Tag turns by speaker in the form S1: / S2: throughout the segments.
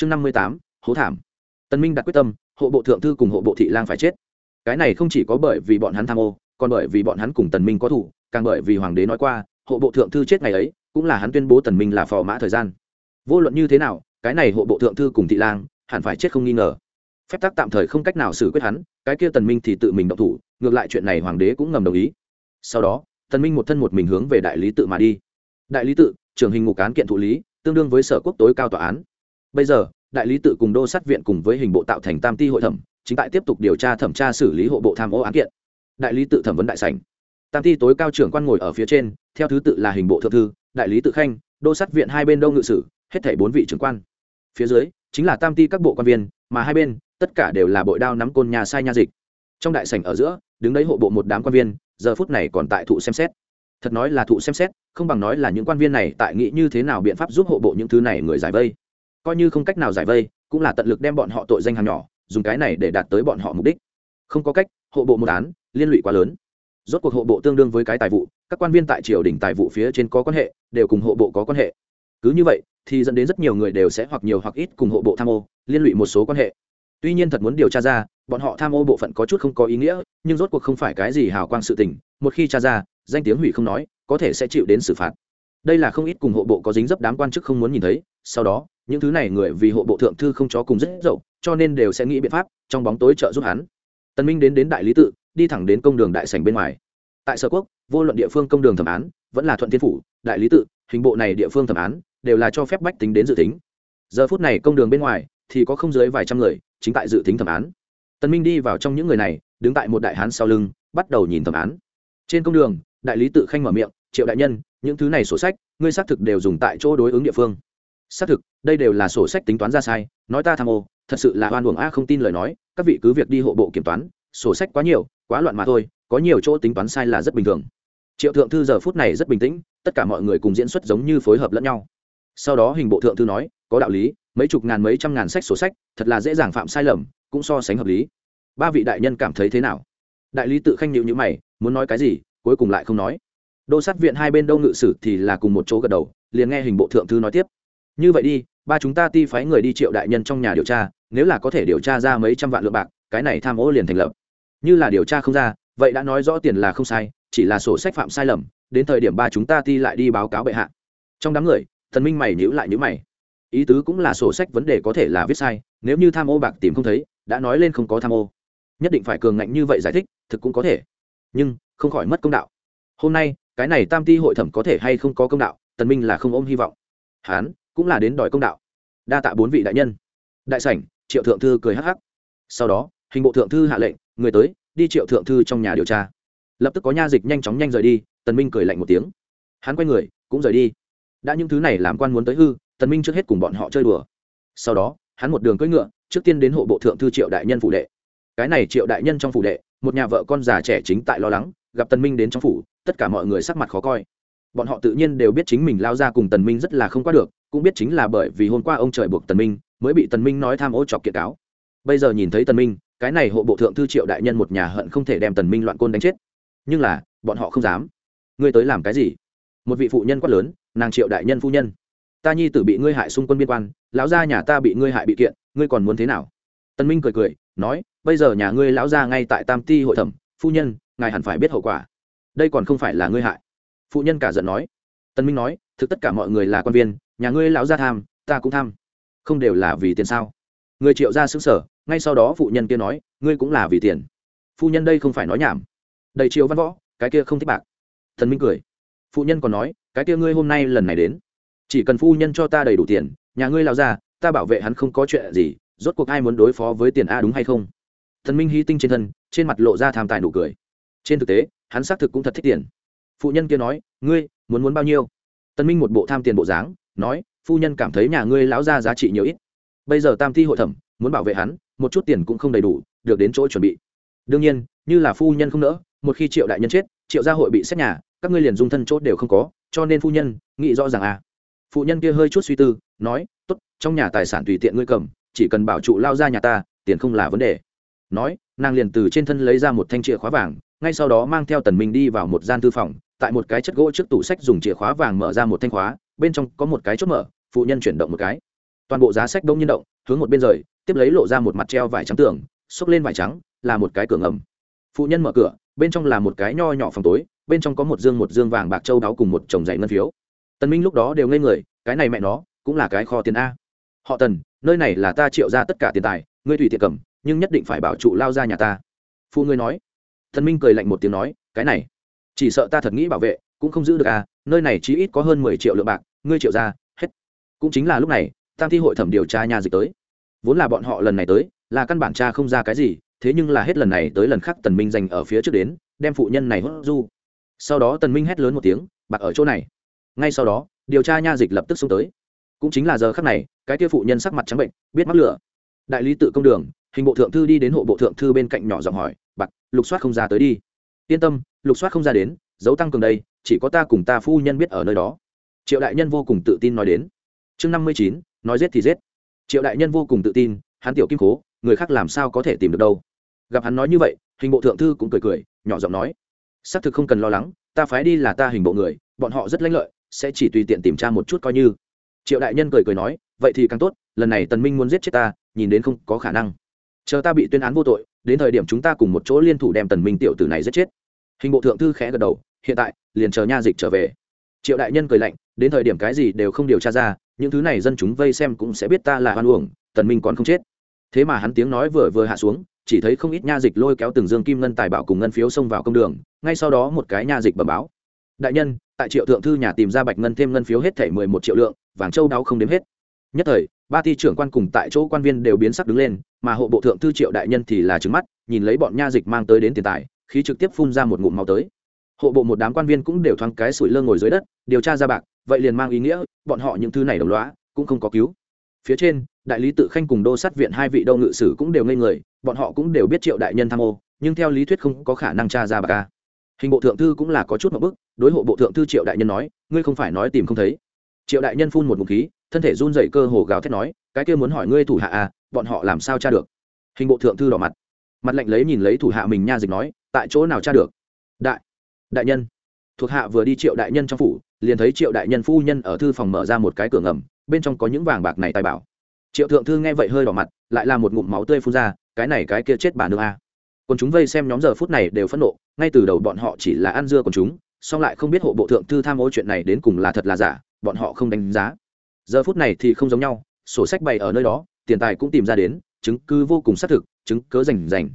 S1: chương năm mươi tám, hố thảm. Tân minh đặt quyết tâm, hộ bộ thượng thư cùng hộ bộ thị lang phải chết. Cái này không chỉ có bởi vì bọn hắn tham ô, còn bởi vì bọn hắn cùng tần minh có thủ, càng bởi vì hoàng đế nói qua, hộ bộ thượng thư chết ngày ấy, cũng là hắn tuyên bố tần minh là phò mã thời gian. Vô luận như thế nào, cái này hộ bộ thượng thư cùng thị lang, hẳn phải chết không nghi ngờ. Phép tắc tạm thời không cách nào xử quyết hắn, cái kia tần minh thì tự mình động thủ, ngược lại chuyện này hoàng đế cũng ngầm đồng ý. Sau đó, tần minh một thân một mình hướng về đại lý tự mà đi. Đại lý tự, trưởng hình ngục án kiện thụ lý, tương đương với sở quốc tối cao tòa án bây giờ, đại lý tự cùng đô sát viện cùng với hình bộ tạo thành tam ti hội thẩm, chính tại tiếp tục điều tra thẩm tra xử lý hộ bộ tham ô án kiện. Đại lý tự thẩm vấn đại sảnh. Tam ti tối cao trưởng quan ngồi ở phía trên, theo thứ tự là hình bộ thượng thư, đại lý tự khanh, đô sát viện hai bên đông ngự sử, hết thảy bốn vị trưởng quan. Phía dưới, chính là tam ti các bộ quan viên, mà hai bên, tất cả đều là bội đao nắm côn nhà sai nha dịch. Trong đại sảnh ở giữa, đứng đấy hộ bộ một đám quan viên, giờ phút này còn tại thụ xem xét. Thật nói là thụ xem xét, không bằng nói là những quan viên này tại nghĩ như thế nào biện pháp giúp hộ bộ những thứ này người giải vây coi như không cách nào giải vây, cũng là tận lực đem bọn họ tội danh hàng nhỏ, dùng cái này để đạt tới bọn họ mục đích. Không có cách, hộ bộ một án, liên lụy quá lớn. Rốt cuộc hộ bộ tương đương với cái tài vụ, các quan viên tại triều đình tài vụ phía trên có quan hệ, đều cùng hộ bộ có quan hệ. Cứ như vậy, thì dẫn đến rất nhiều người đều sẽ hoặc nhiều hoặc ít cùng hộ bộ tham ô, liên lụy một số quan hệ. Tuy nhiên thật muốn điều tra ra, bọn họ tham ô bộ phận có chút không có ý nghĩa, nhưng rốt cuộc không phải cái gì hào quang sự tình, một khi tra ra, danh tiếng hủy không nói, có thể sẽ chịu đến xử phạt. Đây là không ít cùng hộ bộ có dính dấp đám quan chức không muốn nhìn thấy, sau đó những thứ này người vì hộ bộ thượng thư không chó cùng rất dậu, cho nên đều sẽ nghĩ biện pháp, trong bóng tối trợ giúp hắn. Tần minh đến đến đại lý tự, đi thẳng đến công đường đại sảnh bên ngoài. Tại sở quốc, vô luận địa phương công đường thẩm án, vẫn là thuận thiên phủ, đại lý tự, hình bộ này địa phương thẩm án, đều là cho phép bách tính đến dự tính. Giờ phút này công đường bên ngoài, thì có không dưới vài trăm người, chính tại dự tính thẩm án. Tần minh đi vào trong những người này, đứng tại một đại hán sau lưng, bắt đầu nhìn thẩm án. Trên công đường, đại lý tự khanh mở miệng, triệu đại nhân, những thứ này sổ sách, ngươi xác thực đều dùng tại chỗ đối ứng địa phương xác thực, đây đều là sổ sách tính toán ra sai, nói ta tham ô, thật sự là oan uổng a không tin lời nói, các vị cứ việc đi hộ bộ kiểm toán, sổ sách quá nhiều, quá loạn mà thôi, có nhiều chỗ tính toán sai là rất bình thường. Triệu thượng thư giờ phút này rất bình tĩnh, tất cả mọi người cùng diễn xuất giống như phối hợp lẫn nhau. Sau đó hình bộ thượng thư nói, có đạo lý, mấy chục ngàn mấy trăm ngàn sách sổ sách, thật là dễ dàng phạm sai lầm, cũng so sánh hợp lý. Ba vị đại nhân cảm thấy thế nào? Đại lý tự khanh nhịu nhữ mày, muốn nói cái gì, cuối cùng lại không nói. Đô sát viện hai bên đông ngự sử thì là cùng một chỗ gật đầu, liền nghe hình bộ thượng thư nói tiếp như vậy đi, ba chúng ta ti phái người đi triệu đại nhân trong nhà điều tra, nếu là có thể điều tra ra mấy trăm vạn lượng bạc, cái này tham ô liền thành lập. Như là điều tra không ra, vậy đã nói rõ tiền là không sai, chỉ là sổ sách phạm sai lầm, đến thời điểm ba chúng ta ti lại đi báo cáo bệ hạ. Trong đám người, thần minh mày nhữ lại nhữ mày. Ý tứ cũng là sổ sách vấn đề có thể là viết sai, nếu như tham ô bạc tìm không thấy, đã nói lên không có tham ô. Nhất định phải cường ngạnh như vậy giải thích, thực cũng có thể. Nhưng, không khỏi mất công đạo. Hôm nay, cái này tam ti hội thẩm có thể hay không có công đạo tần minh là không ôm hy vọng. Hán cũng là đến đòi công đạo. Đa tạ bốn vị đại nhân. Đại sảnh, triệu thượng thư cười hắc hắc. Sau đó, hình bộ thượng thư hạ lệnh, người tới, đi triệu thượng thư trong nhà điều tra. Lập tức có nha dịch nhanh chóng nhanh rời đi, tần minh cười lạnh một tiếng. Hắn quay người, cũng rời đi. Đã những thứ này làm quan muốn tới hư, tần minh trước hết cùng bọn họ chơi đùa. Sau đó, hắn một đường cưỡi ngựa, trước tiên đến hộ bộ thượng thư triệu đại nhân phủ đệ. Cái này triệu đại nhân trong phủ đệ, một nhà vợ con già trẻ chính tại lo lắng, gặp tần minh đến trong phủ, tất cả mọi người sắc mặt khó coi bọn họ tự nhiên đều biết chính mình lao ra cùng tần minh rất là không qua được, cũng biết chính là bởi vì hôm qua ông trời buộc tần minh, mới bị tần minh nói tham ô chọc kiện cáo. Bây giờ nhìn thấy tần minh, cái này hộ bộ thượng thư triệu đại nhân một nhà hận không thể đem tần minh loạn côn đánh chết. Nhưng là, bọn họ không dám. Ngươi tới làm cái gì? Một vị phụ nhân quát lớn, nàng triệu đại nhân phu nhân. Ta nhi tử bị ngươi hại xung quân biên quan, lão gia nhà ta bị ngươi hại bị kiện, ngươi còn muốn thế nào? Tần minh cười cười, nói, bây giờ nhà ngươi lão gia ngay tại tam ti hội thẩm, phu nhân, ngài hẳn phải biết hậu quả. Đây còn không phải là ngươi hại phụ nhân cả giận nói, Tân minh nói, thực tất cả mọi người là quan viên, nhà ngươi lão gia tham, ta cũng tham. Không đều là vì tiền sao? Người triệu gia xứng sở ngay sau đó phụ nhân kia nói, ngươi cũng là vì tiền. Phu nhân đây không phải nói nhảm. Đầy triều văn võ, cái kia không thích bạc. Thần minh cười. Phụ nhân còn nói, cái kia ngươi hôm nay lần này đến, chỉ cần phu nhân cho ta đầy đủ tiền, nhà ngươi lao ra ta bảo vệ hắn không có chuyện gì, rốt cuộc ai muốn đối phó với tiền a đúng hay không? Thần minh hy tinh trên thân, trên mặt lộ ra tham tài nụ cười. Trên thực tế, hắn xác thực cũng thật thích tiền phụ nhân kia nói, ngươi, muốn muốn bao nhiêu? Tân minh một bộ tham tiền bộ dáng, nói, phu nhân cảm thấy nhà ngươi lão ra giá trị nhiều ít. Bây giờ tam thi hội thẩm, muốn bảo vệ hắn, một chút tiền cũng không đầy đủ, được đến chỗ chuẩn bị. Đương nhiên, như là phu nhân không nỡ, một khi triệu đại nhân chết, triệu gia hội bị xét nhà, các ngươi liền dung thân chốt đều không có, cho nên phu nhân, nghĩ rõ ràng à. Phụ nhân kia hơi chút suy tư, nói, tốt, trong nhà tài sản tùy tiện ngươi cầm, chỉ cần bảo trụ lao ra nhà ta, tiền không là vấn đề. Nói, nàng liền từ trên thân lấy ra một thanh chìa khóa vàng, ngay sau đó mang theo tần minh đi vào một gian thư phòng tại một cái chất gỗ trước tủ sách dùng chìa khóa vàng mở ra một thanh khóa, bên trong có một cái chốt mở, phụ nhân chuyển động một cái. Toàn bộ giá sách đông nhiên động, hướng một bên rời, tiếp lấy lộ ra một mặt treo vải trắng tường, xốc lên vải trắng, là một cái cửa ngầm. Phụ nhân mở cửa, bên trong là một cái nho nhỏ phòng tối, bên trong có một dương một dương vàng bạc châu đáo cùng một chồng dạy ngân phiếu. Tần minh lúc đó đều ngây người, cái này mẹ nó, cũng là cái kho tiền a. Họ tần, nơi này là ta triệu ra tất cả tiền tài, ngươi tùy tiện cầm, nhưng nhất định phải bảo trụ lao ra nhà ta. Phụ ngươi nói. Tần minh cười lạnh một tiếng nói, cái này chỉ sợ ta thật nghĩ bảo vệ, cũng không giữ được à nơi này chỉ ít có hơn mười triệu lượng bạc, ngươi triệu ra, hết. Cũng chính là lúc này, tam thi hội thẩm điều tra nhà dịch tới. Vốn là bọn họ lần này tới, là căn bản cha không ra cái gì, thế nhưng là hết lần này tới lần khác tần minh dành ở phía trước đến, đem phụ nhân này hốt du. Sau đó tần minh hét lớn một tiếng, bạc ở chỗ này. Ngay sau đó, điều tra nha dịch lập tức xuống tới. Cũng chính là giờ khắc này, cái kia phụ nhân sắc mặt trắng bệnh, biết mắc lửa. Đại lý tự công đường, hình bộ thượng thư đi đến hộ bộ thượng thư bên cạnh nhỏ giọng hỏi, bạc, lục soát không ra tới đi yên tâm, lục soát không ra đến, dấu tăng cường đây, chỉ có ta cùng ta phu nhân biết ở nơi đó. Triệu đại nhân vô cùng tự tin nói đến. Chương năm mươi chín, nói giết thì giết. Triệu đại nhân vô cùng tự tin, hắn tiểu kim cố người khác làm sao có thể tìm được đâu. Gặp hắn nói như vậy, hình bộ thượng thư cũng cười cười, nhỏ giọng nói. Xác thực không cần lo lắng, ta phái đi là ta hình bộ người, bọn họ rất lãnh lợi, sẽ chỉ tùy tiện tìm tra một chút coi như. Triệu đại nhân cười cười nói, vậy thì càng tốt, lần này tần minh muốn giết chết ta, nhìn đến không có khả năng. Chờ ta bị tuyên án vô tội đến thời điểm chúng ta cùng một chỗ liên thủ đem tần minh tiểu tử này giết chết. Hình bộ thượng thư khẽ gật đầu, hiện tại, liền chờ nha dịch trở về. Triệu đại nhân cười lạnh, đến thời điểm cái gì đều không điều tra ra, những thứ này dân chúng vây xem cũng sẽ biết ta là hoan uổng, tần minh còn không chết. Thế mà hắn tiếng nói vừa vừa hạ xuống, chỉ thấy không ít nha dịch lôi kéo từng dương kim ngân tài bảo cùng ngân phiếu xông vào công đường, ngay sau đó một cái nha dịch bẩm báo. Đại nhân, tại triệu thượng thư nhà tìm ra bạch ngân thêm ngân phiếu hết thảy mười một triệu lượng, vàng châu đáo không đếm hết nhất thời, ba thi trưởng quan cùng tại chỗ quan viên đều biến sắc đứng lên, mà hộ bộ thượng thư triệu đại nhân thì là trứng mắt, nhìn lấy bọn nha dịch mang tới đến tiền tài, khí trực tiếp phun ra một ngụm máu tới. Hộ bộ một đám quan viên cũng đều thoáng cái sủi lơ ngồi dưới đất, điều tra ra bạc, vậy liền mang ý nghĩa, bọn họ những thứ này đồng loá cũng không có cứu. Phía trên, đại lý tự khanh cùng đô sát viện hai vị đô ngự sử cũng đều ngây người, bọn họ cũng đều biết triệu đại nhân tham ô, nhưng theo lý thuyết không có khả năng tra ra bạc ca hình bộ thượng thư cũng là có chút một bức, đối hộ bộ thượng thư triệu đại nhân nói, ngươi không phải nói tìm không thấy. Triệu đại nhân phun một ngụm khí thân thể run dậy cơ hồ gào thét nói, cái kia muốn hỏi ngươi thủ hạ à bọn họ làm sao tra được? Hình bộ thượng thư đỏ mặt. Mặt lạnh lấy nhìn lấy thủ hạ mình nha dịch nói, tại chỗ nào tra được? Đại đại nhân. Thuộc hạ vừa đi triệu đại nhân trong phủ, liền thấy triệu đại nhân phu nhân ở thư phòng mở ra một cái cửa ngầm, bên trong có những vàng bạc này tài bảo. Triệu thượng thư nghe vậy hơi đỏ mặt, lại là một ngụm máu tươi phun ra, cái này cái kia chết bà nương a à. còn chúng vây xem nhóm giờ phút này đều phẫn nộ, ngay từ đầu bọn họ chỉ là ăn dưa còn chúng, song lại không biết hộ bộ thượng thư tham ô chuyện này đến cùng là thật là giả, bọn họ không đánh giá giờ phút này thì không giống nhau, sổ sách bày ở nơi đó, tiền tài cũng tìm ra đến, chứng cứ vô cùng xác thực, chứng cớ rành rành.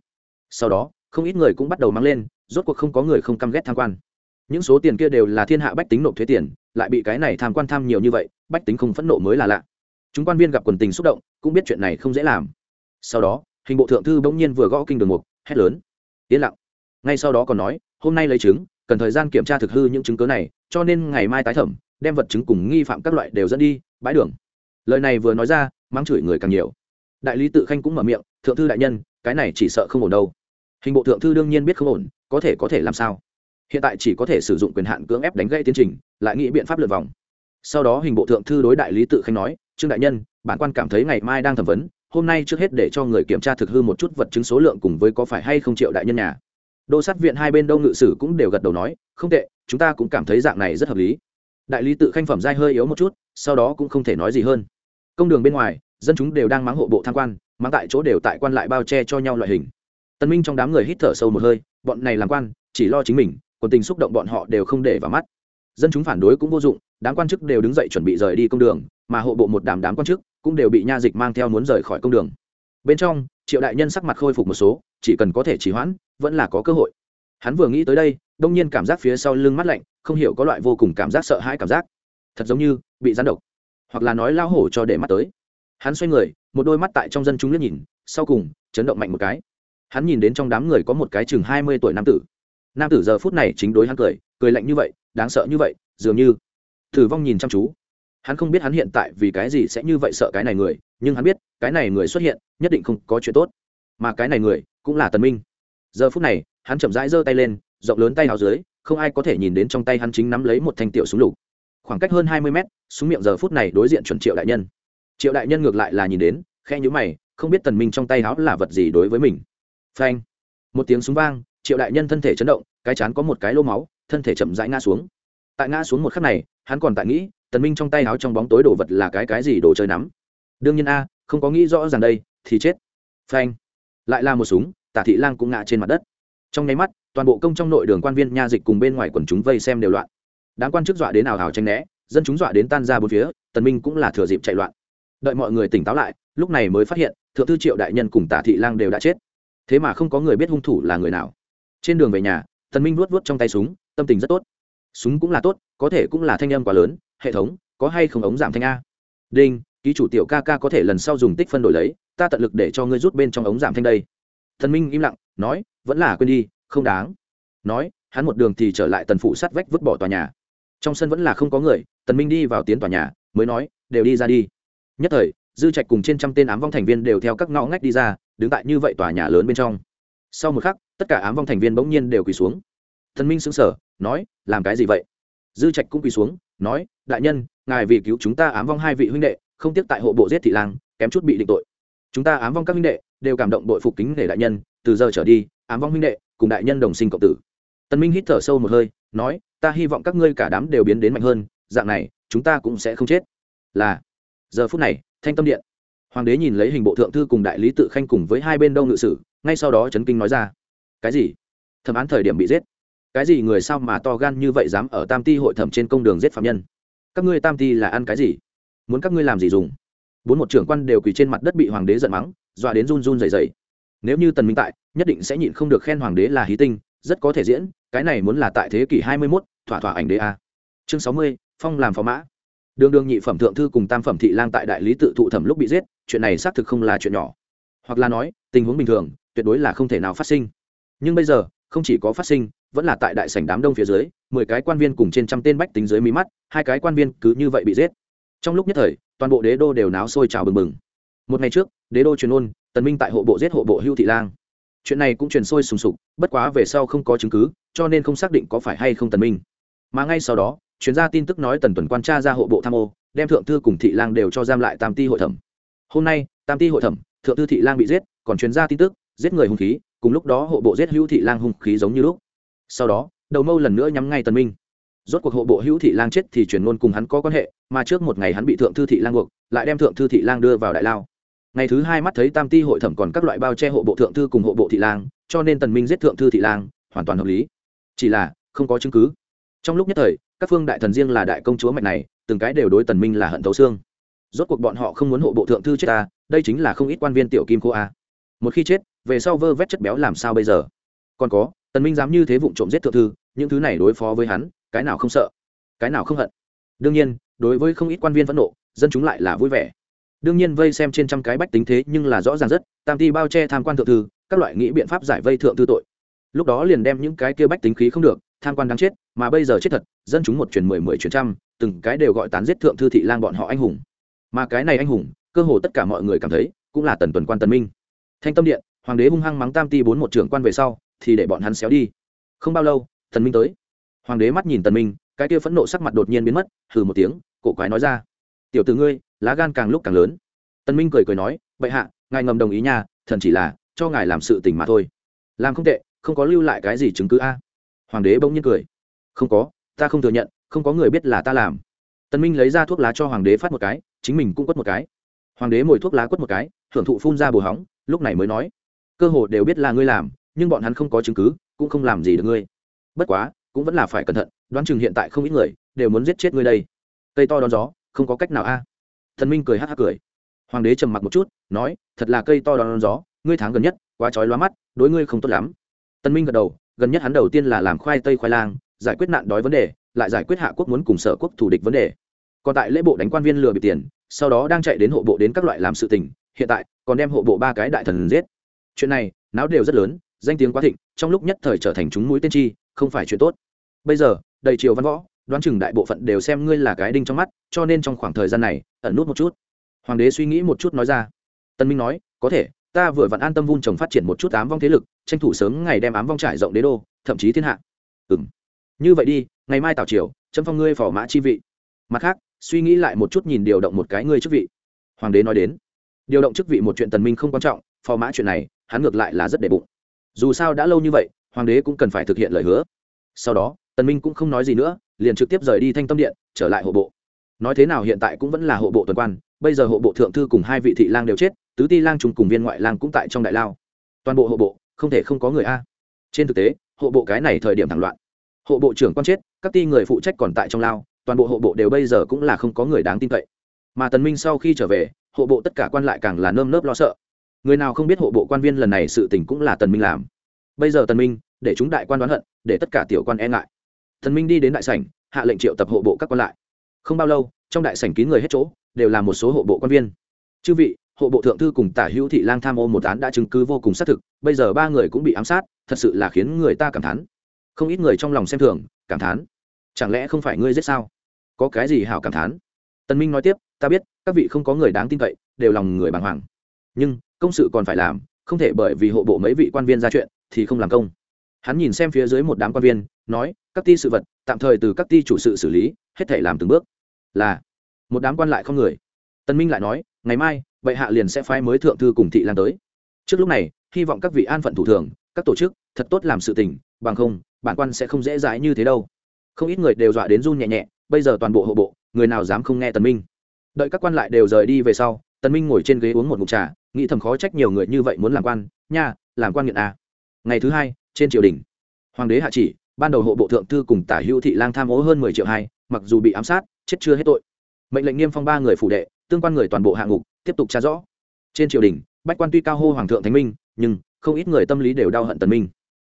S1: Sau đó, không ít người cũng bắt đầu mang lên, rốt cuộc không có người không căm ghét tham quan. Những số tiền kia đều là thiên hạ bách tính nộp thuế tiền, lại bị cái này tham quan tham nhiều như vậy, bách tính không phẫn nộ mới là lạ. Chúng quan viên gặp quần tình xúc động, cũng biết chuyện này không dễ làm. Sau đó, hình bộ thượng thư bỗng nhiên vừa gõ kinh đường mục, hét lớn. Yên lặng. Ngay sau đó còn nói, hôm nay lấy chứng, cần thời gian kiểm tra thực hư những chứng cớ này, cho nên ngày mai tái thẩm, đem vật chứng cùng nghi phạm các loại đều dẫn đi bãi đường. Lời này vừa nói ra, mắng chửi người càng nhiều. Đại lý tự khanh cũng mở miệng, thượng thư đại nhân, cái này chỉ sợ không ổn đâu. Hình bộ thượng thư đương nhiên biết không ổn, có thể có thể làm sao? Hiện tại chỉ có thể sử dụng quyền hạn cưỡng ép đánh gây tiến trình, lại nghĩ biện pháp lượt vòng. Sau đó hình bộ thượng thư đối đại lý tự khanh nói, trương đại nhân, bản quan cảm thấy ngày mai đang thẩm vấn, hôm nay trước hết để cho người kiểm tra thực hư một chút vật chứng số lượng cùng với có phải hay không triệu đại nhân nhà. Đô sát viện hai bên đâu ngự sử cũng đều gật đầu nói, không tệ, chúng ta cũng cảm thấy dạng này rất hợp lý đại lý tự khanh phẩm giai hơi yếu một chút, sau đó cũng không thể nói gì hơn. Công đường bên ngoài, dân chúng đều đang mắng hộ bộ tham quan, mắng tại chỗ đều tại quan lại bao che cho nhau loại hình. Tân minh trong đám người hít thở sâu một hơi, bọn này làm quan, chỉ lo chính mình còn tình xúc động bọn họ đều không để vào mắt. Dân chúng phản đối cũng vô dụng, đám quan chức đều đứng dậy chuẩn bị rời đi công đường, mà hộ bộ một đám đám quan chức cũng đều bị nha dịch mang theo muốn rời khỏi công đường. Bên trong, triệu đại nhân sắc mặt khôi phục một số, chỉ cần có thể trì hoãn, vẫn là có cơ hội. Hắn vừa nghĩ tới đây đông nhiên cảm giác phía sau lưng mắt lạnh, không hiểu có loại vô cùng cảm giác sợ hãi cảm giác. Thật giống như bị gián độc, hoặc là nói lao hổ cho để mắt tới. Hắn xoay người, một đôi mắt tại trong dân chúng liếc nhìn, sau cùng, chấn động mạnh một cái. Hắn nhìn đến trong đám người có một cái chừng hai mươi tuổi nam tử. Nam tử giờ phút này chính đối hắn cười cười lạnh như vậy, đáng sợ như vậy, dường như thử vong nhìn chăm chú. Hắn không biết hắn hiện tại vì cái gì sẽ như vậy sợ cái này người, nhưng hắn biết, cái này người xuất hiện, nhất định không có chuyện tốt. Mà cái này người cũng là tần minh. Giờ phút này, hắn chậm rãi giơ tay lên rộng lớn tay áo dưới, không ai có thể nhìn đến trong tay hắn chính nắm lấy một thanh tiểu súng lục. Khoảng cách hơn hai mươi mét, súng miệng giờ phút này đối diện chuẩn triệu đại nhân. Triệu đại nhân ngược lại là nhìn đến khe nhữ mày, không biết tần minh trong tay áo là vật gì đối với mình. Phanh! Một tiếng súng vang, triệu đại nhân thân thể chấn động, cái chán có một cái lô máu, thân thể chậm rãi ngã xuống. Tại ngã xuống một khắc này, hắn còn tại nghĩ, tần minh trong tay áo trong bóng tối đồ vật là cái cái gì đồ chơi nắm. Đương nhiên a, không có nghĩ rõ ràng đây, thì chết. Phanh! Lại là một súng, tả thị lang cũng ngã trên mặt đất. Trong nháy mắt toàn bộ công trong nội đường quan viên nha dịch cùng bên ngoài quần chúng vây xem đều loạn. Đám quan chức dọa đến ảo hào tranh né, dân chúng dọa đến tan ra bốn phía, tần minh cũng là thừa dịp chạy loạn. Đợi mọi người tỉnh táo lại, lúc này mới phát hiện, thượng thư triệu đại nhân cùng tả thị lang đều đã chết. Thế mà không có người biết hung thủ là người nào. Trên đường về nhà, tần minh vuốt vuốt trong tay súng, tâm tình rất tốt. Súng cũng là tốt, có thể cũng là thanh âm quá lớn, hệ thống, có hay không ống giảm thanh a? Đinh, ký chủ tiểu ca ca có thể lần sau dùng tích phân đổi lấy, ta tận lực để cho ngươi rút bên trong ống giảm thanh đây. Thần minh im lặng, nói, vẫn là quên đi không đáng. Nói, hắn một đường thì trở lại tần phủ sát vách vứt bỏ tòa nhà. Trong sân vẫn là không có người, tần minh đi vào tiến tòa nhà, mới nói, đều đi ra đi. Nhất thời, dư trạch cùng trên trăm tên ám vong thành viên đều theo các ngõ ngách đi ra, đứng tại như vậy tòa nhà lớn bên trong. Sau một khắc, tất cả ám vong thành viên bỗng nhiên đều quỳ xuống. Thần minh sững sờ, nói, làm cái gì vậy? Dư trạch cũng quỳ xuống, nói, đại nhân, ngài vì cứu chúng ta ám vong hai vị huynh đệ, không tiếc tại hộ bộ giết thị lang, kém chút bị định tội. Chúng ta ám vong các huynh đệ đều cảm động đội phục kính để đại nhân, từ giờ trở đi, ám vong huynh đệ cùng đại nhân đồng sinh cộng tử. Tân minh hít thở sâu một hơi, nói, ta hy vọng các ngươi cả đám đều biến đến mạnh hơn, dạng này, chúng ta cũng sẽ không chết. Là, giờ phút này, thanh tâm điện. Hoàng đế nhìn lấy hình bộ thượng thư cùng đại lý tự khanh cùng với hai bên đông ngự sử, ngay sau đó trấn kinh nói ra, cái gì? Thẩm án thời điểm bị giết? Cái gì người sao mà to gan như vậy dám ở tam ti hội thẩm trên công đường giết phạm nhân? Các ngươi tam ti là ăn cái gì? Muốn các ngươi làm gì dùng? Bốn một trưởng quan đều quỳ trên mặt đất bị hoàng đế giận mắng, dọa đến run run dày dày nếu như tần minh tại nhất định sẽ nhịn không được khen hoàng đế là hí tinh rất có thể diễn cái này muốn là tại thế kỷ hai mươi 21, thỏa thỏa ảnh đế a. Chương sáu mươi phong làm phó mã. Đường đường nhị phẩm thượng thư cùng tam phẩm thị lang tại đại lý tự thụ thẩm lúc bị giết chuyện này xác thực không là chuyện nhỏ. Hoặc là nói tình huống bình thường tuyệt đối là không thể nào phát sinh. Nhưng bây giờ không chỉ có phát sinh vẫn là tại đại sảnh đám đông phía dưới mười cái quan viên cùng trên trăm tên bách tính dưới mí mắt hai cái quan viên cứ như vậy bị giết. Trong lúc nhất thời toàn bộ đế đô đều náo sôi trào bừng bừng. Một ngày trước đế đô truyền ôn tần minh tại hộ bộ giết hộ bộ hưu thị lang chuyện này cũng truyền sôi sùng sục, bất quá về sau không có chứng cứ, cho nên không xác định có phải hay không tần minh. Mà ngay sau đó, chuyên gia tin tức nói tần tuần quan tra ra hộ bộ tham ô, đem thượng thư cùng thị lang đều cho giam lại tam ti hội thẩm. Hôm nay, tam ti hội thẩm, thượng thư thị lang bị giết, còn chuyên gia tin tức, giết người hung khí, cùng lúc đó hộ bộ giết hữu thị lang hung khí giống như lúc. Sau đó, đầu mâu lần nữa nhắm ngay tần minh. Rốt cuộc hộ bộ hữu thị lang chết thì truyền ngôn cùng hắn có quan hệ, mà trước một ngày hắn bị thượng thư thị lang buộc, lại đem thượng thư thị lang đưa vào đại lao ngày thứ hai mắt thấy tam ti hội thẩm còn các loại bao che hộ bộ thượng thư cùng hộ bộ thị lang, cho nên tần minh giết thượng thư thị lang, hoàn toàn hợp lý. Chỉ là, không có chứng cứ. Trong lúc nhất thời, các phương đại thần riêng là đại công chúa mạnh này, từng cái đều đối tần minh là hận thấu xương. Rốt cuộc bọn họ không muốn hộ bộ thượng thư chết ta, đây chính là không ít quan viên tiểu kim cô a. Một khi chết, về sau vơ vét chất béo làm sao bây giờ? Còn có, tần minh dám như thế vụng trộm giết thượng thư, những thứ này đối phó với hắn, cái nào không sợ, cái nào không hận. Đương nhiên, đối với không ít quan viên phẫn nộ, dân chúng lại là vui vẻ đương nhiên vây xem trên trăm cái bách tính thế nhưng là rõ ràng rất, tam ti bao che tham quan thượng thư, các loại nghĩ biện pháp giải vây thượng thư tội. Lúc đó liền đem những cái kia bách tính khí không được, tham quan đáng chết, mà bây giờ chết thật, dân chúng một truyền mười mười truyền trăm, từng cái đều gọi tán giết thượng thư thị lang bọn họ anh hùng. Mà cái này anh hùng, cơ hồ tất cả mọi người cảm thấy, cũng là tần tuần quan tần minh. Thanh tâm điện, hoàng đế hung hăng mắng tam ti bốn một trưởng quan về sau, thì để bọn hắn xéo đi. Không bao lâu tần minh tới. Hoàng đế mắt nhìn tần minh, cái kia phẫn nộ sắc mặt đột nhiên biến mất, hừ một tiếng, cổ quái nói ra. Tiểu tử ngươi lá gan càng lúc càng lớn. Tần minh cười cười nói, bệ hạ, ngài ngầm đồng ý nhà thần chỉ là cho ngài làm sự tình mà thôi. Làm không tệ, không có lưu lại cái gì chứng cứ a. Hoàng đế bỗng nhiên cười. Không có, ta không thừa nhận, không có người biết là ta làm. Tần minh lấy ra thuốc lá cho hoàng đế phát một cái, chính mình cũng quất một cái. Hoàng đế mồi thuốc lá quất một cái hưởng thụ phun ra bồ hóng, lúc này mới nói, cơ hồ đều biết là ngươi làm, nhưng bọn hắn không có chứng cứ, cũng không làm gì được ngươi. Bất quá, cũng vẫn là phải cẩn thận, đoán chừng hiện tại không ít người đều muốn giết chết ngươi đây. Cây to đón gió, không có cách nào a thần minh cười hắc hắc cười. Hoàng đế trầm mặc một chút, nói, thật là cây to đón gió, ngươi tháng gần nhất, quá trói lóa mắt, đối ngươi không tốt lắm. Tân minh gật đầu, gần nhất hắn đầu tiên là làm khoai tây khoai lang, giải quyết nạn đói vấn đề, lại giải quyết hạ quốc muốn cùng sở quốc thủ địch vấn đề. Còn tại lễ bộ đánh quan viên lừa bị tiền, sau đó đang chạy đến hộ bộ đến các loại làm sự tình, hiện tại còn đem hộ bộ ba cái đại thần giết. Chuyện này, náo đều rất lớn, danh tiếng quá thịnh, trong lúc nhất thời trở thành chúng mũi tiên tri không phải chuyện tốt. Bây giờ, đầy triều văn võ đoán chừng đại bộ phận đều xem ngươi là cái đinh trong mắt, cho nên trong khoảng thời gian này, ẩn nút một chút. Hoàng đế suy nghĩ một chút nói ra. Tân minh nói, có thể, ta vừa vặn an tâm vun trồng phát triển một chút ám vong thế lực, tranh thủ sớm ngày đem ám vong trải rộng đế đô, thậm chí thiên hạ. Ừ m như vậy đi, ngày mai tào triều, chấm phong ngươi phò mã chi vị. Mặt khác, suy nghĩ lại một chút nhìn điều động một cái ngươi chức vị. Hoàng đế nói đến. Điều động chức vị một chuyện tần minh không quan trọng, phò mã chuyện này, hắn ngược lại là rất để bụng. Dù sao đã lâu như vậy, hoàng đế cũng cần phải thực hiện lời hứa. Sau đó tần minh cũng không nói gì nữa, liền trực tiếp rời đi thanh tâm điện, trở lại hộ bộ. Nói thế nào hiện tại cũng vẫn là hộ bộ tuần quan, bây giờ hộ bộ thượng thư cùng hai vị thị lang đều chết, tứ ti lang trùng cùng viên ngoại lang cũng tại trong đại lao. Toàn bộ hộ bộ, không thể không có người a. Trên thực tế, hộ bộ cái này thời điểm thẳng loạn. Hộ bộ trưởng quan chết, các ti người phụ trách còn tại trong lao, toàn bộ hộ bộ đều bây giờ cũng là không có người đáng tin cậy. Mà tần minh sau khi trở về, hộ bộ tất cả quan lại càng là nơm nớp lo sợ. Người nào không biết hộ bộ quan viên lần này sự tình cũng là tần minh làm. Bây giờ tần minh, để chúng đại quan đoán hận, để tất cả tiểu quan e ngại. Thần minh đi đến đại sảnh, hạ lệnh triệu tập hộ bộ các quan lại. Không bao lâu, trong đại sảnh kín người hết chỗ, đều là một số hộ bộ quan viên. Chư vị, hộ bộ thượng thư cùng tả hữu thị lang tham ô một án đã chứng cứ vô cùng xác thực, bây giờ ba người cũng bị ám sát, thật sự là khiến người ta cảm thán. Không ít người trong lòng xem thường, cảm thán. Chẳng lẽ không phải ngươi giết sao? Có cái gì hảo cảm thán? Tần minh nói tiếp, ta biết, các vị không có người đáng tin cậy, đều lòng người bàng hoàng. Nhưng, công sự còn phải làm, không thể bởi vì hộ bộ mấy vị quan viên ra chuyện, thì không làm công hắn nhìn xem phía dưới một đám quan viên, nói, các ti sự vật, tạm thời từ các ti chủ sự xử lý, hết thể làm từng bước. Là, một đám quan lại không người. Tân minh lại nói, ngày mai bệ hạ liền sẽ phái mới thượng thư cùng thị lan tới. Trước lúc này, hy vọng các vị an phận thủ thường, các tổ chức, thật tốt làm sự tình, bằng không, bản quan sẽ không dễ dãi như thế đâu. Không ít người đều dọa đến run nhẹ nhẹ, bây giờ toàn bộ hộ bộ, người nào dám không nghe tần minh. Đợi các quan lại đều rời đi về sau tần minh ngồi trên ghế uống một ngụm trà, nghĩ thầm khó trách nhiều người như vậy muốn làm quan, nha, làm quan nghiện à. ngày thứ hai trên triều đình. Hoàng đế hạ chỉ, ban đầu hộ bộ thượng thư cùng tả hữu thị lang tham ô hơn mười triệu hai, mặc dù bị ám sát, chết chưa hết tội. Mệnh lệnh nghiêm phong ba người phủ đệ, tương quan người toàn bộ hạ ngục, tiếp tục tra rõ. Trên triều đình, bách quan tuy cao hô hoàng thượng thánh minh, nhưng không ít người tâm lý đều đau hận tần minh.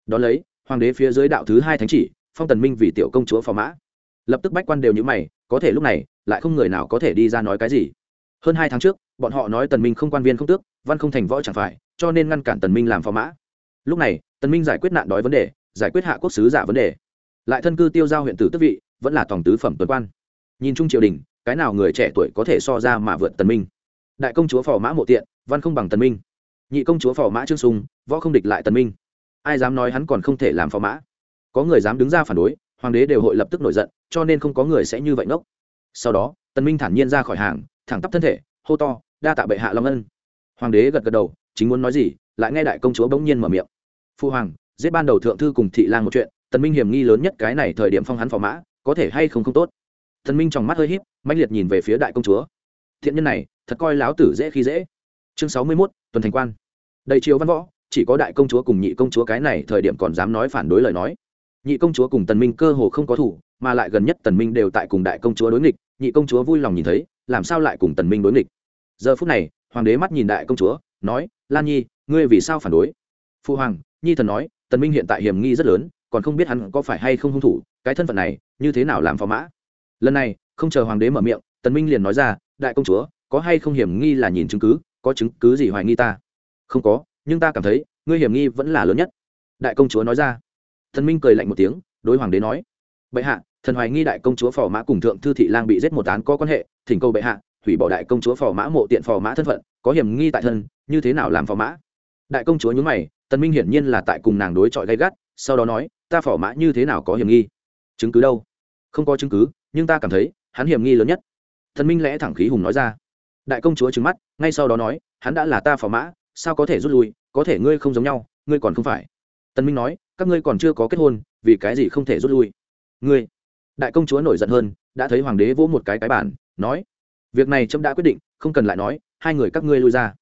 S1: Đón lấy, hoàng đế phía dưới đạo thứ hai thánh chỉ, phong tần minh vì tiểu công chúa phò mã. Lập tức bách quan đều như mày, có thể lúc này, lại không người nào có thể đi ra nói cái gì. Hơn hai tháng trước, bọn họ nói tần minh không quan viên không tước, văn không thành võ chẳng phải, cho nên ngăn cản tần minh làm phò mã. Lúc này tần minh giải quyết nạn đói vấn đề, giải quyết hạ quốc sứ giả vấn đề. Lại thân cư tiêu giao huyện tử tước vị, vẫn là tổng tứ phẩm tuần quan. Nhìn chung triều đình, cái nào người trẻ tuổi có thể so ra mà vượt tần minh? Đại công chúa phò mã mộ tiện, văn không bằng tần minh. Nhị công chúa phò mã trương sung võ không địch lại tần minh. Ai dám nói hắn còn không thể làm phò mã? Có người dám đứng ra phản đối, hoàng đế đều hội lập tức nổi giận, cho nên không có người sẽ như vậy ngốc. Sau đó, tần minh thản nhiên ra khỏi hàng, thẳng tắp thân thể, hô to, đa tạ bệ hạ long ân. Hoàng đế gật gật đầu, chính muốn nói gì? Lại nghe đại công chúa bỗng nhiên mở miệng phu hoàng giết ban đầu thượng thư cùng thị lang một chuyện tần minh hiểm nghi lớn nhất cái này thời điểm phong hắn phò mã có thể hay không không tốt. Tần minh trong mắt hơi híp mãnh liệt nhìn về phía đại công chúa. Thiện nhân này thật coi láo tử dễ khi dễ. Chương sáu mươi 61, tuần thành quan. Đầy chiếu văn võ chỉ có đại công chúa cùng nhị công chúa cái này thời điểm còn dám nói phản đối lời nói. Nhị công chúa cùng tần minh cơ hồ không có thủ mà lại gần nhất tần minh đều tại cùng đại công chúa đối nghịch nhị công chúa vui lòng nhìn thấy làm sao lại cùng tần minh đối nghịch? Giờ phút này hoàng đế mắt nhìn đại công chúa nói lan nhi ngươi vì sao phản đối? Phu hoàng nhi thần nói, tần minh hiện tại hiểm nghi rất lớn, còn không biết hắn có phải hay không hung thủ, cái thân phận này, như thế nào làm phò mã? Lần này, không chờ hoàng đế mở miệng, tần minh liền nói ra, đại công chúa, có hay không hiểm nghi là nhìn chứng cứ, có chứng cứ gì hoài nghi ta? Không có, nhưng ta cảm thấy, ngươi hiểm nghi vẫn là lớn nhất. Đại công chúa nói ra. Thần minh cười lạnh một tiếng, đối hoàng đế nói, bệ hạ, thần hoài nghi đại công chúa phò mã cùng thượng thư thị lang bị giết một án có quan hệ, thỉnh cầu bệ hạ, hủy bỏ đại công chúa phò mã mộ tiện phò mã thân phận, có hiểm nghi tại thân, như thế nào làm phò mã? Đại công chúa nhún mày tần minh hiển nhiên là tại cùng nàng đối chọi gay gắt, sau đó nói, ta phỏ mã như thế nào có hiểm nghi? Chứng cứ đâu? Không có chứng cứ, nhưng ta cảm thấy, hắn hiểm nghi lớn nhất. Tần minh lẽ thẳng khí hùng nói ra. Đại công chúa trừng mắt, ngay sau đó nói, hắn đã là ta phỏ mã, sao có thể rút lui, có thể ngươi không giống nhau, ngươi còn không phải. Tần minh nói, các ngươi còn chưa có kết hôn, vì cái gì không thể rút lui? Ngươi. Đại công chúa nổi giận hơn, đã thấy hoàng đế vỗ một cái cái bản nói, việc này trẫm đã quyết định, không cần lại nói, hai người các ngươi lui ra.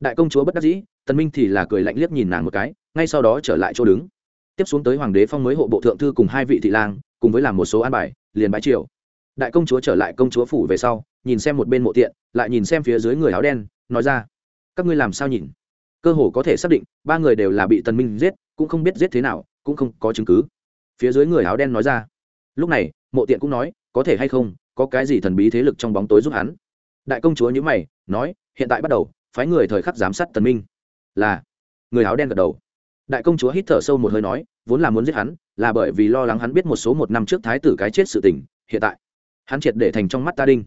S1: Đại công chúa bất đắc dĩ tần minh thì là cười lạnh liếc nhìn nàng một cái, ngay sau đó trở lại chỗ đứng. Tiếp xuống tới hoàng đế phong mới hộ bộ thượng thư cùng hai vị thị lang, cùng với làm một số an bài, liền bái triều. Đại công chúa trở lại công chúa phủ về sau, nhìn xem một bên mộ tiện, lại nhìn xem phía dưới người áo đen, nói ra, các ngươi làm sao nhìn? Cơ hồ có thể xác định, ba người đều là bị tần minh giết, cũng không biết giết thế nào, cũng không có chứng cứ. Phía dưới người áo đen nói ra. Lúc này, mộ tiện cũng nói, có thể hay không, có cái gì thần bí thế lực trong bóng tối giúp hắn? Đại công chúa nhữ mày, nói, hiện tại bắt đầu, phái người thời khắc giám sát tần minh là người áo đen gật đầu. Đại công chúa hít thở sâu một hơi nói, vốn là muốn giết hắn, là bởi vì lo lắng hắn biết một số một năm trước thái tử cái chết sự tình, hiện tại hắn triệt để thành trong mắt ta đinh.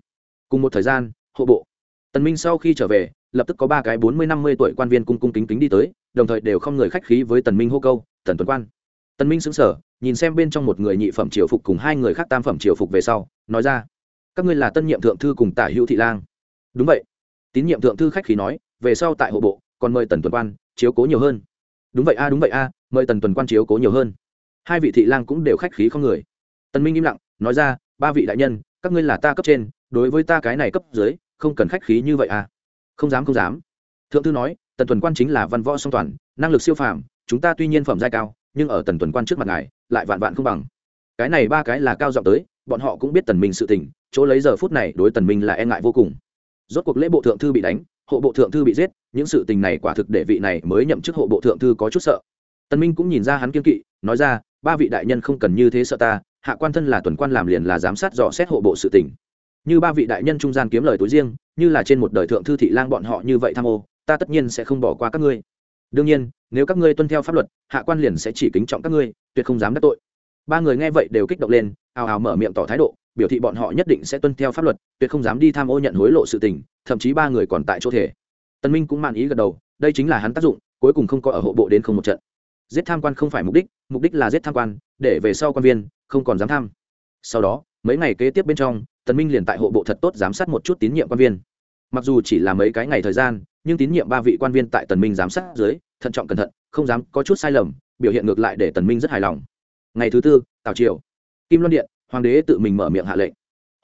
S1: Cùng một thời gian, hộ bộ. Tần minh sau khi trở về, lập tức có ba cái bốn mươi năm mươi tuổi quan viên cung cung kính kính đi tới, đồng thời đều không người khách khí với tần minh hô câu, tần tuấn quan. Tần minh sững sờ, nhìn xem bên trong một người nhị phẩm triều phục cùng hai người khác tam phẩm triều phục về sau, nói ra, các ngươi là tân nhiệm thượng thư cùng tả hữu thị lang. Đúng vậy. Tín nhiệm thượng thư khách khí nói, về sau tại hộ bộ còn mời tần tuần quan chiếu cố nhiều hơn. Đúng vậy a, đúng vậy a, mời tần tuần quan chiếu cố nhiều hơn. Hai vị thị lang cũng đều khách khí không người. Tần minh im lặng, nói ra, ba vị đại nhân, các ngươi là ta cấp trên, đối với ta cái này cấp dưới, không cần khách khí như vậy à không dám không dám. Thượng thư nói, tần tuần quan chính là văn võ song toàn, năng lực siêu phàm, chúng ta tuy nhiên phẩm giai cao, nhưng ở tần tuần quan trước mặt ngài, lại vạn vạn không bằng. Cái này ba cái là cao giọng tới, bọn họ cũng biết tần minh sự tình, chỗ lấy giờ phút này đối tần minh là e ngại vô cùng. Rốt cuộc lễ bộ thượng thư bị đánh hộ bộ thượng thư bị giết, những sự tình này quả thực để vị này mới nhậm chức hộ bộ thượng thư có chút sợ. Tân minh cũng nhìn ra hắn kiên kỵ, nói ra, ba vị đại nhân không cần như thế sợ ta, hạ quan thân là tuần quan làm liền là giám sát dò xét hộ bộ sự tình. Như ba vị đại nhân trung gian kiếm lời túi riêng, như là trên một đời thượng thư thị lang bọn họ như vậy tham ô, ta tất nhiên sẽ không bỏ qua các ngươi. Đương nhiên, nếu các ngươi tuân theo pháp luật, hạ quan liền sẽ chỉ kính trọng các ngươi, tuyệt không dám đắc tội. Ba người nghe vậy đều kích động lên, ào ào mở miệng tỏ thái độ biểu thị bọn họ nhất định sẽ tuân theo pháp luật, tuyệt không dám đi tham ô nhận hối lộ sự tình, thậm chí ba người còn tại chỗ thể. Tân minh cũng mạn ý gật đầu, đây chính là hắn tác dụng, cuối cùng không có ở hộ bộ đến không một trận. Giết tham quan không phải mục đích mục đích là giết tham quan, để về sau quan viên, không còn dám tham. Sau đó, mấy ngày kế tiếp bên trong, tần minh liền tại hộ bộ thật tốt giám sát một chút tín nhiệm quan viên. Mặc dù chỉ là mấy cái ngày thời gian, nhưng tín nhiệm ba vị quan viên tại tần minh giám sát dưới, thận trọng cẩn thận, không dám có chút sai lầm, biểu hiện ngược lại để tần minh rất hài lòng. Ngày thứ tư, tào triều. Kim loan điện hoàng đế tự mình mở miệng hạ lệnh.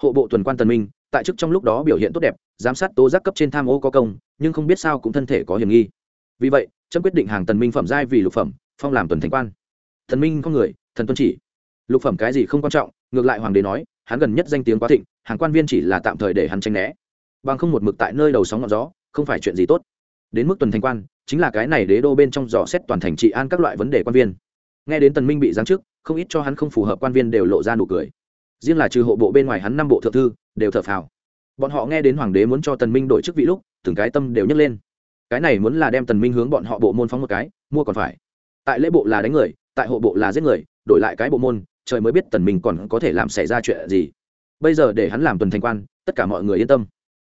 S1: Hộ bộ tuần quan tần minh, tại chức trong lúc đó biểu hiện tốt đẹp, giám sát tố giác cấp trên tham ô có công, nhưng không biết sao cũng thân thể có hiểm nghi. Vì vậy trâm quyết định hàng tần minh phẩm giai vì lục phẩm, phong làm tuần thánh quan. Thần minh con người, thần tuân chỉ. Lục phẩm cái gì không quan trọng, ngược lại hoàng đế nói, hắn gần nhất danh tiếng quá thịnh, hàng quan viên chỉ là tạm thời để hắn tranh né. Bằng không một mực tại nơi đầu sóng ngọn gió, không phải chuyện gì tốt. Đến mức tuần thành quan, chính là cái này đế đô bên trong dò xét toàn thành trị an các loại vấn đề quan viên. Nghe đến tần minh bị giáng chức, không ít cho hắn không phù hợp quan viên đều lộ ra nụ cười riêng là trừ hộ bộ bên ngoài hắn năm bộ thượng thư, đều thở phào. Bọn họ nghe đến hoàng đế muốn cho tần minh đổi chức vị lúc, từng cái tâm đều nhấc lên. Cái này muốn là đem tần minh hướng bọn họ bộ môn phóng một cái, mua còn phải. Tại lễ bộ là đánh người, tại hộ bộ là giết người, đổi lại cái bộ môn, trời mới biết tần minh còn có thể làm xảy ra chuyện gì. Bây giờ để hắn làm tuần thành quan, tất cả mọi người yên tâm.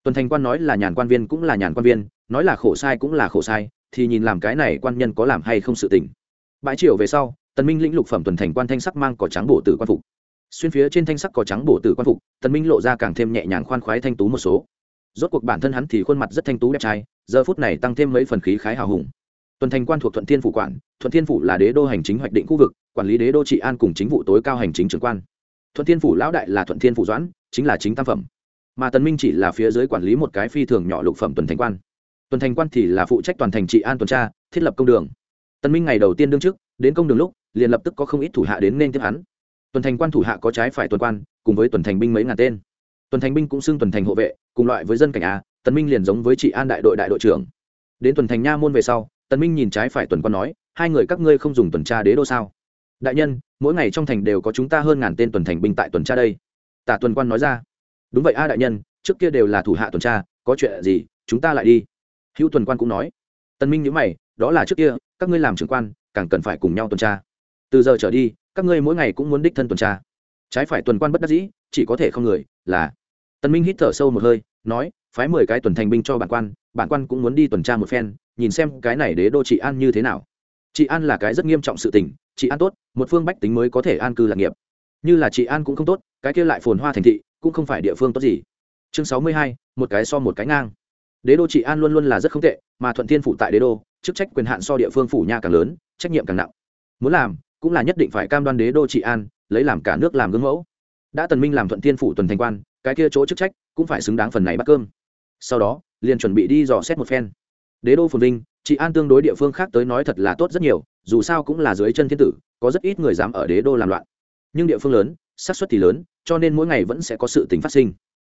S1: Tuần thành quan nói là nhàn quan viên cũng là nhàn quan viên, nói là khổ sai cũng là khổ sai, thì nhìn làm cái này quan nhân có làm hay không sự tình. Bãi triều về sau, tần minh lĩnh lục phẩm tuần thành quan thanh sắc mang cỏ trắng bộ tử quan phục xuyên phía trên thanh sắc cỏ trắng bổ tử quan phục, tần minh lộ ra càng thêm nhẹ nhàng khoan khoái thanh tú một số. Rốt cuộc bản thân hắn thì khuôn mặt rất thanh tú đẹp trai, giờ phút này tăng thêm mấy phần khí khái hào hùng. Tuần thành quan thuộc thuận thiên phủ quản, thuận thiên phủ là đế đô hành chính hoạch định khu vực, quản lý đế đô trị an cùng chính vụ tối cao hành chính trưởng quan. Thuận thiên phủ lão đại là thuận thiên phủ doãn, chính là chính tam phẩm. Mà tần minh chỉ là phía dưới quản lý một cái phi thường nhỏ lục phẩm tuần thành quan. Tuần thành quan thì là phụ trách toàn thành trị an tuần tra, thiết lập công đường. Tần minh ngày đầu tiên đương chức, đến công đường lúc, liền lập tức có không ít thủ hạ đến nên tiếp hắn tuần thành quan thủ hạ có trái phải tuần quan, cùng với tuần thành binh mấy ngàn tên. Tuần thành binh cũng xưng tuần thành hộ vệ, cùng loại với dân cảnh a, tần minh liền giống với chị an đại đội đại đội trưởng. Đến tuần thành nha môn về sau, tần minh nhìn trái phải tuần quan nói, hai người các ngươi không dùng tuần tra đế đô sao? Đại nhân, mỗi ngày trong thành đều có chúng ta hơn ngàn tên tuần thành binh tại tuần tra đây. Tả tuần quan nói ra. Đúng vậy a đại nhân, trước kia đều là thủ hạ tuần tra, có chuyện gì, chúng ta lại đi. Hữu tuần quan cũng nói. Tần minh nhớ mày, đó là trước kia, các ngươi làm trưởng quan, càng cần phải cùng nhau tuần tra. Từ giờ trở đi các ngươi mỗi ngày cũng muốn đích thân tuần tra. Trái phải tuần quan bất đắc dĩ, chỉ có thể không người, là. Tần minh hít thở sâu một hơi, nói, phái mười cái tuần thành binh cho bản quan bản quan cũng muốn đi tuần tra một phen, nhìn xem cái này đế đô trị an như thế nào. Trị an là cái rất nghiêm trọng sự tình, trị an tốt, một phương bách tính mới có thể an cư lạc nghiệp. Như là trị an cũng không tốt, cái kia lại phồn hoa thành thị, cũng không phải địa phương tốt gì. Chương sáu mươi hai, một cái so một cái ngang. Đế đô trị an luôn luôn là rất không tệ, mà thuận thiên phủ tại đế đô, chức trách quyền hạn so địa phương phủ nha càng lớn, trách nhiệm càng nặng. Muốn làm cũng là nhất định phải cam đoan đế đô trị an, lấy làm cả nước làm gương mẫu. Đã tần minh làm thuận thiên phủ tuần thành quan, cái kia chỗ chức trách cũng phải xứng đáng phần này bắt cơm. Sau đó, liền chuẩn bị đi dò xét một phen. Đế đô phồn vinh, trị an tương đối địa phương khác tới nói thật là tốt rất nhiều, dù sao cũng là dưới chân thiên tử, có rất ít người dám ở đế đô làm loạn. Nhưng địa phương lớn, xác suất thì lớn, cho nên mỗi ngày vẫn sẽ có sự tình phát sinh.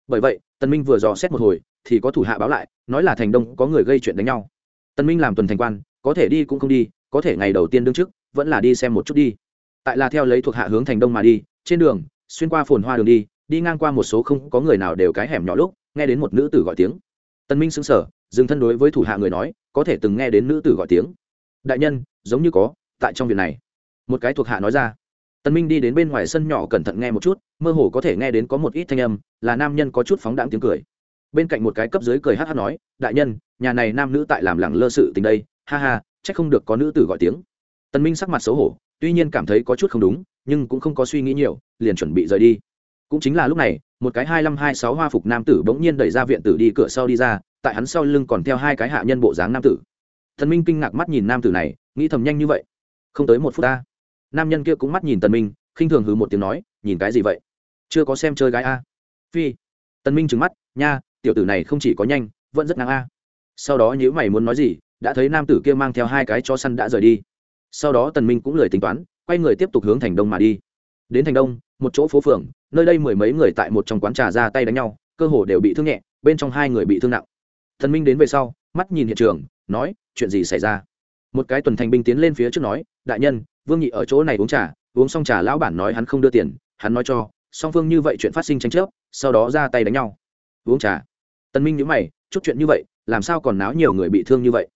S1: Bởi vậy, tần minh vừa dò xét một hồi, thì có thủ hạ báo lại, nói là thành đông có người gây chuyện đánh nhau. Tần minh làm tuần thành quan, có thể đi cũng không đi, có thể ngày đầu tiên đương chức vẫn là đi xem một chút đi. Tại là theo lấy thuộc hạ hướng thành đông mà đi, trên đường, xuyên qua phồn hoa đường đi đi ngang qua một số không có người nào đều cái hẻm nhỏ lúc, nghe đến một nữ tử gọi tiếng. Tân minh sững sờ, dừng thân đối với thủ hạ người nói, có thể từng nghe đến nữ tử gọi tiếng. Đại nhân, giống như có, tại trong viện này. Một cái thuộc hạ nói ra. Tân minh đi đến bên ngoài sân nhỏ cẩn thận nghe một chút, mơ hồ có thể nghe đến có một ít thanh âm, là nam nhân có chút phóng đãng tiếng cười. Bên cạnh một cái cấp dưới cười hát hát nói, đại nhân, nhà này nam nữ tại làm lẳng lơ sự tình đây, ha ha, chắc không được có nữ tử gọi tiếng tần minh sắc mặt xấu hổ, tuy nhiên cảm thấy có chút không đúng, nhưng cũng không có suy nghĩ nhiều, liền chuẩn bị rời đi. Cũng chính là lúc này, một cái hai năm hai sáu hoa phục nam tử bỗng nhiên đẩy ra viện tử đi cửa sau đi ra, tại hắn sau lưng còn theo hai cái hạ nhân bộ dáng nam tử. Tần minh kinh ngạc mắt nhìn nam tử này, nghĩ thầm nhanh như vậy. Không tới một phút ta. Nam nhân kia cũng mắt nhìn tần minh, khinh thường hừ một tiếng nói, nhìn cái gì vậy? Chưa có xem chơi gái a. Phi. Tân minh trừng mắt, nha, tiểu tử này không chỉ có nhanh, vẫn rất ngang a. Sau đó nhữ mày muốn nói gì, đã thấy nam tử kia mang theo hai cái chó săn đã rời đi sau đó tần minh cũng lười tính toán, quay người tiếp tục hướng thành đông mà đi. Đến thành đông, một chỗ phố phường, nơi đây mười mấy người tại một trong quán trà ra tay đánh nhau, cơ hồ đều bị thương nhẹ, bên trong hai người bị thương nặng. Thần minh đến về sau, mắt nhìn hiện trường, nói, chuyện gì xảy ra? Một cái tuần thành binh tiến lên phía trước nói, đại nhân, vương nhị ở chỗ này uống trà, uống xong trà lão bản nói hắn không đưa tiền, hắn nói cho, song phương như vậy chuyện phát sinh tranh chấp, sau đó ra tay đánh nhau. Uống trà. Tần minh nhíu mày, chút chuyện như vậy, làm sao còn náo nhiều người bị thương như vậy?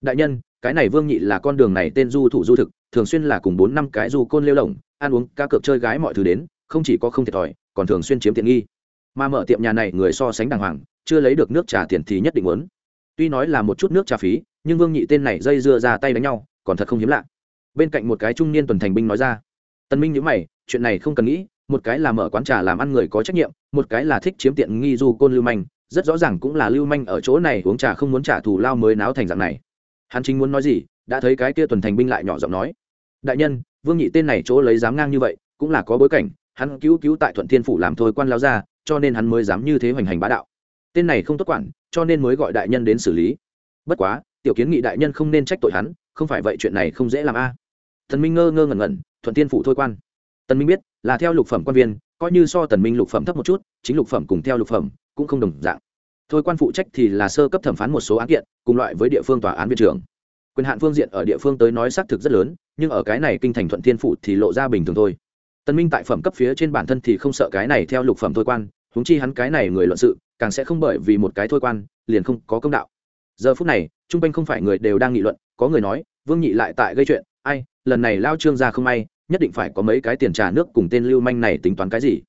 S1: Đại nhân cái này vương nhị là con đường này tên du thủ du thực, thường xuyên là cùng bốn năm cái du côn lêu lồng ăn uống ca cược, chơi gái mọi thứ đến, không chỉ có không thiệt thòi, còn thường xuyên chiếm tiện nghi. Mà mở tiệm nhà này, người so sánh đàng hoàng, chưa lấy được nước trà tiền thì nhất định muốn. Tuy nói là một chút nước trà phí, nhưng vương nhị tên này dây dưa ra tay đánh nhau, còn thật không hiếm lạ. Bên cạnh một cái trung niên tuần thành binh nói ra, tân minh nhữ mày, chuyện này không cần nghĩ, một cái là mở quán trà làm ăn người có trách nhiệm, một cái là thích chiếm tiện nghi du côn lưu manh, rất rõ ràng cũng là lưu manh ở chỗ này uống trà không muốn trả thù lao mới náo thành dạng này hắn chính muốn nói gì, đã thấy cái kia tuần thành binh lại nhỏ giọng nói. Đại nhân, vương nhị tên này chỗ lấy dám ngang như vậy, cũng là có bối cảnh, hắn cứu cứu tại thuận thiên phủ làm thôi quan lao ra, cho nên hắn mới dám như thế hoành hành bá đạo. Tên này không tốt quản, cho nên mới gọi đại nhân đến xử lý. Bất quá, tiểu kiến nghị đại nhân không nên trách tội hắn, không phải vậy chuyện này không dễ làm a. Thần minh ngơ ngơ ngẩn ngẩn, thuận thiên phủ thôi quan. Tần minh biết, là theo lục phẩm quan viên, coi như so tần minh lục phẩm thấp một chút, chính lục phẩm cùng theo lục phẩm cũng không đồng dạng thôi quan phụ trách thì là sơ cấp thẩm phán một số án kiện, cùng loại với địa phương tòa án viện trưởng. Quyền hạn phương diện ở địa phương tới nói xác thực rất lớn, nhưng ở cái này kinh thành thuận thiên phụ thì lộ ra bình thường thôi. Tân minh tại phẩm cấp phía trên bản thân thì không sợ cái này theo lục phẩm thôi quan, huống chi hắn cái này người luận sự, càng sẽ không bởi vì một cái thôi quan, liền không có công đạo. Giờ phút này, trung quanh không phải người đều đang nghị luận, có người nói, vương nhị lại tại gây chuyện, ai, lần này lao trương ra không may, nhất định phải có mấy cái tiền trà nước cùng tên lưu manh này tính toán cái gì?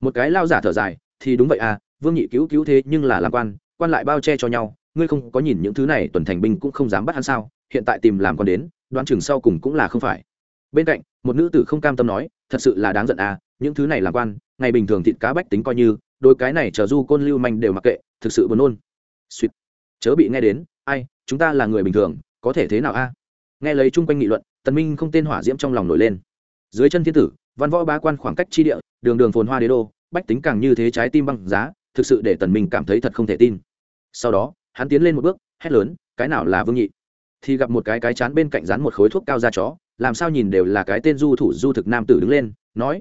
S1: Một cái lao giả thở dài, thì đúng vậy à vương nhị cứu cứu thế nhưng là làm quan quan lại bao che cho nhau, ngươi không có nhìn những thứ này, tuần thành binh cũng không dám bắt hắn sao? Hiện tại tìm làm con đến, đoán chừng sau cùng cũng là không phải. Bên cạnh, một nữ tử không cam tâm nói, thật sự là đáng giận à những thứ này làm quan, ngày bình thường thịt cá bách tính coi như, đôi cái này chờ du côn lưu manh đều mặc kệ, thực sự buồn nôn. Suýt. Chớ bị nghe đến, ai, chúng ta là người bình thường, có thể thế nào a? Nghe lấy chung quanh nghị luận, tần minh không tên hỏa diễm trong lòng nổi lên. Dưới chân thiên tử, văn võ bá quan khoảng cách chi địa, đường đường phồn hoa đế đô, bách tính càng như thế trái tim băng giá thực sự để tần minh cảm thấy thật không thể tin. Sau đó, hắn tiến lên một bước, hét lớn, cái nào là vương nhị? Thì gặp một cái cái chán bên cạnh rán một khối thuốc cao da chó, làm sao nhìn đều là cái tên du thủ du thực nam tử đứng lên, nói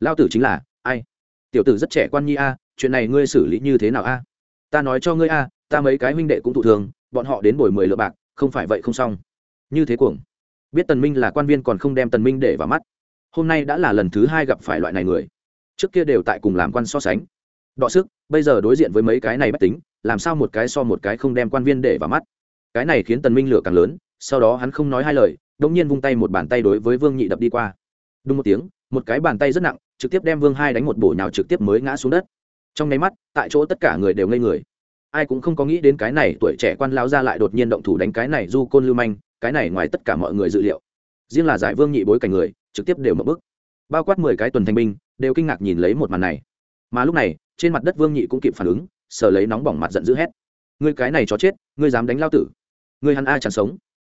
S1: lao tử chính là ai? Tiểu tử rất trẻ quan nhi a, chuyện này ngươi xử lý như thế nào a? Ta nói cho ngươi a, ta mấy cái huynh đệ cũng thụ thường, bọn họ đến bồi mười lượng bạc, không phải vậy không xong. Như thế cuồng. Biết tần minh là quan viên còn không đem tần minh để vào mắt. Hôm nay đã là lần thứ hai gặp phải loại này người. Trước kia đều tại cùng làm quan so sánh đọ sức, bây giờ đối diện với mấy cái này bất tính, làm sao một cái so một cái không đem quan viên để vào mắt? Cái này khiến tần minh lửa càng lớn, sau đó hắn không nói hai lời đống nhiên vung tay một bàn tay đối với vương nhị đập đi qua. Đúng một tiếng, một cái bàn tay rất nặng, trực tiếp đem vương hai đánh một bổ nhào trực tiếp mới ngã xuống đất. Trong nháy mắt, tại chỗ tất cả người đều ngây người. Ai cũng không có nghĩ đến cái này tuổi trẻ quan lao ra lại đột nhiên động thủ đánh cái này du côn lưu manh, cái này ngoài tất cả mọi người dự liệu. Riêng là giải vương nhị bối cảnh người, trực tiếp đều mở bức. Bao quát mười cái tuần thanh binh, đều kinh ngạc nhìn lấy một màn này. Mà lúc này trên mặt đất vương nhị cũng kịp phản ứng, sờ lấy nóng bỏng mặt giận dữ hét. Ngươi cái này chó chết, ngươi dám đánh lao tử. Ngươi hắn ai chẳng sống.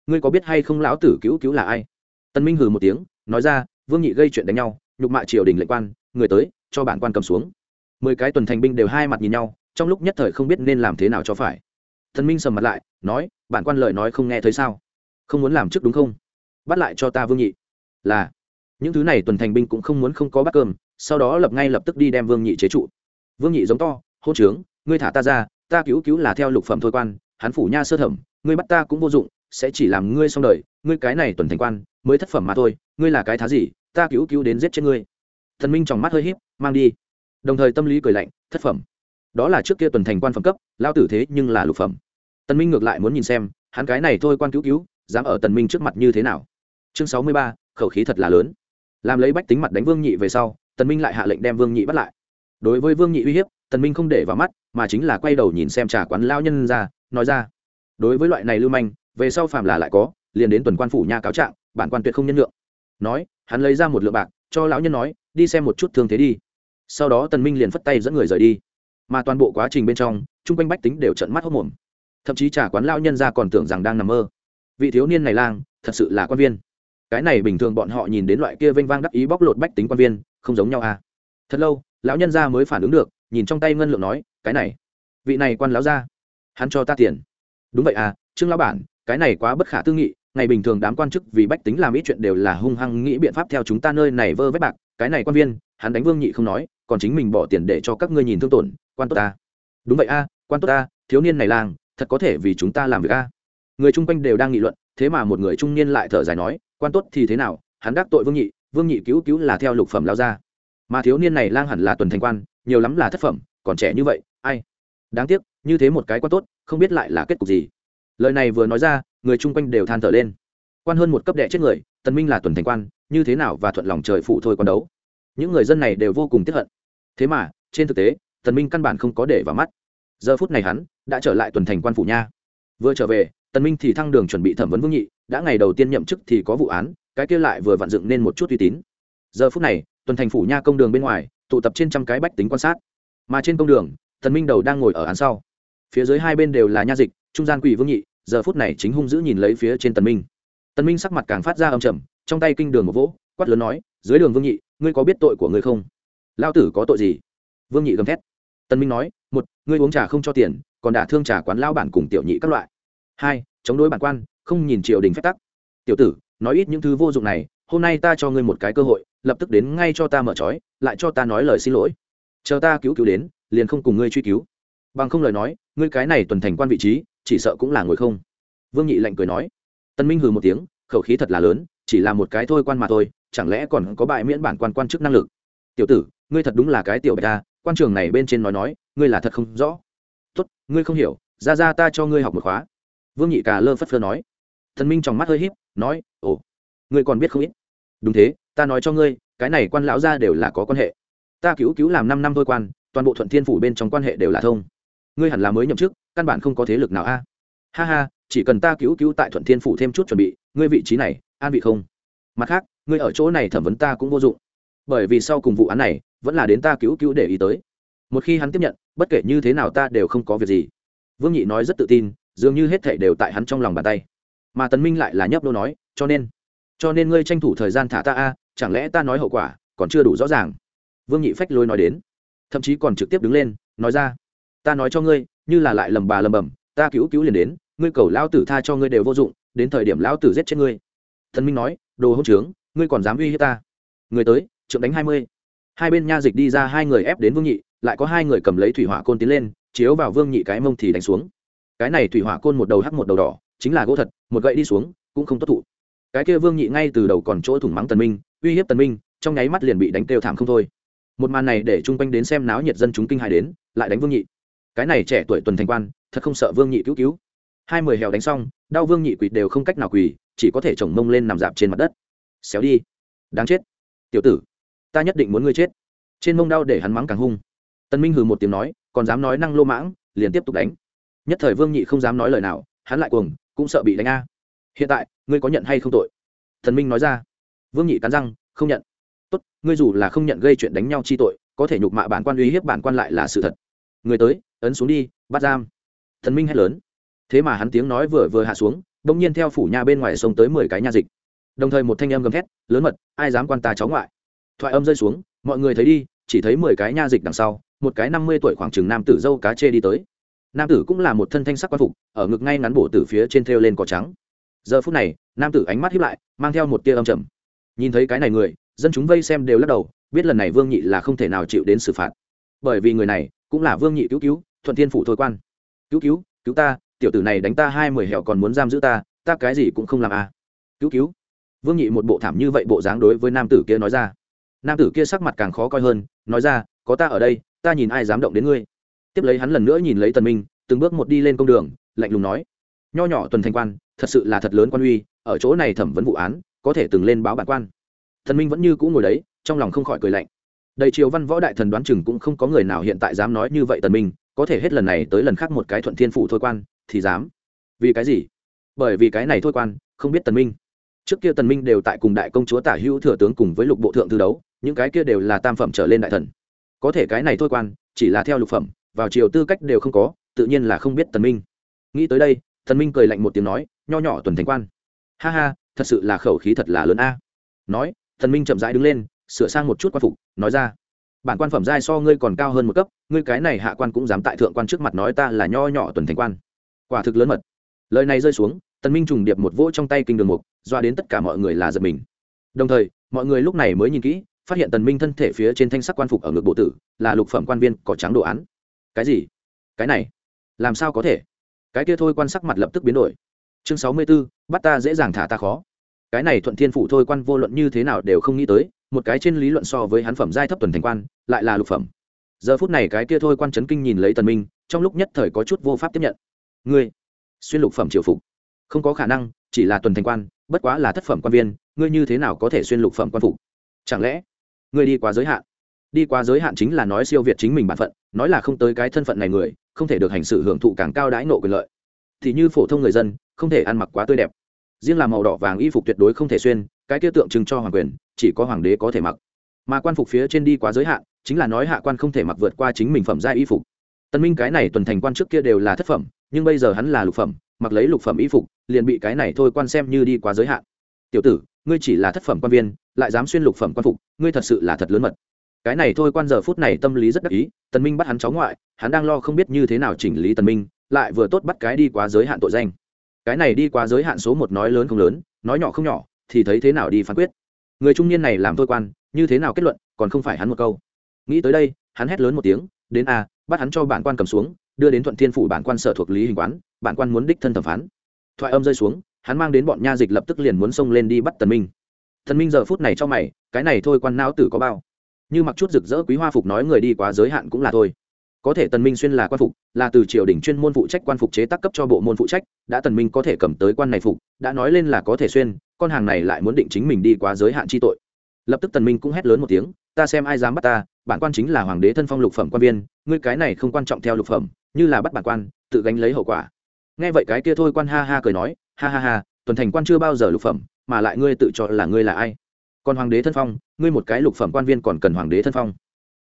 S1: Ngươi có biết hay không lão tử cứu cứu là ai? Tân minh hừ một tiếng, nói ra, vương nhị gây chuyện đánh nhau, nhục mạ triều đình lệnh quan, người tới, cho bản quan cầm xuống. Mười cái tuần thành binh đều hai mặt nhìn nhau, trong lúc nhất thời không biết nên làm thế nào cho phải. Thần minh sầm mặt lại, nói, bản quan lời nói không nghe thấy sao? Không muốn làm trước đúng không? Bắt lại cho ta vương nhị. Là. Những thứ này tuần thành binh cũng không muốn không có bát cơm, sau đó lập ngay lập tức đi đem vương nhị chế trụ vương nhị giống to hôn trướng ngươi thả ta ra ta cứu cứu là theo lục phẩm thôi quan hắn phủ nha sơ thẩm ngươi bắt ta cũng vô dụng sẽ chỉ làm ngươi xong đời ngươi cái này tuần thành quan mới thất phẩm mà thôi ngươi là cái thá gì ta cứu cứu đến giết chết ngươi. Thần minh trong mắt hơi híp mang đi. Đồng thời tâm lý cười lạnh thất phẩm. Đó là trước kia tuần thành quan phẩm cấp lao tử thế nhưng là lục phẩm. Tần minh ngược lại muốn nhìn xem hắn cái này thôi quan cứu cứu dám ở tần minh trước mặt như thế nào? Chương sáu mươi ba, khẩu khí thật là lớn. Làm lấy bách tính mặt đánh vương nhị về sau tần minh lại hạ lệnh đem vương nhị bắt lại đối với vương nhị uy hiếp, tần minh không để vào mắt, mà chính là quay đầu nhìn xem trà quán lao nhân ra, nói ra. Đối với loại này lưu manh, về sau phàm là lại có, liền đến tuần quan phủ nha cáo trạng, bản quan tuyệt không nhân lượng nói, hắn lấy ra một lượng bạc, cho lão nhân nói, đi xem một chút thương thế đi. Sau đó tần minh liền phất tay dẫn người rời đi. Mà toàn bộ quá trình bên trong, chung quanh bách tính đều trợn mắt hốt mồm thậm chí trà quán lão nhân ra còn tưởng rằng đang nằm mơ. Vị thiếu niên này lang, thật sự là quan viên. Cái này bình thường bọn họ nhìn đến loại kia vênh vang đắc ý bóc lột bách tính quan viên, không giống nhau à. Thật lâu lão nhân gia mới phản ứng được nhìn trong tay ngân lượng nói cái này vị này quan lão gia, hắn cho ta tiền. Đúng vậy à trương lão bản cái này quá bất khả tư nghị ngày bình thường đám quan chức vì bách tính làm ít chuyện đều là hung hăng nghĩ biện pháp theo chúng ta nơi này vơ vét bạc cái này quan viên hắn đánh vương nhị không nói còn chính mình bỏ tiền để cho các ngươi nhìn thương tổn quan tốt ta. Đúng vậy a quan tốt ta thiếu niên này làng thật có thể vì chúng ta làm việc a người chung quanh đều đang nghị luận thế mà một người trung niên lại thở dài nói quan tốt thì thế nào hắn đắc tội vương nhị vương nhị cứu cứu là theo lục phẩm lao ra mà thiếu niên này lang hẳn là tuần thành quan, nhiều lắm là thất phẩm, còn trẻ như vậy, ai? Đáng tiếc, như thế một cái quan tốt, không biết lại là kết cục gì. Lời này vừa nói ra, người chung quanh đều than thở lên. Quan hơn một cấp đệ chết người, tần minh là tuần thành quan, như thế nào và thuận lòng trời phụ thôi còn đấu? Những người dân này đều vô cùng tiếc hận. Thế mà, trên thực tế, tần minh căn bản không có để vào mắt. Giờ phút này hắn đã trở lại tuần thành quan phủ nha. Vừa trở về, tần minh thì thăng đường chuẩn bị thẩm vấn vương nhị, đã ngày đầu tiên nhậm chức thì có vụ án, cái kia lại vừa vặn dựng nên một chút uy tín. Giờ phút này tuần thành phủ nha công đường bên ngoài, tụ tập trên trăm cái bách tính quan sát. Mà trên công đường tần minh đầu đang ngồi ở án sau. Phía dưới hai bên đều là nha dịch, trung gian quỷ vương nhị, giờ phút này chính hung dữ nhìn lấy phía trên tần minh. Tần minh sắc mặt càng phát ra âm trầm, trong tay kinh đường một vỗ, quát lớn nói, dưới đường vương nhị, ngươi có biết tội của ngươi không? Lao tử có tội gì? Vương nhị gầm thét. Tần minh nói, một, ngươi uống trà không cho tiền, còn đả thương trà quán lao bản cùng tiểu nhị các loại. Hai, chống đối bản quan, không nhìn triều đình phép tắc. Tiểu tử, nói ít những thứ vô dụng này hôm nay ta cho ngươi một cái cơ hội, lập tức đến ngay cho ta mở trói, lại cho ta nói lời xin lỗi. Chờ ta cứu cứu đến, liền không cùng ngươi truy cứu. Bằng không lời nói, ngươi cái này tuần thành quan vị trí, chỉ sợ cũng là ngồi không. Vương nhị lạnh cười nói. Tân minh hừ một tiếng, khẩu khí thật là lớn, chỉ là một cái thôi quan mà thôi, chẳng lẽ còn có bại miễn bản quan quan chức năng lực? Tiểu tử, ngươi thật đúng là cái tiểu bạch ta, quan trường này bên trên nói nói, ngươi là thật không rõ. Tốt, ngươi không hiểu, ra ra ta cho ngươi học một khóa. Vương nhị cà lơ phất phơ nói. Thần minh trong mắt hơi híp, nói, ồ, ngươi còn biết không ít đúng thế, ta nói cho ngươi, cái này quan lão gia đều là có quan hệ. Ta cứu cứu làm năm năm thôi quan, toàn bộ thuận thiên phủ bên trong quan hệ đều là thông. Ngươi hẳn là mới nhậm chức, căn bản không có thế lực nào a. Ha ha, chỉ cần ta cứu cứu tại thuận thiên phủ thêm chút chuẩn bị, ngươi vị trí này, an vị không? Mặt khác, ngươi ở chỗ này thẩm vấn ta cũng vô dụng. Bởi vì sau cùng vụ án này, vẫn là đến ta cứu cứu để ý tới. Một khi hắn tiếp nhận, bất kể như thế nào ta đều không có việc gì. Vương nhị nói rất tự tin, dường như hết thảy đều tại hắn trong lòng bàn tay. Mà tần minh lại là nhấp đô nói, cho nên cho nên ngươi tranh thủ thời gian thả ta a, chẳng lẽ ta nói hậu quả còn chưa đủ rõ ràng? Vương nhị phách lôi nói đến, thậm chí còn trực tiếp đứng lên, nói ra, ta nói cho ngươi, như là lại lầm bà lầm bầm ta cứu cứu liền đến, ngươi cầu lao tử tha cho ngươi đều vô dụng, đến thời điểm lão tử giết chết ngươi. Thần minh nói, đồ hỗn trướng, ngươi còn dám uy hiếp ta? Người tới, trượng đánh hai mươi. Hai bên nha dịch đi ra, hai người ép đến vương nhị, lại có hai người cầm lấy thủy hỏa côn tiến lên, chiếu vào vương nhị cái mông thì đánh xuống. Cái này thủy hỏa côn một đầu hắc một đầu đỏ, chính là gỗ thật, một gậy đi xuống, cũng không tốt thụ cái kia vương nhị ngay từ đầu còn chỗ thủng mắng tần minh, uy hiếp tần minh, trong nháy mắt liền bị đánh kêu thảm không thôi. Một màn này để chung quanh đến xem náo nhiệt dân chúng kinh hài đến, lại đánh vương nhị. Cái này trẻ tuổi tuần thành quan, thật không sợ vương nhị cứu cứu. Hai mười hèo đánh xong, đau vương nhị quỳ đều không cách nào quỳ, chỉ có thể chồng mông lên nằm dạp trên mặt đất. Xéo đi. Đáng chết. Tiểu tử, ta nhất định muốn ngươi chết. Trên mông đau để hắn mắng càng hung. Tân minh hừ một tiếng nói, còn dám nói năng lô mãng, liền tiếp tục đánh. Nhất thời vương nhị không dám nói lời nào, hắn lại cuồng, cũng sợ bị đánh a. Hiện tại ngươi có nhận hay không tội? Thần minh nói ra. Vương nhị cắn răng, không nhận. Tốt, ngươi dù là không nhận gây chuyện đánh nhau chi tội, có thể nhục mạ bản quan uy hiếp bản quan lại là sự thật. Người tới, ấn xuống đi, bắt giam. Thần minh hét lớn. Thế mà hắn tiếng nói vừa vừa hạ xuống đông nhiên theo phủ nhà bên ngoài sông tới mười cái nha dịch. Đồng thời một thanh âm gầm thét, lớn mật, ai dám quan tà cháu ngoại? Thoại âm rơi xuống, mọi người thấy đi, chỉ thấy mười cái nha dịch đằng sau, một cái năm mươi tuổi khoảng chừng nam tử dâu cá chê đi tới. Nam tử cũng là một thân thanh sắc quan phục, ở ngực ngay ngắn bổ từ phía trên thêu lên cỏ trắng giờ phút này, nam tử ánh mắt hiếp lại, mang theo một tia âm trầm. Nhìn thấy cái này người, dân chúng vây xem đều lắc đầu, biết lần này vương nhị là không thể nào chịu đến xử phạt. Bởi vì người này cũng là vương nhị cứu cứu, thuận thiên phủ thôi quan. Cứu cứu cứu ta, tiểu tử này đánh ta hai mười hẻo còn muốn giam giữ ta ta cái gì cũng không làm à. Cứu cứu. Vương nhị một bộ thảm như vậy bộ dáng đối với nam tử kia nói ra. Nam tử kia sắc mặt càng khó coi hơn, nói ra, có ta ở đây, ta nhìn ai dám động đến ngươi. Tiếp lấy hắn lần nữa nhìn lấy tần minh, từng bước một đi lên công đường, lạnh lùng nói. Nho nhỏ tuần thanh quan thật sự là thật lớn quan uy, ở chỗ này thẩm vấn vụ án, có thể từng lên báo bản quan. Thần minh vẫn như cũ ngồi đấy, trong lòng không khỏi cười lạnh. Đầy triều văn võ đại thần đoán chừng cũng không có người nào hiện tại dám nói như vậy tần minh, có thể hết lần này tới lần khác một cái thuận thiên phụ thôi quan, thì dám. Vì cái gì? Bởi vì cái này thôi quan, không biết tần minh. Trước kia tần minh đều tại cùng đại công chúa tả hữu thừa tướng cùng với lục bộ thượng thư đấu, những cái kia đều là tam phẩm trở lên đại thần. Có thể cái này thôi quan, chỉ là theo lục phẩm, vào triều tư cách đều không có, tự nhiên là không biết tần minh. Nghĩ tới đây tần minh cười lạnh một tiếng nói, nho nhỏ tuần thành quan. Ha ha, thật sự là khẩu khí thật là lớn a. Nói, tần minh chậm rãi đứng lên, sửa sang một chút quan phục, nói ra, bản quan phẩm giai so ngươi còn cao hơn một cấp, ngươi cái này hạ quan cũng dám tại thượng quan trước mặt nói ta là nho nhỏ tuần thành quan. Quả thực lớn mật. Lời này rơi xuống, tần minh trùng điệp một vỗ trong tay kinh đường mục, doa đến tất cả mọi người là giật mình. Đồng thời, mọi người lúc này mới nhìn kỹ, phát hiện tần minh thân thể phía trên thanh sắc quan phục ở ngực bộ tử, là lục phẩm quan viên có trắng đồ án. Cái gì? Cái này? Làm sao có thể? Cái kia thôi quan sắc mặt lập tức biến đổi. Chương sáu mươi 64, bắt ta dễ dàng thả ta khó. Cái này thuận thiên phủ thôi quan vô luận như thế nào đều không nghĩ tới một cái trên lý luận so với hắn phẩm giai thấp tuần thành quan lại là lục phẩm. Giờ phút này cái kia thôi quan chấn kinh nhìn lấy tần minh trong lúc nhất thời có chút vô pháp tiếp nhận. Ngươi xuyên lục phẩm triều phục. Không có khả năng chỉ là tuần thành quan bất quá là thất phẩm quan viên ngươi như thế nào có thể xuyên lục phẩm quan phục? Chẳng lẽ ngươi đi quá giới hạn? Đi quá giới hạn chính là nói siêu việt chính mình bản phận nói là không tới cái thân phận này người không thể được hành xử hưởng thụ càng cao đãi nộ quyền lợi. Thì như phổ thông người dân, không thể ăn mặc quá tươi đẹp. Riêng là màu đỏ vàng y phục tuyệt đối không thể xuyên, cái kia tượng trưng cho hoàng quyền, chỉ có hoàng đế có thể mặc. Mà quan phục phía trên đi quá giới hạn, chính là nói hạ quan không thể mặc vượt qua chính mình phẩm ra y phục. Tân minh cái này tuần thành quan trước kia đều là thất phẩm, nhưng bây giờ hắn là lục phẩm, mặc lấy lục phẩm y phục, liền bị cái này thôi quan xem như đi quá giới hạn. Tiểu tử, ngươi chỉ là thất phẩm quan viên, lại dám xuyên lục phẩm quan phục, ngươi thật sự là thật lớn mật cái này thôi quan giờ phút này tâm lý rất đắc ý, tần minh bắt hắn cháu ngoại, hắn đang lo không biết như thế nào chỉnh lý tần minh, lại vừa tốt bắt cái đi quá giới hạn tội danh. Cái này đi quá giới hạn số một nói lớn không lớn, nói nhỏ không nhỏ, thì thấy thế nào đi phán quyết. Người trung niên này làm thôi quan, như thế nào kết luận, còn không phải hắn một câu. Nghĩ tới đây, hắn hét lớn một tiếng, đến a, bắt hắn cho bản quan cầm xuống, đưa đến thuận thiên phủ bản quan sở thuộc lý hình quán, bản quan muốn đích thân thẩm phán. Thoại âm rơi xuống, hắn mang đến bọn nha dịch lập tức liền muốn xông lên đi bắt tần minh. Thần minh giờ phút này cho mày, cái này thôi quan não tử có bao? Như mặc chút rực rỡ quý hoa phục nói người đi quá giới hạn cũng là thôi. Có thể tần minh xuyên là quan phục, là từ triều đình chuyên môn phụ trách quan phục chế tác cấp cho bộ môn phụ trách, đã tần minh có thể cầm tới quan này phục, đã nói lên là có thể xuyên, con hàng này lại muốn định chính mình đi quá giới hạn chi tội. Lập tức tần minh cũng hét lớn một tiếng, ta xem ai dám bắt ta, bản quan chính là hoàng đế thân phong lục phẩm quan viên, ngươi cái này không quan trọng theo lục phẩm, như là bắt bản quan, tự gánh lấy hậu quả. Nghe vậy cái kia thôi quan ha ha cười nói, ha ha ha, tuần thành quan chưa bao giờ lục phẩm, mà lại ngươi tự cho là ngươi là ai? Còn hoàng đế thân phong, ngươi một cái lục phẩm quan viên còn cần hoàng đế thân phong.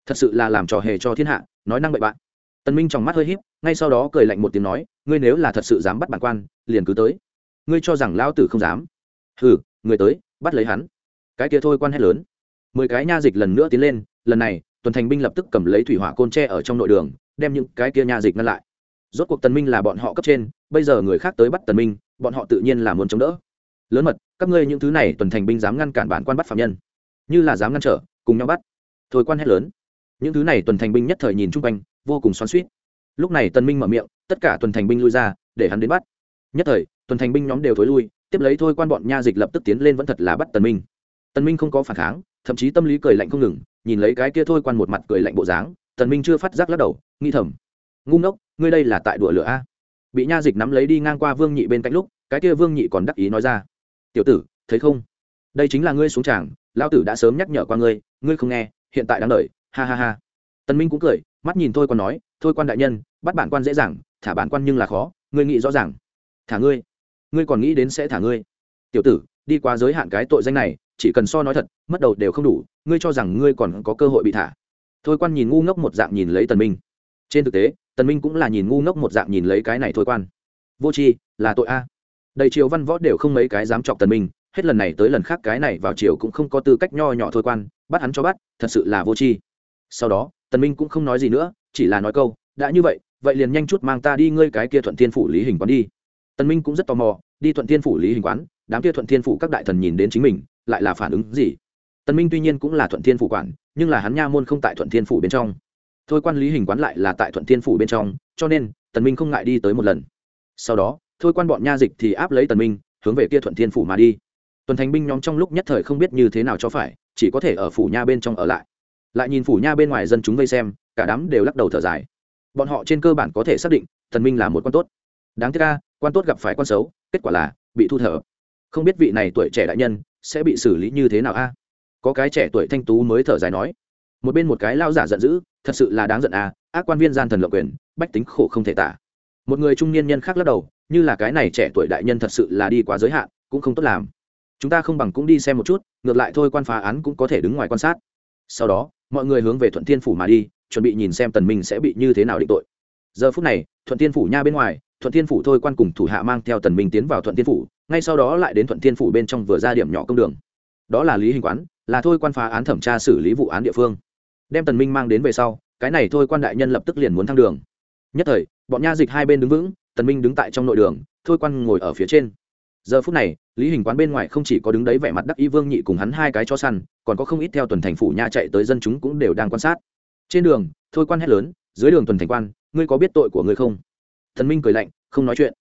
S1: Thật sự là làm trò hề cho thiên hạ, nói năng bậy bạn tần minh trong mắt hơi híp, ngay sau đó cười lạnh một tiếng nói, ngươi nếu là thật sự dám bắt bản quan, liền cứ tới. Ngươi cho rằng lão tử không dám? Hừ, người tới, bắt lấy hắn. Cái kia thôi quan hết lớn. Mười cái nha dịch lần nữa tiến lên, lần này, tuần thành binh lập tức cầm lấy thủy hỏa côn tre ở trong nội đường, đem những cái kia nha dịch ngăn lại. Rốt cuộc tần minh là bọn họ cấp trên, bây giờ người khác tới bắt tần minh, bọn họ tự nhiên là muốn chống đỡ lớn mật, các ngươi những thứ này tuần thành binh dám ngăn cản bản quan bắt phạm nhân. Như là dám ngăn trở, cùng nhau bắt. Thôi quan hét lớn. Những thứ này tuần thành binh nhất thời nhìn chung quanh, vô cùng xoắn suýt lúc này tần minh mở miệng, tất cả tuần thành binh lui ra, để hắn đến bắt. Nhất thời, tuần thành binh nhóm đều thối lui, tiếp lấy thôi quan bọn nha dịch lập tức tiến lên vẫn thật là bắt tần minh. Tần minh không có phản kháng, thậm chí tâm lý cười lạnh không ngừng, nhìn lấy cái kia thôi quan một mặt cười lạnh bộ dáng, tần minh chưa phát giác lắc đầu nghi thầm. Ngu ngốc, ngươi đây là tại đùa lửa a. Bị nha dịch nắm lấy đi ngang qua vương nhị bên cạnh lúc, cái kia vương nhị còn đắc ý nói ra tiểu tử, thấy không? Đây chính là ngươi xuống tràng lao tử đã sớm nhắc nhở qua ngươi ngươi không nghe, hiện tại đang đợi, ha ha ha. Tần minh cũng cười, mắt nhìn thôi còn nói, thôi quan đại nhân, bắt bản quan dễ dàng, thả bản quan nhưng là khó, ngươi nghĩ rõ ràng. Thả ngươi? Ngươi còn nghĩ đến sẽ thả ngươi? Tiểu tử, đi qua giới hạn cái tội danh này, chỉ cần so nói thật, mất đầu đều không đủ, ngươi cho rằng ngươi còn có cơ hội bị thả. Thôi quan nhìn ngu ngốc một dạng nhìn lấy tần minh. Trên thực tế, tần minh cũng là nhìn ngu ngốc một dạng nhìn lấy cái này thôi quan. Vô tri, là tội a đầy triều văn võ đều không mấy cái dám chọc tần minh, hết lần này tới lần khác cái này vào triều cũng không có tư cách nho nhỏ thôi quan, bắt hắn cho bắt, thật sự là vô tri. Sau đó, tần minh cũng không nói gì nữa, chỉ là nói câu, đã như vậy vậy liền nhanh chút mang ta đi ngươi cái kia thuận thiên phủ lý hình quán đi. Tần minh cũng rất tò mò, đi thuận thiên phủ lý hình quán, đám kia thuận thiên phủ các đại thần nhìn đến chính mình, lại là phản ứng gì? Tần minh tuy nhiên cũng là thuận thiên phủ quản, nhưng là hắn nha môn không tại thuận thiên phủ bên trong. Thôi quan lý hình quán lại là tại thuận thiên phủ bên trong, cho nên tần minh không ngại đi tới một lần. Sau đó thôi quan bọn nha dịch thì áp lấy tần minh, hướng về kia thuận thiên phủ mà đi. Tuần thành binh nhóm trong lúc nhất thời không biết như thế nào cho phải, chỉ có thể ở phủ nha bên trong ở lại. Lại nhìn phủ nha bên ngoài dân chúng vây xem, cả đám đều lắc đầu thở dài. Bọn họ trên cơ bản có thể xác định, tần minh là một quan tốt. Đáng tiếc ca quan tốt gặp phải quan xấu, kết quả là bị thu thở. Không biết vị này tuổi trẻ đại nhân sẽ bị xử lý như thế nào a? Có cái trẻ tuổi thanh tú mới thở dài nói. Một bên một cái lao giả giận dữ, thật sự là đáng giận à ác quan viên gian thần lộc quyền, bách tính khổ không thể tả. Một người trung niên nhân khác lắc đầu như là cái này trẻ tuổi đại nhân thật sự là đi quá giới hạn, cũng không tốt làm. Chúng ta không bằng cũng đi xem một chút, ngược lại thôi quan phá án cũng có thể đứng ngoài quan sát. Sau đó, mọi người hướng về thuận thiên phủ mà đi, chuẩn bị nhìn xem tần minh sẽ bị như thế nào định tội. Giờ phút này, thuận thiên phủ nha bên ngoài, thuận thiên phủ thôi quan cùng thủ hạ mang theo tần minh tiến vào thuận thiên phủ, ngay sau đó lại đến thuận thiên phủ bên trong vừa ra điểm nhỏ công đường. Đó là lý hình quán, là thôi quan phá án thẩm tra xử lý vụ án địa phương. Đem tần minh mang đến về sau, cái này thôi quan đại nhân lập tức liền muốn thăng đường. Nhất thời, bọn nha dịch hai bên đứng vững tần minh đứng tại trong nội đường, thôi quan ngồi ở phía trên. Giờ phút này, lý hình quán bên ngoài không chỉ có đứng đấy vẻ mặt đắc ý vương nhị cùng hắn hai cái cho săn, còn có không ít theo tuần thành phủ nha chạy tới dân chúng cũng đều đang quan sát. Trên đường, thôi quan hét lớn, dưới đường tuần thành quan, ngươi có biết tội của ngươi không? Thần minh cười lạnh, không nói chuyện.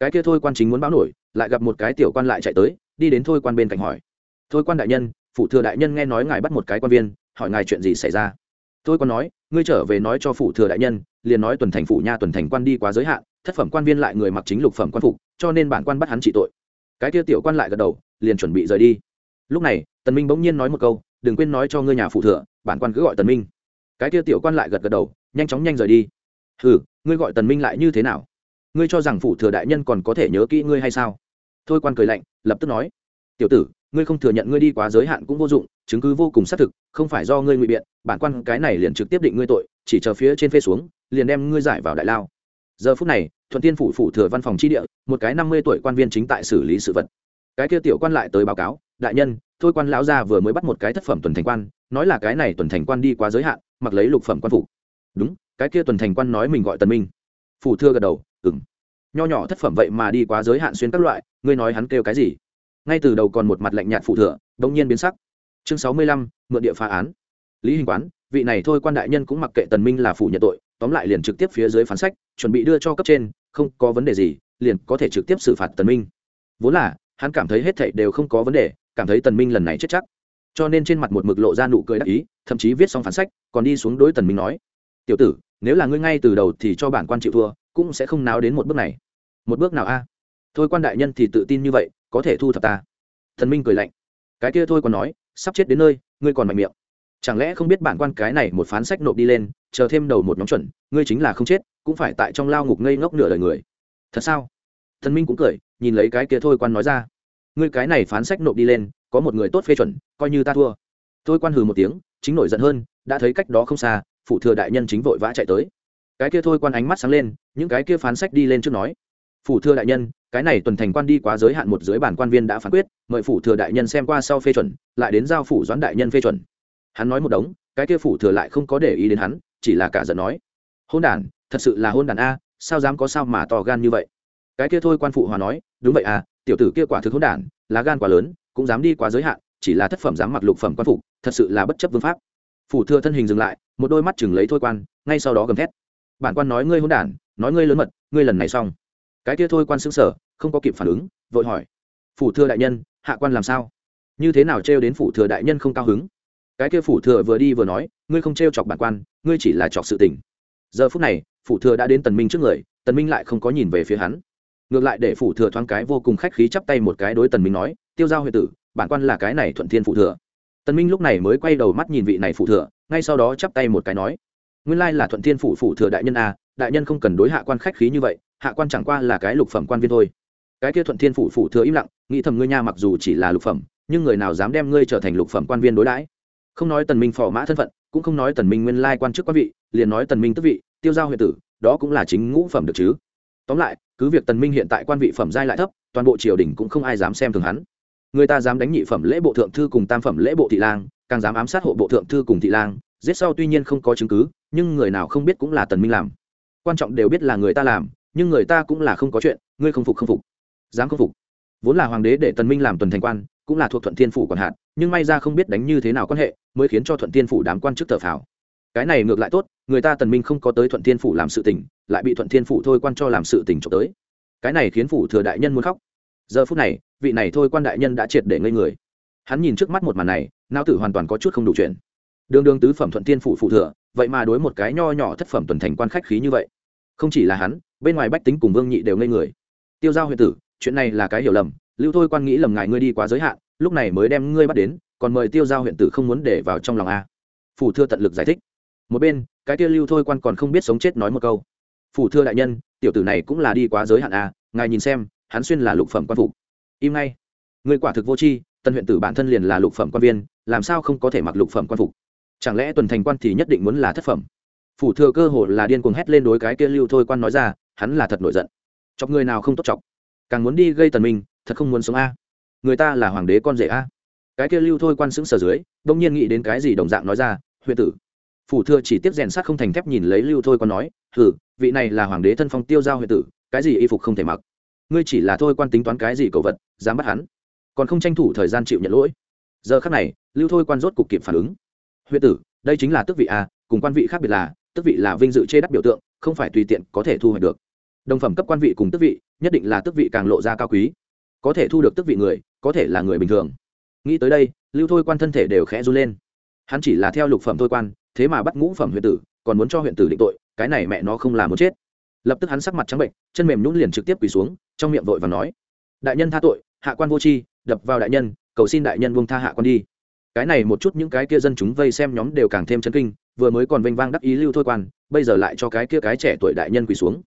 S1: Cái kia thôi quan chính muốn báo nổi, lại gặp một cái tiểu quan lại chạy tới, đi đến thôi quan bên cạnh hỏi. Thôi quan đại nhân phụ thừa đại nhân nghe nói ngài bắt một cái quan viên, hỏi ngài chuyện gì xảy ra? Thôi quan nói, ngươi trở về nói cho phụ thừa đại nhân, liền nói tuần thành phủ nha tuần thành quan đi quá giới hạn thất phẩm quan viên lại người mặc chính lục phẩm quan phục, cho nên bản quan bắt hắn trị tội. Cái kia tiểu quan lại gật đầu, liền chuẩn bị rời đi. Lúc này, tần minh bỗng nhiên nói một câu, đừng quên nói cho ngươi nhà phụ thừa, bản quan cứ gọi tần minh. Cái kia tiểu quan lại gật gật đầu, nhanh chóng nhanh rời đi. Hừ, ngươi gọi tần minh lại như thế nào? Ngươi cho rằng phụ thừa đại nhân còn có thể nhớ kỹ ngươi hay sao? Thôi quan cười lạnh, lập tức nói, tiểu tử, ngươi không thừa nhận ngươi đi quá giới hạn cũng vô dụng, chứng cứ vô cùng xác thực, không phải do ngươi ngụy biện, bản quan cái này liền trực tiếp định ngươi tội, chỉ chờ phía trên phê xuống, liền đem ngươi giải vào đại lao giờ phút này, thuận tiên phủ phủ thừa văn phòng tri địa, một cái năm mươi tuổi quan viên chính tại xử lý sự vật. Cái kia tiểu quan lại tới báo cáo, đại nhân, thôi quan lão gia vừa mới bắt một cái thất phẩm tuần thành quan, nói là cái này tuần thành quan đi quá giới hạn, mặc lấy lục phẩm quan phủ. Đúng, cái kia tuần thành quan nói mình gọi tần minh. Phủ thừa gật đầu ừng nho nhỏ thất phẩm vậy mà đi quá giới hạn xuyên các loại, ngươi nói hắn kêu cái gì? Ngay từ đầu còn một mặt lạnh nhạt phụ thừa, đống nhiên biến sắc. Chương sáu mươi lăm, mượn địa phá án. Lý hình quán, vị này thôi quan đại nhân cũng mặc kệ tần minh là phủ nhận tội tóm lại liền trực tiếp phía dưới phán sách, chuẩn bị đưa cho cấp trên, không có vấn đề gì, liền có thể trực tiếp xử phạt tần minh. Vốn là, hắn cảm thấy hết thảy đều không có vấn đề, cảm thấy tần minh lần này chết chắc. Cho nên trên mặt một mực lộ ra nụ cười đắc ý, thậm chí viết xong phán sách, còn đi xuống đối tần minh nói, tiểu tử, nếu là ngươi ngay từ đầu thì cho bản quan chịu thua, cũng sẽ không náo đến một bước này. Một bước nào a? Thôi quan đại nhân thì tự tin như vậy, có thể thu thập ta. Thần minh cười lạnh. Cái kia thôi còn nói, sắp chết đến nơi, ngươi còn mạnh miệng chẳng lẽ không biết bản quan cái này một phán sách nộp đi lên, chờ thêm đầu một nhóm chuẩn, ngươi chính là không chết, cũng phải tại trong lao ngục ngây ngốc nửa đời người. Thật sao? Thần minh cũng cười, nhìn lấy cái kia thôi quan nói ra. Ngươi cái này phán sách nộp đi lên, có một người tốt phê chuẩn, coi như ta thua. Thôi quan hừ một tiếng, chính nổi giận hơn, đã thấy cách đó không xa phụ thừa đại nhân chính vội vã chạy tới. Cái kia thôi quan ánh mắt sáng lên, những cái kia phán sách đi lên trước nói. Phủ thừa đại nhân, cái này tuần thành quan đi quá giới hạn một dưới bản quan viên đã phán quyết, mời phủ thừa đại nhân xem qua sau phê chuẩn, lại đến giao phủ doãn đại nhân phê chuẩn hắn nói một đống, cái kia phủ thừa lại không có để ý đến hắn, chỉ là cả giận nói, hôn đản thật sự là hôn đản a, sao dám có sao mà to gan như vậy? Cái kia thôi quan phụ hòa nói, đúng vậy à tiểu tử kia quả thực hôn đản lá gan quá lớn, cũng dám đi quá giới hạn, chỉ là thất phẩm dám mặc lục phẩm quan phục, thật sự là bất chấp vương pháp. Phủ thừa thân hình dừng lại, một đôi mắt chừng lấy thôi quan, ngay sau đó gầm thét, bản quan nói ngươi hôn đản nói ngươi lớn mật, ngươi lần này xong. Cái kia thôi quan xứng sở không có kịp phản ứng, vội hỏi, phủ thừa đại nhân, hạ quan làm sao? Như thế nào trêu đến phủ thừa đại nhân không cao hứng? Cái kia phủ thừa vừa đi vừa nói, ngươi không trêu chọc bản quan, ngươi chỉ là chọc sự tình. Giờ phút này, phủ thừa đã đến tần minh trước người, tần minh lại không có nhìn về phía hắn. Ngược lại để phủ thừa thoáng cái vô cùng khách khí chắp tay một cái đối tần minh nói, tiêu giao huệ tử, bản quan là cái này thuận thiên phủ thừa. Tần minh lúc này mới quay đầu mắt nhìn vị này phủ thừa, ngay sau đó chắp tay một cái nói, nguyên lai là thuận thiên phủ phủ thừa đại nhân a, đại nhân không cần đối hạ quan khách khí như vậy, hạ quan chẳng qua là cái lục phẩm quan viên thôi. Cái kia thuận thiên phủ phủ thừa im lặng, nghĩ thầm ngươi nha mặc dù chỉ là lục phẩm, nhưng người nào dám đem ngươi trở thành lục phẩm quan viên đối đãi? Không nói tần minh phò mã thân phận, cũng không nói tần minh nguyên lai quan chức quan vị, liền nói tần minh tức vị, tiêu giao huyện tử, đó cũng là chính ngũ phẩm được chứ. Tóm lại, cứ việc tần minh hiện tại quan vị phẩm giai lại thấp, toàn bộ triều đình cũng không ai dám xem thường hắn. Người ta dám đánh nhị phẩm lễ bộ thượng thư cùng tam phẩm lễ bộ thị lang, càng dám ám sát hộ bộ thượng thư cùng thị lang, giết sau tuy nhiên không có chứng cứ, nhưng người nào không biết cũng là tần minh làm. Quan trọng đều biết là người ta làm, nhưng người ta cũng là không có chuyện, ngươi không phục không phục. Dám không phục. Vốn là hoàng đế để tần minh làm tuần thành quan, cũng là thuộc thuận thiên phủ quản hạt nhưng may ra không biết đánh như thế nào quan hệ, mới khiến cho thuận thiên phủ đám quan chức thở phào. Cái này ngược lại tốt, người ta tần minh không có tới thuận thiên phủ làm sự tình, lại bị thuận thiên phủ thôi quan cho làm sự tình trộm tới. Cái này khiến phủ thừa đại nhân muốn khóc. Giờ phút này, vị này thôi quan đại nhân đã triệt để ngây người. Hắn nhìn trước mắt một màn này, não tử hoàn toàn có chút không đủ chuyện. Đường đường tứ phẩm thuận thiên phủ phụ thừa, vậy mà đối một cái nho nhỏ thất phẩm tuần thành quan khách khí như vậy. Không chỉ là hắn, bên ngoài bách tính cùng vương nhị đều ngây người. Tiêu giao huyện tử, chuyện này là cái hiểu lầm, lưu thôi quan nghĩ lầm ngài ngươi đi quá giới hạn lúc này mới đem ngươi bắt đến, còn mời tiêu giao huyện tử không muốn để vào trong lòng a. Phủ thưa tận lực giải thích. Một bên, cái kia lưu thôi quan còn không biết sống chết nói một câu. Phủ thưa đại nhân, tiểu tử này cũng là đi quá giới hạn a, ngài nhìn xem, hắn xuyên là lục phẩm quan phục im ngay. Người quả thực vô tri, tân huyện tử bản thân liền là lục phẩm quan viên, làm sao không có thể mặc lục phẩm quan phục chẳng lẽ tuần thành quan thì nhất định muốn là thất phẩm? Phủ thừa cơ hồ là điên cuồng hét lên đối cái kia lưu thôi quan nói ra, hắn là thật nổi giận. Chọc người nào không tốt chọc. Càng muốn đi gây tần minh, thật không muốn sống a người ta là hoàng đế con rể a. Cái kia lưu thôi quan xứng sở dưới đông nhiên nghĩ đến cái gì đồng dạng nói ra huyện tử. Phủ thừa chỉ tiếp rèn sát không thành thép nhìn lấy lưu thôi quan nói, hừ, vị này là hoàng đế thân phong tiêu giao huyện tử, cái gì y phục không thể mặc? Ngươi chỉ là thôi quan tính toán cái gì cầu vật, dám bắt hắn? Còn không tranh thủ thời gian chịu nhận lỗi. Giờ khắc này, lưu thôi quan rốt cục kịp phản ứng. Huyện tử, đây chính là tước vị a, cùng quan vị khác biệt là, tước vị là vinh dự chê đắp biểu tượng, không phải tùy tiện có thể thu hoạch được. Đồng phẩm cấp quan vị cùng tước vị, nhất định là tước vị càng lộ ra cao quý. Có thể thu được tước vị người có thể là người bình thường. Nghĩ tới đây, lưu thôi quan thân thể đều khẽ run lên. Hắn chỉ là theo lục phẩm thôi quan, thế mà bắt ngũ phẩm huyện tử, còn muốn cho huyện tử định tội, cái này mẹ nó không là muốn chết. Lập tức hắn sắc mặt trắng bệnh, chân mềm nhún liền trực tiếp quỳ xuống, trong miệng vội và nói, đại nhân tha tội, hạ quan vô tri, đập vào đại nhân, cầu xin đại nhân buông tha hạ quan đi. Cái này một chút những cái kia dân chúng vây xem nhóm đều càng thêm chân kinh, vừa mới còn vênh vang đắc ý lưu thôi quan, bây giờ lại cho cái kia cái trẻ tuổi đại nhân quỳ xuống.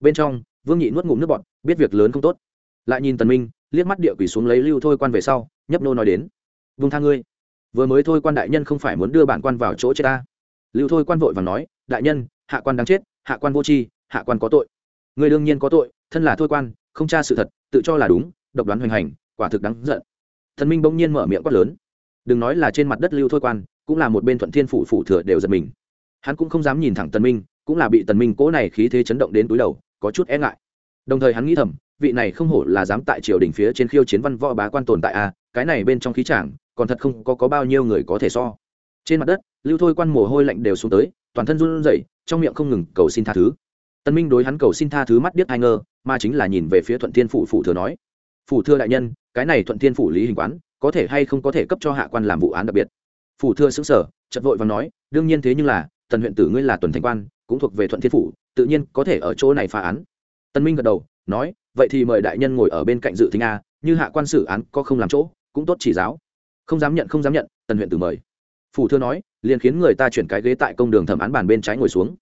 S1: Bên trong, vương nhị nuốt ngụm nước bọt, biết việc lớn không tốt. Lại nhìn tần minh liếc mắt địa quỷ xuống lấy lưu thôi quan về sau, nhấp nô nói đến, vung tha ngươi. Vừa mới thôi quan đại nhân không phải muốn đưa bản quan vào chỗ chết ta. Lưu thôi quan vội và nói, đại nhân, hạ quan đáng chết, hạ quan vô tri, hạ quan có tội. Người đương nhiên có tội, thân là thôi quan, không tra sự thật, tự cho là đúng, độc đoán hoành hành, quả thực đáng giận. Thần minh bỗng nhiên mở miệng quát lớn, đừng nói là trên mặt đất lưu thôi quan, cũng là một bên thuận thiên phủ phủ thừa đều giật mình. Hắn cũng không dám nhìn thẳng tần minh, cũng là bị tần minh cố này khí thế chấn động đến túi đầu, có chút e ngại. Đồng thời hắn nghĩ thầm vị này không hổ là dám tại triều đình phía trên khiêu chiến văn võ bá quan tồn tại a cái này bên trong khí trảng còn thật không có có bao nhiêu người có thể so. Trên mặt đất, lưu thôi quan mồ hôi lạnh đều xuống tới, toàn thân run rẩy, trong miệng không ngừng cầu xin tha thứ. Tân minh đối hắn cầu xin tha thứ mắt điếc hai ngơ mà chính là nhìn về phía thuận thiên phủ phủ thừa nói, phủ thừa đại nhân, cái này thuận thiên phủ lý hình quán, có thể hay không có thể cấp cho hạ quan làm vụ án đặc biệt? Phủ thừa xứng sở chợt vội và nói, đương nhiên thế nhưng là, tần huyện tử ngươi là tuần thành quan, cũng thuộc về thuận thiên phủ, tự nhiên có thể ở chỗ này phá án. Tân minh gật đầu, nói vậy thì mời đại nhân ngồi ở bên cạnh dự thính a, như hạ quan xử án có không làm chỗ, cũng tốt chỉ giáo. Không dám nhận, không dám nhận, tần huyện tử mời. Phủ thưa nói, liền khiến người ta chuyển cái ghế tại công đường thẩm án bàn bên trái ngồi xuống.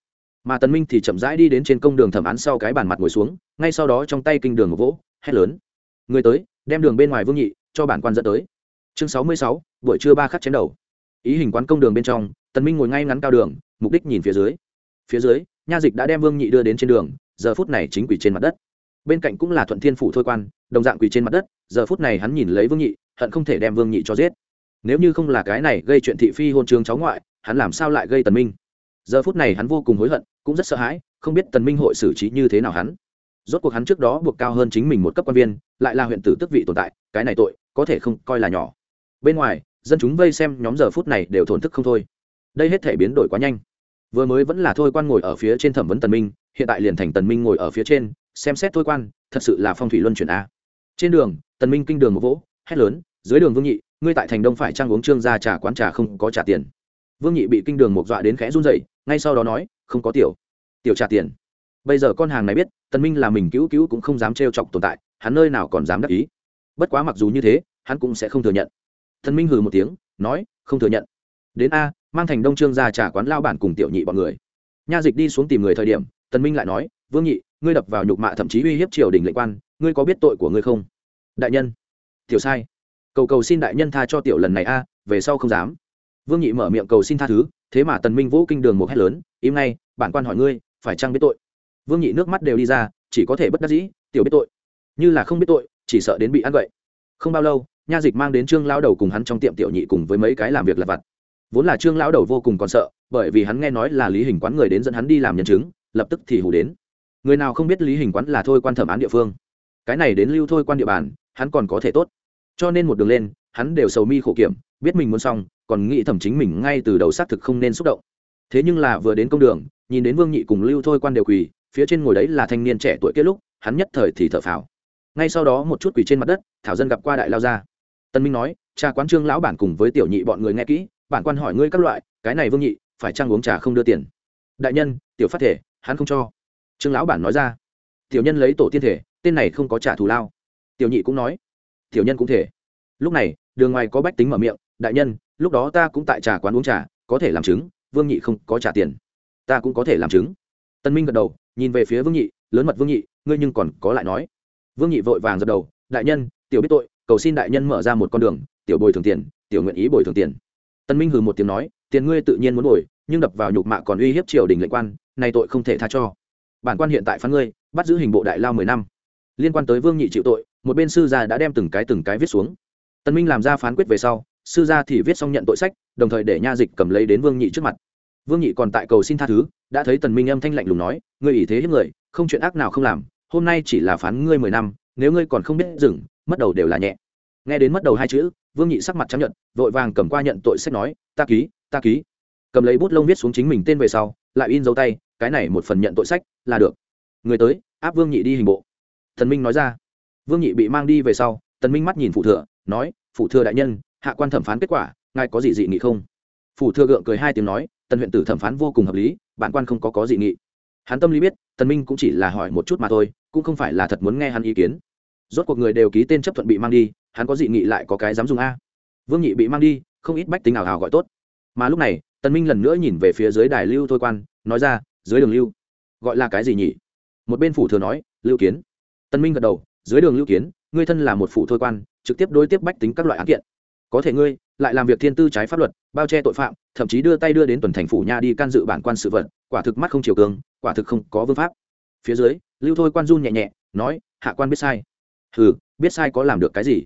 S1: Mà tần minh thì chậm rãi đi đến trên công đường thẩm án sau cái bàn mặt ngồi xuống, ngay sau đó trong tay kinh đường một vỗ, hét lớn. Người tới, đem đường bên ngoài vương nhị, cho bản quan dẫn tới. Chương sáu mươi sáu, buổi trưa ba khắc chém đầu. Ý hình quán công đường bên trong, tần minh ngồi ngay ngắn cao đường, mục đích nhìn phía dưới. Phía dưới, nha dịch đã đem vương nhị đưa đến trên đường, giờ phút này chính quỷ trên mặt đất bên cạnh cũng là thuận thiên phủ thôi quan, đồng dạng quỳ trên mặt đất, giờ phút này hắn nhìn lấy vương nhị, hận không thể đem vương nhị cho giết. Nếu như không là cái này gây chuyện thị phi hôn trường cháu ngoại, hắn làm sao lại gây tần minh? Giờ phút này hắn vô cùng hối hận, cũng rất sợ hãi, không biết tần minh hội xử trí như thế nào hắn. Rốt cuộc hắn trước đó buộc cao hơn chính mình một cấp quan viên, lại là huyện tử tức vị tồn tại, cái này tội, có thể không coi là nhỏ. Bên ngoài, dân chúng vây xem nhóm giờ phút này đều thổn thức không thôi. Đây hết thể biến đổi quá nhanh. Vừa mới vẫn là thôi quan ngồi ở phía trên thẩm vấn tần minh, hiện tại liền thành tần minh ngồi ở phía trên xem xét thôi quan, thật sự là phong thủy luân chuyển a. Trên đường, tần minh kinh đường một vỗ, hét lớn, dưới đường vương nhị, ngươi tại thành đông phải trang uống trương gia trà quán trà không có trả tiền. Vương nhị bị kinh đường một dọa đến khẽ run rẩy, ngay sau đó nói, không có tiểu tiểu trả tiền. Bây giờ con hàng này biết, tần minh là mình cứu cứu cũng không dám trêu chọc tồn tại, hắn nơi nào còn dám đắc ý. Bất quá mặc dù như thế, hắn cũng sẽ không thừa nhận. Tần minh hừ một tiếng, nói, không thừa nhận. Đến a, mang thành đông trương gia trà quán lao bản cùng tiểu nhị bọn người. Nha dịch đi xuống tìm người thời điểm tần minh lại nói, vương nhị, ngươi đập vào nhục mạ thậm chí uy hiếp triều đình lệnh quan, ngươi có biết tội của ngươi không? Đại nhân. Tiểu sai. Cầu cầu xin đại nhân tha cho tiểu lần này a, về sau không dám. Vương nhị mở miệng cầu xin tha thứ, thế mà tần minh vũ kinh đường một hét lớn, im ngay, bản quan hỏi ngươi, phải chăng biết tội? Vương nhị nước mắt đều đi ra, chỉ có thể bất đắc dĩ, tiểu biết tội. Như là không biết tội, chỉ sợ đến bị ăn vậy. Không bao lâu, nha dịch mang đến trương lão đầu cùng hắn trong tiệm tiểu nhị cùng với mấy cái làm việc lặt vặt. Vốn là trương lão đầu vô cùng còn sợ, bởi vì hắn nghe nói là lý hình quán người đến dẫn hắn đi làm nhân chứng lập tức thì hù đến. Người nào không biết lý hình quán là thôi quan thẩm án địa phương. Cái này đến lưu thôi quan địa bàn, hắn còn có thể tốt. Cho nên một đường lên, hắn đều sầu mi khổ kiểm, biết mình muốn xong, còn nghĩ thẩm chính mình ngay từ đầu xác thực không nên xúc động. Thế nhưng là vừa đến công đường, nhìn đến vương nhị cùng lưu thôi quan đều quỳ, phía trên ngồi đấy là thanh niên trẻ tuổi kết lúc, hắn nhất thời thì thở phào. Ngay sau đó một chút quỳ trên mặt đất, thảo dân gặp qua đại lao gia. Tân minh nói, cha quán trương lão bản cùng với tiểu nhị bọn người nghe kỹ, bản quan hỏi ngươi các loại, cái này vương nhị, phải trang uống trà không đưa tiền? Đại nhân, tiểu phát thể hắn không cho. Trương lão bản nói ra. Tiểu nhân lấy tổ tiên thể, tên này không có trả thù lao. Tiểu nhị cũng nói. Tiểu nhân cũng thể. Lúc này, đường ngoài có bách tính mở miệng, đại nhân, lúc đó ta cũng tại trà quán uống trà, có thể làm chứng, vương nhị không có trả tiền. Ta cũng có thể làm chứng. Tân minh gật đầu, nhìn về phía vương nhị, lớn mật vương nhị, ngươi nhưng còn có lại nói. Vương nhị vội vàng gật đầu, đại nhân, tiểu biết tội, cầu xin đại nhân mở ra một con đường, tiểu bồi thường tiền, tiểu nguyện ý bồi thường tiền. Tân minh hừ một tiếng nói, tiền ngươi tự nhiên muốn bồi nhưng đập vào nhục mạ còn uy hiếp triều đình lệnh quan này tội không thể tha cho. Bản quan hiện tại phán ngươi, bắt giữ hình bộ đại lao mười năm. Liên quan tới vương nhị chịu tội, một bên sư gia đã đem từng cái từng cái viết xuống. Tân minh làm ra phán quyết về sau, sư gia thì viết xong nhận tội sách, đồng thời để nha dịch cầm lấy đến vương nhị trước mặt. Vương nhị còn tại cầu xin tha thứ, đã thấy tần minh âm thanh lạnh lùng nói, ngươi ý thế hiếp người, không chuyện ác nào không làm, hôm nay chỉ là phán ngươi mười năm, nếu ngươi còn không biết dừng, mất đầu đều là nhẹ. Nghe đến mất đầu hai chữ, vương nhị sắc mặt chấp nhận vội vàng cầm qua nhận tội sách nói, ta ký ta ký cầm lấy bút lông viết xuống chính mình tên về sau, lại in dấu tay, cái này một phần nhận tội sách, là được. Người tới, áp vương nhị đi hình bộ. Thần minh nói ra. Vương nhị bị mang đi về sau, tần minh mắt nhìn phụ thừa, nói, phụ thừa đại nhân, hạ quan thẩm phán kết quả, ngài có gì dị nghị không? Phụ thừa gượng cười hai tiếng nói, tần huyện tử thẩm phán vô cùng hợp lý, bản quan không có có dị nghị. Hắn tâm lý biết, tần minh cũng chỉ là hỏi một chút mà thôi, cũng không phải là thật muốn nghe hắn ý kiến. Rốt cuộc người đều ký tên chấp thuận bị mang đi, hắn có dị nghị lại có cái dám dùng a? Vương nhị bị mang đi, không ít bách tính ảo hào gọi tốt. Mà lúc này tần minh lần nữa nhìn về phía dưới đài lưu thôi quan, nói ra, dưới đường lưu, gọi là cái gì nhỉ? Một bên phủ thừa nói, lưu kiến. Tần minh gật đầu, dưới đường lưu kiến, ngươi thân là một phủ thôi quan, trực tiếp đối tiếp bách tính các loại án kiện. Có thể ngươi lại làm việc thiên tư trái pháp luật, bao che tội phạm, thậm chí đưa tay đưa đến tuần thành phủ nha đi can dự bản quan sự vật, quả thực mắt không chiều cường, quả thực không có vương pháp. Phía dưới, lưu thôi quan run nhẹ nhẹ, nói, hạ quan biết sai. Hừ, biết sai có làm được cái gì?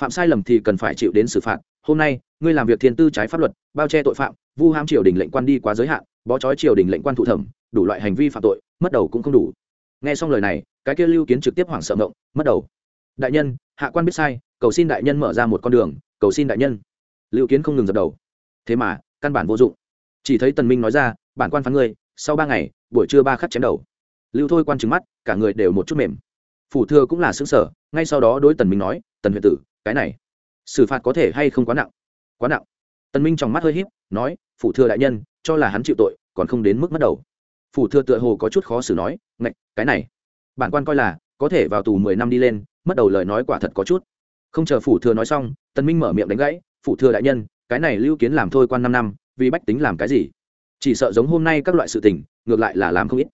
S1: Phạm sai lầm thì cần phải chịu đến xử phạt. Hôm nay, ngươi làm việc thiên tư trái pháp luật, bao che tội phạm vu ham triều đình lệnh quan đi quá giới hạn, bó trói triều đình lệnh quan thụ thẩm, đủ loại hành vi phạm tội, mất đầu cũng không đủ. Nghe xong lời này, cái kia lưu kiến trực tiếp hoảng sợ động mất đầu. Đại nhân, hạ quan biết sai, cầu xin đại nhân mở ra một con đường, cầu xin đại nhân. Lưu kiến không ngừng dập đầu. Thế mà, căn bản vô dụng. Chỉ thấy tần minh nói ra, bản quan phán ngươi, sau ba ngày, buổi trưa ba khắc chém đầu. Lưu thôi quan trừng mắt, cả người đều một chút mềm. Phủ thừa cũng là xứng sở ngay sau đó đối tần minh nói, tần huyện tử, cái này, xử phạt có thể hay không quá nặng? Quá nặng. Tần minh trong mắt hơi híp nói, phủ thừa đại nhân, cho là hắn chịu tội, còn không đến mức mất đầu. Phủ thừa tựa hồ có chút khó xử nói, ngạch, cái này, bản quan coi là, có thể vào tù mười năm đi lên, mất đầu lời nói quả thật có chút. Không chờ phủ thừa nói xong tân minh mở miệng đánh gãy, phủ thừa đại nhân, cái này lưu kiến làm thôi quan năm năm, vì bách tính làm cái gì? Chỉ sợ giống hôm nay các loại sự tình, ngược lại là làm không ít.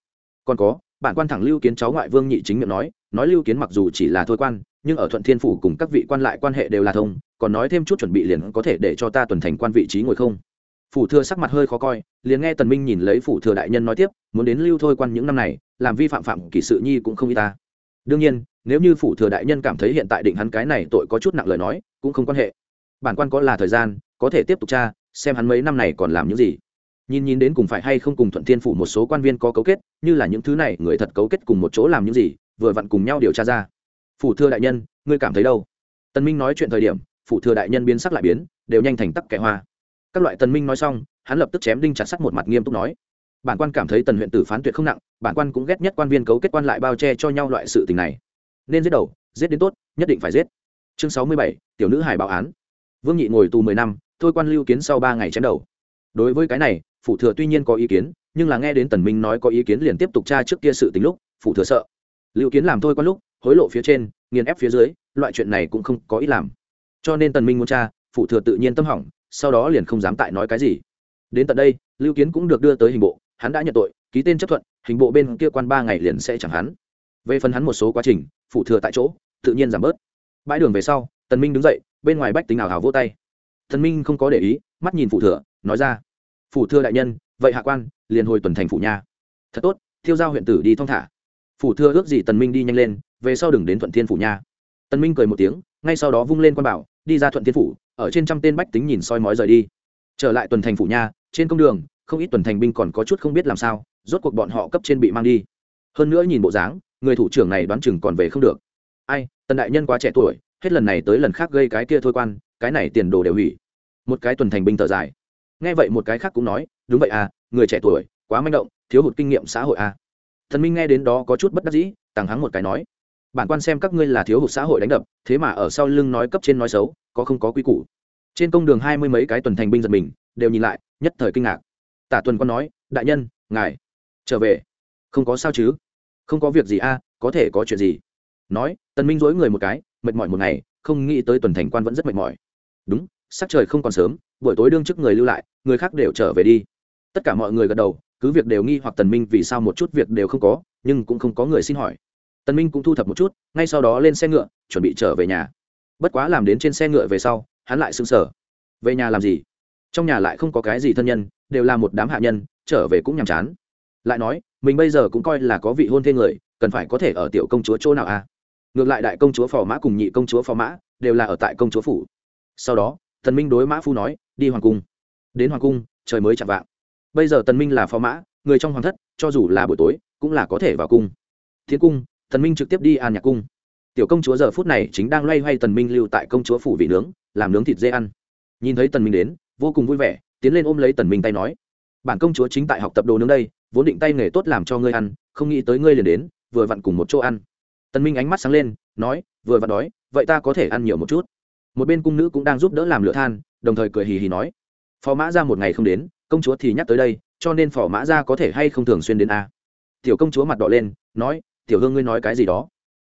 S1: Còn có, bản quan thẳng lưu kiến cháu ngoại vương nhị chính miệng nói nói lưu kiến mặc dù chỉ là thôi quan, nhưng ở thuận thiên phủ cùng các vị quan lại quan hệ đều là thông, còn nói thêm chút chuẩn bị liền có thể để cho ta tuần thành quan vị trí ngồi không? Phủ thừa sắc mặt hơi khó coi, liền nghe tần minh nhìn lấy phủ thừa đại nhân nói tiếp, muốn đến lưu thôi quan những năm này, làm vi phạm phạm kỳ sự nhi cũng không y ta. Đương nhiên, nếu như phủ thừa đại nhân cảm thấy hiện tại định hắn cái này tội có chút nặng lời nói, cũng không quan hệ. Bản quan có là thời gian, có thể tiếp tục tra, xem hắn mấy năm này còn làm những gì. Nhìn nhìn đến cùng phải hay không cùng thuận thiên phủ một số quan viên có cấu kết, như là những thứ này, người thật cấu kết cùng một chỗ làm những gì, vừa vặn cùng nhau điều tra ra. Phủ thừa đại nhân, ngươi cảm thấy đâu? Tân minh nói chuyện thời điểm, phủ thừa đại nhân biến sắc lại biến, đều nhanh thành tắc kẻ hoa các loại tần minh nói xong, hắn lập tức chém đinh chặt sắt một mặt nghiêm túc nói. Bản quan cảm thấy tần huyện tử phán tuyệt không nặng, bản quan cũng ghét nhất quan viên cấu kết quan lại bao che cho nhau loại sự tình này. Nên giết đầu, giết đến tốt, nhất định phải giết. Chương sáu mươi bảy, tiểu nữ hải báo án. Vương nhị ngồi tù mười năm, thôi quan lưu kiến sau ba ngày chém đầu. Đối với cái này phụ thừa tuy nhiên có ý kiến, nhưng là nghe đến tần minh nói có ý kiến liền tiếp tục tra trước kia sự tình lúc phụ thừa sợ. Lưu kiến làm thôi quan lúc, hối lộ phía trên, nghiền ép phía dưới, loại chuyện này cũng không có ý làm. Cho nên tần minh muốn tra phụ thừa tự nhiên tâm hỏng sau đó liền không dám tại nói cái gì. Đến tận đây, lưu kiến cũng được đưa tới hình bộ, hắn đã nhận tội, ký tên chấp thuận, hình bộ bên kia quan ba ngày liền sẽ chẳng hắn. Về phần hắn một số quá trình phụ thừa tại chỗ, tự nhiên giảm bớt. Bãi đường về sau, tần minh đứng dậy, bên ngoài bách tính nào hào vô tay. Tần minh không có để ý, mắt nhìn phụ thừa, nói ra phụ thừa đại nhân, vậy hạ quan, liền hồi tuần thành phủ nha. Thật tốt, thiêu giao huyện tử đi thong thả. Phủ thừa ước gì tần minh đi nhanh lên, về sau đừng đến thuận thiên phủ nha. Tần minh cười một tiếng, ngay sau đó vung lên quan bảo đi ra thuận thiên phủ, ở trên trăm tên bách tính nhìn soi mói rời đi. Trở lại tuần thành phủ nha, trên công đường, không ít tuần thành binh còn có chút không biết làm sao, rốt cuộc bọn họ cấp trên bị mang đi. Hơn nữa nhìn bộ dáng, người thủ trưởng này đoán chừng còn về không được. Ai, tần đại nhân quá trẻ tuổi, hết lần này tới lần khác gây cái kia thôi quan, cái này tiền đồ đều hủy. Một cái tuần thành binh thở dài. Nghe vậy một cái khác cũng nói, đúng vậy à người trẻ tuổi, quá manh động, thiếu hụt kinh nghiệm xã hội à. Thần minh nghe đến đó có chút bất đắc dĩ tàng hắng một cái nói bản quan xem các ngươi là thiếu hụt xã hội đánh đập, thế mà ở sau lưng nói cấp trên nói xấu, có không có quy củ. Trên công đường hai mươi mấy cái tuần thành binh giật mình, đều nhìn lại, nhất thời kinh ngạc. Tả tuần quan nói, đại nhân, ngài trở về. Không có sao chứ? Không có việc gì a, có thể có chuyện gì? Nói, tần minh dối người một cái, mệt mỏi một ngày, không nghĩ tới tuần thành quan vẫn rất mệt mỏi. Đúng, sắc trời không còn sớm, buổi tối đương chức người lưu lại, người khác đều trở về đi. Tất cả mọi người gật đầu, cứ việc đều nghi hoặc tần minh vì sao một chút việc đều không có, nhưng cũng không có người xin hỏi tần minh cũng thu thập một chút, ngay sau đó lên xe ngựa, chuẩn bị trở về nhà. Bất quá làm đến trên xe ngựa về sau, hắn lại sững sờ. Về nhà làm gì? Trong nhà lại không có cái gì thân nhân, đều là một đám hạ nhân, trở về cũng nhàm chán. Lại nói, mình bây giờ cũng coi là có vị hôn thê người, cần phải có thể ở tiểu công chúa chỗ nào à? Ngược lại đại công chúa phò mã cùng nhị công chúa phò mã đều là ở tại công chúa phủ. Sau đó, Tần minh đối mã phu nói, đi hoàng cung. Đến hoàng cung, trời mới chạm vạng. Bây giờ tần minh là phò mã, người trong hoàng thất, cho dù là buổi tối, cũng là có thể vào cung. Thiên cung Thần minh trực tiếp đi an nhạc cung. Tiểu công chúa giờ phút này chính đang loay hoay tần minh lưu tại công chúa phủ vị nướng, làm nướng thịt dê ăn. Nhìn thấy tần minh đến, vô cùng vui vẻ, tiến lên ôm lấy tần minh tay nói, bản công chúa chính tại học tập đồ nướng đây, vốn định tay nghề tốt làm cho ngươi ăn, không nghĩ tới ngươi liền đến, vừa vặn cùng một chỗ ăn. Tần minh ánh mắt sáng lên, nói, vừa vặn đói, vậy ta có thể ăn nhiều một chút. Một bên cung nữ cũng đang giúp đỡ làm lửa than, đồng thời cười hì hì nói, phò mã ra một ngày không đến, công chúa thì nhắc tới đây, cho nên phò mã ra có thể hay không thường xuyên đến a? Tiểu công chúa mặt đỏ lên, nói tiểu hương ngươi nói cái gì đó?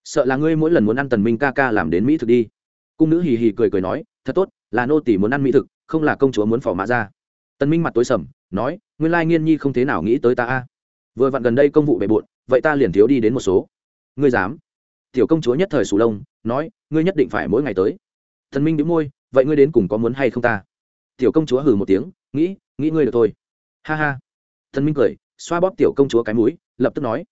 S1: Sợ là ngươi mỗi lần muốn ăn tần minh ca ca làm đến mỹ thực đi. Cung nữ hì hì cười cười nói, thật tốt, là nô tỷ muốn ăn mỹ thực, không là công chúa muốn phò mã ra. Tần minh mặt tối sầm, nói, nguyên lai nghiên nhi không thế nào nghĩ tới ta a. Vừa vặn gần đây công vụ bề bộn, vậy ta liền thiếu đi đến một số. Ngươi dám? Tiểu công chúa nhất thời sù lông, nói, ngươi nhất định phải mỗi ngày tới. Thần minh đĩu môi, vậy ngươi đến cùng có muốn hay không ta? Tiểu công chúa hừ một tiếng, nghĩ nghĩ ngươi được thôi. Ha ha. Thần minh cười, xoa bóp tiểu công chúa cái mũi, lập tức nói,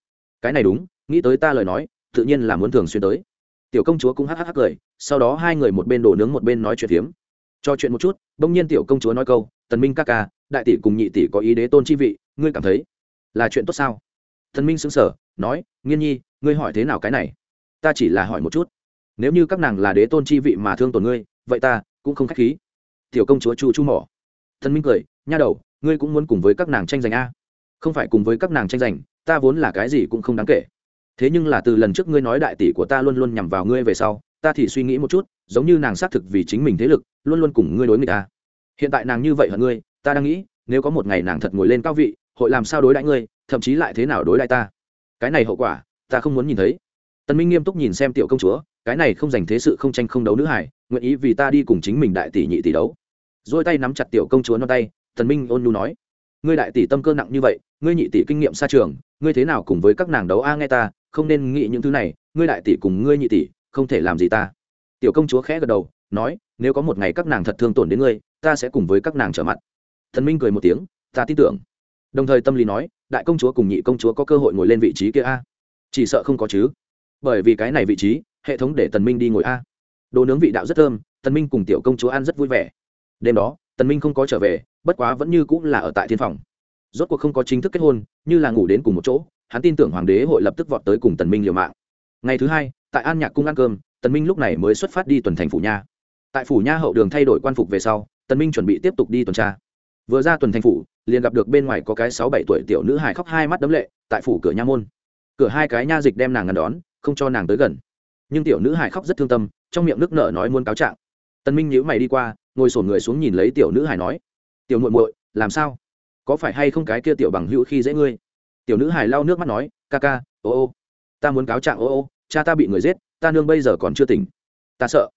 S1: cái này đúng nghĩ tới ta lời nói, tự nhiên là muốn thường xuyên tới. Tiểu công chúa cũng hắc hắc hắc cười, sau đó hai người một bên đổ nướng một bên nói chuyện phiếm. Cho chuyện một chút, bỗng nhiên tiểu công chúa nói câu, tần minh ca ca, đại tỷ cùng nhị tỷ có ý đế tôn chi vị, ngươi cảm thấy là chuyện tốt sao? Thần minh sững sờ, nói, nghiên nhi, ngươi hỏi thế nào cái này? Ta chỉ là hỏi một chút. Nếu như các nàng là đế tôn chi vị mà thương tổn ngươi, vậy ta cũng không khách khí. Tiểu công chúa chu chu mỏ. Thần minh cười, nha đầu, ngươi cũng muốn cùng với các nàng tranh giành a? Không phải cùng với các nàng tranh giành, ta vốn là cái gì cũng không đáng kể thế nhưng là từ lần trước ngươi nói đại tỷ của ta luôn luôn nhằm vào ngươi về sau, ta thì suy nghĩ một chút, giống như nàng xác thực vì chính mình thế lực, luôn luôn cùng ngươi đối người ta. Hiện tại nàng như vậy hận ngươi, ta đang nghĩ, nếu có một ngày nàng thật ngồi lên cao vị, hội làm sao đối đãi ngươi, thậm chí lại thế nào đối đãi ta? Cái này hậu quả, ta không muốn nhìn thấy. Tần minh nghiêm túc nhìn xem tiểu công chúa, cái này không dành thế sự không tranh không đấu nữ hải nguyện ý vì ta đi cùng chính mình đại tỷ nhị tỷ đấu. Rồi tay nắm chặt tiểu công chúa non tay, tần minh ôn nhu nói, ngươi đại tỷ tâm cơ nặng như vậy, ngươi nhị tỷ kinh nghiệm xa trường, ngươi thế nào cùng với các nàng đấu a nghe ta không nên nghĩ những thứ này, ngươi đại tỷ cùng ngươi nhị tỷ, không thể làm gì ta. Tiểu công chúa khẽ gật đầu, nói, nếu có một ngày các nàng thật thương tổn đến ngươi, ta sẽ cùng với các nàng trở mặt. Thần minh cười một tiếng, ta tin tưởng. Đồng thời tâm lý nói, đại công chúa cùng nhị công chúa có cơ hội ngồi lên vị trí kia a? Chỉ sợ không có chứ. Bởi vì cái này vị trí, hệ thống để tần minh đi ngồi a. Đồ nướng vị đạo rất thơm, tần minh cùng tiểu công chúa ăn rất vui vẻ. Đêm đó, tần minh không có trở về, bất quá vẫn như cũng là ở tại thiên phòng rốt cuộc không có chính thức kết hôn, như là ngủ đến cùng một chỗ, hắn tin tưởng hoàng đế hội lập tức vọt tới cùng tần minh liều mạng. Ngày thứ hai, tại an nhạc cung ăn cơm, tần minh lúc này mới xuất phát đi tuần thành phủ nha. Tại phủ nha hậu đường thay đổi quan phục về sau, tần minh chuẩn bị tiếp tục đi tuần tra. Vừa ra tuần thành phủ, liền gặp được bên ngoài có cái sáu bảy tuổi tiểu nữ hài khóc hai mắt đấm lệ, tại phủ cửa nha môn. Cửa hai cái nha dịch đem nàng ngăn đón, không cho nàng tới gần. Nhưng tiểu nữ hài khóc rất thương tâm, trong miệng nước nở nói muốn cáo trạng. Tần minh nhíu mày đi qua, ngồi sổn người xuống nhìn lấy tiểu nữ hài nói, tiểu muội muội, làm sao? Có phải hay không cái kia tiểu bằng hữu khi dễ ngươi? Tiểu nữ hài lau nước mắt nói, ca ca, ô ô, ta muốn cáo trạng ô ô, cha ta bị người giết, ta nương bây giờ còn chưa tỉnh. Ta sợ.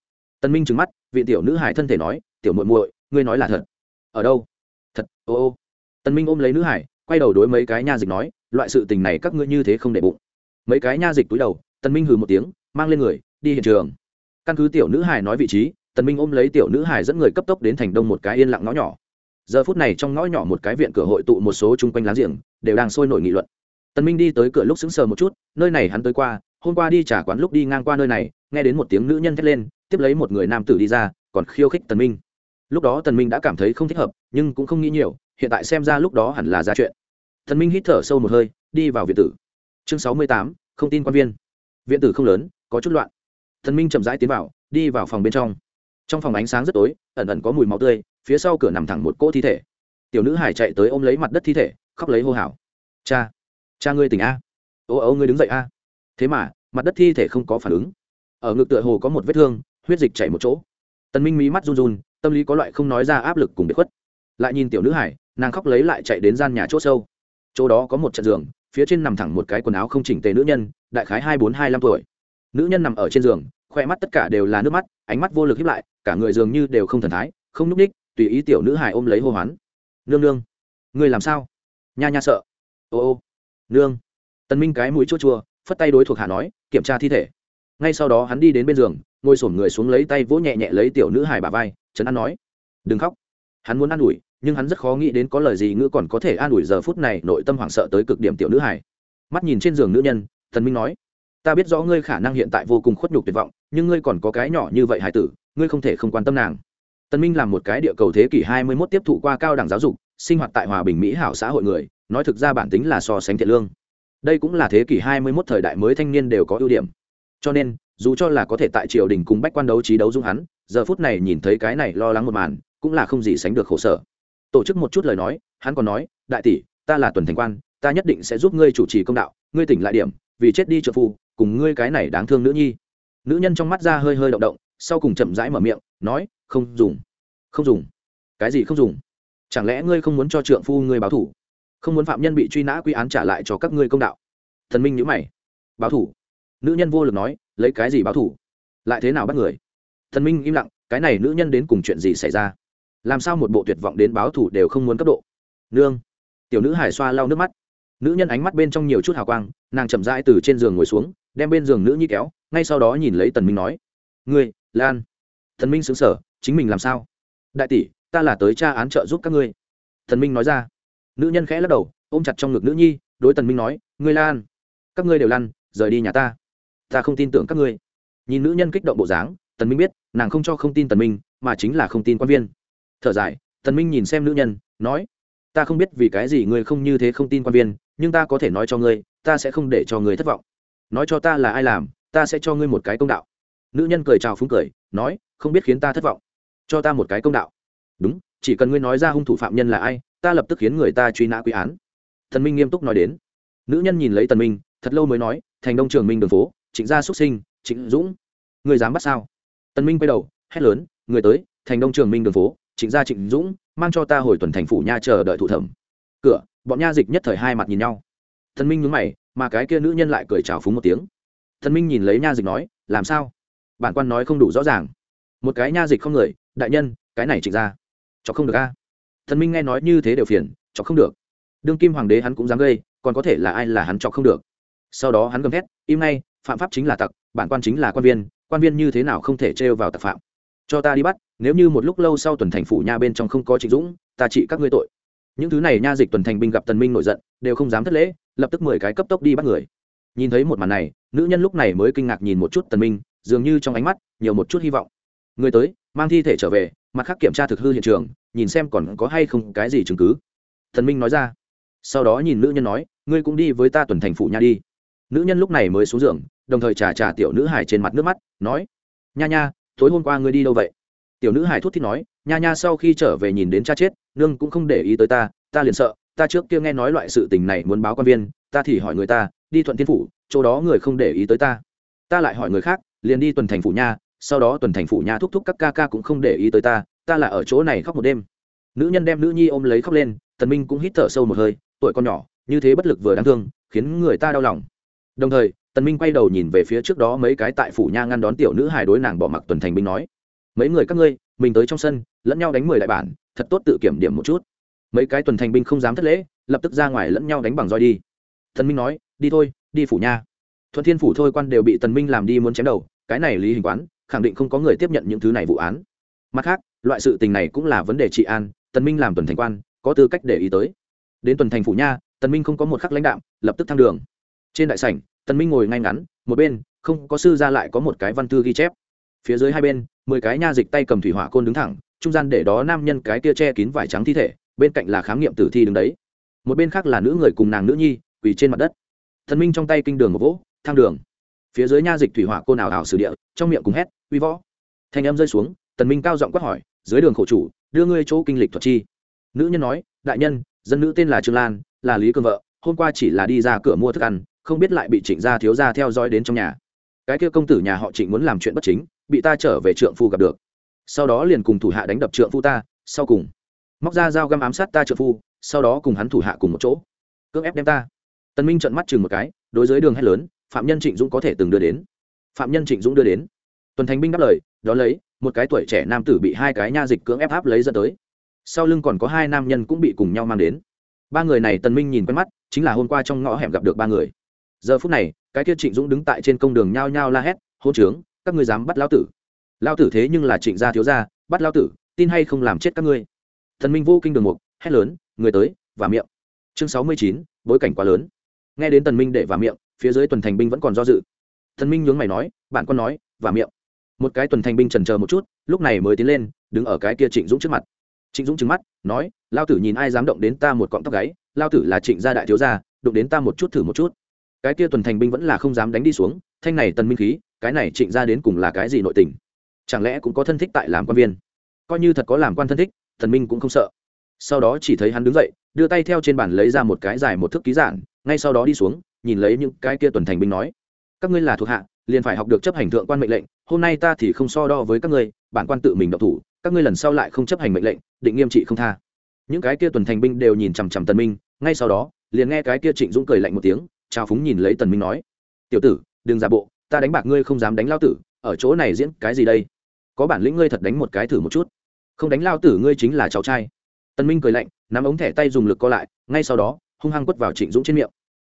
S1: Tân minh trừng mắt, vị tiểu nữ hài thân thể nói, tiểu muội muội, ngươi nói là thật. Ở đâu? Thật, ô ô. Tân minh ôm lấy nữ hải quay đầu đối mấy cái nha dịch nói, loại sự tình này các ngươi như thế không để bụng. Mấy cái nha dịch túi đầu, tân minh hừ một tiếng, mang lên người, đi hiện trường. Căn cứ tiểu nữ hải nói vị trí, Tân minh ôm lấy tiểu nữ hải dẫn người cấp tốc đến thành đông một cái yên lặng ngõ nhỏ giờ phút này trong ngõ nhỏ một cái viện cửa hội tụ một số chung quanh láng giềng đều đang sôi nổi nghị luận. Tần minh đi tới cửa lúc sững sờ một chút nơi này hắn tới qua hôm qua đi trả quán lúc đi ngang qua nơi này nghe đến một tiếng nữ nhân thét lên tiếp lấy một người nam tử đi ra còn khiêu khích tần minh. Lúc đó tần minh đã cảm thấy không thích hợp nhưng cũng không nghĩ nhiều hiện tại xem ra lúc đó hẳn là ra chuyện. Tần minh hít thở sâu một hơi đi vào viện tử. Chương sáu mươi tám, không tin quan viên. Viện tử không lớn có chút loạn. Tần minh chậm rãi tiến vào đi vào phòng bên trong. Trong phòng ánh sáng rất tối ẩn ẩn có mùi máu tươi phía sau cửa nằm thẳng một cỗ thi thể. Tiểu nữ hải chạy tới ôm lấy mặt đất thi thể, khóc lấy hô hào. Cha cha ngươi tỉnh a. Ô ô, ngươi đứng dậy a. Thế mà, mặt đất thi thể không có phản ứng. Ở ngực tựa hồ có một vết thương, huyết dịch chảy một chỗ. Tần minh mí mắt run run, tâm lý có loại không nói ra áp lực cùng bị khuất. Lại nhìn tiểu nữ hải nàng khóc lấy lại chạy đến gian nhà chỗ sâu. Chỗ đó có một trận giường, phía trên nằm thẳng một cái quần áo không chỉnh tề nữ nhân, đại khái hai bốn, hai năm tuổi. Nữ nhân nằm ở trên giường, khoe mắt tất cả đều là nước mắt, ánh mắt vô lực hiếp lại, cả người dường như đều không thần thái, không núp ních tùy ý tiểu nữ hài ôm lấy hô hoán. Nương nương ngươi làm sao? Nha nha sợ. Ô ô nương. Tần minh cái mũi chua chua phất tay đối thuộc hạ nói kiểm tra thi thể. Ngay sau đó hắn đi đến bên giường ngồi sổm người xuống lấy tay vỗ nhẹ nhẹ lấy tiểu nữ hài bà vai trấn an nói đừng khóc. Hắn muốn an ủi nhưng hắn rất khó nghĩ đến có lời gì ngữ còn có thể an ủi giờ phút này nội tâm hoảng sợ tới cực điểm tiểu nữ hài, mắt nhìn trên giường nữ nhân thần minh nói ta biết rõ ngươi khả năng hiện tại vô cùng khuất nhục tuyệt vọng nhưng ngươi còn có cái nhỏ như vậy hải tử ngươi không thể không quan tâm nàng tân minh làm một cái địa cầu thế kỷ hai mươi 21 tiếp thụ qua cao đẳng giáo dục, sinh hoạt tại hòa bình mỹ hảo xã hội người, nói thực ra bản tính là so sánh thiện lương. Đây cũng là thế kỷ 21 thời đại mới thanh niên đều có ưu điểm. Cho nên, dù cho là có thể tại triều đình cùng bách quan đấu trí đấu dung hắn, giờ phút này nhìn thấy cái này lo lắng một màn, cũng là không gì sánh được khổ sở. Tổ chức một chút lời nói, hắn còn nói, đại tỷ, ta là tuần thành quan, ta nhất định sẽ giúp ngươi chủ trì công đạo, ngươi tỉnh lại điểm, vì chết đi trợ phu, cùng ngươi cái này đáng thương nữ nhi. Nữ nhân trong mắt ra hơi hơi động động, sau cùng chậm rãi mở miệng, nói không dùng. Không dùng. Cái gì không dùng? Chẳng lẽ ngươi không muốn cho trượng phu ngươi báo thủ? Không muốn phạm nhân bị truy nã quy án trả lại cho các ngươi công đạo? Thần minh nhữ mày. Báo thủ? Nữ nhân vô lực nói, lấy cái gì báo thủ? Lại thế nào bắt người? Thần minh im lặng, cái này nữ nhân đến cùng chuyện gì xảy ra? Làm sao một bộ tuyệt vọng đến báo thủ đều không muốn cấp độ? Nương. Tiểu nữ hải xoa lau nước mắt. Nữ nhân ánh mắt bên trong nhiều chút hào quang, nàng chậm rãi từ trên giường ngồi xuống, đem bên giường nữ nhi kéo, ngay sau đó nhìn lấy tần minh nói, ngươi, lan. Thần minh xứng sở chính mình làm sao? Đại tỷ, ta là tới tra án trợ giúp các ngươi. Thần minh nói ra. Nữ nhân khẽ lắc đầu, ôm chặt trong ngực nữ nhi, đối tần minh nói, ngươi lan, các ngươi đều lăn rời đi nhà ta. Ta không tin tưởng các ngươi. Nhìn nữ nhân kích động bộ dáng, tần minh biết, nàng không cho không tin tần minh, mà chính là không tin quan viên. Thở dài, tần minh nhìn xem nữ nhân, nói, ta không biết vì cái gì ngươi không như thế không tin quan viên, nhưng ta có thể nói cho ngươi, ta sẽ không để cho ngươi thất vọng. Nói cho ta là ai làm, ta sẽ cho ngươi một cái công đạo. Nữ nhân cười chào phúng cười, nói, không biết khiến ta thất vọng cho ta một cái công đạo. Đúng, chỉ cần ngươi nói ra hung thủ phạm nhân là ai, ta lập tức khiến người ta truy nã quy án. Thần minh nghiêm túc nói đến. Nữ nhân nhìn lấy tần minh, thật lâu mới nói, thành đông trường minh đường phố, trịnh gia xuất sinh, trịnh dũng. Người dám bắt sao? Tần minh quay đầu, hét lớn, người tới, thành đông trường minh đường phố, trịnh gia trịnh dũng, mang cho ta hồi tuần thành phủ nha chờ đợi thủ thẩm. Cửa, bọn nha dịch nhất thời hai mặt nhìn nhau. Thần minh nhướng mày, mà cái kia nữ nhân lại cười chào phúng một tiếng. Thần minh nhìn lấy nha dịch nói, làm sao? Bản quan nói không đủ rõ ràng một cái nha dịch không người đại nhân cái này trịnh ra, cho không được a. Thần minh nghe nói như thế đều phiền cho không được. Đương kim hoàng đế hắn cũng dám gây còn có thể là ai là hắn cho không được. Sau đó hắn gầm thét im ngay phạm pháp chính là tặc bản quan chính là quan viên quan viên như thế nào không thể trêu vào tặc phạm. Cho ta đi bắt nếu như một lúc lâu sau tuần thành phủ nha bên trong không có trịnh dũng ta trị các ngươi tội. Những thứ này nha dịch tuần thành binh gặp tần minh nổi giận đều không dám thất lễ lập tức mười cái cấp tốc đi bắt người. Nhìn thấy một màn này nữ nhân lúc này mới kinh ngạc nhìn một chút tần minh dường như trong ánh mắt nhiều một chút hy vọng người tới, mang thi thể trở về, mặt khác kiểm tra thực hư hiện trường, nhìn xem còn có hay không cái gì chứng cứ. Thần minh nói ra. Sau đó nhìn nữ nhân nói, ngươi cũng đi với ta tuần thành phủ nha đi. Nữ nhân lúc này mới xuống giường, đồng thời trà trà tiểu nữ hải trên mặt nước mắt, nói, nha nha, tối hôm qua ngươi đi đâu vậy? Tiểu nữ hải thút thít nói, nha nha, sau khi trở về nhìn đến cha chết, nương cũng không để ý tới ta ta liền sợ, ta trước kia nghe nói loại sự tình này muốn báo quan viên, ta thì hỏi người ta, đi thuận thiên phủ, chỗ đó người không để ý tới ta. Ta lại hỏi người khác, liền đi tuần thành phủ nha sau đó tuần thành phủ nhà thúc thúc các ca ca cũng không để ý tới ta ta là ở chỗ này khóc một đêm. Nữ nhân đem nữ nhi ôm lấy khóc lên, tần minh cũng hít thở sâu một hơi, tuổi con nhỏ, như thế bất lực vừa đáng thương, khiến người ta đau lòng. Đồng thời, tần minh quay đầu nhìn về phía trước đó mấy cái tại phủ nha ngăn đón tiểu nữ hài đối nàng bỏ mặc tuần thành binh nói, mấy người các ngươi, mình tới trong sân, lẫn nhau đánh mười đại bản, thật tốt tự kiểm điểm một chút. Mấy cái tuần thành binh không dám thất lễ, lập tức ra ngoài lẫn nhau đánh bằng roi đi. Tần minh nói, đi thôi, đi phủ nha. Thuận thiên phủ thôi quan đều bị tần minh làm đi muốn chém đầu, cái này lý hình quán khẳng định không có người tiếp nhận những thứ này vụ án. Mặt khác, loại sự tình này cũng là vấn đề trị an, tần minh làm tuần thành quan, có tư cách để ý tới. Đến tuần thành phủ nha, tần minh không có một khắc lãnh đạm, lập tức thăng đường. Trên đại sảnh, tần minh ngồi ngay ngắn, một bên, không có sư ra lại có một cái văn thư ghi chép. Phía dưới hai bên, mười cái nha dịch tay cầm thủy hỏa côn đứng thẳng, trung gian để đó nam nhân cái kia che kín vải trắng thi thể, bên cạnh là khám nghiệm tử thi đứng đấy. Một bên khác là nữ người cùng nàng nữ nhi, quỳ trên mặt đất. Thần minh trong tay kinh đường một vỗ thang đường. Phía dưới nha dịch thủy hỏa côn ảo ảo sử địa, trong miệng cùng hét uy võ. Thanh em rơi xuống, tần minh cao giọng quát hỏi, dưới đường khổ chủ, đưa ngươi chỗ kinh lịch thuật chi. Nữ nhân nói, đại nhân, dân nữ tên là trương lan, là lý cương vợ, hôm qua chỉ là đi ra cửa mua thức ăn, không biết lại bị trịnh gia thiếu gia theo dõi đến trong nhà. Cái kia công tử nhà họ trịnh muốn làm chuyện bất chính, bị ta trở về trượng phu gặp được. Sau đó liền cùng thủ hạ đánh đập trượng phu ta, sau cùng móc ra dao găm ám sát ta trượng phu, sau đó cùng hắn thủ hạ cùng một chỗ, cưỡng ép đem ta. Tân minh trợn mắt chừng một cái, đối với đường hét lớn, phạm nhân trịnh dũng có thể từng đưa đến. Phạm nhân trịnh dũng đưa đến tuần thành binh đáp lời đó lấy, một cái tuổi trẻ nam tử bị hai cái nha dịch cưỡng ép áp lấy dẫn tới. Sau lưng còn có hai nam nhân cũng bị cùng nhau mang đến. Ba người này tần minh nhìn quen mắt, chính là hôm qua trong ngõ hẻm gặp được ba người. Giờ phút này, cái kia trịnh dũng đứng tại trên công đường nhao nhao la hét, hôn trướng, các ngươi dám bắt lão tử. Lão tử thế nhưng là trịnh gia thiếu gia, bắt lão tử, tin hay không làm chết các ngươi? Thần minh vô kinh đường mục, hét lớn, người tới và miệng. Chương sáu mươi chín, bối cảnh quá lớn. Nghe đến tần minh để và miệng, phía dưới tuần thành binh vẫn còn do dự. Thần minh nhướng mày nói, bạn con nói và miệng một cái tuần thành binh trần chờ một chút, lúc này mới tiến lên, đứng ở cái kia trịnh dũng trước mặt. Trịnh dũng trừng mắt, nói, lao tử nhìn ai dám động đến ta một cọng tóc gáy, lao tử là trịnh gia đại thiếu gia, đụng đến ta một chút thử một chút. Cái kia tuần thành binh vẫn là không dám đánh đi xuống, thanh này tần minh khí, cái này trịnh gia đến cùng là cái gì nội tình? Chẳng lẽ cũng có thân thích tại làm quan viên? Coi như thật có làm quan thân thích, thần minh cũng không sợ. Sau đó chỉ thấy hắn đứng dậy, đưa tay theo trên bàn lấy ra một cái dài một thước ký giản, ngay sau đó đi xuống, nhìn lấy những cái kia tuần thành binh nói, các ngươi là thuộc hạ liền phải học được chấp hành thượng quan mệnh lệnh, hôm nay ta thì không so đo với các ngươi, bản quan tự mình độc thủ, các ngươi lần sau lại không chấp hành mệnh lệnh, định nghiêm trị không tha. Những cái kia tuần thành binh đều nhìn chằm chằm tần minh, ngay sau đó, liền nghe cái kia trịnh dũng cười lạnh một tiếng trao phúng nhìn lấy tần minh nói, tiểu tử, đừng giả bộ, ta đánh bạc ngươi không dám đánh lao tử, ở chỗ này diễn cái gì đây? Có bản lĩnh ngươi thật đánh một cái thử một chút. Không đánh lao tử ngươi chính là cháu trai. Tần minh cười lạnh, nắm ống thẻ tay dùng lực co lại, ngay sau đó, hung hăng quất vào trịnh dũng trên miệng.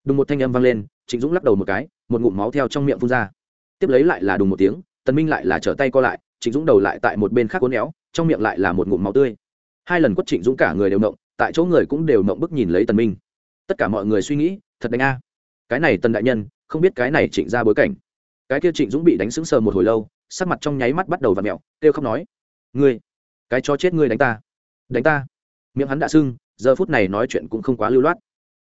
S1: Đùng một thanh âm vang lên, trịnh dũng lắc đầu một cái, một ngụm máu theo trong miệng phun ra tiếp lấy lại là đùng một tiếng tần minh lại là trở tay co lại trịnh dũng đầu lại tại một bên khác cuốn éo trong miệng lại là một ngụm máu tươi. Hai lần quất trịnh dũng cả người đều nộng, tại chỗ người cũng đều nộng bức nhìn lấy tần minh. Tất cả mọi người suy nghĩ thật đánh a. Cái này tần đại nhân không biết cái này trịnh ra bối cảnh. Cái kia trịnh dũng bị đánh sững sờ một hồi lâu sắc mặt trong nháy mắt bắt đầu v ặ mẹo kêu không nói ngươi cái cho chết ngươi đánh ta đánh ta. Miệng hắn đã sưng giờ phút này nói chuyện cũng không quá lưu loát.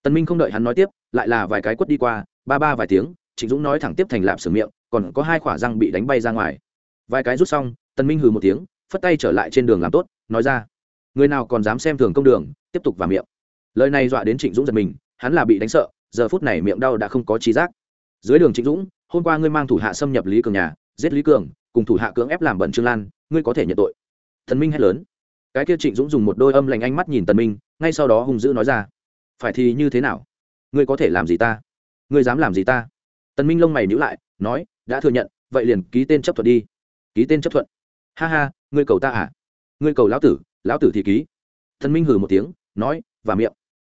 S1: Tần minh không đợi hắn nói tiếp lại là vài cái quất đi qua ba ba vài tiếng trịnh dũng nói thẳng tiếp thành lạp sửa miệng, còn có hai khỏa răng bị đánh bay ra ngoài. Vài cái rút xong, tần minh hừ một tiếng, phất tay trở lại trên đường làm tốt, nói ra, người nào còn dám xem thường công đường, tiếp tục vào miệng. Lời này dọa đến trịnh dũng giật mình, hắn là bị đánh sợ, giờ phút này miệng đau đã không có trí giác. Dưới đường trịnh dũng, hôm qua ngươi mang thủ hạ xâm nhập lý cường nhà, giết lý cường, cùng thủ hạ cưỡng ép làm bẩn trương lan, ngươi có thể nhận tội. Thần minh hét lớn. Cái kia trịnh dũng dùng một đôi âm lành ánh mắt nhìn tần minh, ngay sau đó hung dữ nói ra, phải thì như thế nào? Ngươi có thể làm gì ta? Ngươi dám làm gì ta? Tần minh lông mày nhíu lại, nói, đã thừa nhận, vậy liền ký tên chấp thuận đi. Ký tên chấp thuận? Ha ha, ngươi cầu ta à? Ngươi cầu lão tử lão tử thì ký. Tần minh hừ một tiếng, nói, và miệng.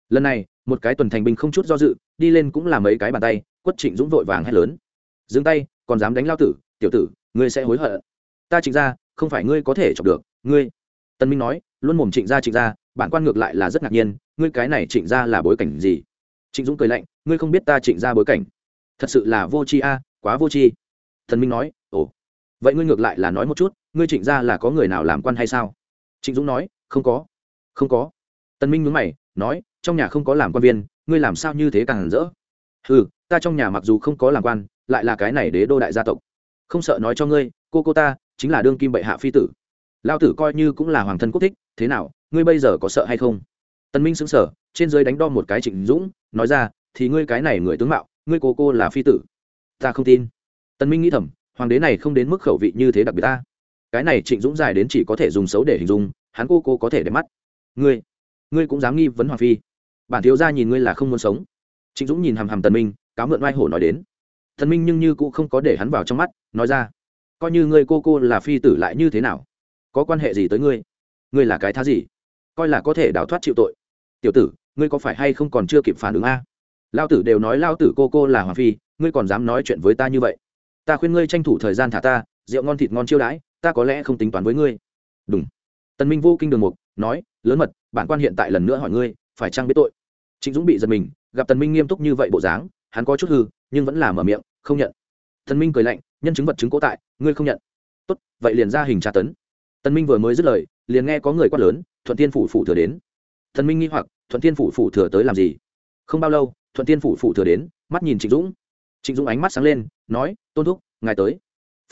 S1: Lần này, một cái tuần thành binh không chút do dự, đi lên cũng làm mấy cái bàn tay, quất trịnh dũng vội vàng hét lớn. Dừng tay, còn dám đánh lao tử, tiểu tử, ngươi sẽ hối hận. Ta trịnh ra không phải ngươi có thể chọc được, ngươi. Tân minh nói, luôn mồm trịnh ra trịnh ra bản quan ngược lại là rất ngạc nhiên, ngươi cái này trịnh ra là bối cảnh gì? Trịnh dũng cười lạnh, ngươi không biết ta trịnh ra bối cảnh thật sự là vô tri a, quá vô tri. Thần minh nói, ồ, vậy ngươi ngược lại là nói một chút, ngươi trịnh ra là có người nào làm quan hay sao? Trịnh dũng nói, không có không có. Tần minh nhớ mày, nói, trong nhà không có làm quan viên, ngươi làm sao như thế càng hẳn rỡ? Ừ ta trong nhà mặc dù không có làm quan, lại là cái này đế đô đại gia tộc. Không sợ nói cho ngươi, cô cô ta chính là đương kim bệ hạ phi tử. Lao tử coi như cũng là hoàng thân quốc thích, thế nào, ngươi bây giờ có sợ hay không? Tần minh xứng sở trên dưới đánh đo một cái trịnh dũng, nói ra, thì ngươi cái này người tướng mạo ngươi cô cô là phi tử. Ta không tin. Tân minh nghĩ thầm, hoàng đế này không đến mức khẩu vị như thế đặc biệt ta. Cái này trịnh dũng dài đến chỉ có thể dùng xấu để hình dung, hắn cô cô có thể để mắt. Ngươi ngươi cũng dám nghi vấn hoàng phi. Bản thiếu gia nhìn ngươi là không muốn sống. Trịnh dũng nhìn hàm hàm tần minh, cáo mượn oai hổ nói đến. Thần minh nhưng như cũng không có để hắn vào trong mắt, nói ra. Coi như ngươi cô cô là phi tử lại như thế nào? Có quan hệ gì tới ngươi? Ngươi là cái thá gì? Coi là có thể đào thoát chịu tội. Tiểu tử, ngươi có phải hay không còn chưa kịp phản ứng a? Lao tử đều nói lao tử cô cô là hoàng phi, ngươi còn dám nói chuyện với ta như vậy? Ta khuyên ngươi tranh thủ thời gian thả ta, rượu ngon thịt ngon chiêu đãi, ta có lẽ không tính toán với ngươi. Đúng tần minh vô kinh đường mục, nói, lớn mật, bản quan hiện tại lần nữa hỏi ngươi, phải trang biết tội? Trịnh dũng bị giật mình, gặp tần minh nghiêm túc như vậy bộ dáng, hắn có chút hư nhưng vẫn là mở miệng, không nhận. Tần minh cười lạnh, nhân chứng vật chứng cố tại, ngươi không nhận. Tốt, vậy liền ra hình tra tấn. Tần minh vừa mới dứt lời, liền nghe có người quát lớn, thuận Thiên phủ phủ thừa đến. Tần minh nghi hoặc, thuận Thiên phủ phủ thừa tới làm gì? Không bao lâu thuận tiên phủ phủ thừa đến, mắt nhìn trịnh dũng. Trịnh dũng ánh mắt sáng lên, nói, tôn thúc, ngài tới.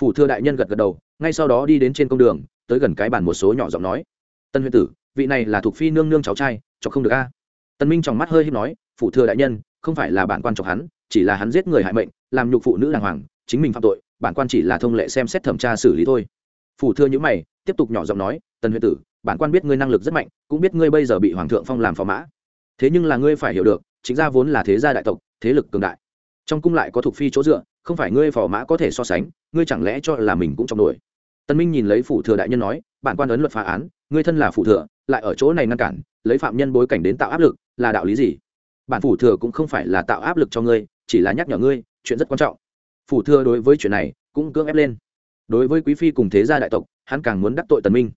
S1: Phủ thừa đại nhân gật gật đầu, ngay sau đó đi đến trên công đường, tới gần cái bàn một số nhỏ giọng nói. Tân huyền tử, vị này là thuộc phi nương nương cháu trai, cho không được a. Tân minh trong mắt hơi hiếp nói phụ thừa đại nhân, không phải là bản quan chọc hắn, chỉ là hắn giết người hại mệnh, làm nhục phụ nữ đàng hoàng, chính mình phạm tội, bản quan chỉ là thông lệ xem xét thẩm tra xử lý thôi. Phủ thừa những mày, tiếp tục nhỏ giọng nói, tân huyền tử, bản quan biết ngươi năng lực rất mạnh, cũng biết ngươi bây giờ bị hoàng thượng phong làm phò mã. Thế nhưng là ngươi phải hiểu được chính ra vốn là thế gia đại tộc, thế lực cường đại. Trong cung lại có thuộc phi chỗ dựa, không phải ngươi phò mã có thể so sánh, ngươi chẳng lẽ cho là mình cũng trong nổi? Tân minh nhìn lấy phủ thừa đại nhân nói, bản quan ấn luật phá án, ngươi thân là phủ thừa, lại ở chỗ này ngăn cản, lấy phạm nhân bối cảnh đến tạo áp lực, là đạo lý gì? Bản phủ thừa cũng không phải là tạo áp lực cho ngươi, chỉ là nhắc nhở ngươi, chuyện rất quan trọng. Phủ thừa đối với chuyện này cũng cưỡng ép lên. Đối với quý phi cùng thế gia đại tộc, hắn càng muốn đắc tội tần minh.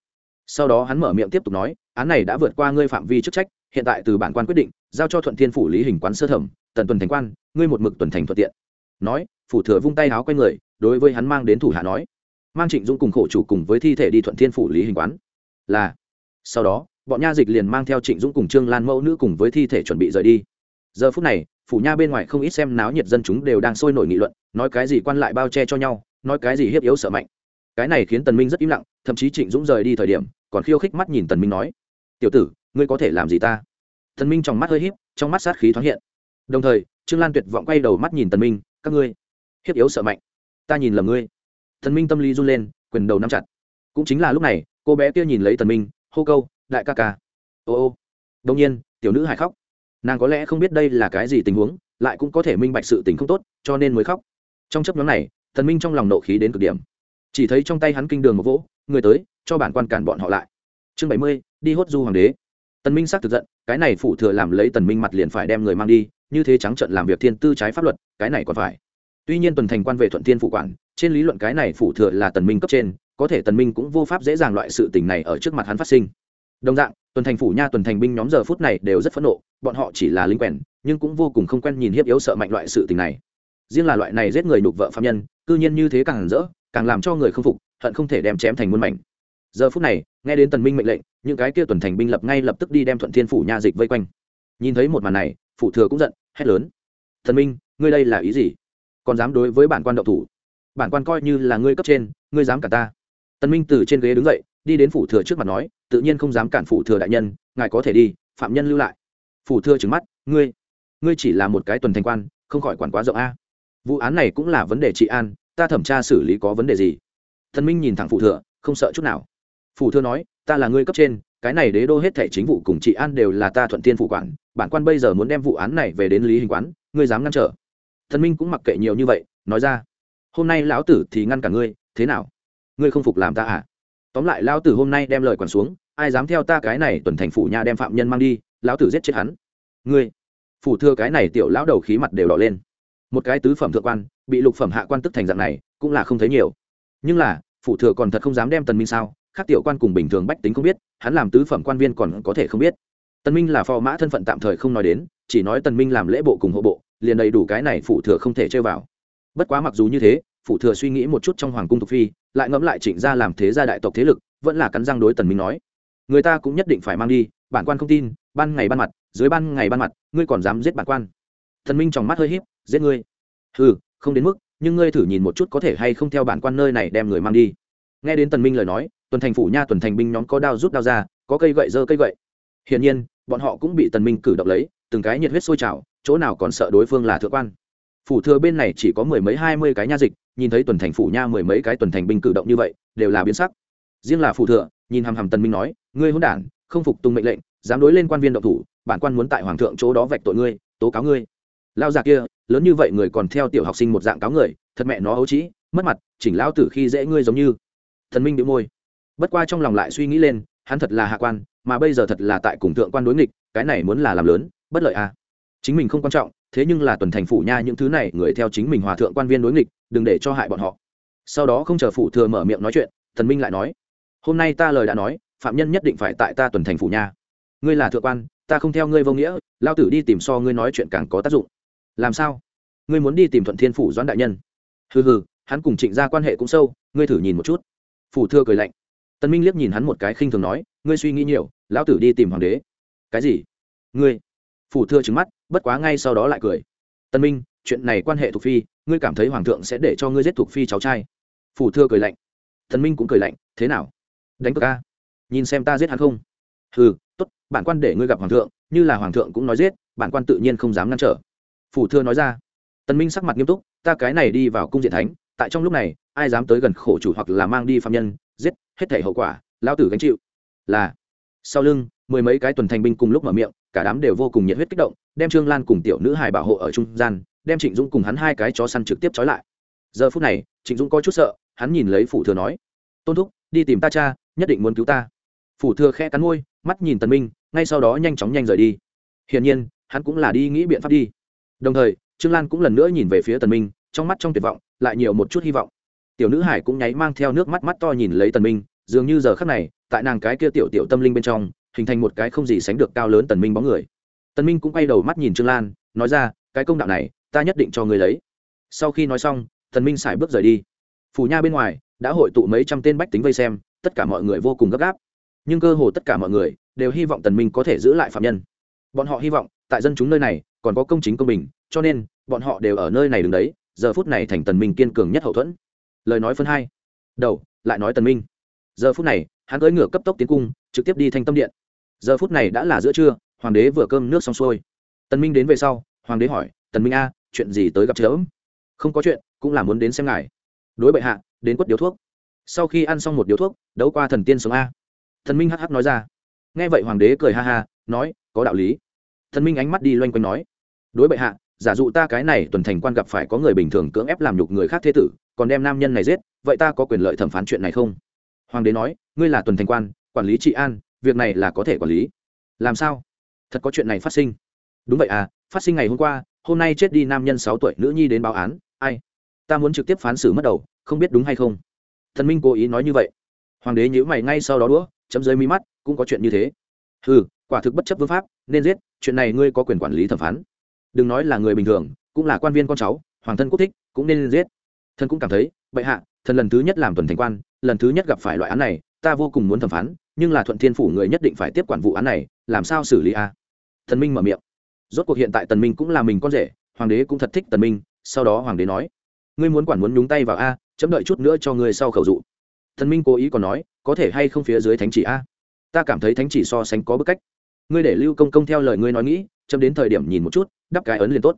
S1: Sau đó hắn mở miệng tiếp tục nói, án này đã vượt qua ngươi phạm vi chức trách hiện tại từ bản quan quyết định, giao cho thuận thiên phủ lý hình quán sơ thẩm, tần tuần thành quan, ngươi một mực tuần thành thuận tiện. Nói, phủ thừa vung tay áo quay người, đối với hắn mang đến thủ hạ nói, mang trịnh dũng cùng khổ chủ cùng với thi thể đi thuận thiên phủ lý hình quán. Là, sau đó, bọn nha dịch liền mang theo trịnh dũng cùng trương lan mẫu nữ cùng với thi thể chuẩn bị rời đi. Giờ phút này, phủ nha bên ngoài không ít xem náo nhiệt dân chúng đều đang sôi nổi nghị luận, nói cái gì quan lại bao che cho nhau, nói cái gì hiếp yếu sợ mạnh. Cái này khiến tần minh rất im lặng, thậm chí trịnh dũng rời đi thời điểm, còn khiêu khích mắt nhìn tần minh nói, tiểu tử ngươi có thể làm gì ta? Thần minh trong mắt hơi híp, trong mắt sát khí thoáng hiện. Đồng thời, trương lan tuyệt vọng quay đầu mắt nhìn tần minh, các ngươi hiếp yếu sợ mạnh, ta nhìn lầm ngươi. Thần minh tâm lý run lên, quyền đầu nắm chặt. Cũng chính là lúc này, cô bé kia nhìn lấy tần minh, hô câu, đại ca ca. Ô ô. Đông nhiên, tiểu nữ hài khóc. Nàng có lẽ không biết đây là cái gì tình huống, lại cũng có thể minh bạch sự tình không tốt, cho nên mới khóc. Trong chấp nhóm này, tần minh trong lòng nộ khí đến cực điểm. Chỉ thấy trong tay hắn kinh đường một vỗ, người tới, cho bản quan cản bọn họ lại. Chương bảy mươi, đi hốt du hoàng đế tần minh xác thực giận, cái này phụ thừa làm lấy tần minh mặt liền phải đem người mang đi, như thế trắng trợn làm việc thiên tư trái pháp luật, cái này còn phải. Tuy nhiên tuần thành quan về thuận thiên phụ quản, trên lý luận cái này phụ thừa là tần minh cấp trên, có thể tần minh cũng vô pháp dễ dàng loại sự tình này ở trước mặt hắn phát sinh. Đồng dạng, tuần thành phủ nha tuần thành binh nhóm giờ phút này đều rất phẫn nộ, bọn họ chỉ là linh quèn, nhưng cũng vô cùng không quen nhìn hiếp yếu sợ mạnh loại sự tình này. Riêng là loại này giết người nhục vợ phạm nhân, cư nhiên như thế càng rỡ, càng làm cho người không phục, hận không thể đem chém thành muôn mảnh giờ phút này, nghe đến tần minh mệnh lệnh, những cái kia tuần thành binh lập ngay lập tức đi đem thuận thiên phủ nha dịch vây quanh. Nhìn thấy một màn này, phủ thừa cũng giận, hét lớn. Thần minh, ngươi đây là ý gì? Còn dám đối với bản quan đậu thủ? Bản quan coi như là ngươi cấp trên, ngươi dám cả ta? Tần minh từ trên ghế đứng dậy, đi đến phủ thừa trước mặt nói, tự nhiên không dám cản phủ thừa đại nhân, ngài có thể đi, phạm nhân lưu lại. Phủ thừa trừng mắt, ngươi ngươi chỉ là một cái tuần thành quan, không khỏi quản quá rộng a. Vụ án này cũng là vấn đề trị an, ta thẩm tra xử lý có vấn đề gì? Thần minh nhìn thẳng phủ thừa, không sợ chút nào phủ thừa nói, ta là ngươi cấp trên, cái này đế đô hết thảy chính vụ cùng trị an đều là ta thuận tiên phủ quản, bản quan bây giờ muốn đem vụ án này về đến lý hình quán, ngươi dám ngăn trở? Thần minh cũng mặc kệ nhiều như vậy, nói ra, hôm nay lão tử thì ngăn cả ngươi, thế nào? Ngươi không phục làm ta à? Tóm lại lão tử hôm nay đem lời quản xuống, ai dám theo ta cái này tuần thành phủ nhà đem phạm nhân mang đi, lão tử giết chết hắn. Ngươi? Phủ thừa cái này tiểu lão đầu khí mặt đều đỏ lên. Một cái tứ phẩm thượng quan, bị lục phẩm hạ quan tức thành dạng này, cũng là không thấy nhiều. Nhưng là, phủ thừa còn thật không dám đem tần minh sao khác tiểu quan cùng bình thường bách tính không biết, hắn làm tứ phẩm quan viên còn có thể không biết. Tần minh là phò mã thân phận tạm thời không nói đến, chỉ nói tần minh làm lễ bộ cùng hộ bộ, liền đầy đủ cái này phủ thừa không thể chơi vào. Bất quá mặc dù như thế, phủ thừa suy nghĩ một chút trong hoàng cung thục phi, lại ngẫm lại trịnh gia làm thế gia đại tộc thế lực, vẫn là cắn răng đối tần minh nói. Người ta cũng nhất định phải mang đi, bản quan không tin, ban ngày ban mặt, dưới ban ngày ban mặt, ngươi còn dám giết bản quan. Tần minh trong mắt hơi híp, giết ngươi. Hừ, không đến mức, nhưng ngươi thử nhìn một chút có thể hay không theo bản quan nơi này đem người mang đi. Nghe đến tần minh lời nói tuần thành phủ nha tuần thành binh nhóm có đao rút đao ra, có cây gậy dơ cây gậy. Hiển nhiên, bọn họ cũng bị tần minh cử động lấy, từng cái nhiệt huyết sôi trào, chỗ nào còn sợ đối phương là thượng quan. Phủ thừa bên này chỉ có mười mấy hai mươi cái nha dịch, nhìn thấy tuần thành phủ nha mười mấy cái tuần thành binh cử động như vậy, đều là biến sắc. Riêng là phủ thừa, nhìn hàm hàm tần minh nói, ngươi hỗn đản, không phục tùng mệnh lệnh, dám đối lên quan viên động thủ, bản quan muốn tại hoàng thượng chỗ đó vạch tội ngươi, tố cáo ngươi. Lao già kia, lớn như vậy người còn theo tiểu học sinh một dạng cáo người, thật mẹ nó ấu trĩ, mất mặt, chỉnh lao tử khi dễ ngươi giống như. Thần minh bị môi bất qua trong lòng lại suy nghĩ lên, hắn thật là hạ quan, mà bây giờ thật là tại cùng thượng quan đối nghịch, cái này muốn là làm lớn, bất lợi à. Chính mình không quan trọng, thế nhưng là tuần thành phủ nha những thứ này, người theo chính mình hòa thượng quan viên đối nghịch, đừng để cho hại bọn họ. Sau đó không chờ phủ thừa mở miệng nói chuyện, thần minh lại nói, hôm nay ta lời đã nói, phạm nhân nhất định phải tại ta tuần thành phủ nha. Ngươi là thượng quan, ta không theo ngươi vô nghĩa, lao tử đi tìm so ngươi nói chuyện càng có tác dụng. Làm sao? Ngươi muốn đi tìm thuận thiên phủ doãn đại nhân? Hừ hừ, hắn cùng trịnh gia quan hệ cũng sâu, ngươi thử nhìn một chút. Phủ thừa cười lạnh tân minh liếc nhìn hắn một cái khinh thường nói, ngươi suy nghĩ nhiều, lão tử đi tìm hoàng đế. Cái gì? Ngươi. Phủ thừa trứng mắt, bất quá ngay sau đó lại cười. Tân minh, chuyện này quan hệ thuộc phi, ngươi cảm thấy hoàng thượng sẽ để cho ngươi giết thuộc phi cháu trai. Phủ thừa cười lạnh. Tân minh cũng cười lạnh, thế nào? Đánh cược ca nhìn xem ta giết hắn không? Ừ tốt, bản quan để ngươi gặp hoàng thượng, như là hoàng thượng cũng nói giết, bản quan tự nhiên không dám ngăn trở. Phủ thừa nói ra. Tân minh sắc mặt nghiêm túc, ta cái này đi vào cung diện thánh, tại trong lúc này, ai dám tới gần khổ chủ hoặc là mang đi phạm nhân, giết hết thể hậu quả lao tử gánh chịu. Là, sau lưng, mười mấy cái tuần thành binh cùng lúc mở miệng, cả đám đều vô cùng nhiệt huyết kích động, đem trương lan cùng tiểu nữ hài bảo hộ ở trung gian, đem trịnh dũng cùng hắn hai cái chó săn trực tiếp trói lại. Giờ phút này, trịnh dũng có chút sợ, hắn nhìn lấy phủ thừa nói, tôn thúc, đi tìm ta cha, nhất định muốn cứu ta. Phủ thừa khe cắn môi, mắt nhìn tần minh, ngay sau đó nhanh chóng nhanh rời đi. Hiển nhiên, hắn cũng là đi nghĩ biện pháp đi. Đồng thời, trương lan cũng lần nữa nhìn về phía tần minh, trong mắt trong tuyệt vọng, lại nhiều một chút hy vọng tiểu nữ hải cũng nháy mang theo nước mắt mắt to nhìn lấy tần minh, dường như giờ khắc này, tại nàng cái kia tiểu tiểu tâm linh bên trong, hình thành một cái không gì sánh được cao lớn tần minh bóng người. Tần minh cũng quay đầu mắt nhìn trương lan, nói ra, cái công đạo này, ta nhất định cho người lấy. Sau khi nói xong, tần minh xài bước rời đi. Phủ nha bên ngoài, đã hội tụ mấy trăm tên bách tính vây xem, tất cả mọi người vô cùng gấp gáp. Nhưng cơ hồ tất cả mọi người đều hy vọng tần minh có thể giữ lại phạm nhân. Bọn họ hy vọng, tại dân chúng nơi này, còn có công chính công bình, cho nên, bọn họ đều ở nơi này đứng đấy, giờ phút này thành tần minh kiên cường nhất hậu thuẫn lời nói phân hai. Đầu, lại nói tần minh. Giờ phút này, hắn cưỡi ngựa cấp tốc tiến cung, trực tiếp đi thanh tâm điện. Giờ phút này đã là giữa trưa, hoàng đế vừa cơm nước xong xuôi. Tần minh đến về sau, hoàng đế hỏi, tần minh a, chuyện gì tới gặp chớm? Không có chuyện, cũng là muốn đến xem ngài. Đối bệ hạ, đến quất điếu thuốc. Sau khi ăn xong một điếu thuốc, đấu qua thần tiên sống a. Thần minh hắc hắc nói ra. Nghe vậy hoàng đế cười ha ha, nói, có đạo lý. Thần minh ánh mắt đi loanh quanh nói, đối bệ hạ, giả dụ ta cái này tuần thành quan gặp phải có người bình thường cưỡng ép làm nhục người khác thế tử còn đem nam nhân này giết, vậy ta có quyền lợi thẩm phán chuyện này không? Hoàng đế nói, ngươi là tuần thành quan, quản lý trị an, việc này là có thể quản lý. Làm sao? Thật có chuyện này phát sinh. Đúng vậy à phát sinh ngày hôm qua, hôm nay chết đi nam nhân sáu tuổi nữ nhi đến báo án, ai? Ta muốn trực tiếp phán xử mất đầu, không biết đúng hay không? Thần minh cố ý nói như vậy. Hoàng đế nhíu mày ngay sau đó đũa, chấm dưới mi mắt, cũng có chuyện như thế. Ừ quả thực bất chấp vương pháp, nên giết, chuyện này ngươi có quyền quản lý thẩm phán. Đừng nói là người bình thường, cũng là quan viên con cháu, hoàng thân quốc thích, cũng nên giết thần cũng cảm thấy, bệ hạ, thần lần thứ nhất làm tuần thành quan, lần thứ nhất gặp phải loại án này, ta vô cùng muốn thẩm phán, nhưng là thuận thiên phủ người nhất định phải tiếp quản vụ án này, làm sao xử lý a? Thần minh mở miệng. Rốt cuộc hiện tại tần minh cũng là mình con rể, hoàng đế cũng thật thích tần minh, sau đó hoàng đế nói, ngươi muốn quản muốn nhúng tay vào a, chấm đợi chút nữa cho ngươi sau khẩu dụ. Thần minh cố ý còn nói, có thể hay không phía dưới thánh chỉ a? Ta cảm thấy thánh chỉ so sánh có bức cách. Ngươi để lưu công công theo lời ngươi nói nghĩ, chấm đến thời điểm nhìn một chút, đắp cái ấn liền tốt.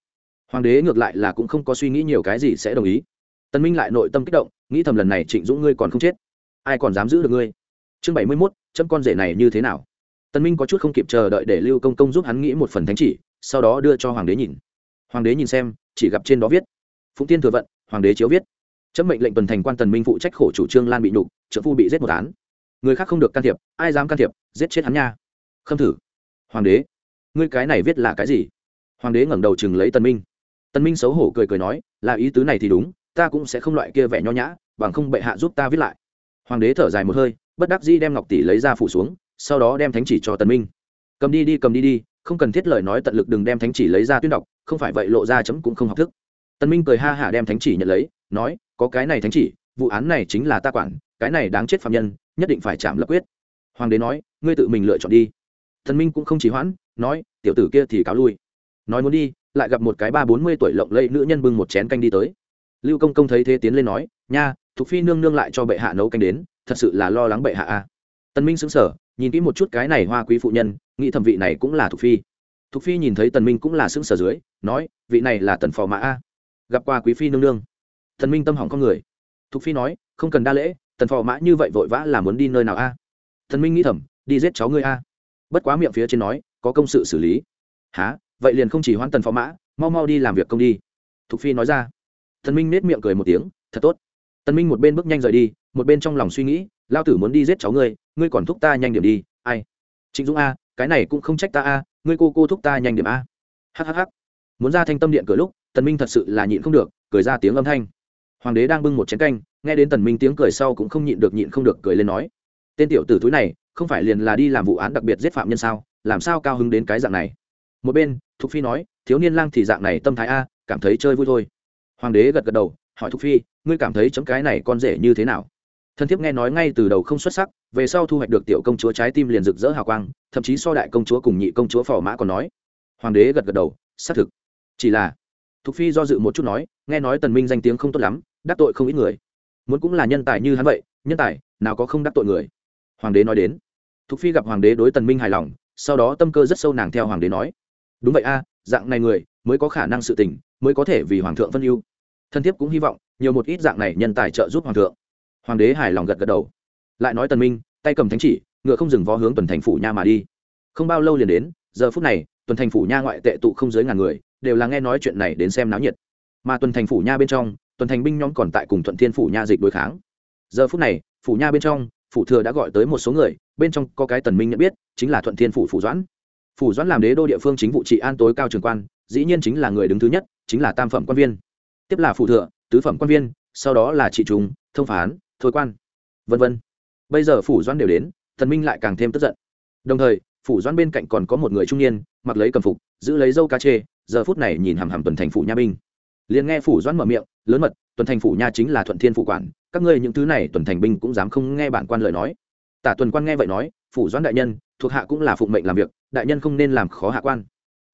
S1: Hoàng đế ngược lại là cũng không có suy nghĩ nhiều cái gì sẽ đồng ý tần minh lại nội tâm kích động nghĩ thầm lần này trịnh dũng ngươi còn không chết. Ai còn dám giữ được ngươi? Chương bảy mươi 71, chấm con rể này như thế nào? Tần minh có chút không kịp chờ đợi để lưu công công giúp hắn nghĩ một phần thánh chỉ sau đó đưa cho hoàng đế nhìn. Hoàng đế nhìn xem chỉ gặp trên đó viết phụng tiên thừa vận hoàng đế chiếu viết. Chấm mệnh lệnh tuần thành quan tần minh phụ trách khổ chủ trương lan bị nhục trợ phu bị giết một án. Người khác không được can thiệp ai dám can thiệp giết chết hắn nha. Khâm thử. Hoàng đế ngươi cái này viết là cái gì? Hoàng đế ngẩng đầu chừng lấy tần minh. Tần minh xấu hổ cười cười nói là ý tứ này thì đúng ta cũng sẽ không loại kia vẻ nho nhã, bằng không bệ hạ giúp ta viết lại. Hoàng đế thở dài một hơi, bất đắc dĩ đem ngọc tỷ lấy ra phủ xuống, sau đó đem thánh chỉ cho tần minh. Cầm đi đi, cầm đi đi, không cần thiết lời nói tận lực đừng đem thánh chỉ lấy ra tuyên đọc, không phải vậy lộ ra chấm cũng không học thức. Tần minh cười ha hả đem thánh chỉ nhận lấy, nói, có cái này thánh chỉ, vụ án này chính là ta quản, cái này đáng chết phạm nhân, nhất định phải chạm lập quyết. Hoàng đế nói, ngươi tự mình lựa chọn đi. Tần minh cũng không chỉ hoãn, nói, tiểu tử kia thì cáo lui. Nói muốn đi, lại gặp một cái ba bốn mươi tuổi lộng lẫy nữ nhân bưng một chén canh đi tới lưu công công thấy thế tiến lên nói, nha, thục phi nương nương lại cho bệ hạ nấu canh đến, thật sự là lo lắng bệ hạ a. À. tần minh sững sờ, nhìn kỹ một chút cái này hoa quý phụ nhân, nghĩ thẩm vị này cũng là thục phi. Thục phi nhìn thấy tần minh cũng là sững sờ dưới, nói, vị này là tần phò mã a, gặp qua quý phi nương nương. Tần minh tâm hỏng con người. Thục phi nói, không cần đa lễ, tần phò mã như vậy vội vã là muốn đi nơi nào a? Tần minh nghĩ thầm, đi giết cháu ngươi a. Bất quá miệng phía trên nói, có công sự xử lý. Há vậy liền không chỉ hoãn tần Phò mã, mau mau đi làm việc công đi. Thục phi nói ra. Tần minh nết miệng cười một tiếng, thật tốt. Tần minh một bên bước nhanh rời đi, một bên trong lòng suy nghĩ, lao tử muốn đi giết cháu ngươi ngươi còn thúc ta nhanh điểm đi, ai? Trịnh dũng a, cái này cũng không trách ta a, ngươi cô cô thúc ta nhanh điểm a. Hhh muốn ra thanh tâm điện cửa lúc, tần minh thật sự là nhịn không được, cười ra tiếng âm thanh. Hoàng đế đang bưng một chén canh, nghe đến tần minh tiếng cười sau cũng không nhịn được nhịn không được cười lên nói, tên tiểu tử túi này, không phải liền là đi làm vụ án đặc biệt giết phạm nhân sao, làm sao cao hứng đến cái dạng này? Một bên, thục phi nói, thiếu niên lang thì dạng này tâm thái a, cảm thấy chơi vui thôi hoàng đế gật gật đầu, hỏi thục phi, ngươi cảm thấy chấm cái này con rể như thế nào? Thân thiếp nghe nói ngay từ đầu không xuất sắc, về sau thu hoạch được tiểu công chúa trái tim liền rực rỡ hào quang, thậm chí so đại công chúa cùng nhị công chúa phò mã còn nói. Hoàng đế gật gật đầu, xác thực. Chỉ là, thục phi do dự một chút nói, nghe nói tần minh danh tiếng không tốt lắm, đắc tội không ít người. Muốn cũng là nhân tài như hắn vậy, nhân tài, nào có không đắc tội người? Hoàng đế nói đến. Thục phi gặp hoàng đế đối tần minh hài lòng, sau đó tâm cơ rất sâu nàng theo hoàng đế nói đúng vậy a, dạng này người mới có khả năng sự tình, mới có thể vì hoàng thượng phân ưu. Thân thiết cũng hy vọng nhiều một ít dạng này nhân tài trợ giúp hoàng thượng. Hoàng đế hài lòng gật gật đầu. Lại nói tần minh, tay cầm thánh chỉ, ngựa không dừng vó hướng tuần thành phủ nha mà đi. Không bao lâu liền đến, giờ phút này, tuần thành phủ nha ngoại tệ tụ không dưới ngàn người, đều là nghe nói chuyện này đến xem náo nhiệt. Mà tuần thành phủ nha bên trong, tuần thành binh nhóm còn tại cùng thuận thiên phủ nha dịch đối kháng. Giờ phút này, phủ nha bên trong, phủ thừa đã gọi tới một số người, bên trong có cái tần minh nhận biết, chính là thuận thiên phủ phủ doãn phủ doãn làm đế đô địa phương chính vụ trị an tối cao trường quan, dĩ nhiên chính là người đứng thứ nhất, chính là tam phẩm quan viên. Tiếp là phủ thừa, tứ phẩm quan viên, sau đó là trị trùng thông phán, thôi quan, vân vân. Bây giờ phủ doãn đều đến, Thần minh lại càng thêm tức giận. Đồng thời, phủ doãn bên cạnh còn có một người trung niên, mặc lấy cầm phục, giữ lấy dâu cá chê, giờ phút này nhìn hàm hàm tuần thành phủ nha binh. Liền nghe phủ doãn mở miệng, lớn mật, tuần thành phủ nha chính là thuận thiên phủ quản, các ngươi những thứ này tuần thành binh cũng dám không nghe bản quan lời nói. Tả tuần quan nghe vậy nói, phủ doãn đại nhân thuộc hạ cũng là phụng mệnh làm việc, đại nhân không nên làm khó hạ quan.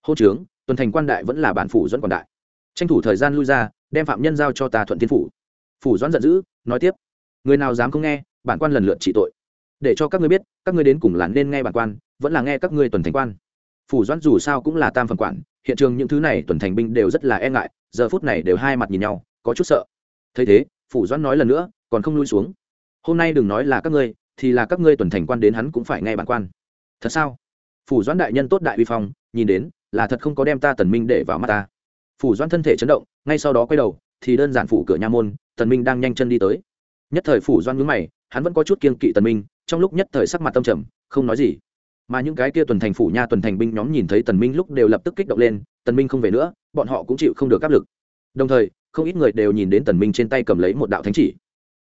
S1: Hôn trướng, tuần thành quan đại vẫn là bản phủ dẫn còn đại. Tranh thủ thời gian lui ra, đem phạm nhân giao cho ta thuận thiên phủ. Phủ doãn giận dữ, nói tiếp. Người nào dám không nghe, bản quan lần lượt trị tội. Để cho các ngươi biết, các ngươi đến cùng là nên nghe bản quan, vẫn là nghe các ngươi tuần thành quan. Phủ doãn dù sao cũng là tam phần quản, hiện trường những thứ này tuần thành binh đều rất là e ngại, giờ phút này đều hai mặt nhìn nhau, có chút sợ. Thấy thế, phủ doãn nói lần nữa, còn không lui xuống. Hôm nay đừng nói là các ngươi, thì là các ngươi tuần thành quan đến hắn cũng phải nghe bản quan thật sao? Phủ doãn đại nhân tốt đại uy phong, nhìn đến, là thật không có đem ta tần minh để vào mắt ta. Phủ doãn thân thể chấn động, ngay sau đó quay đầu, thì đơn giản phủ cửa nha môn, tần minh đang nhanh chân đi tới. Nhất thời phủ doãn nhướng mày, hắn vẫn có chút kiên kỵ tần minh, trong lúc nhất thời sắc mặt tâm trầm, không nói gì. Mà những cái kia tuần thành phủ nha tuần thành binh nhóm nhìn thấy tần minh lúc đều lập tức kích động lên, tần minh không về nữa, bọn họ cũng chịu không được áp lực. Đồng thời, không ít người đều nhìn đến tần minh trên tay cầm lấy một đạo thánh chỉ.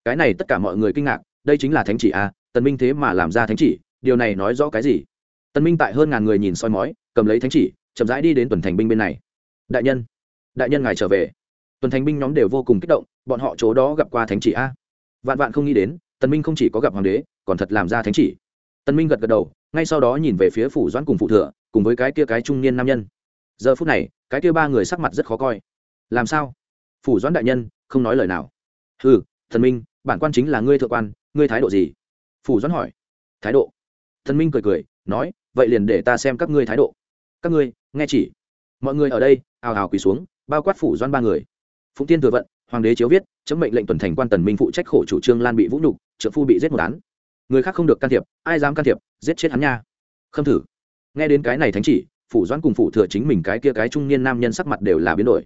S1: Cái này tất cả mọi người kinh ngạc, đây chính là thánh chỉ a tần minh thế mà làm ra thánh chỉ điều này nói rõ cái gì? Tân minh tại hơn ngàn người nhìn soi mói, cầm lấy thánh chỉ, chậm rãi đi đến tuần thành binh bên này. Đại nhân đại nhân ngài trở về. Tuần thành binh nhóm đều vô cùng kích động, bọn họ chỗ đó gặp qua thánh chỉ a. Vạn vạn không nghĩ đến Tân minh không chỉ có gặp hoàng đế, còn thật làm ra thánh chỉ. Tân minh gật gật đầu, ngay sau đó nhìn về phía phủ doãn cùng phụ thừa, cùng với cái kia cái trung niên nam nhân. Giờ phút này, cái kia ba người sắc mặt rất khó coi. Làm sao? Phủ doãn đại nhân, không nói lời nào. Ừ thần minh, bản quan chính là ngươi thượng quan, ngươi thái độ gì? Phủ doãn hỏi. Thái độ? Thần minh cười cười, nói, vậy liền để ta xem các ngươi thái độ. Các ngươi, nghe chỉ. Mọi người ở đây, ào ào quỳ xuống, bao quát phủ Doan ba người. Phụng tiên thừa vận, hoàng đế chiếu viết, chấm mệnh lệnh tuần thành quan tần minh phụ trách khổ chủ trương lan bị vũ nhục trợ phu bị giết một án. Người khác không được can thiệp, ai dám can thiệp, giết chết hắn nha. Khâm thử. Nghe đến cái này thánh chỉ, phủ doãn cùng phủ thừa chính mình cái kia cái trung niên nam nhân sắc mặt đều là biến đổi.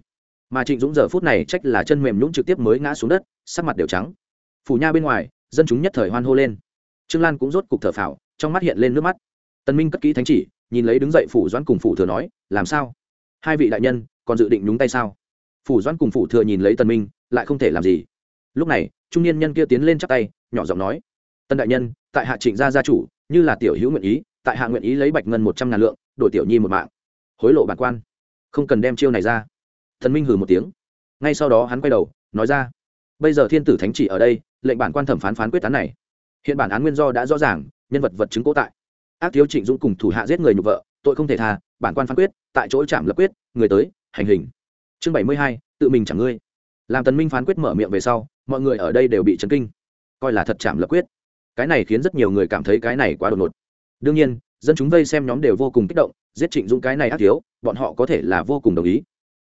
S1: Mà trịnh dũng giờ phút này trách là chân mềm nhũng trực tiếp mới ngã xuống đất, sắc mặt đều trắng. Phủ nha bên ngoài, dân chúng nhất thời hoan hô lên. Trương lan cũng rốt cục thở phào trong mắt hiện lên nước mắt. Tân minh cất kỹ thánh chỉ, nhìn lấy đứng dậy phủ doãn cùng phủ thừa nói, làm sao? Hai vị đại nhân, còn dự định nhúng tay sao? Phủ doãn cùng phủ thừa nhìn lấy tân minh, lại không thể làm gì. Lúc này, trung niên nhân kia tiến lên chắp tay, nhỏ giọng nói tân đại nhân, tại hạ trịnh gia gia chủ, như là tiểu hữu nguyện ý, tại hạ nguyện ý lấy bạch ngân một trăm ngàn lượng, đổi tiểu nhi một mạng. Hối lộ bản quan. Không cần đem chiêu này ra. Thần minh hừ một tiếng. Ngay sau đó hắn quay đầu, nói ra, bây giờ thiên tử thánh chỉ ở đây, lệnh bản quan thẩm phán phán quyết án này. Hiện bản án nguyên do đã rõ ràng nhân vật vật chứng cố tại. Ác thiếu trịnh dũng cùng thủ hạ giết người nhục vợ, tội không thể tha, bản quan phán quyết, tại chỗ chạm lập quyết, người tới, hành hình. Chương bảy mươi hai, tự mình chẳng ngươi. Làm tần minh phán quyết mở miệng về sau, mọi người ở đây đều bị chấn kinh. Coi là thật chạm lập quyết. Cái này khiến rất nhiều người cảm thấy cái này quá đột ngột. Đương nhiên, dân chúng vây xem nhóm đều vô cùng kích động, giết trịnh dũng cái này ác thiếu, bọn họ có thể là vô cùng đồng ý.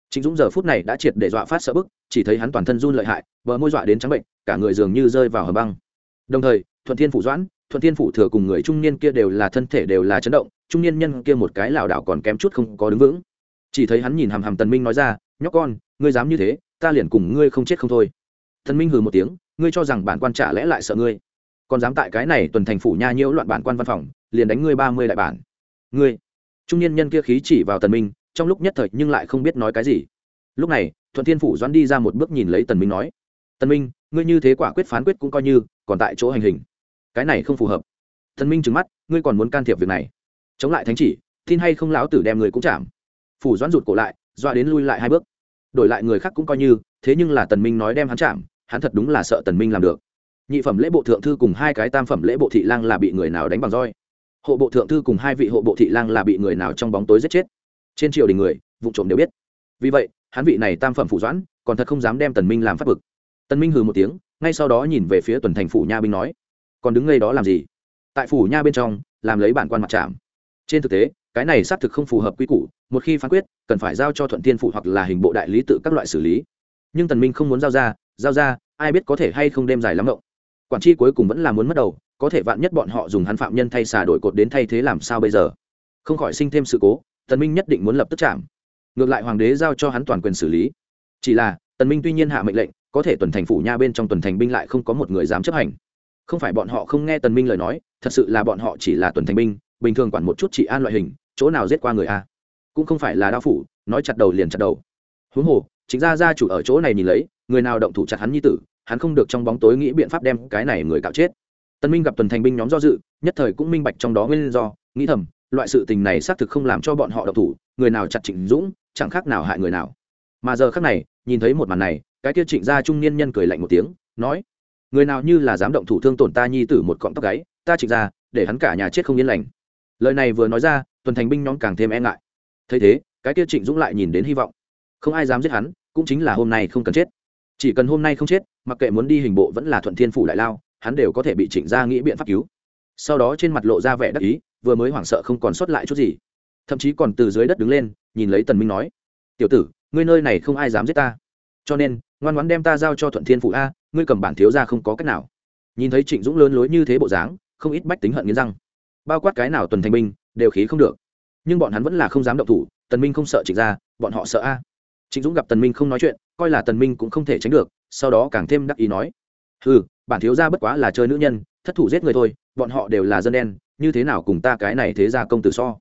S1: Trịnh dũng giờ phút này đã triệt để dọa phát sợ bức, chỉ thấy hắn toàn thân run lợi hại, bờ môi dọa đến trắng bệnh, cả người dường như rơi vào hầm băng. Đồng thời, thuận thiên phủ doãn thuận thiên phủ thừa cùng người trung niên kia đều là thân thể đều là chấn động, trung niên nhân kia một cái lảo đảo còn kém chút không có đứng vững. Chỉ thấy hắn nhìn hàm hàm tần minh nói ra, nhóc con, ngươi dám như thế, ta liền cùng ngươi không chết không thôi. Thần minh hừ một tiếng, ngươi cho rằng bản quan trả lẽ lại sợ ngươi? Còn dám tại cái này tuần thành phủ nha nhiễu loạn bản quan văn phòng, liền đánh ngươi ba mươi đại bản. Ngươi. Trung niên nhân kia khí chỉ vào tần minh, trong lúc nhất thời nhưng lại không biết nói cái gì. Lúc này, thuận thiên phủ doãn đi ra một bước nhìn lấy tần minh nói, tần minh, ngươi như thế quả quyết phán quyết cũng coi như, còn tại chỗ hành hình cái này không phù hợp. Tần minh trừng mắt, ngươi còn muốn can thiệp việc này. Chống lại thánh chỉ, tin hay không lão tử đem người cũng chạm. Phủ doãn rụt cổ lại, doa đến lui lại hai bước. Đổi lại người khác cũng coi như, thế nhưng là tần minh nói đem hắn chạm, hắn thật đúng là sợ tần minh làm được. Nhị phẩm lễ bộ thượng thư cùng hai cái tam phẩm lễ bộ thị lang là bị người nào đánh bằng roi. Hộ bộ thượng thư cùng hai vị hộ bộ thị lang là bị người nào trong bóng tối giết chết. Trên triều đình người, vụ trộm đều biết. Vì vậy, hắn vị này tam phẩm phủ doãn, còn thật không dám đem tần minh làm phát bực. Tần minh hừ một tiếng, ngay sau đó nhìn về phía tuần thành phủ nha binh nói còn đứng ngay đó làm gì? Tại phủ nha bên trong, làm lấy bản quan mặt trạm trên thực tế, cái này xác thực không phù hợp quy củ, một khi phán quyết, cần phải giao cho thuận thiên phủ hoặc là hình bộ đại lý tự các loại xử lý. Nhưng tần minh không muốn giao ra giao ra, ai biết có thể hay không đêm dài lắm động quản tri cuối cùng vẫn là muốn mất đầu, có thể vạn nhất bọn họ dùng hắn phạm nhân thay xà đổi cột đến thay thế làm sao bây giờ? Không khỏi sinh thêm sự cố, tần minh nhất định muốn lập tức chạm ngược lại hoàng đế giao cho hắn toàn quyền xử lý. Chỉ là, tần minh tuy nhiên hạ mệnh lệnh, có thể tuần thành phủ nha bên trong tuần thành binh lại không có một người dám chấp hành không phải bọn họ không nghe tần minh lời nói, thật sự là bọn họ chỉ là tuần thành binh, bình thường quản một chút chỉ an loại hình, chỗ nào giết qua người a? Cũng không phải là đao phủ, nói chặt đầu liền chặt đầu. Huống hồ, chính gia gia chủ ở chỗ này nhìn lấy, người nào động thủ chặt hắn như tử, hắn không được trong bóng tối nghĩ biện pháp đem cái này người cạo chết. Tân minh gặp tuần thành binh nhóm do dự, nhất thời cũng minh bạch trong đó nguyên do, nghĩ thầm, loại sự tình này xác thực không làm cho bọn họ động thủ, người nào chặt trịnh dũng, chẳng khác nào hại người nào. Mà giờ khác này, nhìn thấy một màn này, cái kia trịnh gia trung niên nhân cười lạnh một tiếng, nói người nào như là dám động thủ thương tổn ta nhi tử một cọng tóc gáy, ta trịnh ra, để hắn cả nhà chết không yên lành. Lời này vừa nói ra, tuần thành binh nhóm càng thêm e ngại. Thấy thế, cái kia trịnh dũng lại nhìn đến hy vọng. Không ai dám giết hắn, cũng chính là hôm nay không cần chết. Chỉ cần hôm nay không chết, mặc kệ muốn đi hình bộ vẫn là thuận thiên phủ đại lao, hắn đều có thể bị trịnh gia nghĩ biện pháp cứu. Sau đó trên mặt lộ ra vẻ đắc ý, vừa mới hoảng sợ không còn sót lại chút gì. Thậm chí còn từ dưới đất đứng lên, nhìn lấy tần minh nói, tiểu tử, ngươi nơi này không ai dám giết ta. Cho nên ngoan ngoãn đem ta giao cho thuận thiên phụ a, ngươi cầm bản thiếu ra không có cách nào. Nhìn thấy trịnh dũng lớn lối như thế bộ dáng, không ít bách tính hận nghiến răng. Bao quát cái nào tuần thành binh, đều khí không được. Nhưng bọn hắn vẫn là không dám động thủ, tần minh không sợ trịnh ra bọn họ sợ a. Trịnh dũng gặp tần minh không nói chuyện, coi là tần minh cũng không thể tránh được, sau đó càng thêm đắc ý nói ừ bản thiếu gia bất quá là chơi nữ nhân, thất thủ giết người thôi, bọn họ đều là dân đen, như thế nào cùng ta cái này thế gia công tử so?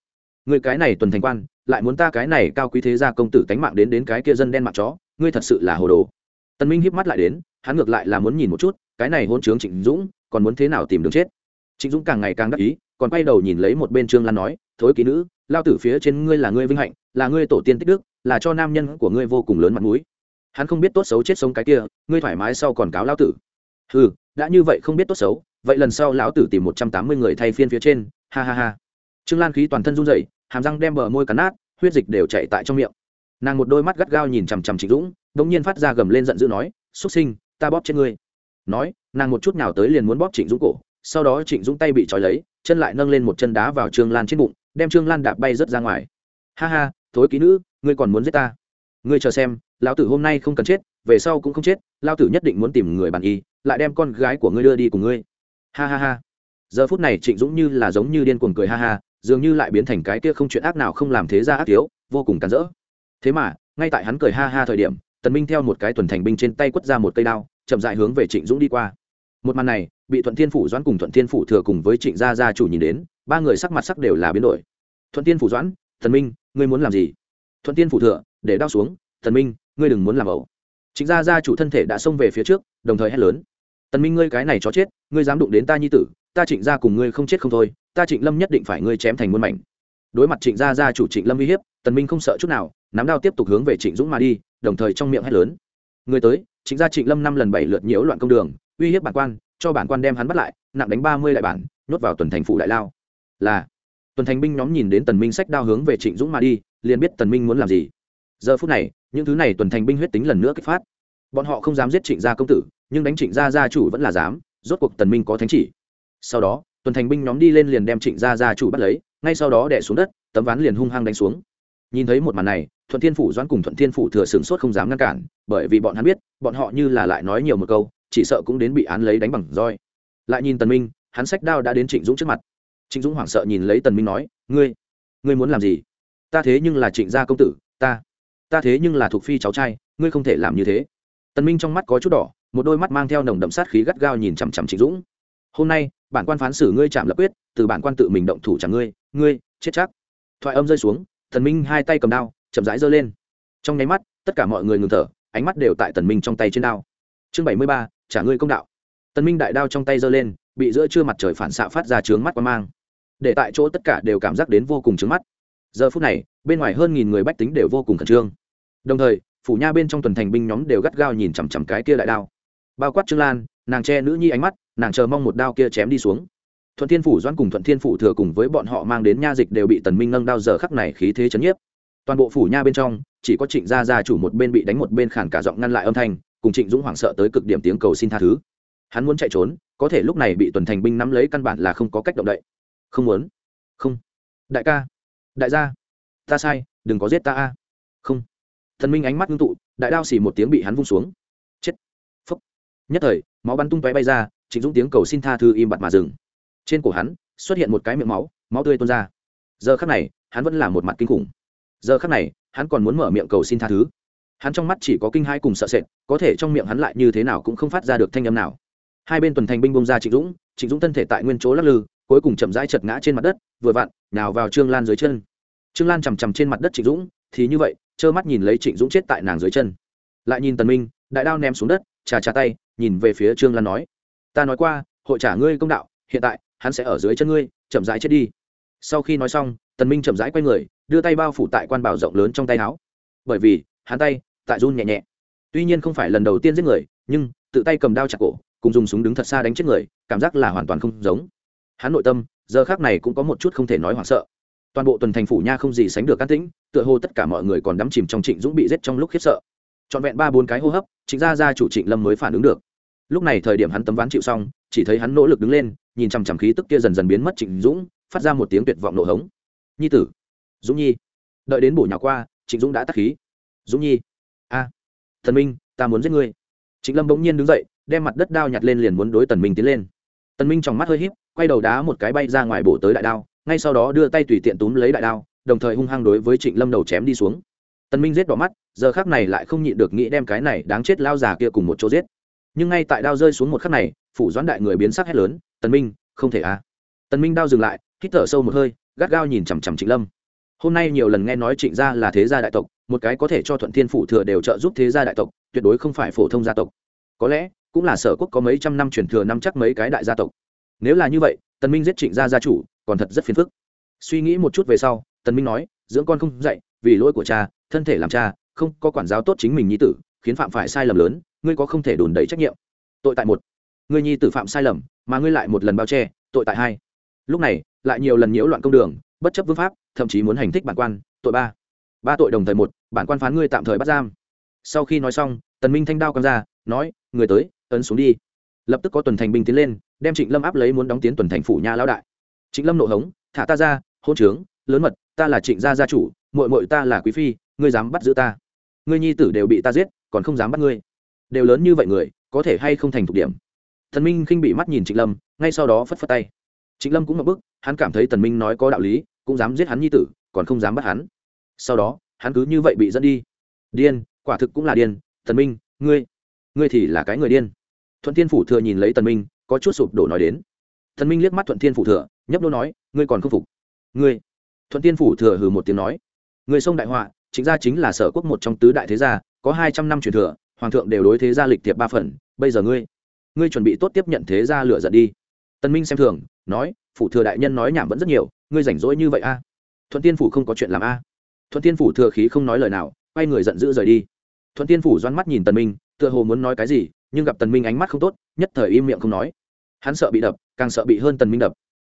S1: Người cái này tuần thành quan, lại muốn ta cái này cao quý thế gia công tử tánh mạng đến đến cái kia dân đen mặt chó, ngươi thật sự là hồ đồ tần minh híp mắt lại đến, hắn ngược lại là muốn nhìn một chút, cái này hôn trướng trịnh dũng, còn muốn thế nào tìm đường chết? Trịnh dũng càng ngày càng đắc ý, còn quay đầu nhìn lấy một bên trương lan nói, thối ký nữ, lao tử phía trên ngươi là ngươi vinh hạnh, là ngươi tổ tiên tích đức, là cho nam nhân của ngươi vô cùng lớn mặt mũi. Hắn không biết tốt xấu chết sống cái kia, ngươi thoải mái sau còn cáo lao tử. Ừ đã như vậy không biết tốt xấu, vậy lần sau lão tử tìm một trăm tám mươi người thay phiên phía trên, ha ha ha. Trương lan khí toàn thân run rẩy, hàm răng đem bờ môi cắn nát, huyết dịch đều chạy tại trong miệng. Nàng một đôi mắt gắt gao nhìn chằm chằm trịnh dũng đột nhiên phát ra gầm lên giận dữ nói "Súc sinh, ta bóp trên ngươi. Nói, nàng một chút nào tới liền muốn bóp trịnh dũng cổ, sau đó trịnh dũng tay bị trói lấy, chân lại nâng lên một chân đá vào trương lan trên bụng, đem trương lan đạp bay rất ra ngoài. Ha ha, thối ký nữ, ngươi còn muốn giết ta? Ngươi chờ xem, lão tử hôm nay không cần chết, về sau cũng không chết, Lão tử nhất định muốn tìm người bàn y, lại đem con gái của ngươi đưa đi cùng ngươi. Ha ha ha. Giờ phút này trịnh dũng như là giống như điên cuồng cười ha ha, dường như lại biến thành cái kia không chuyện ác nào không làm thế ra ác thiếu, vô cùng cản rỡ. Thế mà, ngay tại hắn cười ha ha thời điểm tần minh theo một cái tuần thành binh trên tay quất ra một cây đao, chậm dại hướng về trịnh dũng đi qua. Một màn này, bị thuận thiên phủ doãn cùng thuận thiên phủ thừa cùng với trịnh gia gia chủ nhìn đến, ba người sắc mặt sắc đều là biến đổi. Thuận thiên phủ doãn, tần minh, ngươi muốn làm gì? Thuận thiên phủ thừa, để đao xuống, tần minh, ngươi đừng muốn làm ẩu. Trịnh gia gia chủ thân thể đã xông về phía trước, đồng thời hét lớn. Tần minh, ngươi cái này chó chết, ngươi dám đụng đến ta nhi tử, ta trịnh gia cùng ngươi không chết không thôi, ta trịnh lâm nhất định phải ngươi chém thành muôn mảnh. Đối mặt trịnh gia gia chủ trịnh lâm uy hiếp, tần minh không sợ chút nào, nắm đao tiếp tục hướng về trịnh dũng mà đi đồng thời trong miệng hét lớn. Người tới trịnh gia trịnh lâm năm lần bảy lượt nhiễu loạn công đường, uy hiếp bản quan, cho bản quan đem hắn bắt lại, nặng đánh ba mươi lại bản, nhốt vào tuần thành phủ đại lao. Là, tuần thành binh nhóm nhìn đến tần minh sách đao hướng về trịnh dũng mà đi, liền biết tần minh muốn làm gì. Giờ phút này, những thứ này tuần thành binh huyết tính lần nữa kích phát. Bọn họ không dám giết trịnh gia công tử, nhưng đánh trịnh gia gia chủ vẫn là dám, rốt cuộc tần minh có thánh chỉ. Sau đó, tuần thành binh nhóm đi lên liền đem trịnh gia gia chủ bắt lấy, ngay sau đó đè xuống đất, tấm ván liền hung hăng đánh xuống nhìn thấy một màn này, thuận thiên phủ doãn cùng thuận thiên phủ thừa sửng sốt không dám ngăn cản, bởi vì bọn hắn biết, bọn họ như là lại nói nhiều một câu, chỉ sợ cũng đến bị án lấy đánh bằng roi. Lại nhìn tần minh, hắn sách đao đã đến trịnh dũng trước mặt. Trịnh dũng hoảng sợ nhìn lấy tần minh nói, ngươi ngươi muốn làm gì? Ta thế nhưng là trịnh gia công tử, ta ta thế nhưng là thuộc phi cháu trai, ngươi không thể làm như thế. Tần minh trong mắt có chút đỏ, một đôi mắt mang theo nồng đậm sát khí gắt gao nhìn chằm chằm trịnh dũng. Hôm nay, bản quan phán xử ngươi chạm lập quyết, từ bản quan tự mình động thủ chẳng ngươi ngươi, chết chắc. Thoại âm rơi xuống tần minh hai tay cầm đao, chậm rãi giơ lên. Trong nháy mắt, tất cả mọi người ngừng thở, ánh mắt đều tại tần minh trong tay trên đao. Chương bảy mươi ba, trả ngươi công đạo. Tần minh đại đao trong tay giơ lên, bị giữa trưa mặt trời phản xạ phát ra trướng mắt qua mang. Để tại chỗ tất cả đều cảm giác đến vô cùng trướng mắt. Giờ phút này, bên ngoài hơn nghìn người bách tính đều vô cùng khẩn trương. Đồng thời, phủ nha bên trong tuần thành binh nhóm đều gắt gao nhìn chằm chằm cái kia đại đao. Bao quát trương lan, nàng che nữ nhi ánh mắt, nàng chờ mong một đao kia chém đi xuống thuận thiên phủ doãn cùng thuận thiên phủ thừa cùng với bọn họ mang đến nha dịch đều bị tần minh nâng đao giờ khắc này khí thế chấn nhiếp. Toàn bộ phủ nha bên trong, chỉ có trịnh gia gia chủ một bên bị đánh một bên khản cả giọng ngăn lại âm thanh, cùng trịnh dũng hoảng sợ tới cực điểm tiếng cầu xin tha thứ. Hắn muốn chạy trốn, có thể lúc này bị tuần thành binh nắm lấy căn bản là không có cách động đậy. Không muốn. Không. Đại ca. Đại gia. Ta sai, đừng có giết ta a. Không. Thần minh ánh mắt ngưng tụ, đại đao xì một tiếng bị hắn vung xuống. Chết. Phúc. Nhất thời, máu bắn tung tóe bay ra, trịnh dũng tiếng cầu xin tha thư im bặt mà dừng trên cổ hắn xuất hiện một cái miệng máu máu tươi tuôn ra. Giờ khắc này, hắn vẫn là một mặt kinh khủng. Giờ khắc này, hắn còn muốn mở miệng cầu xin tha thứ. Hắn trong mắt chỉ có kinh hai cùng sợ sệt, có thể trong miệng hắn lại như thế nào cũng không phát ra được thanh âm nào. Hai bên tuần thành binh bông ra trịnh dũng trịnh dũng thân thể tại nguyên chỗ lắc lư, cuối cùng chậm rãi chật ngã trên mặt đất, vừa vặn, nào vào trương lan dưới chân. Trương lan chằm chằm trên mặt đất trịnh dũng, thì như vậy, trơ mắt nhìn lấy trịnh dũng chết tại nàng dưới chân. Lại nhìn tần minh, đại đao ném xuống đất trà trà tay, nhìn về phía trương lan nói, ta nói qua, hội trả ngươi công đạo, hiện tại hắn sẽ ở dưới chân ngươi, chậm rãi chết đi. Sau khi nói xong, tần minh chậm rãi quay người, đưa tay bao phủ tại quan bảo rộng lớn trong tay áo. Bởi vì, hắn tay, tại run nhẹ nhẹ. Tuy nhiên không phải lần đầu tiên giết người, nhưng, tự tay cầm đao chặt cổ, cùng dùng súng đứng thật xa đánh chết người, cảm giác là hoàn toàn không giống. Hắn nội tâm, giờ khác này cũng có một chút không thể nói hoảng sợ. Toàn bộ tuần thành phủ nha không gì sánh được can tĩnh, tựa hồ tất cả mọi người còn đắm chìm trong trịnh dũng bị giết trong lúc khiếp sợ. Trọn vẹn ba bốn cái hô hấp, trịnh gia gia chủ trịnh lâm mới phản ứng được. Lúc này thời điểm hắn tấm ván chịu xong chỉ thấy hắn nỗ lực đứng lên, nhìn chằm chằm khí tức kia dần dần biến mất trịnh dũng, phát ra một tiếng tuyệt vọng nổ hống. Nhi tử! Dũng nhi! Đợi đến bổ nhà qua, trịnh dũng đã tắt khí. Dũng nhi! A! Thần minh, ta muốn giết ngươi. Trịnh lâm bỗng nhiên đứng dậy, đem mặt đất đao nhặt lên liền muốn đối tần minh tiến lên. Tần minh trong mắt hơi híp, quay đầu đá một cái bay ra ngoài bổ tới đại đao, ngay sau đó đưa tay tùy tiện túm lấy đại đao, đồng thời hung hăng đối với trịnh lâm đầu chém đi xuống. Tần minh giết đỏ mắt, giờ khắc này lại không nhịn được nghĩ đem cái này đáng chết lao già kia cùng một chỗ giết nhưng ngay tại đao rơi xuống một khắc này, phủ doãn đại người biến sắc hét lớn, tần minh, không thể à? Tần minh đao dừng lại, hít thở sâu một hơi, gắt gao nhìn chằm chằm trịnh lâm. Hôm nay nhiều lần nghe nói trịnh gia là thế gia đại tộc, một cái có thể cho thuận thiên phủ thừa đều trợ giúp thế gia đại tộc, tuyệt đối không phải phổ thông gia tộc. Có lẽ, cũng là sở quốc có mấy trăm năm truyền thừa năm chắc mấy cái đại gia tộc. Nếu là như vậy, tần minh giết trịnh gia gia chủ, còn thật rất phiền phức. Suy nghĩ một chút về sau, tần minh nói, dưỡng con không dạy, vì lỗi của cha, thân thể làm cha, không có quản giáo tốt chính mình nhi tử, khiến phạm phải sai lầm lớn ngươi có không thể đùn đẩy trách nhiệm. Tội tại một. Ngươi nhi tử phạm sai lầm, mà ngươi lại một lần bao che, tội tại hai. Lúc này, lại nhiều lần nhiễu loạn công đường, bất chấp vương pháp, thậm chí muốn hành thích bản quan, tội ba. Ba tội đồng thời một, bản quan phán ngươi tạm thời bắt giam. Sau khi nói xong, tần minh thanh đao cầm ra, nói, người tới, ấn xuống đi. Lập tức có tuần thành binh tiến lên, đem trịnh lâm áp lấy muốn đóng tiến tuần thành phủ nha lão đại. Trịnh lâm nộ hống, thả ta ra, hôn trướng, lớn mật, ta là trịnh gia gia chủ, muội muội ta là quý phi, ngươi dám bắt giữ ta. Ngươi nhi tử đều bị ta giết, còn không dám bắt ngươi đều lớn như vậy người, có thể hay không thành thục điểm? Thần minh khinh bị mắt nhìn trịnh lâm, ngay sau đó phất phất tay. Trịnh lâm cũng mập bức, hắn cảm thấy tần minh nói có đạo lý, cũng dám giết hắn nhi tử, còn không dám bắt hắn. Sau đó, hắn cứ như vậy bị dẫn đi. Điên, quả thực cũng là điên. Tần minh, ngươi ngươi thì là cái người điên. Thuận thiên phủ thừa nhìn lấy tần minh, có chút sụp đổ nói đến. Tần minh liếc mắt thuận thiên phủ thừa, nhấp nô nói, ngươi còn không phục. Ngươi, thuận thiên phủ thừa hừ một tiếng nói. Người sông đại họa, chính ra chính là sở quốc một trong tứ đại thế gia, có hai trăm năm truyền thừa hoàng thượng đều đối thế gia lịch thiệp ba phần, bây giờ ngươi ngươi chuẩn bị tốt tiếp nhận thế gia lựa giận đi. Tân minh xem thường, nói, phủ thừa đại nhân nói nhảm vẫn rất nhiều, ngươi rảnh rỗi như vậy a? Thuận tiên phủ không có chuyện làm a? Thuận tiên phủ thừa khí không nói lời nào, quay người giận dữ rời đi. Thuận tiên phủ doan mắt nhìn tần minh, tựa hồ muốn nói cái gì, nhưng gặp tần minh ánh mắt không tốt, nhất thời im miệng không nói. Hắn sợ bị đập, càng sợ bị hơn tần minh đập.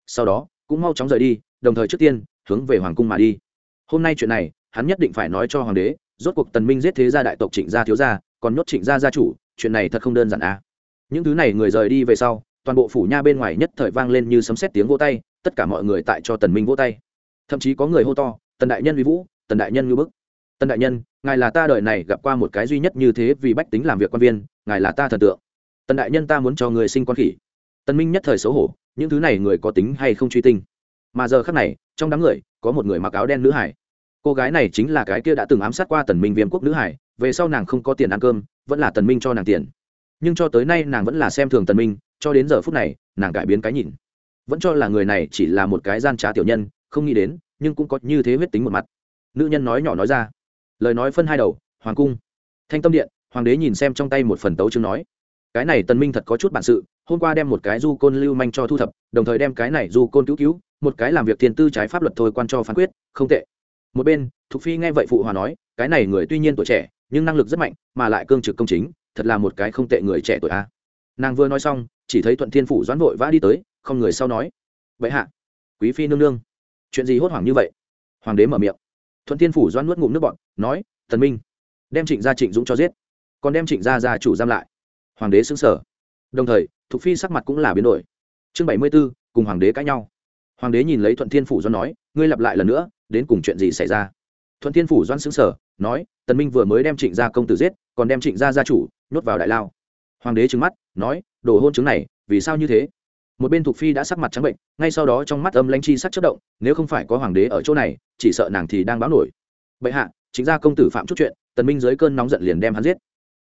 S1: Sau đó, cũng mau chóng rời đi, đồng thời trước tiên, hướng về hoàng cung mà đi. Hôm nay chuyện này, hắn nhất định phải nói cho hoàng đế, rốt cuộc tần minh giết thế gia đại tộc trịnh gia thiếu gia còn nhốt trịnh gia gia chủ, chuyện này thật không đơn giản à. Những thứ này người rời đi về sau, toàn bộ phủ nha bên ngoài nhất thời vang lên như sấm sét tiếng vỗ tay, tất cả mọi người tại cho tần minh vỗ tay. Thậm chí có người hô to, tần đại nhân vi vũ, tần đại nhân ngư bức. Tần đại nhân, ngài là ta đời này gặp qua một cái duy nhất như thế vì bách tính làm việc quan viên, ngài là ta thần tượng. Tần đại nhân ta muốn cho người sinh con khỉ. Tần minh nhất thời xấu hổ, những thứ này người có tính hay không truy tinh? Mà giờ khắc này, trong đám người, có một người mặc áo đen nữ hải. Cô gái này chính là cái kia đã từng ám sát qua tần minh viêm quốc nữ hải về sau nàng không có tiền ăn cơm, vẫn là tần minh cho nàng tiền. Nhưng cho tới nay nàng vẫn là xem thường tần minh, cho đến giờ phút này, nàng cải biến cái nhìn. Vẫn cho là người này chỉ là một cái gian trá tiểu nhân, không nghĩ đến, nhưng cũng có như thế huyết tính một mặt. Nữ nhân nói nhỏ nói ra. Lời nói phân hai đầu, hoàng cung. Thanh tâm điện, hoàng đế nhìn xem trong tay một phần tấu chương nói. Cái này tần minh thật có chút bản sự, hôm qua đem một cái du côn lưu manh cho thu thập, đồng thời đem cái này du côn cứu cứu, một cái làm việc tiền tư trái pháp luật thôi quan cho phán quyết, không tệ. Một bên, thục phi nghe vậy phụ hòa nói, cái này người tuy nhiên tuổi trẻ nhưng năng lực rất mạnh, mà lại cương trực công chính, thật là một cái không tệ người trẻ tuổi a. Nàng vừa nói xong, chỉ thấy thuận thiên phủ doãn vội vã đi tới, không người sau nói vậy hạ, quý phi nương nương. Chuyện gì hốt hoảng như vậy? Hoàng đế mở miệng. Thuận thiên phủ doãn nuốt ngụm nước bọn nói, thần minh, đem trịnh gia trịnh dũng cho giết, còn đem trịnh gia gia chủ giam lại. Hoàng đế xứng sở đồng thời, thục phi sắc mặt cũng là biến đổi. Chương bảy mươi b ố cùng hoàng đế cãi nhau. Hoàng đế nhìn lấy thuận thiên phủ doãn nói, ngươi lặp lại lần nữa, đến cùng chuyện gì xảy ra? Thuận thiên phủ doãn xứng sở, nói, tần minh vừa mới đem trịnh gia công tử giết, còn đem trịnh gia gia chủ nhốt vào đại lao. Hoàng đế trừng mắt, nói, đồ hôn chứng này, vì sao như thế? Một bên thuộc phi đã sắc mặt trắng bệnh, ngay sau đó trong mắt âm lanh chi sắc chất động, nếu không phải có hoàng đế ở chỗ này, chỉ sợ nàng thì đang báo nổi. Bệ hạ, trịnh gia công tử phạm chút chuyện, tần minh dưới cơn nóng giận liền đem hắn giết.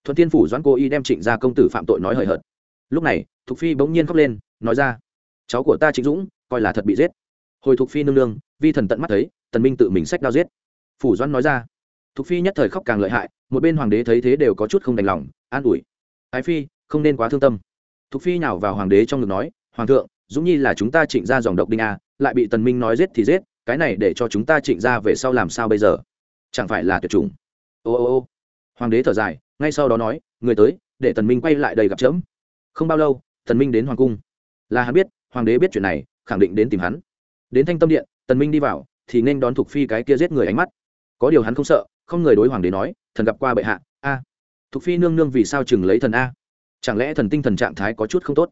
S1: Thuận thiên phủ doãn cô y đem trịnh gia công tử phạm tội nói hời hợt. Lúc này thuộc phi bỗng nhiên khóc lên, nói ra, cháu của ta trịnh dũng, coi là thật bị giết. Hồi thuộc phi nương nương, vi thần tận mắt thấy, tần minh tự mình sách đao giết phủ doãn nói ra. Thục phi nhất thời khóc càng lợi hại, một bên hoàng đế thấy thế đều có chút không đành lòng, an ủi. Ái phi, không nên quá thương tâm. Thục phi nào vào hoàng đế trong ngực nói, hoàng thượng, dũng nhi là chúng ta trịnh ra dòng độc đinh a, lại bị tần minh nói giết thì giết, cái này để cho chúng ta trịnh ra về sau làm sao bây giờ? Chẳng phải là tuyệt chủng. Ô ô ô. Hoàng đế thở dài, ngay sau đó nói, người tới, để tần minh quay lại đây gặp chớm không bao lâu, tần minh đến hoàng cung. Là hắn biết, hoàng đế biết chuyện này, khẳng định đến tìm hắn. Đến thanh tâm điện, tần minh đi vào, thì nên đón thục phi cái kia giết người ánh mắt có điều hắn không sợ, không người đối hoàng đế nói, thần gặp qua bệ hạ, a. Thục phi nương nương vì sao chừng lấy thần a? Chẳng lẽ thần tinh thần trạng thái có chút không tốt?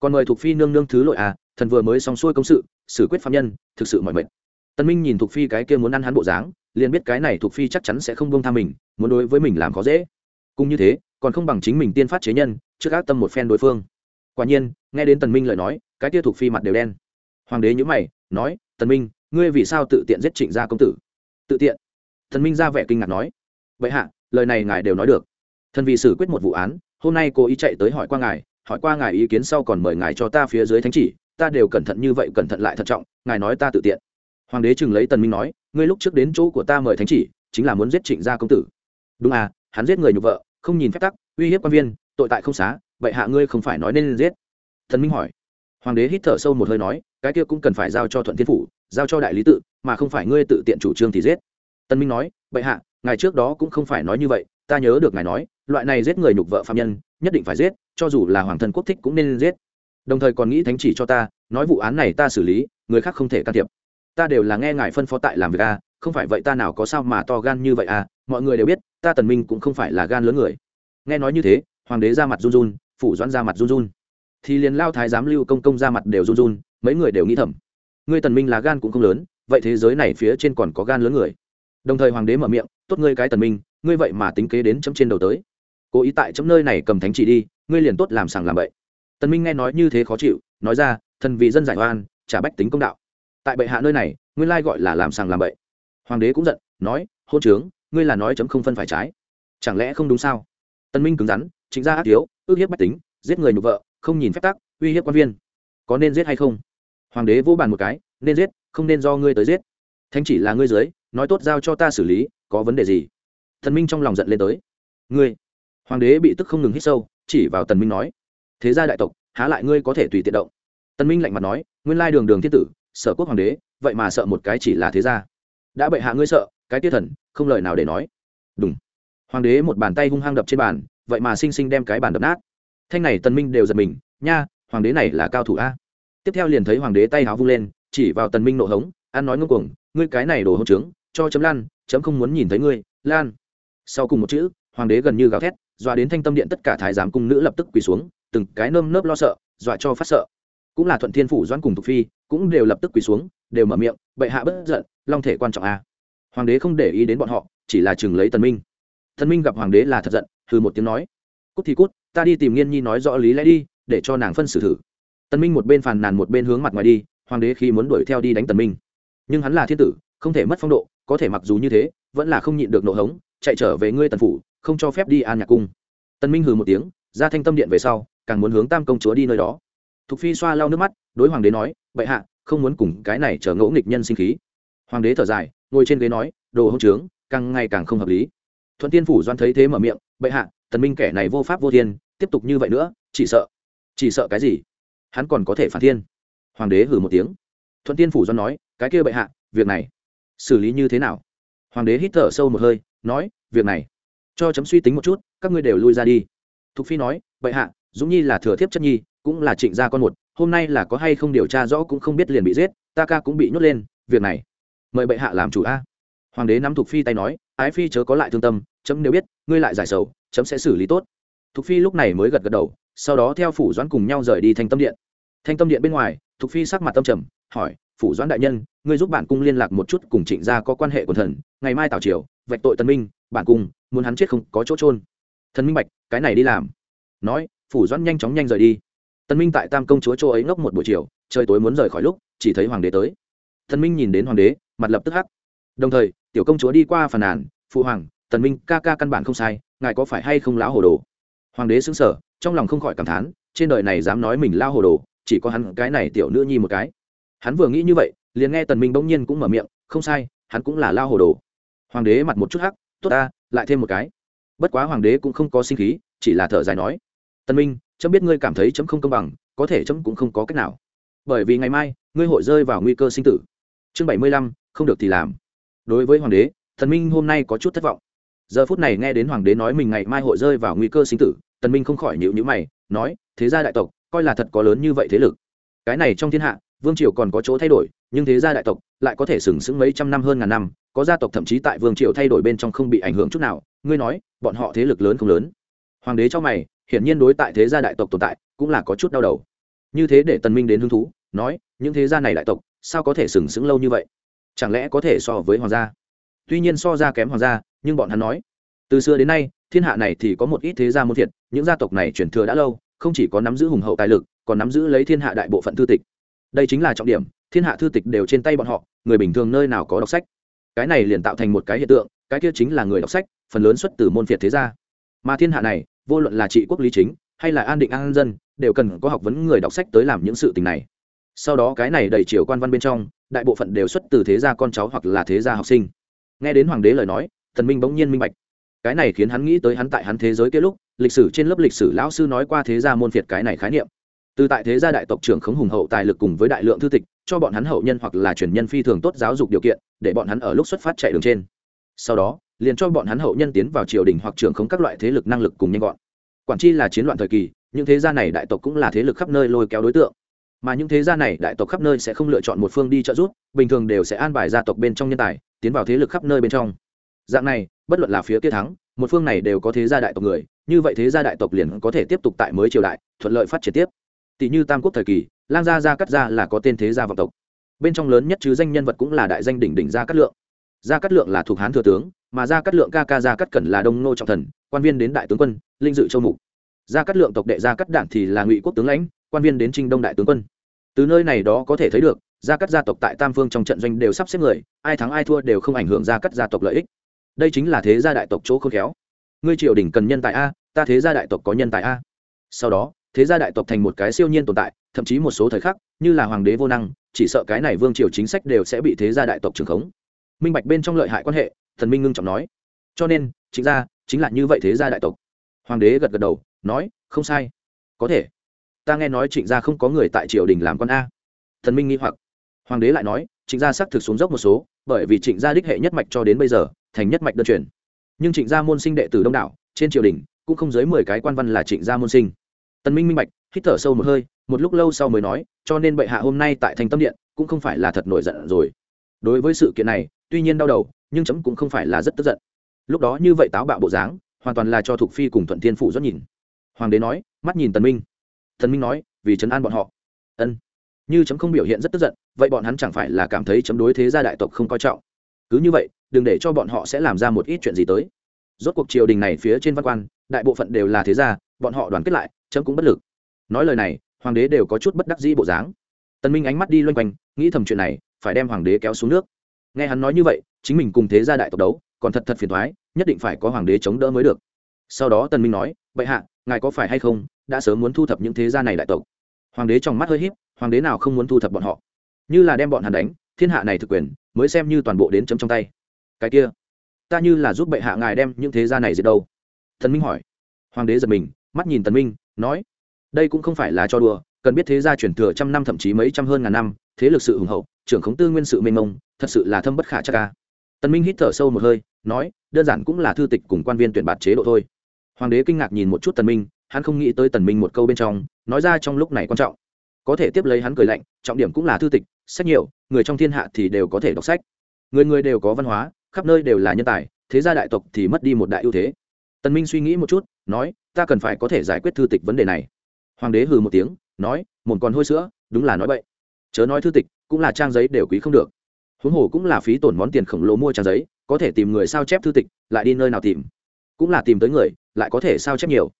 S1: Còn mời thục phi nương nương thứ lội a à, thần vừa mới xong xuôi công sự, xử quyết phạm nhân, thực sự mọi mệt. Tân minh nhìn thục phi cái kia muốn ăn hắn bộ dáng, liền biết cái này thục phi chắc chắn sẽ không buông tha mình, muốn đối với mình làm khó dễ. Cũng như thế, còn không bằng chính mình tiên phát chế nhân, trước ác tâm một phen đối phương. Quả nhiên, nghe đến tần minh lời nói, cái kia thục phi mặt đều đen. Hoàng đế nhíu mày, nói, tần minh, ngươi vì sao tự tiện giết trịnh gia công tử? Tự tiện? Thần minh ra vẻ kinh ngạc nói, vậy hạ, lời này ngài đều nói được. Thần vì xử quyết một vụ án, hôm nay cô ý chạy tới hỏi qua ngài, hỏi qua ngài ý kiến sau còn mời ngài cho ta phía dưới thánh chỉ, ta đều cẩn thận như vậy cẩn thận lại thận trọng, ngài nói ta tự tiện. Hoàng đế chừng lấy tần minh nói, ngươi lúc trước đến chỗ của ta mời thánh chỉ, chính là muốn giết trịnh gia công tử. Đúng à hắn giết người nhục vợ, không nhìn phép tắc, uy hiếp quan viên, tội tại không xá, vậy hạ ngươi không phải nói nên giết? Thần minh hỏi. Hoàng đế hít thở sâu một hơi nói, cái kia cũng cần phải giao cho thuận thiên phủ, giao cho đại lý tự, mà không phải ngươi tự tiện chủ trương thì giết tân minh nói, bệ hạ, ngài trước đó cũng không phải nói như vậy, ta nhớ được ngài nói, loại này giết người nhục vợ phạm nhân, nhất định phải giết, cho dù là hoàng thân quốc thích cũng nên giết. Đồng thời còn nghĩ thánh chỉ cho ta, nói vụ án này ta xử lý, người khác không thể can thiệp. Ta đều là nghe ngài phân phó tại làm việc a, không phải vậy ta nào có sao mà to gan như vậy à mọi người đều biết, ta tần minh cũng không phải là gan lớn người. Nghe nói như thế, hoàng đế ra mặt run run, phủ doãn ra mặt run run. Thì liền lao thái giám lưu công công ra mặt đều run run, mấy người đều nghĩ thầm. Ngươi tần minh là gan cũng không lớn, vậy thế giới này phía trên còn có gan lớn người đồng thời hoàng đế mở miệng, tốt ngươi cái tần minh, ngươi vậy mà tính kế đến chấm trên đầu tới. Cố ý tại chấm nơi này cầm thánh chỉ đi, ngươi liền tốt làm sàng làm bậy. Tần minh nghe nói như thế khó chịu, nói ra, thần vì dân giải oan, trả bách tính công đạo. Tại bệ hạ nơi này, nguyên lai gọi là làm sàng làm bậy. Hoàng đế cũng giận, nói, hôn trướng, ngươi là nói chấm không phân phải trái. Chẳng lẽ không đúng sao? Tần minh cứng rắn, chính ra ác thiếu, ước hiếp bách tính, giết người nhục vợ, không nhìn phép tắc, uy hiếp quan viên. Có nên giết hay không? Hoàng đế vô bàn một cái, nên giết, không nên do ngươi tới giết thanh chỉ là ngươi dưới, nói tốt giao cho ta xử lý, có vấn đề gì? Thần minh trong lòng giận lên tới. Ngươi, hoàng đế bị tức không ngừng hít sâu, chỉ vào tần minh nói, thế gia đại tộc, há lại ngươi có thể tùy tiện động? Tần minh lạnh mặt nói, nguyên lai đường đường thiên tử, sở quốc hoàng đế, vậy mà sợ một cái chỉ là thế gia. Đã bệ hạ ngươi sợ, cái tiết thần, không lời nào để nói. Đúng hoàng đế một bàn tay hung hăng đập trên bàn, vậy mà sinh sinh đem cái bàn đập nát. Thanh này tần minh đều giật mình, nha, hoàng đế này là cao thủ a. Tiếp theo liền thấy hoàng đế tay háo vung lên, chỉ vào tần minh nộ hống, ăn nói ngông cuồng ngươi cái này đồ hỗn trướng, cho chấm lan, chấm không muốn nhìn thấy ngươi, lan. Sau cùng một chữ, hoàng đế gần như gào thét, dọa đến thanh tâm điện tất cả thái giám cung nữ lập tức quỳ xuống, từng cái nơm nớp lo sợ, dọa cho phát sợ. Cũng là thuận thiên phủ doãn cùng thục phi, cũng đều lập tức quỳ xuống, đều mở miệng, bệ hạ bất giận, long thể quan trọng a. Hoàng đế không để ý đến bọn họ, chỉ là chừng lấy tần minh. Tần minh gặp hoàng đế là thật giận, hừ một tiếng nói, cút thì cút, ta đi tìm nghiên nhi nói rõ lý lẽ đi, để cho nàng phân xử thử. Tần minh một bên phàn nàn một bên hướng mặt ngoài đi, hoàng đế khi muốn đuổi theo đi đánh tần minh nhưng hắn là thiên tử, không thể mất phong độ, có thể mặc dù như thế, vẫn là không nhịn được nộ hống, chạy trở về ngươi tần phủ, không cho phép đi an nhạc cung. Tần minh hừ một tiếng, ra thanh tâm điện về sau, càng muốn hướng tam công chúa đi nơi đó. Thục phi xoa lau nước mắt, đối hoàng đế nói, bệ hạ, không muốn cùng cái này chờ ngỗ nghịch nhân sinh khí. Hoàng đế thở dài, ngồi trên ghế nói, đồ hông trướng, càng ngày càng không hợp lý. Thuận tiên phủ doan thấy thế mở miệng, bệ hạ, tần minh kẻ này vô pháp vô thiên, tiếp tục như vậy nữa, chỉ sợ chỉ sợ cái gì? Hắn còn có thể phản thiên. Hoàng đế hử một tiếng. Thuận tiên phủ doan nói cái kia bệ hạ, việc này xử lý như thế nào? Hoàng đế hít thở sâu một hơi, nói, việc này, cho chấm suy tính một chút, các ngươi đều lui ra đi. Thục phi nói, bệ hạ, dũng nhi là thừa thiếp chất nhi, cũng là trịnh gia con một, hôm nay là có hay không điều tra rõ cũng không biết liền bị giết, ta ca cũng bị nhốt lên, việc này, mời bệ hạ làm chủ a. Hoàng đế nắm thục phi tay nói, ái phi chớ có lại thương tâm, chấm nếu biết, ngươi lại giải sầu, chấm sẽ xử lý tốt. Thục phi lúc này mới gật gật đầu, sau đó theo phủ doãn cùng nhau rời đi thanh tâm điện. Thanh tâm điện bên ngoài, thục phi sắc mặt tâm trầm, hỏi phủ doãn đại nhân, ngươi giúp bản cung liên lạc một chút cùng trịnh gia có quan hệ của thần, ngày mai tào triều, vạch tội tân minh, bản cung muốn hắn chết không có chỗ trôn thần minh bạch, cái này đi làm. Nói, phủ doãn nhanh chóng nhanh rời đi. Tân minh tại tam công chúa châu ấy ngốc một buổi chiều, trời tối muốn rời khỏi lúc, chỉ thấy hoàng đế tới. Thần minh nhìn đến hoàng đế, mặt lập tức hắc. Đồng thời, tiểu công chúa đi qua phàn nàn, phụ hoàng, tần minh ca ca căn bản không sai, ngài có phải hay không lão hồ đồ? Hoàng đế xứng sở trong lòng không khỏi cảm thán, trên đời này dám nói mình lao hồ đồ, chỉ có hắn, cái này tiểu nữ nhi một cái hắn vừa nghĩ như vậy, liền nghe tần minh bỗng nhiên cũng mở miệng, không sai, hắn cũng là lao hồ đồ. Hoàng đế mặt một chút hắc, tốt ta, lại thêm một cái. Bất quá hoàng đế cũng không có sinh khí, chỉ là thở dài nói, tần minh, chấm biết ngươi cảm thấy chấm không công bằng, có thể chấm cũng không có cách nào. Bởi vì ngày mai, ngươi hội rơi vào nguy cơ sinh tử. Chương bảy mươi lăm, không được thì làm. Đối với hoàng đế, tần minh hôm nay có chút thất vọng. Giờ phút này nghe đến hoàng đế nói mình ngày mai hội rơi vào nguy cơ sinh tử, tần minh không khỏi nhịu nhữ mày, nói, thế gia đại tộc, coi là thật có lớn như vậy thế lực. Cái này trong thiên hạ vương triều còn có chỗ thay đổi, nhưng thế gia đại tộc lại có thể sừng sững mấy trăm năm hơn ngàn năm, có gia tộc thậm chí tại vương triều thay đổi bên trong không bị ảnh hưởng chút nào, ngươi nói, bọn họ thế lực lớn không lớn? Hoàng đế cho mày, hiển nhiên đối tại thế gia đại tộc tồn tại cũng là có chút đau đầu. Như thế để tần minh đến hứng thú, nói, những thế gia này đại tộc sao có thể sừng sững lâu như vậy? Chẳng lẽ có thể so với hoàng gia? Tuy nhiên so ra kém hoàng gia, nhưng bọn hắn nói, từ xưa đến nay, thiên hạ này thì có một ít thế gia muốn thiệt, những gia tộc này truyền thừa đã lâu, không chỉ có nắm giữ hùng hậu tài lực, còn nắm giữ lấy thiên hạ đại bộ phận thư tịch đây chính là trọng điểm, thiên hạ thư tịch đều trên tay bọn họ, người bình thường nơi nào có đọc sách. Cái này liền tạo thành một cái hiện tượng, cái kia chính là người đọc sách, phần lớn xuất từ môn phiệt thế gia. Mà thiên hạ này, vô luận là trị quốc lý chính, hay là an định an dân, đều cần có học vấn người đọc sách tới làm những sự tình này. Sau đó cái này đầy chiều quan văn bên trong, đại bộ phận đều xuất từ thế gia con cháu hoặc là thế gia học sinh. Nghe đến hoàng đế lời nói, thần minh bỗng nhiên minh bạch. Cái này khiến hắn nghĩ tới hắn tại hắn thế giới kia lúc, lịch sử trên lớp lịch sử lão sư nói qua thế gia môn phiệt cái này khái niệm từ tại thế gia đại tộc trưởng khống hùng hậu tài lực cùng với đại lượng thư tịch, cho bọn hắn hậu nhân hoặc là truyền nhân phi thường tốt giáo dục điều kiện, để bọn hắn ở lúc xuất phát chạy đường trên. Sau đó, liền cho bọn hắn hậu nhân tiến vào triều đình hoặc trưởng khống các loại thế lực năng lực cùng nhanh gọn. Quản chi là chiến loạn thời kỳ, những thế gia này đại tộc cũng là thế lực khắp nơi lôi kéo đối tượng. Mà những thế gia này đại tộc khắp nơi sẽ không lựa chọn một phương đi trợ giúp, bình thường đều sẽ an bài gia tộc bên trong nhân tài, tiến vào thế lực khắp nơi bên trong. Dạng này, bất luận là phía kia thắng, một phương này đều có thế gia đại tộc người, như vậy thế gia đại tộc liền có thể tiếp tục tại mới triều đại, thuận lợi phát triển tiếp tỷ như tam quốc thời kỳ, lang gia gia cắt gia là có tên thế gia vọng tộc. Bên trong lớn nhất chứ danh nhân vật cũng là đại danh đỉnh đỉnh gia cát lượng. Gia cát lượng là thuộc hán thừa tướng, mà gia cát lượng ca ca gia cát cẩn là đông nô trọng thần, quan viên đến đại tướng quân, linh dự châu mục. Gia cát lượng tộc đệ gia cát đản thì là ngụy quốc tướng lãnh, quan viên đến trinh đông đại tướng quân. Từ nơi này đó có thể thấy được, gia cát gia tộc tại tam phương trong trận doanh đều sắp xếp người, ai thắng ai thua đều không ảnh hưởng gia cát gia tộc lợi ích. Đây chính là thế gia đại tộc chỗ khôn khéo. Ngươi triều đình cần nhân tài a, ta thế gia đại tộc có nhân tài a. Sau đó thế gia đại tộc thành một cái siêu nhiên tồn tại, thậm chí một số thời khắc, như là hoàng đế vô năng, chỉ sợ cái này vương triều chính sách đều sẽ bị thế gia đại tộc trường khống. Minh bạch bên trong lợi hại quan hệ, thần minh ngưng trọng nói. Cho nên, chính ra, chính là như vậy thế gia đại tộc. Hoàng đế gật gật đầu, nói, không sai. Có thể. Ta nghe nói trịnh gia không có người tại triều đình làm con a. Thần minh nghi hoặc. Hoàng đế lại nói, trịnh gia xác thực xuống dốc một số, bởi vì trịnh gia đích hệ nhất mạch cho đến bây giờ, thành nhất mạch đơn truyền. Nhưng trịnh gia môn sinh đệ tử đông đảo, trên triều đình, cũng không dưới mười cái quan văn là trịnh gia môn sinh tần minh minh bạch, hít thở sâu một hơi, một lúc lâu sau mới nói, cho nên bệ hạ hôm nay tại thành tâm điện cũng không phải là thật nổi giận rồi. Đối với sự kiện này, tuy nhiên đau đầu, nhưng chấm cũng không phải là rất tức giận. Lúc đó như vậy táo bạo bộ dáng, hoàn toàn là cho thuộc phi cùng thuận thiên phụ rất nhìn. Hoàng đế nói, mắt nhìn tần minh. Tần minh nói, vì chấn an bọn họ. Ân. Như chấm không biểu hiện rất tức giận, vậy bọn hắn chẳng phải là cảm thấy chấm đối thế gia đại tộc không coi trọng. Cứ như vậy, đừng để cho bọn họ sẽ làm ra một ít chuyện gì tới. Rốt cuộc triều đình này phía trên văn quan, đại bộ phận đều là thế gia bọn họ đoàn kết lại, chấm cũng bất lực. Nói lời này, hoàng đế đều có chút bất đắc dĩ bộ dáng. Tần minh ánh mắt đi loanh quanh, nghĩ thầm chuyện này, phải đem hoàng đế kéo xuống nước. Nghe hắn nói như vậy, chính mình cùng thế gia đại tộc đấu, còn thật thật phiền toái, nhất định phải có hoàng đế chống đỡ mới được. Sau đó tần minh nói, bệ hạ, ngài có phải hay không đã sớm muốn thu thập những thế gia này đại tộc? Hoàng đế trong mắt hơi híp, hoàng đế nào không muốn thu thập bọn họ? Như là đem bọn hắn đánh, thiên hạ này thực quyền, mới xem như toàn bộ đến chấm trong tay. Cái kia, ta như là giúp bệ hạ ngài đem những thế gia này diệt đâu? Thần minh hỏi. Hoàng đế giật mình mắt nhìn tần minh, nói, đây cũng không phải là cho đùa, cần biết thế gia chuyển thừa trăm năm thậm chí mấy trăm hơn ngàn năm, thế lực sự hùng hậu, trưởng khống tư nguyên sự mênh mông, thật sự là thâm bất khả chắc ca tần minh hít thở sâu một hơi, nói, đơn giản cũng là thư tịch cùng quan viên tuyển bạt chế độ thôi. Hoàng đế kinh ngạc nhìn một chút tần minh, hắn không nghĩ tới tần minh một câu bên trong, nói ra trong lúc này quan trọng. Có thể tiếp lấy hắn cười lạnh, trọng điểm cũng là thư tịch, sách nhiều, người trong thiên hạ thì đều có thể đọc sách. Người người đều có văn hóa, khắp nơi đều là nhân tài, thế gia đại tộc thì mất đi một đại ưu thế tần minh suy nghĩ một chút, nói, ta cần phải có thể giải quyết thư tịch vấn đề này. Hoàng đế hừ một tiếng, nói một con hôi sữa, đúng là nói vậy chớ nói thư tịch, cũng là trang giấy đều quý không được. Huống hồ cũng là phí tổn món tiền khổng lồ mua trang giấy, có thể tìm người sao chép thư tịch, lại đi nơi nào tìm? Cũng là tìm tới người, lại có thể sao chép nhiều.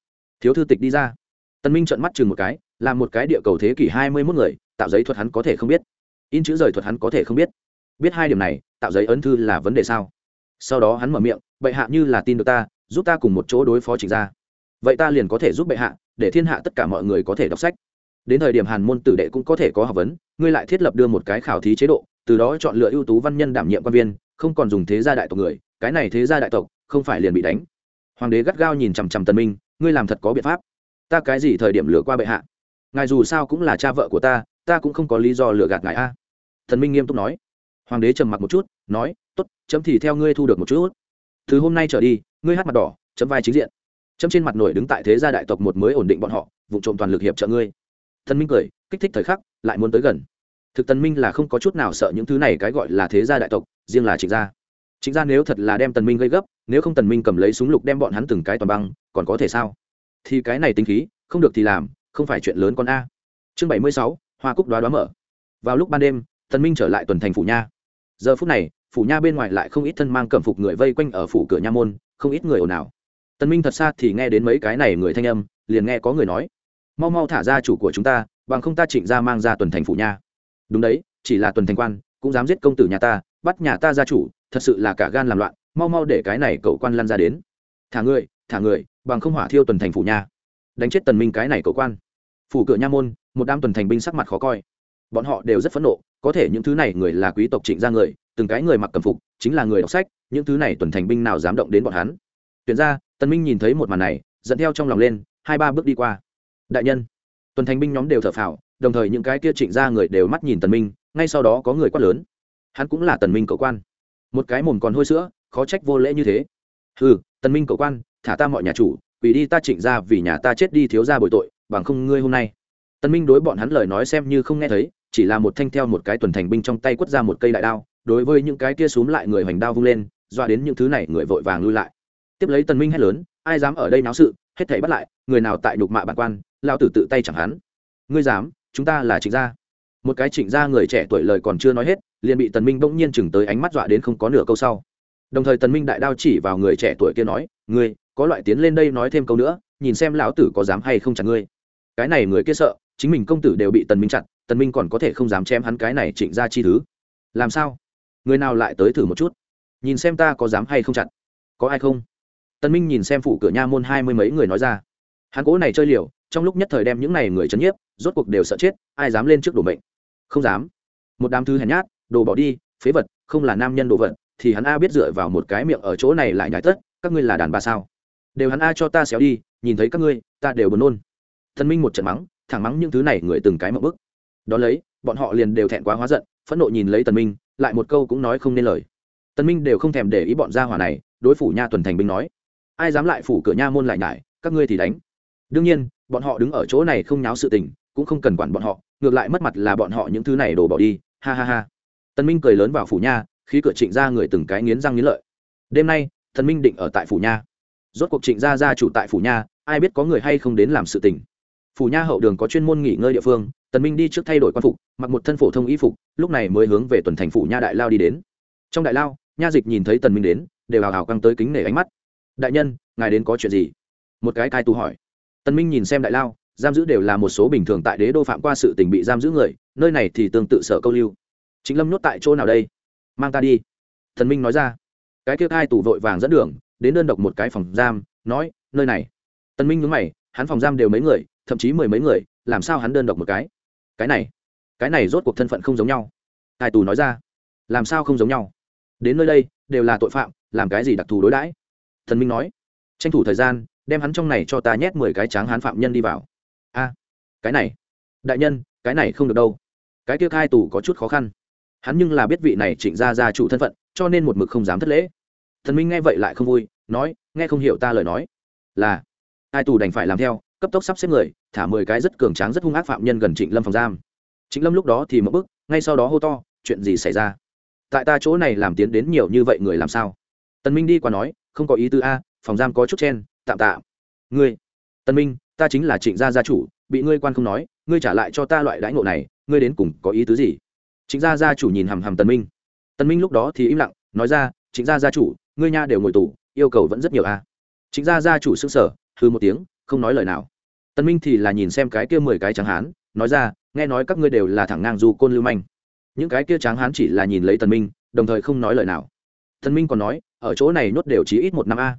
S1: Thiếu thư tịch đi ra. Tân minh trợn mắt chừng một cái, là một cái địa cầu thế kỷ hai mươi 21 người, tạo giấy thuật hắn có thể không biết. In chữ rời thuật hắn có thể không biết. Biết hai điểm này, tạo giấy ấn thư là vấn đề sao? Sau đó hắn mở miệng, bệ hạ như là tin được ta giúp ta cùng một chỗ đối phó trịnh gia. Vậy ta liền có thể giúp bệ hạ, để thiên hạ tất cả mọi người có thể đọc sách. Đến thời điểm hàn môn tử đệ cũng có thể có học vấn, ngươi lại thiết lập đưa một cái khảo thí chế độ, từ đó chọn lựa ưu tú văn nhân đảm nhiệm quan viên, không còn dùng thế gia đại tộc người, cái này thế gia đại tộc, không phải liền bị đánh. Hoàng đế gắt gao nhìn chằm chằm tân minh, ngươi làm thật có biện pháp. Ta cái gì thời điểm lừa qua bệ hạ? Ngài dù sao cũng là cha vợ của ta ta cũng không có lý do lừa gạt ngài a. Thần minh nghiêm túc nói. Hoàng đế trầm mặc một chút, nói t ố t chấm thì theo ngươi thu được một chút. Từ hôm nay trở đi ngươi hát mặt đỏ, chấm vai chính diện. Chấm trên mặt nổi đứng tại thế gia đại tộc một mới ổn định bọn họ, vụ trộm toàn lực hiệp trợ ngươi. Thần minh cười, kích thích thời khắc, lại muốn tới gần. Thực tần minh là không có chút nào sợ những thứ này cái gọi là thế gia đại tộc, riêng là trịnh gia. Trịnh gia nếu thật là đem tần minh gây gấp, nếu không tần minh cầm lấy súng lục đem bọn hắn từng cái toàn băng, còn có thể sao? Thì cái này tính khí, không được thì làm, không phải chuyện lớn con a. Chương bảy mươi sáu, hoa cúc đoá đoá mở. Vào lúc ban đêm tần minh trở lại tuần thành phủ nha. Giờ phút này, phủ nha bên ngoài lại không ít thân mang cẩm phục người vây quanh ở phủ cửa nha môn không ít người ồn ào. Tần minh thật xa thì nghe đến mấy cái này người thanh âm, liền nghe có người nói, mau mau thả ra chủ của chúng ta, bằng không ta trịnh ra mang ra tuần thành phủ nha. Đúng đấy, chỉ là tuần thành quan, cũng dám giết công tử nhà ta, bắt nhà ta gia chủ, thật sự là cả gan làm loạn, mau mau để cái này cậu quan lăn ra đến. Thả người thả người, bằng không hỏa thiêu tuần thành phủ nha. Đánh chết tần minh cái này cậu quan. Phủ cửa nha môn, một đám tuần thành binh sắc mặt khó coi. Bọn họ đều rất phẫn nộ, có thể những thứ này người là quý tộc trịnh gia người, từng cái người mặc cầm phục chính là người đọc sách, những thứ này tuần thành binh nào dám động đến bọn hắn. Tuyển ra, tần minh nhìn thấy một màn này dẫn theo trong lòng lên, hai ba bước đi qua. Đại nhân, tuần thành binh nhóm đều thở phào, đồng thời những cái kia trịnh gia người đều mắt nhìn tần minh, ngay sau đó có người quát lớn. Hắn cũng là tần minh cậu quan. Một cái mồm còn hôi sữa, khó trách vô lễ như thế. Hừ, tần minh cậu quan, thả ta mọi nhà chủ vì đi ta trịnh gia vì nhà ta chết đi thiếu gia bồi tội, bằng không ngươi hôm nay. Tần minh đối bọn hắn lời nói xem như không nghe thấy, chỉ là một thanh theo một cái tuần thành binh trong tay quất ra một cây đại đao đối với những cái kia xúm lại người hoành đao vung lên dọa đến những thứ này người vội vàng lui lại. Tiếp lấy tần minh hét lớn, ai dám ở đây náo sự, hết thảy bắt lại, người nào tại nhục mạ bản quan lao tử tự tay chẳng hắn. Ngươi dám, chúng ta là trịnh gia. Một cái trịnh gia người trẻ tuổi lời còn chưa nói hết, liền bị tần minh bỗng nhiên chừng tới ánh mắt dọa đến không có nửa câu sau. Đồng thời tần minh đại đao chỉ vào người trẻ tuổi kia nói, ngươi, có loại tiến lên đây nói thêm câu nữa, nhìn xem lão tử có dám hay không chặt ngươi. Cái này người kia sợ, chính mình công tử đều bị tần minh chặt tần minh còn có thể không dám chém hắn cái này trịnh gia chi thứ. Làm sao? Người nào lại tới thử một chút? Nhìn xem ta có dám hay không chặt? Có ai không? Tân minh nhìn xem phụ cửa nha môn hai mươi mấy người nói ra. Hắn cố này chơi liều, trong lúc nhất thời đem những này người chấn nhiếp, rốt cuộc đều sợ chết, ai dám lên trước đổ mệnh? Không dám. Một đám thứ hèn nhát, đồ bỏ đi, phế vật, không là nam nhân đồ vật, thì hắn a biết dựa vào một cái miệng ở chỗ này lại nhảy tất, các ngươi là đàn bà sao? Đều hắn a cho ta xéo đi, nhìn thấy các ngươi, ta đều buồn nôn. Thần minh một trận mắng, thẳng mắng những thứ này người từng cái một bức. Đón lấy, bọn họ liền đều thẹn quá hóa giận, phẫn nộ nhìn lấy tần minh lại một câu cũng nói không nên lời. Tân minh đều không thèm để ý bọn gia hỏa này, đối phủ nha tuần thành binh nói, ai dám lại phủ cửa nha môn lại nhải, các ngươi thì đánh. Đương nhiên, bọn họ đứng ở chỗ này không nháo sự tình, cũng không cần quản bọn họ, ngược lại mất mặt là bọn họ những thứ này đổ bỏ đi, ha ha ha. Tân minh cười lớn vào phủ nha khi cửa trịnh gia người từng cái nghiến răng nghiến lợi. Đêm nay thần minh định ở tại phủ nha. Rốt cuộc trịnh gia gia chủ tại phủ nha, ai biết có người hay không đến làm sự tình. Phủ nha hậu đường có chuyên môn nghỉ ngơi địa phương tần minh đi trước thay đổi quan phục, mặc một thân phổ thông y phục, lúc này mới hướng về tuần thành phủ nha đại lao đi đến. Trong đại lao, nha dịch nhìn thấy tần minh đến, đều hào hào căng tới kính nể ánh mắt. Đại nhân, ngài đến có chuyện gì? Một cái cai tù hỏi. Tần minh nhìn xem đại lao, giam giữ đều là một số bình thường tại đế đô phạm qua sự tình bị giam giữ người, nơi này thì tương tự sở câu lưu. Chính lâm nhốt tại chỗ nào đây? Mang ta đi. Thần minh nói ra. Cái kia cai tù vội vàng dẫn đường, đến đơn độc một cái phòng giam, nói, nơi này. Tần minh nhướng mày, hắn phòng giam đều mấy người, thậm chí mười mấy người, làm sao hắn đơn độc một cái? Cái này cái này rốt cuộc thân phận không giống nhau. Tài tù nói ra, làm sao không giống nhau? Đến nơi đây, đều là tội phạm, làm cái gì đặc thù đối đãi? Thần minh nói, tranh thủ thời gian, đem hắn trong này cho ta nhét mười cái tráng hán phạm nhân đi vào. A, cái này, đại nhân, cái này không được đâu. Cái kia thai tù có chút khó khăn. Hắn nhưng là biết vị này trịnh ra ra chủ thân phận, cho nên một mực không dám thất lễ. Thần minh nghe vậy lại không vui, nói, nghe không hiểu ta lời nói. Là hai tù đành phải làm theo cấp tốc sắp xếp người, thả mười cái rất cường tráng, rất hung ác phạm nhân gần trịnh lâm phòng giam. Trịnh lâm lúc đó thì mất bức ngay sau đó hô to, chuyện gì xảy ra? Tại ta chỗ này làm tiến đến nhiều như vậy người làm sao? Tần minh đi qua nói, không có ý tư a, phòng giam có chút chen, tạm tạm ngươi tân minh, ta chính là trịnh gia gia chủ, bị ngươi quan không nói, ngươi trả lại cho ta loại đãi ngộ này, ngươi đến cùng có ý tứ gì? Trịnh gia gia chủ nhìn hằm hằm tân minh. Tân minh lúc đó thì im lặng, nói ra, trịnh gia gia chủ, ngươi nha đều ngồi tù, yêu cầu vẫn rất nhiều a. Trịnh gia gia chủ sững sờ hư một tiếng, không nói lời nào tân minh thì là nhìn xem cái kia mười cái tráng hán, nói ra, nghe nói các ngươi đều là thẳng ngang du côn lưu manh. Những cái kia tráng hán chỉ là nhìn lấy tần minh, đồng thời không nói lời nào. Tần minh còn nói, ở chỗ này nhốt đều chí ít một năm a.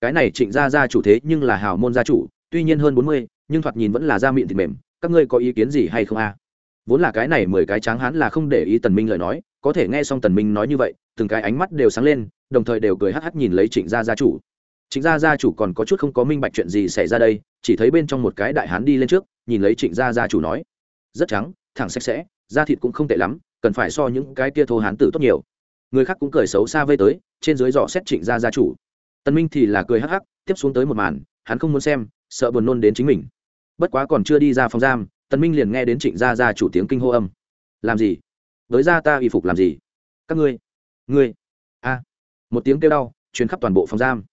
S1: Cái này trịnh gia gia chủ thế nhưng là hào môn gia chủ, tuy nhiên hơn bốn mươi, nhưng thoạt nhìn vẫn là da miệng thịt mềm, các ngươi có ý kiến gì hay không a? Vốn là cái này mười cái tráng hán là không để ý tần minh lời nói, có thể nghe xong tần minh nói như vậy, từng cái ánh mắt đều sáng lên, đồng thời đều cười hắc hắc nhìn lấy trịnh gia gia chủ trịnh gia gia chủ còn có chút không có minh bạch chuyện gì xảy ra đây, chỉ thấy bên trong một cái đại hán đi lên trước, nhìn lấy trịnh gia gia chủ nói, rất trắng, thẳng sạch sẽ, da thịt cũng không tệ lắm, cần phải so những cái kia thô hán tử tốt nhiều. Người khác cũng cười xấu xa vây tới, trên dưới dò xét trịnh gia gia chủ. Tần minh thì là cười hắc hắc, tiếp xuống tới một màn, hắn không muốn xem, sợ buồn nôn đến chính mình. Bất quá còn chưa đi ra phòng giam, tần minh liền nghe đến trịnh gia gia chủ tiếng kinh hô âm. Làm gì? Với ra ta y phục làm gì? Các ngươi ngươi, a. Một tiếng kêu đau, truyền khắp toàn bộ phòng giam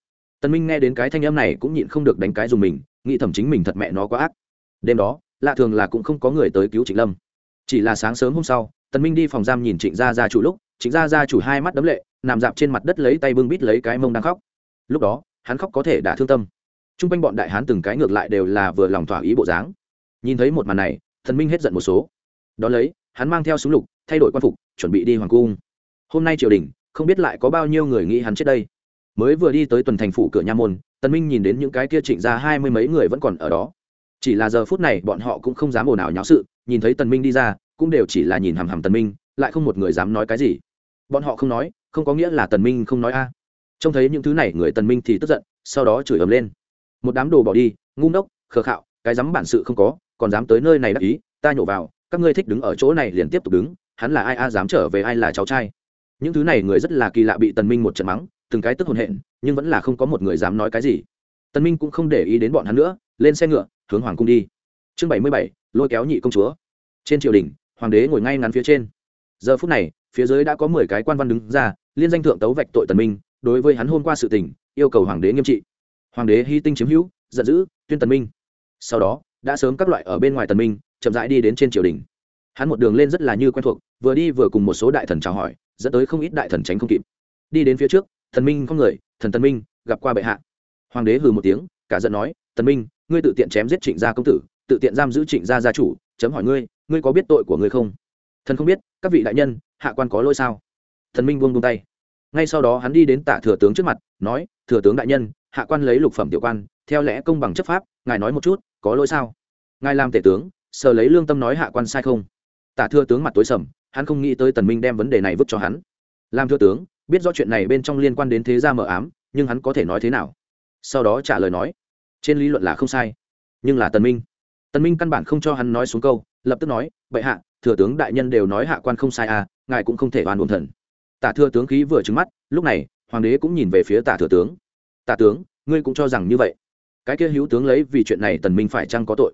S1: tần minh nghe đến cái thanh âm này cũng nhịn không được đánh cái dùng mình, nghĩ thầm chính mình thật mẹ nó quá ác. Đêm đó, lạ thường là cũng không có người tới cứu trịnh lâm. Chỉ là sáng sớm hôm sau, tần minh đi phòng giam nhìn trịnh gia gia chủ lúc, trịnh gia gia chủ hai mắt đấm lệ, nằm dạp trên mặt đất lấy tay bưng bít lấy cái mông đang khóc. Lúc đó, hắn khóc có thể đã thương tâm. Trung quanh bọn đại hán từng cái ngược lại đều là vừa lòng thỏa ý bộ dáng. Nhìn thấy một màn này thần minh hết giận một số. Đón lấy, hắn mang theo súng lục, thay đổi quan phục, chuẩn bị đi hoàng cung. Hôm nay triều đình, không biết lại có bao nhiêu người nghĩ hắn chết đây mới vừa đi tới tuần thành phủ cửa nha môn, tần minh nhìn đến những cái kia trịnh ra hai mươi mấy người vẫn còn ở đó. Chỉ là giờ phút này bọn họ cũng không dám ồn ào nháo sự, nhìn thấy tần minh đi ra, cũng đều chỉ là nhìn hằm hằm tần minh, lại không một người dám nói cái gì. Bọn họ không nói, không có nghĩa là tần minh không nói a. Trông thấy những thứ này, người tần minh thì tức giận, sau đó chửi ầm lên. Một đám đồ bỏ đi, ngu ngốc, khờ khạo, cái dám bản sự không có, còn dám tới nơi này đắc ý, ta nhổ vào, các ngươi thích đứng ở chỗ này liền tiếp tục đứng, hắn là ai a, dám trở về ai là cháu trai. Những thứ này người rất là kỳ lạ bị tần minh một trận mắng từng cái tức hồn hện, nhưng vẫn là không có một người dám nói cái gì. Tần minh cũng không để ý đến bọn hắn nữa, lên xe ngựa, hướng hoàng cung đi. Chương bảy mươi bảy, lôi kéo nhị công chúa. Trên triều đình, hoàng đế ngồi ngay ngắn phía trên. Giờ phút này, phía dưới đã có mười cái quan văn đứng ra, liên danh thượng tấu vạch tội tần minh, đối với hắn hôm qua sự tình, yêu cầu hoàng đế nghiêm trị. Hoàng đế hy tinh chiếm hữu, giận dữ, tuyên tần minh. Sau đó, đã sớm các loại ở bên ngoài tần minh, chậm rãi đi đến trên triều đình. Hắn một đường lên rất là như quen thuộc, vừa đi vừa cùng một số đại thần chào hỏi, dẫn tới không ít đại thần tránh không kịp. Đi đến phía trước thần minh không người, thần tần minh, gặp qua bệ hạ. Hoàng đế hừ một tiếng, cả giận nói, tần minh, ngươi tự tiện chém giết trịnh gia công tử, tự tiện giam giữ trịnh gia gia chủ, chấm hỏi ngươi ngươi có biết tội của ngươi không? Thần không biết, các vị đại nhân, hạ quan có lỗi sao? Thần minh buông buông tay. Ngay sau đó hắn đi đến tả thừa tướng trước mặt, nói, thừa tướng đại nhân, hạ quan lấy lục phẩm tiểu quan, theo lẽ công bằng chấp pháp, ngài nói một chút, có lỗi sao? Ngài làm tể tướng, sờ lấy lương tâm nói hạ quan sai không? Tả thừa tướng mặt tối sầm, hắn không nghĩ tới tần minh đem vấn đề này vứt cho hắn. Làm thừa tướng biết rõ chuyện này bên trong liên quan đến thế gia mờ ám, nhưng hắn có thể nói thế nào? Sau đó trả lời nói, trên lý luận là không sai, nhưng là tần minh. Tần minh căn bản không cho hắn nói xuống câu, lập tức nói vậy hạ, thừa tướng đại nhân đều nói hạ quan không sai à ngài cũng không thể oan uổng thần. Tả thừa tướng khí vừa trừng mắt, lúc này, hoàng đế cũng nhìn về phía tả thừa tướng. Tả tướng, ngươi cũng cho rằng như vậy? Cái kia hữu tướng lấy vì chuyện này tần minh phải chăng có tội?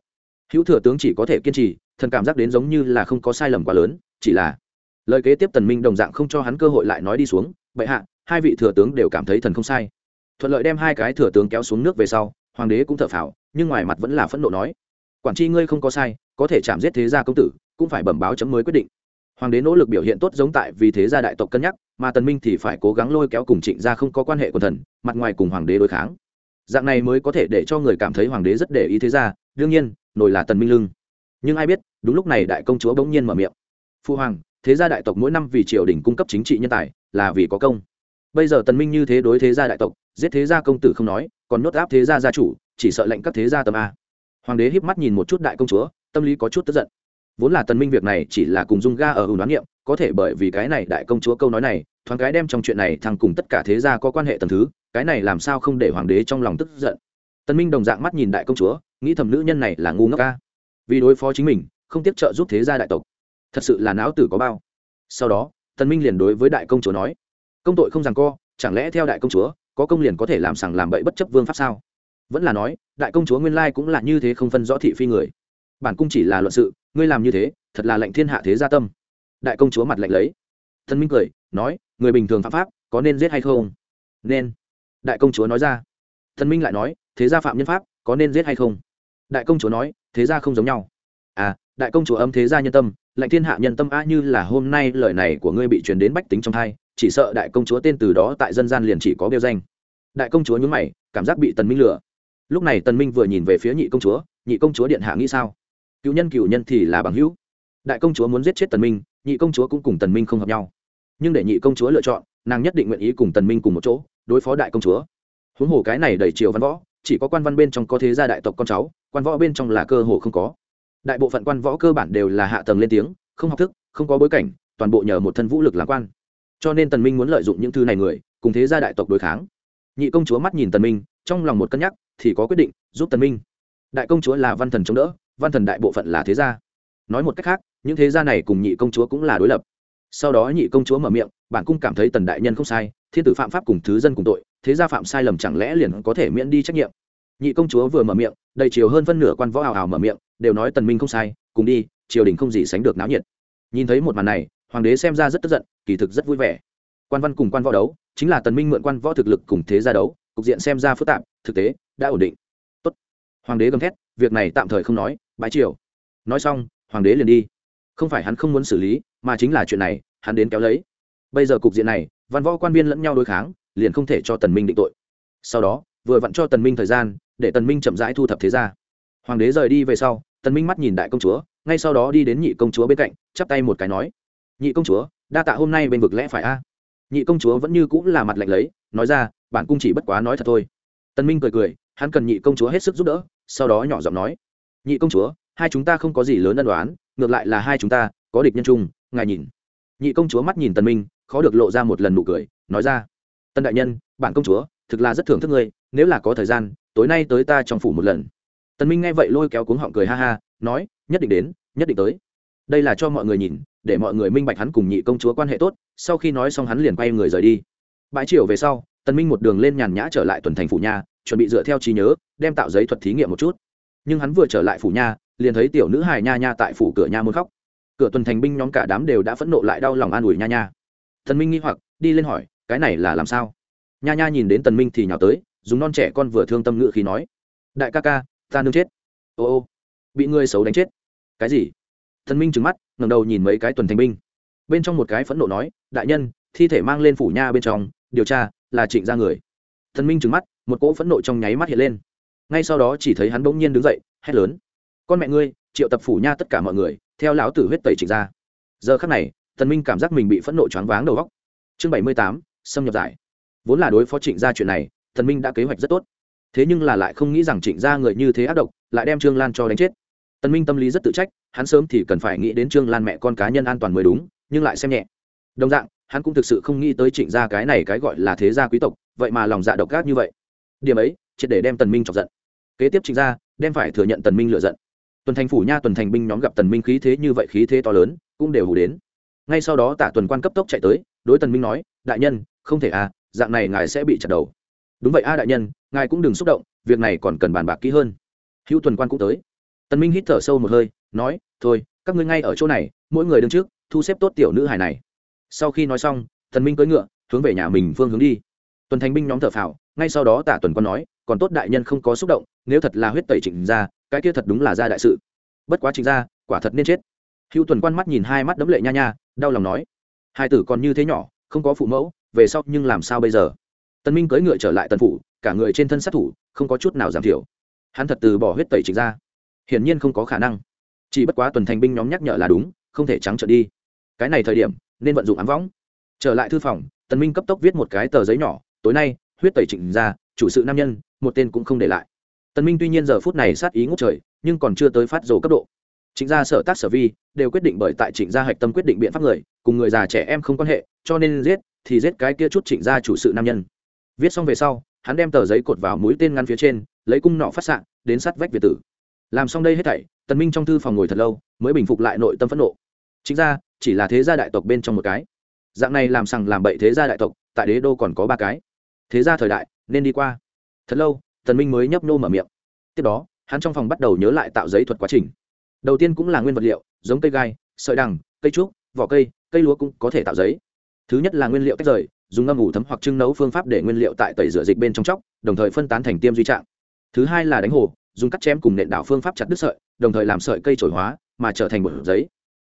S1: Hữu thừa tướng chỉ có thể kiên trì, thần cảm giác đến giống như là không có sai lầm quá lớn, chỉ là lời kế tiếp tần minh đồng dạng không cho hắn cơ hội lại nói đi xuống bệ hạ, hai vị thừa tướng đều cảm thấy thần không sai. Thuận lợi đem hai cái thừa tướng kéo xuống nước về sau, hoàng đế cũng thở phào, nhưng ngoài mặt vẫn là phẫn nộ nói, quản tri ngươi không có sai, có thể chạm giết thế gia công tử, cũng phải bẩm báo chấm mới quyết định. Hoàng đế nỗ lực biểu hiện tốt giống tại vì thế gia đại tộc cân nhắc, mà tần minh thì phải cố gắng lôi kéo cùng trịnh gia không có quan hệ của thần, mặt ngoài cùng hoàng đế đối kháng. Dạng này mới có thể để cho người cảm thấy hoàng đế rất để ý thế gia, đương nhiên, nổi là tần minh lưng. Nhưng ai biết, đúng lúc này đại công chúa bỗng nhiên mở miệng. Phu hoàng thế gia đại tộc mỗi năm vì triều đình cung cấp chính trị nhân tài là vì có công. Bây giờ tần minh như thế đối thế gia đại tộc, giết thế gia công tử không nói, còn nốt áp thế gia gia chủ, chỉ sợ lệnh các thế gia tâm a. Hoàng đế híp mắt nhìn một chút đại công chúa, tâm lý có chút tức giận. Vốn là tần minh việc này chỉ là cùng dung ga ở hùng đoán niệm có thể bởi vì cái này đại công chúa câu nói này, thoáng cái đem trong chuyện này thằng cùng tất cả thế gia có quan hệ tầng thứ, cái này làm sao không để hoàng đế trong lòng tức giận. Tần minh đồng dạng mắt nhìn đại công chúa, nghĩ thầm nữ nhân này là ngu ngốc ca vì đối phó chính mình, không tiếp trợ giúp thế gia đại tộc thật sự là não tử có bao. Sau đó, tần minh liền đối với đại công chúa nói, công tội không rằng co, chẳng lẽ theo đại công chúa, có công liền có thể làm sằng làm bậy bất chấp vương pháp sao? Vẫn là nói, đại công chúa nguyên lai cũng là như thế không phân rõ thị phi người. Bản cung chỉ là luận sự, ngươi làm như thế, thật là lệnh thiên hạ thế gia tâm. Đại công chúa mặt lạnh lấy. Thân minh cười, nói, người bình thường phạm pháp, có nên giết hay không? Nên. Đại công chúa nói ra. Thân minh lại nói, thế gia phạm nhân pháp, có nên giết hay không? Đại công chúa nói, thế gia không giống nhau. À đại công chúa âm thế gia nhân tâm lệnh thiên hạ nhân tâm a như là hôm nay lời này của ngươi bị truyền đến bách tính trong hai chỉ sợ đại công chúa tên từ đó tại dân gian liền chỉ có biêu danh. Đại công chúa nhún mày, cảm giác bị tần minh lừa. Lúc này tần minh vừa nhìn về phía nhị công chúa, nhị công chúa điện hạ nghĩ sao? Cựu nhân cựu nhân thì là bằng hữu. Đại công chúa muốn giết chết tần minh, nhị công chúa cũng cùng tần minh không hợp nhau. Nhưng để nhị công chúa lựa chọn, nàng nhất định nguyện ý cùng tần minh cùng một chỗ, đối phó đại công chúa. Huống hồ cái này đầy triều văn võ, chỉ có quan văn bên trong có thế gia đại tộc con cháu, quan võ bên trong là cơ hồ không có đại bộ phận quan võ cơ bản đều là hạ tầng lên tiếng, không học thức, không có bối cảnh, toàn bộ nhờ một thân vũ lực làm quan. Cho nên tần minh muốn lợi dụng những thứ này người, cùng thế gia đại tộc đối kháng. Nhị công chúa mắt nhìn tần minh, trong lòng một cân nhắc, thì có quyết định, giúp tần minh. Đại công chúa là văn thần chống đỡ, văn thần đại bộ phận là thế gia. Nói một cách khác, những thế gia này cùng nhị công chúa cũng là đối lập. Sau đó nhị công chúa mở miệng, bản cung cảm thấy tần đại nhân không sai, thiên tử phạm pháp cùng thứ dân cùng tội, thế gia phạm sai lầm chẳng lẽ liền có thể miễn đi trách nhiệm? Nhị công chúa vừa mở miệng, đầy chiều hơn phân nửa quan võ hào hào mở miệng đều nói tần minh không sai, cùng đi, triều đình không gì sánh được náo nhiệt. Nhìn thấy một màn này, hoàng đế xem ra rất tức giận, kỳ thực rất vui vẻ. Quan văn cùng quan võ đấu, chính là tần minh mượn quan võ thực lực cùng thế gia đấu, cục diện xem ra phức tạp, thực tế, đã ổn định. Tốt. Hoàng đế gầm thét, việc này tạm thời không nói, bãi triều. Nói xong, hoàng đế liền đi. Không phải hắn không muốn xử lý, mà chính là chuyện này, hắn đến kéo lấy. Bây giờ cục diện này, văn võ quan viên lẫn nhau đối kháng, liền không thể cho tần minh định tội. Sau đó, vừa vặn cho tần minh thời gian, để tần minh chậm rãi thu thập thế gia. Hoàng đế rời đi về sau tần minh mắt nhìn đại công chúa, ngay sau đó đi đến nhị công chúa bên cạnh, chắp tay một cái nói, nhị công chúa, đa tạ hôm nay bên vực lẽ phải a. Nhị công chúa vẫn như cũng là mặt lạnh lấy, nói ra, bản cung chỉ bất quá nói thật thôi. Tần minh cười cười, hắn cần nhị công chúa hết sức giúp đỡ, sau đó nhỏ giọng nói, nhị công chúa, hai chúng ta không có gì lớn ân đoán ngược lại là hai chúng ta có địch nhân chung, ngài nhìn. Nhị công chúa mắt nhìn tần minh, khó được lộ ra một lần nụ cười, nói ra tân đại nhân, bản công chúa, thực là rất thưởng thức ngươi, nếu là có thời gian, tối nay tới ta trong phủ một lần tần minh nghe vậy lôi kéo cuống họng cười ha ha, nói, nhất định đến, nhất định tới. Đây là cho mọi người nhìn, để mọi người minh bạch hắn cùng nhị công chúa quan hệ tốt, sau khi nói xong hắn liền quay người rời đi. Bãi chiều về sau, tần minh một đường lên nhàn nhã trở lại tuần thành phủ nha, chuẩn bị dựa theo trí nhớ, đem tạo giấy thuật thí nghiệm một chút. Nhưng hắn vừa trở lại phủ nha, liền thấy tiểu nữ hài nha nha tại phủ cửa nha muốn khóc. Cửa tuần thành binh nhóm cả đám đều đã phẫn nộ lại đau lòng an ủi nha nha. Tần minh nghi hoặc, đi lên hỏi, cái này là làm sao? Nha nha nhìn đến tần minh thì nhào tới, dùng non trẻ con vừa thương tâm ngữ khí nói, đại ca ca ta nương chết. Ô ô, bị người xấu đánh chết. Cái gì? Thần minh trừng mắt, ngẩng đầu nhìn mấy cái tuần thành binh. Bên trong một cái phẫn nộ nói, đại nhân, thi thể mang lên phủ nha bên trong, điều tra, là trịnh ra người. Thần minh trừng mắt, một cỗ phẫn nộ trong nháy mắt hiện lên. Ngay sau đó chỉ thấy hắn bỗng nhiên đứng dậy, hét lớn, con mẹ ngươi, triệu tập phủ nha tất cả mọi người, theo lão tử huyết tẩy trịnh ra giờ khắc này, thần minh cảm giác mình bị phẫn nộ choáng váng đầu góc chương bảy mươi tám, xâm nhập giải. Vốn là đối phó trịnh gia chuyện này, thần minh đã kế hoạch rất tốt thế nhưng là lại không nghĩ rằng trịnh gia người như thế ác độc, lại đem trương lan cho đánh chết. Tần minh tâm lý rất tự trách, hắn sớm thì cần phải nghĩ đến trương lan mẹ con cá nhân an toàn mới đúng, nhưng lại xem nhẹ. Đồng dạng, hắn cũng thực sự không nghĩ tới trịnh gia cái này cái gọi là thế gia quý tộc, vậy mà lòng dạ độc ác như vậy. Điểm ấy, triệt để đem tần minh chọc giận. Kế tiếp trịnh gia, đem phải thừa nhận tần minh lựa giận. Tuần thành phủ nha, tuần thành binh nhóm gặp tần minh khí thế như vậy, khí thế to lớn, cũng đều hù đến. Ngay sau đó tả tuần quan cấp tốc chạy tới, đối tần minh nói, đại nhân, không thể à dạng này ngài sẽ bị chặt đầu đúng vậy a đại nhân, ngài cũng đừng xúc động, việc này còn cần bàn bạc kỹ hơn. Hữu tuần quan cũng tới. Tần minh hít thở sâu một hơi, nói, thôi, các ngươi ngay ở chỗ này, mỗi người đứng trước, thu xếp tốt tiểu nữ hài này. Sau khi nói xong, tần minh cưỡi ngựa, hướng về nhà mình phương hướng đi. Tuần thành binh nhóm thở phào, ngay sau đó tả tuần quan nói, còn tốt đại nhân không có xúc động, nếu thật là huyết tẩy trịnh ra cái kia thật đúng là ra đại sự. Bất quá trịnh ra quả thật nên chết. Hữu tuần quan mắt nhìn hai mắt đấm lệ nha nha, đau lòng nói, hai tử còn như thế nhỏ, không có phụ mẫu, về sau nhưng làm sao bây giờ? Tần minh cưỡi ngựa trở lại tần phủ, cả người trên thân sát thủ, không có chút nào giảm thiểu. Hắn thật từ bỏ huyết tẩy trịnh ra. Hiển nhiên không có khả năng. Chỉ bất quá tuần thành binh nhóm nhắc nhở là đúng, không thể trắng trợn đi. Cái này thời điểm, nên vận dụng ám võng. Trở lại thư phòng, tần minh cấp tốc viết một cái tờ giấy nhỏ, tối nay, huyết tẩy trịnh ra, chủ sự nam nhân, một tên cũng không để lại. Tần minh tuy nhiên giờ phút này sát ý ngút trời, nhưng còn chưa tới phát dồ cấp độ. Trịnh gia sở tác sở vi đều quyết định bởi tại trịnh gia hạch tâm quyết định biện pháp người, cùng người già trẻ em không quan hệ, cho nên giết thì giết cái kia chút trịnh gia chủ sự nam nhân viết xong về sau, hắn đem tờ giấy cột vào mũi tên ngăn phía trên, lấy cung nọ phát xạ, đến sát vách việt tử. Làm xong đây hết thảy, tần minh trong thư phòng ngồi thật lâu, mới bình phục lại nội tâm phẫn nộ. Chính ra, chỉ là thế gia đại tộc bên trong một cái. Dạng này làm sằng làm bậy thế gia đại tộc, tại đế đô còn có ba cái. Thế gia thời đại, nên đi qua. Thật lâu, tần minh mới nhấp nô mở miệng. Tiếp đó, hắn trong phòng bắt đầu nhớ lại tạo giấy thuật quá trình. Đầu tiên cũng là nguyên vật liệu, giống cây gai, sợi đằng, cây trúc, vỏ cây cây lúa cũng có thể tạo giấy. Thứ nhất là nguyên liệu tách rời dùng ngâm ủ thấm hoặc trưng nấu phương pháp để nguyên liệu tại tẩy rửa dịch bên trong chóc đồng thời phân tán thành tiêm duy trạng. Thứ hai là đánh hồ dùng cắt chém cùng nện đảo phương pháp chặt đứt sợi đồng thời làm sợi cây trổi hóa mà trở thành bột giấy.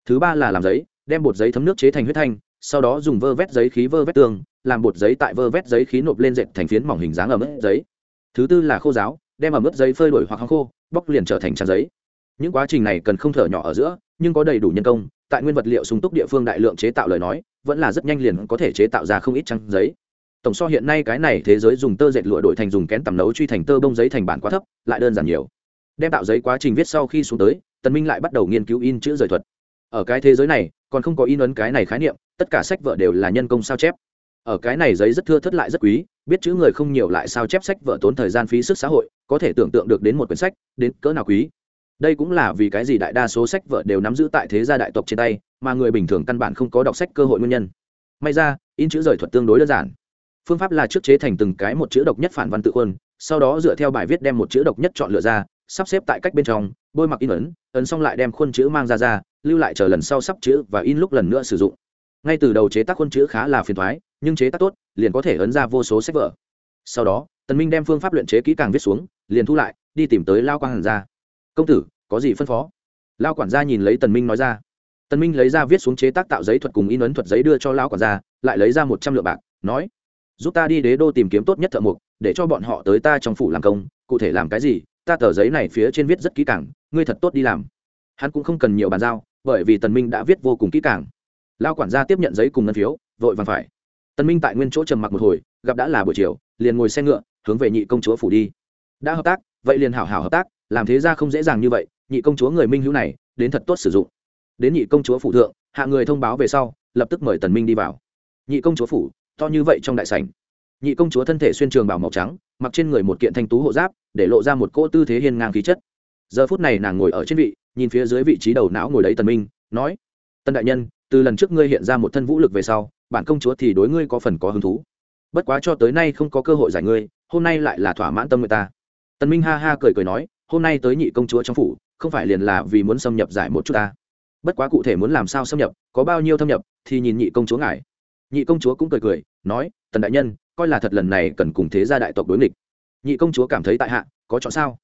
S1: Thứ ba là làm giấy đem bột giấy thấm nước chế thành huyết thanh sau đó dùng vơ vét giấy khí vơ vét tường, làm bột giấy tại vơ vét giấy khí nộp lên dệt thành phiến mỏng hình dáng ở mức giấy. Thứ tư là khô giáo đem ở mức giấy phơi đổi hoặc hong khô bóc liền trở thành trang giấy. Những quá trình này cần không thở nhỏ ở giữa nhưng có đầy đủ nhân công tại nguyên vật liệu sung túc địa phương đại lượng chế tạo lời nói vẫn là rất nhanh liền có thể chế tạo ra không ít trang giấy. Tổng so hiện nay cái này thế giới dùng tơ dệt lụa đổi thành dùng kén tầm nấu truy thành tơ bông giấy thành bản quá thấp, lại đơn giản nhiều. Đem tạo giấy quá trình viết sau khi xuống tới, tần minh lại bắt đầu nghiên cứu in chữ rời thuật. Ở cái thế giới này, còn không có in ấn cái này khái niệm, tất cả sách vở đều là nhân công sao chép. Ở cái này giấy rất thưa thất lại rất quý, biết chữ người không nhiều lại sao chép sách vở tốn thời gian phí sức xã hội, có thể tưởng tượng được đến một quyển sách, đến cỡ nào quý đây cũng là vì cái gì đại đa số sách vở đều nắm giữ tại thế gia đại tộc trên tay, mà người bình thường căn bản không có đọc sách cơ hội nguyên nhân. May ra, in chữ rời thuật tương đối đơn giản. Phương pháp là trước chế thành từng cái một chữ độc nhất phản văn tự quân sau đó dựa theo bài viết đem một chữ độc nhất chọn lựa ra, sắp xếp tại cách bên trong, bôi mặc in ấn ấn xong lại đem khuôn chữ mang ra ra, lưu lại chờ lần sau sắp chữ và in lúc lần nữa sử dụng. Ngay từ đầu chế tác khuôn chữ khá là phiền thoái nhưng chế tác tốt, liền có thể ấn ra vô số sách vở. Sau đó, tần minh đem phương pháp luyện chế kỹ càng viết xuống, liền thu lại, đi tìm tới lao quang hàn gia công tử, có gì phân phó? Lao quản gia nhìn lấy tần minh nói ra. Tần minh lấy ra viết xuống chế tác tạo giấy thuật cùng in ấn thuật giấy đưa cho lao quản gia, lại lấy ra một trăm lượng bạc, nói, giúp ta đi đế đô tìm kiếm tốt nhất thợ mộc, để cho bọn họ tới ta trong phủ làm công, cụ thể làm cái gì, ta tờ giấy này phía trên viết rất kỹ càng, ngươi thật tốt đi làm. Hắn cũng không cần nhiều bàn giao, bởi vì tần minh đã viết vô cùng kỹ càng. Lao quản gia tiếp nhận giấy cùng ngân phiếu, vội vàng phải. Tần minh tại nguyên chỗ trầm mặc một hồi, gặp đã là buổi chiều, liền ngồi xe ngựa, hướng về nhị công chúa phủ đi. Đã hợp tác, vậy liền hảo hảo hợp tác làm thế ra không dễ dàng như vậy, nhị công chúa người minh hữu này, đến thật tốt sử dụng. Đến nhị công chúa phủ thượng, hạ người thông báo về sau, lập tức mời tần minh đi vào. Nhị công chúa phủ, to như vậy trong đại sảnh. Nhị công chúa thân thể xuyên trường bào màu trắng, mặc trên người một kiện thanh tú hộ giáp, để lộ ra một cỗ tư thế hiên ngang khí chất. Giờ phút này nàng ngồi ở trên vị, nhìn phía dưới vị trí đầu não ngồi đấy tần minh, nói tân đại nhân, từ lần trước ngươi hiện ra một thân vũ lực về sau, bản công chúa thì đối ngươi có phần có hứng thú. Bất quá cho tới nay không có cơ hội giải ngươi, hôm nay lại là thỏa mãn tâm người ta. Tần minh ha ha cười cười nói hôm nay tới nhị công chúa trong phủ, không phải liền là vì muốn xâm nhập giải một chút ta? Bất quá cụ thể muốn làm sao xâm nhập, có bao nhiêu thâm nhập, thì nhìn nhị công chúa ngài. Nhị công chúa cũng cười cười, nói, tần đại nhân, coi là thật lần này cần cùng thế gia đại tộc đối nghịch. Nhị công chúa cảm thấy tại hạ, có chọn sao?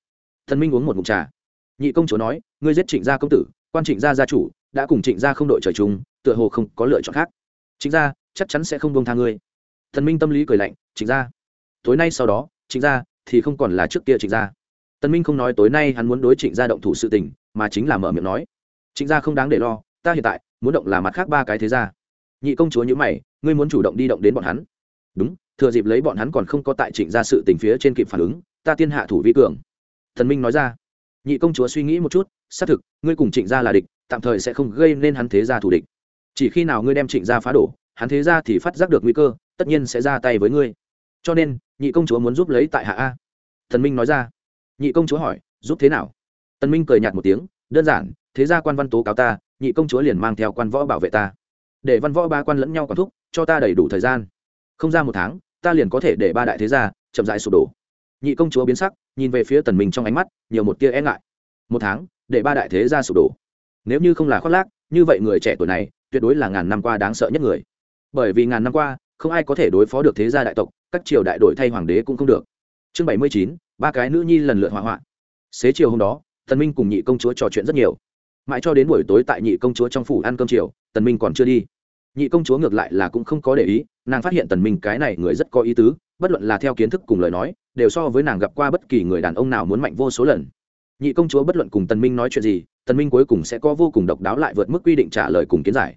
S1: Thần minh uống một ngụm trà. Nhị công chúa nói, ngươi giết trịnh gia công tử, quan trịnh gia gia chủ, đã cùng trịnh gia không đội trời chung, tựa hồ không có lựa chọn khác. Trịnh gia, chắc chắn sẽ không buông tha ngươi. Thần minh tâm lý cười lạnh, trịnh gia, tối nay sau đó, trịnh gia thì không còn là trước kia trịnh gia tần minh không nói tối nay hắn muốn đối trịnh gia động thủ sự tình, mà chính là mở miệng nói. Trịnh gia không đáng để lo, ta hiện tại muốn động là mặt khác ba cái thế gia. Nhị công chúa nhữ mày, ngươi muốn chủ động đi động đến bọn hắn. Đúng, thừa dịp lấy bọn hắn còn không có tại trịnh gia sự tình phía trên kịp phản ứng, ta tiên hạ thủ vi cường. Thần minh nói ra. Nhị công chúa suy nghĩ một chút, xác thực, ngươi cùng trịnh gia là địch, tạm thời sẽ không gây nên hắn thế gia thủ địch. Chỉ khi nào ngươi đem trịnh gia phá đổ, hắn thế gia thì phát giác được nguy cơ, tất nhiên sẽ ra tay với ngươi. Cho nên, nhị công chúa muốn giúp lấy tại hạ a. Thần minh nói ra nhị công chúa hỏi, giúp thế nào? Tần minh cười nhạt một tiếng, đơn giản, thế gia quan văn tố cáo ta, nhị công chúa liền mang theo quan võ bảo vệ ta. Để văn võ ba quan lẫn nhau quản thúc, cho ta đầy đủ thời gian. Không ra một tháng, ta liền có thể để ba đại thế gia chậm dại sụp đổ. Nhị công chúa biến sắc, nhìn về phía tần minh trong ánh mắt, nhiều một tia e ngại. Một tháng, để ba đại thế gia sụp đổ? Nếu như không là khoác lác, như vậy người trẻ tuổi này, tuyệt đối là ngàn năm qua đáng sợ nhất người. Bởi vì ngàn năm qua, không ai có thể đối phó được thế gia đại tộc, các triều đại đổi thay hoàng đế cũng không được. Chương bảy mươi chín ba cái nữ nhi lần lượt hỏa hoạn. Xế chiều hôm đó, tần minh cùng nhị công chúa trò chuyện rất nhiều. Mãi cho đến buổi tối tại nhị công chúa trong phủ ăn cơm chiều, tần minh còn chưa đi. Nhị công chúa ngược lại là cũng không có để ý, nàng phát hiện tần minh cái này người rất có ý tứ, bất luận là theo kiến thức cùng lời nói, đều so với nàng gặp qua bất kỳ người đàn ông nào muốn mạnh vô số lần. Nhị công chúa bất luận cùng tần minh nói chuyện gì, tần minh cuối cùng sẽ có vô cùng độc đáo lại vượt mức quy định trả lời cùng kiến giải.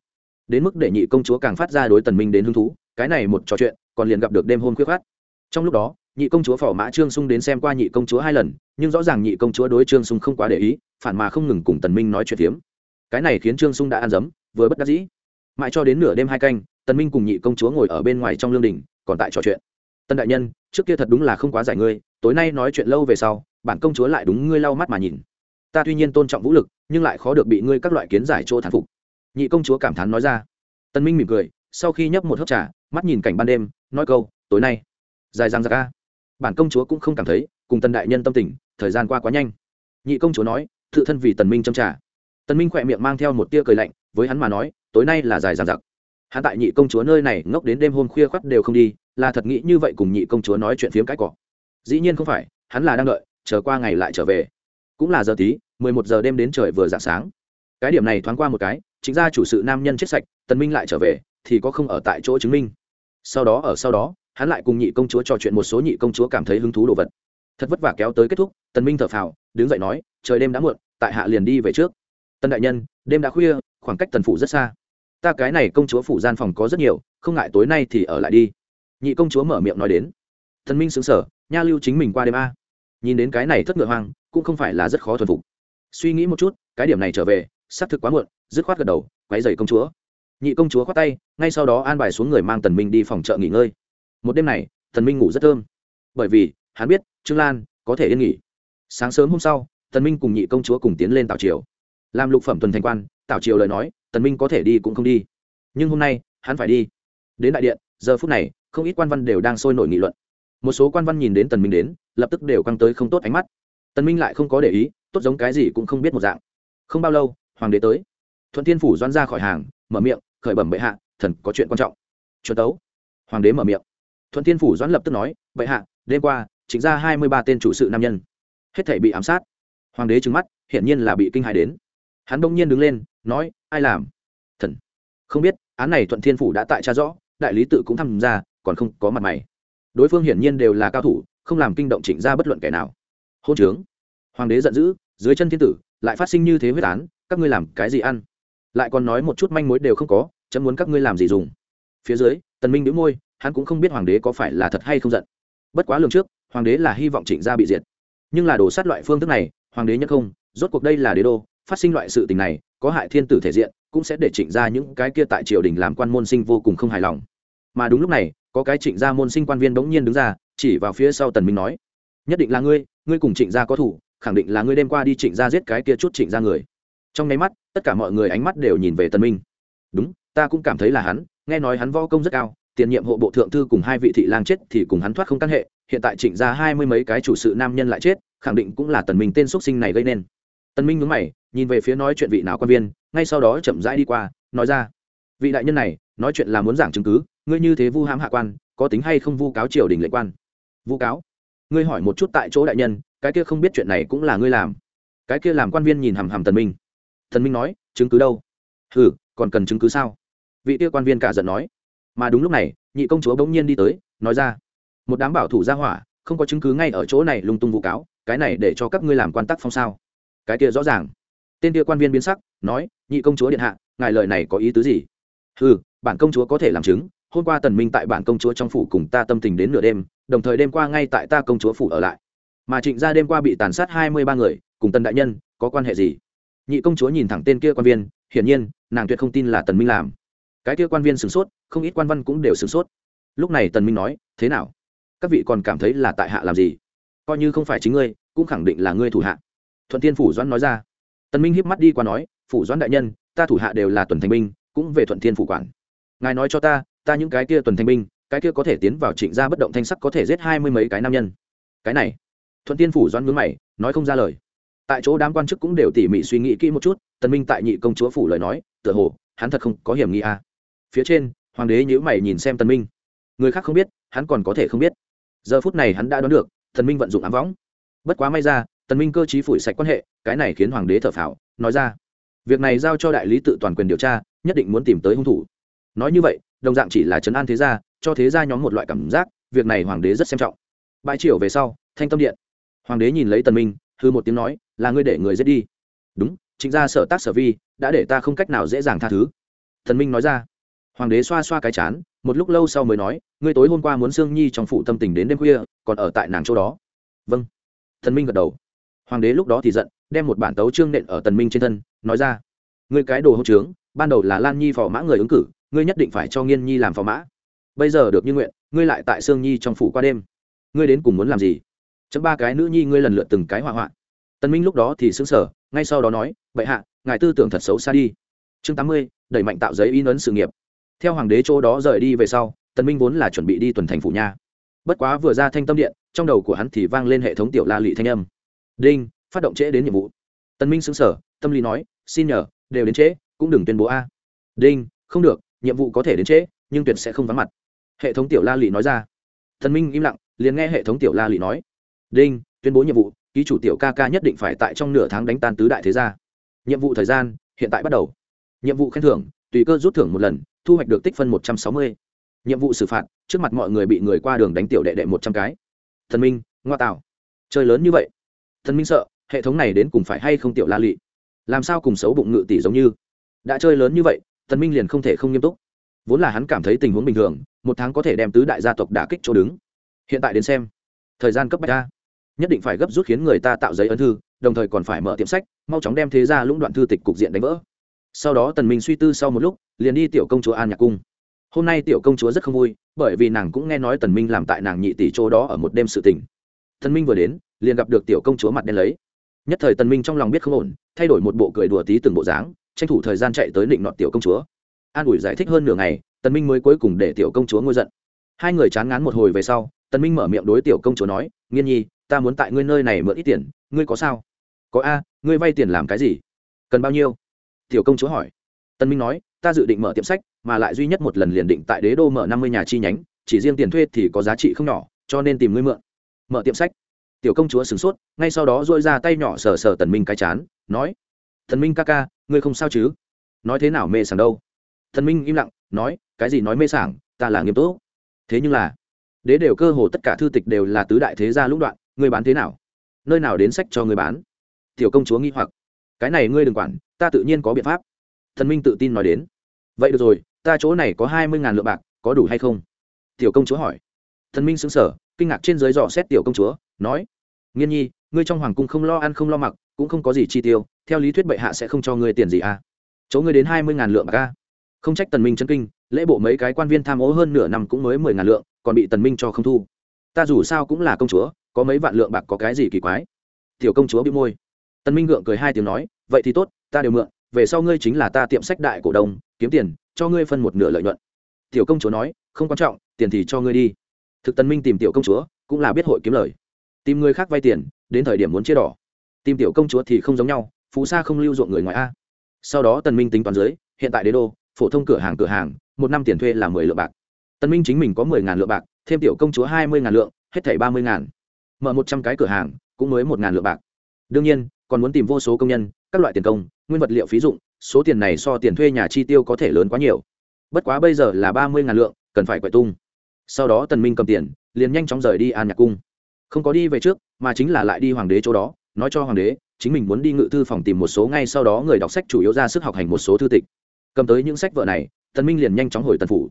S1: Đến mức để nhị công chúa càng phát ra đối tần minh đến hứng thú, cái này một trò chuyện, còn liền gặp được đêm hôm khuya khát trong lúc đó nhị công chúa phò mã trương sung đến xem qua nhị công chúa hai lần, nhưng rõ ràng nhị công chúa đối trương sung không quá để ý, phản mà không ngừng cùng tần minh nói chuyện tiếm cái này khiến trương sung đã ăn dấm, vừa bất đắc dĩ. Mãi cho đến nửa đêm hai canh, tần minh cùng nhị công chúa ngồi ở bên ngoài trong lương đình, còn tại trò chuyện. Tân đại nhân, trước kia thật đúng là không quá giải ngươi, tối nay nói chuyện lâu về sau, bản công chúa lại đúng ngươi lau mắt mà nhìn. Ta tuy nhiên tôn trọng vũ lực, nhưng lại khó được bị ngươi các loại kiến giải chỗ thán phục. Nhị công chúa cảm thán nói ra. Tân minh mỉm cười, sau khi nhấp một hớp trà, mắt nhìn cảnh ban đêm, nói câu, tối nay, dài răng ra ca bản công chúa cũng không cảm thấy, cùng tần đại nhân tâm tình, thời gian qua quá nhanh. Nhị công chúa nói, tự thân vì tần minh châm trà tần minh khỏe miệng mang theo một tia cười lạnh, với hắn mà nói, tối nay là dài dằng dặc. Hắn tại nhị công chúa nơi này ngốc đến đêm hôm khuya khoắt đều không đi, là thật nghĩ như vậy cùng nhị công chúa nói chuyện phiếm cái cỏ dĩ nhiên không phải, hắn là đang đợi, chờ qua ngày lại trở về. Cũng là giờ tí, mười một giờ đêm đến trời vừa dạng sáng. Cái điểm này thoáng qua một cái, chính ra chủ sự nam nhân chết sạch, tần minh lại trở về, thì có không ở tại chỗ chứng minh. Sau đó, ở sau đó hắn lại cùng nhị công chúa trò chuyện một số nhị công chúa cảm thấy hứng thú đồ vật. Thật vất vả kéo tới kết thúc, tần minh thở phào, đứng dậy nói, trời đêm đã muộn, tại hạ liền đi về trước. Tân đại nhân, đêm đã khuya, khoảng cách tần phủ rất xa. Ta cái này công chúa phủ gian phòng có rất nhiều, không ngại tối nay thì ở lại đi. Nhị công chúa mở miệng nói đến. Tần minh sững sờ, nha lưu chính mình qua đêm a. Nhìn đến cái này thất ngựa hoang, cũng không phải là rất khó thuần phục. Suy nghĩ một chút, cái điểm này trở về xác thực quá muộn, dứt khoát gật đầu, quấy dậy công chúa. Nhị công chúa khoát tay, ngay sau đó an bài xuống người mang tần minh đi phòng chợ nghỉ ngơi một đêm này, tần minh ngủ rất thơm. Bởi vì, hắn biết, trương lan có thể yên nghỉ. Sáng sớm hôm sau, tần minh cùng nhị công chúa cùng tiến lên tào triều. Làm lục phẩm tuần thành quan tảo triều lời nói, tần minh có thể đi cũng không đi. Nhưng hôm nay, hắn phải đi. Đến đại điện, giờ phút này, không ít quan văn đều đang sôi nổi nghị luận. Một số quan văn nhìn đến tần minh đến, lập tức đều căng tới không tốt ánh mắt. Tần minh lại không có để ý, tốt giống cái gì cũng không biết một dạng. Không bao lâu, hoàng đế tới. Thuận thiên phủ doan ra khỏi hàng, mở miệng, khởi bẩm bệ hạ, thần có chuyện quan trọng. Chuẩn tấu. Hoàng đế mở miệng thuận thiên phủ doãn lập tức nói, vậy hạ, đêm qua, chính ra hai mươi ba tên chủ sự nam nhân. Hết thể bị ám sát. Hoàng đế trừng mắt, hiển nhiên là bị kinh hại đến. Hắn bỗng nhiên đứng lên, nói, ai làm? Thần. Không biết, án này thuận thiên phủ đã tại cha rõ, đại lý tự cũng tham gia, còn không có mặt mày. Đối phương hiển nhiên đều là cao thủ, không làm kinh động chỉnh ra bất luận kẻ nào. Hôn trướng. Hoàng đế giận dữ, dưới chân thiên tử, lại phát sinh như thế huyết án, các ngươi làm cái gì ăn? Lại còn nói một chút manh mối đều không có, chấm muốn các ngươi làm gì dùng. Phía dưới, tần minh đĩu môi hắn cũng không biết hoàng đế có phải là thật hay không giận. Bất quá lường trước, hoàng đế là hy vọng trịnh gia bị diệt. Nhưng là đồ sát loại phương thức này, hoàng đế nhất không, rốt cuộc đây là đế đô, phát sinh loại sự tình này, có hại thiên tử thể diện, cũng sẽ để trịnh ra những cái kia tại triều đình làm quan môn sinh vô cùng không hài lòng. Mà đúng lúc này, có cái trịnh gia môn sinh quan viên bỗng nhiên đứng ra, chỉ vào phía sau tần minh nói, nhất định là ngươi ngươi cùng trịnh gia có thủ, khẳng định là ngươi đêm qua đi trịnh gia giết cái kia chút trịnh gia người. Trong nháy mắt, tất cả mọi người ánh mắt đều nhìn về tần minh. Đúng, ta cũng cảm thấy là hắn, nghe nói hắn võ công rất cao tiền nhiệm hộ bộ thượng thư cùng hai vị thị lang chết thì cùng hắn thoát không căn hệ, hiện tại trịnh ra hai mươi mấy cái chủ sự nam nhân lại chết, khẳng định cũng là tần minh tên xuất sinh này gây nên. Tần minh nhướng mày, nhìn về phía nói chuyện vị nào quan viên, ngay sau đó chậm rãi đi qua, nói ra, vị đại nhân này, nói chuyện là muốn giảng chứng cứ, ngươi như thế vu hãm hạ quan, có tính hay không vu cáo triều đình lệnh quan? Vu cáo? Ngươi hỏi một chút tại chỗ đại nhân, cái kia không biết chuyện này cũng là ngươi làm. Cái kia làm quan viên nhìn hằm hằm tần minh. Tần minh nói, chứng cứ đâu? Hừ, còn cần chứng cứ sao? Vị kia quan viên cả giận nói mà đúng lúc này, nhị công chúa bỗng nhiên đi tới, nói ra, một đám bảo thủ gia hỏa, không có chứng cứ ngay ở chỗ này lung tung vụ cáo, cái này để cho các ngươi làm quan tắc phong sao? Cái kia rõ ràng. Tên kia quan viên biến sắc, nói, nhị công chúa điện hạ, ngài lời này có ý tứ gì? Ừ bản công chúa có thể làm chứng, hôm qua tần minh tại bản công chúa trong phủ cùng ta tâm tình đến nửa đêm, đồng thời đêm qua ngay tại ta công chúa phủ ở lại. Mà trịnh gia đêm qua bị tàn sát hai mươi ba người, cùng tần đại nhân, có quan hệ gì? Nhị công chúa nhìn thẳng tên kia quan viên, hiển nhiên, nàng tuyệt không tin là tần minh làm cái kia quan viên sửng sốt, không ít quan văn cũng đều sửng sốt. Lúc này tần minh nói, thế nào? Các vị còn cảm thấy là tại hạ làm gì? Coi như không phải chính ngươi, cũng khẳng định là ngươi thủ hạ. Thuận thiên phủ doãn nói ra. Tần minh híp mắt đi qua nói, phủ doãn đại nhân, ta thủ hạ đều là tuần thành binh, cũng về thuận thiên phủ quản. Ngài nói cho ta ta những cái kia tuần thành binh, cái kia có thể tiến vào trịnh gia bất động thanh sắc có thể giết hai mươi mấy cái nam nhân. Cái này, thuận thiên phủ doãn nhướng mày, nói không ra lời. Tại chỗ đám quan chức cũng đều tỉ mỉ suy nghĩ kỹ một chút, tần minh tại nhị công chúa phủ lời nói, tựa hồ, hắn thật không có hiểm nghi à phía trên, hoàng đế nhữ mày nhìn xem tần minh. Người khác không biết, hắn còn có thể không biết. Giờ phút này hắn đã đoán được, tần minh vận dụng ám võng. Bất quá may ra, tần minh cơ trí phủi sạch quan hệ, cái này khiến hoàng đế thở phào, nói ra. Việc này giao cho đại lý tự toàn quyền điều tra, nhất định muốn tìm tới hung thủ. Nói như vậy, đồng dạng chỉ là chấn an thế gia, cho thế gia nhóm một loại cảm giác, việc này hoàng đế rất xem trọng. Bãi triều về sau, thanh tâm điện. Hoàng đế nhìn lấy tần minh, hư một tiếng nói, là ngươi để người giết đi. Đúng chính ra sở tác sở vi, đã để ta không cách nào dễ dàng tha thứ. Thần minh nói ra hoàng đế xoa xoa cái chán, một lúc lâu sau mới nói, ngươi tối hôm qua muốn sương nhi trong phủ tâm tình đến đêm khuya, còn ở tại nàng chỗ đó. Vâng. Thần minh gật đầu. Hoàng đế lúc đó thì giận, đem một bản tấu trương nện ở tần minh trên thân, nói ra, ngươi cái đồ hậu trướng, ban đầu là lan nhi phò mã người ứng cử, ngươi nhất định phải cho nghiên nhi làm phò mã. Bây giờ được như nguyện, ngươi lại tại sương nhi trong phủ qua đêm. Ngươi đến cùng muốn làm gì? Chấm ba cái nữ nhi ngươi lần lượt từng cái hỏa hoạn tần minh lúc đó thì sững sờ, ngay sau đó nói vậy hạ, ngài tư tưởng thật xấu xa đi. Chương tám mươi, đẩy mạnh tạo giấy in ấn sự nghiệp theo hoàng đế chỗ đó rời đi về sau, tần minh vốn là chuẩn bị đi tuần thành phủ nha. Bất quá vừa ra thanh tâm điện, trong đầu của hắn thì vang lên hệ thống tiểu la lị thanh âm. Đinh, phát động trễ đến nhiệm vụ. Tần minh sững sờ, tâm lý nói, xin nhờ, đều đến trễ, cũng đừng tuyên bố a. Đinh, không được, nhiệm vụ có thể đến trễ, nhưng tuyệt sẽ không vắng mặt. Hệ thống tiểu la lị nói ra. Tần minh im lặng, liền nghe hệ thống tiểu la lị nói. Đinh, tuyên bố nhiệm vụ, ký chủ tiểu ca ca nhất định phải tại trong nửa tháng đánh tan tứ đại thế gia. Nhiệm vụ thời gian, hiện tại bắt đầu. Nhiệm vụ khen thưởng, tùy cơ rút thưởng một lần thu hoạch được tích phân một trăm sáu mươi. Nhiệm vụ xử phạt, trước mặt mọi người bị người qua đường đánh tiểu đệ đệ một trăm cái. Thần minh, ngoa tạo. Chơi lớn như vậy. Thần minh sợ, hệ thống này đến cùng phải hay không tiểu la lị? Làm sao cùng xấu bụng ngự tỷ giống như? Đã chơi lớn như vậy, thần minh liền không thể không nghiêm túc. Vốn là hắn cảm thấy tình huống bình thường, một tháng có thể đem tứ đại gia tộc đả kích chỗ đứng. Hiện tại đến xem, thời gian cấp bách ra. Nhất định phải gấp rút khiến người ta tạo giấy ấn thư, đồng thời còn phải mở tiệm sách, mau chóng đem thế ra lũng đoạn thư tịch cục diện đánh vỡ. Sau đó tần minh suy tư sau một lúc liền đi tiểu công chúa an nhạc cung. Hôm nay tiểu công chúa rất không vui, bởi vì nàng cũng nghe nói tần minh làm tại nàng nhị tỷ chỗ đó ở một đêm sự tình. Tần minh vừa đến, liền gặp được tiểu công chúa mặt đen lấy. Nhất thời tần minh trong lòng biết không ổn, thay đổi một bộ cười đùa tí từng bộ dáng, tranh thủ thời gian chạy tới định nọt tiểu công chúa. An ủi giải thích hơn nửa ngày, tần minh mới cuối cùng để tiểu công chúa ngôi giận. Hai người chán ngán một hồi về sau, tần minh mở miệng đối tiểu công chúa nói, nghiên nhi, ta muốn tại ngươi nơi này mượn ít tiền, ngươi có sao? Có a, ngươi vay tiền làm cái gì? Cần bao nhiêu? Tiểu công chúa hỏi. Tần minh nói ta dự định mở tiệm sách, mà lại duy nhất một lần liền định tại đế đô mở năm mươi nhà chi nhánh, chỉ riêng tiền thuê thì có giá trị không nhỏ, cho nên tìm ngươi mượn. Mở tiệm sách. Tiểu công chúa sửng sốt, ngay sau đó dôi ra tay nhỏ sờ sờ tần minh cái chán, nói, thần minh ca ca, ngươi không sao chứ? Nói thế nào mê sảng đâu? Thần minh im lặng, nói, cái gì nói mê sảng, ta là nghiêm túc. Thế nhưng là, đế đều cơ hồ tất cả thư tịch đều là tứ đại thế gia lũng đoạn, ngươi bán thế nào? Nơi nào đến sách cho ngươi bán? Tiểu công chúa nghi hoặc, cái này ngươi đừng quản, ta tự nhiên có biện pháp thần minh tự tin nói đến. Vậy được rồi, ta chỗ này có hai mươi ngàn lượng bạc, có đủ hay không? Tiểu công chúa hỏi. Thần minh xứng sở kinh ngạc trên dưới dò xét tiểu công chúa, nói. Nghiên nhi, ngươi trong hoàng cung không lo ăn không lo mặc, cũng không có gì chi tiêu, theo lý thuyết bệ hạ sẽ không cho ngươi tiền gì à? Chỗ ngươi đến hai mươi ngàn lượng bạc a không trách tần minh chân kinh, lễ bộ mấy cái quan viên tham ô hơn nửa năm cũng mới mười ngàn lượng, còn bị tần minh cho không thu. Ta dù sao cũng là công chúa, có mấy vạn lượng bạc có cái gì kỳ quái? Tiểu công chúa bị môi. Tần minh gượng cười hai tiếng nói, vậy thì tốt, ta đều mượn về sau ngươi chính là ta tiệm sách đại cổ đông, kiếm tiền, cho ngươi phân một nửa lợi nhuận. Tiểu công chúa nói, không quan trọng, tiền thì cho ngươi đi. Thực tần minh tìm tiểu công chúa, cũng là biết hội kiếm lời. Tìm người khác vay tiền, đến thời điểm muốn chia đỏ. Tìm tiểu công chúa thì không giống nhau phú sa không lưu ruộng người ngoài a. Sau đó tần minh tính toán dưới, hiện tại đế đô, phổ thông cửa hàng cửa hàng, một năm tiền thuê là mười lượng bạc. Tần minh chính mình có mười ngàn lượng bạc, thêm tiểu công chúa hai mươi ngàn lượng, hết thảy ba mươi ngàn. Mở một trăm cái cửa hàng, cũng mới một ngàn lượng bạc. Đương nhiên, còn muốn tìm vô số công nhân các loại tiền công, nguyên vật liệu phí dụng, số tiền này so tiền thuê nhà chi tiêu có thể lớn quá nhiều. Bất quá bây giờ là ba mươi ngàn lượng, cần phải quậy tung. Sau đó tần minh cầm tiền, liền nhanh chóng rời đi an nhạc cung. Không có đi về trước, mà chính là lại đi hoàng đế chỗ đó, nói cho hoàng đế, chính mình muốn đi ngự thư phòng tìm một số ngay sau đó người đọc sách chủ yếu ra sức học hành một số thư tịch. Cầm tới những sách vợ này, tần minh liền nhanh chóng hồi tần phủ.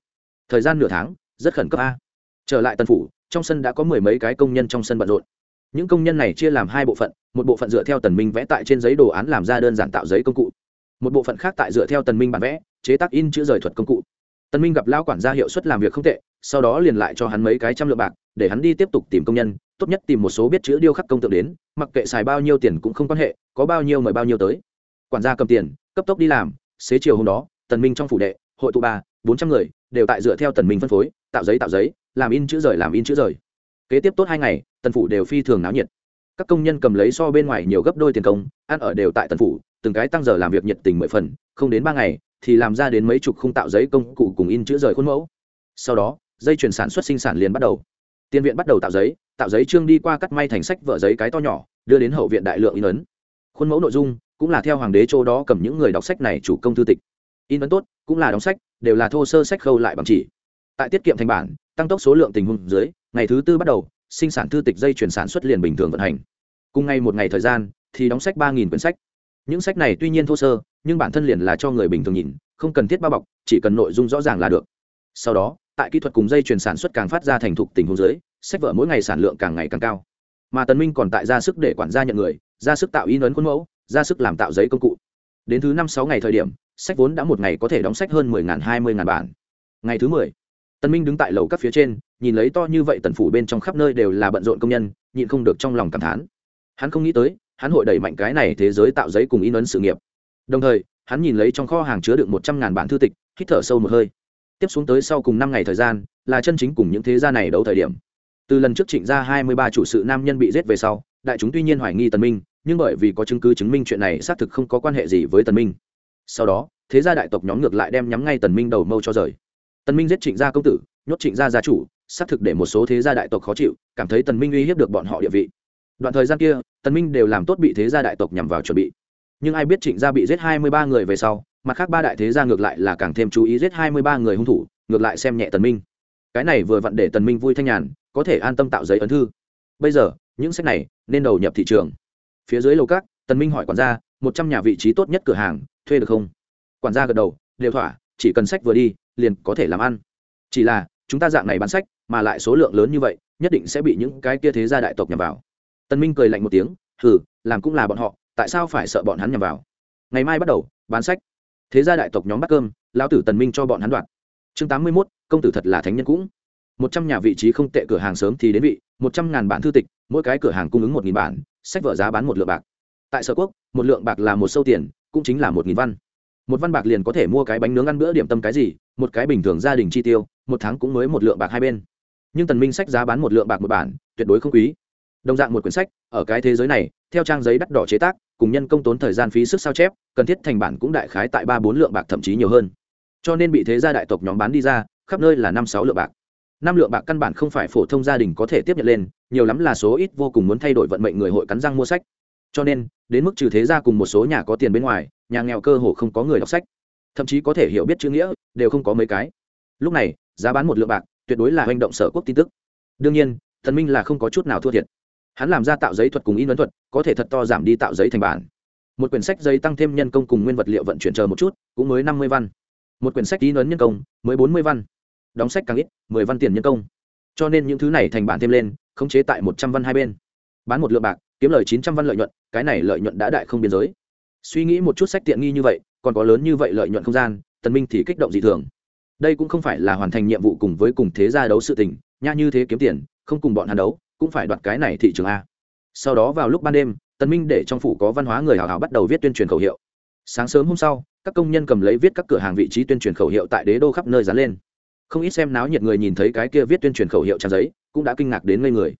S1: Thời gian nửa tháng, rất khẩn cấp a. Trở lại tần phủ, trong sân đã có mười mấy cái công nhân trong sân bận rộn những công nhân này chia làm hai bộ phận, một bộ phận dựa theo tần minh vẽ tại trên giấy đồ án làm ra đơn giản tạo giấy công cụ. Một bộ phận khác tại dựa theo tần minh bản vẽ, chế tác in chữ rời thuật công cụ. Tần minh gặp lao quản gia hiệu suất làm việc không tệ, sau đó liền lại cho hắn mấy cái trăm lượng bạc, để hắn đi tiếp tục tìm công nhân, tốt nhất tìm một số biết chữ điêu khắc công tượng đến, mặc kệ xài bao nhiêu tiền cũng không quan hệ, có bao nhiêu mời bao nhiêu tới. Quản gia cầm tiền, cấp tốc đi làm, xế chiều hôm đó, tần minh trong phủ đệ, hội tụ ba, bốn trăm người, đều tại dựa theo tần minh phân phối, tạo giấy tạo giấy, làm in chữ rời làm in chữ rời kế tiếp tốt hai ngày, tần phủ đều phi thường náo nhiệt. Các công nhân cầm lấy so bên ngoài nhiều gấp đôi tiền công, ăn ở đều tại tần phủ, từng cái tăng giờ làm việc nhiệt tình mười phần, không đến ba ngày, thì làm ra đến mấy chục khung tạo giấy công cụ cùng in chữ rời khuôn mẫu. Sau đó, dây chuyển sản xuất sinh sản liền bắt đầu. Tiên viện bắt đầu tạo giấy tạo giấy trương đi qua cắt may thành sách vợ giấy cái to nhỏ, đưa đến hậu viện đại lượng in ấn. Khuôn mẫu nội dung cũng là theo hoàng đế châu đó cầm những người đọc sách này chủ công thư tịch. In ấn tốt cũng là đóng sách, đều là thô sơ sách khâu lại bằng chỉ. Tại tiết kiệm thành bản, tăng tốc số lượng tình huống dưới ngày thứ tư bắt đầu, sinh sản thư tịch dây chuyển sản xuất liền bình thường vận hành. Cùng ngày một ngày thời gian, thì đóng sách ba nghìn quyển sách. Những sách này tuy nhiên thô sơ, nhưng bản thân liền là cho người bình thường nhìn, không cần thiết bao bọc, chỉ cần nội dung rõ ràng là được. Sau đó, tại kỹ thuật cùng dây chuyển sản xuất càng phát ra thành thục tình huống dưới, sách vở mỗi ngày sản lượng càng ngày càng cao. Mà tần minh còn tại ra sức để quản gia nhận người, ra sức tạo in ấn khuôn mẫu, ra sức làm tạo giấy công cụ. Đến thứ năm sáu ngày thời điểm, sách vốn đã một ngày có thể đóng sách hơn mười ngàn, hai mươi ngàn bản. Ngày thứ mười tần minh đứng tại lầu các phía trên, nhìn lấy to như vậy tần phủ bên trong khắp nơi đều là bận rộn công nhân, nhịn không được trong lòng cảm thán. Hắn không nghĩ tới, hắn hội đẩy mạnh cái này thế giới tạo giấy cùng in ấn sự nghiệp. Đồng thời, hắn nhìn lấy trong kho hàng chứa đựng một trăm ngàn bản thư tịch, hít thở sâu một hơi. Tiếp xuống tới sau cùng năm ngày thời gian, là chân chính cùng những thế gia này đấu thời điểm. Từ lần trước trịnh ra hai mươi ba chủ sự nam nhân bị giết về sau, đại chúng tuy nhiên hoài nghi tần minh, nhưng bởi vì có chứng cứ chứng minh chuyện này xác thực không có quan hệ gì với tần minh. Sau đó, thế gia đại tộc nhóm ngược lại đem nhắm ngay tần minh đầu mâu cho rời tần minh giết trịnh gia công tử, nhốt trịnh gia gia chủ, xác thực để một số thế gia đại tộc khó chịu, cảm thấy tần minh uy hiếp được bọn họ địa vị. Đoạn thời gian kia, tần minh đều làm tốt bị thế gia đại tộc nhằm vào chuẩn bị. Nhưng ai biết trịnh gia bị giết hai mươi ba người về sau, mặt khác ba đại thế gia ngược lại là càng thêm chú ý giết hai mươi ba người hung thủ, ngược lại xem nhẹ tần minh. Cái này vừa vặn để tần minh vui thanh nhàn, có thể an tâm tạo giấy ấn thư. Bây giờ, những sách này nên đầu nhập thị trường. Phía dưới lầu các, tần minh hỏi quản gia, một trăm nhà vị trí tốt nhất cửa hàng, thuê được không? Quản gia gật đầu, đều thỏa chỉ cần sách vừa đi liền có thể làm ăn. Chỉ là chúng ta dạng này bán sách mà lại số lượng lớn như vậy nhất định sẽ bị những cái kia thế gia đại tộc nhằm vào. Tần minh cười lạnh một tiếng hừ làm cũng là bọn họ tại sao phải sợ bọn hắn nhằm vào? Ngày mai bắt đầu bán sách. Thế gia đại tộc nhóm bắt cơm lão tử tần minh cho bọn hắn đoạt. Chương tám mươi 81, công tử thật là thánh nhân cũng. Một trăm nhà vị trí không tệ cửa hàng sớm thì đến vị một trăm ngàn bản thư tịch mỗi cái cửa hàng cung ứng một nghìn bản sách vở giá bán một lượng bạc. Tại sở quốc một lượng bạc là một sâu tiền cũng chính là một nghìn văn một văn bạc liền có thể mua cái bánh nướng ăn bữa điểm tâm cái gì, một cái bình thường gia đình chi tiêu, một tháng cũng mới một lượng bạc hai bên. Nhưng tần minh sách giá bán một lượng bạc một bản, tuyệt đối không quý. Đồng dạng một quyển sách, ở cái thế giới này, theo trang giấy đắt đỏ chế tác, cùng nhân công tốn thời gian phí sức sao chép, cần thiết thành bản cũng đại khái tại ba bốn lượng bạc thậm chí nhiều hơn. Cho nên bị thế gia đại tộc nhóm bán đi ra, khắp nơi là năm sáu lượng bạc. Năm lượng bạc căn bản không phải phổ thông gia đình có thể tiếp nhận lên, nhiều lắm là số ít vô cùng muốn thay đổi vận mệnh người hội cắn răng mua sách cho nên, đến mức trừ thế gia cùng một số nhà có tiền bên ngoài, nhà nghèo cơ hồ không có người đọc sách. Thậm chí có thể hiểu biết chữ nghĩa, đều không có mấy cái. Lúc này, giá bán một lượng bạc, tuyệt đối là hành động sở quốc tin tức. Đương nhiên, thần minh là không có chút nào thua thiệt. Hắn làm ra tạo giấy thuật cùng in ấn thuật, có thể thật to giảm đi tạo giấy thành bản. Một quyển sách giấy tăng thêm nhân công cùng nguyên vật liệu vận chuyển chờ một chút, cũng mới năm mươi văn. Một quyển sách in ấn nhân công, mới bốn mươi văn. Đóng sách càng ít, mười văn tiền nhân công. Cho nên những thứ này thành bản thêm lên, khống chế tại một trăm văn hai bên. Bán một lượng bạc kiếm lời chín trăm văn lợi nhuận, cái này lợi nhuận đã đại không biên giới. Suy nghĩ một chút sách tiện nghi như vậy, còn có lớn như vậy lợi nhuận không gian, tần minh thì kích động dị thường. Đây cũng không phải là hoàn thành nhiệm vụ cùng với cùng thế gia đấu sự tình, nha như thế kiếm tiền, không cùng bọn hắn đấu, cũng phải đoạt cái này thị trường a. Sau đó vào lúc ban đêm, tần minh để trong phủ có văn hóa người hào hào bắt đầu viết tuyên truyền khẩu hiệu. Sáng sớm hôm sau, các công nhân cầm lấy viết các cửa hàng vị trí tuyên truyền khẩu hiệu tại đế đô khắp nơi dán lên. Không ít xem náo nhiệt người nhìn thấy cái kia viết tuyên truyền khẩu hiệu trang giấy, cũng đã kinh ngạc đến ngây người.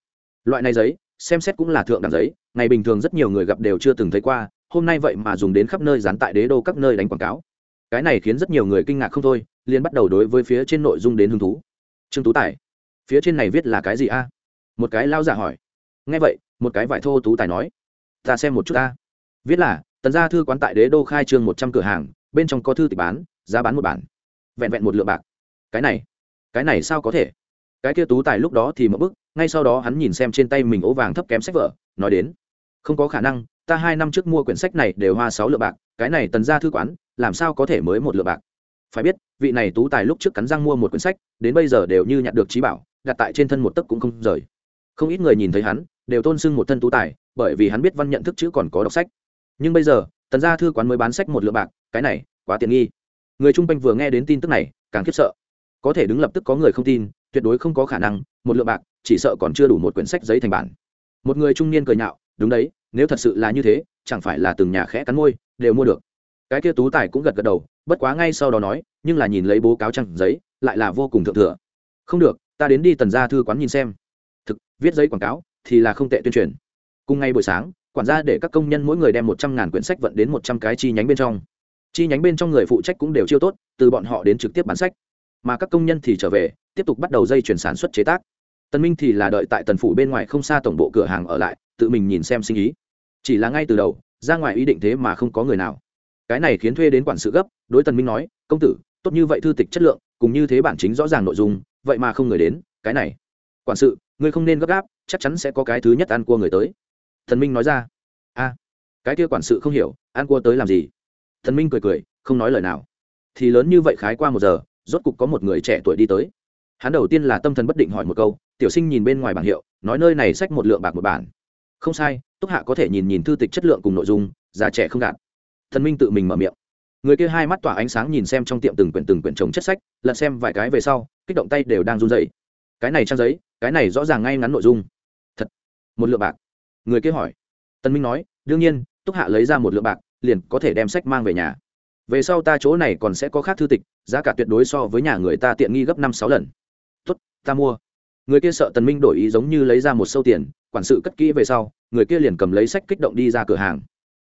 S1: Loại này giấy xem xét cũng là thượng đẳng giấy, ngày bình thường rất nhiều người gặp đều chưa từng thấy qua, hôm nay vậy mà dùng đến khắp nơi dán tại đế đô các nơi đánh quảng cáo. Cái này khiến rất nhiều người kinh ngạc không thôi, liền bắt đầu đối với phía trên nội dung đến hứng thú. Trương tú tài, phía trên này viết là cái gì a? Một cái lao giả hỏi. Nghe vậy, một cái vải thô tú tài nói. Ta xem một chút ta viết là, tần gia thư quán tại đế đô khai trương một trăm cửa hàng, bên trong có thư tịch bán, giá bán một bản. Vẹn vẹn một lượng bạc. Cái này cái này sao có thể? Cái kia tú tài lúc đó thì mất bức, ngay sau đó hắn nhìn xem trên tay mình ố vàng thấp kém sách vở, nói đến, không có khả năng, ta hai năm trước mua quyển sách này đều hoa sáu lượng bạc, cái này tần ra thư quán, làm sao có thể mới một lượng bạc? Phải biết, vị này tú tài lúc trước cắn răng mua một quyển sách, đến bây giờ đều như nhặt được trí bảo, đặt tại trên thân một tấc cũng không rời. Không ít người nhìn thấy hắn, đều tôn sưng một thân tú tài, bởi vì hắn biết văn nhận thức chữ còn có đọc sách. Nhưng bây giờ, tần gia thư quán mới bán sách một lượng bạc, cái này, quá tiện nghi. Người trung quanh vừa nghe đến tin tức này, càng khiếp sợ. Có thể đứng lập tức có người không tin tuyệt đối không có khả năng, một lượng bạc, chỉ sợ còn chưa đủ một quyển sách giấy thành bản. Một người trung niên cười nhạo, đúng đấy, nếu thật sự là như thế, chẳng phải là từng nhà khẽ cắn môi, đều mua được. Cái kia tú tài cũng gật gật đầu, bất quá ngay sau đó nói, nhưng là nhìn lấy bố cáo trăng giấy, lại là vô cùng thượng thừa. Không được, ta đến đi tần gia thư quán nhìn xem. Thực, viết giấy quảng cáo thì là không tệ tuyên truyền. Cùng ngay buổi sáng, quản gia để các công nhân mỗi người đem một trăm ngàn quyển sách vận đến một trăm cái chi nhánh bên trong. Chi nhánh bên trong người phụ trách cũng đều chiêu tốt, từ bọn họ đến trực tiếp bán sách mà các công nhân thì trở về, tiếp tục bắt đầu dây chuyển sản xuất chế tác. Tần minh thì là đợi tại tần phủ bên ngoài không xa tổng bộ cửa hàng ở lại, tự mình nhìn xem sinh ý. Chỉ là ngay từ đầu, ra ngoài ý định thế mà không có người nào. Cái này khiến thuê đến quản sự gấp, đối tần minh nói, công tử, tốt như vậy thư tịch chất lượng, cùng như thế bản chính rõ ràng nội dung, vậy mà không người đến, cái này. Quản sự, ngươi không nên gấp gáp, chắc chắn sẽ có cái thứ nhất ăn cua người tới. Thần minh nói ra. A, cái kia quản sự không hiểu, ăn cua tới làm gì? Thần minh cười cười, không nói lời nào. Thì lớn như vậy khái qua một giờ rốt cục có một người trẻ tuổi đi tới. Hắn đầu tiên là tâm thần bất định hỏi một câu, tiểu sinh nhìn bên ngoài bảng hiệu, nói nơi này sách một lượng bạc một bản. Không sai, túc hạ có thể nhìn nhìn thư tịch chất lượng cùng nội dung, già trẻ không gạt. Thần minh tự mình mở miệng. Người kia hai mắt tỏa ánh sáng nhìn xem trong tiệm từng quyển từng quyển trồng chất sách, lật xem vài cái về sau, kích động tay đều đang run dậy cái này trang giấy, cái này rõ ràng ngay ngắn nội dung. Thật, một lượng bạc. Người kia hỏi. Tân minh nói, đương nhiên, túc hạ lấy ra một lượng bạc, liền có thể đem sách mang về nhà về sau ta chỗ này còn sẽ có khác thư tịch, giá cả tuyệt đối so với nhà người ta tiện nghi gấp năm sáu lần. Tốt, ta mua. Người kia sợ tần minh đổi ý giống như lấy ra một sâu tiền, quản sự cất kỹ về sau, người kia liền cầm lấy sách kích động đi ra cửa hàng.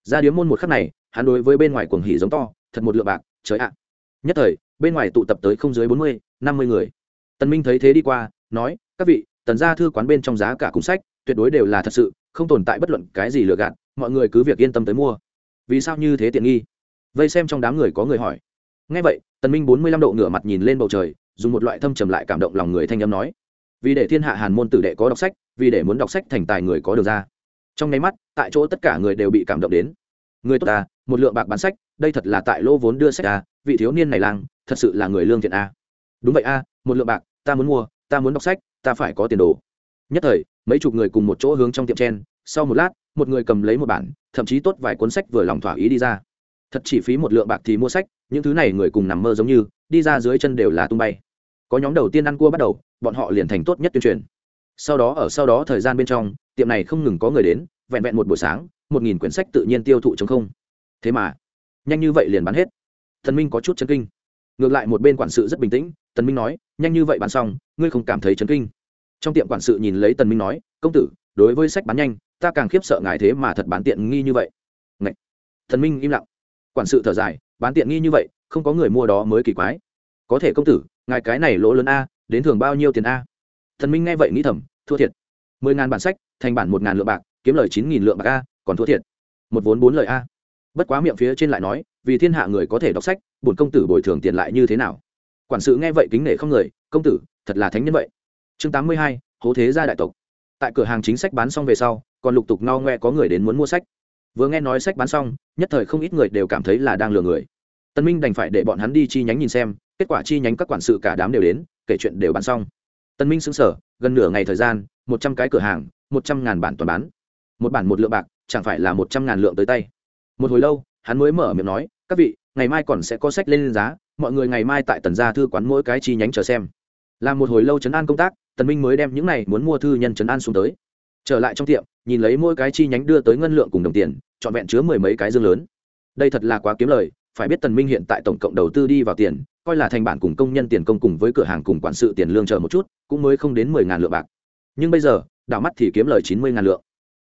S1: Ra điếm môn một khắc này, hắn đối với bên ngoài cuồng hỉ giống to, thật một lượng bạc, trời ạ. Nhất thời, bên ngoài tụ tập tới không dưới bốn mươi, năm mươi người. Tần minh thấy thế đi qua, nói, các vị, tần gia thư quán bên trong giá cả cùng sách, tuyệt đối đều là thật sự, không tồn tại bất luận cái gì lừa gạt, mọi người cứ việc yên tâm tới mua. Vì sao như thế tiện nghi? Vây xem trong đám người có người hỏi. Ngay vậy, tần minh bốn mươi lăm độ ngửa mặt nhìn lên bầu trời, dùng một loại thâm trầm lại cảm động lòng người thanh âm nói. Vì để thiên hạ hàn môn tử đệ có đọc sách, vì để muốn đọc sách thành tài người có được ra. Trong nháy mắt, tại chỗ tất cả người đều bị cảm động đến. Người tốt ta một lượng bạc bán sách, đây thật là tại lô vốn đưa sách à vị thiếu niên này lang, thật sự là người lương thiện a đúng vậy a một lượng bạc, ta muốn mua, ta muốn đọc sách, ta phải có tiền đồ. Nhất thời, mấy chục người cùng một chỗ hướng trong tiệm chen, sau một lát, một người cầm lấy một bản, thậm chí tốt vài cuốn sách vừa lòng thỏa ý đi ra thật chỉ phí một lượng bạc thì mua sách, những thứ này người cùng nằm mơ giống như, đi ra dưới chân đều là tung bay. Có nhóm đầu tiên ăn cua bắt đầu, bọn họ liền thành tốt nhất tuyên truyền. Sau đó, ở sau đó thời gian bên trong, tiệm này không ngừng có người đến, vẹn vẹn một buổi sáng, một nghìn quyển sách tự nhiên tiêu thụ chống không. Thế mà, nhanh như vậy liền bán hết. Thần minh có chút chấn kinh. Ngược lại một bên quản sự rất bình tĩnh, tần minh nói, nhanh như vậy bán xong, ngươi không cảm thấy chấn kinh? Trong tiệm quản sự nhìn lấy tần minh nói, công tử, đối với sách bán nhanh, ta càng khiếp sợ ngài thế mà thật bán tiện nghi như vậy. Thần minh im lặng quản sự thở dài, bán tiện nghi như vậy, không có người mua đó mới kỳ quái. Có thể công tử, ngài cái này lỗ lớn a, đến thường bao nhiêu tiền a? Thần minh nghe vậy nghĩ thầm, thua thiệt. Mười ngàn bản sách, thành bản một ngàn lượng bạc, kiếm lời chín nghìn lượng bạc a, còn thua thiệt. Một vốn bốn lời a. Bất quá miệng phía trên lại nói, vì thiên hạ người có thể đọc sách, bổn công tử bồi thường tiền lại như thế nào? Quản sự nghe vậy kính nể không người, công tử, thật là thánh nhân vậy. Chương tám mươi hai, hố thế gia đại tộc. Tại cửa hàng chính sách bán xong về sau, còn lục tục no ngoe có người đến muốn mua sách vừa nghe nói sách bán xong, nhất thời không ít người đều cảm thấy là đang lừa người. Tân minh đành phải để bọn hắn đi chi nhánh nhìn xem, kết quả chi nhánh các quản sự cả đám đều đến, kể chuyện đều bán xong. Tân minh xứng sở gần nửa ngày thời gian, một trăm cái cửa hàng, một trăm ngàn bản toàn bán. Một bản một lượng bạc, chẳng phải là một trăm ngàn lượng tới tay. Một hồi lâu, hắn mới mở miệng nói, các vị, ngày mai còn sẽ có sách lên giá, mọi người ngày mai tại tần gia thư quán mỗi cái chi nhánh chờ xem. Làm một hồi lâu chấn an công tác, tần minh mới đem những này muốn mua thư nhân chấn an xuống tới trở lại trong tiệm, nhìn lấy mỗi cái chi nhánh đưa tới ngân lượng cùng đồng tiền, trọn vẹn chứa mười mấy cái dương lớn. Đây thật là quá kiếm lời, phải biết tần minh hiện tại tổng cộng đầu tư đi vào tiền, coi là thành bản cùng công nhân tiền công cùng với cửa hàng cùng quản sự tiền lương chờ một chút, cũng mới không đến mười ngàn lượng bạc. Nhưng bây giờ, đảo mắt thì kiếm lời chín mươi ngàn lượng.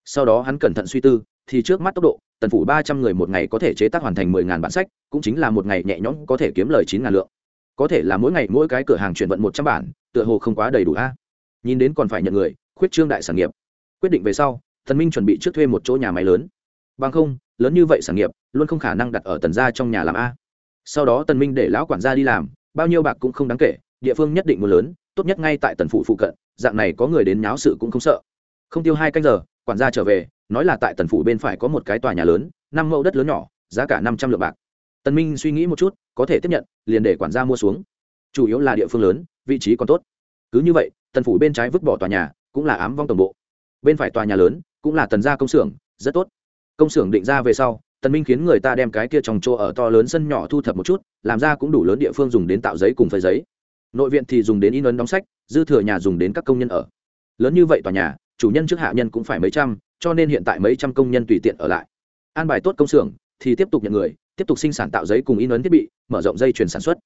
S1: Sau đó hắn cẩn thận suy tư, thì trước mắt tốc độ, tần phủ ba trăm người một ngày có thể chế tác hoàn thành mười ngàn bản sách, cũng chính là một ngày nhẹ nhõm có thể kiếm lời chín ngàn lượng. Có thể là mỗi ngày mỗi cái cửa hàng chuyển vận một trăm bản, tựa hồ không quá đầy đủ a. Nhìn đến còn phải nhận người, khuyết trương đại sản nghiệp quyết định về sau thần minh chuẩn bị trước thuê một chỗ nhà máy lớn. Bằng không, lớn như vậy sản nghiệp, luôn không khả năng đặt ở tần gia trong nhà làm a. Sau đó tần minh để lão quản gia đi làm, bao nhiêu bạc cũng không đáng kể, địa phương nhất định muốn lớn, tốt nhất ngay tại tần phủ phụ cận, dạng này có người đến nháo sự cũng không sợ. Không tiêu hai canh giờ, quản gia trở về, nói là tại tần phủ bên phải có một cái tòa nhà lớn, năm mẫu đất lớn nhỏ, giá cả năm trăm lượng bạc. Tần minh suy nghĩ một chút, có thể tiếp nhận, liền để quản gia mua xuống. Chủ yếu là địa phương lớn, vị trí còn tốt. Cứ như vậy, tần phủ bên trái vứt bỏ tòa nhà, cũng là ám vong tổng bộ bên phải tòa nhà lớn, cũng là tần gia công xưởng, rất tốt. Công xưởng định ra về sau, tần minh khiến người ta đem cái kia trồng chỗ ở to lớn sân nhỏ thu thập một chút, làm ra cũng đủ lớn địa phương dùng đến tạo giấy cùng phơi giấy. Nội viện thì dùng đến in ấn đóng sách, dư thừa nhà dùng đến các công nhân ở. Lớn như vậy tòa nhà, chủ nhân trước hạ nhân cũng phải mấy trăm, cho nên hiện tại mấy trăm công nhân tùy tiện ở lại. An bài tốt công xưởng, thì tiếp tục nhận người, tiếp tục sinh sản tạo giấy cùng in ấn thiết bị, mở rộng dây chuyển sản xuất.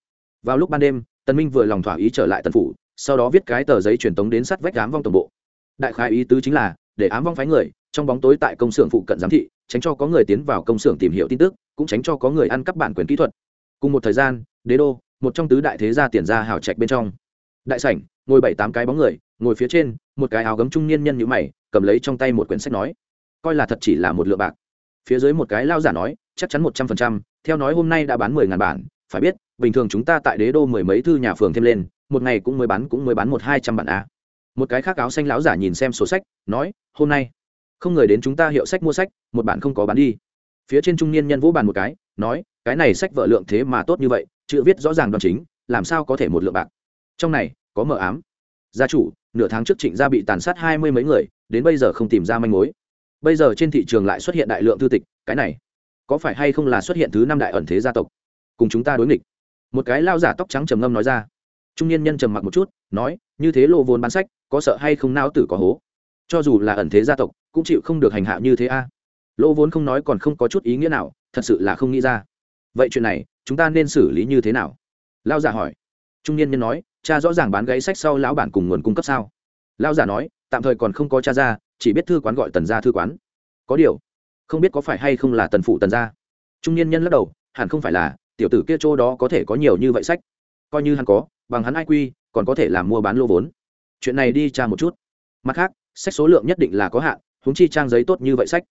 S1: Vào lúc ban đêm, tần minh vừa lòng thỏa ý trở lại tần phủ, sau đó viết cái tờ giấy truyền tống đến sắt vách đám vong tổng bộ đại khái ý tứ chính là, để ám vong phái người, trong bóng tối tại công xưởng phụ cận giám thị, tránh cho có người tiến vào công xưởng tìm hiểu tin tức, cũng tránh cho có người ăn cắp bản quyền kỹ thuật. Cùng một thời gian, đế đô, một trong tứ đại thế gia tiền gia hào trạch bên trong. Đại sảnh, ngồi bảy tám cái bóng người, ngồi phía trên, một cái áo gấm trung niên nhân như mày, cầm lấy trong tay một quyển sách nói, coi là thật chỉ là một lượng bạc. Phía dưới một cái lao giả nói, chắc chắn một trăm phần trăm, theo nói hôm nay đã bán mười ngàn bản, phải biết, bình thường chúng ta tại đế đô mười mấy thư nhà phường thêm lên, một ngày cũng mới bán cũng mới bán một hai trăm bản a một cái khác áo xanh lão giả nhìn xem sổ sách, nói, hôm nay, không người đến chúng ta hiệu sách mua sách, một bản không có bán đi. Phía trên trung niên nhân vũ bàn một cái, nói, cái này sách vợ lượng thế mà tốt như vậy, chữ viết rõ ràng đoan chính, làm sao có thể một lượng bạc? Trong này, có mờ ám. Gia chủ, nửa tháng trước trịnh gia bị tàn sát hai mươi mấy người, đến bây giờ không tìm ra manh mối. Bây giờ trên thị trường lại xuất hiện đại lượng thư tịch, cái này, có phải hay không là xuất hiện thứ năm đại ẩn thế gia tộc? Cùng chúng ta đối nghịch. Một cái lao giả tóc trắng trầm ngâm nói ra trung niên nhân trầm mặc một chút, nói, như thế lô vốn bán sách, có sợ hay không nao tử có hố? Cho dù là ẩn thế gia tộc, cũng chịu không được hành hạ như thế a. Lô vốn không nói còn không có chút ý nghĩa nào, thật sự là không nghĩ ra. Vậy chuyện này, chúng ta nên xử lý như thế nào? Lao giả hỏi. Trung niên nhân nói, cha rõ ràng bán gáy sách sau lão bản cùng nguồn cung cấp sao? Lao giả nói, tạm thời còn không có cha ra, chỉ biết thư quán gọi tần gia thư quán. Có điều, không biết có phải hay không là tần phụ tần gia? Trung niên nhân lắc đầu, hẳn không phải là, tiểu tử kia chỗ đó có thể có nhiều như vậy sách. Coi như hắn có bằng hắn ai quy, còn có thể làm mua bán lô vốn. Chuyện này đi tra một chút. Mặt khác, sách số lượng nhất định là có hạn húng chi trang giấy tốt như vậy sách.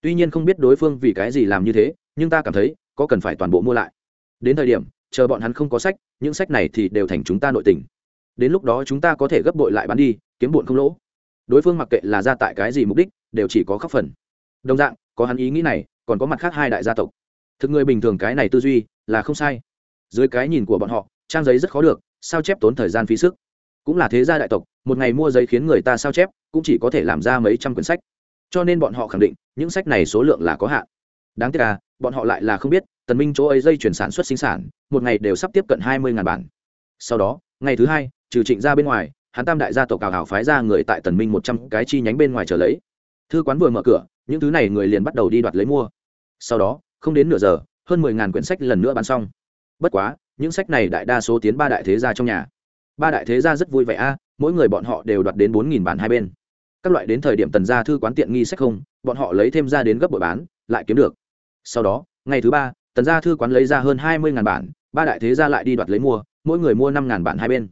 S1: Tuy nhiên không biết đối phương vì cái gì làm như thế, nhưng ta cảm thấy, có cần phải toàn bộ mua lại. Đến thời điểm, chờ bọn hắn không có sách, những sách này thì đều thành chúng ta nội tình. Đến lúc đó chúng ta có thể gấp bội lại bán đi, kiếm bụn không lỗ. Đối phương mặc kệ là ra tại cái gì mục đích, đều chỉ có khắc phần. Đồng dạng, có hắn ý nghĩ này, còn có mặt khác hai đại gia tộc. Thực người bình thường cái này tư duy, là không sai. Dưới cái nhìn của bọn họ, trang giấy rất khó được sao chép tốn thời gian phí sức. Cũng là thế gia đại tộc, một ngày mua giấy khiến người ta sao chép, cũng chỉ có thể làm ra mấy trăm quyển sách. Cho nên bọn họ khẳng định, những sách này số lượng là có hạn. Đáng tiếc là bọn họ lại là không biết, tần minh chỗ ấy dây chuyển sản xuất sinh sản, một ngày đều sắp tiếp cận hai mươi ngàn bản. Sau đó, ngày thứ hai, trừ trịnh ra bên ngoài, hắn tam đại gia tộc cào hảo phái ra người tại tần minh một trăm cái chi nhánh bên ngoài chờ lấy. Thư quán vừa mở cửa, những thứ này người liền bắt đầu đi đoạt lấy mua. Sau đó, không đến nửa giờ, hơn mười ngàn quyển sách lần nữa bán xong. Bất quá những sách này đại đa số tiến ba đại thế gia trong nhà. Ba đại thế gia rất vui vẻ a, mỗi người bọn họ đều đoạt đến bốn nghìn bản hai bên. Các loại đến thời điểm tần gia thư quán tiện nghi sách không, bọn họ lấy thêm ra đến gấp bội bán, lại kiếm được. Sau đó, ngày thứ ba, tần gia thư quán lấy ra hơn hai mươi ngàn bản, ba đại thế gia lại đi đoạt lấy mua, mỗi người mua năm ngàn bản hai bên.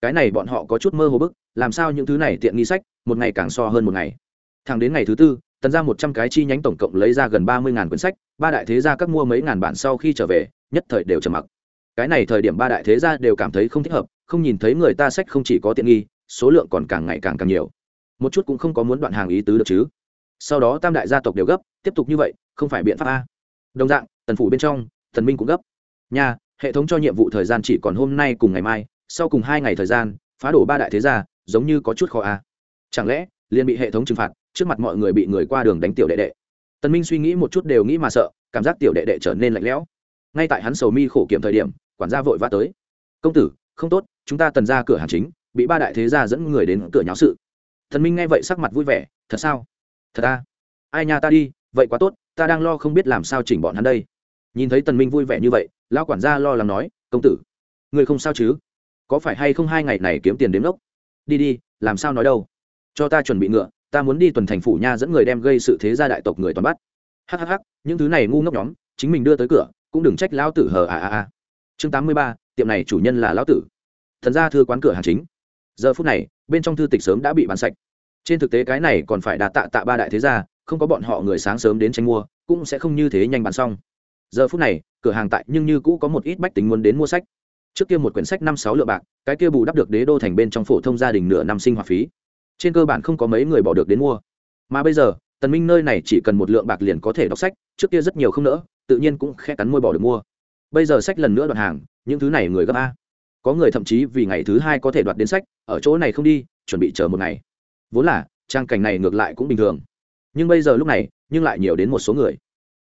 S1: Cái này bọn họ có chút mơ hồ bức, làm sao những thứ này tiện nghi sách, một ngày càng so hơn một ngày. Thẳng đến ngày thứ tư, tần ra một trăm cái chi nhánh tổng cộng lấy ra gần ba mươi ngàn quyển sách, ba đại thế gia các mua mấy ngàn bản sau khi trở về, nhất thời đều trầm mặc cái này thời điểm ba đại thế gia đều cảm thấy không thích hợp, không nhìn thấy người ta sách không chỉ có tiện nghi, số lượng còn càng ngày càng càng nhiều. Một chút cũng không có muốn đoạn hàng ý tứ được chứ. Sau đó tam đại gia tộc đều gấp, tiếp tục như vậy, không phải biện pháp a. Đồng dạng, tần phủ bên trong, thần minh cũng gấp. Nhà hệ thống cho nhiệm vụ thời gian chỉ còn hôm nay cùng ngày mai, sau cùng hai ngày thời gian, phá đổ ba đại thế gia, giống như có chút khó a. Chẳng lẽ, liền bị hệ thống trừng phạt, trước mặt mọi người bị người qua đường đánh tiểu đệ đệ? Tần minh suy nghĩ một chút đều nghĩ mà sợ, cảm giác tiểu đệ đệ trở nên lạnh lẽo. Ngay tại hắn sầu mi khổ kiểm thời điểm quản gia vội vã tới. Công tử, không tốt, chúng ta tần ra cửa hàng chính, bị ba đại thế gia dẫn người đến cửa nháo sự. Thần minh nghe vậy sắc mặt vui vẻ, thật sao? Thật ta ai nhà ta đi, vậy quá tốt, ta đang lo không biết làm sao chỉnh bọn hắn đây. Nhìn thấy tần minh vui vẻ như vậy, lão quản gia lo lắng nói, công tử, người không sao chứ? Có phải hay không hai ngày này kiếm tiền đến ngốc đi đi, làm sao nói đâu? Cho ta chuẩn bị ngựa, ta muốn đi tuần thành phủ nha dẫn người đem gây sự thế gia đại tộc người toàn bắt. Hhh những thứ này ngu ngốc nhóm, chính mình đưa tới cửa, cũng đừng trách lão tử hờ à à à chương tám mươi ba, tiệm này chủ nhân là lão tử. Thần gia thư quán cửa hàng chính. Giờ phút này, bên trong thư tịch sớm đã bị bán sạch. Trên thực tế cái này còn phải đạt tạ tạ ba đại thế gia, không có bọn họ người sáng sớm đến tranh mua, cũng sẽ không như thế nhanh bán xong. Giờ phút này, cửa hàng tại nhưng như cũ có một ít bách tính muốn đến mua sách. Trước kia một quyển sách năm sáu lượng bạc, cái kia bù đắp được đế đô thành bên trong phổ thông gia đình nửa năm sinh hoạt phí. Trên cơ bản không có mấy người bỏ được đến mua. Mà bây giờ, tần minh nơi này chỉ cần một lượng bạc liền có thể đọc sách, trước kia rất nhiều không nỡ, tự nhiên cũng khẽ cắn môi bỏ được mua bây giờ sách lần nữa đoạt hàng, những thứ này người gấp a. Có người thậm chí vì ngày thứ hai có thể đoạt đến sách, ở chỗ này không đi, chuẩn bị chờ một ngày. Vốn là, trang cảnh này ngược lại cũng bình thường. Nhưng bây giờ lúc này, nhưng lại nhiều đến một số người.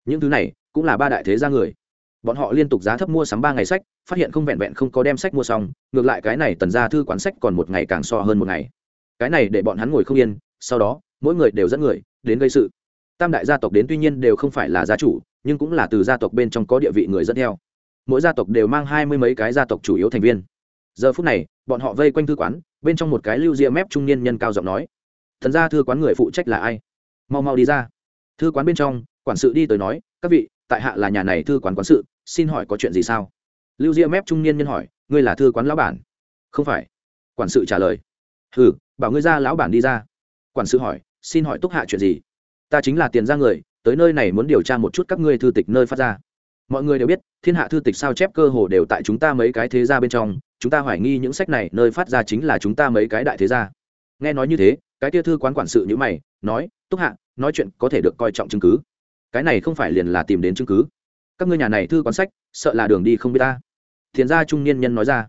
S1: Những thứ này, cũng là ba đại thế gia người. Bọn họ liên tục giá thấp mua sắm ba ngày sách, phát hiện không vẹn vẹn không có đem sách mua xong, ngược lại cái này tần ra thư quán sách còn một ngày càng so hơn một ngày. Cái này để bọn hắn ngồi không yên, sau đó, mỗi người đều dẫn người, đến gây sự. Tam đại gia tộc đến tuy nhiên đều không phải là gia chủ, nhưng cũng là từ gia tộc bên trong có địa vị người dẫn theo mỗi gia tộc đều mang hai mươi mấy cái gia tộc chủ yếu thành viên. Giờ phút này, bọn họ vây quanh thư quán, bên trong một cái lưu ria mép trung niên nhân cao giọng nói, thần gia thư quán người phụ trách là ai? Mau mau đi ra. Thư quán bên trong, quản sự đi tới nói, các vị, tại hạ là nhà này thư quán quán sự, xin hỏi có chuyện gì sao? Lưu ria mép trung niên nhân hỏi, ngươi là thư quán lão bản? Không phải. Quản sự trả lời ừ bảo ngươi ra lão bản đi ra. Quản sự hỏi, xin hỏi túc hạ chuyện gì? Ta chính là tiền ra người, tới nơi này muốn điều tra một chút các ngươi thư tịch nơi phát ra mọi người đều biết, thiên hạ thư tịch sao chép cơ hồ đều tại chúng ta mấy cái thế gia bên trong, chúng ta hoài nghi những sách này nơi phát ra chính là chúng ta mấy cái đại thế gia. Nghe nói như thế, cái tia thư quán quản sự như mày, nói, túc hạ, nói chuyện có thể được coi trọng chứng cứ. Cái này không phải liền là tìm đến chứng cứ. Các ngươi nhà này thư quán sách, sợ là đường đi không biết ta. Thiền gia trung niên nhân nói ra.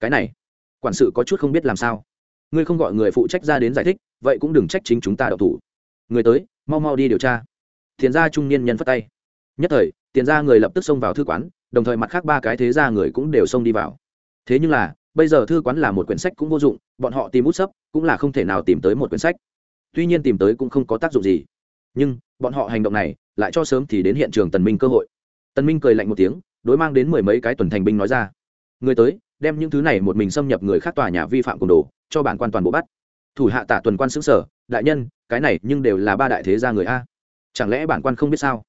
S1: Cái này, quản sự có chút không biết làm sao. Ngươi không gọi người phụ trách ra đến giải thích, vậy cũng đừng trách chính chúng ta đậu thủ. Người tới, mau mau đi điều tra. Thiền gia trung niên nhân phất tay. Nhất thời tiền gia người lập tức xông vào thư quán, đồng thời mặt khác ba cái thế gia người cũng đều xông đi vào. Thế nhưng là, bây giờ thư quán là một quyển sách cũng vô dụng, bọn họ tìm út sấp, cũng là không thể nào tìm tới một quyển sách. Tuy nhiên tìm tới cũng không có tác dụng gì. Nhưng, bọn họ hành động này, lại cho sớm thì đến hiện trường tần minh cơ hội. Tần minh cười lạnh một tiếng, đối mang đến mười mấy cái tuần thành binh nói ra. Người tới, đem những thứ này một mình xâm nhập người khác tòa nhà vi phạm cùng đồ, cho bản quan toàn bộ bắt. Thủ hạ tả tuần quan xứng sở, đại nhân, cái này nhưng đều là ba đại thế gia người a. Chẳng lẽ bản quan không biết sao?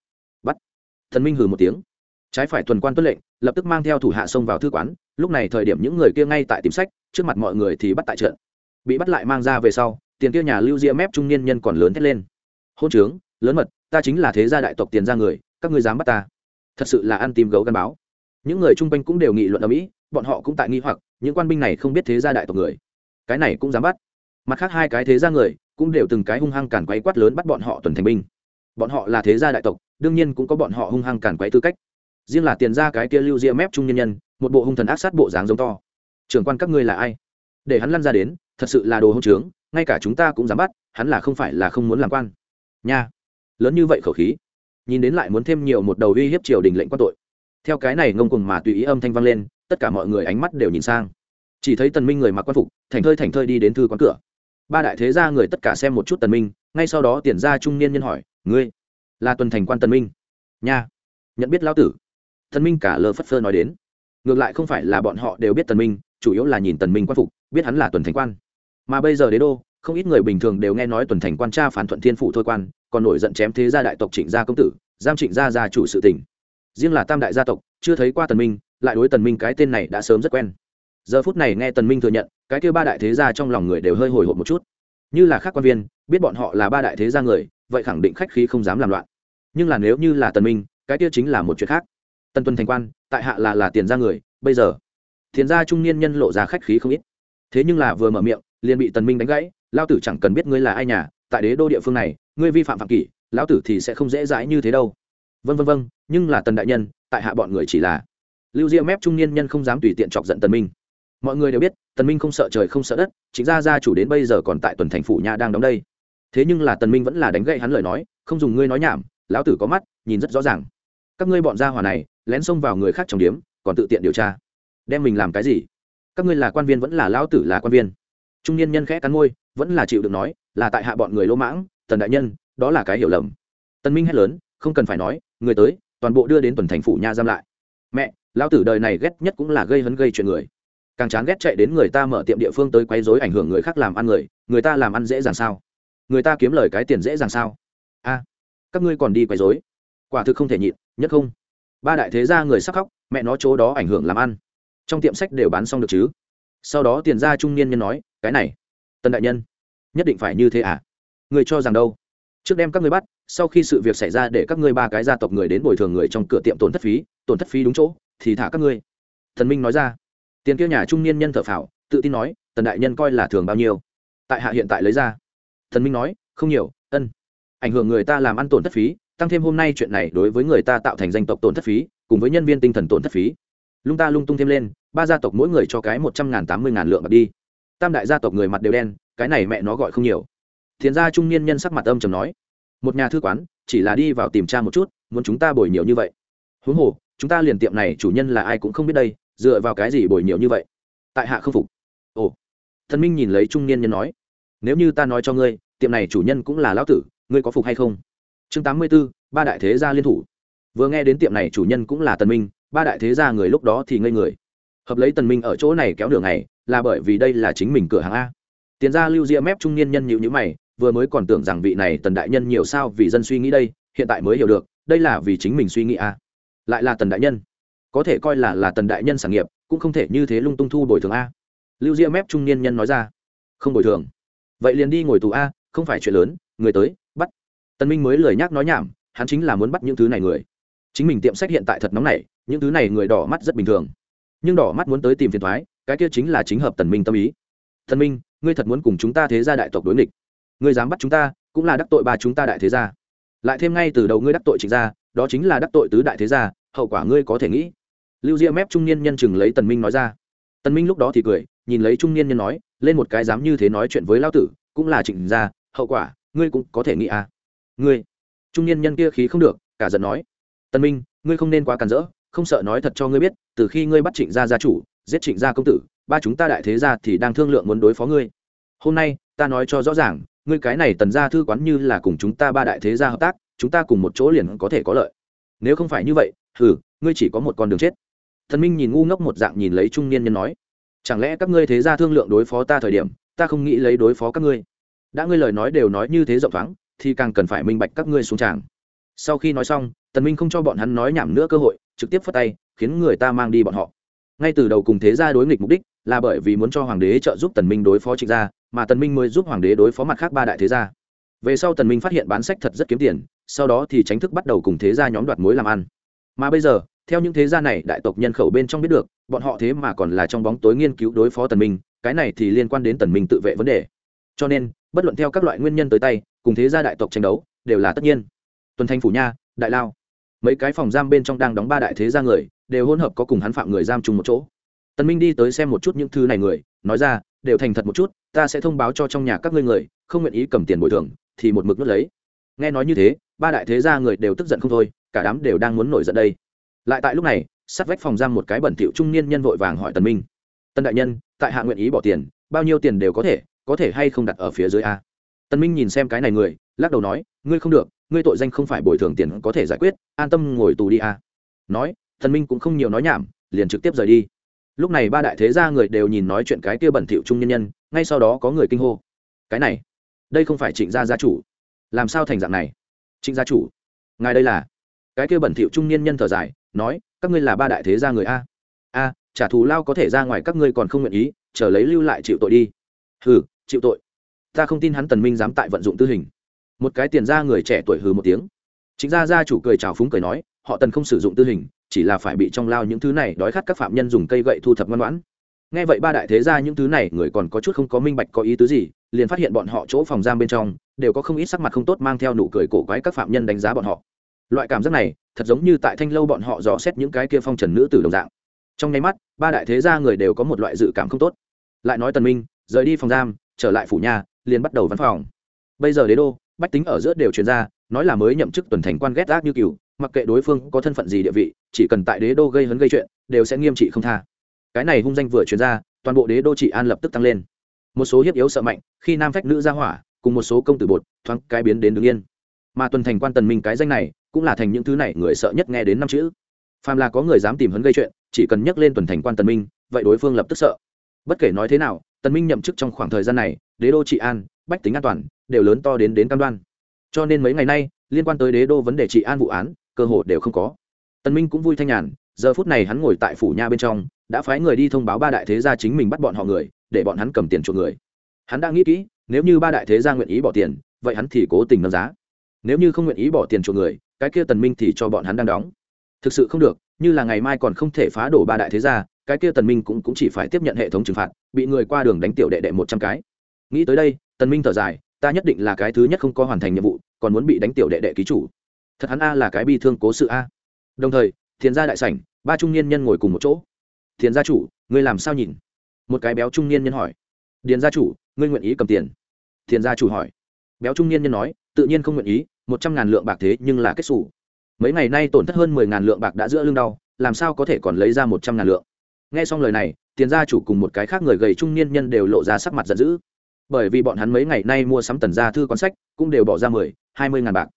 S1: Thần minh hừ một tiếng. Trái phải tuần quan tuân lệnh, lập tức mang theo thủ hạ xông vào thư quán, lúc này thời điểm những người kia ngay tại tìm sách, trước mặt mọi người thì bắt tại trận. Bị bắt lại mang ra về sau, tiền kia nhà lưu ria mép trung niên nhân còn lớn thét lên. Hôn trướng, lớn mật, ta chính là thế gia đại tộc tiền ra người, các ngươi dám bắt ta. Thật sự là ăn tìm gấu gắn báo. Những người chung quanh cũng đều nghị luận ở mỹ bọn họ cũng tại nghi hoặc, những quan binh này không biết thế gia đại tộc người. Cái này cũng dám bắt. Mặt khác hai cái thế gia người cũng đều từng cái hung hăng cản quấy quát lớn bắt bọn họ tuần thành binh. Bọn họ là thế gia đại tộc đương nhiên cũng có bọn họ hung hăng cản quấy tư cách. Riêng là tiền ra cái kia lưu ria mép trung nhân nhân, một bộ hung thần ác sát bộ dáng giống to. Trưởng quan các ngươi là ai? Để hắn lăn ra đến, thật sự là đồ hỗn trướng, ngay cả chúng ta cũng dám bắt, hắn là không phải là không muốn làm quan. Nha. Lớn như vậy khẩu khí. Nhìn đến lại muốn thêm nhiều một đầu uy hiếp triều đình lệnh quan tội. Theo cái này ngông cùng mà tùy ý âm thanh vang lên, tất cả mọi người ánh mắt đều nhìn sang. Chỉ thấy tần minh người mặc quan phục thành thơi thành thơi đi đến thư quán cửa. Ba đại thế gia người tất cả xem một chút tần minh, ngay sau đó tiền ra trung niên nhân hỏi, ngươi là tuần thành quan tần minh. Nha. Nhận biết lão tử. Tần minh cả lơ phất phơ nói đến. Ngược lại không phải là bọn họ đều biết tần minh, chủ yếu là nhìn tần minh quan phục, biết hắn là tuần thành quan. Mà bây giờ đế đô, không ít người bình thường đều nghe nói tuần thành quan tra phán thuận thiên phụ thôi quan, còn nổi giận chém thế gia đại tộc trịnh gia công tử, giam trịnh gia gia chủ sự tình. Riêng là tam đại gia tộc, chưa thấy qua tần minh, lại đối tần minh cái tên này đã sớm rất quen. Giờ phút này nghe tần minh thừa nhận, cái kia ba đại thế gia trong lòng người đều hơi hồi hộp một chút. Như là khác quan viên, biết bọn họ là ba đại thế gia người, vậy khẳng định khách khí không dám làm loạn nhưng là nếu như là tần minh, cái kia chính là một chuyện khác. Tần tuân thành quan, tại hạ là là tiền gia người, bây giờ, tiền gia trung niên nhân lộ ra khách khí không ít. Thế nhưng là vừa mở miệng, liền bị tần minh đánh gãy, lão tử chẳng cần biết ngươi là ai nhà, tại đế đô địa phương này, ngươi vi phạm phạm kỷ, lão tử thì sẽ không dễ dãi như thế đâu. Vân vân vân nhưng là tần đại nhân, tại hạ bọn người chỉ là lưu diệu mép trung niên nhân không dám tùy tiện chọc giận tần minh. Mọi người đều biết, tần minh không sợ trời không sợ đất, chính ra gia chủ đến bây giờ còn tại tuần thành phủ nha đang đóng đây. Thế nhưng là tần minh vẫn là đánh gậy hắn lời nói, không dùng ngươi nói nhảm lão tử có mắt, nhìn rất rõ ràng. Các ngươi bọn gia hỏa này, lén xông vào người khác trong điếm, còn tự tiện điều tra. Đem mình làm cái gì? Các ngươi là quan viên vẫn là lão tử là quan viên? Trung niên nhân khẽ cắn môi, vẫn là chịu được nói, là tại hạ bọn người lỗ mãng, tần đại nhân, đó là cái hiểu lầm. Tần minh hét lớn, không cần phải nói, người tới, toàn bộ đưa đến tuần thành phủ nha giam lại. Mẹ, lão tử đời này ghét nhất cũng là gây hấn gây chuyện người. Càng chán ghét chạy đến người ta mở tiệm địa phương tới quấy rối ảnh hưởng người khác làm ăn người người ta làm ăn dễ dàng sao? Người ta kiếm lời cái tiền dễ dàng sao? A các ngươi còn đi quấy rối. Quả thực không thể nhịn, nhất không. Ba đại thế gia người sắc khóc, mẹ nó chỗ đó ảnh hưởng làm ăn. Trong tiệm sách đều bán xong được chứ? Sau đó tiền gia trung niên nhân nói, cái này, tân đại nhân, nhất định phải như thế à? Người cho rằng đâu? Trước đem các ngươi bắt, sau khi sự việc xảy ra để các ngươi ba cái gia tộc người đến bồi thường người trong cửa tiệm tổn thất phí, tổn thất phí đúng chỗ, thì thả các ngươi. Thần minh nói ra. Tiền kia nhà trung niên nhân thở phào, tự tin nói, tần đại nhân coi là thường bao nhiêu? Tại hạ hiện tại lấy ra. Thần minh nói, không nhiều, ân ảnh hưởng người ta làm ăn tổn thất phí, tăng thêm hôm nay chuyện này đối với người ta tạo thành danh tộc tổn thất phí, cùng với nhân viên tinh thần tổn thất phí. Lung ta lung tung thêm lên, ba gia tộc mỗi người cho cái một trăm ngàn tám mươi ngàn lượng bạc đi. Tam đại gia tộc người mặt đều đen, cái này mẹ nó gọi không nhiều. Thiền gia trung niên nhân sắc mặt âm trầm nói, một nhà thư quán, chỉ là đi vào tìm tra một chút, muốn chúng ta bồi nhiều như vậy. Huống hồ, chúng ta liền tiệm này chủ nhân là ai cũng không biết đây, dựa vào cái gì bồi nhiều như vậy? Tại hạ không phục. Ồ. Thần minh nhìn lấy trung niên nhân nói, nếu như ta nói cho ngươi, tiệm này chủ nhân cũng là lão tử ngươi có phục hay không? Chương tám mươi b ố ba đại thế gia liên thủ. Vừa nghe đến tiệm này chủ nhân cũng là tần minh, ba đại thế gia người lúc đó thì ngây người. Hợp lấy tần minh ở chỗ này kéo đường này là bởi vì đây là chính mình cửa hàng a. Tiền gia lưu diệp mép trung niên nhân nhịu nhữ mày, vừa mới còn tưởng rằng vị này tần đại nhân nhiều sao vì dân suy nghĩ đây, hiện tại mới hiểu được, đây là vì chính mình suy nghĩ a. Lại là tần đại nhân. Có thể coi là là tần đại nhân sản nghiệp, cũng không thể như thế lung tung thu bồi thường a. Lưu diệp mép trung niên nhân nói ra. Không bồi thường. Vậy liền đi ngồi tù a, không phải chuyện lớn, người tới tân tần minh mới lời nhắc nói nhảm, hắn chính là muốn bắt những thứ này người. Chính mình tiệm sách hiện tại thật nóng nảy, những thứ này người đỏ mắt rất bình thường. Nhưng đỏ mắt muốn tới tìm phiền thoái, cái kia chính là chính hợp tần minh tâm ý. Thần minh, ngươi thật muốn cùng chúng ta thế gia đại tộc đối nghịch. Ngươi dám bắt chúng ta, cũng là đắc tội ba chúng ta đại thế gia. Lại thêm ngay từ đầu ngươi đắc tội trịnh gia, đó chính là đắc tội tứ đại thế gia, hậu quả ngươi có thể nghĩ. Lưu diễm mép trung niên nhân chừng lấy tần minh nói ra. Tần minh lúc đó thì cười, nhìn lấy trung niên nhân nói, lên một cái dám như thế nói chuyện với lão tử, cũng là trịnh gia, hậu quả, ngươi cũng có thể nghĩ à ngươi. Trung niên nhân kia khí không được, cả giận nói. Tần minh, ngươi không nên quá càn rỡ, không sợ nói thật cho ngươi biết, từ khi ngươi bắt trịnh gia gia chủ, giết trịnh gia công tử, ba chúng ta đại thế gia thì đang thương lượng muốn đối phó ngươi. Hôm nay, ta nói cho rõ ràng, ngươi cái này tần gia thư quán như là cùng chúng ta ba đại thế gia hợp tác, chúng ta cùng một chỗ liền có thể có lợi. Nếu không phải như vậy, hừ, ngươi chỉ có một con đường chết. Thần minh nhìn ngu ngốc một dạng nhìn lấy trung niên nhân nói. Chẳng lẽ các ngươi thế gia thương lượng đối phó ta thời điểm, ta không nghĩ lấy đối phó các ngươi? Đã ngươi lời nói đều nói như thế rộng thoáng thì càng cần phải minh bạch các ngươi xuống tràng. Sau khi nói xong, tần minh không cho bọn hắn nói nhảm nữa cơ hội, trực tiếp phất tay, khiến người ta mang đi bọn họ. Ngay từ đầu cùng thế gia đối nghịch mục đích là bởi vì muốn cho hoàng đế trợ giúp tần minh đối phó trịnh gia, mà tần minh mới giúp hoàng đế đối phó mặt khác ba đại thế gia. Về sau tần minh phát hiện bán sách thật rất kiếm tiền, sau đó thì tránh thức bắt đầu cùng thế gia nhóm đoạt mối làm ăn. Mà bây giờ, theo những thế gia này đại tộc nhân khẩu bên trong biết được, bọn họ thế mà còn là trong bóng tối nghiên cứu đối phó tần minh, cái này thì liên quan đến tần minh tự vệ vấn đề. Cho nên, bất luận theo các loại nguyên nhân tới tay cùng thế gia đại tộc tranh đấu, đều là tất nhiên. Tuần thanh phủ nha, đại lao. Mấy cái phòng giam bên trong đang đóng ba đại thế gia người, đều hỗn hợp có cùng hắn phạm người giam chung một chỗ. Tần minh đi tới xem một chút những thứ này người, nói ra, đều thành thật một chút, ta sẽ thông báo cho trong nhà các ngươi người, không nguyện ý cầm tiền bồi thường, thì một mực nuốt lấy. Nghe nói như thế, ba đại thế gia người đều tức giận không thôi, cả đám đều đang muốn nổi giận đây. Lại tại lúc này, sát vách phòng giam một cái bẩn thỉu trung niên nhân vội vàng hỏi tần minh tần đại nhân, tại hạ nguyện ý bỏ tiền, bao nhiêu tiền đều có thể có thể hay không đặt ở phía dưới a? Tần minh nhìn xem cái này người, lắc đầu nói, ngươi không được, ngươi tội danh không phải bồi thường tiền có thể giải quyết, an tâm ngồi tù đi a nói, tần minh cũng không nhiều nói nhảm, liền trực tiếp rời đi. Lúc này ba đại thế gia người đều nhìn nói chuyện cái kia bẩn thỉu trung nhân nhân, ngay sau đó có người kinh hô, cái này, đây không phải trịnh gia gia chủ. Làm sao thành dạng này? Trịnh gia chủ, ngài đây là? Cái kia bẩn thỉu trung niên nhân thở dài, nói, các ngươi là ba đại thế gia người a. A, trả thù lao có thể ra ngoài các ngươi còn không nguyện ý, chờ lấy lưu lại chịu tội đi. Hừ, chịu tội ta không tin hắn tần minh dám tại vận dụng tư hình. Một cái tiền ra người trẻ tuổi hừ một tiếng. Chính gia gia chủ cười chào phúng cười nói, họ tần không sử dụng tư hình, chỉ là phải bị trong lao những thứ này đói khát các phạm nhân dùng cây gậy thu thập ngoan ngoãn. Nghe vậy ba đại thế gia những thứ này, người còn có chút không có minh bạch có ý tứ gì, liền phát hiện bọn họ chỗ phòng giam bên trong, đều có không ít sắc mặt không tốt mang theo nụ cười cổ quái các phạm nhân đánh giá bọn họ. Loại cảm giác này, thật giống như tại thanh lâu bọn họ dò xét những cái kia phong trần nữ tử đồng dạng. Trong nháy mắt, ba đại thế gia người đều có một loại dự cảm không tốt. Lại nói tần minh, rời đi phòng giam, trở lại phủ nhà liền bắt đầu văn phòng. Bây giờ đế đô, bách tính ở giữa đều truyền ra, nói là mới nhậm chức tuần thành quan ghét ác như cừu, mặc kệ đối phương có thân phận gì địa vị, chỉ cần tại đế đô gây hấn gây chuyện, đều sẽ nghiêm trị không tha. Cái này hung danh vừa truyền ra, toàn bộ đế đô trị an lập tức tăng lên. Một số hiếp yếu sợ mạnh, khi nam phách nữ ra hỏa, cùng một số công tử bột, thoáng cái biến đến đứng yên. Mà tuần thành quan tần minh cái danh này, cũng là thành những thứ này người sợ nhất nghe đến năm chữ. Phàm là có người dám tìm hấn gây chuyện, chỉ cần nhắc lên tuần thành quan tần minh, vậy đối phương lập tức sợ. Bất kể nói thế nào, tần minh nhậm chức trong khoảng thời gian này đế đô trị an, bách tính an toàn, đều lớn to đến đến cam đoan. Cho nên mấy ngày nay, liên quan tới đế đô vấn đề trị an vụ án, cơ hội đều không có. Tần minh cũng vui thanh nhàn, giờ phút này hắn ngồi tại phủ nha bên trong, đã phái người đi thông báo ba đại thế gia chính mình bắt bọn họ người, để bọn hắn cầm tiền chuộc người. Hắn đã nghĩ kỹ, nếu như ba đại thế gia nguyện ý bỏ tiền, vậy hắn thì cố tình nâng giá. Nếu như không nguyện ý bỏ tiền chuộc người, cái kia tần minh thì cho bọn hắn đang đóng. Thực sự không được, như là ngày mai còn không thể phá đổ ba đại thế gia, cái kia tần minh cũng cũng chỉ phải tiếp nhận hệ thống trừng phạt, bị người qua đường đánh tiểu đệ đệ một trăm cái nghĩ tới đây, tần minh thở dài, ta nhất định là cái thứ nhất không có hoàn thành nhiệm vụ, còn muốn bị đánh tiểu đệ đệ ký chủ. Thật hắn a là cái bi thương cố sự a. Đồng thời, thiền gia đại sảnh, ba trung niên nhân ngồi cùng một chỗ. Thiền gia chủ, ngươi làm sao nhìn? Một cái béo trung niên nhân hỏi. Điền gia chủ, ngươi nguyện ý cầm tiền? Thiền gia chủ hỏi. Béo trung niên nhân nói, tự nhiên không nguyện ý, một trăm ngàn lượng bạc thế nhưng là kết xù. Mấy ngày nay tổn thất hơn mười ngàn lượng bạc đã giữa lưng đau, làm sao có thể còn lấy ra một trăm ngàn lượng? Nghe xong lời này tiền gia chủ cùng một cái khác người gầy trung niên nhân đều lộ ra sắc mặt giận dữ bởi vì bọn hắn mấy ngày nay mua sắm tần gia thư quán sách cũng đều bỏ ra mười, hai mươi ngàn bạc.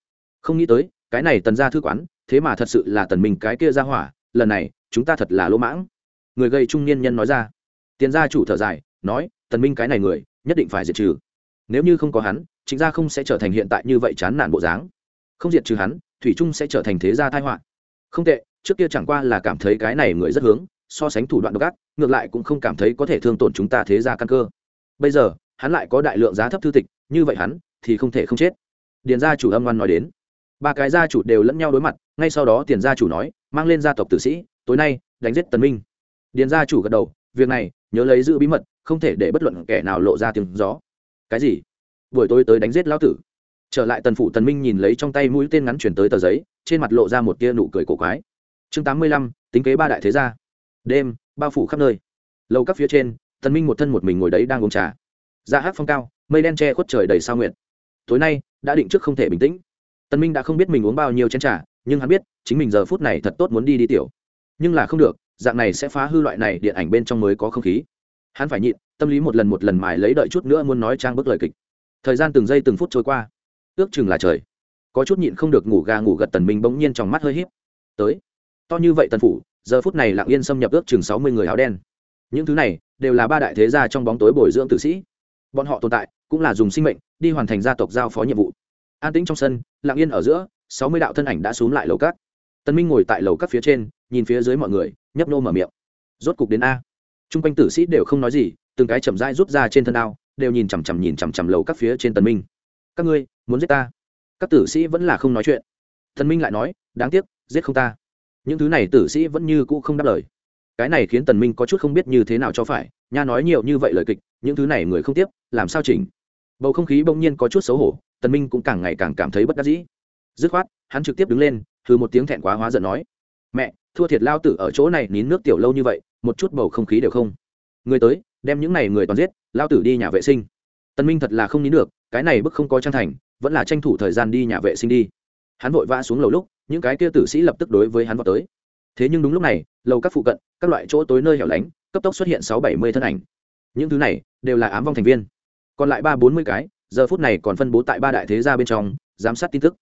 S1: Không nghĩ tới, cái này tần gia thư quán, thế mà thật sự là tần mình cái kia ra hỏa, lần này, chúng ta thật là lỗ mãng. Người gây trung niên nhân nói ra. Tiền gia chủ thở dài, nói, tần minh cái này người, nhất định phải diệt trừ. Nếu như không có hắn, chính gia không sẽ trở thành hiện tại như vậy chán nản bộ dáng. Không diệt trừ hắn, thủy trung sẽ trở thành thế gia tai họa. Không tệ, trước kia chẳng qua là cảm thấy cái này người rất hướng, so sánh thủ đoạn độc ác, ngược lại cũng không cảm thấy có thể thương tổn chúng ta thế gia căn cơ. Bây giờ hắn lại có đại lượng giá thấp thư tịch, như vậy hắn thì không thể không chết. Điền gia chủ âm ngoan nói đến. Ba cái gia chủ đều lẫn nhau đối mặt, ngay sau đó tiền gia chủ nói, mang lên gia tộc tử sĩ, tối nay đánh giết tần minh. Điền gia chủ gật đầu, việc này, nhớ lấy giữ bí mật, không thể để bất luận kẻ nào lộ ra tiếng gió. Cái gì? Buổi tối tới đánh giết lão tử. Trở lại tần phủ, tần minh nhìn lấy trong tay mũi tên ngắn chuyển tới tờ giấy, trên mặt lộ ra một tia nụ cười cổ quái. Chương tám mươi lăm, tính kế ba đại thế gia. Đêm, bao phủ khắp nơi. Lầu các phía trên, tần minh một thân một mình ngồi đấy đang uống trà. Dạ ra hát phong cao, mây đen che khuất trời đầy sao nguyện tối nay, đã định trước không thể bình tĩnh. Tân minh đã không biết mình uống bao nhiêu chén trà, nhưng hắn biết, chính mình giờ phút này thật tốt muốn đi đi tiểu. Nhưng là không được, dạng này sẽ phá hư loại này điện ảnh bên trong mới có không khí. Hắn phải nhịn, tâm lý một lần một lần mài lấy đợi chút nữa muốn nói trang bức lời kịch. Thời gian từng giây từng phút trôi qua. Ước chừng là trời. Có chút nhịn không được ngủ gà ngủ gật tần minh bỗng nhiên trong mắt hơi híp. Tới. To như vậy tần phủ, giờ phút này lặng yên xâm nhập ước chừng sáu mươi người áo đen. Những thứ này, đều là ba đại thế gia trong bóng tối bồi dưỡng tử sĩ bọn họ tồn tại cũng là dùng sinh mệnh đi hoàn thành gia tộc giao phó nhiệm vụ. An tĩnh trong sân, lặng yên ở giữa, sáu mươi đạo thân ảnh đã xuống lại lầu cát. Tân minh ngồi tại lầu cát phía trên, nhìn phía dưới mọi người, nhấp nô mở miệng. Rốt cục đến a. T quanh tử sĩ đều không nói gì, từng cái chậm rãi rút ra trên thân đao, đều nhìn chằm chằm nhìn chằm chằm lầu các phía trên tần minh. Các ngươi, muốn giết ta? Các tử sĩ vẫn là không nói chuyện. Thần minh lại nói, đáng tiếc, giết không ta. Những thứ này tử sĩ vẫn như cũ không đáp lời. Cái này khiến tần minh có chút không biết như thế nào cho phải, nha nói nhiều như vậy lời kịch những thứ này người không tiếp, làm sao chỉnh? Bầu không khí bỗng nhiên có chút xấu hổ, tần minh cũng càng ngày càng cảm thấy bất đắc dĩ. Dứt khoát, hắn trực tiếp đứng lên thử một tiếng thẹn quá hóa giận nói, mẹ, thua thiệt lao tử ở chỗ này, nín nước tiểu lâu như vậy, một chút bầu không khí đều không. Người tới, đem những này người toàn giết, lao tử đi nhà vệ sinh. Tần minh thật là không nín được, cái này bức không có trang thành, vẫn là tranh thủ thời gian đi nhà vệ sinh đi. Hắn vội vã xuống lầu lúc, những cái kia tử sĩ lập tức đối với hắn vào tới. Thế nhưng đúng lúc này, lầu các phụ cận, các loại chỗ tối nơi hẻo lánh, cấp tốc xuất hiện sáu bảy mươi thân ảnh những thứ này đều là ám vong thành viên. Còn lại ba bốn mươi cái, giờ phút này còn phân bố tại ba đại thế gia bên trong, giám sát tin tức.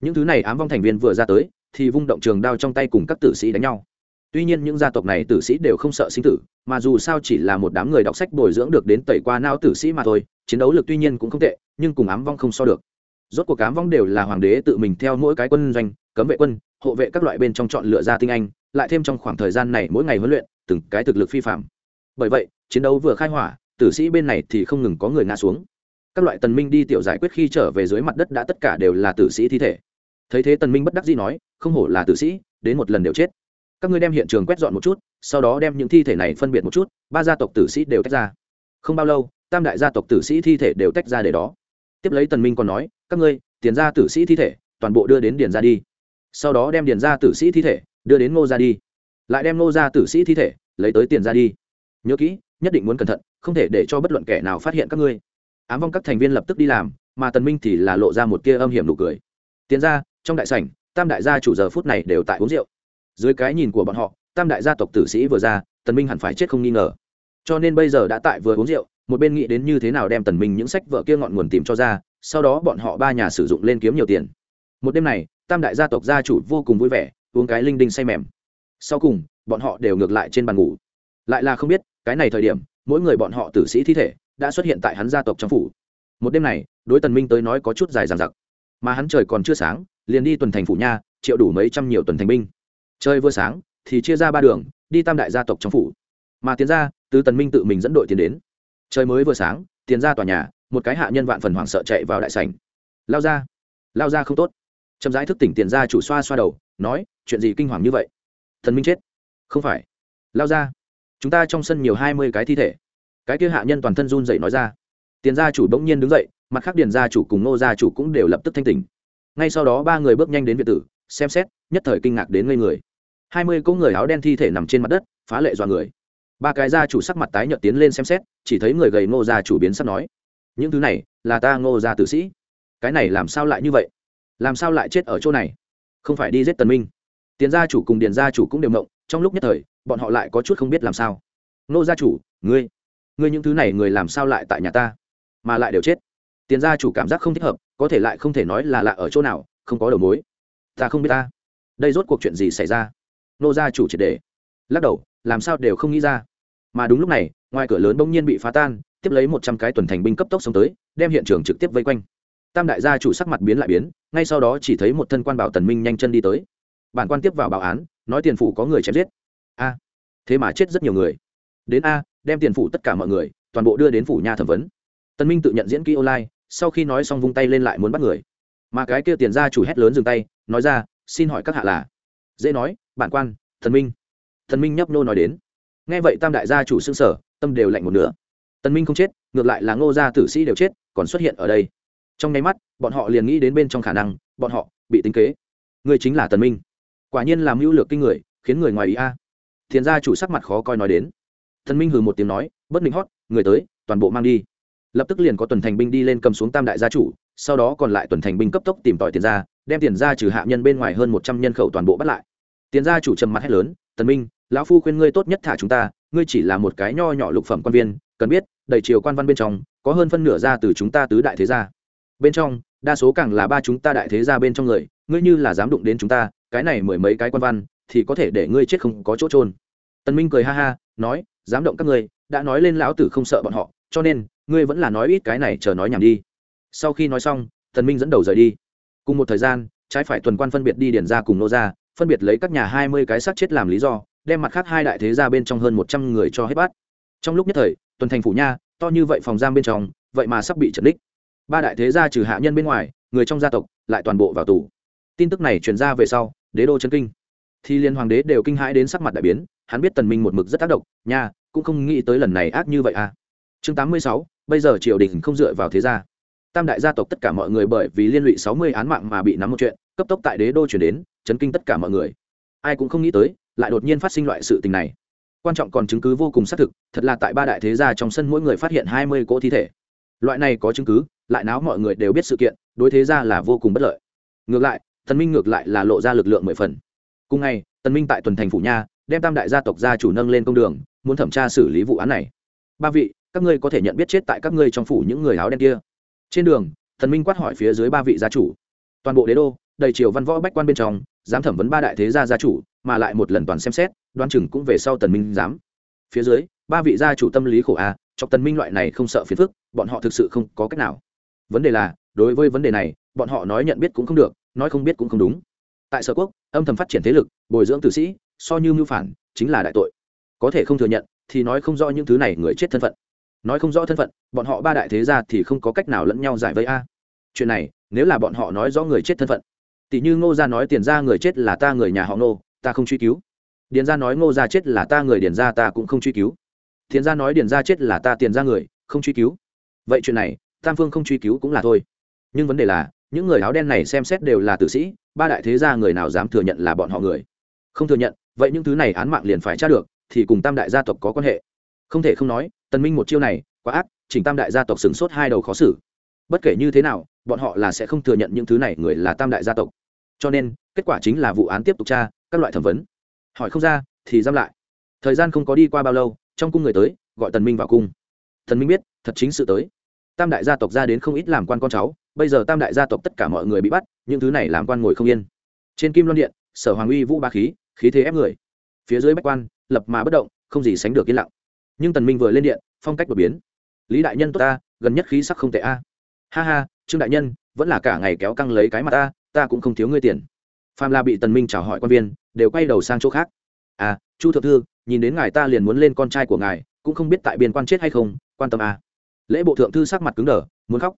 S1: Những thứ này ám vong thành viên vừa ra tới, thì vung động trường đao trong tay cùng các tử sĩ đánh nhau. Tuy nhiên những gia tộc này tử sĩ đều không sợ sinh tử, mà dù sao chỉ là một đám người đọc sách bồi dưỡng được đến tẩy qua nao tử sĩ mà thôi, chiến đấu lực tuy nhiên cũng không tệ, nhưng cùng ám vong không so được. Rốt cuộc ám vong đều là hoàng đế tự mình theo mỗi cái quân doanh, cấm vệ quân, hộ vệ các loại bên trong chọn lựa ra tinh anh, lại thêm trong khoảng thời gian này mỗi ngày huấn luyện, từng cái thực lực phi phạm bởi vậy, chiến đấu vừa khai hỏa, tử sĩ bên này thì không ngừng có người ngã xuống. Các loại tần minh đi tiểu giải quyết khi trở về dưới mặt đất đã tất cả đều là tử sĩ thi thể. Thấy thế tần minh bất đắc dĩ nói, không hổ là tử sĩ, đến một lần đều chết. Các ngươi đem hiện trường quét dọn một chút, sau đó đem những thi thể này phân biệt một chút, ba gia tộc tử sĩ đều tách ra. Không bao lâu, tam đại gia tộc tử sĩ thi thể đều tách ra để đó. Tiếp lấy tần minh còn nói, các ngươi, tiền gia tử sĩ thi thể, toàn bộ đưa đến điền ra đi. Sau đó đem điền gia tử sĩ thi thể, đưa đến ngô gia đi. Lại đem ngô gia tử sĩ thi thể, lấy tới tiền ra đi nhớ kỹ, nhất định muốn cẩn thận, không thể để cho bất luận kẻ nào phát hiện các ngươi. Ám vong các thành viên lập tức đi làm, mà tần minh thì là lộ ra một tia âm hiểm nụ cười. Tiến ra, trong đại sảnh, tam đại gia chủ giờ phút này đều tại uống rượu. Dưới cái nhìn của bọn họ, tam đại gia tộc tử sĩ vừa ra, tần minh hẳn phải chết không nghi ngờ. Cho nên bây giờ đã tại vừa uống rượu, một bên nghĩ đến như thế nào đem tần minh những sách vợ kia ngọn nguồn tìm cho ra, sau đó bọn họ ba nhà sử dụng lên kiếm nhiều tiền. Một đêm này, tam đại gia tộc gia chủ vô cùng vui vẻ, uống cái linh đinh say mềm. Sau cùng, bọn họ đều ngược lại trên bàn ngủ. Lại là không biết cái này thời điểm, mỗi người bọn họ tử sĩ thi thể đã xuất hiện tại hắn gia tộc trong phủ. Một đêm này, đối tần minh tới nói có chút dài dằng dặc. Mà hắn trời còn chưa sáng, liền đi tuần thành phủ nha, triệu đủ mấy trăm nhiều tuần thành binh. Chơi vừa sáng, thì chia ra ba đường, đi tam đại gia tộc trong phủ. Mà tiến ra từ tần minh tự mình dẫn đội tiến đến. Trời mới vừa sáng, tiến ra tòa nhà, một cái hạ nhân vạn phần hoảng sợ chạy vào đại sảnh. Lao ra. Lao ra không tốt. Chậm rãi thức tỉnh tiền ra chủ xoa xoa đầu, nói, chuyện gì kinh hoàng như vậy? Thần minh chết. Không phải. Lao ra chúng ta trong sân nhiều hai mươi cái thi thể. Cái kia hạ nhân toàn thân run dậy nói ra. Tiền gia chủ bỗng nhiên đứng dậy, mặt khác điền gia chủ cùng nô gia chủ cũng đều lập tức thanh tỉnh. Ngay sau đó ba người bước nhanh đến việt tử, xem xét, nhất thời kinh ngạc đến ngây người. Hai mươi cỗ người áo đen thi thể nằm trên mặt đất, phá lệ dọa người. Ba cái gia chủ sắc mặt tái nhợt tiến lên xem xét, chỉ thấy người gầy ngô gia chủ biến sắp nói, những thứ này là ta ngô gia tử sĩ. Cái này làm sao lại như vậy? Làm sao lại chết ở chỗ này? Không phải đi giết tần minh. Tiền gia chủ cùng điền gia chủ cũng đều mộng trong lúc nhất thời bọn họ lại có chút không biết làm sao. Nô gia chủ, ngươi ngươi những thứ này người làm sao lại tại nhà ta? Mà lại đều chết. Tiền gia chủ cảm giác không thích hợp, có thể lại không thể nói là lạ ở chỗ nào, không có đầu mối. Ta không biết ta. Đây rốt cuộc chuyện gì xảy ra? Nô gia chủ triệt để lắc đầu, làm sao đều không nghĩ ra. Mà đúng lúc này, ngoài cửa lớn bỗng nhiên bị phá tan, tiếp lấy một trăm cái tuần thành binh cấp tốc xông tới, đem hiện trường trực tiếp vây quanh. Tam đại gia chủ sắc mặt biến lại biến, ngay sau đó chỉ thấy một thân quan bảo tần minh nhanh chân đi tới. Bản quan tiếp vào báo án, nói tiền phủ có người chém giết a. Thế mà chết rất nhiều người. Đến a, đem tiền phủ tất cả mọi người, toàn bộ đưa đến phủ nha thẩm vấn. Tân minh tự nhận diễn kỹ online, sau khi nói xong vung tay lên lại muốn bắt người. Mà cái kia tiền ra chủ hét lớn dừng tay, nói ra, xin hỏi các hạ là? Dễ nói, bản quan thần minh. Thần minh nhấp nô nói đến. Nghe vậy tam đại gia chủ xương sở tâm đều lạnh một nửa. Tần minh không chết, ngược lại là ngô gia tử sĩ đều chết, còn xuất hiện ở đây. Trong nháy mắt, bọn họ liền nghĩ đến bên trong khả năng, bọn họ bị tính kế. Người chính là tần minh. Quả nhiên làm mưu lược kinh người, khiến người ngoài ý a thiền gia chủ sắc mặt khó coi nói đến. Thần minh hừ một tiếng nói, bất minh hót, người tới, toàn bộ mang đi. Lập tức liền có tuần thành binh đi lên cầm xuống tam đại gia chủ, sau đó còn lại tuần thành binh cấp tốc tìm tòi tiền ra đem tiền ra trừ hạ nhân bên ngoài hơn một trăm nhân khẩu toàn bộ bắt lại. Tiền gia chủ trầm mặt hét lớn tần minh, lão phu khuyên ngươi tốt nhất thả chúng ta, ngươi chỉ là một cái nho nhỏ lục phẩm quan viên, cần biết, đầy triều quan văn bên trong, có hơn phân nửa ra từ chúng ta tứ đại thế gia. Bên trong, đa số càng là ba chúng ta đại thế gia bên trong người, ngươi như là dám đụng đến chúng ta, cái này mười mấy cái quan văn thì có thể để ngươi chết không có chỗ trôn tần minh cười ha ha, nói, dám động các ngươi, đã nói lên lão tử không sợ bọn họ, cho nên, ngươi vẫn là nói ít cái này chờ nói nhảm đi. Sau khi nói xong, tần minh dẫn đầu rời đi. Cùng một thời gian, trái phải tuần quan phân biệt đi điển ra cùng nô ra, phân biệt lấy các nhà hai mươi cái xác chết làm lý do, đem mặt khác hai đại thế gia bên trong hơn một trăm người cho hết bắt trong lúc nhất thời, tuần thành phủ nha, to như vậy phòng giam bên trong, vậy mà sắp bị trật đích ba đại thế gia trừ hạ nhân bên ngoài, người trong gia tộc lại toàn bộ vào tù. Tin tức này truyền ra về sau, đế đô chân kinh thì liên hoàng đế đều kinh hãi đến sắc mặt đại biến, hắn biết tần minh một mực rất tác động, nha, cũng không nghĩ tới lần này ác như vậy à. Chương tám mươi sáu, bây giờ triều đình không dựa vào thế gia. Tam đại gia tộc tất cả mọi người bởi vì liên lụy sáu mươi án mạng mà bị nắm một chuyện, cấp tốc tại đế đô chuyển đến, chấn kinh tất cả mọi người. Ai cũng không nghĩ tới, lại đột nhiên phát sinh loại sự tình này. Quan trọng còn chứng cứ vô cùng xác thực, thật là tại ba đại thế gia trong sân mỗi người phát hiện hai mươi cỗ thi thể. Loại này có chứng cứ, lại náo mọi người đều biết sự kiện, đối thế gia là vô cùng bất lợi. Ngược lại thần minh ngược lại là lộ ra lực lượng mười phần cùng ngày tần minh tại tuần thành phủ nha đem tam đại gia tộc gia chủ nâng lên công đường muốn thẩm tra xử lý vụ án này. Ba vị các ngươi có thể nhận biết chết tại các ngươi trong phủ những người áo đen kia. Trên đường Tần minh quát hỏi phía dưới ba vị gia chủ. Toàn bộ đế đô đầy triều văn võ bách quan bên trong dám thẩm vấn ba đại thế gia gia chủ mà lại một lần toàn xem xét đoan chừng cũng về sau tần minh dám. Phía dưới ba vị gia chủ tâm lý khổ a à, chọc tần minh loại này không sợ phiền phức bọn họ thực sự không có cách nào. Vấn đề là đối với vấn đề này bọn họ nói nhận biết cũng không được nói không biết cũng không đúng tại sở quốc, âm thầm phát triển thế lực, bồi dưỡng tử sĩ, so như mưu phản, chính là đại tội. Có thể không thừa nhận, thì nói không rõ những thứ này người chết thân phận. Nói không rõ thân phận, bọn họ ba đại thế gia thì không có cách nào lẫn nhau giải vây a. Chuyện này, nếu là bọn họ nói rõ người chết thân phận, tỷ như ngô gia nói tiền ra người chết là ta người nhà họ ngô, ta không truy cứu. Điền gia nói ngô gia chết là ta người, điền gia ta cũng không truy cứu. Thiền gia nói điền gia chết là ta tiền ra người, không truy cứu. Vậy chuyện này, tam phương không truy cứu cũng là thôi. Nhưng vấn đề là những người áo đen này xem xét đều là tử sĩ, ba đại thế gia người nào dám thừa nhận là bọn họ người? Không thừa nhận, vậy những thứ này án mạng liền phải tra được, thì cùng tam đại gia tộc có quan hệ. Không thể không nói, tần minh một chiêu này, quá ác, chỉnh tam đại gia tộc sừng sốt hai đầu khó xử. Bất kể như thế nào, bọn họ là sẽ không thừa nhận những thứ này người là tam đại gia tộc. Cho nên, kết quả chính là vụ án tiếp tục tra, các loại thẩm vấn. Hỏi không ra, thì giam lại. Thời gian không có đi qua bao lâu, trong cung người tới, gọi tần minh vào cung. Thần minh biết, thật chính sự tới. Tam đại gia tộc ra đến không ít làm quan con cháu bây giờ tam đại gia tộc tất cả mọi người bị bắt, những thứ này làm quan ngồi không yên. Trên kim loan điện, sở hoàng uy vũ ba khí khí thế ép người. Phía dưới bách quan, lập mà bất động, không gì sánh được yên lặng. Nhưng tần minh vừa lên điện, phong cách đột biến. Lý đại nhân tốt ta, gần nhất khí sắc không tệ a. Ha ha, trương đại nhân, vẫn là cả ngày kéo căng lấy cái mặt ta ta cũng không thiếu ngươi tiền. Phàm la bị tần minh chào hỏi quan viên, đều quay đầu sang chỗ khác. À chu thượng thư, nhìn đến ngài ta liền muốn lên con trai của ngài, cũng không biết tại biên quan chết hay không, quan tâm à. lễ bộ thượng thư sắc mặt cứng đờ, muốn khóc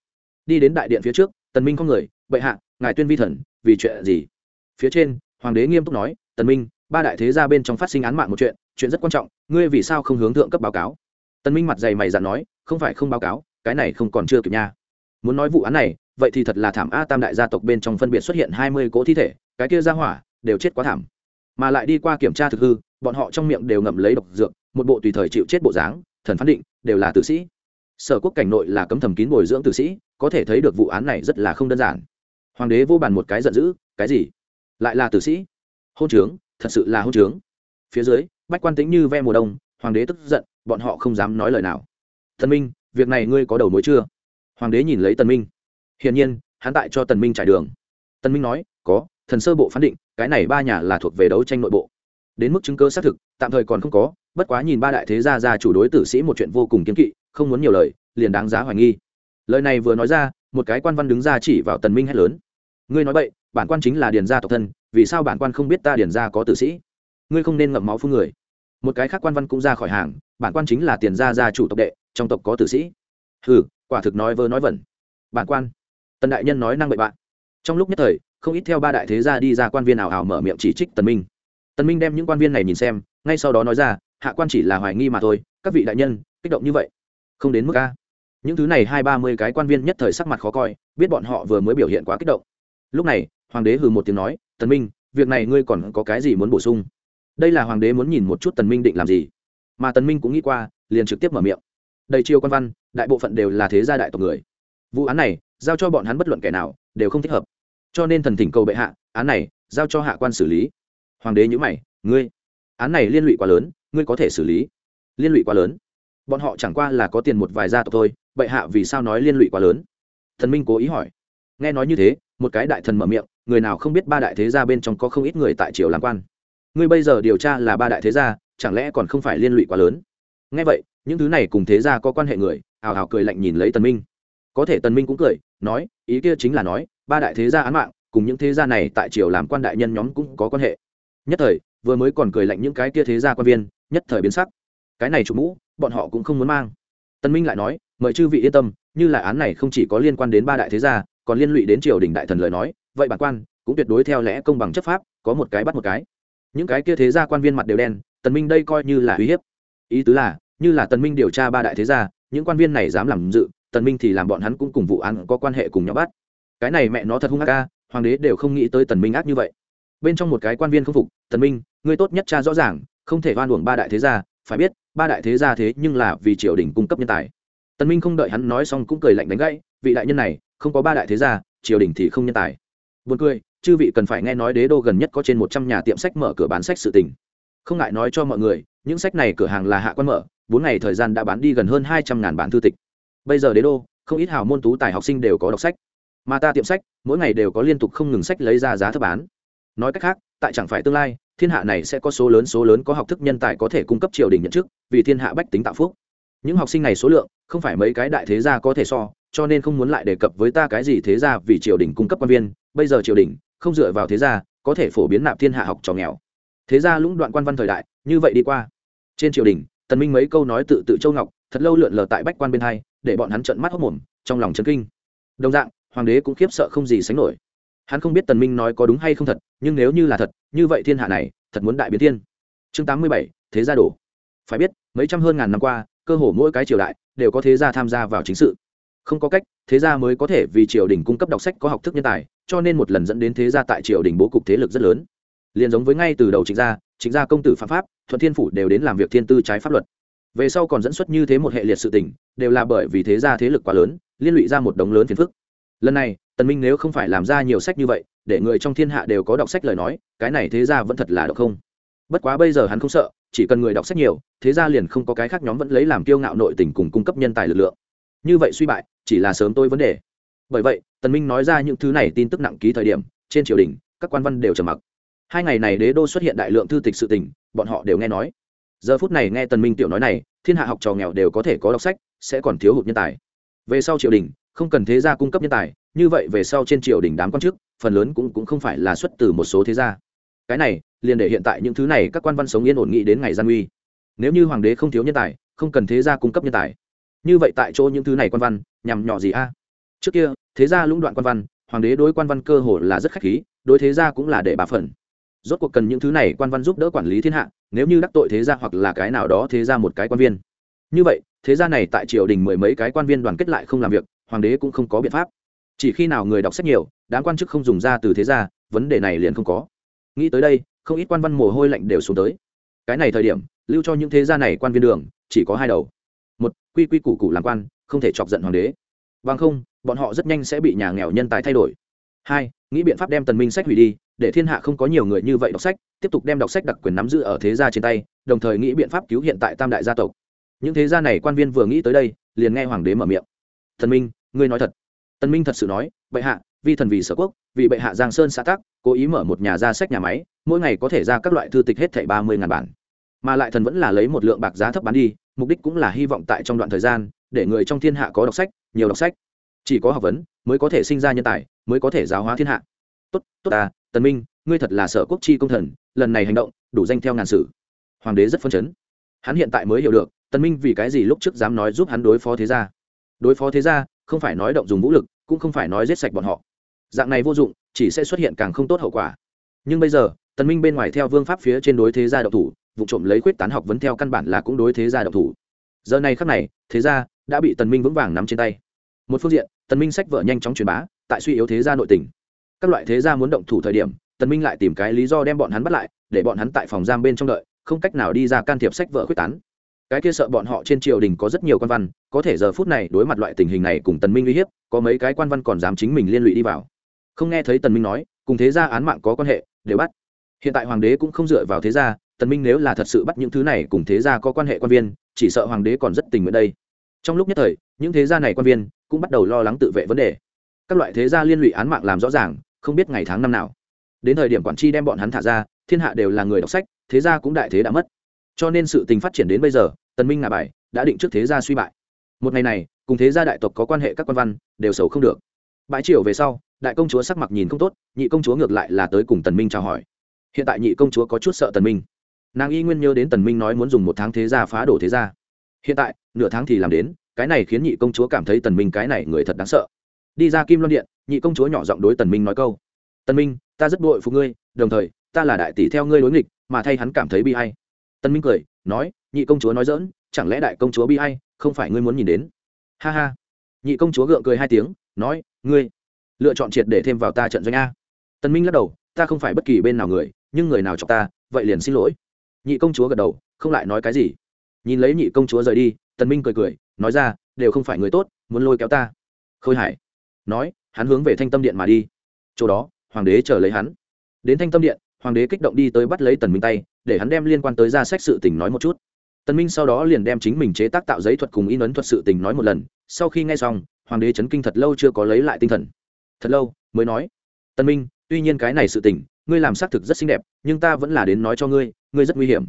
S1: đi đến đại điện phía trước, tần minh không người, bệ hạ, ngài tuyên vi thần, vì chuyện gì? Phía trên, hoàng đế nghiêm túc nói, tần minh, ba đại thế gia bên trong phát sinh án mạng một chuyện chuyện rất quan trọng, ngươi vì sao không hướng thượng cấp báo cáo? Tần minh mặt dày mày dặn nói, không phải không báo cáo, cái này không còn chưa kịp nha. Muốn nói vụ án này, vậy thì thật là thảm a tam đại gia tộc bên trong phân biệt xuất hiện hai mươi cỗ thi thể, cái kia ra hỏa, đều chết quá thảm. Mà lại đi qua kiểm tra thực hư, bọn họ trong miệng đều ngậm lấy độc dược, một bộ tùy thời chịu chết bộ dáng, thần phán định, đều là tử sĩ sở quốc cảnh nội là cấm thầm kín bồi dưỡng tử sĩ, có thể thấy được vụ án này rất là không đơn giản. Hoàng đế vô bàn một cái giận dữ, cái gì? Lại là tử sĩ? Hôn trướng, thật sự là hôn trướng. Phía dưới, bách quan tính như ve mùa đông, hoàng đế tức giận, bọn họ không dám nói lời nào. Thần minh, việc này ngươi có đầu mối chưa? Hoàng đế nhìn lấy tần minh. Hiển nhiên, hắn tại cho tần minh trải đường. Tần minh nói, có, thần sơ bộ phán định, cái này ba nhà là thuộc về đấu tranh nội bộ. Đến mức chứng cơ xác thực, tạm thời còn không có, bất quá nhìn ba đại thế gia gia chủ đối tử sĩ một chuyện vô cùng kiên kỵ không muốn nhiều lời, liền đáng giá hoài nghi. Lời này vừa nói ra, một cái quan văn đứng ra chỉ vào tần minh hét lớn. Ngươi nói vậy bản quan chính là điền gia tộc thân, vì sao bản quan không biết ta điền gia có tử sĩ? Ngươi không nên ngậm máu phun người. Một cái khác quan văn cũng ra khỏi hàng, bản quan chính là tiền gia gia chủ tộc đệ, trong tộc có tử sĩ. Hừ, quả thực nói vơ nói vẩn. Bản quan, tần đại nhân nói năng bậy bạn. Trong lúc nhất thời, không ít theo ba đại thế gia đi ra quan viên ảo ảo mở miệng chỉ trích tần minh. Tần minh đem những quan viên này nhìn xem, ngay sau đó nói ra, hạ quan chỉ là hoài nghi mà thôi, các vị đại nhân, kích động như vậy không đến mức a. Những thứ này hai ba mươi cái quan viên nhất thời sắc mặt khó coi, biết bọn họ vừa mới biểu hiện quá kích động. Lúc này, hoàng đế hừ một tiếng nói, tần minh, việc này ngươi còn có cái gì muốn bổ sung? Đây là hoàng đế muốn nhìn một chút tần minh định làm gì. Mà tần minh cũng nghĩ qua, liền trực tiếp mở miệng. Đầy chiêu quan văn, đại bộ phận đều là thế gia đại tộc người. Vụ án này, giao cho bọn hắn bất luận kẻ nào, đều không thích hợp. Cho nên thần thỉnh cầu bệ hạ, án này, giao cho hạ quan xử lý. Hoàng đế nhữ mày, ngươi, án này liên lụy quá lớn, ngươi có thể xử lý. Liên lụy quá lớn bọn họ chẳng qua là có tiền một vài gia tộc thôi, bệ hạ vì sao nói liên lụy quá lớn? Thần minh cố ý hỏi. Nghe nói như thế, một cái đại thần mở miệng, người nào không biết ba đại thế gia bên trong có không ít người tại triều làm quan. Ngươi bây giờ điều tra là ba đại thế gia, chẳng lẽ còn không phải liên lụy quá lớn? Nghe vậy, những thứ này cùng thế gia có quan hệ người hào hào cười lạnh nhìn lấy tần minh. Có thể tần minh cũng cười, nói, ý kia chính là nói, ba đại thế gia án mạng, cùng những thế gia này tại triều làm quan đại nhân nhóm cũng có quan hệ. Nhất thời, vừa mới còn cười lạnh những cái kia thế gia quan viên, nhất thời biến sắc cái này chủ mũ, bọn họ cũng không muốn mang. Tân minh lại nói, mời chư vị yên tâm, như là án này không chỉ có liên quan đến ba đại thế gia, còn liên lụy đến triều đình đại thần lời nói, vậy bản quan cũng tuyệt đối theo lẽ công bằng chấp pháp, có một cái bắt một cái. Những cái kia thế gia quan viên mặt đều đen tần minh đây coi như là uy hiếp. Ý tứ là, như là tần minh điều tra ba đại thế gia, những quan viên này dám làm dự tần minh thì làm bọn hắn cũng cùng vụ án có quan hệ cùng nhau bắt. Cái này mẹ nó thật hung ác ca hoàng đế đều không nghĩ tới tần minh ác như vậy. Bên trong một cái quan viên không phục tần minh, ngươi tốt nhất cha rõ ràng, không thể oan uổng ba đại thế gia, phải biết ba đại thế gia thế nhưng là vì triều đình cung cấp nhân tài. Tần minh không đợi hắn nói xong cũng cười lạnh đánh gãy, vị đại nhân này, không có ba đại thế gia, triều đình thì không nhân tài. Buồn cười, chư vị cần phải nghe nói đế đô gần nhất có trên một trăm nhà tiệm sách mở cửa bán sách sự tình. Không ngại nói cho mọi người, những sách này cửa hàng là hạ quan mở, bốn ngày thời gian đã bán đi gần hơn hai trăm ngàn bản thư tịch. Bây giờ đế đô, không ít hào môn tú tài học sinh đều có đọc sách. Mà ta tiệm sách, mỗi ngày đều có liên tục không ngừng sách lấy ra giá thấp bán. Nói cách khác, tại chẳng phải tương lai thiên hạ này sẽ có số lớn số lớn có học thức nhân tài có thể cung cấp triều đình nhận chức, vì thiên hạ bách tính tạo phúc. Những học sinh này số lượng, không phải mấy cái đại thế gia có thể so, cho nên không muốn lại đề cập với ta cái gì thế gia vì triều đình cung cấp quan viên. Bây giờ triều đình, không dựa vào thế gia, có thể phổ biến nạp thiên hạ học trò nghèo. Thế gia lũng đoạn quan văn thời đại, như vậy đi qua. Trên triều đình, tần minh mấy câu nói tự tự châu ngọc, thật lâu lượn lờ tại bách quan bên hai, để bọn hắn trợn mắt hốt mồm, trong lòng chấn kinh. Đồng dạng, hoàng đế cũng khiếp sợ không gì sánh nổi hắn không biết tần minh nói có đúng hay không thật, nhưng nếu như là thật, như vậy thiên hạ này, thật muốn đại biến thiên. Chương tám mươi bảy, thế gia đổ. Phải biết, mấy trăm hơn ngàn năm qua, cơ hồ mỗi cái triều đại đều có thế gia tham gia vào chính sự. Không có cách, thế gia mới có thể vì triều đình cung cấp đọc sách có học thức nhân tài, cho nên một lần dẫn đến thế gia tại triều đình bố cục thế lực rất lớn. Liền giống với ngay từ đầu chính gia chính gia công tử phạm pháp, thuận thiên phủ đều đến làm việc thiên tư trái pháp luật. Về sau còn dẫn xuất như thế một hệ liệt sự tình, đều là bởi vì thế gia thế lực quá lớn, liên lụy ra một đống lớn phiền phức lần này, tần minh nếu không phải làm ra nhiều sách như vậy, để người trong thiên hạ đều có đọc sách lời nói, cái này thế gia vẫn thật là độc không? Bất quá bây giờ hắn không sợ, chỉ cần người đọc sách nhiều, thế gia liền không có cái khác nhóm vẫn lấy làm kiêu ngạo nội tình cùng cung cấp nhân tài lực lượng. Như vậy suy bại, chỉ là sớm tôi vấn đề. Bởi vậy, tần minh nói ra những thứ này tin tức nặng ký thời điểm, trên triều đình, các quan văn đều trầm mặc. Hai ngày này đế đô xuất hiện đại lượng thư tịch sự tình, bọn họ đều nghe nói. Giờ phút này nghe tần minh tiểu nói này, thiên hạ học trò nghèo đều có thể có đọc sách, sẽ còn thiếu hụt nhân tài. Về sau triều đình không cần thế gia cung cấp nhân tài, như vậy về sau trên triều đình đám quan chức, phần lớn cũng cũng không phải là xuất từ một số thế gia. Cái này, liền để hiện tại những thứ này các quan văn sống yên ổn nghị đến ngày gian uy nếu như hoàng đế không thiếu nhân tài, không cần thế gia cung cấp nhân tài. Như vậy tại chỗ những thứ này quan văn, nhằm nhỏ gì a? Trước kia, thế gia lũng đoạn quan văn, hoàng đế đối quan văn cơ hồ là rất khách khí, đối thế gia cũng là để bà phần. Rốt cuộc cần những thứ này quan văn giúp đỡ quản lý thiên hạ, nếu như đắc tội thế gia hoặc là cái nào đó thế gia một cái quan viên. Như vậy, thế gia này tại triều đình mười mấy cái quan viên đoàn kết lại không làm việc hoàng đế cũng không có biện pháp. Chỉ khi nào người đọc sách nhiều, đám quan chức không dùng ra từ thế gia vấn đề này liền không có. Nghĩ tới đây, không ít quan văn mồ hôi lạnh đều xuống tới. Cái này thời điểm, lưu cho những thế gia này quan viên đường, chỉ có hai đầu. Một, quy quy củ củ làm quan, không thể chọc giận hoàng đế. Bằng không, bọn họ rất nhanh sẽ bị nhà nghèo nhân tài thay đổi. Hai, nghĩ biện pháp đem tần minh sách hủy đi, để thiên hạ không có nhiều người như vậy đọc sách, tiếp tục đem đọc sách đặc quyền nắm giữ ở thế gia trên tay, đồng thời nghĩ biện pháp cứu hiện tại tam đại gia tộc. Những thế gia này quan viên vừa nghĩ tới đây, liền nghe hoàng đế mở miệng thần minh, ngươi nói thật. Tần minh thật sự nói, bệ hạ vì thần vì sở quốc, vì bệ hạ giang sơn xã tắc, cố ý mở một nhà ra sách nhà máy, mỗi ngày có thể ra các loại thư tịch hết thảy ba mươi ngàn bản. Mà lại thần vẫn là lấy một lượng bạc giá thấp bán đi, mục đích cũng là hy vọng tại trong đoạn thời gian, để người trong thiên hạ có đọc sách, nhiều đọc sách. Chỉ có học vấn, mới có thể sinh ra nhân tài, mới có thể giáo hóa thiên hạ. Tốt tốt ta, tần minh, ngươi thật là sở quốc chi công thần, lần này hành động, đủ danh theo ngàn sử. Hoàng đế rất phân chấn. Hắn hiện tại mới hiểu được, tần minh vì cái gì lúc trước dám nói giúp hắn đối phó thế gia đối phó thế gia, không phải nói động dùng vũ lực, cũng không phải nói giết sạch bọn họ. Dạng này vô dụng, chỉ sẽ xuất hiện càng không tốt hậu quả. Nhưng bây giờ, tần minh bên ngoài theo vương pháp phía trên đối thế gia độc thủ, vụ trộm lấy quyết tán học vấn theo căn bản là cũng đối thế gia độc thủ. Giờ này khắc này, thế gia đã bị tần minh vững vàng nắm trên tay. Một phương diện, tần minh sách vợ nhanh chóng truyền bá, tại suy yếu thế gia nội tình. Các loại thế gia muốn động thủ thời điểm, tần minh lại tìm cái lý do đem bọn hắn bắt lại, để bọn hắn tại phòng giam bên trong đợi, không cách nào đi ra can thiệp sách vợ quyết tán cái kia sợ bọn họ trên triều đình có rất nhiều quan văn, có thể giờ phút này đối mặt loại tình hình này cùng tần minh uy hiếp, có mấy cái quan văn còn dám chính mình liên lụy đi vào. Không nghe thấy tần minh nói, cùng thế gia án mạng có quan hệ, đều bắt. Hiện tại hoàng đế cũng không dựa vào thế gia, tần minh nếu là thật sự bắt những thứ này cùng thế gia có quan hệ quan viên, chỉ sợ hoàng đế còn rất tình nguyện đây. Trong lúc nhất thời, những thế gia này quan viên cũng bắt đầu lo lắng tự vệ vấn đề. Các loại thế gia liên lụy án mạng làm rõ ràng, không biết ngày tháng năm nào. Đến thời điểm quản tri đem bọn hắn thả ra, thiên hạ đều là người đọc sách, thế gia cũng đại thế đã mất. Cho nên sự tình phát triển đến bây giờ tần minh ngả bài, đã định trước thế gia suy bại. Một ngày này, cùng thế gia đại tộc có quan hệ các quan văn, đều xấu không được. Bãi triều về sau, đại công chúa sắc mặt nhìn không tốt, nhị công chúa ngược lại là tới cùng tần minh chào hỏi. Hiện tại nhị công chúa có chút sợ tần minh. Nàng y nguyên nhớ đến tần minh nói muốn dùng một tháng thế gia phá đổ thế gia. Hiện tại, nửa tháng thì làm đến, cái này khiến nhị công chúa cảm thấy tần minh cái này người thật đáng sợ. Đi ra kim loan điện, nhị công chúa nhỏ giọng đối tần minh nói câu. Tần minh, ta rất bội phục ngươi, đồng thời, ta là đại tỷ theo ngươi đối nghịch, mà thay hắn cảm thấy bi hay tần minh cười, nói nhị công chúa nói dỡn chẳng lẽ đại công chúa bi hay không phải ngươi muốn nhìn đến? Ha ha. Nhị công chúa gượng cười hai tiếng, nói, ngươi, lựa chọn triệt để thêm vào ta trận doanh a. Tần minh lắc đầu, ta không phải bất kỳ bên nào người, nhưng người nào chọc ta, vậy liền xin lỗi. Nhị công chúa gật đầu, không lại nói cái gì. Nhìn lấy nhị công chúa rời đi, tần minh cười cười, nói ra, đều không phải người tốt, muốn lôi kéo ta. Khôi hải, nói, hắn hướng về thanh tâm điện mà đi. Chỗ đó, hoàng đế chờ lấy hắn. Đến thanh tâm điện, hoàng đế kích động đi tới bắt lấy tần minh tay, để hắn đem liên quan tới ra sách sự tình nói một chút tần minh sau đó liền đem chính mình chế tác tạo giấy thuật cùng in ấn thuật sự tình nói một lần, sau khi nghe xong, hoàng đế chấn kinh thật lâu chưa có lấy lại tinh thần. Thật lâu, mới nói, tần minh, tuy nhiên cái này sự tình, ngươi làm xác thực rất xinh đẹp, nhưng ta vẫn là đến nói cho ngươi ngươi rất nguy hiểm.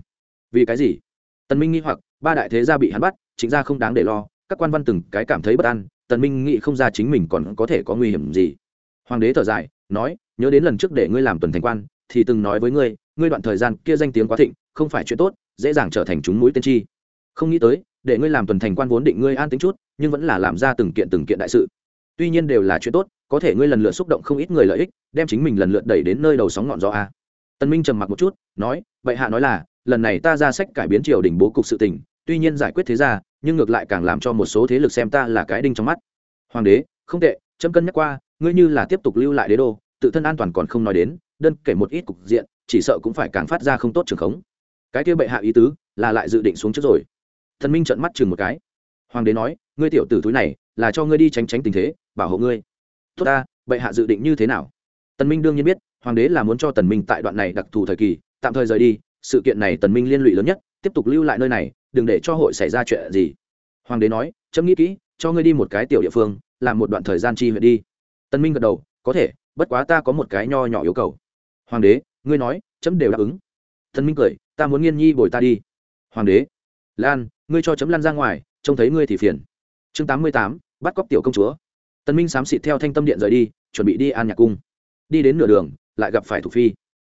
S1: Vì cái gì? Tần minh nghi hoặc, ba đại thế gia bị hắn bắt, chính gia không đáng để lo, các quan văn từng cái cảm thấy bất an, tần minh nghĩ không ra chính mình còn có thể có nguy hiểm gì. Hoàng đế thở dài, nói, nhớ đến lần trước để ngươi làm tuần thành quan, thì từng nói với ngươi ngươi đoạn thời gian kia danh tiếng quá thịnh, không phải chuyện tốt, dễ dàng trở thành chúng mũi tiên tri không nghĩ tới, để ngươi làm tuần thành quan vốn định ngươi an tính chút, nhưng vẫn là làm ra từng kiện từng kiện đại sự. Tuy nhiên đều là chuyện tốt, có thể ngươi lần lượt xúc động không ít người lợi ích, đem chính mình lần lượt đẩy đến nơi đầu sóng ngọn gió a. Tân minh trầm mặc một chút, nói, bệ hạ nói là, lần này ta ra sách cải biến triều đình bố cục sự tình, tuy nhiên giải quyết thế ra, nhưng ngược lại càng làm cho một số thế lực xem ta là cái đinh trong mắt. Hoàng đế, không tệ, chấm cân nhắc qua, ngươi như là tiếp tục lưu lại đế đô, tự thân an toàn còn không nói đến, đơn kể một ít cục diện chỉ sợ cũng phải càng phát ra không tốt trường khống. Cái kia bệ hạ ý tứ là lại dự định xuống trước rồi. Thần minh trợn mắt chừng một cái. Hoàng đế nói, ngươi tiểu tử túi này là cho ngươi đi tránh tránh tình thế, bảo hộ ngươi. Tốt ta, bệ hạ dự định như thế nào? Tần minh đương nhiên biết, hoàng đế là muốn cho tần minh tại đoạn này đặc thù thời kỳ, tạm thời rời đi, sự kiện này tần minh liên lụy lớn nhất, tiếp tục lưu lại nơi này, đừng để cho hội xảy ra chuyện gì. Hoàng đế nói, chấm nghĩ kỹ, cho ngươi đi một cái tiểu địa phương, làm một đoạn thời gian chi huyện đi. Tần minh gật đầu, có thể, bất quá ta có một cái nho nhỏ yêu cầu. Hoàng đế ngươi nói chấm đều đáp ứng. Tần minh cười ta muốn nghiên nhi bồi ta đi. Hoàng đế. Lan ngươi cho chấm lan ra ngoài trông thấy ngươi thì phiền. Chương tám mươi tám bắt cóc tiểu công chúa. Tần minh xám xịt theo thanh tâm điện rời đi chuẩn bị đi an nhạc cung. Đi đến nửa đường lại gặp phải thục phi.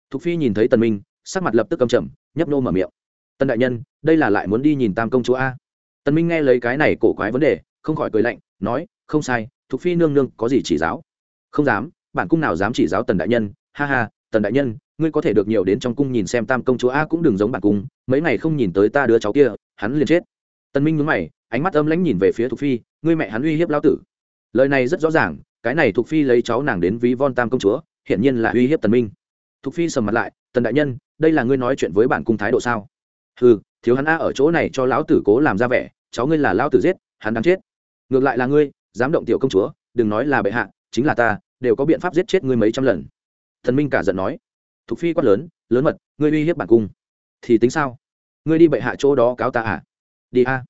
S1: Thục phi nhìn thấy tần minh sắc mặt lập tức cầm chầm, nhấp nô mở miệng. Tần đại nhân đây là lại muốn đi nhìn tam công chúa a? Tần minh nghe lấy cái này cổ quái vấn đề không khỏi cười lạnh nói không sai thục phi nương nương có gì chỉ giáo? Không dám bản cung nào dám chỉ giáo tần đại nhân? Ha ha tần đại nhân ngươi có thể được nhiều đến trong cung nhìn xem tam công chúa a cũng đừng giống bản cung, mấy ngày không nhìn tới ta đứa cháu kia, hắn liền chết. Tần minh nhướng mày, ánh mắt âm lãnh nhìn về phía thục phi, ngươi mẹ hắn uy hiếp lão tử. Lời này rất rõ ràng, cái này thục phi lấy cháu nàng đến ví von tam công chúa, hiển nhiên là uy hiếp tần minh. Thục phi sầm mặt lại, tần đại nhân, đây là ngươi nói chuyện với bản cung thái độ sao? Hừ, thiếu hắn a ở chỗ này cho lão tử cố làm ra vẻ, cháu ngươi là lão tử giết, hắn đang chết. Ngược lại là ngươi, dám động tiểu công chúa, đừng nói là bệ hạ, chính là ta, đều có biện pháp giết chết ngươi mấy trăm lần. Thần minh cả giận nói thục phi quát lớn lớn mật, ngươi uy hiếp bản cung, thì tính sao? Ngươi đi bệ hạ chỗ đó cáo ta à? Đi a.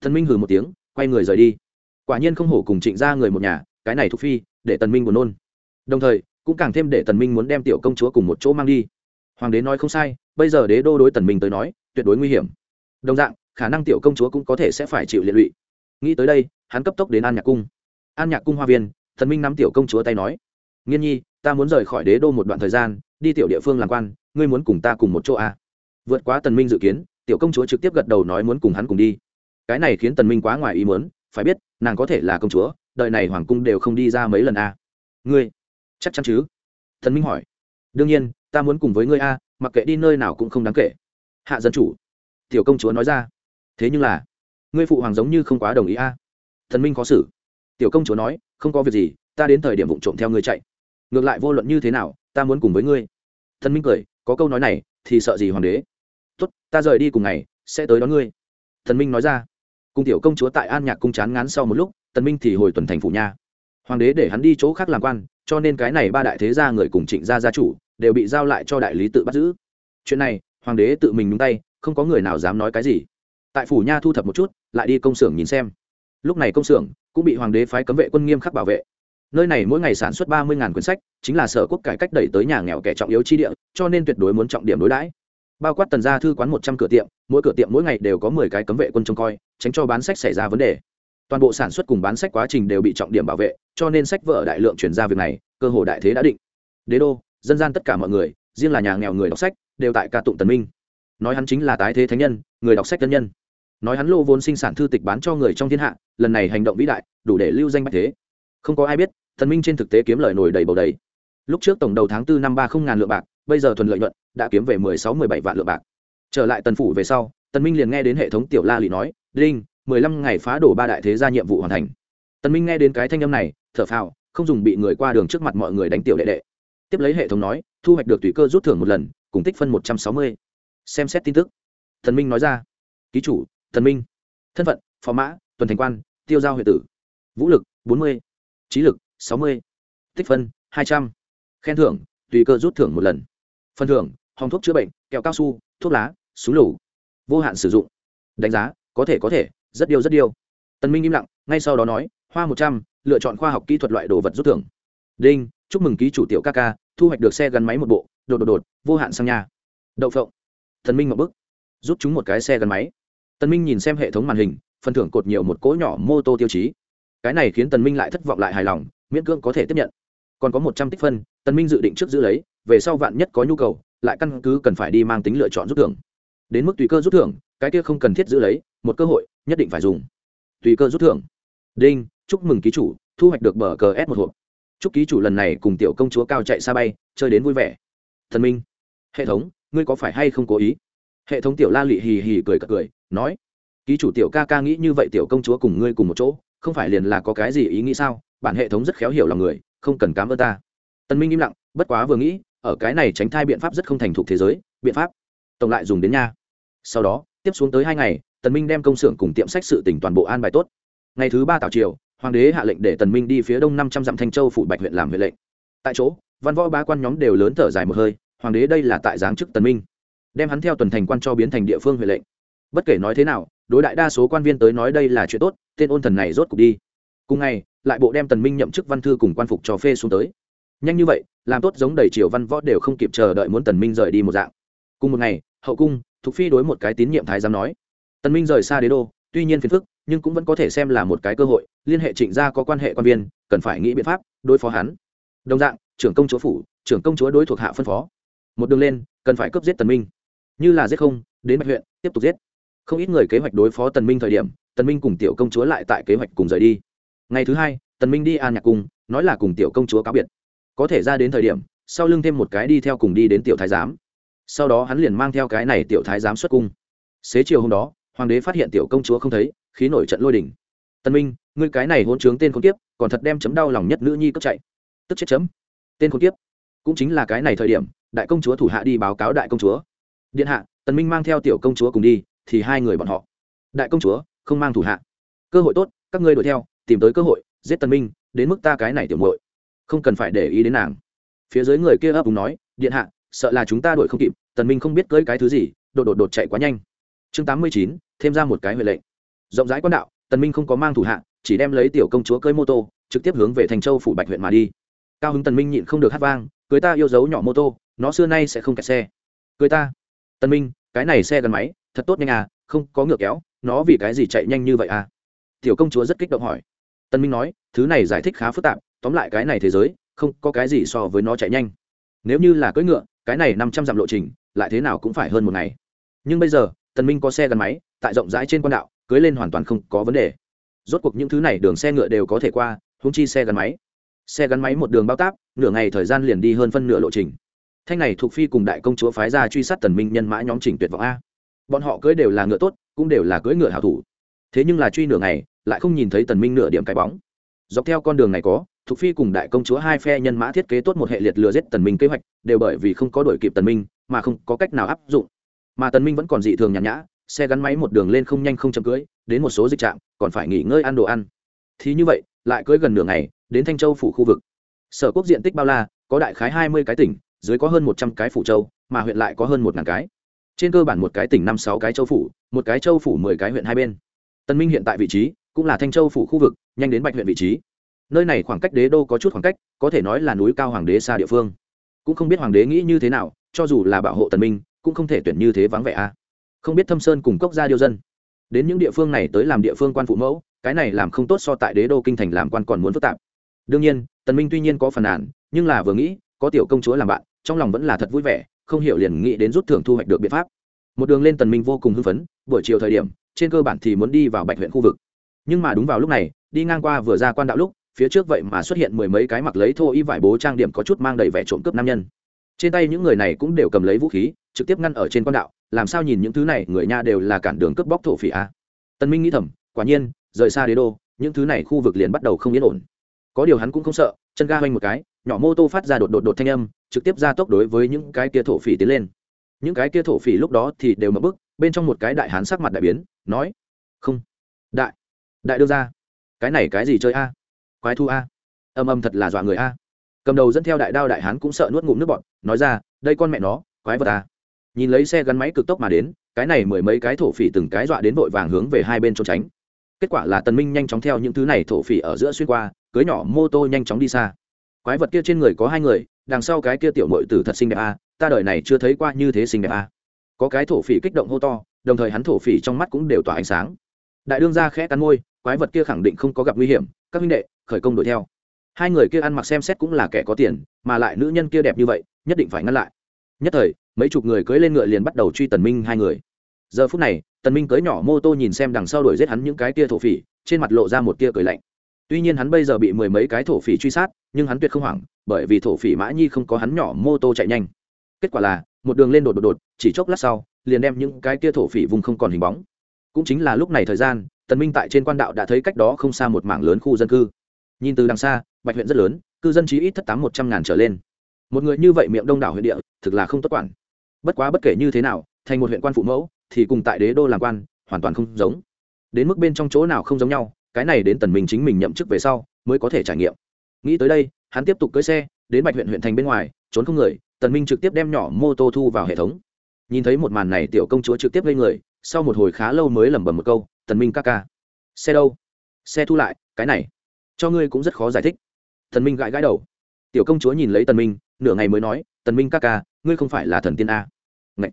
S1: Thần minh hừ một tiếng, quay người rời đi. Quả nhiên không hổ cùng trịnh ra người một nhà, cái này thục phi, để tần minh buồn nôn. Đồng thời, cũng càng thêm để tần minh muốn đem tiểu công chúa cùng một chỗ mang đi. Hoàng đế nói không sai, bây giờ đế đô đối tần minh tới nói, tuyệt đối nguy hiểm. Đồng dạng, khả năng tiểu công chúa cũng có thể sẽ phải chịu liệt lụy. Nghĩ tới đây, hắn cấp tốc đến an nhạc cung. An nhạc cung hoa viên, tần minh nắm tiểu công chúa tay nói, nghiên nhi, ta muốn rời khỏi đế đô một đoạn thời gian đi tiểu địa phương làm quan, ngươi muốn cùng ta cùng một chỗ à? vượt quá tần minh dự kiến, tiểu công chúa trực tiếp gật đầu nói muốn cùng hắn cùng đi. Cái này khiến tần minh quá ngoài ý muốn, phải biết, nàng có thể là công chúa, đời này hoàng cung đều không đi ra mấy lần à? ngươi, chắc chắn chứ? Tần minh hỏi. Đương nhiên, ta muốn cùng với ngươi a mặc kệ đi nơi nào cũng không đáng kể. Hạ dân chủ. Tiểu công chúa nói ra. Thế nhưng là, ngươi phụ hoàng giống như không quá đồng ý à? a thần minh khó xử. Tiểu công chúa nói, không có việc gì, ta đến thời điểm vụ trộm theo ngươi chạy. Ngược lại vô luận như thế nào ta muốn cùng với ngươi. Thần minh cười, có câu nói này, thì sợ gì hoàng đế? Tốt, ta rời đi cùng ngày, sẽ tới đón ngươi. Thần minh nói ra. Cùng tiểu công chúa tại an nhạc cung chán ngán sau một lúc tần minh thì hồi tuần thành phủ nha. Hoàng đế để hắn đi chỗ khác làm quan, cho nên cái này ba đại thế gia người cùng trịnh gia gia chủ đều bị giao lại cho đại lý tự bắt giữ. Chuyện này, hoàng đế tự mình đúng tay, không có người nào dám nói cái gì. Tại phủ nha thu thập một chút, lại đi công xưởng nhìn xem. Lúc này công xưởng cũng bị hoàng đế phái cấm vệ quân nghiêm khắc bảo vệ nơi này mỗi ngày sản xuất ba mươi quyển sách, chính là sở quốc cải cách đẩy tới nhà nghèo kẻ trọng yếu chi địa, cho nên tuyệt đối muốn trọng điểm đối đãi. Bao quát tần gia thư quán một trăm cửa tiệm, mỗi cửa tiệm mỗi ngày đều có mười cái cấm vệ quân trông coi, tránh cho bán sách xảy ra vấn đề. Toàn bộ sản xuất cùng bán sách quá trình đều bị trọng điểm bảo vệ, cho nên sách vở đại lượng chuyển ra việc này, cơ hồ đại thế đã định. Đế đô, dân gian tất cả mọi người, riêng là nhà nghèo người đọc sách, đều tại ca tụng tần minh. Nói hắn chính là tái thế thánh nhân, người đọc sách tân nhân. Nói hắn lô vốn sinh sản thư tịch bán cho người trong thiên hạ, lần này hành động vĩ đại, đủ để lưu danh bách thế. Không có ai biết thần minh trên thực tế kiếm lời nổi đầy bầu đầy. Lúc trước tổng đầu tháng Tư năm ba không ngàn lượng bạc, bây giờ thuần lợi nhuận đã kiếm về mười sáu, mười bảy vạn lượng bạc. Trở lại tần phủ về sau, tần minh liền nghe đến hệ thống tiểu la lì nói, đinh, mười lăm ngày phá đổ ba đại thế gia nhiệm vụ hoàn thành. Tần minh nghe đến cái thanh âm này, thở phào, không dùng bị người qua đường trước mặt mọi người đánh tiểu đệ đệ. Tiếp lấy hệ thống nói, thu hoạch được tùy cơ rút thưởng một lần, cùng tích phân một trăm sáu mươi. Xem xét tin tức thần minh nói ra, ký chủ thần minh. Thân phận phó mã, tuần thành quan, tiêu giao huệ tử. Vũ lực, bốn mươi. Trí lực sáu mươi. Tích phân, hai trăm. Khen thưởng, tùy cơ rút thưởng một lần. Phần thưởng, hòng thuốc chữa bệnh, kẹo cao su, thuốc lá, súng lủ. Vô hạn sử dụng. Đánh giá, có thể có thể, rất điêu rất điêu. Tần minh im lặng, ngay sau đó nói, hoa một trăm, lựa chọn khoa học kỹ thuật loại đồ vật rút thưởng. Đinh, chúc mừng ký chủ tiểu ca ca, thu hoạch được xe gắn máy một bộ, đột đột đột, vô hạn sang nhà đậu phộng. Tần minh một bức rút chúng một cái xe gắn máy. Tần minh nhìn xem hệ thống màn hình, phần thưởng cột nhiều một cỗ nhỏ mô tô tiêu chí cái này khiến tần minh lại thất vọng lại hài lòng, miễn cưỡng có thể tiếp nhận. Còn có một trăm tích phân, tần minh dự định trước giữ lấy, về sau vạn nhất có nhu cầu, lại căn cứ cần phải đi mang tính lựa chọn rút thưởng. Đến mức tùy cơ rút thưởng, cái kia không cần thiết giữ lấy, một cơ hội, nhất định phải dùng. Tùy cơ rút thưởng. Đinh, chúc mừng ký chủ, thu hoạch được bờ cờ s một hộp. Chúc ký chủ lần này cùng tiểu công chúa cao chạy xa bay, chơi đến vui vẻ. Thần minh. Hệ thống, ngươi có phải hay không cố ý? Hệ thống tiểu la lị hì hì cười cợt cười, nói, ký chủ tiểu ca ca nghĩ như vậy tiểu công chúa cùng ngươi cùng một chỗ không phải liền là có cái gì ý nghĩ sao? Bản hệ thống rất khéo hiểu lòng người, không cần cám ơn ta. Tân minh im lặng, bất quá vừa nghĩ, ở cái này tránh thai biện pháp rất không thành thục thế giới, biện pháp tổng lại dùng đến nha. Sau đó, tiếp xuống tới hai ngày, tần minh đem công xưởng cùng tiệm sách sự tỉnh toàn bộ an bài tốt. Ngày thứ ba tào triều, hoàng đế hạ lệnh để tần minh đi phía đông năm trăm dặm thanh châu phủ bạch huyện làm huyện lệnh. Tại chỗ, văn võ ba quan nhóm đều lớn thở dài một hơi, hoàng đế đây là tại giáng chức tần minh, đem hắn theo tuần thành quan cho biến thành địa phương huyện lệnh. Bất kể nói thế nào, đối đại đa số quan viên tới nói đây là chuyện tốt tên ôn thần này rốt cục đi. Cùng ngày, lại bộ đem tần minh nhậm chức văn thư cùng quan phục cho phê xuống tới. Nhanh như vậy, làm tốt giống đầy triều văn võ đều không kịp chờ đợi muốn tần minh rời đi một dạng. Cùng một ngày, hậu cung, thục phi đối một cái tín nhiệm thái giám nói. Tần minh rời xa đế đô, tuy nhiên phiền phức, nhưng cũng vẫn có thể xem là một cái cơ hội, liên hệ trịnh gia có quan hệ quan viên, cần phải nghĩ biện pháp đối phó hắn. Đồng dạng, trưởng công chúa phủ, trưởng công chúa đối thuộc hạ phân phó. Một đường lên, cần phải cướp giết tần minh. Như là giết không, đến bạch huyện, tiếp tục giết. Không ít người kế hoạch đối phó tần minh thời điểm tần minh cùng tiểu công chúa lại tại kế hoạch cùng rời đi. Ngày thứ hai, tần minh đi an nhạc cung, nói là cùng tiểu công chúa cáo biệt. Có thể ra đến thời điểm, sau lưng thêm một cái đi theo cùng đi đến tiểu thái giám. Sau đó hắn liền mang theo cái này tiểu thái giám xuất cung. Xế chiều hôm đó, hoàng đế phát hiện tiểu công chúa không thấy, khí nổi trận lôi đỉnh tân minh, ngươi cái này hôn trướng tên khốn kiếp, còn thật đem chấm đau lòng nhất nữ nhi cướp chạy. Tức chết chấm. Tên khốn kiếp. Cũng chính là cái này thời điểm, đại công chúa thủ hạ đi báo cáo đại công chúa. Điện hạ, tần minh mang theo tiểu công chúa cùng đi, thì hai người bọn họ. Đại công chúa không mang thủ hạ. Cơ hội tốt, các ngươi đuổi theo, tìm tới cơ hội, giết tần minh, đến mức ta cái này tiểu muội. Không cần phải để ý đến nàng. Phía dưới người kia ấp úng nói, điện hạ, sợ là chúng ta đuổi không kịp, tần minh không biết cưỡi cái thứ gì, đột đột đột chạy quá nhanh. Chương tám mươi chín, thêm ra một cái huệ lệnh. Rộng rãi quan đạo, tần minh không có mang thủ hạ, chỉ đem lấy tiểu công chúa cưỡi mô tô, trực tiếp hướng về thành châu phủ bạch huyện mà đi. Cao hứng tần minh nhịn không được hát vang, cưới ta yêu dấu nhỏ mô tô, nó xưa nay sẽ không kẹt xe. Cưới ta. Tần minh, cái này xe gắn máy, thật tốt nhanh à không có ngựa kéo nó vì cái gì chạy nhanh như vậy à? Tiểu công chúa rất kích động hỏi. Tần minh nói, thứ này giải thích khá phức tạp, tóm lại cái này thế giới, không có cái gì so với nó chạy nhanh. Nếu như là cưỡi ngựa, cái này năm trăm dặm lộ trình, lại thế nào cũng phải hơn một ngày. Nhưng bây giờ tần minh có xe gắn máy, tại rộng rãi trên quan đạo, cưới lên hoàn toàn không có vấn đề. Rốt cuộc những thứ này đường xe ngựa đều có thể qua húng chi xe gắn máy. Xe gắn máy một đường bao táp, nửa ngày thời gian liền đi hơn phân nửa lộ trình. Thanh này thuộc phi cùng đại công chúa phái ra truy sát tần minh nhân mã nhóm chỉnh tuyệt vọng a bọn họ cưới đều là ngựa tốt, cũng đều là cưới ngựa hảo thủ. Thế nhưng là truy nửa ngày, lại không nhìn thấy tần minh nửa điểm cái bóng. Dọc theo con đường này có thuộc phi cùng đại công chúa hai phe nhân mã thiết kế tốt một hệ liệt lừa giết tần minh kế hoạch, đều bởi vì không có đuổi kịp tần minh, mà không có cách nào áp dụng. Mà tần minh vẫn còn dị thường nhàn nhã, xe gắn máy một đường lên không nhanh không chậm cưới, đến một số dịch trạm, còn phải nghỉ ngơi ăn đồ ăn. Thì như vậy, lại cưới gần nửa ngày, đến thanh châu phủ khu vực. Sở quốc diện tích bao la, có đại khái hai mươi cái tỉnh, dưới có hơn một trăm cái phủ châu, mà huyện lại có hơn một ngàn cái trên cơ bản một cái tỉnh năm sáu cái châu phủ, một cái châu phủ mười cái huyện hai bên. Tân minh hiện tại vị trí cũng là thanh châu phủ khu vực, nhanh đến bạch huyện vị trí. Nơi này khoảng cách đế đô có chút khoảng cách, có thể nói là núi cao hoàng đế xa địa phương. Cũng không biết hoàng đế nghĩ như thế nào, cho dù là bảo hộ tần minh, cũng không thể tuyển như thế vắng vẻ a. À. Không biết thâm sơn cùng cốc gia điêu dân. Đến những địa phương này tới làm địa phương quan phụ mẫu, cái này làm không tốt so tại đế đô kinh thành làm quan còn muốn phức tạp. Đương nhiên tần minh tuy nhiên có phần nản nhưng là vừa nghĩ, có tiểu công chúa làm bạn, trong lòng vẫn là thật vui vẻ không hiểu liền nghĩ đến rút thưởng thu hoạch được biện pháp. Một đường lên tần minh vô cùng hưng phấn, buổi chiều thời điểm, trên cơ bản thì muốn đi vào bạch huyện khu vực. Nhưng mà đúng vào lúc này, đi ngang qua vừa ra quan đạo lúc, phía trước vậy mà xuất hiện mười mấy cái mặc lấy thô y vải bố trang điểm có chút mang đầy vẻ trộm cướp nam nhân. Trên tay những người này cũng đều cầm lấy vũ khí, trực tiếp ngăn ở trên quan đạo, làm sao nhìn những thứ này, người nha đều là cản đường cướp bóc thổ phỉ a. Tân minh nghĩ thầm, quả nhiên, rời xa đế đô, những thứ này khu vực liền bắt đầu không yên ổn có điều hắn cũng không sợ, chân ga hoanh một cái, nhỏ mô tô phát ra đột đột đột thanh âm, trực tiếp ra tốc đối với những cái kia thổ phỉ tiến lên. Những cái kia thổ phỉ lúc đó thì đều mở bức bên trong một cái đại hán sắc mặt đại biến, nói, không, đại đại đưa ra cái này cái gì chơi a? Quái thu a? Âm âm thật là dọa người a. Cầm đầu dẫn theo đại đao đại hán cũng sợ nuốt ngụm nước bọn nói ra, đây con mẹ nó, quái vật a. Nhìn lấy xe gắn máy cực tốc mà đến, cái này mười mấy cái thổ phỉ từng cái dọa đến vội vàng hướng về hai bên trốn tránh. Kết quả là tần minh nhanh chóng theo những thứ này thổ phỉ ở giữa xuyên qua cưới nhỏ mô tô nhanh chóng đi xa. Quái vật kia trên người có hai người, đằng sau cái kia tiểu mội tử thật xinh đẹp a ta đời này chưa thấy qua như thế xinh đẹp a có cái thổ phỉ kích động hô to, đồng thời hắn thổ phỉ trong mắt cũng đều tỏa ánh sáng. Đại đương ra khẽ cắn môi, quái vật kia khẳng định không có gặp nguy hiểm, các huynh đệ, khởi công đuổi theo. Hai người kia ăn mặc xem xét cũng là kẻ có tiền, mà lại nữ nhân kia đẹp như vậy, nhất định phải ngăn lại. Nhất thời, mấy chục người cưỡi lên ngựa liền bắt đầu truy tần minh hai người. Giờ phút này, tần minh cưỡi nhỏ mô tô nhìn xem đằng sau đuổi giết hắn những cái kia thổ phỉ, trên mặt lộ ra một tia cười lạnh tuy nhiên hắn bây giờ bị mười mấy cái thổ phỉ truy sát, nhưng hắn tuyệt không hoảng, bởi vì thổ phỉ mã nhi không có hắn nhỏ mô tô chạy nhanh. Kết quả là, một đường lên đột đột đột, chỉ chốc lát sau, liền đem những cái kia thổ phỉ vùng không còn hình bóng. Cũng chính là lúc này thời gian, tần minh tại trên quan đạo đã thấy cách đó không xa một mảng lớn khu dân cư. Nhìn từ đằng xa, bạch huyện rất lớn, cư dân chí ít thất tám một trăm ngàn trở lên. Một người như vậy miệng đông đảo huyện địa, thực là không tốt quản. Bất quá bất kể như thế nào, thành một huyện quan phụ mẫu, thì cùng tại đế đô làm quan, hoàn toàn không giống. Đến mức bên trong chỗ nào không giống nhau cái này đến tần minh chính mình nhậm chức về sau, mới có thể trải nghiệm. Nghĩ tới đây, hắn tiếp tục cưỡi xe, đến bạch huyện huyện thành bên ngoài, trốn không người, tần minh trực tiếp đem nhỏ mô tô thu vào hệ thống. Nhìn thấy một màn này, tiểu công chúa trực tiếp gây người, sau một hồi khá lâu mới lẩm bẩm một câu, tần minh ca ca, xe đâu? Xe thu lại, cái này, cho ngươi cũng rất khó giải thích. Tần minh gãi gãi đầu. Tiểu công chúa nhìn lấy tần minh, nửa ngày mới nói, tần minh ca ca, ngươi không phải là thần tiên a? Ngậy.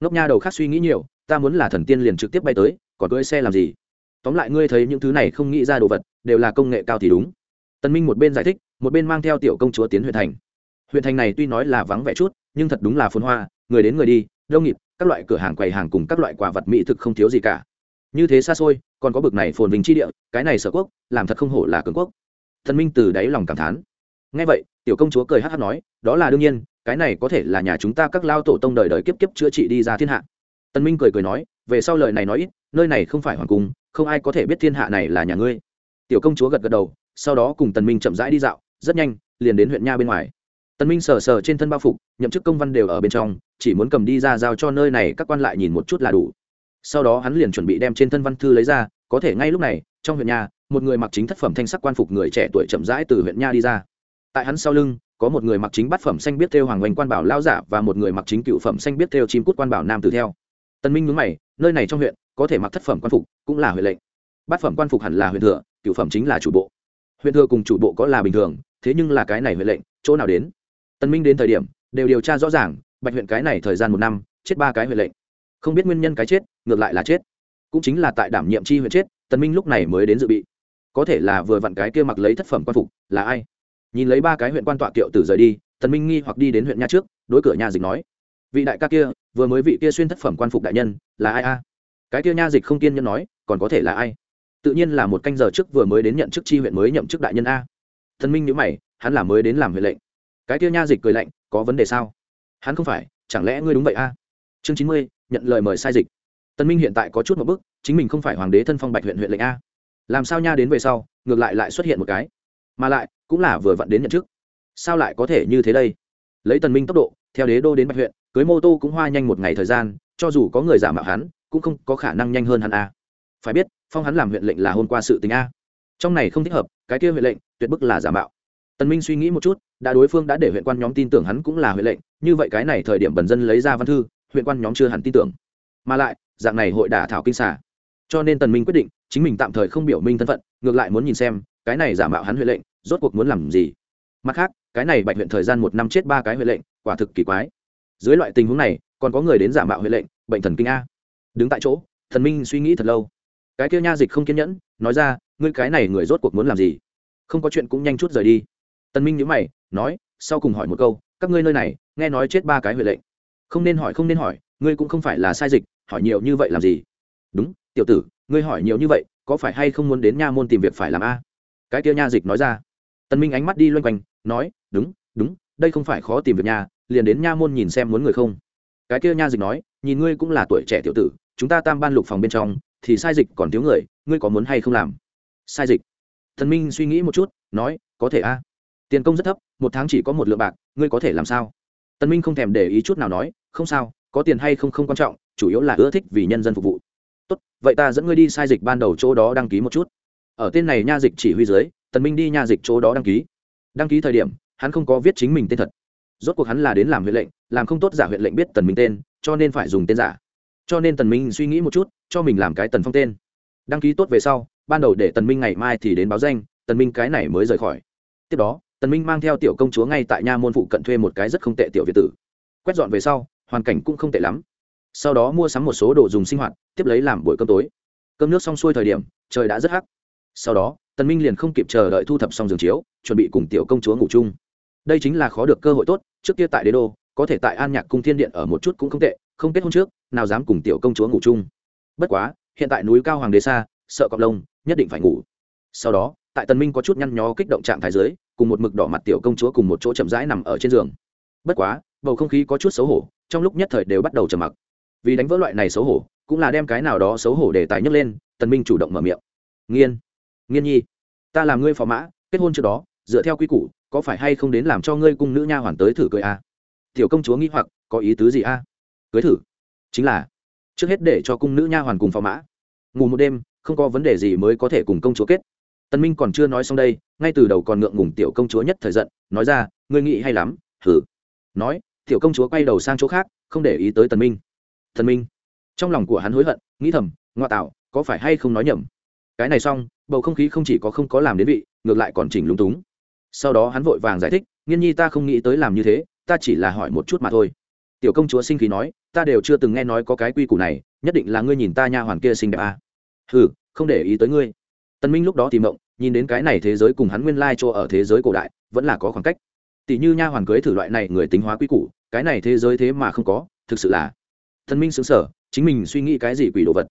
S1: ngốc nha đầu khác suy nghĩ nhiều, ta muốn là thần tiên liền trực tiếp bay tới, còn cưỡi xe làm gì? Tóm lại ngươi thấy những thứ này không nghĩ ra đồ vật, đều là công nghệ cao thì đúng. Tần minh một bên giải thích, một bên mang theo tiểu công chúa tiến huyện thành. Huyện thành này tuy nói là vắng vẻ chút, nhưng thật đúng là phồn hoa, người đến người đi, đông nghịt, các loại cửa hàng quầy hàng cùng các loại quả vật mỹ thực không thiếu gì cả. Như thế xa xôi, còn có bực này phồn vinh chi địa, cái này sở quốc, làm thật không hổ là cường quốc. Thần minh từ đáy lòng cảm thán. Ngay vậy, tiểu công chúa cười hát hát nói, đó là đương nhiên, cái này có thể là nhà chúng ta các lao tổ tông đời đời kiếp kiếp chữa trị đi ra thiên hạ tân minh cười cười nói, về sau lời này nói ít, nơi này không phải hoàng cung, không ai có thể biết thiên hạ này là nhà ngươi. Tiểu công chúa gật gật đầu, sau đó cùng tần minh chậm rãi đi dạo, rất nhanh, liền đến huyện nha bên ngoài. Tần minh sờ sờ trên thân bao phục, nhậm chức công văn đều ở bên trong, chỉ muốn cầm đi ra giao cho nơi này các quan lại nhìn một chút là đủ. Sau đó hắn liền chuẩn bị đem trên thân văn thư lấy ra, có thể ngay lúc này, trong huyện nha, một người mặc chính thất phẩm thanh sắc quan phục người trẻ tuổi chậm rãi từ huyện nha đi ra. Tại hắn sau lưng, có một người mặc chính bát phẩm xanh biết theo hoàng oanh quan bảo lao giả và một người mặc chính cựu phẩm xanh biết theo chim cút quan bảo nam tử theo tân minh nhướng mày, nơi này trong huyện, có thể mặc thất phẩm quan phục, cũng là huyện lệnh. Bát phẩm quan phục hẳn là huyện thừa, cửu phẩm chính là chủ bộ. Huyện thừa cùng chủ bộ có là bình thường, thế nhưng là cái này huyện lệnh, chỗ nào đến? Tân minh đến thời điểm, đều điều tra rõ ràng, bạch huyện cái này thời gian một năm, chết ba cái huyện lệnh. Không biết nguyên nhân cái chết, ngược lại là chết. Cũng chính là tại đảm nhiệm chi huyện chết tân minh lúc này mới đến dự bị. Có thể là vừa vặn cái kia mặc lấy thất phẩm quan phục, là ai? Nhìn lấy ba cái huyện quan tọa kiệu tử rời đi, tần minh nghi hoặc đi đến huyện nha trước, đối cửa nhà dịch nói. Vị đại ca kia vừa mới vị kia xuyên thất phẩm quan phục đại nhân, là ai a? Cái kia nha dịch không kiên nhân nói, còn có thể là ai? Tự nhiên là một canh giờ trước vừa mới đến nhận chức tri huyện mới nhậm chức đại nhân a. Thần minh nhữ mày, hắn là mới đến làm huyện lệnh. Cái kia nha dịch cười lạnh, có vấn đề sao? Hắn không phải, chẳng lẽ ngươi đúng vậy a? Chương chín mươi, nhận lời mời sai dịch. Tân minh hiện tại có chút một bức chính mình không phải hoàng đế thân phong bạch huyện huyện lệnh a. Làm sao nha đến về sau, ngược lại lại xuất hiện một cái. Mà lại, cũng là vừa vặn đến nhận chức. Sao lại có thể như thế đây? Lấy tần minh tốc độ, theo đế đô đến bạch huyện cưới mô tô cũng hoa nhanh một ngày thời gian, cho dù có người giả mạo hắn, cũng không có khả năng nhanh hơn hắn a. Phải biết, phong hắn làm huyện lệnh là hôm qua sự tình a. Trong này không thích hợp, cái kia huyện lệnh, tuyệt bức là giả mạo. Tần minh suy nghĩ một chút, đã đối phương đã để huyện quan nhóm tin tưởng hắn cũng là huyện lệnh, như vậy cái này thời điểm bần dân lấy ra văn thư, huyện quan nhóm chưa hẳn tin tưởng. Mà lại, dạng này hội đả thảo kinh xả cho nên tần minh quyết định, chính mình tạm thời không biểu minh thân phận, ngược lại muốn nhìn xem, cái này giả mạo hắn huyện lệnh, rốt cuộc muốn làm gì. Mặt khác, cái này bạch huyện thời gian một năm chết ba cái huyện lệnh, quả thực kỳ quái dưới loại tình huống này, còn có người đến giả mạo huệ lệnh, bệnh thần kinh a. Đứng tại chỗ, thần minh suy nghĩ thật lâu. Cái kia nha dịch không kiên nhẫn, nói ra, ngươi cái này người rốt cuộc muốn làm gì? Không có chuyện cũng nhanh chút rời đi. Tần minh nhíu mày, nói, sau cùng hỏi một câu, các ngươi nơi này, nghe nói chết ba cái huệ lệnh. Không nên hỏi, không nên hỏi, ngươi cũng không phải là sai dịch, hỏi nhiều như vậy làm gì? Đúng, tiểu tử, ngươi hỏi nhiều như vậy, có phải hay không muốn đến nha môn tìm việc phải làm a? Cái kia nha dịch nói ra. Tần minh ánh mắt đi loanh quanh, nói, đúng đúng, đây không phải khó tìm việc nhà liền đến nha môn nhìn xem muốn người không. Cái kia nha dịch nói, nhìn ngươi cũng là tuổi trẻ tiểu tử, chúng ta tam ban lục phòng bên trong, thì sai dịch còn thiếu người, ngươi có muốn hay không làm? Sai dịch. Thần minh suy nghĩ một chút, nói, có thể a. Tiền công rất thấp, một tháng chỉ có một lượng bạc, ngươi có thể làm sao? Tân minh không thèm để ý chút nào nói, không sao, có tiền hay không không quan trọng, chủ yếu là ưa thích vì nhân dân phục vụ. Tốt, vậy ta dẫn ngươi đi sai dịch ban đầu chỗ đó đăng ký một chút. Ở tên này nha dịch chỉ huy dưới, tần minh đi nha dịch chỗ đó đăng ký. Đăng ký thời điểm, hắn không có viết chính mình tên thật rốt cuộc hắn là đến làm huyện lệnh, làm không tốt giả huyện lệnh biết tần minh tên, cho nên phải dùng tên giả. Cho nên tần minh suy nghĩ một chút, cho mình làm cái tần phong tên. Đăng ký tốt về sau, ban đầu để tần minh ngày mai thì đến báo danh, tần minh cái này mới rời khỏi. Tiếp đó, tần minh mang theo tiểu công chúa ngay tại nha môn phụ cận thuê một cái rất không tệ tiểu việt tử. Quét dọn về sau, hoàn cảnh cũng không tệ lắm. Sau đó mua sắm một số đồ dùng sinh hoạt, tiếp lấy làm buổi cơm tối. Cơm nước xong xuôi thời điểm, trời đã rất hắc. Sau đó, tần minh liền không kịp chờ đợi thu thập xong giường chiếu, chuẩn bị cùng tiểu công chúa ngủ chung. Đây chính là khó được cơ hội tốt trước kia tại đế đô, có thể tại an nhạc cung thiên điện ở một chút cũng không tệ, không kết hôn trước, nào dám cùng tiểu công chúa ngủ chung. Bất quá, hiện tại núi cao hoàng đế xa, sợ cọp lông, nhất định phải ngủ. Sau đó, tại tần minh có chút nhăn nhó kích động trạng thái dưới, cùng một mực đỏ mặt tiểu công chúa cùng một chỗ chậm rãi nằm ở trên giường. Bất quá, bầu không khí có chút xấu hổ, trong lúc nhất thời đều bắt đầu trầm mặc. Vì đánh vỡ loại này xấu hổ, cũng là đem cái nào đó xấu hổ để tài nhấc lên, tần minh chủ động mở miệng. Nghiên nghiên nhi, ta làm ngươi phò mã, kết hôn trước đó, dựa theo quy củ có phải hay không đến làm cho ngươi cung nữ nha hoàn tới thử cười a à? tiểu công chúa nghĩ hoặc, có ý tứ gì a à? cưới thử. Chính là, trước hết để cho cung nữ nha hoàn cùng phò mã. Ngủ một đêm, không có vấn đề gì mới có thể cùng công chúa kết. Tân minh còn chưa nói xong đây, ngay từ đầu còn ngượng ngùng tiểu công chúa nhất thời giận, nói ra, ngươi nghĩ hay lắm thử nói, tiểu công chúa quay đầu sang chỗ khác, không để ý tới tần minh. Tân minh, trong lòng của hắn hối hận, nghĩ thầm ngoại tạo, có phải hay không nói nhầm? Cái này xong, bầu không khí không chỉ có không có làm đến vị, ngược lại còn chỉnh lúng túng sau đó hắn vội vàng giải thích, nghiên nhi ta không nghĩ tới làm như thế, ta chỉ là hỏi một chút mà thôi. Tiểu công chúa sinh khí nói, ta đều chưa từng nghe nói có cái quy củ này, nhất định là ngươi nhìn ta nha hoàn kia xinh đẹp à. ừ không để ý tới ngươi. Tân minh lúc đó tìm mộng, nhìn đến cái này thế giới cùng hắn nguyên lai cho ở thế giới cổ đại, vẫn là có khoảng cách. Tỷ như nha hoàn cưới thử loại này người tính hóa quy củ, cái này thế giới thế mà không có, thực sự là. Tân minh xứng sở chính mình suy nghĩ cái gì quỷ đồ vật.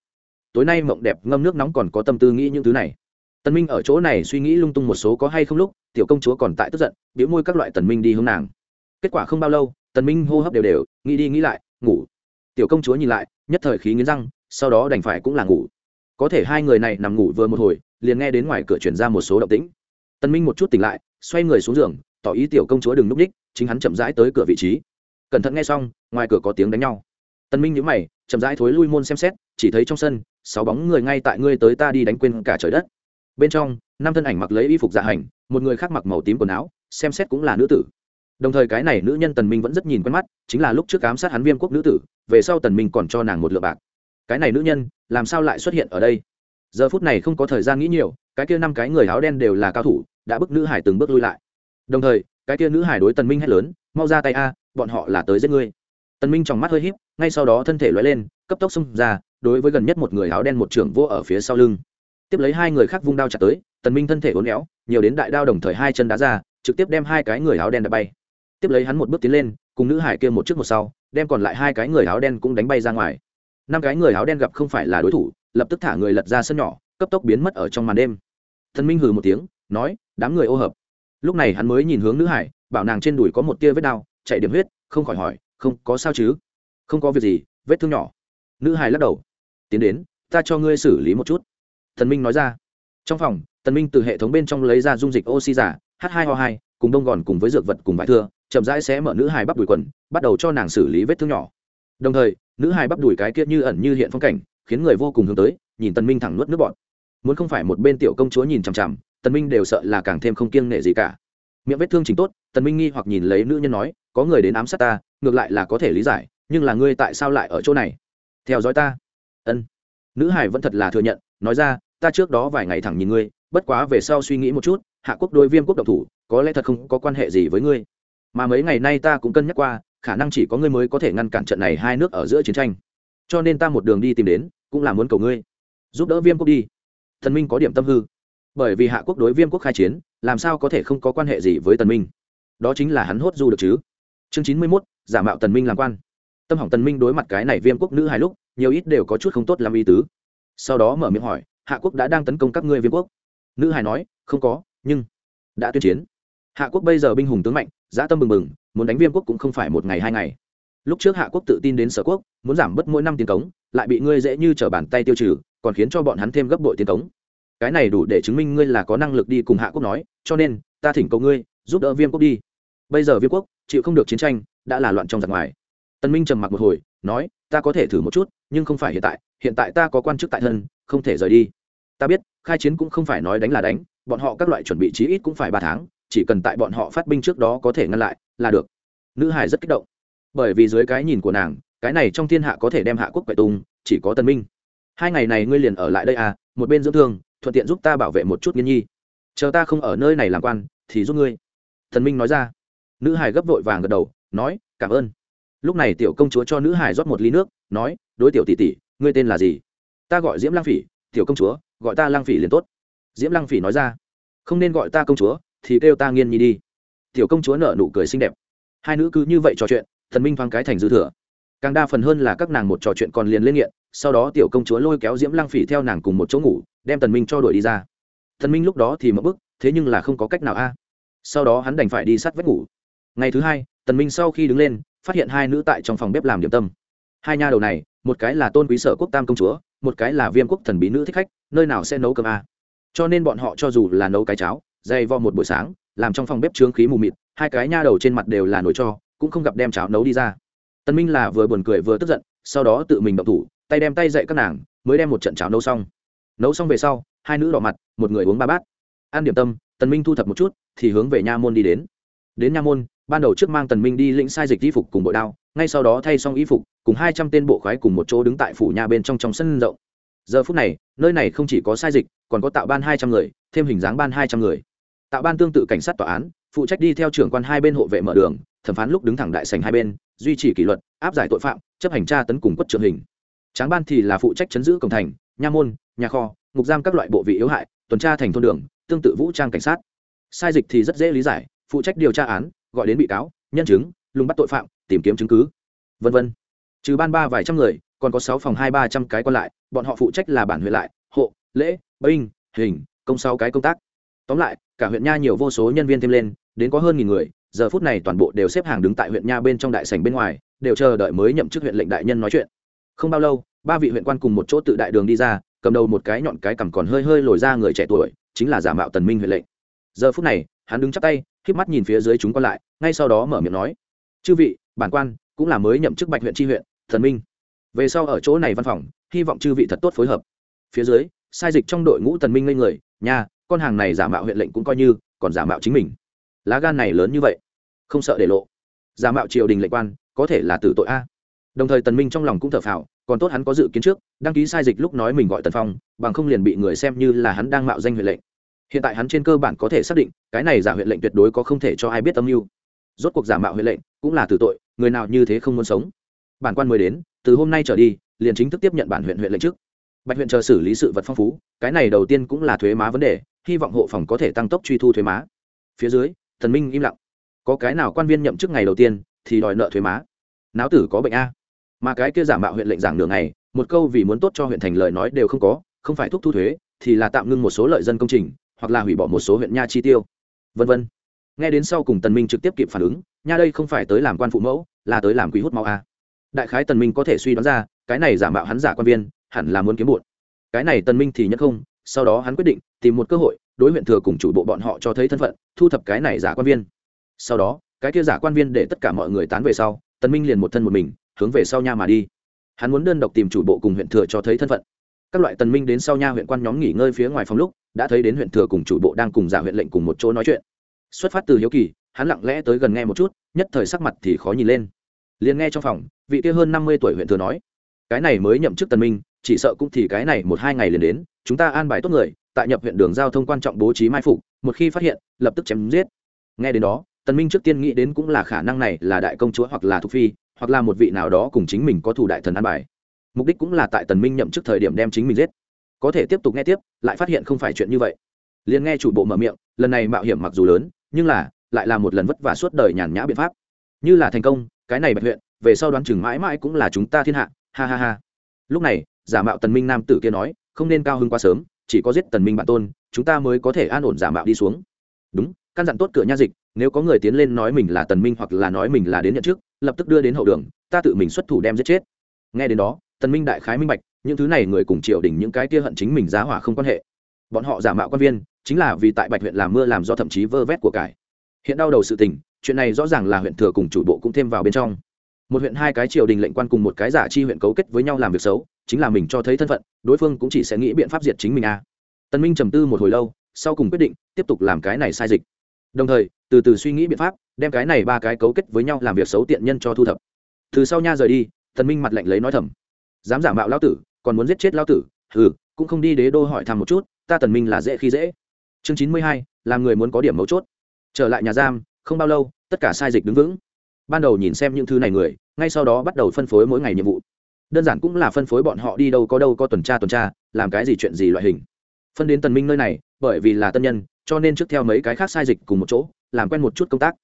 S1: Tối nay mộng đẹp ngâm nước nóng còn có tâm tư nghĩ những thứ này. Tần minh ở chỗ này suy nghĩ lung tung một số có hay không lúc tiểu công chúa còn tại tức giận biểu môi các loại tần minh đi hướng nàng. Kết quả không bao lâu, tần minh hô hấp đều đều, nghĩ đi nghĩ lại, ngủ. Tiểu công chúa nhìn lại, nhất thời khí nghiến răng, sau đó đành phải cũng là ngủ. Có thể hai người này nằm ngủ vừa một hồi, liền nghe đến ngoài cửa truyền ra một số động tĩnh. Tần minh một chút tỉnh lại, xoay người xuống giường, tỏ ý tiểu công chúa đừng núp đích, chính hắn chậm rãi tới cửa vị trí. Cẩn thận nghe xong, ngoài cửa có tiếng đánh nhau. Tần minh nhíu mày, chậm rãi thối lui môn xem xét, chỉ thấy trong sân, sáu bóng người ngay tại ngươi tới ta đi đánh quên cả trời đất bên trong năm thân ảnh mặc lấy y phục dạ hành, một người khác mặc màu tím quần áo, xem xét cũng là nữ tử. Đồng thời cái này nữ nhân tần minh vẫn rất nhìn quen mắt, chính là lúc trước ám sát hắn viêm quốc nữ tử, về sau tần minh còn cho nàng một lượng bạc. Cái này nữ nhân, làm sao lại xuất hiện ở đây? Giờ phút này không có thời gian nghĩ nhiều, cái kia năm cái người áo đen đều là cao thủ, đã bức nữ hải từng bước lui lại. Đồng thời, cái kia nữ hải đối tần minh hét lớn, mau ra tay a, bọn họ là tới giết ngươi. Tần minh trong mắt hơi híp, ngay sau đó thân thể lóe lên, cấp tốc xung ra, đối với gần nhất một người áo đen một trưởng vô ở phía sau lưng tiếp lấy hai người khác vung đao chặt tới, tần minh thân thể uốn éo, nhiều đến đại đao đồng thời hai chân đá ra, trực tiếp đem hai cái người áo đen đập bay. Tiếp lấy hắn một bước tiến lên, cùng nữ hải kia một trước một sau, đem còn lại hai cái người áo đen cũng đánh bay ra ngoài. Năm cái người áo đen gặp không phải là đối thủ, lập tức thả người lật ra sân nhỏ, cấp tốc biến mất ở trong màn đêm. Thần minh hừ một tiếng, nói, đám người ô hợp. Lúc này hắn mới nhìn hướng nữ hải, bảo nàng trên đùi có một tia vết đau chạy điểm huyết, không khỏi hỏi, không có sao chứ? Không có việc gì, vết thương nhỏ. Nữ hải lắc đầu, tiến đến, ta cho ngươi xử lý một chút thần minh nói ra. Trong phòng tần minh từ hệ thống bên trong lấy ra dung dịch oxy giả, h 2 o 2 cùng đông gòn cùng với dược vật cùng vải thưa, chậm rãi sẽ mở nữ hài bắp đùi quần, bắt đầu cho nàng xử lý vết thương nhỏ. Đồng thời, nữ hài bắp đùi cái kia như ẩn như hiện phong cảnh, khiến người vô cùng hướng tới, nhìn tần minh thẳng nuốt nước bọt. Muốn không phải một bên tiểu công chúa nhìn chằm chằm tần minh đều sợ là càng thêm không kiêng nể gì cả. Miệng vết thương chỉnh tốt tần minh nghi hoặc nhìn lấy nữ nhân nói, có người đến ám sát ta, ngược lại là có thể lý giải, nhưng là ngươi tại sao lại ở chỗ này? Theo dõi ta. Ân. Nữ hải vẫn thật là thừa nhận nói ra, ta trước đó vài ngày thẳng nhìn ngươi, bất quá về sau suy nghĩ một chút, hạ quốc đôi viêm quốc độc thủ, có lẽ thật không có quan hệ gì với ngươi. Mà mấy ngày nay ta cũng cân nhắc qua, khả năng chỉ có ngươi mới có thể ngăn cản trận này hai nước ở giữa chiến tranh. Cho nên ta một đường đi tìm đến, cũng là muốn cầu ngươi, giúp đỡ viêm quốc đi. Thần minh có điểm tâm hư. Bởi vì hạ quốc đối viêm quốc khai chiến, làm sao có thể không có quan hệ gì với tần minh? Đó chính là hắn hốt du được chứ. Chương chín mươi mốt, giả mạo tần minh làm quan. Tâm hỏng tần minh đối mặt cái này viêm quốc nữ hai lúc, nhiều ít đều có chút không tốt làm y tứ sau đó mở miệng hỏi, hạ quốc đã đang tấn công các ngươi viêm quốc? Nữ hải nói, không có, nhưng đã tuyên chiến. Hạ quốc bây giờ binh hùng tướng mạnh, dã tâm bừng bừng, muốn đánh viêm quốc cũng không phải một ngày hai ngày. Lúc trước hạ quốc tự tin đến sở quốc, muốn giảm bớt mỗi năm tiền cống, lại bị ngươi dễ như t r ở bàn tay tiêu trừ, còn khiến cho bọn hắn thêm gấp bội tiền cống. Cái này đủ để chứng minh ngươi là có năng lực đi cùng hạ quốc nói, cho nên ta thỉnh cầu ngươi, giúp đỡ viêm quốc đi. Bây giờ viêm quốc chịu không được chiến tranh, đã là loạn trong giặc ngoài. Tân minh trầm mặc một hồi, nói, ta có thể thử một chút, nhưng không phải hiện tại hiện tại ta có quan chức tại thân, không thể rời đi. Ta biết, khai chiến cũng không phải nói đánh là đánh, bọn họ các loại chuẩn bị chí ít cũng phải ba tháng, chỉ cần tại bọn họ phát binh trước đó có thể ngăn lại, là được. Nữ hải rất kích động. Bởi vì dưới cái nhìn của nàng, cái này trong thiên hạ có thể đem hạ quốc quậy tung, chỉ có tân minh. Hai ngày này ngươi liền ở lại đây à một bên dưỡng thương, thuận tiện giúp ta bảo vệ một chút nghiên nhi. Chờ ta không ở nơi này làm quan, thì giúp ngươi. Thần minh nói ra. Nữ hải gấp vội vàng gật đầu, nói, cảm ơn. Lúc này tiểu công chúa cho nữ hải rót một ly nước, nói, đối tiểu tỷ tỷ ngươi tên là gì? Ta gọi diễm lang phỉ, tiểu công chúa, gọi ta lang phỉ liền tốt. Diễm lang phỉ nói ra. Không nên gọi ta công chúa, thì kêu ta nghiên nhi đi. Tiểu công chúa nở nụ cười xinh đẹp. Hai nữ cứ như vậy trò chuyện, thần minh thoáng cái thành dư thừa. Càng đa phần hơn là các nàng một trò chuyện còn liền lên nghiện, sau đó tiểu công chúa lôi kéo diễm Lang phỉ theo nàng cùng một chỗ ngủ, đem tần minh cho đuổi đi ra. Thần minh lúc đó thì mất bức thế nhưng là không có cách nào a. Sau đó hắn đành phải đi sát vách ngủ. Ngày thứ hai tần minh sau khi đứng lên, phát hiện hai nữ tại trong phòng bếp làm điểm tâm. Hai nha đầu này một cái là tôn quý sở quốc tam công chúa, một cái là viêm quốc thần bí nữ thích khách, nơi nào sẽ nấu cơm a? Cho nên bọn họ cho dù là nấu cái cháo, dày vo một buổi sáng, làm trong phòng bếp trướng khí mù mịt, hai cái nha đầu trên mặt đều là nồi cho, cũng không gặp đem cháo nấu đi ra. Tần minh là vừa buồn cười vừa tức giận, sau đó tự mình động thủ, tay đem tay dậy các nàng, mới đem một trận cháo nấu xong. Nấu xong về sau, hai nữ đỏ mặt, một người uống ba bát. Ăn điểm tâm, tần minh thu thập một chút, thì hướng về nha môn đi đến. Đến nha môn, ban đầu trước mang tần minh đi lĩnh sai dịch y phục cùng bộ đao ngay sau đó thay xong y phục, cùng hai trăm tên bộ khoái cùng một chỗ đứng tại phủ nhà bên trong trong sân rộng. Giờ phút này, nơi này không chỉ có sai dịch, còn có tạo ban hai trăm người, thêm hình dáng ban hai trăm người. Tạo ban tương tự cảnh sát tòa án, phụ trách đi theo trưởng quan hai bên hộ vệ mở đường, thẩm phán lúc đứng thẳng đại sành hai bên, duy trì kỷ luật, áp giải tội phạm, chấp hành tra tấn cùng quất trường hình. Tráng ban thì là phụ trách chấn giữ cổng thành, nha môn, nhà kho, ngục giam các loại bộ vị yếu hại, tuần tra thành thôn đường, tương tự vũ trang cảnh sát. Sai dịch thì rất dễ lý giải, phụ trách điều tra án, gọi đến bị cáo, nhân chứng lùng bắt tội phạm, tìm kiếm chứng cứ, vân vân. trừ ban ba vài trăm người, còn có sáu phòng hai ba trăm cái còn lại, bọn họ phụ trách là bản huyện lại, hộ, lễ, binh, hình, công sáu cái công tác. Tóm lại, cả huyện nha nhiều vô số nhân viên thêm lên, đến có hơn nghìn người, giờ phút này toàn bộ đều xếp hàng đứng tại huyện nha bên trong đại sảnh bên ngoài, đều chờ đợi mới nhậm chức huyện lệnh đại nhân nói chuyện. Không bao lâu, ba vị huyện quan cùng một chỗ tự đại đường đi ra, cầm đầu một cái nhọn cái cằm còn hơi hơi lồi ra người trẻ tuổi, chính là giả mạo tần minh huyện lệnh. Giờ phút này, hắn đứng chắp tay, khép mắt nhìn phía dưới chúng quan lại, ngay sau đó mở miệng nói chư vị, bản quan cũng là mới nhậm chức bạch huyện tri huyện, thần minh. Về sau ở chỗ này văn phòng, hy vọng chư vị thật tốt phối hợp. Phía dưới, sai dịch trong đội ngũ tần minh ngây người nhà con hàng này giả mạo huyện lệnh cũng coi như, còn giả mạo chính mình. Lá gan này lớn như vậy, không sợ để lộ. Giả mạo triều đình lệnh quan, có thể là tử tội a. Đồng thời tần minh trong lòng cũng thở phào, còn tốt hắn có dự kiến trước, đăng ký sai dịch lúc nói mình gọi tần phong, bằng không liền bị người xem như là hắn đang mạo danh huyện lệnh. Hiện tại hắn trên cơ bản có thể xác định, cái này giả huyện lệnh tuyệt đối có không thể cho ai biết âm mưu rốt cuộc giả mạo huyện lệnh, cũng là tử tội, người nào như thế không muốn sống. Bản quan mới đến, từ hôm nay trở đi, liền chính thức tiếp nhận bản huyện huyện lệnh trước. Bạch huyện chờ xử lý sự vật phong phú, cái này đầu tiên cũng là thuế má vấn đề, hy vọng hộ phòng có thể tăng tốc truy thu thuế má. Phía dưới, thần minh im lặng. Có cái nào quan viên nhậm chức ngày đầu tiên, thì đòi nợ thuế má. Náo tử có bệnh a. Mà cái kia giả mạo huyện lệnh giảng đường này một câu vì muốn tốt cho huyện thành lời nói đều không có, không phải thuốc thu thuế, thì là tạm ngưng một số lợi dân công trình, hoặc là hủy bỏ một số huyện nha chi tiêu. Vân vân nghe đến sau cùng tần minh trực tiếp kịp phản ứng, nha đây không phải tới làm quan phụ mẫu, là tới làm quý hút máu a đại khái tần minh có thể suy đoán ra, cái này giả mạo hắn giả quan viên, hẳn là muốn kiếm bụt. Cái này tần minh thì nhất không, sau đó hắn quyết định tìm một cơ hội, đối huyện thừa cùng chủ bộ bọn họ cho thấy thân phận, thu thập cái này giả quan viên. Sau đó, cái kia giả quan viên để tất cả mọi người tán về sau, tần minh liền một thân một mình, hướng về sau nha mà đi. Hắn muốn đơn độc tìm chủ bộ cùng huyện thừa cho thấy thân phận. Các loại tần minh đến sau nha huyện quan nhóm nghỉ ngơi phía ngoài phòng lúc, đã thấy đến huyện thừa cùng chủ bộ đang cùng giả huyện lệnh cùng một chỗ nói chuyện xuất phát từ hiếu kỳ, hắn lặng lẽ tới gần nghe một chút, nhất thời sắc mặt thì khó nhìn lên. Liền nghe trong phòng, vị kia hơn năm mươi tuổi huyện thừa nói, cái này mới nhậm chức tần minh, chỉ sợ cũng thì cái này một hai ngày liền đến, chúng ta an bài tốt người, tại nhập huyện đường giao thông quan trọng bố trí mai phục, một khi phát hiện, lập tức chém giết. Nghe đến đó, tần minh trước tiên nghĩ đến cũng là khả năng này là đại công chúa hoặc là thục phi, hoặc là một vị nào đó cùng chính mình có thủ đại thần an bài. Mục đích cũng là tại tần minh nhậm chức thời điểm đem chính mình giết. Có thể tiếp tục nghe tiếp, lại phát hiện không phải chuyện như vậy. Liền nghe chủ bộ mở miệng, lần này mạo hiểm mặc dù lớn nhưng là, lại là một lần vất vả suốt đời nhàn nhã biện pháp. Như là thành công, cái này bạch huyện, về sau đoán chừng mãi mãi cũng là chúng ta thiên hạ. Ha ha ha. Lúc này, giả mạo tần minh nam tử kia nói, không nên cao hưng quá sớm, chỉ có giết tần minh bản tôn, chúng ta mới có thể an ổn giả mạo đi xuống. Đúng, căn dặn tốt cửa nha dịch, nếu có người tiến lên nói mình là tần minh hoặc là nói mình là đến nhận trước, lập tức đưa đến hậu đường, ta tự mình xuất thủ đem giết chết. Nghe đến đó, tần minh đại khái minh bạch, những thứ này người cùng triều đình những cái kia hận chính mình giá hỏa không quan hệ bọn họ giả mạo quan viên, chính là vì tại bạch huyện làm mưa làm do thậm chí vơ vét của cải. Hiện đau đầu sự tình, chuyện này rõ ràng là huyện thừa cùng chủ bộ cũng thêm vào bên trong. Một huyện hai cái triều đình lệnh quan cùng một cái giả chi huyện cấu kết với nhau làm việc xấu, chính là mình cho thấy thân phận, đối phương cũng chỉ sẽ nghĩ biện pháp diệt chính mình a à. tân minh trầm tư một hồi lâu, sau cùng quyết định tiếp tục làm cái này sai dịch. Đồng thời, từ từ suy nghĩ biện pháp, đem cái này ba cái cấu kết với nhau làm việc xấu tiện nhân cho thu thập. Từ sau nha rời đi, tần minh mặt lạnh lấy nói thầm. Dám giả mạo lao tử, còn muốn giết chết lao tử ừ cũng không đi đế đô hỏi thăm một chút ta tần minh là dễ khi dễ. Chương chín mươi hai, làm người muốn có điểm mấu chốt. Trở lại nhà giam, không bao lâu, tất cả sai dịch đứng vững. Ban đầu nhìn xem những thứ này người, ngay sau đó bắt đầu phân phối mỗi ngày nhiệm vụ. Đơn giản cũng là phân phối bọn họ đi đâu có đâu có tuần tra tuần tra, làm cái gì chuyện gì loại hình. Phân đến tần minh nơi này, bởi vì là tân nhân, cho nên trước theo mấy cái khác sai dịch cùng một chỗ, làm quen một chút công tác.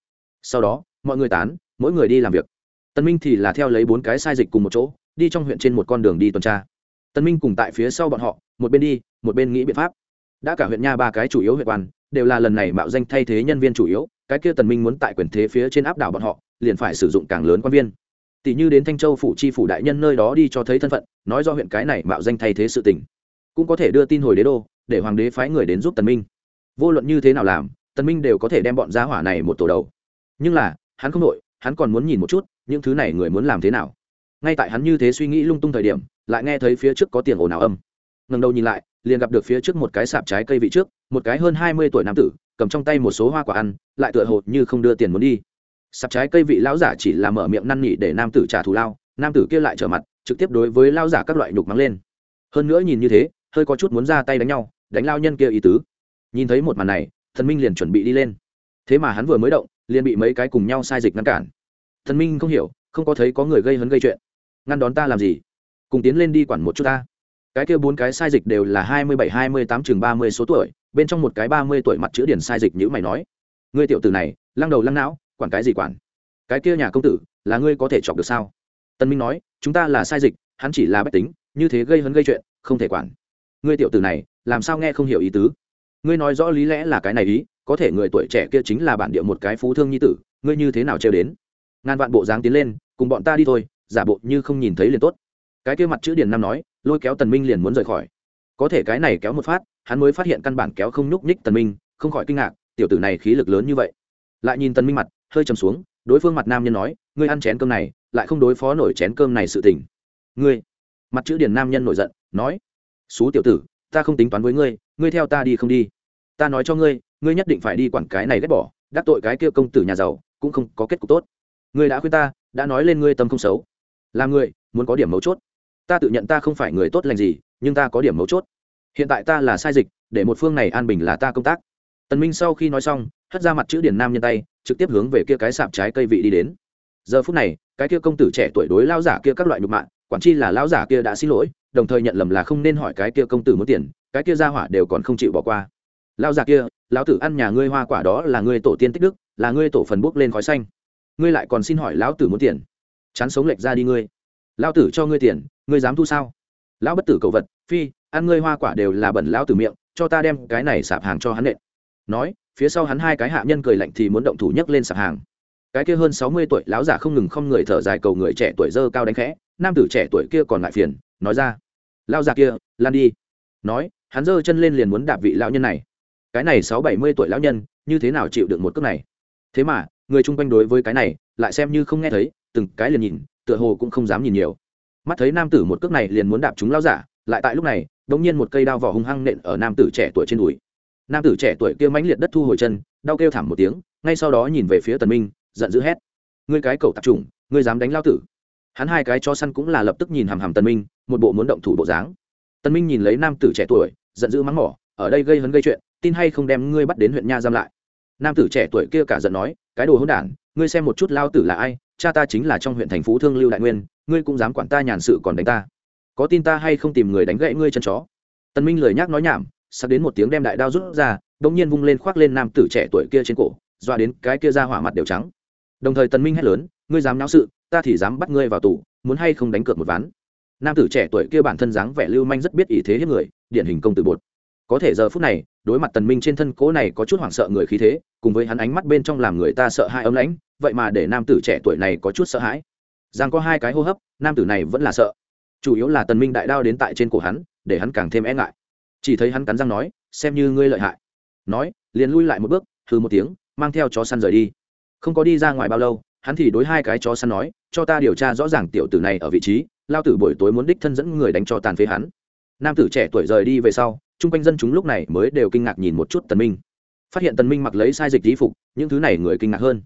S1: Sau đó, mọi người tán, mỗi người đi làm việc. Tân minh thì là theo lấy bốn cái sai dịch cùng một chỗ, đi trong huyện trên một con đường đi tuần tra tân minh cùng tại phía sau bọn họ, một bên đi, một bên nghĩ biện pháp. Đã cả huyện nha ba cái chủ yếu huyện quan, đều là lần này mạo danh thay thế nhân viên chủ yếu, cái kia tần minh muốn tại quyền thế phía trên áp đảo bọn họ, liền phải sử dụng càng lớn quan viên. Tỷ như đến thanh châu phủ chi phủ đại nhân nơi đó đi cho thấy thân phận, nói do huyện cái này mạo danh thay thế sự tình. Cũng có thể đưa tin hồi đế đô, để hoàng đế phái người đến giúp tần minh. Vô luận như thế nào làm, tần minh đều có thể đem bọn gia hỏa này một tổ đầu. Nhưng là, hắn không đội, hắn còn muốn nhìn một chút, những thứ này người muốn làm thế nào ngay tại hắn như thế suy nghĩ lung tung thời điểm, lại nghe thấy phía trước có tiền ồn ào âm. Ngần đầu nhìn lại, liền gặp được phía trước một cái sạp trái cây vị trước, một cái hơn hai mươi tuổi nam tử, cầm trong tay một số hoa quả ăn, lại tựa hồ như không đưa tiền muốn đi. Sạp trái cây vị lão giả chỉ là mở miệng năn nỉ để nam tử trả thù lao, nam tử kia lại trở mặt, trực tiếp đối với lao giả các loại nhục mắng lên. Hơn nữa nhìn như thế, hơi có chút muốn ra tay đánh nhau, đánh lao nhân kia ý tứ. Nhìn thấy một màn này, thần minh liền chuẩn bị đi lên. Thế mà hắn vừa mới động, liền bị mấy cái cùng nhau sai dịch ngăn cản. Thần minh không hiểu, không có thấy có người gây hấn gây chuyện ngăn đón ta làm gì? Cùng tiến lên đi quản một chút ta. Cái kia bốn cái sai dịch đều là hai mươi bảy, hai mươi tám, chừng ba mươi số tuổi, bên trong một cái ba mươi tuổi mặt chữ điển sai dịch nhữ mày nói, ngươi tiểu tử này, lăng đầu lăng não, quản cái gì quản? Cái kia nhà công tử, là ngươi có thể chọc được sao? Tân minh nói, chúng ta là sai dịch, hắn chỉ là bách tính, như thế gây hấn gây chuyện, không thể quản. Ngươi tiểu tử này, làm sao nghe không hiểu ý tứ? Ngươi nói rõ lý lẽ là cái này ý, có thể người tuổi trẻ kia chính là bản địa một cái phú thương nhi tử, ngươi như thế nào trêu đến? Ngàn vạn bộ dáng tiến lên, cùng bọn ta đi thôi giả bộ như không nhìn thấy liền tốt. Cái kia mặt chữ điền nam nói, lôi kéo tần minh liền muốn rời khỏi. Có thể cái này kéo một phát, hắn mới phát hiện căn bản kéo không nhúc nhích tần minh, không khỏi kinh ngạc, tiểu tử này khí lực lớn như vậy. Lại nhìn tần minh mặt, hơi trầm xuống, đối phương mặt nam nhân nói, ngươi ăn chén cơm này, lại không đối phó nổi chén cơm này sự tình. Ngươi? Mặt chữ điền nam nhân nổi giận, nói, xú tiểu tử, ta không tính toán với ngươi ngươi theo ta đi không đi. Ta nói cho ngươi ngươi nhất định phải đi quản cái này ghét bỏ, đắc tội cái kia công tử nhà giàu, cũng không có kết cục tốt. Ngươi đã khuyên ta, đã nói lên ngươi tâm không xấu là người, muốn có điểm mấu chốt. Ta tự nhận ta không phải người tốt lành gì, nhưng ta có điểm mấu chốt. Hiện tại ta là sai dịch, để một phương này an bình là ta công tác. Tần minh sau khi nói xong, hất ra mặt chữ điển nam nhân tay, trực tiếp hướng về kia cái sạp trái cây vị đi đến. Giờ phút này, cái kia công tử trẻ tuổi đối lao giả kia các loại nhục mạ, quản chi là lao giả kia đã xin lỗi, đồng thời nhận lầm là không nên hỏi cái kia công tử muốn tiền, cái kia ra hỏa đều còn không chịu bỏ qua. Lao giả kia, lão tử ăn nhà ngươi hoa quả đó là ngươi tổ tiên tích đức, là ngươi tổ phần bốc lên khói xanh. Ngươi lại còn xin hỏi lão tử muốn tiền chán sống lệch ra đi ngươi. Lão tử cho ngươi tiền, ngươi dám thu sao? Lão bất tử cầu vật, phi, ăn ngươi hoa quả đều là bẩn lão tử miệng, cho ta đem cái này sạp hàng cho hắn nện. Nói, phía sau hắn hai cái hạ nhân cười lạnh thì muốn động thủ nhấc lên sạp hàng. Cái kia hơn sáu mươi tuổi lão giả không ngừng không người thở dài cầu người trẻ tuổi dơ cao đánh khẽ, nam tử trẻ tuổi kia còn lại phiền, nói ra. Lao giả kia, lan đi. Nói, hắn giơ chân lên liền muốn đạp vị lão nhân này. Cái này sáu bảy mươi tuổi lão nhân, như thế nào chịu được một cước này? Thế mà, người chung quanh đối với cái này, lại xem như không nghe thấy từng cái liền nhìn, tựa hồ cũng không dám nhìn nhiều. Mắt thấy nam tử một cước này liền muốn đạp chúng lao giả, lại tại lúc này đ ỗ n g nhiên một cây đao vỏ hung hăng nện ở nam tử trẻ tuổi trên đùi. Nam tử trẻ tuổi kia mãnh liệt đất thu hồi chân, đau kêu thảm một tiếng, ngay sau đó nhìn về phía tần minh, giận dữ hét. Ngươi cái cầu tạp trùng ngươi dám đánh lao tử. Hắn hai cái cho săn cũng là lập tức nhìn hàm hàm tần minh, một bộ muốn động thủ bộ dáng. Tần minh nhìn lấy nam tử trẻ tuổi, giận dữ mắng mỏ, ở đây gây hấn gây chuyện, tin hay không đem ngươi bắt đến huyện nha giam lại? Nam tử trẻ tuổi kia cả giận nói, cái đồ hỗn đản ngươi xem một chút lao tử là ai, cha ta chính là trong huyện thành phú thương lưu đại nguyên, ngươi cũng dám quản ta nhàn sự còn đánh ta. Có tin ta hay không tìm người đánh gãy ngươi chân chó? Tần minh lời nhắc nói nhảm sắp đến một tiếng đem đại đao rút ra đống nhiên vung lên khoác lên nam tử trẻ tuổi kia trên cổ doa đến cái kia ra hỏa mặt đều trắng. Đồng thời tần minh hét lớn, ngươi dám náo sự, ta thì dám bắt ngươi vào tù, muốn hay không đánh cược một ván? Nam tử trẻ tuổi kia bản thân dáng vẻ lưu manh rất biết ý thế hiếp người, điển hình công tử bột. Có thể giờ phút này đối mặt tần minh trên thân cố này có chút hoảng sợ người khí thế, cùng với hắn ánh mắt bên trong làm người ta sợ hãi ấm lãnh, vậy mà để nam tử trẻ tuổi này có chút sợ hãi. Giang có hai cái hô hấp, nam tử này vẫn là sợ. Chủ yếu là tần minh đại đao đến tại trên cổ hắn, để hắn càng thêm e ngại. Chỉ thấy hắn cắn răng nói, xem như ngươi lợi hại. Nói, liền lui lại một bước, hừ một tiếng, mang theo chó săn rời đi. Không có đi ra ngoài bao lâu, hắn thì đối hai cái chó săn nói, cho ta điều tra rõ ràng tiểu tử này ở vị trí, lao tử buổi tối muốn đích thân dẫn người đánh cho tàn phế hắn. Nam tử trẻ tuổi rời đi về sau chung quanh dân chúng lúc này mới đều kinh ngạc nhìn một chút tần minh. Phát hiện tần minh mặc lấy sai dịch y phục, những thứ này người kinh ngạc hơn.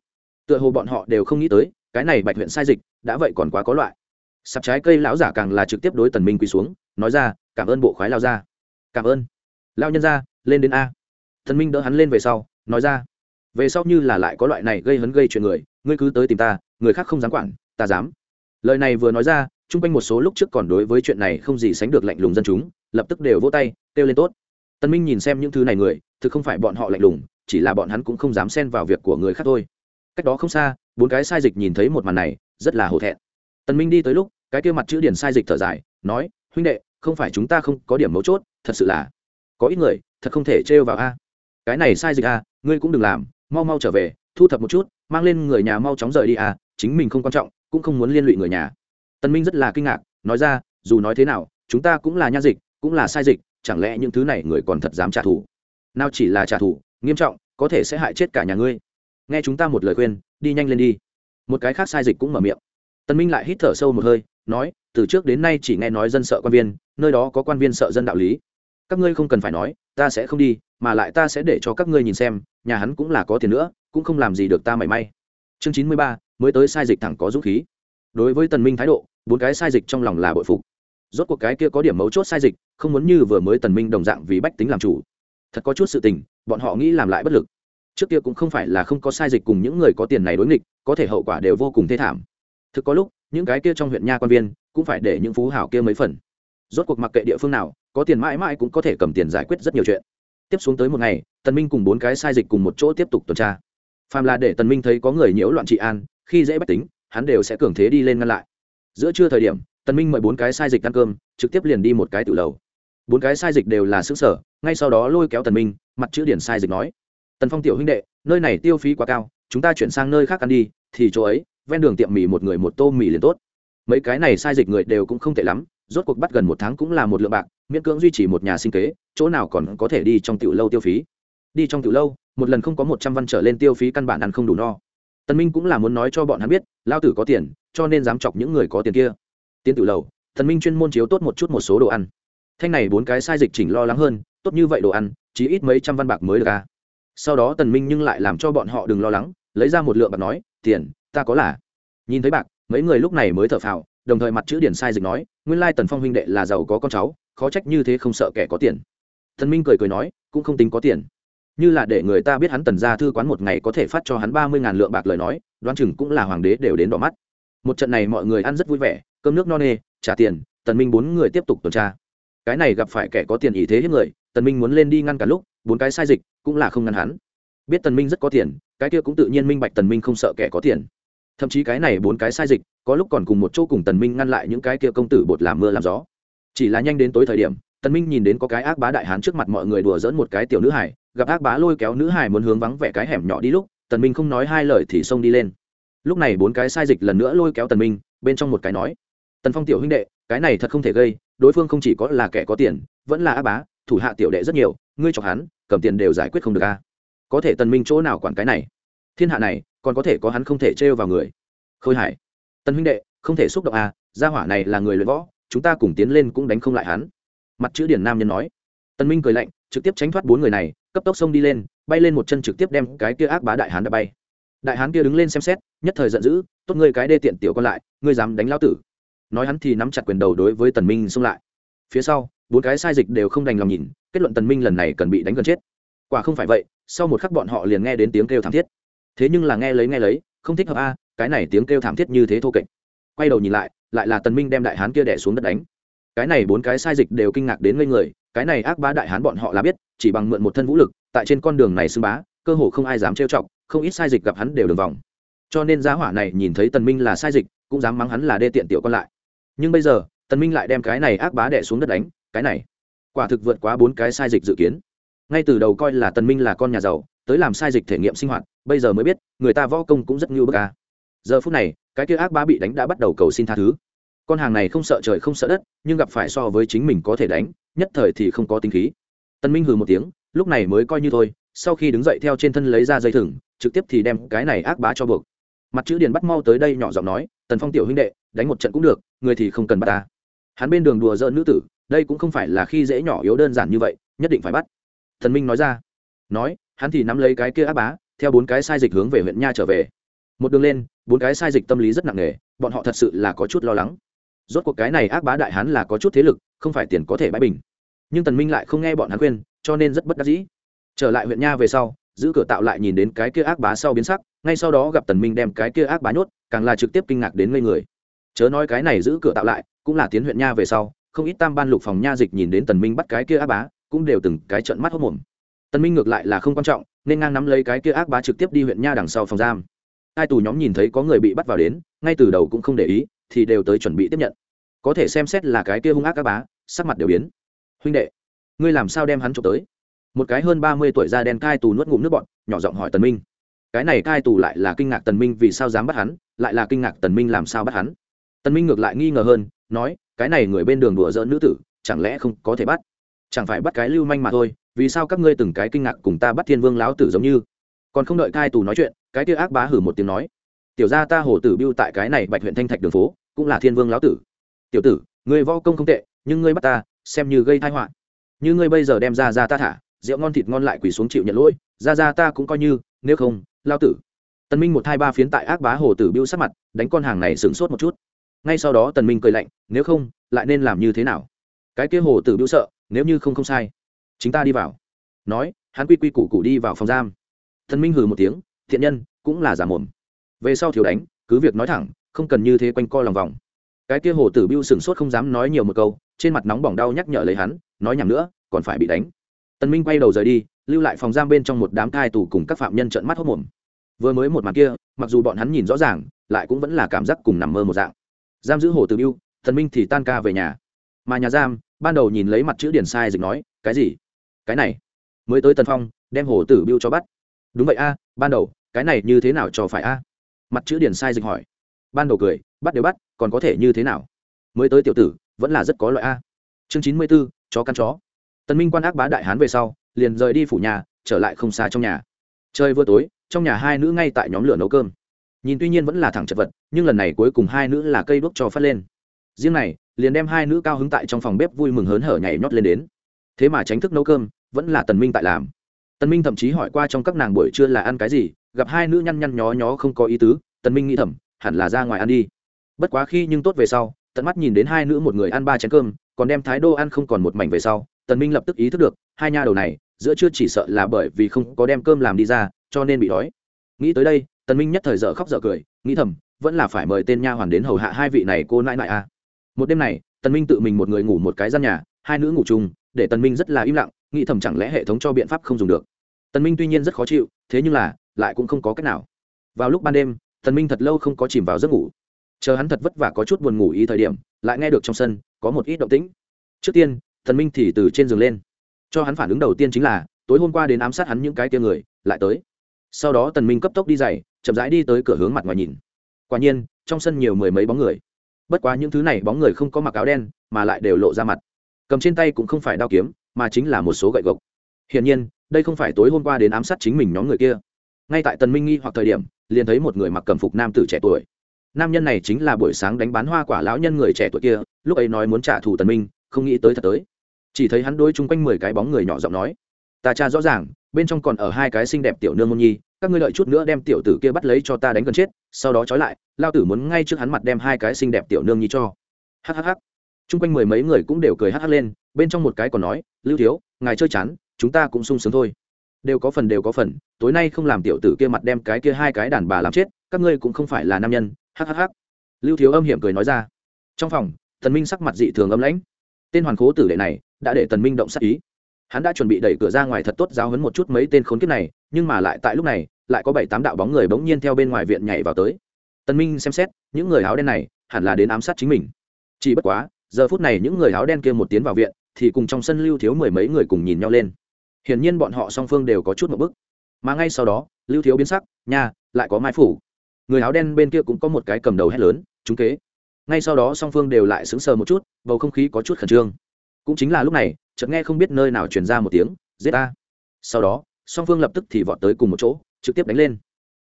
S1: Tựa hồ bọn họ đều không nghĩ tới, cái này bạch huyện sai dịch, đã vậy còn quá có loại. Sạp trái cây lão giả càng là trực tiếp đối tần minh quỳ xuống, nói ra, cảm ơn bộ khoái lao ra cảm ơn. Lao nhân ra lên đến a. Tần minh đỡ hắn lên về sau, nói ra, về sau như là lại có loại này gây hấn gây chuyện người, ngươi cứ tới tìm ta, người khác không dám quản, ta dám. Lời này vừa nói ra, chung quanh một số lúc trước còn đối với chuyện này không gì sánh được lạnh lùng dân chúng lập tức đều vỗ tay, kêu lên tốt. Tân minh nhìn xem những thứ này người, thực không phải bọn họ lạnh lùng, chỉ là bọn hắn cũng không dám xen vào việc của người khác thôi. Cách đó không xa, bốn cái sai dịch nhìn thấy một màn này, rất là hổ thẹn. Tần minh đi tới lúc, cái kia mặt chữ điển sai dịch thở dài, nói, huynh đệ, không phải chúng ta không có điểm mấu chốt, thật sự là có ít người, thật không thể trêu vào a. Cái này sai dịch a, ngươi cũng đừng làm, mau mau trở về, thu thập một chút, mang lên người nhà mau chóng rời đi a, chính mình không quan trọng, cũng không muốn liên lụy người nhà. Tần minh rất là kinh ngạc, nói ra, dù nói thế nào, chúng ta cũng là nha dịch cũng là sai dịch, chẳng lẽ những thứ này người còn thật dám trả thù? Nào chỉ là trả thù, nghiêm trọng, có thể sẽ hại chết cả nhà ngươi. Nghe chúng ta một lời khuyên, đi nhanh lên đi. Một cái khác sai dịch cũng mở miệng. Tần minh lại hít thở sâu một hơi, nói, từ trước đến nay chỉ nghe nói dân sợ quan viên, nơi đó có quan viên sợ dân đạo lý. Các ngươi không cần phải nói, ta sẽ không đi, mà lại ta sẽ để cho các ngươi nhìn xem, nhà hắn cũng là có tiền nữa, cũng không làm gì được ta mảy may. Chương chín mươi ba, mới tới sai dịch thẳng có dũng khí. Đối với tần minh thái độ, bốn cái sai dịch trong lòng là bội phục rốt cuộc cái kia có điểm mấu chốt sai dịch, không muốn như vừa mới tần minh đồng dạng vì bách tính làm chủ. Thật có chút sự tình, bọn họ nghĩ làm lại bất lực. Trước kia cũng không phải là không có sai dịch cùng những người có tiền này đối nghịch, có thể hậu quả đều vô cùng thê thảm. Thực có lúc, những cái kia trong huyện nha quan viên, cũng phải để những phú hảo kia mấy phần. Rốt cuộc mặc kệ địa phương nào, có tiền mãi mãi cũng có thể cầm tiền giải quyết rất nhiều chuyện. Tiếp xuống tới một ngày, tần minh cùng bốn cái sai dịch cùng một chỗ tiếp tục tuần tra. Phàm là để tần minh thấy có người nhiễu loạn trị an, khi dễ bách tính, hắn đều sẽ cường thế đi lên ngăn lại. Giữa trưa thời điểm tần minh mời bốn cái sai dịch ăn cơm, trực tiếp liền đi một cái tự lầu. Bốn cái sai dịch đều là xứ sở, ngay sau đó lôi kéo tần minh, mặt chữ điển sai dịch nói, tần phong tiểu huynh đệ, nơi này tiêu phí quá cao, chúng ta chuyển sang nơi khác ăn đi, thì chỗ ấy, ven đường tiệm mì một người một tô mì liền tốt. Mấy cái này sai dịch người đều cũng không tệ lắm, rốt cuộc bắt gần một tháng cũng là một lượng bạc, miễn cưỡng duy trì một nhà sinh kế, chỗ nào còn có thể đi trong tiểu lâu tiêu phí. Đi trong tiểu lâu, một lần không có một trăm văn trở lên tiêu phí căn bản ăn không đủ no. Tần minh cũng là muốn nói cho bọn hắn biết lao tử có tiền, cho nên dám chọc những người có tiền kia tiến tiểu lâu thần minh chuyên môn chiếu tốt một chút một số đồ ăn. Thanh này bốn cái sai dịch chỉnh lo lắng hơn, tốt như vậy đồ ăn chỉ ít mấy trăm văn bạc mới được à. Sau đó tần minh nhưng lại làm cho bọn họ đừng lo lắng, lấy ra một lượng bạc nói, tiền, ta có là. Nhìn thấy bạc, mấy người lúc này mới thở phào, đồng thời mặt chữ điển sai dịch nói, nguyên lai tần phong huynh đệ là giàu có con cháu, khó trách như thế không sợ kẻ có tiền. Thần minh cười cười nói, cũng không tính có tiền. Như là để người ta biết hắn tần ra thư quán một ngày có thể phát cho hắn ba mươi ngàn lượng bạc lời nói, đoán chừng cũng là hoàng đế đều đến đỏ mắt một trận này mọi người ăn rất vui vẻ, cơm nước no nê, trả tiền, tần minh bốn người tiếp tục tuần tra. Cái này gặp phải kẻ có tiền ý thế hết người, tần minh muốn lên đi ngăn cả lúc, bốn cái sai dịch, cũng là không ngăn hắn. Biết tần minh rất có tiền, cái kia cũng tự nhiên minh bạch tần minh không sợ kẻ có tiền. Thậm chí cái này bốn cái sai dịch, có lúc còn cùng một chỗ cùng tần minh ngăn lại những cái kia công tử bột làm mưa làm gió. Chỉ là nhanh đến tối thời điểm, tần minh nhìn đến có cái ác bá đại hán trước mặt mọi người đùa dỡn một cái tiểu nữ hải gặp ác bá lôi kéo nữ hải muốn hướng vắng vẻ cái hẻm nhỏ đi lúc, tần minh không nói hai lời thì xông đi lên lúc này bốn cái sai dịch lần nữa lôi kéo tần minh, bên trong một cái nói, tần phong tiểu huynh đệ, cái này thật không thể gây, đối phương không chỉ có là kẻ có tiền, vẫn là á bá, thủ hạ tiểu đệ rất nhiều, ngươi chọc hắn, cầm tiền đều giải quyết không được a. Có thể tần minh chỗ nào quản cái này? Thiên hạ này, còn có thể có hắn không thể trêu vào người. Khôi hải, tần huynh đệ, không thể xúc động a gia hỏa này là người luyện võ, chúng ta cùng tiến lên cũng đánh không lại hắn. Mặt chữ điển nam nhân nói. Tần minh cười lạnh, trực tiếp tránh thoát bốn người này, cấp tốc xông đi lên, bay lên một chân trực tiếp đem cái kia ác bá đại hán đã bay đại hán kia đứng lên xem xét, nhất thời giận dữ, tốt ngươi cái đê tiện tiểu con lại, ngươi dám đánh lão tử. Nói hắn thì nắm chặt quyền đầu đối với tần minh xông lại. Phía sau, bốn cái sai dịch đều không đành lòng nhìn, kết luận tần minh lần này cần bị đánh gần chết. Quả không phải vậy, sau một khắc bọn họ liền nghe đến tiếng kêu thảm thiết. Thế nhưng là nghe lấy nghe lấy, không thích hợp a, cái này tiếng kêu thảm thiết như thế thô kệch. Quay đầu nhìn lại lại là tần minh đem đại hán kia đè xuống đất đánh. Cái này bốn cái sai dịch đều kinh ngạc đến ngây người, cái này ác bá đại hán bọn họ là biết, chỉ bằng mượn một thân vũ lực, tại trên con đường này xưng bá, cơ hồ không ai dám trêu chọc không ít sai dịch gặp hắn đều đường vòng. Cho nên giá hỏa này nhìn thấy tần minh là sai dịch, cũng dám mắng hắn là đê tiện tiểu con lại. Nhưng bây giờ, tần minh lại đem cái này ác bá đè xuống đất đánh, cái này, quả thực vượt quá bốn cái sai dịch dự kiến. Ngay từ đầu coi là tần minh là con nhà giàu, tới làm sai dịch thể nghiệm sinh hoạt, bây giờ mới biết, người ta võ công cũng rất ngưu bức a. Giờ phút này, cái kia ác bá bị đánh đã bắt đầu cầu xin tha thứ. Con hàng này không sợ trời không sợ đất, nhưng gặp phải so với chính mình có thể đánh, nhất thời thì không có tính khí. Tân minh hừ một tiếng, lúc này mới coi như thôi sau khi đứng dậy theo trên thân lấy ra dây thừng, trực tiếp thì đem cái này ác bá cho buộc. Mặt chữ điền bắt mau tới đây nhỏ giọng nói, tần phong tiểu huynh đệ, đánh một trận cũng được, người thì không cần bắt ta. Hắn bên đường đùa giỡn nữ tử, đây cũng không phải là khi dễ nhỏ yếu đơn giản như vậy, nhất định phải bắt. Thần minh nói ra. Nói, hắn thì nắm lấy cái kia ác bá, theo bốn cái sai dịch hướng về huyện nha trở về. Một đường lên, bốn cái sai dịch tâm lý rất nặng nề, bọn họ thật sự là có chút lo lắng. Rốt cuộc cái này ác bá đại hắn là có chút thế lực, không phải tiền có thể bãi bình. Nhưng tần minh lại không nghe bọn hắn khuyên, cho nên rất bất đắc dĩ trở lại huyện nha về sau, giữ cửa tạo lại nhìn đến cái kia ác bá sau biến sắc, ngay sau đó gặp tần minh đem cái kia ác bá nhốt, càng là trực tiếp kinh ngạc đến ngây người. Chớ nói cái này giữ cửa tạo lại, cũng là tiến huyện nha về sau, không ít tam ban lục phòng nha dịch nhìn đến tần minh bắt cái kia ác bá, cũng đều từng cái trận mắt hốt mồm tần minh ngược lại là không quan trọng, nên ngang nắm lấy cái kia ác bá trực tiếp đi huyện nha đằng sau phòng giam. Hai tù nhóm nhìn thấy có người bị bắt vào đến, ngay từ đầu cũng không để ý, thì đều tới chuẩn bị tiếp nhận. Có thể xem xét là cái kia hung ác ác bá, sắc mặt đều biến. Huynh đệ, ngươi làm sao đem hắn trộm tới? Một cái hơn ba mươi tuổi da đen cai tù nuốt ngụm nước bọn nhỏ giọng hỏi tần minh. Cái này cai tù lại là kinh ngạc tần minh vì sao dám bắt hắn, lại là kinh ngạc tần minh làm sao bắt hắn. Tần minh ngược lại nghi ngờ hơn, nói, cái này người bên đường đùa giỡn nữ tử, chẳng lẽ không có thể bắt? Chẳng phải bắt cái lưu manh mà thôi, vì sao các ngươi từng cái kinh ngạc cùng ta bắt thiên vương lão tử giống như? Còn không đợi cai tù nói chuyện, cái kia ác bá hử một tiếng nói, tiểu gia ta hồ tử biêu tại cái này bạch huyện thanh thạch đường phố, cũng là thiên vương lão tử. Tiểu tử người võ công không tệ, nhưng ngươi bắt ta, xem như gây tai họa. Như ngươi bây giờ đem ra ra ta thả rượu ngon thịt ngon lại quỳ xuống chịu nhận lỗi, ra ra, ta cũng coi như, nếu không, lao tử. Tần minh một hai ba phiến tại ác bá hồ tử biêu sát mặt, đánh con hàng này sửng sốt một chút. Ngay sau đó tần minh cười lạnh, nếu không, lại nên làm như thế nào? Cái kia hồ tử biêu sợ, nếu như không không sai, chính ta đi vào. Nói, hắn quy quy củ củ đi vào phòng giam. Tần minh hừ một tiếng, thiện nhân, cũng là giả mồm. Về sau thiếu đánh, cứ việc nói thẳng, không cần như thế quanh co lòng vòng. Cái kia hồ tử biêu sửng sốt không dám nói nhiều một câu, trên mặt nóng bỏng đau nhắc nhở lấy hắn, nói nhảm nữa, còn phải bị đánh tần minh quay đầu rời đi, lưu lại phòng giam bên trong một đám thai tù cùng các phạm nhân trợn mắt hốt mồm vừa mới một màn kia, mặc dù bọn hắn nhìn rõ ràng, lại cũng vẫn là cảm giác cùng nằm mơ một dạng. Giam giữ hồ tử biêu tần minh thì tan ca về nhà. Mà nhà giam, ban đầu nhìn lấy mặt chữ điển sai dịch nói, cái gì? Cái này? Mới tới tần phong, đem hồ tử biêu cho bắt. Đúng vậy a, ban đầu, cái này như thế nào cho phải a? Mặt chữ điển sai dịch hỏi. Ban đầu cười, bắt đều bắt, còn có thể như thế nào? Mới tới tiểu tử, vẫn là rất có loại a. Chương chín mươi b ố chó căn chó tần minh quan ác bá đại hán về sau, liền rời đi phủ nhà, trở lại không xa trong nhà. Chơi vừa tối, trong nhà hai nữ ngay tại nhóm lửa nấu cơm. Nhìn tuy nhiên vẫn là thẳng chật vật, nhưng lần này cuối cùng hai nữ là cây đuốc cho phát lên. Riêng này, liền đem hai nữ cao hứng tại trong phòng bếp vui mừng hớn hở nhảy nhót lên đến. Thế mà tránh thức nấu cơm, vẫn là tần minh tại làm. Tần minh thậm chí hỏi qua trong các nàng buổi trưa là ăn cái gì, gặp hai nữ nhăn nhăn nhó nhó không có ý tứ, tần minh nghĩ thầm, hẳn là ra ngoài ăn đi. Bất quá khi nhưng tốt về sau, tận mắt nhìn đến hai nữ một người ăn ba chén cơm, còn đem thái đô ăn không còn một mảnh về sau tần minh lập tức ý thức được, hai nha đầu này, giữa chưa chỉ sợ là bởi vì không có đem cơm làm đi ra, cho nên bị đói. Nghĩ tới đây, tần minh nhất thời dở khóc dở cười, nghĩ thầm, vẫn là phải mời tên nha hoàn đến hầu hạ hai vị này cô nãi nãi a à. một đêm này, tần minh tự mình một người ngủ một cái gian nhà, hai nữ ngủ chung, để tần minh rất là im lặng, nghĩ thầm chẳng lẽ hệ thống cho biện pháp không dùng được. Tần minh tuy nhiên rất khó chịu, thế nhưng là, lại cũng không có cách nào. Vào lúc ban đêm, tần minh thật lâu không có chìm vào giấc ngủ. Chờ hắn thật vất vả có chút buồn ngủ ý thời điểm, lại nghe được trong sân, có một ít động tĩnh. Trước tiên tần minh thì từ trên giường lên. Cho hắn phản ứng đầu tiên chính là, tối hôm qua đến ám sát hắn những cái kia người, lại tới. Sau đó tần minh cấp tốc đi dày chậm rãi đi tới cửa hướng mặt ngoài nhìn. Quả nhiên, trong sân nhiều mười mấy bóng người. Bất quá những thứ này bóng người không có mặc áo đen, mà lại đều lộ ra mặt. Cầm trên tay cũng không phải đao kiếm, mà chính là một số gậy gộc. Hiển nhiên, đây không phải tối hôm qua đến ám sát chính mình nhóm người kia. Ngay tại tần minh nghi hoặc thời điểm, liền thấy một người mặc cẩm phục nam tử trẻ tuổi. Nam nhân này chính là buổi sáng đánh bán hoa quả lão nhân người trẻ tuổi kia, lúc ấy nói muốn trả thù tần minh, không nghĩ tới thật tới chỉ thấy hắn đối chung quanh mười cái bóng người nhỏ giọng nói, ta tra rõ ràng, bên trong còn ở hai cái xinh đẹp tiểu nương môn nhi, các ngươi lợi chút nữa đem tiểu tử kia bắt lấy cho ta đánh gần chết, sau đó trói lại, lao tử muốn ngay trước hắn mặt đem hai cái xinh đẹp tiểu nương nhi cho. Hhh chung quanh mười mấy người cũng đều cười hh lên, bên trong một cái còn nói, lưu thiếu, ngài chơi chán, chúng ta cũng sung sướng thôi. Đều có phần, đều có phần, tối nay không làm tiểu tử kia mặt đem cái kia hai cái đàn bà làm chết, các ngươi cũng không phải là nam nhân. Hhh lưu thiếu âm hiểm cười nói ra. Trong phòng, thần minh sắc mặt dị thường âm lãnh tên hoàn cố tử đệ này đã để tần minh động sát ý. Hắn đã chuẩn bị đẩy cửa ra ngoài thật tốt giáo hấn một chút mấy tên khốn kiếp này, nhưng mà lại tại lúc này, lại có bảy tám đạo bóng người bỗng nhiên theo bên ngoài viện nhảy vào tới. Tần minh xem xét, những người áo đen này hẳn là đến ám sát chính mình. Chỉ bất quá, giờ phút này những người áo đen kia một tiến vào viện, thì cùng trong sân lưu thiếu mười mấy người cùng nhìn nhau lên. Hiển nhiên bọn họ song phương đều có chút một bức. Mà ngay sau đó, lưu thiếu biến sắc, nha, lại có mai phủ. Người áo đen bên kia cũng có một cái cầm đầu hét lớn, chúng kế ngay sau đó song phương đều lại sững sờ một chút, bầu không khí có chút khẩn trương. Cũng chính là lúc này, chợt nghe không biết nơi nào truyền ra một tiếng, giết ta. Sau đó, song phương lập tức thì vọt tới cùng một chỗ, trực tiếp đánh lên.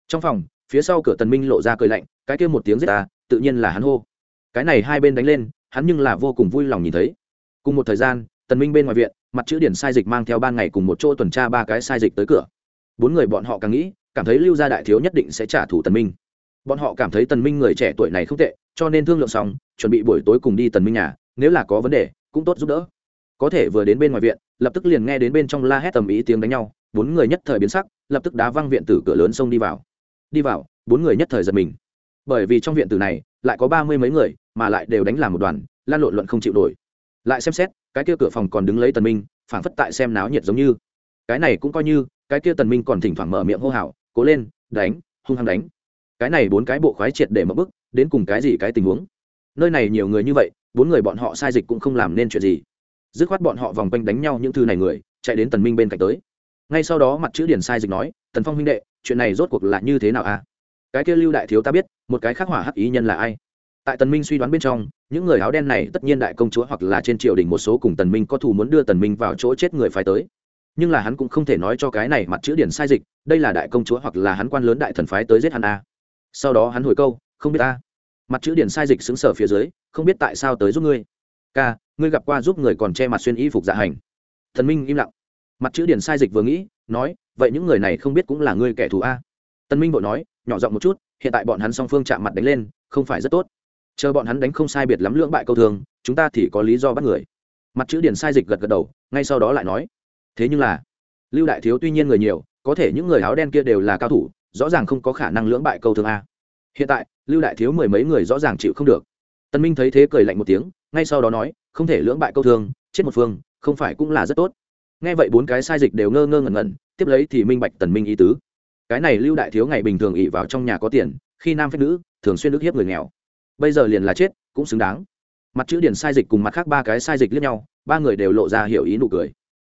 S1: Trong phòng, phía sau cửa tần minh lộ ra cười lạnh, cái kia một tiếng giết ta, tự nhiên là hắn hô. Cái này hai bên đánh lên, hắn nhưng là vô cùng vui lòng nhìn thấy. Cùng một thời gian, tần minh bên ngoài viện, mặt chữ điển sai dịch mang theo ban ngày cùng một chỗ tuần tra ba cái sai dịch tới cửa. Bốn người bọn họ càng nghĩ, cảm thấy lưu gia đại thiếu nhất định sẽ trả thù tần minh. Bọn họ cảm thấy tần minh người trẻ tuổi này không tệ cho nên thương lượng xong, chuẩn bị buổi tối cùng đi tần minh nhà, nếu là có vấn đề, cũng tốt giúp đỡ. Có thể vừa đến bên ngoài viện, lập tức liền nghe đến bên trong la hét tầm ý tiếng đánh nhau, bốn người nhất thời biến sắc, lập tức đá văng viện tử cửa lớn xông đi vào. Đi vào, bốn người nhất thời giật mình. Bởi vì trong viện tử này, lại có ba mươi mấy người, mà lại đều đánh làm một đoàn, lan lộn luận không chịu nổi. Lại xem xét, cái kia cửa phòng còn đứng lấy tần minh, phảng phất tại xem náo nhiệt giống như. Cái này cũng coi như, cái kia tần minh còn thỉnh thoảng mở miệng hô hào, cố lên, đánh, hung hăng đánh. Cái này bốn cái bộ khoái triệt để mở bức đến cùng cái gì cái tình huống? Nơi này nhiều người như vậy, bốn người bọn họ sai dịch cũng không làm nên chuyện gì. Dứt khoát bọn họ vòng quanh đánh nhau những thư này người, chạy đến tần minh bên cạnh tới. Ngay sau đó mặt chữ điển sai dịch nói, tần phong huynh đệ, chuyện này rốt cuộc là như thế nào à? Cái kia lưu đại thiếu ta biết, một cái khắc hỏa hắc ý nhân là ai? Tại tần minh suy đoán bên trong, những người áo đen này tất nhiên đại công chúa hoặc là trên triều đình một số cùng tần minh có thù muốn đưa tần minh vào chỗ chết người phải tới. Nhưng là hắn cũng không thể nói cho cái này mặt chữ điển sai dịch, đây là đại công chúa hoặc là hắn quan lớn đại thần phái tới giết hắn a à. sau đó hắn hồi câu không biết ta. Mặt chữ điển sai dịch xứng sở phía dưới, không biết tại sao tới giúp ngươi. Ca, ngươi gặp qua giúp người còn che mặt xuyên y phục dạ hành. Thần minh im lặng. Mặt chữ điển sai dịch vừa nghĩ, nói, vậy những người này không biết cũng là ngươi kẻ thù a. Tân minh vội nói, nhỏ giọng một chút, hiện tại bọn hắn song phương chạm mặt đánh lên, không phải rất tốt. Chờ bọn hắn đánh không sai biệt lắm lưỡng bại câu thường, chúng ta thì có lý do bắt người. Mặt chữ điển sai dịch gật gật đầu, ngay sau đó lại nói, thế nhưng là, lưu đại thiếu tuy nhiên người nhiều, có thể những người áo đen kia đều là cao thủ, rõ ràng không có khả năng lưỡng bại câu thường a hiện tại, lưu đại thiếu mười mấy người rõ ràng chịu không được. Tân minh thấy thế cười lạnh một tiếng, ngay sau đó nói, không thể lưỡng bại câu thương, chết một phương, không phải cũng là rất tốt. Nghe vậy bốn cái sai dịch đều ngơ ngơ ngẩn ngẩn, tiếp lấy thì minh bạch tần minh ý tứ. Cái này lưu đại thiếu ngày bình thường ỉ vào trong nhà có tiền, khi nam phép nữ, thường xuyên ức hiếp người nghèo. Bây giờ liền là chết, cũng xứng đáng. Mặt chữ điển sai dịch cùng mặt khác ba cái sai dịch liếc nhau, ba người đều lộ ra hiểu ý nụ cười.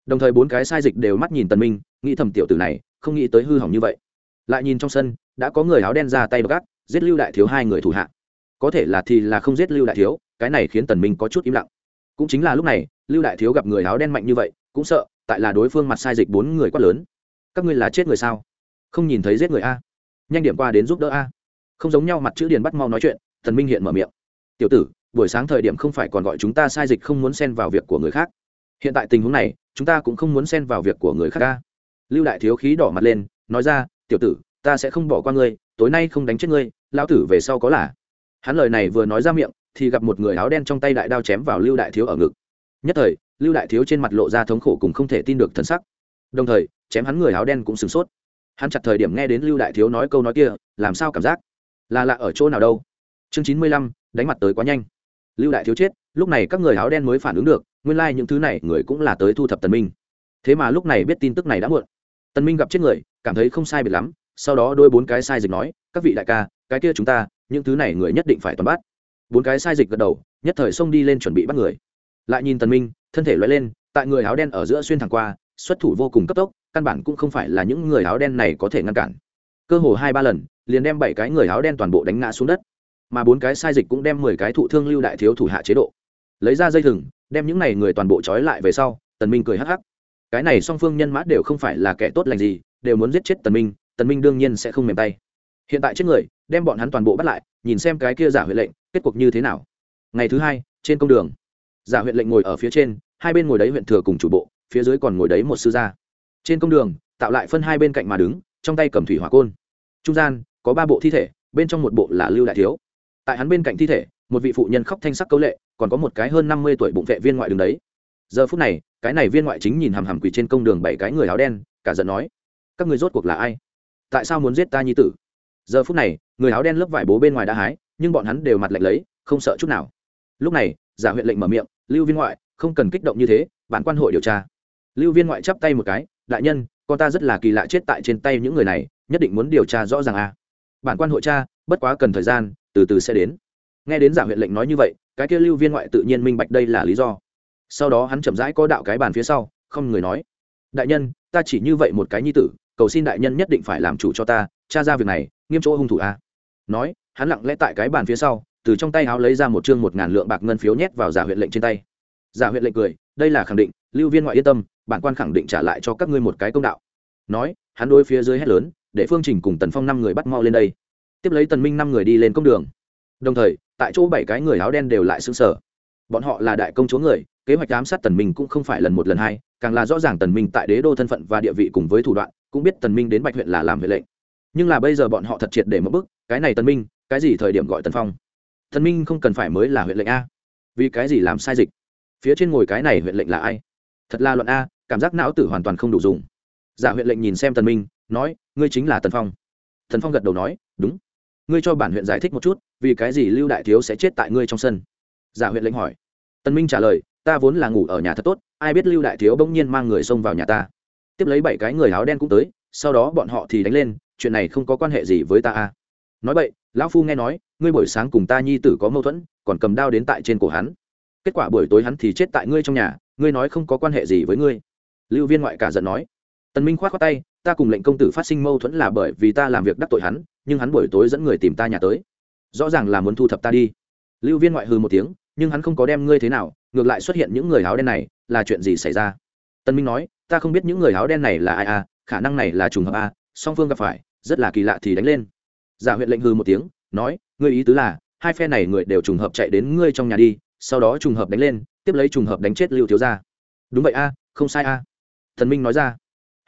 S1: Đồng thời bốn cái sai dịch đều mắt nhìn tần minh, nghĩ thầm tiểu tử này, không nghĩ tới hư hỏng như vậy. Lại nhìn trong sân đã có người áo đen ra tay gắt giết lưu đại thiếu hai người thủ hạ. Có thể là thì là không giết lưu đại thiếu, cái này khiến tần minh có chút im lặng. Cũng chính là lúc này, lưu đại thiếu gặp người áo đen mạnh như vậy, cũng sợ, tại là đối phương mặt sai dịch bốn người quá lớn. Các ngươi là chết người sao? Không nhìn thấy giết người a. Nhanh điểm qua đến giúp đỡ a. Không giống nhau mặt chữ điền bắt mau nói chuyện, tần minh hiện mở miệng. Tiểu tử, buổi sáng thời điểm không phải còn gọi chúng ta sai dịch không muốn xen vào việc của người khác. Hiện tại tình huống này, chúng ta cũng không muốn xen vào việc của người khác a. lưu đại thiếu khí đỏ mặt lên, nói ra, tiểu tử ta sẽ không bỏ qua ngươi, tối nay không đánh chết ngươi, lão tử về sau có là. Hắn lời này vừa nói ra miệng, thì gặp một người áo đen trong tay đại đao chém vào lưu đại thiếu ở ngực. Nhất thời, lưu đại thiếu trên mặt lộ ra thống khổ cùng không thể tin được thân sắc. Đồng thời, chém hắn người áo đen cũng sửng sốt. Hắn chặt thời điểm nghe đến lưu đại thiếu nói câu nói kia, làm sao cảm giác? Là lạ ở chỗ nào đâu? Chương chín mươi lăm, đánh mặt tới quá nhanh. Lưu đại thiếu chết, lúc này các người áo đen mới phản ứng được, nguyên lai、like、những thứ này người cũng là tới thu thập tần minh. Thế mà lúc này biết tin tức này đã muộn. Tần minh gặp chết người, cảm thấy không sai biệt lắm sau đó đôi bốn cái sai dịch nói, các vị đại ca, cái kia chúng ta, những thứ này người nhất định phải toàn bắt. Bốn cái sai dịch gật đầu, nhất thời xông đi lên chuẩn bị bắt người. Lại nhìn tần minh, thân thể loay lên, tại người áo đen ở giữa xuyên thẳng qua, xuất thủ vô cùng cấp tốc, căn bản cũng không phải là những người áo đen này có thể ngăn cản. Cơ hồ hai ba lần, liền đem bảy cái người áo đen toàn bộ đánh ngã xuống đất. Mà bốn cái sai dịch cũng đem mười cái thụ thương lưu đại thiếu thủ hạ chế độ. Lấy ra dây thừng, đem những này người toàn bộ trói lại về sau, tần minh cười hắc hắc. Cái này song phương nhân mã đều không phải là kẻ tốt lành gì, đều muốn giết chết tần minh tần minh đương nhiên sẽ không mềm tay. Hiện tại chết người, đem bọn hắn toàn bộ bắt lại, nhìn xem cái kia giả huyện lệnh, kết cục như thế nào. Ngày thứ hai, trên công đường, giả huyện lệnh ngồi ở phía trên, hai bên ngồi đấy huyện thừa cùng chủ bộ, phía dưới còn ngồi đấy một sư gia. Trên công đường, tạo lại phân hai bên cạnh mà đứng, trong tay cầm thủy hỏa côn. Trung gian, có ba bộ thi thể, bên trong một bộ là lưu đại thiếu. Tại hắn bên cạnh thi thể, một vị phụ nhân khóc thanh sắc câu lệ, còn có một cái hơn năm mươi tuổi bụng vệ viên ngoại đường đấy. Giờ phút này, cái này viên ngoại chính nhìn hầm hầm quỳ trên công đường bảy cái người áo đen, cả giận nói, các người rốt cuộc là ai? Tại sao muốn giết ta nhi tử? Giờ phút này, người áo đen lớp vải bố bên ngoài đã hái, nhưng bọn hắn đều mặt lạnh lấy, không sợ chút nào. Lúc này, giả huyện lệnh mở miệng, lưu viên ngoại, không cần kích động như thế, bản quan hội điều tra. Lưu viên ngoại chắp tay một cái, đại nhân, con ta rất là kỳ lạ chết tại trên tay những người này, nhất định muốn điều tra rõ ràng a à. bản quan hội tra, bất quá cần thời gian, từ từ sẽ đến. Nghe đến giả huyện lệnh nói như vậy, cái kia lưu viên ngoại tự nhiên minh bạch đây là lý do. Sau đó hắn chậm rãi có đạo cái bàn phía sau, không người nói, đại nhân, ta chỉ như vậy một cái nhi tử cầu xin đại nhân nhất định phải làm chủ cho ta cha ra việc này, nghiêm chỗ hung thủ a. Nói, hắn lặng lẽ tại cái bàn phía sau, từ trong tay áo lấy ra một chương một ngàn lượng bạc ngân phiếu nhét vào giả huyện lệnh trên tay. Giả huyện lệnh cười, đây là khẳng định, lưu viên ngoại yên tâm, bản quan khẳng định trả lại cho các ngươi một cái công đạo. Nói, hắn đôi phía dưới hét lớn, để phương trình cùng tần phong năm người bắt mau lên đây. Tiếp lấy tần minh năm người đi lên công đường. Đồng thời, tại chỗ bảy cái người áo đen đều lại xứng sở bọn họ là đại công chúa người, kế hoạch ám sát tần minh cũng không phải lần một lần hai, càng là rõ ràng tần minh tại đế đô thân phận và địa vị cùng với thủ đoạn cũng biết tần minh đến bạch huyện là làm huệ lệnh. Nhưng là bây giờ bọn họ thật triệt để mất bức, cái này tần minh, cái gì thời điểm gọi tần phong? Tần minh không cần phải mới là huyện lệnh a. Vì cái gì làm sai dịch? Phía trên ngồi cái này huyện lệnh là ai? Thật là luận a, cảm giác não tử hoàn toàn không đủ dùng. Dạ Giả huyện lệnh nhìn xem tần minh, nói, ngươi chính là tần phong. Tần phong gật đầu nói, đúng. Ngươi cho bản huyện giải thích một chút, vì cái gì lưu đại thiếu sẽ chết tại ngươi trong sân? Dạ Giả huyện lệnh hỏi. Tần minh trả lời, ta vốn là ngủ ở nhà thật tốt, ai biết lưu đại thiếu bỗng nhiên mang người xông vào nhà ta tiếp lấy bảy cái người áo đen cũng tới, sau đó bọn họ thì đánh lên, chuyện này không có quan hệ gì với ta a nói vậy, lão phu nghe nói, ngươi buổi sáng cùng ta nhi tử có mâu thuẫn, còn cầm đao đến tại trên cổ hắn. Kết quả buổi tối hắn thì chết tại ngươi trong nhà, ngươi nói không có quan hệ gì với ngươi. Lưu viên ngoại cả giận nói. Tần minh khoát khoát tay, ta cùng lệnh công tử phát sinh mâu thuẫn là bởi vì ta làm việc đắc tội hắn, nhưng hắn buổi tối dẫn người tìm ta nhà tới. Rõ ràng là muốn thu thập ta đi. Lưu viên ngoại hừ một tiếng, nhưng hắn không có đem ngươi thế nào, ngược lại xuất hiện những người áo đen này, là chuyện gì xảy ra? Tân minh nói ta không biết những người áo đen này là ai à khả năng này là trùng hợp a song phương gặp phải, rất là kỳ lạ thì đánh lên. Giả huyện lệnh hư một tiếng, nói, ngươi ý tứ là, hai phe này người đều trùng hợp chạy đến ngươi trong nhà đi, sau đó trùng hợp đánh lên, tiếp lấy trùng hợp đánh chết lưu thiếu gia. Đúng vậy a, không sai a. Thần minh nói ra.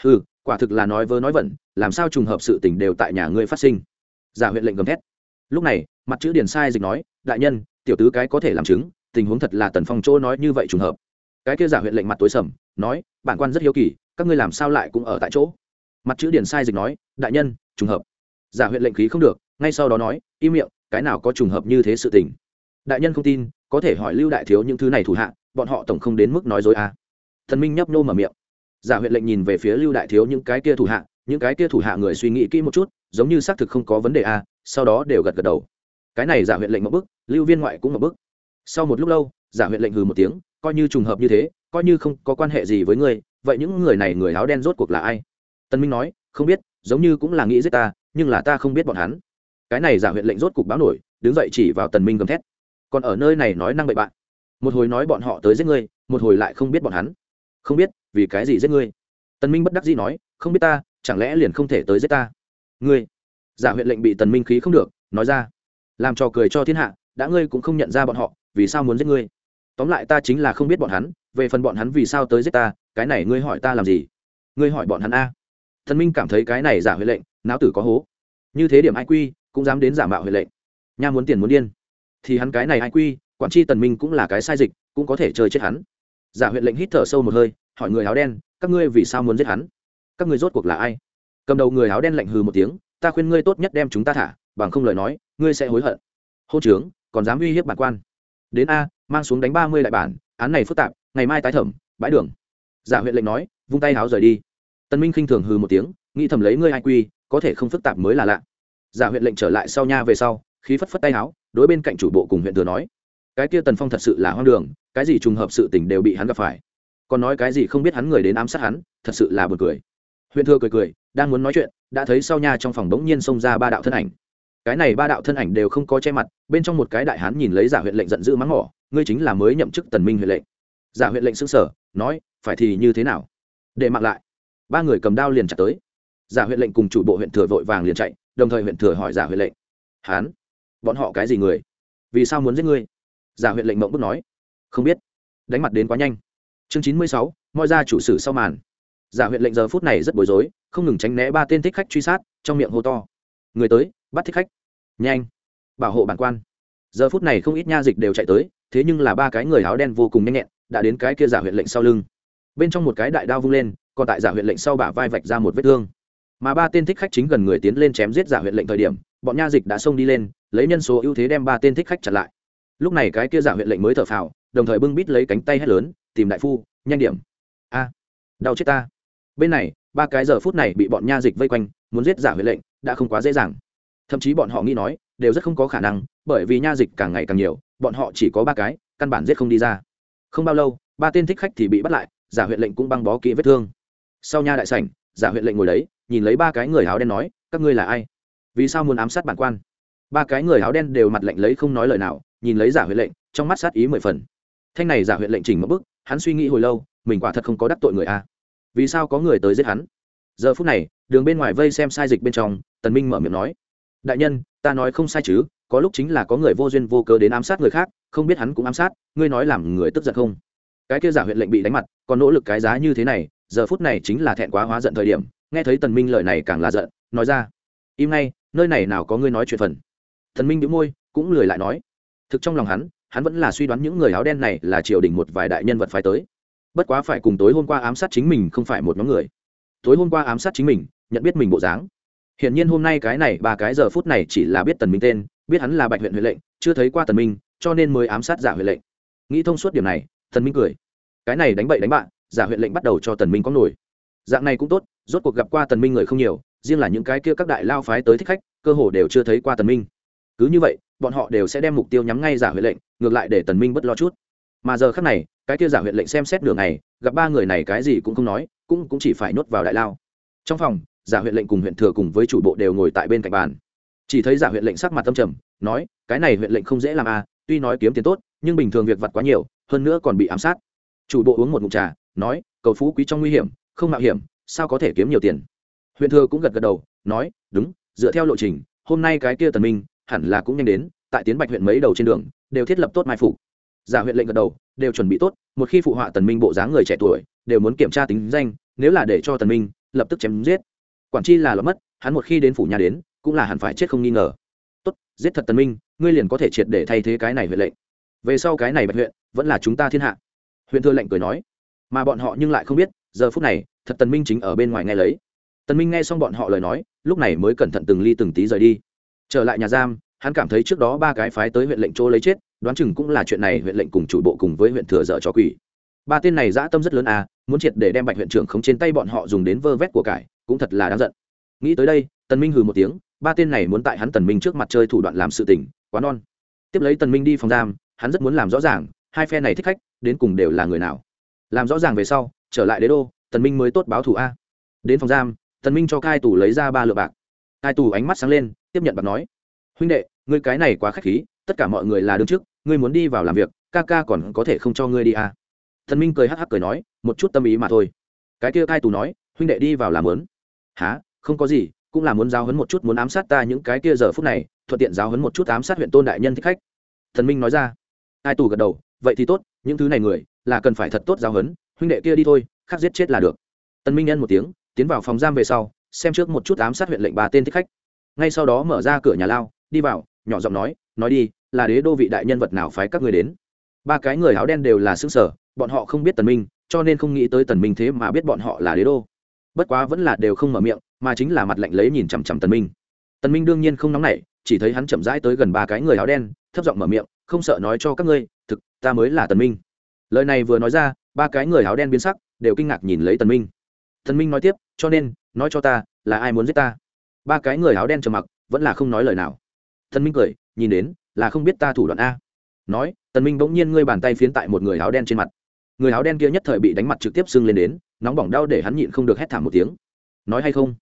S1: Hừ, quả thực là nói vớ nói vẩn, làm sao trùng hợp sự tình đều tại nhà ngươi phát sinh? Giả huyện lệnh gầm thét. Lúc này, mặt chữ điển sai dịch nói, đại nhân, tiểu tứ cái có thể làm chứng, tình huống thật là tần phong chỗ nói như vậy trùng hợp. Cái kia giả huyện lệnh mặt tối sầm nói bản quan rất hiếu kỳ các ngươi làm sao lại cũng ở tại chỗ? Mặt chữ điển sai dịch nói đại nhân trùng hợp. Giả huyện lệnh khí không được ngay sau đó nói im miệng cái nào có trùng hợp như thế sự tình? Đại nhân không tin có thể hỏi lưu đại thiếu những thứ này thủ hạ bọn họ tổng không đến mức nói dối à. thần minh nhấp nô mở miệng. Giả huyện lệnh nhìn về phía lưu đại thiếu những cái kia thủ hạ những cái kia thủ hạ người suy nghĩ kỹ một chút giống như xác thực không có vấn đề à, sau đó đều gật gật đầu. Cái này giả huyện lệnh một bức lưu viên ngoại cũng một bức sau một lúc lâu giả huyện lệnh hừ một tiếng coi như trùng hợp như thế coi như không có quan hệ gì với ngươi, vậy những người này người áo đen rốt cuộc là ai? Tân minh nói, không biết, giống như cũng là nghĩ giết ta, nhưng là ta không biết bọn hắn. Cái này giả huyện lệnh rốt cục báo nổi, đứng dậy chỉ vào tần minh gầm thét. Còn ở nơi này nói năng bậy bạn. Một hồi nói bọn họ tới giết ngươi, một hồi lại không biết bọn hắn. Không biết, vì cái gì giết ngươi? Tần minh bất đắc dĩ nói, không biết ta, chẳng lẽ liền không thể tới giết ta? Ngươi. Giả huyện lệnh bị tần minh khí không được, nói ra. Làm trò cười cho thiên hạ, đã ngươi cũng không nhận ra bọn họ, vì sao muốn giết ngươi? Tóm lại ta chính là không biết bọn hắn, về phần bọn hắn vì sao tới giết ta, cái này ngươi hỏi ta làm gì? Ngươi hỏi bọn hắn a. Thần minh cảm thấy cái này giả huệ lệnh, não tử có hố. Như thế điểm ai quy cũng dám đến giả mạo huệ lệnh. Nha muốn tiền muốn điên. Thì hắn cái này ai quy quản tri tần minh cũng là cái sai dịch, cũng có thể chơi chết hắn. Giả huệ lệnh hít thở sâu một hơi, hỏi người áo đen, các ngươi vì sao muốn giết hắn? Các ngươi rốt cuộc là ai? Cầm đầu người áo đen lạnh hừ một tiếng, ta khuyên ngươi tốt nhất đem chúng ta thả, bằng không lời nói, ngươi sẽ hối hận. Hô trướng, còn dám uy hiếp bản quan đến a, mang xuống đánh ba mươi đại bản, án này phức tạp, ngày mai tái thẩm, bãi đường. Giả huyện lệnh nói, vung tay háo rời đi. Tân minh khinh thường hừ một tiếng, nghĩ thầm lấy ngươi ai quy, có thể không phức tạp mới là lạ. Giả huyện lệnh trở lại sau nha về sau, khí phất phất tay háo, đối bên cạnh chủ bộ cùng huyện thừa nói, cái kia tần phong thật sự là hoang đường, cái gì trùng hợp sự tình đều bị hắn gặp phải. Còn nói cái gì không biết hắn người đến ám sát hắn, thật sự là buồn cười. Huyện thừa cười cười, đang muốn nói chuyện, đã thấy sau nha trong phòng bỗng nhiên xông ra ba đạo thân ảnh cái này ba đạo thân ảnh đều không có che mặt, bên trong một cái đại hán nhìn lấy giả huyện lệnh giận dữ mắng mỏ, ngươi chính là mới nhậm chức tần minh huyện lệnh. Giả huyện lệnh xưng sở nói, phải thì như thế nào? Để mặc lại. Ba người cầm đao liền chặt tới. Giả huyện lệnh cùng chủ bộ huyện thừa vội vàng liền chạy, đồng thời huyện thừa hỏi giả huyện lệnh. Hán, bọn họ cái gì người? Vì sao muốn giết ngươi? Giả huyện lệnh mộng bức nói. Không biết. Đánh mặt đến quá nhanh. Chương chín mươi sáu mọi ra chủ sử sau màn. Giả huyện lệnh giờ phút này rất bối rối, không ngừng tránh né ba tên thích khách truy sát, trong miệng hô to. Người tới bắt thích khách. Nhanh. Bảo hộ bản quan. Giờ phút này không ít nha dịch đều chạy tới, thế nhưng là ba cái người áo đen vô cùng nhanh nhẹn, đã đến cái kia giả huyện lệnh sau lưng. Bên trong một cái đại đao vung lên, còn tại giả huyện lệnh sau bả vai vạch ra một vết thương. Mà ba tên thích khách chính gần người tiến lên chém giết giả huyện lệnh thời điểm, bọn nha dịch đã xông đi lên, lấy nhân số ưu thế đem ba tên thích khách chặn lại. Lúc này cái kia giả huyện lệnh mới thở phào, đồng thời bưng bít lấy cánh tay hét lớn, tìm đại phu, nhanh điểm. A, đau chết ta. Bên này, ba cái giờ phút này bị bọn nha dịch vây quanh, muốn giết giả huyện lệnh, đã không quá dễ dàng thậm chí bọn họ nghĩ nói, đều rất không có khả năng, bởi vì nha dịch càng ngày càng nhiều, bọn họ chỉ có ba cái, căn bản giết không đi ra. Không bao lâu, ba tên thích khách thì bị bắt lại, giả huyện lệnh cũng băng bó kỹ vết thương. Sau nha đại sảnh, giả huyện lệnh ngồi đấy, nhìn lấy ba cái người áo đen nói, các ngươi là ai? Vì sao muốn ám sát bản quan? Ba cái người áo đen đều mặt lệnh lấy không nói lời nào, nhìn lấy giả huyện lệnh, trong mắt sát ý mười phần. Thanh này giả huyện lệnh chỉnh một bức hắn suy nghĩ hồi lâu, mình quả thật không có đắc tội người a. Vì sao có người tới giết hắn? Giờ phút này, đường bên ngoài vây xem sai dịch bên trong, tần minh mở miệng nói đại nhân, ta nói không sai chứ, có lúc chính là có người vô duyên vô cớ đến ám sát người khác, không biết hắn cũng ám sát, ngươi nói làm người tức giận không? Cái kia giả huyện lệnh bị đánh mặt, còn nỗ lực cái giá như thế này, giờ phút này chính là thẹn quá hóa giận thời điểm, nghe thấy tần minh lời này càng là giận, nói ra, im ngay, nơi này nào có ngươi nói chuyện phần. Thần minh đĩu môi, cũng lười lại nói. Thực trong lòng hắn hắn vẫn là suy đoán những người áo đen này là triều đình một vài đại nhân vật phải tới. Bất quá phải cùng tối hôm qua ám sát chính mình không phải một nhóm người. Tối hôm qua ám sát chính mình, nhận biết mình bộ dáng. Hiển nhiên hôm nay cái này ba cái giờ phút này chỉ là biết Tần Minh tên, biết hắn là Bạch huyện huyện lệnh, chưa thấy qua Tần Minh, cho nên mới ám sát giả huyện lệnh. Nghĩ thông suốt điểm này, Tần Minh cười. Cái này đánh bậy đánh bạn, giả huyện lệnh bắt đầu cho Tần Minh có nổi. Dạng này cũng tốt, rốt cuộc gặp qua Tần Minh người không nhiều, riêng là những cái kia các đại lao phái tới thích khách cơ hồ đều chưa thấy qua tần minh cứ như vậy bọn họ đều sẽ đem mục tiêu nhắm ngay giả huyện lệnh ngược lại để tần minh bất lo chút mà giờ khắc này cái kia giả huyện lệnh xem xét nửa ngày gặp ba người này cái gì cũng không nói cũng cũng chỉ phải nhốt vào đại lao trong phòng giả huyện lệnh cùng huyện thừa cùng với chủ bộ đều ngồi tại bên cạnh bàn. Chỉ thấy giả huyện lệnh sắc mặt tâm trầm, nói, cái này huyện lệnh không dễ làm à tuy nói kiếm tiền tốt, nhưng bình thường việc vặt quá nhiều, hơn nữa còn bị ám sát. Chủ bộ uống một ngụm trà, nói, cầu phú quý trong nguy hiểm, không mạo hiểm, sao có thể kiếm nhiều tiền? Huyện thừa cũng gật gật đầu, nói, đúng, dựa theo lộ trình, hôm nay cái kia tần minh, hẳn là cũng nhanh đến, tại tiến bạch huyện mấy đầu trên đường, đều thiết lập tốt mai phục. Giả huyện lệnh gật đầu, đều chuẩn bị tốt, một khi phụ họa tần minh bộ dáng người trẻ tuổi, đều muốn kiểm tra tính danh, nếu là để cho tần minh, lập tức chém giết quản chi là lọt mất, hắn một khi đến phủ nhà đến, cũng là hẳn phải chết không nghi ngờ. Tốt, giết thật tần minh, ngươi liền có thể triệt để thay thế cái này huyện lệnh. Về sau cái này bạch huyện, vẫn là chúng ta thiên hạ. Huyện thừa lệnh cười nói. Mà bọn họ nhưng lại không biết, giờ phút này, thật tần minh chính ở bên ngoài nghe lấy. Tần minh nghe xong bọn họ lời nói, lúc này mới cẩn thận từng ly từng tí rời đi. Trở lại nhà giam, hắn cảm thấy trước đó ba cái phái tới huyện lệnh chỗ lấy chết, đoán chừng cũng là chuyện này huyện lệnh cùng chủ bộ cùng với huyện thừa dở cho quỷ ba tên này dã tâm rất lớn à muốn triệt để đem bạch huyện trưởng khống trên tay bọn họ dùng đến vơ vét của cải, cũng thật là đáng giận. Nghĩ tới đây, tần minh hừ một tiếng, ba tên này muốn tại hắn tần minh trước mặt chơi thủ đoạn làm sự tình, quá non. Tiếp lấy tần minh đi phòng giam, hắn rất muốn làm rõ ràng, hai phe này thích khách, đến cùng đều là người nào. Làm rõ ràng về sau, trở lại đế đô, tần minh mới tốt báo thù a. Đến phòng giam, tần minh cho cai tù lấy ra ba lượng bạc. Cai tù ánh mắt sáng lên, tiếp nhận bạc nói, huynh đệ, ngươi cái này quá khách khí, tất cả mọi người là đứng trước, ngươi muốn đi vào làm việc, ca ca còn có thể không cho ngươi đi à thần minh cười hắc hắc cười nói, một chút tâm ý mà thôi. Cái kia cai tù nói, huynh đệ đi vào làm lớn há không có gì, cũng là muốn giáo hấn một chút, muốn ám sát ta những cái kia giờ phút này, thuận tiện giáo hấn một chút ám sát huyện tôn đại nhân thích khách. Thần minh nói ra. Ai tù gật đầu, vậy thì tốt, những thứ này người, là cần phải thật tốt giáo hấn huynh đệ kia đi thôi, khắc giết chết là được. Tần minh nhân một tiếng, tiến vào phòng giam về sau, xem trước một chút ám sát huyện lệnh bà tên thích khách. Ngay sau đó mở ra cửa nhà lao, đi vào, nhỏ giọng nói nói đi, là đế đô vị đại nhân vật nào phái các người đến? Ba cái người áo đen đều là xương sở bọn họ không biết tần minh, cho nên không nghĩ tới tần minh thế mà biết bọn họ là đế đô. Bất quá vẫn là đều không mở miệng, mà chính là mặt lạnh lấy nhìn chằm chằm tần minh. Tần minh đương nhiên không nóng nảy, chỉ thấy hắn chậm rãi tới gần ba cái người áo đen, thấp giọng mở miệng, không sợ nói cho các ngươi, thực, ta mới là tần minh. Lời này vừa nói ra, ba cái người áo đen biến sắc, đều kinh ngạc nhìn lấy tần minh. Tần minh nói tiếp, cho nên, nói cho ta, là ai muốn giết ta? Ba cái người áo đen trầm mặc, vẫn là không nói lời nào. Tần minh cười, nhìn đến, là không biết ta thủ đoạn a. Nói, tần minh bỗng nhiên ngươi bàn tay phiến tại một người áo đen trên mặt người áo đen kia nhất thời bị đánh mặt trực tiếp sưng lên đến, nóng bỏng đau để hắn nhịn không được hét thảm một tiếng. Nói hay không?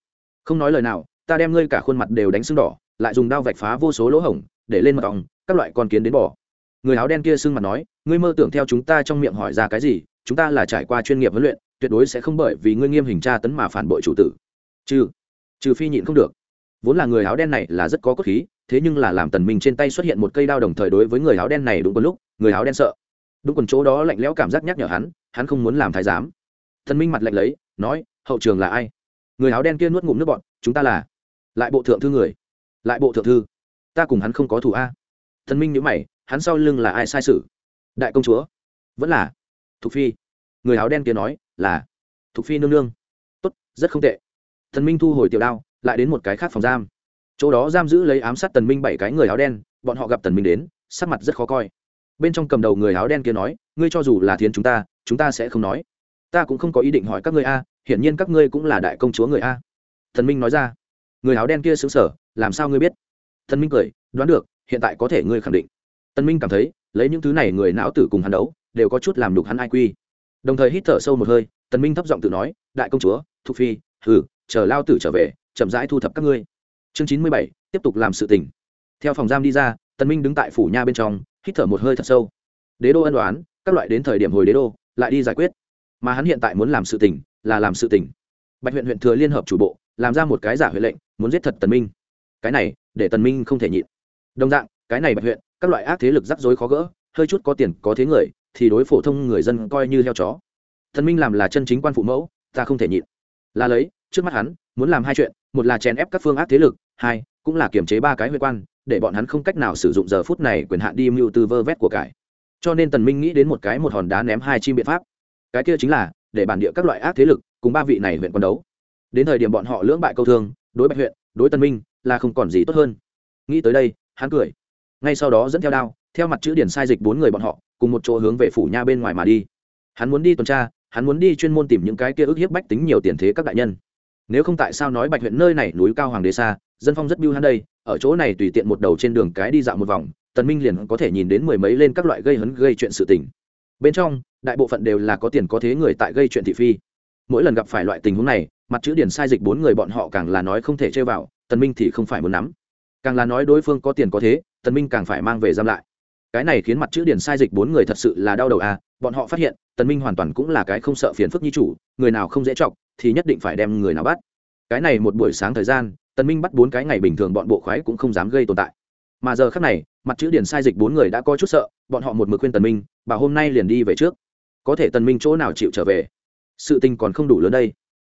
S1: Không nói lời nào, ta đem ngươi cả khuôn mặt đều đánh sưng đỏ, lại dùng đao vạch phá vô số lỗ hổng, để lên mặt vòng các loại con kiến đến bỏ người áo đen kia sưng mặt nói, ngươi mơ tưởng theo chúng ta trong miệng hỏi ra cái gì, chúng ta là trải qua chuyên nghiệp huấn luyện, tuyệt đối sẽ không bởi vì ngươi nghiêm hình tra tấn mà phản bội chủ tử. Trừ trừ phi nhịn không được. Vốn là người áo đen này là rất có cốt khí, thế nhưng là làm tần minh trên tay xuất hiện một cây đao đồng thời đối với người áo đen này đúng một lúc, người áo đen sợ đúng quần chỗ đó lạnh lẽo cảm giác nhắc nhở hắn hắn không muốn làm thái giám. Thần minh mặt lạnh lấy, nói, hậu trường là ai? Người áo đen kia nuốt ngụm nước bọn chúng ta là lại bộ thượng thư người. Lại bộ thượng thư, ta cùng hắn không có thủ a. Thần minh nhíu mày, hắn sau lưng là ai sai sự? Đại công chúa. Vẫn là thục phi. Người áo đen kia nói, là thục phi nương nương. Tốt, rất không tệ. Thần minh thu hồi tiểu đao, lại đến một cái khác phòng giam. Chỗ đó giam giữ lấy ám sát tần minh bảy cái người áo đen, bọn họ gặp tần minh đến, sắc mặt rất khó coi bên trong cầm đầu người áo đen kia nói, ngươi cho dù là thiến chúng ta chúng ta sẽ không nói. Ta cũng không có ý định hỏi các ngươi a, hiển nhiên các ngươi cũng là đại công chúa người a. Thần minh nói ra. Người áo đen kia xứng sở làm sao ngươi biết? Thần minh cười, đoán được, hiện tại có thể ngươi khẳng định. Tân minh cảm thấy, lấy những thứ này người não tử cùng hắn đấu, đều có chút làm đục hắn ai quy. Đồng thời hít thở sâu một hơi tần minh thấp giọng tự nói, đại công chúa, thục phi, hừ, chờ lao tử trở về, chậm rãi thu thập các ngươi. Chương chín mươi bảy, tiếp tục làm sự tình. Theo phòng giam đi ra tần minh đứng tại phủ nha bên trong hít thở một hơi thật sâu. Đế đô ân đoán các loại đến thời điểm hồi đế đô, lại đi giải quyết. Mà hắn hiện tại muốn làm sự tình, là làm sự tình. Bạch huyện huyện thừa liên hợp chủ bộ, làm ra một cái giả huệ lệnh, muốn giết thật tần minh. Cái này, để tần minh không thể nhịn. Đồng dạng, cái này bạch huyện, các loại ác thế lực rắc rối khó gỡ, hơi chút có tiền, có thế người, thì đối phổ thông người dân coi như heo chó. Tần minh làm là chân chính quan phụ mẫu, ta không thể nhịn. Là lấy, trước mắt hắn, muốn làm hai chuyện, một là chèn ép các phương ác thế lực hai, cũng là kiềm chế ba cái huệ quan, để bọn hắn không cách nào sử dụng giờ phút này quyền hạn đi mưu tư vơ vét của cải. Cho nên tần minh nghĩ đến một cái một hòn đá ném hai chim biện pháp. Cái kia chính là, để bản địa các loại ác thế lực cùng ba vị này huyện quân đấu. Đến thời điểm bọn họ lưỡng bại câu thương, đối bạch huyện, đối tần minh, là không còn gì tốt hơn. Nghĩ tới đây, hắn cười. Ngay sau đó dẫn theo đao, theo mặt chữ điển sai dịch bốn người bọn họ, cùng một chỗ hướng về phủ nha bên ngoài mà đi. Hắn muốn đi tuần tra, hắn muốn đi chuyên môn tìm những cái kia ức hiếp bách tính nhiều tiền thế các đại nhân. Nếu không tại sao nói bạch huyện nơi này núi cao hoàng đế xa dân phong rất biêu hắn đây, ở chỗ này tùy tiện một đầu trên đường cái đi dạo một vòng, tần minh liền có thể nhìn đến mười mấy lên các loại gây hấn, gây chuyện sự tình. Bên trong, đại bộ phận đều là có tiền có thế người tại gây chuyện thị phi. Mỗi lần gặp phải loại tình huống này, mặt chữ điển sai dịch bốn người bọn họ càng là nói không thể chơi vào, tần minh thì không phải muốn nắm. Càng là nói đối phương có tiền có thế, tần minh càng phải mang về giam lại. Cái này khiến mặt chữ điển sai dịch bốn người thật sự là đau đầu à bọn họ phát hiện, tần minh hoàn toàn cũng là cái không sợ phiền phức nhi chủ, người nào không dễ chọc, thì nhất định phải đem người nào bắt. Cái này một buổi sáng thời gian tần minh bắt bốn cái ngày bình thường bọn bộ khoái cũng không dám gây tồn tại. Mà giờ khắc này, mặt chữ điển sai dịch bốn người đã có chút sợ, bọn họ một mực khuyên tần minh, bà hôm nay liền đi về trước. Có thể tần minh chỗ nào chịu trở về? Sự tình còn không đủ lớn đây.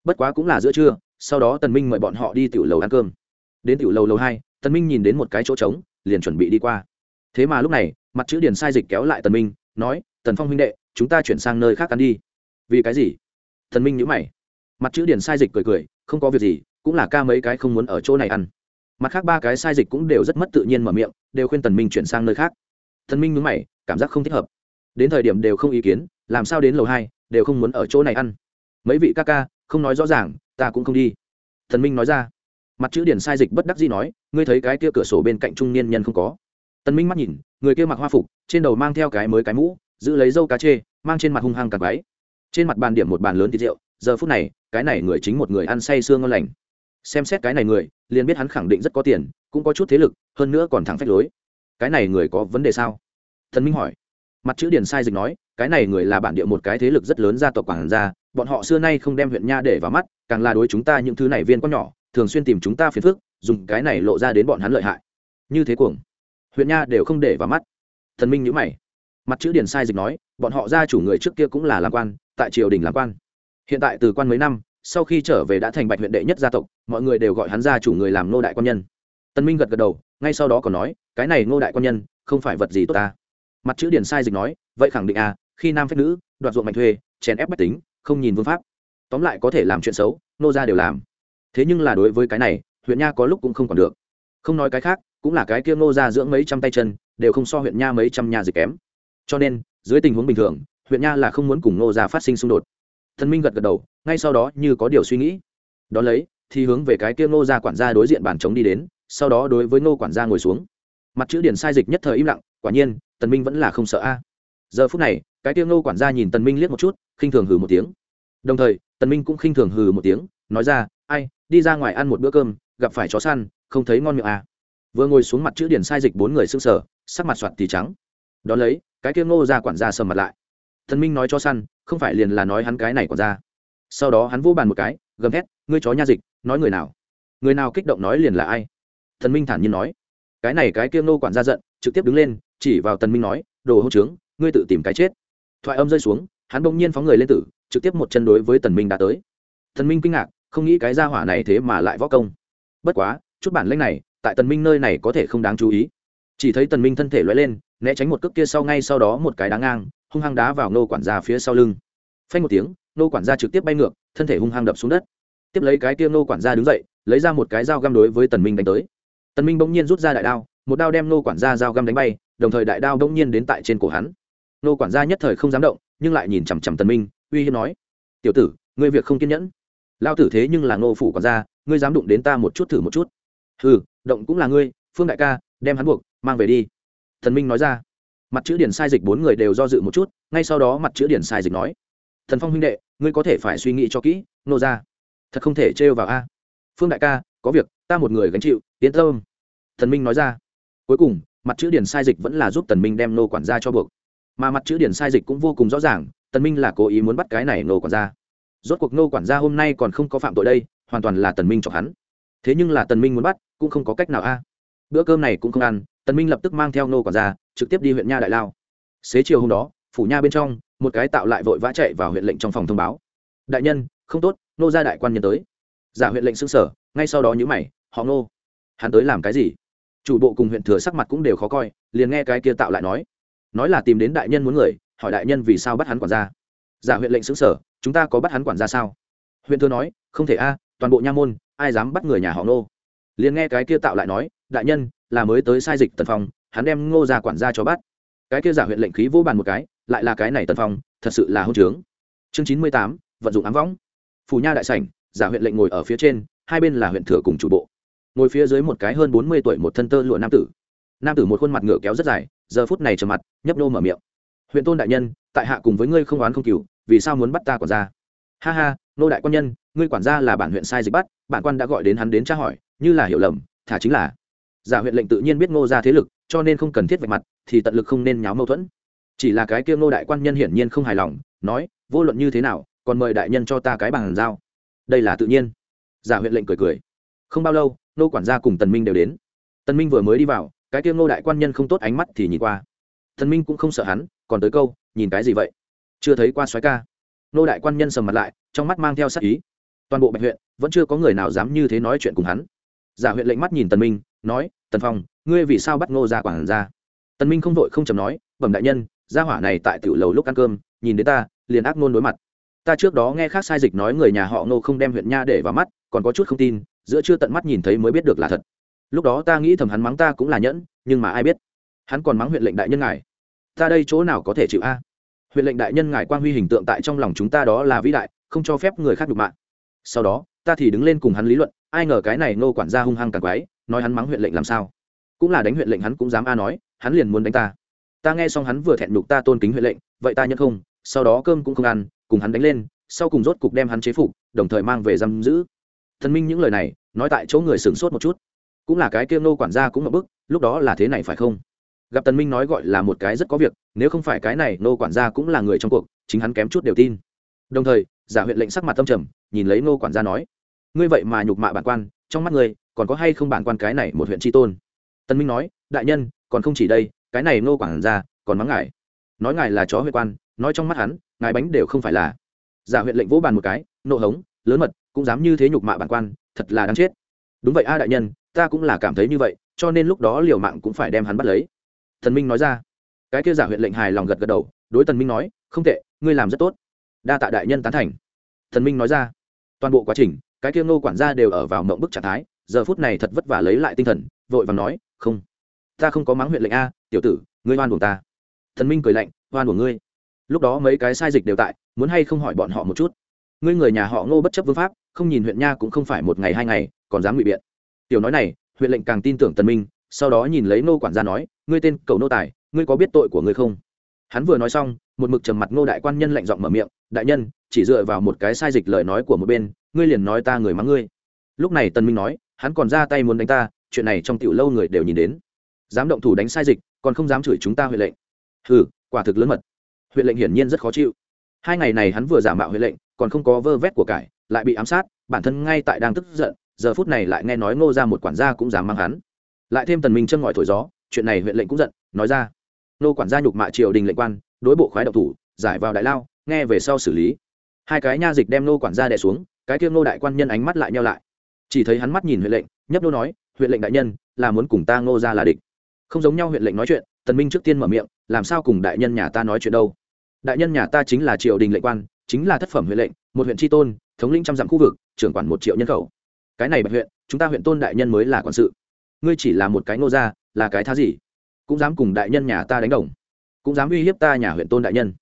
S1: Bất quá cũng là giữa trưa, sau đó tần minh mời bọn họ đi tiểu lầu ăn cơm. Đến tiểu lầu lầu hai, tần minh nhìn đến một cái chỗ trống, liền chuẩn bị đi qua. Thế mà lúc này, mặt chữ điển sai dịch kéo lại tần minh, nói, tần phong huynh đệ, chúng ta chuyển sang nơi khác ăn đi. Vì cái gì? Tần minh nhíu mày. Mặt chữ điển sai dịch cười cười, không có việc gì cũng là ca mấy cái không muốn ở chỗ này ăn. Mặt khác ba cái sai dịch cũng đều rất mất tự nhiên mở miệng, đều khuyên tần minh chuyển sang nơi khác. Tần minh nhún mày, cảm giác không thích hợp. Đến thời điểm đều không ý kiến, làm sao đến lầu hai, đều không muốn ở chỗ này ăn. Mấy vị ca ca, không nói rõ ràng, ta cũng không đi. Thần minh nói ra. Mặt chữ điển sai dịch bất đắc dĩ nói, ngươi thấy cái kia cửa sổ bên cạnh trung niên nhân không có. Tần minh mắt nhìn, người kia mặc hoa phục, trên đầu mang theo cái mới cái mũ, giữ lấy dâu cá chê, mang trên mặt hung hăng cặp váy. Trên mặt bàn điểm một bàn lớn thịt rượu, giờ phút này, cái này người chính một người ăn say sương ngon lành xem xét cái này người, liền biết hắn khẳng định rất có tiền, cũng có chút thế lực, hơn nữa còn thẳng phách lối. Cái này người có vấn đề sao? Thần minh hỏi. Mặt chữ điển sai dịch nói, cái này người là bản địa một cái thế lực rất lớn gia tộc quảng gia, bọn họ xưa nay không đem huyện nha để vào mắt, càng là đối chúng ta những thứ này viên con nhỏ, thường xuyên tìm chúng ta phiền phức, dùng cái này lộ ra đến bọn hắn lợi hại. Như thế cuồng. Huyện nha đều không để vào mắt. Thần minh nhữ mày. Mặt chữ điển sai dịch nói, bọn họ gia chủ người trước kia cũng là làm quan, tại triều đình làm quan. Hiện tại từ quan mấy năm sau khi trở về đã thành bạch huyện đệ nhất gia tộc, mọi người đều gọi hắn gia chủ người làm nô đại quan nhân. Tân minh gật gật đầu, ngay sau đó còn nói, cái này nô đại quan nhân, không phải vật gì tốt ta. Mặt chữ điển sai dịch nói, vậy khẳng định à khi nam phép nữ, đoạt ruộng mạnh thuê, chèn ép bách tính, không nhìn vương pháp. Tóm lại có thể làm chuyện xấu nô ra đều làm. Thế nhưng là đối với cái này, huyện nha có lúc cũng không còn được. Không nói cái khác, cũng là cái kia nô ra dưỡng mấy trăm tay chân, đều không so huyện nha mấy trăm nhà dịch kém. Cho nên, dưới tình huống bình thường, huyện nha là không muốn cùng nô ra phát sinh xung đột thần minh gật gật đầu, ngay sau đó như có điều suy nghĩ. Đón lấy, thì hướng về cái kia Ngô ra quản gia đối diện bàn chống đi đến, sau đó đối với Ngô quản gia ngồi xuống. Mặt chữ điển sai dịch nhất thời im lặng, quả nhiên, tần minh vẫn là không sợ a. Giờ phút này, cái tiêu ngô quản gia nhìn tần minh liếc một chút, khinh thường hừ một tiếng. Đồng thời, tần minh cũng khinh thường hừ một tiếng, nói ra, ai, đi ra ngoài ăn một bữa cơm, gặp phải chó săn, không thấy ngon miệng à? Vừa ngồi xuống mặt chữ điển sai dịch bốn người sưng sờ, sắc mặt soạt thì trắng. Đó lấy, cái kia ngô ra quản gia sầm mặt lại. Tần minh nói cho săn không phải liền là nói hắn cái này còn ra. Sau đó hắn vô bàn một cái, gầm thét, ngươi chó nha dịch, nói người nào? Người nào kích động nói liền là ai? Thần minh thản nhiên nói. Cái này cái kia nô quản gia giận, trực tiếp đứng lên, chỉ vào tần minh nói, đồ hỗn trướng, ngươi tự tìm cái chết. Thoại âm rơi xuống, hắn bỗng nhiên phóng người lên tử, trực tiếp một chân đối với tần minh đã tới. Tần minh kinh ngạc, không nghĩ cái gia hỏa này thế mà lại võ công. Bất quá, chút bản lĩnh này, tại tần minh nơi này có thể không đáng chú ý. Chỉ thấy tần minh thân thể lóe lên, né tránh một cước kia sau ngay sau đó một cái đáng ngang hung hăng đá vào nô quản gia phía sau lưng. Phanh một tiếng, nô quản gia trực tiếp bay ngược, thân thể hung hăng đập xuống đất. Tiếp lấy cái kia nô quản gia đứng dậy, lấy ra một cái dao găm đối với tần minh đánh tới. Tần minh bỗng nhiên rút ra đại đao, một đao đem nô quản gia dao găm đánh bay, đồng thời đại đao bỗng nhiên đến tại trên cổ hắn. Nô quản gia nhất thời không dám động, nhưng lại nhìn chằm chằm tần minh, uy hiếp nói, tiểu tử, ngươi việc không kiên nhẫn. Lao tử thế nhưng là nô phủ quản gia, ngươi dám đụng đến ta một chút thử một chút. Hừ, động cũng là ngươi, phương đại ca, đem hắn buộc, mang về đi. Thần minh nói ra mặt chữ điển sai dịch bốn người đều do dự một chút, ngay sau đó mặt chữ điển sai dịch nói, thần phong huynh đệ, ngươi có thể phải suy nghĩ cho kỹ, nô ra thật không thể trêu vào a. Phương đại ca, có việc, ta một người gánh chịu tiến tâm. Thần minh nói ra. Cuối cùng, mặt chữ điển sai dịch vẫn là giúp tần minh đem nô quản gia cho buộc. Mà mặt chữ điển sai dịch cũng vô cùng rõ ràng, tần minh là cố ý muốn bắt cái này nô quản gia. Rốt cuộc nô quản gia hôm nay còn không có phạm tội đây, hoàn toàn là tần minh chọc hắn. Thế nhưng là tần minh muốn bắt, cũng không có cách nào a. Bữa cơm này cũng không ăn tần minh lập tức mang theo nô quản gia, trực tiếp đi huyện nha đại lao. Xế chiều hôm đó, phủ nha bên trong, một cái tạo lại vội vã chạy vào huyện lệnh trong phòng thông báo. Đại nhân, không tốt nô gia đại quan nhân tới. Giả huyện lệnh xưng sở ngay sau đó nhíu mày, họ nô hắn tới làm cái gì? Chủ bộ cùng huyện thừa sắc mặt cũng đều khó coi, liền nghe cái kia tạo lại nói. Nói là tìm đến đại nhân muốn người, hỏi đại nhân vì sao bắt hắn quản gia. Giả huyện lệnh xứng sở chúng ta có bắt hắn quản gia sao? Huyện thừa nói, không thể a, toàn bộ nha môn, ai dám bắt người nhà họ nô liền nghe cái kia tạo lại nói, đại nhân là mới tới sai dịch tần phong, hắn đem ngô ra quản gia cho bắt. Cái kia giả huyện lệnh khí vô bàn một cái, lại là cái này tần phong, thật sự là hôn trướng. Chương chín mươi tám, vận dụng ám võng. Phủ nha đại sảnh, giả huyện lệnh ngồi ở phía trên, hai bên là huyện thừa cùng chủ bộ. Ngồi phía dưới một cái hơn bốn mươi tuổi một thân tơ lụa nam tử. Nam tử một khuôn mặt ngựa kéo rất dài, giờ phút này trầm mặt, nhấp nô mở miệng. Huyện tôn đại nhân, tại hạ cùng với ngươi không oán không cừu, vì sao muốn bắt ta quản gia? Ha ha, nô đại quan nhân, ngươi quản gia là bản huyện sai dịch bắt, bản quan đã gọi đến hắn đến tra hỏi, như là hiểu lầm, thả chính là giả huyện lệnh tự nhiên biết ngô ra thế lực, cho nên không cần thiết vạch mặt, thì tận lực không nên nháo mâu thuẫn. Chỉ là cái kia ngô đại quan nhân hiển nhiên không hài lòng, nói, vô luận như thế nào, còn mời đại nhân cho ta cái bàn giao. Đây là tự nhiên. Giả huyện lệnh cười cười. Không bao lâu nô quản gia cùng tần minh đều đến. Tần minh vừa mới đi vào, cái kia ngô đại quan nhân không tốt ánh mắt thì nhìn qua. Tần minh cũng không sợ hắn, còn tới câu, nhìn cái gì vậy? Chưa thấy qua soái ca. Nô đại quan nhân sầm mặt lại, trong mắt mang theo sát ý. Toàn bộ bạch huyện, vẫn chưa có người nào dám như thế nói chuyện cùng hắn. Giả huyện lệnh mắt nhìn tần minh nói, tần phong, ngươi vì sao bắt ngô ra quản ra tần minh không vội không chầm nói, bẩm đại nhân, gia hỏa này tại tiểu lầu lúc ăn cơm, nhìn đến ta, liền ác ngôn đối mặt. Ta trước đó nghe khác sai dịch nói người nhà họ ngô không đem huyện nha để vào mắt, còn có chút không tin, giữa chưa tận mắt nhìn thấy mới biết được là thật. Lúc đó ta nghĩ thầm hắn mắng ta cũng là nhẫn, nhưng mà ai biết, hắn còn mắng huyện lệnh đại nhân ngài. Ta đây chỗ nào có thể chịu a? Huyện lệnh đại nhân ngài quan huy hình tượng tại trong lòng chúng ta đó là vĩ đại, không cho phép người khác đục mạng sau đó, ta thì đứng lên cùng hắn lý luận, ai ngờ cái này nô quản gia hung hăng càng quái nói hắn mắng huyện lệnh làm sao? Cũng là đánh huyện lệnh hắn cũng dám a nói, hắn liền muốn đánh ta. Ta nghe xong hắn vừa thẹn đục ta tôn kính huyện lệnh, vậy ta nhận không? Sau đó cơm cũng không ăn, cùng hắn đánh lên, sau cùng rốt cục đem hắn chế phục, đồng thời mang về giam giữ. Thần minh những lời này, nói tại chỗ người sửng sốt một chút. Cũng là cái kia nô quản gia cũng một bức, lúc đó là thế này phải không? Gặp tần minh nói gọi là một cái rất có việc, nếu không phải cái này, nô quản gia cũng là người trong cuộc, chính hắn kém chút đều tin. Đồng thời, giả huyện lệnh sắc mặt tâm trầm, nhìn lấy nô quản gia nói, ngươi vậy mà nhục mạ bản quan, trong mắt ngươi còn có hay không bản quan cái này một huyện tri tôn? Tân minh nói, đại nhân, còn không chỉ đây, cái này nô quản gia, còn mắng ngài. Nói ngài là chó huyện quan, nói trong mắt hắn, ngài bánh đều không phải là. Giả huyện lệnh vỗ bàn một cái, nộ hống, lớn mật, cũng dám như thế nhục mạ bản quan, thật là đáng chết. Đúng vậy a đại nhân, ta cũng là cảm thấy như vậy, cho nên lúc đó liều mạng cũng phải đem hắn bắt lấy. Thần minh nói ra. Cái kia giả huyện lệnh hài lòng gật gật đầu, đối tần minh nói, không tệ, ngươi làm rất tốt. Đa tạ đại nhân tán thành. Thần minh nói ra. Toàn bộ quá trình, cái kia ngô quản gia đều ở vào mộng bức trạng thái giờ phút này thật vất vả lấy lại tinh thần, vội vàng nói, không, ta không có mắng huyện lệnh a, tiểu tử, ngươi oan buồng ta. Thần minh cười lạnh, oan buồng ngươi? Lúc đó mấy cái sai dịch đều tại, muốn hay không hỏi bọn họ một chút. Ngươi người nhà họ ngô bất chấp vương pháp, không nhìn huyện nha cũng không phải một ngày hai ngày, còn dám ngụy biện. Tiểu nói này, huyện lệnh càng tin tưởng tần minh, sau đó nhìn lấy nô quản gia nói, ngươi tên cầu nô tài, ngươi có biết tội của ngươi không? Hắn vừa nói xong, một mực trầm mặt ngô đại quan nhân lạnh giọng mở miệng, đại nhân, chỉ dựa vào một cái sai dịch lời nói của một bên, ngươi liền nói ta người mắng ngươi. Lúc này tần minh nói hắn còn ra tay muốn đánh ta, chuyện này trong tiểu lâu người đều nhìn đến. Dám động thủ đánh sai dịch, còn không dám chửi chúng ta huyện lệnh. Hừ, quả thực lớn mật. Huyện lệnh hiển nhiên rất khó chịu. Hai ngày này hắn vừa giả mạo huyện lệnh, còn không có vơ vét của cải, lại bị ám sát, bản thân ngay tại đang tức giận, giờ phút này lại nghe nói ngô ra một quản gia cũng dám mang hắn. Lại thêm tần minh chân ngòi thổi gió, chuyện này huyện lệnh cũng giận, nói ra. Nô quản gia nhục mạ triều đình lệnh quan, đối bộ khoái độc thủ, giải vào đại lao, nghe về sau xử lý. Hai cái nha dịch đem nô quản gia đè xuống, cái kia nô đại quan nhân ánh mắt lại nhau lại chỉ thấy hắn mắt nhìn huyện lệnh, nhấp nô nói, huyện lệnh đại nhân, là muốn cùng ta ngô ra là địch. Không giống nhau huyện lệnh nói chuyện, tần minh trước tiên mở miệng, làm sao cùng đại nhân nhà ta nói chuyện đâu? Đại nhân nhà ta chính là triều đình lệnh quan, chính là thất phẩm huyện lệnh, một huyện tri tôn, thống lĩnh trăm dặm khu vực, trưởng quản một triệu nhân khẩu. Cái này bạch huyện, chúng ta huyện tôn đại nhân mới là quản sự. Ngươi chỉ là một cái ngô gia, là cái thá gì? Cũng dám cùng đại nhân nhà ta đánh đồng. Cũng dám uy hiếp ta nhà huyện tôn đại nhân.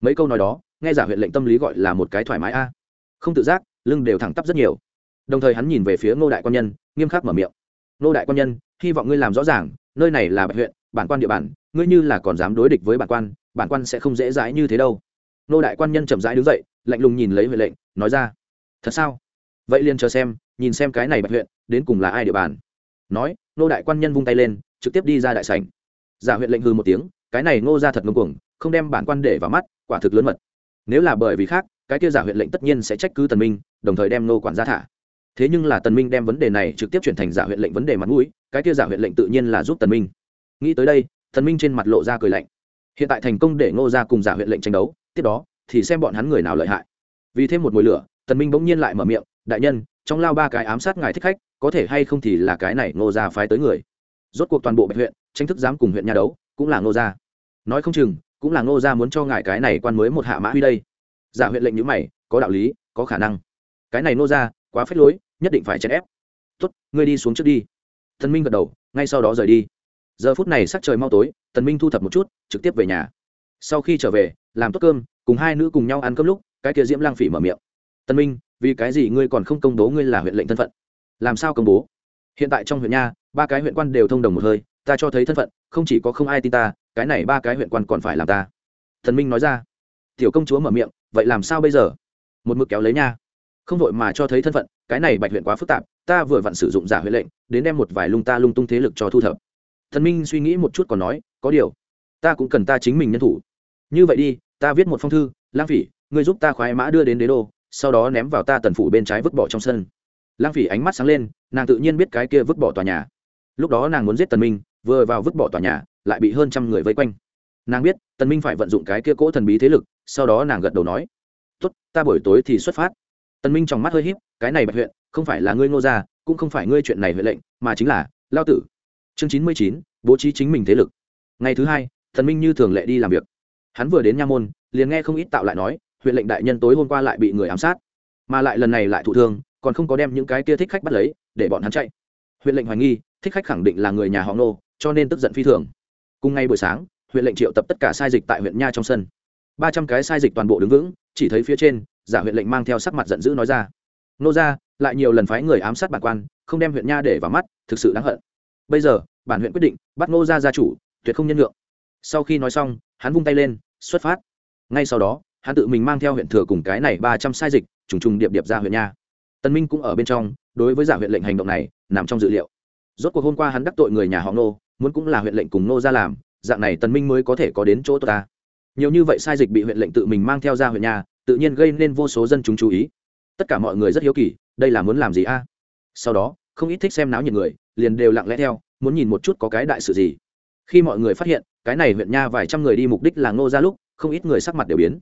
S1: Mấy câu nói đó, nghe giả huyện lệnh tâm lý gọi là một cái thoải mái a. Không tự giác, lưng đều thẳng tắp rất nhiều đồng thời hắn nhìn về phía ngô đại quan nhân, nghiêm khắc mở miệng. Ngô đại quan nhân, hy vọng ngươi làm rõ ràng, nơi này là bạch huyện, bản quan địa bàn, ngươi như là còn dám đối địch với bản quan bản quan sẽ không dễ dãi như thế đâu. Ngô đại quan nhân chậm rãi đứng dậy, lạnh lùng nhìn lấy huệ lệnh, nói ra, thật sao? Vậy liền chờ xem, nhìn xem cái này bạch huyện, đến cùng là ai địa bàn. Nói, ngô đại quan nhân vung tay lên, trực tiếp đi ra đại sảnh. Giả huyện lệnh hư một tiếng, cái này ngô ra thật ngông cuồng, không đem bản quan để vào mắt, quả thực lớn mật. Nếu là bởi vì khác, cái kia giả huyện lệnh tất nhiên sẽ trách cứ tần minh, đồng thời đem nô quản gia thả thế nhưng là tần minh đem vấn đề này trực tiếp chuyển thành giả huyện lệnh vấn đề mặt mũi, cái kia giả huyện lệnh tự nhiên là giúp tần minh. Nghĩ tới đây, tần minh trên mặt lộ ra cười lạnh. Hiện tại thành công để ngô gia cùng giả huyện lệnh tranh đấu, tiếp đó, thì xem bọn hắn người nào lợi hại. Vì thêm một mùi lửa, tần minh bỗng nhiên lại mở miệng, đại nhân, trong lao ba cái ám sát ngài thích khách, có thể hay không thì là cái này ngô gia phái tới người. Rốt cuộc toàn bộ bạch huyện, tranh thức dám cùng huyện nhà đấu, cũng là ngô gia. Nói không chừng, cũng là ngô gia muốn cho ngài cái này quan mới một hạ mã huy đây. Giả huyện lệnh nhữ mày, có đạo lý, có khả năng. Cái này ngô gia, quá phết lối nhất định phải chèn ép. Tuất ngươi đi xuống trước đi. Thần minh gật đầu, ngay sau đó rời đi. Giờ phút này sắc trời mau tối tần minh thu thập một chút, trực tiếp về nhà. Sau khi trở về, làm tốt cơm, cùng hai nữ cùng nhau ăn cơm lúc, cái kia diễm lang phỉ mở miệng. Tần minh, vì cái gì ngươi còn không công bố ngươi là huyện lệnh thân phận? Làm sao công bố? Hiện tại trong huyện nha, ba cái huyện quan đều thông đồng một hơi, ta cho thấy thân phận, không chỉ có không ai tin ta, cái này ba cái huyện quan còn phải làm ta. Thần minh nói ra. Tiểu công chúa mở miệng, vậy làm sao bây giờ? Một mực kéo lấy nha không vội mà cho thấy thân phận, cái này bạch huyện quá phức tạp, ta vừa vặn sử dụng giả huệ lệnh, đến đem một vài lung ta lung tung thế lực cho thu thập. Thần minh suy nghĩ một chút còn nói, có điều, ta cũng cần ta chính mình nhân thủ. Như vậy đi, ta viết một phong thư, lang phỉ, ngươi giúp ta khoái mã đưa đến đế đô, sau đó ném vào ta tần phủ bên trái vứt bỏ trong sân. Lang phỉ ánh mắt sáng lên, nàng tự nhiên biết cái kia vứt bỏ tòa nhà. Lúc đó nàng muốn giết tần minh, vừa vào vứt bỏ tòa nhà, lại bị hơn trăm người vây quanh. Nàng biết, tần minh phải vận dụng cái kia cỗ thần bí thế lực, sau đó nàng gật đầu nói, tốt, ta buổi tối thì xuất phát tần minh trong mắt hơi híp, cái này bạch huyện, không phải là ngươi ngô gia, cũng không phải ngươi chuyện này huyện lệnh, mà chính là lao tử. Chương chín mươi chín, bố trí chính mình thế lực. Ngày thứ hai thần minh như thường lệ đi làm việc. Hắn vừa đến nha môn, liền nghe không ít tạo lại nói, huyện lệnh đại nhân tối hôm qua lại bị người ám sát. Mà lại lần này lại thụ thương, còn không có đem những cái kia thích khách bắt lấy, để bọn hắn chạy. Huyện lệnh hoài nghi, thích khách khẳng định là người nhà họ nô cho nên tức giận phi thường. Cùng ngay buổi sáng, huyện lệnh triệu tập tất cả sai dịch tại huyện nha trong sân. ba trăm cái sai dịch toàn bộ đứng vững, chỉ thấy phía trên giả huyện lệnh mang theo sắc mặt giận dữ nói ra. Nô ra lại nhiều lần phái người ám sát bản quan, không đem huyện nha để vào mắt, thực sự đáng hận. Bây giờ, bản huyện quyết định bắt ngô ra gia chủ, tuyệt không nhân lượng sau khi nói xong, hắn vung tay lên, xuất phát. Ngay sau đó, hắn tự mình mang theo huyện thừa cùng cái này ba trăm sai dịch, trùng trùng điệp điệp ra huyện nha. Tân minh cũng ở bên trong, đối với giả huyện lệnh hành động này, nằm trong dự liệu. Rốt cuộc hôm qua hắn đắc tội người nhà họ nô, muốn cũng là huyện lệnh cùng nô ra làm, dạng này tần minh mới có thể có đến chỗ tôi ta. Nhiều như vậy sai dịch bị huyện lệnh tự mình mang theo ra huyện nhà tự nhiên gây nên vô số dân chúng chú ý. Tất cả mọi người rất hiếu kỳ, đây là muốn làm gì a? Sau đó, không ít thích xem náo nhiệt người, liền đều lặng lẽ theo, muốn nhìn một chút có cái đại sự gì. Khi mọi người phát hiện, cái này huyện nha vài trăm người đi mục đích là ngô ra lúc, không ít người sắc mặt đều biến.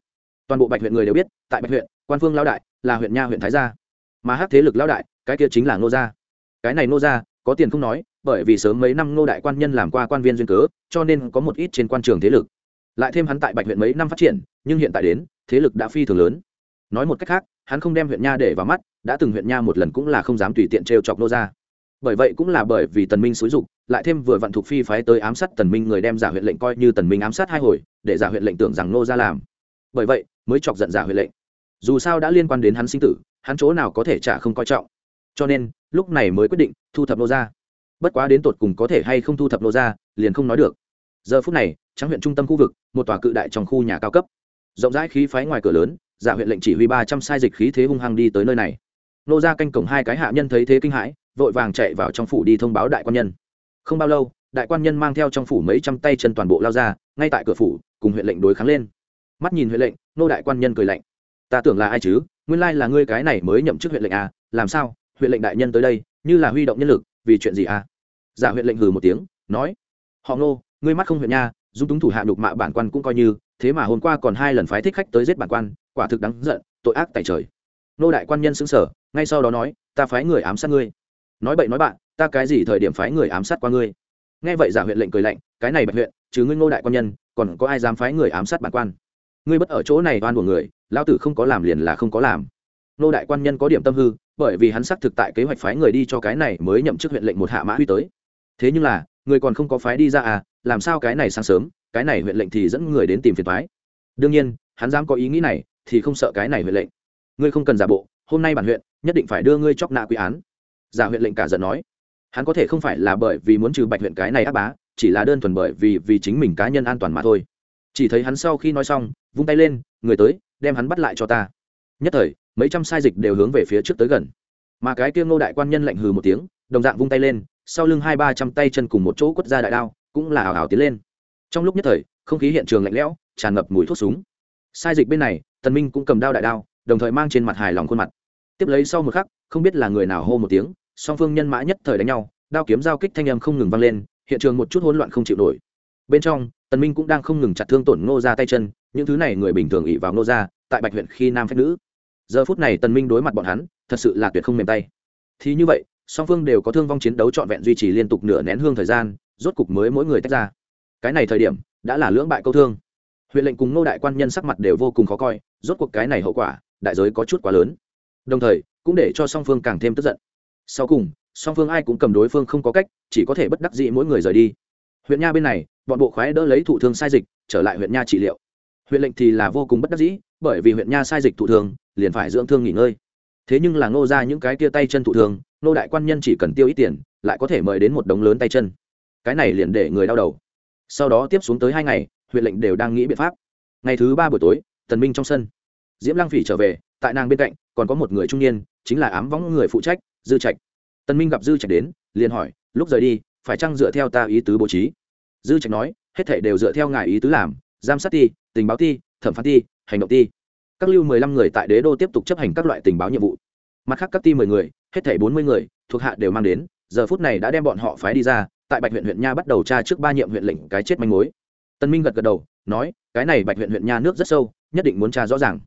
S1: Toàn bộ bạch huyện người đều biết, tại bạch huyện, quan phương lao đại là huyện nha huyện thái gia. Mà hát thế lực lao đại, cái kia chính là ngô gia. Cái này ngô gia, có tiền không nói, bởi vì sớm mấy năm ngô đại quan nhân làm qua quan viên duyên cớ, cho nên có một ít trên quan trường thế lực. Lại thêm hắn tại bạch huyện mấy năm phát triển, nhưng hiện tại đến thế lực đã phi thường lớn. Nói một cách khác, hắn không đem huyện nha để vào mắt, đã từng huyện nha một lần cũng là không dám tùy tiện t chọc nô ra bởi vậy cũng là bởi vì tần minh xúi dục, lại thêm vừa vặn thuộc phi phái tới ám sát tần minh người đem giả huyện lệnh coi như tần minh ám sát hai hồi, để giả huyện lệnh tưởng rằng nô ra làm. Bởi vậy, mới chọc giận giả huyện lệnh. Dù sao đã liên quan đến hắn sinh tử, hắn chỗ nào có thể trả không coi trọng. Cho nên, lúc này mới quyết định thu thập nô ra bất quá đến tột cùng có thể hay không thu thập nô ra liền không nói được. Giờ phút này, trắng huyện trung tâm khu vực, một tòa cự đại trong khu nhà cao cấp rộng rãi khí phái ngoài cửa lớn giả huyện lệnh chỉ huy ba trăm sai dịch khí thế hung hăng đi tới nơi này. Nô ra canh cổng hai cái hạ nhân thấy thế kinh hãi, vội vàng chạy vào trong phủ đi thông báo đại quan nhân. Không bao lâu, đại quan nhân mang theo trong phủ mấy trăm tay chân toàn bộ lao ra, ngay tại cửa phủ, cùng huyện lệnh đối kháng lên. Mắt nhìn huyện lệnh, nô đại quan nhân cười lạnh. Ta tưởng là ai chứ? Nguyên lai là ngươi cái này mới nhậm chức huyện lệnh à làm sao? Huyện lệnh đại nhân tới đây, như là huy động nhân lực, vì chuyện gì à? Giả huyện lệnh hừ một tiếng, nói. Họ nô, ngươi mắt không huyện nha, dung túng thủ hạ đục mạ bản quan cũng coi như thế mà hôm qua còn hai lần phái thích khách tới giết bản quan, quả thực đáng giận, tội ác tại trời. Nô đại quan nhân xứng sở ngay sau đó nói, ta phái người ám sát ngươi. Nói bậy nói bạn, ta cái gì thời điểm phái người ám sát qua ngươi? Nghe vậy giả huyện lệnh cười lạnh, cái này bạch huyện chứ ngươi ngô đại quan nhân, còn có ai dám phái người ám sát bản quan? Ngươi bất ở chỗ này oan của người, lão tử không có làm liền là không có làm. Nô đại quan nhân có điểm tâm hư, bởi vì hắn xác thực tại kế hoạch phái người đi cho cái này mới nhậm chức huyện lệnh một hạ mã huy tới. Thế nhưng là, người còn không có phái đi ra à làm sao cái này sáng sớm? Cái này huyện lệnh thì dẫn người đến tìm phiền thoái đương nhiên, hắn dám có ý nghĩ này, thì không sợ cái này huyện lệnh. Ngươi không cần giả bộ, hôm nay bản huyện, nhất định phải đưa ngươi chóc nạ quy án. Giả huyện lệnh cả giận nói. Hắn có thể không phải là bởi vì muốn trừ bạch huyện cái này áp bá, chỉ là đơn thuần bởi vì vì chính mình cá nhân an toàn mà thôi. Chỉ thấy hắn sau khi nói xong, vung tay lên, người tới, đem hắn bắt lại cho ta. Nhất thời, mấy trăm sai dịch đều hướng về phía trước tới gần. Mà cái kia ngô đại quan nhân lạnh hừ một tiếng, đồng dạng vung tay lên, sau lưng hai ba trăm tay chân cùng một chỗ quất ra đại đao, cũng là ảo ảo tiến lên trong lúc nhất thời, không khí hiện trường lạnh lẽo, tràn ngập mùi thuốc súng. Sai dịch bên này, tần minh cũng cầm đao đại đao, đồng thời mang trên mặt hài lòng khuôn mặt. Tiếp lấy sau một khắc, không biết là người nào hô một tiếng, song phương nhân mã nhất thời đánh nhau, đao kiếm giao kích thanh âm không ngừng vang lên, hiện trường một chút hỗn loạn không chịu nổi. Bên trong, tần minh cũng đang không ngừng chặt thương tổn ngô ra tay chân, những thứ này người bình thường ỉ vào ngô ra tại bạch huyện khi nam phép nữ. Giờ phút này tần minh đối mặt bọn hắn, thật sự là tuyệt không mềm tay. Thì như vậy, song phương đều có thương vong chiến đấu trọn vẹn duy trì liên tục nửa nén hương thời gian, rốt cục mới mỗi người tách ra cái này thời điểm, đã là lưỡng bại câu thương. Huyện lệnh cùng ngô đại quan nhân sắc mặt đều vô cùng khó coi, rốt cuộc cái này hậu quả, đại giới có chút quá lớn. Đồng thời, cũng để cho song phương càng thêm tức giận. Sau cùng, song phương ai cũng cầm đối phương không có cách, chỉ có thể bất đắc dĩ mỗi người rời đi. Huyện nha bên này, bọn bộ khoái đỡ lấy thụ thương sai dịch, trở lại huyện nha trị liệu. Huyện lệnh thì là vô cùng bất đắc dĩ, bởi vì huyện nha sai dịch thụ thương, liền phải dưỡng thương nghỉ ngơi. Thế nhưng là ngô ra những cái tia tay chân thụ thường nô đại quan nhân chỉ cần tiêu ít tiền, lại có thể mời đến một đống lớn tay chân. Cái này liền để người đau đầu sau đó tiếp xuống tới hai ngày, huyện lệnh đều đang nghĩ biện pháp. Ngày thứ ba buổi tối, tần minh trong sân. Diễm lang phỉ trở về, tại nàng bên cạnh, còn có một người trung niên, chính là ám võng người phụ trách, dư trạch. Tần minh gặp dư trạch đến, liền hỏi, lúc rời đi, phải chăng dựa theo ta ý tứ bố trí? Dư trạch nói, hết thảy đều dựa theo ngài ý tứ làm, giám sát ti, tình báo ti, thẩm phán ti, hành động ti. Các lưu mười lăm người tại đế đô tiếp tục chấp hành các loại tình báo nhiệm vụ. Mặt khác các ti mười người, hết thảy bốn mươi người, thuộc hạ đều mang đến, giờ phút này đã đem bọn họ phái đi ra tại bạch huyện huyện nha bắt đầu tra trước ba nhiệm huyện lệnh cái chết manh mối. Tân minh gật gật đầu, nói, cái này bạch huyện huyện nha nước rất sâu, nhất định muốn tra rõ ràng.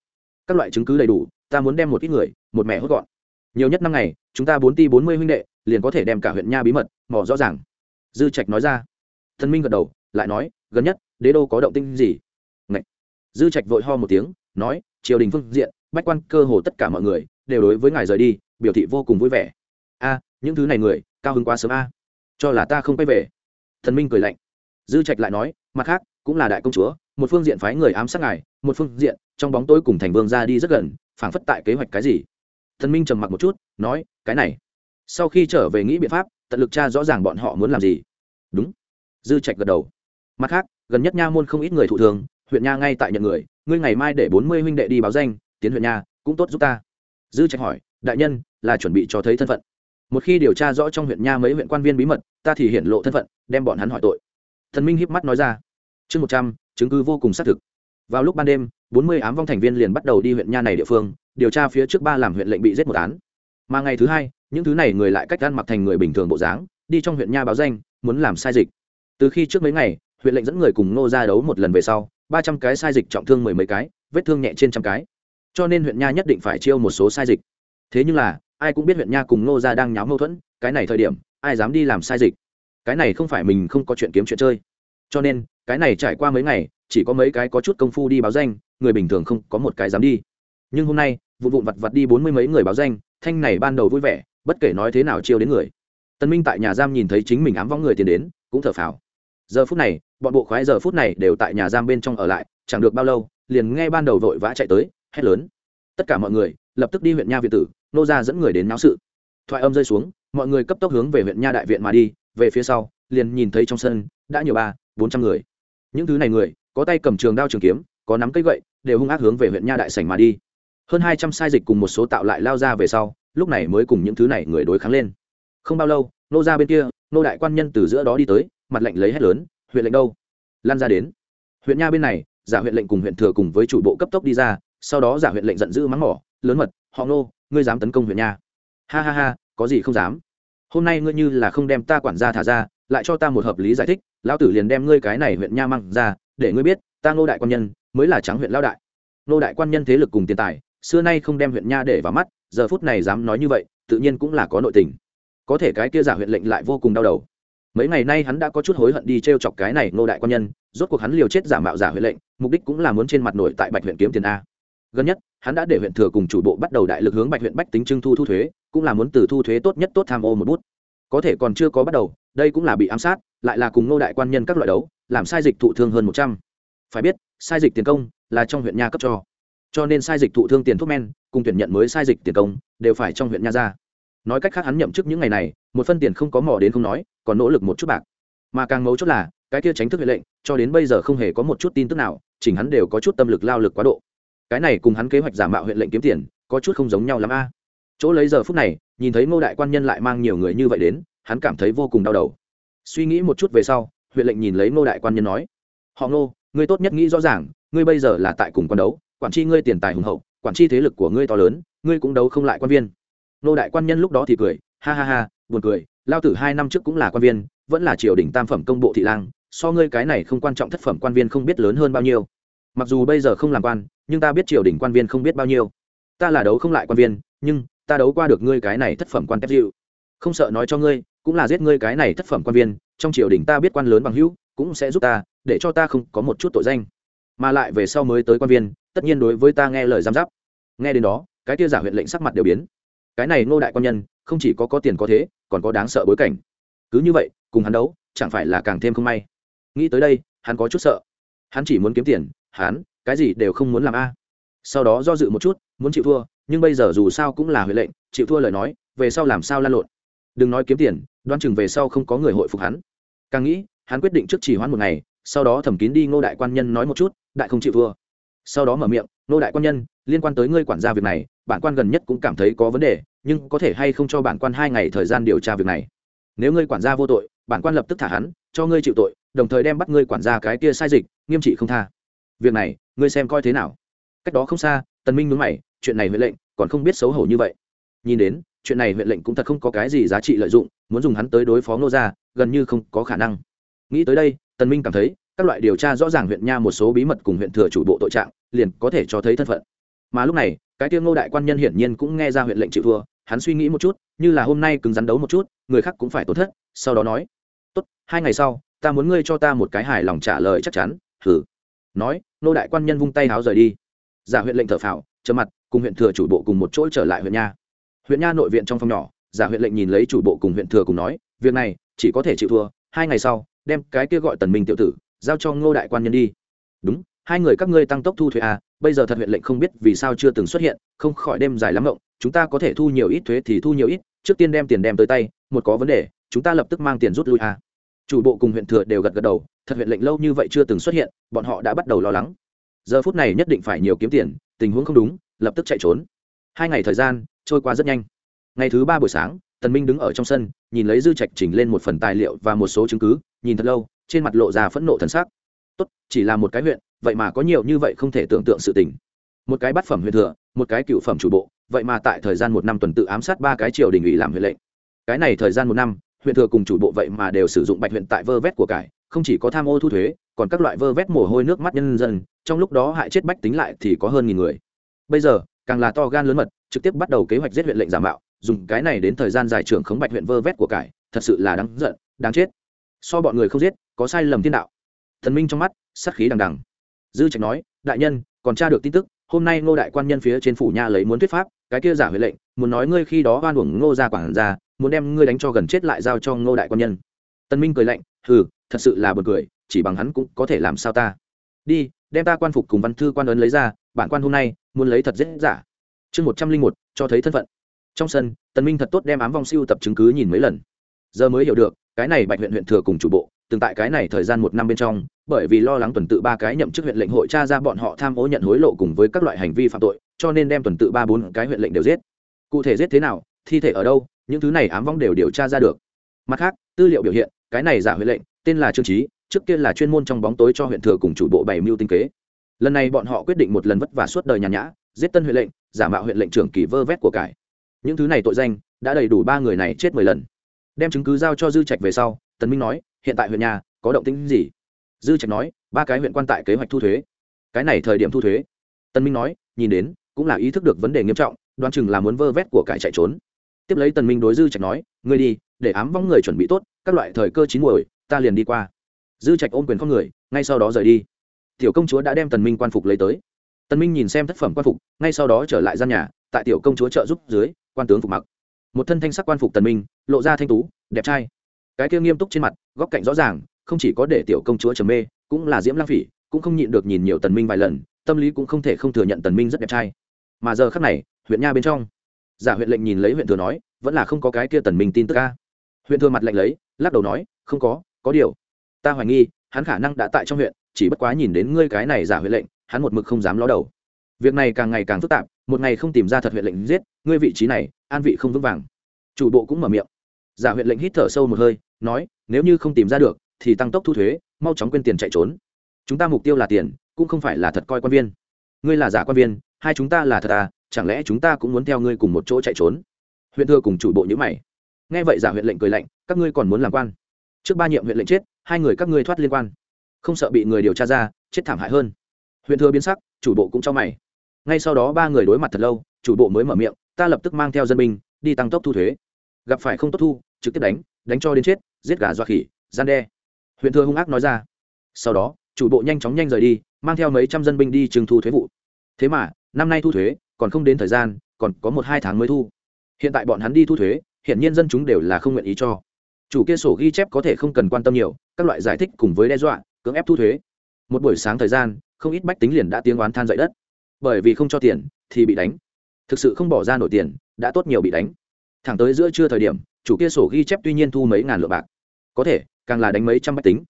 S1: Các loại chứng cứ đầy đủ, ta muốn đem một ít người, một mẹ hốt gọn. Nhiều nhất năm ngày, chúng ta bốn ti bốn mươi huynh đệ, liền có thể đem cả huyện nha bí mật, mò rõ ràng. Dư trạch nói ra. Tân minh gật đầu, lại nói, gần nhất, đế đô có động tinh gì? Ngậy. dư trạch vội ho một tiếng, nói, triều đình phương diện, bách quan cơ hồ tất cả mọi người đều đối với ngài rời đi, biểu thị vô cùng vui vẻ. A, những thứ này người, cao hứng quá sớm a cho là ta không quay về. Thần minh cười lạnh. Dư trạch lại nói, mặt khác, cũng là đại công chúa, một phương diện phái người ám sát ngài, một phương diện, trong bóng tối cùng thành vương ra đi rất gần, phảng phất tại kế hoạch cái gì? Thần minh trầm mặc một chút, nói, cái này, sau khi trở về nghĩ biện pháp, tận lực Cha rõ ràng bọn họ muốn làm gì. Đúng. Dư trạch gật đầu. Mặt khác, gần nhất nha môn không ít người thụ thường huyện nha ngay tại nhận người, ngươi ngày mai để bốn mươi huynh đệ đi báo danh, tiến huyện nha, cũng tốt giúp ta. Dư trạch hỏi, đại nhân, là chuẩn bị cho thấy thân phận một khi điều tra rõ trong huyện nha mấy huyện quan viên bí mật, ta thì hiển lộ thân phận, đem bọn hắn hỏi tội. Thần minh híp mắt nói ra. Chương một trăm, chứng cứ vô cùng xác thực. Vào lúc ban đêm, bốn mươi ám vong thành viên liền bắt đầu đi huyện nha này địa phương, điều tra phía trước ba làm huyện lệnh bị giết một án. Mà ngày thứ hai, những thứ này người lại cách ăn mặc thành người bình thường bộ dáng, đi trong huyện nha báo danh, muốn làm sai dịch. Từ khi trước mấy ngày, huyện lệnh dẫn người cùng ngô ra đấu một lần về sau, ba trăm cái sai dịch trọng thương mười mấy cái, vết thương nhẹ trên trăm cái. Cho nên huyện nha nhất định phải chiêu một số sai dịch. Thế nhưng là ai cũng biết huyện nha cùng ngô gia đang nháo mâu thuẫn, cái này thời điểm, ai dám đi làm sai dịch? Cái này không phải mình không có chuyện kiếm chuyện chơi. Cho nên, cái này trải qua mấy ngày, chỉ có mấy cái có chút công phu đi báo danh, người bình thường không có một cái dám đi. Nhưng hôm nay vụ vụn vặt vặt đi bốn mươi mấy người báo danh, thanh này ban đầu vui vẻ, bất kể nói thế nào chiêu đến người. Tân minh tại nhà giam nhìn thấy chính mình ám võng người tiền đến, cũng thở phào. Giờ phút này, bọn bộ khoái giờ phút này đều tại nhà giam bên trong ở lại, chẳng được bao lâu, liền nghe ban đầu vội vã chạy tới, hét lớn. Tất cả mọi người lập tức đi huyện nha viện tử, nô ra dẫn người đến náo sự. Thoại âm rơi xuống, mọi người cấp tốc hướng về huyện nha đại viện mà đi, về phía sau, liền nhìn thấy trong sân, đã nhiều ba, bốn trăm người. Những thứ này người, có tay cầm trường đao trường kiếm, có nắm cây gậy, đều hung ác hướng về huyện nha đại sảnh mà đi. Hơn hai trăm sai dịch cùng một số tạo lại lao ra về sau, lúc này mới cùng những thứ này người đối kháng lên. Không bao lâu, nô ra bên kia, nô đại quan nhân từ giữa đó đi tới, mặt lệnh lấy hết lớn, huyện lệnh đâu? Lan ra đến. Huyện nha bên này, giả huyện lệnh cùng huyện thừa cùng với chủ bộ cấp tốc đi ra, sau đó giả huyện lệnh giận dữ mắng mỏ lớn mật, họ nô ngươi dám tấn công huyện nha. Ha ha ha, có gì không dám. Hôm nay ngươi như là không đem ta quản gia thả ra, lại cho ta một hợp lý giải thích, lão tử liền đem ngươi cái này huyện nha măng ra, để ngươi biết, ta ngô đại quan nhân, mới là trắng huyện lao đại. Ngô đại quan nhân thế lực cùng tiền tài, xưa nay không đem huyện nha để vào mắt, giờ phút này dám nói như vậy, tự nhiên cũng là có nội tình. Có thể cái kia giả huyện lệnh lại vô cùng đau đầu. Mấy ngày nay hắn đã có chút hối hận đi t r e o chọc cái này ngô đại quan nhân, rốt cuộc hắn liều chết giả mạo giả huyện lệnh, mục đích cũng là muốn trên mặt nổi tại bạch huyện kiếm tiền a gần nhất, hắn đã để huyện thừa cùng chủ bộ bắt đầu đại lực hướng bạch huyện bách tính trưng thu thu thuế, cũng là muốn từ thu thuế tốt nhất tốt tham ô một bút. Có thể còn chưa có bắt đầu, đây cũng là bị ám sát, lại là cùng nô đại quan nhân các loại đấu, làm sai dịch thụ thương hơn một trăm. Phải biết, sai dịch tiền công là trong huyện nha cấp cho. Cho nên sai dịch thụ thương tiền thuốc men, cùng tuyển nhận mới sai dịch tiền công, đều phải trong huyện nha ra. Nói cách khác hắn nhậm chức những ngày này, một phân tiền không có mỏ đến không nói, còn nỗ lực một chút bạc. Mà càng mấu chốt là, cái kia tránh thức huyện lệnh, cho đến bây giờ không hề có một chút tin tức nào, chỉnh hắn đều có chút tâm lực lao lực quá độ cái này cùng hắn kế hoạch giả mạo huyện lệnh kiếm tiền, có chút không giống nhau lắm a. Chỗ lấy giờ phút này, nhìn thấy ngô đại quan nhân lại mang nhiều người như vậy đến, hắn cảm thấy vô cùng đau đầu. Suy nghĩ một chút về sau, huyện lệnh nhìn lấy ngô đại quan nhân nói, họ ngô, ngươi tốt nhất nghĩ rõ ràng, ngươi bây giờ là tại cùng quan đấu, quản tri ngươi tiền tài hùng hậu, quản tri thế lực của ngươi to lớn, ngươi cũng đấu không lại quan viên. Ngô đại quan nhân lúc đó thì cười, ha ha ha, buồn cười, lao tử hai năm trước cũng là quan viên, vẫn là triều đình tam phẩm công bộ thị lang, so ngươi cái này không quan trọng thất phẩm quan viên không biết lớn hơn bao nhiêu mặc dù bây giờ không làm quan, nhưng ta biết triều đình quan viên không biết bao nhiêu. Ta là đấu không lại quan viên, nhưng ta đấu qua được ngươi cái này thất phẩm quan tép dịu. Không sợ nói cho ngươi, cũng là giết ngươi cái này thất phẩm quan viên, trong triều đình ta biết quan lớn bằng hữu, cũng sẽ giúp ta, để cho ta không có một chút tội danh. Mà lại về sau mới tới quan viên, tất nhiên đối với ta nghe lời giam giáp. Nghe đến đó, cái tia giả huyện lệnh sắc mặt đều biến. Cái này ngô đại quan nhân, không chỉ có có tiền có thế, còn có đáng sợ bối cảnh. Cứ như vậy, cùng hắn đấu, chẳng phải là càng thêm không may. Nghĩ tới đây, hắn có chút sợ. Hắn chỉ muốn kiếm tiền hắn, cái gì đều không muốn làm a. Sau đó do dự một chút, muốn chịu thua, nhưng bây giờ dù sao cũng là huệ lệnh, chịu thua lời nói, về sau làm sao lan lộn? Đừng nói kiếm tiền đoan chừng về sau không có người hội phục hắn. Càng nghĩ, hắn quyết định trước chỉ hoãn một ngày, sau đó thẩm kín đi ngô đại quan nhân nói một chút, đại không chịu thua. Sau đó mở miệng, ngô đại quan nhân, liên quan tới ngươi quản gia việc này, bản quan gần nhất cũng cảm thấy có vấn đề, nhưng có thể hay không cho bản quan hai ngày thời gian điều tra việc này? Nếu ngươi quản gia vô tội, bản quan lập tức thả hắn, cho ngươi chịu tội, đồng thời đem bắt ngươi quản gia cái kia sai dịch, nghiêm trị không tha việc này, ngươi xem coi thế nào. Cách đó không xa, tần minh nhướng mày, chuyện này huyện lệnh, còn không biết xấu hổ như vậy. Nhìn đến, chuyện này huyện lệnh cũng thật không có cái gì giá trị lợi dụng, muốn dùng hắn tới đối phó nô gia, gần như không có khả năng. Nghĩ tới đây, tần minh cảm thấy, các loại điều tra rõ ràng huyện nha một số bí mật cùng huyện thừa chủ bộ tội trạng, liền có thể cho thấy thân phận. Mà lúc này, cái tiêu ngô đại quan nhân hiển nhiên cũng nghe ra huyện lệnh chịu thua, hắn suy nghĩ một chút, như là hôm nay cứng rắn đấu một chút, người khác cũng phải tổn thất, sau đó nói, tốt, hai ngày sau, ta muốn ngươi cho ta một cái hài lòng trả lời chắc chắn thử nói, nô đại quan nhân vung tay háo rời đi. Giả huyện lệnh thở phào, trơ mặt, cùng huyện thừa chủ bộ cùng một chỗ trở lại huyện nha. Huyện nha nội viện trong phòng nhỏ, giả huyện lệnh nhìn lấy chủ bộ cùng huyện thừa cùng nói, việc này, chỉ có thể chịu thua, hai ngày sau, đem cái kia gọi tần minh tiểu tử, giao cho ngô đại quan nhân đi. Đúng, hai người các ngươi tăng tốc thu thuế à bây giờ thật huyện lệnh không biết vì sao chưa từng xuất hiện, không khỏi đêm dài lắm ngộng, chúng ta có thể thu nhiều ít thuế thì thu nhiều ít, trước tiên đem tiền đem tới tay, một có vấn đề, chúng ta lập tức mang tiền rút lui à. Chủ bộ cùng huyện thừa đều gật gật đầu thật huyện lệnh lâu như vậy chưa từng xuất hiện, bọn họ đã bắt đầu lo lắng. Giờ phút này nhất định phải nhiều kiếm tiền, tình huống không đúng, lập tức chạy trốn. Hai ngày thời gian trôi qua rất nhanh. Ngày thứ ba buổi sáng, tần minh đứng ở trong sân, nhìn lấy dư trạch chỉnh lên một phần tài liệu và một số chứng cứ, nhìn thật lâu, trên mặt lộ ra phẫn nộ thần sắc. Tốt, chỉ là một cái huyện, vậy mà có nhiều như vậy không thể tưởng tượng sự tình. Một cái bát phẩm huyện thừa, một cái cựu phẩm chủ bộ, vậy mà tại thời gian một năm tuần tự ám sát ba cái triều đình ủy làm huyện lệnh. Cái này thời gian một năm, huyện thừa cùng chủ bộ vậy mà đều sử dụng bạch huyện tại vơ vét của cải không chỉ có tham ô thu thuế, còn các loại vơ vét mồ hôi nước mắt nhân dân, trong lúc đó hại chết bách tính lại thì có hơn nghìn người. Bây giờ, càng là to gan lớn mật, trực tiếp bắt đầu kế hoạch giết huyện lệnh giả mạo, dùng cái này đến thời gian dài trưởng khống bạch huyện vơ vét của cải, thật sự là đáng giận, đáng chết. So bọn người không giết, có sai lầm thiên đạo. Thần minh trong mắt, sát khí đằng đằng. Dư trạch nói, đại nhân, còn tra được tin tức, hôm nay ngô đại quan nhân phía trên phủ nha lấy muốn thuyết pháp, cái kia giả huệ lệnh, muốn nói ngươi khi đó oan uổng ngô ra quản ra muốn đem ngươi đánh cho gần chết lại giao cho ngô đại quan nhân. Tân minh cười lạnh, hừ thật sự là bật cười, chỉ bằng hắn cũng có thể làm sao ta. Đi, đem ta quan phục cùng văn thư quan ấn lấy ra, bản quan hôm nay muốn lấy thật dễ giả chương một trăm linh một, cho thấy thân phận. Trong sân, tần minh thật tốt đem ám vong siêu tập chứng cứ nhìn mấy lần. Giờ mới hiểu được, cái này bạch huyện huyện thừa cùng chủ bộ, từng tại cái này thời gian một năm bên trong, bởi vì lo lắng tuần tự ba cái nhậm chức huyện lệnh hội tra ra bọn họ tham ô nhận hối lộ cùng với các loại hành vi phạm tội, cho nên đem tuần tự ba bốn cái huyện lệnh đều giết. Cụ thể giết thế nào, thi thể ở đâu, những thứ này ám vong đều điều tra ra được. Mặt khác, tư liệu biểu hiện, cái này giả huyện lệnh tên là trương trí trước kia là chuyên môn trong bóng tối cho huyện thừa cùng chủ bộ bày mưu tinh kế. Lần này bọn họ quyết định một lần vất vả suốt đời nhàn nhã, giết tân huyện lệnh, giả mạo huyện lệnh trưởng kỳ vơ vét của cải. Những thứ này tội danh, đã đầy đủ ba người này chết mười lần. Đem chứng cứ giao cho dư trạch về sau, tần minh nói, hiện tại huyện nhà, có động tĩnh gì? Dư trạch nói, ba cái huyện quan tại kế hoạch thu thuế. Cái này thời điểm thu thuế. Tần minh nói, nhìn đến, cũng là ý thức được vấn đề nghiêm trọng, đoán chừng là muốn vơ vét của cải chạy trốn. Tiếp lấy tần minh đối dư trạch nói, ngươi đi, để ám vong người chuẩn bị tốt, các loại thời cơ chín muồi ta liền đi qua. Dư trạch ôm quyền con người, ngay sau đó rời đi. Tiểu công chúa đã đem tần minh quan phục lấy tới. Tần minh nhìn xem thất phẩm quan phục, ngay sau đó trở lại gian nhà, tại tiểu công chúa trợ giúp dưới, quan tướng phục mặc. Một thân thanh sắc quan phục tần minh, lộ ra thanh tú, đẹp trai. Cái kia nghiêm túc trên mặt, góc cạnh rõ ràng, không chỉ có để tiểu công chúa trầm mê, cũng là diễm lang phỉ, cũng không nhịn được nhìn nhiều tần minh vài lần, tâm lý cũng không thể không thừa nhận tần minh rất đẹp trai. Mà giờ khắc này, huyện nha bên trong, giả huyện lệnh nhìn lấy huyện thừa nói, vẫn là không có cái kia tần minh tin tức ca huyện thừa mặt lệnh lấy, lắc đầu nói, không có có điều, ta hoài nghi, hắn khả năng đã tại trong huyện, chỉ bất quá nhìn đến ngươi cái này giả huyện lệnh, hắn một mực không dám ló đầu. Việc này càng ngày càng phức tạp, một ngày không tìm ra thật huyện lệnh giết, ngươi vị trí này, an vị không vững vàng. Chủ bộ cũng mở miệng. Giả huyện lệnh hít thở sâu một hơi, nói, nếu như không tìm ra được, thì tăng tốc thu thuế, mau chóng quên tiền chạy trốn. Chúng ta mục tiêu là tiền, cũng không phải là thật coi quan viên. Ngươi là giả quan viên, hai chúng ta là thật à chẳng lẽ chúng ta cũng muốn theo ngươi cùng một chỗ chạy trốn? Huyện thừa cùng chủ bộ nhữ mày. Nghe vậy giả huyện lệnh cười lạnh, các ngươi còn muốn làm quan? Trước ba nhiệm huyện lệnh chết, hai người các ngươi thoát liên quan. Không sợ bị người điều tra ra, chết thảm hại hơn. Huyện thừa biến sắc, chủ bộ cũng cho mày. Ngay sau đó ba người đối mặt thật lâu, chủ bộ mới mở miệng, ta lập tức mang theo dân binh, đi tăng tốc thu thuế. Gặp phải không tốt thu, trực tiếp đánh đánh cho đến chết, giết gà doa khỉ, gian đe. Huyện thừa hung ác nói ra. Sau đó, chủ bộ nhanh chóng nhanh rời đi, mang theo mấy trăm dân binh đi trừng thu thuế vụ. Thế mà, năm nay thu thuế, còn không đến thời gian, còn có một hai tháng mới thu. Hiện tại bọn hắn đi thu thuế hiện nhiên dân chúng đều là không nguyện ý cho chủ kia sổ ghi chép có thể không cần quan tâm nhiều, các loại giải thích cùng với đe dọa, cưỡng ép thu thuế. Một buổi sáng thời gian, không ít bách tính liền đã tiếng oán than dậy đất. Bởi vì không cho tiền, thì bị đánh. Thực sự không bỏ ra nổi tiền, đã tốt nhiều bị đánh. Thẳng tới giữa trưa thời điểm, chủ kia sổ ghi chép tuy nhiên thu mấy ngàn lượng bạc. Có thể, càng là đánh mấy trăm bách tính.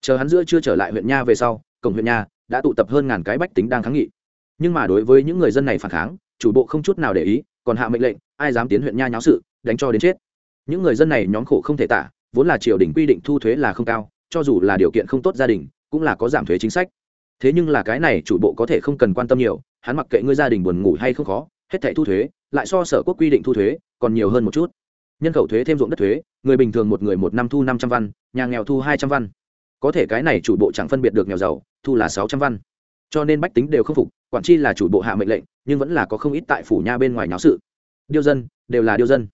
S1: Chờ hắn giữa chưa trở lại huyện nha về sau, cổng huyện nha đã tụ tập hơn ngàn cái bách tính đang kháng nghị. Nhưng mà đối với những người dân này phản kháng, chủ bộ không chút nào để ý, còn hạ mệnh lệnh, ai dám tiến huyện nha nháo sự, đánh cho đến chết những người dân này nhóm khổ không thể tả, vốn là triều đình quy định thu thuế là không cao, cho dù là điều kiện không tốt gia đình, cũng là có giảm thuế chính sách. Thế nhưng là cái này chủ bộ có thể không cần quan tâm nhiều, hắn mặc kệ ngươi gia đình buồn ngủ hay không khó, hết thảy thu thuế, lại so sở quốc quy định thu thuế, còn nhiều hơn một chút. Nhân khẩu thuế thêm ruộng đất thuế, người bình thường một người một năm thu năm trăm văn, nhà nghèo thu hai trăm văn. Có thể cái này chủ bộ chẳng phân biệt được nghèo giàu, thu là sáu trăm văn. Cho nên bách tính đều không phục, quản chi là chủ bộ hạ mệnh lệnh, nhưng vẫn là có không ít tại phủ nha bên ngoài nháo sự. Điêu dân, đều là điêu dân.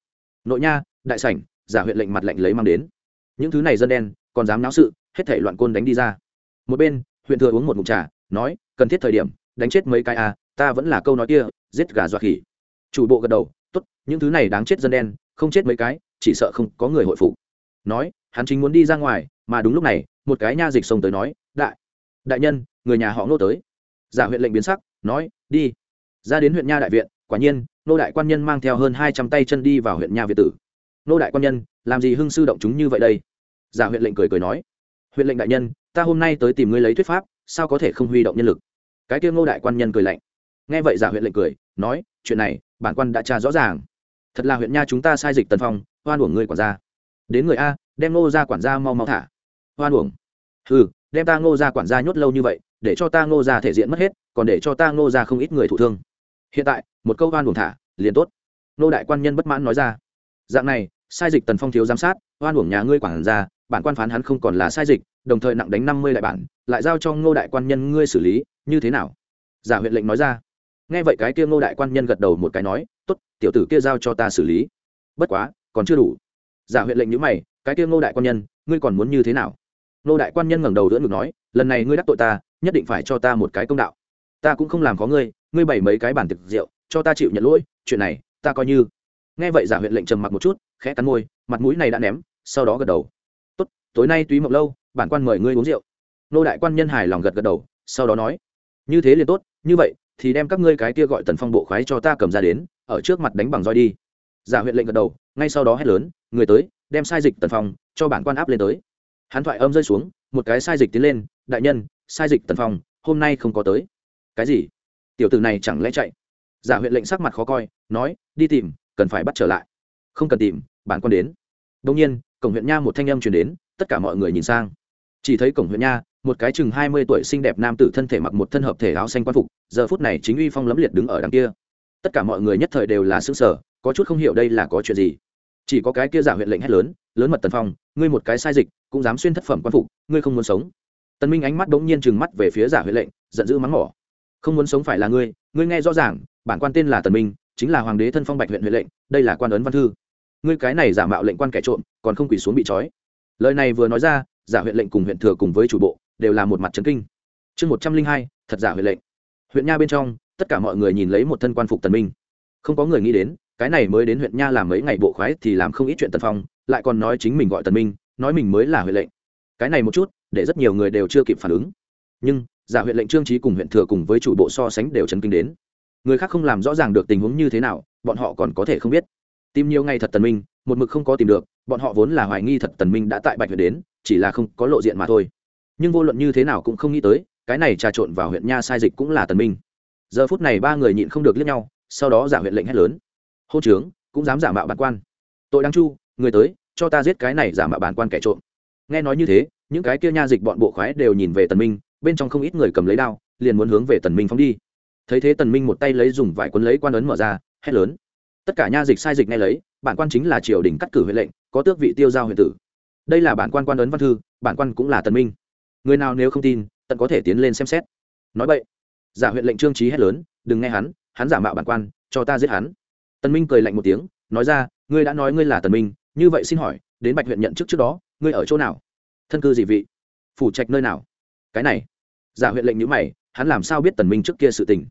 S1: Nội nha đại sảnh, giả huyện lệnh mặt lệnh lấy mang đến. Những thứ này dân đen, còn dám náo sự, hết thể loạn côn đánh đi ra. Một bên, huyện thừa uống một mụn trà, nói, cần thiết thời điểm, đánh chết mấy cái à ta vẫn là câu nói kia, giết gà dọa khỉ. Chủ bộ gật đầu, tốt, những thứ này đáng chết dân đen, không chết mấy cái, chỉ sợ không có người hội phục nói, hắn chính muốn đi ra ngoài, mà đúng lúc này, một cái nha dịch xông tới nói, đại đại nhân, người nhà họ nô tới. Giả huyện lệnh biến sắc, nói, đi. Ra đến huyện nha đại viện, quả nhiên nô đại quan nhân mang theo hơn hai trăm tay chân đi vào huyện nha việt tử nô đại quan nhân, làm gì hưng sư động chúng như vậy đây? Giả huyện lệnh cười cười nói, huyện lệnh đại nhân, ta hôm nay tới tìm ngươi lấy thuyết pháp, sao có thể không huy động nhân lực? Cái kia ngô đại quan nhân cười lạnh. Nghe vậy giả huyện lệnh cười, nói, chuyện này, bản quan đã tra rõ ràng. Thật là huyện nha chúng ta sai dịch tần phong, hoan uổng người quản gia. Đến người a, đem ngô ra quản gia mau mau thả. Hoan uổng. Ừ đem ta ngô ra quản gia nhốt lâu như vậy, để cho ta ngô ra thể diện mất hết, còn để cho ta ngô ra không ít người thụ thương. Hiện tại, một câu hoan uổng thả, liền tốt. Nô đại quan nhân bất mãn nói ra. Dạng này sai dịch tần phong thiếu giám sát, oan uổng nhà ngươi quản gia, bản quan phán hắn không còn là sai dịch, đồng thời nặng đánh năm mươi đại bản, lại giao cho ngô đại quan nhân ngươi xử lý, như thế nào? Giả huyện lệnh nói ra. Nghe vậy cái kia ngô đại quan nhân gật đầu một cái nói t ố t tiểu tử kia giao cho ta xử lý. Bất quá, còn chưa đủ. Giả huyện lệnh nhữ mày, cái kia ngô đại quan nhân, ngươi còn muốn như thế nào? Ngô đại quan nhân ngẩng đầu đỡ ngực nói, lần này ngươi đắc tội ta, nhất định phải cho ta một cái công đạo. Ta cũng không làm có ngươi ngươi bày mấy cái bản thực rượu, cho ta chịu nhận lỗi, chuyện này ta coi như. Nghe vậy giả huyện lệnh trầm mặc một chút khẽ cắn môi, mặt mũi này đã ném, sau đó gật đầu. Tốt, tối nay túy mộng lâu, bản quan mời ngươi uống rượu. Nô đại quan nhân hài lòng gật gật đầu, sau đó nói, như thế liền tốt, như vậy thì đem các ngươi cái kia gọi tần phong bộ khoái cho ta cầm ra đến, ở trước mặt đánh bằng roi đi. Giả huyện lệnh gật đầu, ngay sau đó hét lớn, người tới, đem sai dịch tần phong cho bản quan áp lên tới. Hắn thoại âm rơi xuống, một cái sai dịch tiến lên, đại nhân, sai dịch tần phong, hôm nay không có tới. Cái gì? Tiểu tử này chẳng lẽ chạy? Giả huyện lệnh sắc mặt khó coi, nói, đi tìm, cần phải bắt trở lại không cần tìm, bản quan đến. Đông nhiên, cổng huyện nha một thanh âm chuyển đến, tất cả mọi người nhìn sang. Chỉ thấy cổng huyện nha, một cái chừng hai mươi tuổi xinh đẹp nam tử thân thể mặc một thân hợp thể áo xanh quan phục, giờ phút này chính uy phong lẫm liệt đứng ở đằng kia. Tất cả mọi người nhất thời đều là xứ sở có chút không hiểu đây là có chuyện gì. Chỉ có cái kia giả huyện lệnh hét lớn lớn mật tần phong, ngươi một cái sai dịch, cũng dám xuyên thất phẩm quan phục, ngươi không muốn sống. Tần minh ánh mắt đống nhiên chừng mắt về phía giả huyện lệnh, giận dữ mắng mỏ. Không muốn sống phải là ngươi ngươi nghe rõ ràng, bản quan tên là tần minh, chính là hoàng đế thân phong bạch huyện huyện lệnh, đây là quan ấn văn thư ngươi cái này giả mạo lệnh quan kẻ trộm, còn không quỳ xuống bị trói. Lời này vừa nói ra, giả huyện lệnh cùng huyện thừa cùng với chủ bộ, đều là một mặt trấn kinh. Chương một trăm linh hai, thật giả huyện lệnh. Huyện nha bên trong, tất cả mọi người nhìn lấy một thân quan phục tần minh. Không có người nghĩ đến, cái này mới đến huyện nha làm mấy ngày bộ khoái thì làm không ít chuyện tần phong, lại còn nói chính mình gọi tần minh, nói mình mới là huyện lệnh. Cái này một chút, để rất nhiều người đều chưa kịp phản ứng. Nhưng, giả huyện lệnh trương trí cùng huyện thừa cùng với chủ bộ so sánh đều chấn kinh đến. Người khác không làm rõ ràng được tình huống như thế nào, bọn họ còn có thể không biết tìm nhiều ngày thật tần minh, một mực không có tìm được, bọn họ vốn là hoài nghi thật tần minh đã tại bạch huyện đến, chỉ là không có lộ diện mà thôi. Nhưng vô luận như thế nào cũng không nghĩ tới, cái này trà trộn vào huyện nha sai dịch cũng là tần minh. Giờ phút này ba người nhịn không được liếc nhau, sau đó giả huyện lệnh hét lớn. Hô trướng, cũng dám giả mạo bản quan. Tội đáng chu, người tới, cho ta giết cái này giả mạo bản quan kẻ trộm. Nghe nói như thế, những cái kia nha dịch bọn bộ khoái đều nhìn về tần minh, bên trong không ít người cầm lấy đao, liền muốn hướng về tần minh phóng đi. Thấy thế tần minh một tay lấy dùng vải quân lấy quan ấn mở ra, hét lớn tất cả nha dịch sai dịch nghe lấy, bản quan chính là triều đình cắt cử huệ lệnh, có tước vị tiêu giao huyện tử. Đây là bản quan quan ấn văn thư, bản quan cũng là tần minh. Người nào nếu không tin, tận có thể tiến lên xem xét. Nói vậy giả huyện lệnh trương trí hét lớn, đừng nghe hắn hắn giả mạo bản quan, cho ta giết hắn. Tần minh cười lạnh một tiếng, nói ra, ngươi đã nói ngươi là tần minh, như vậy xin hỏi, đến bạch huyện nhận chức trước đó, ngươi ở chỗ nào? Thân cư gì vị? Phủ trạch nơi nào? Cái này. Giả huyện lệnh nhữ mày, hắn làm sao biết tần minh trước kia sự tình?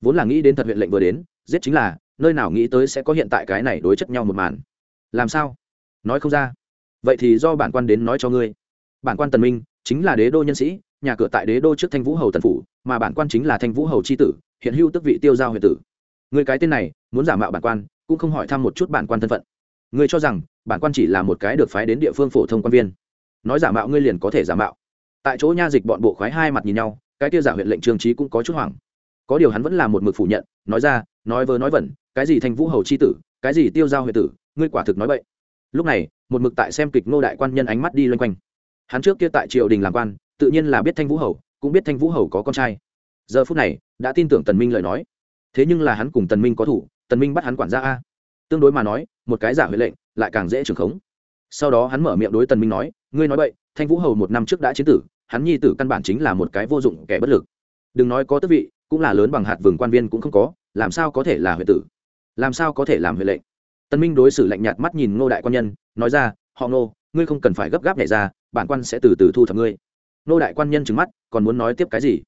S1: Vốn là nghĩ đến thật huyện lệnh vừa đến, giết chính là nơi nào nghĩ tới sẽ có hiện tại cái này đối chất nhau một màn. Làm sao? Nói không ra. Vậy thì do bản quan đến nói cho ngươi. Bản quan tần minh chính là đế đô nhân sĩ, nhà cửa tại đế đô trước thanh vũ hầu tần phủ, mà bản quan chính là thanh vũ hầu c h i tử, hiện hưu tức vị tiêu giao huyện tử. Người cái tên này, muốn giả mạo bản quan, cũng không hỏi thăm một chút bản quan thân phận. Ngươi cho rằng, bản quan chỉ là một cái được phái đến địa phương phổ thông quan viên. Nói giả mạo ngươi liền có thể giả mạo. Tại chỗ nha dịch bọn bộ khoái hai mặt nhìn nhau, cái tiêu giả huyện lệnh trương trí cũng có chút hoảng. Có điều hắn vẫn là một mực phủ nhận, nói ra, nói vớ nói vẩn cái gì thành vũ hầu chi tử, cái gì tiêu giao huệ tử, ngươi quả thực nói vậy lúc này, một mực tại xem kịch ngô đại quan nhân ánh mắt đi loanh quanh. Hắn trước kia tại triều đình làm quan, tự nhiên là biết thanh vũ hầu, cũng biết thanh vũ hầu có con trai. Giờ phút này, đã tin tưởng tần minh lời nói. Thế nhưng là hắn cùng tần minh có thủ, tần minh bắt hắn quản gia a. Tương đối mà nói, một cái giả huệ lệnh, lại càng dễ trưởng khống. Sau đó hắn mở miệng đối tần minh nói, ngươi nói vậy thanh vũ hầu một năm trước đã chiến tử, hắn nhi tử căn bản chính là một cái vô dụng kẻ bất lực. Đừng nói có tước vị, cũng là lớn bằng hạt vườn quan viên cũng không có, làm sao có thể là huệ tử? Làm sao có thể làm huệ lệnh? Tân minh đối xử lạnh nhạt mắt nhìn ngô đại quan nhân, nói ra, họ ngô, ngươi không cần phải gấp gáp nhảy ra, bản quan sẽ từ từ thu thập ngươi. Ngô đại quan nhân trừng mắt, còn muốn nói tiếp cái gì?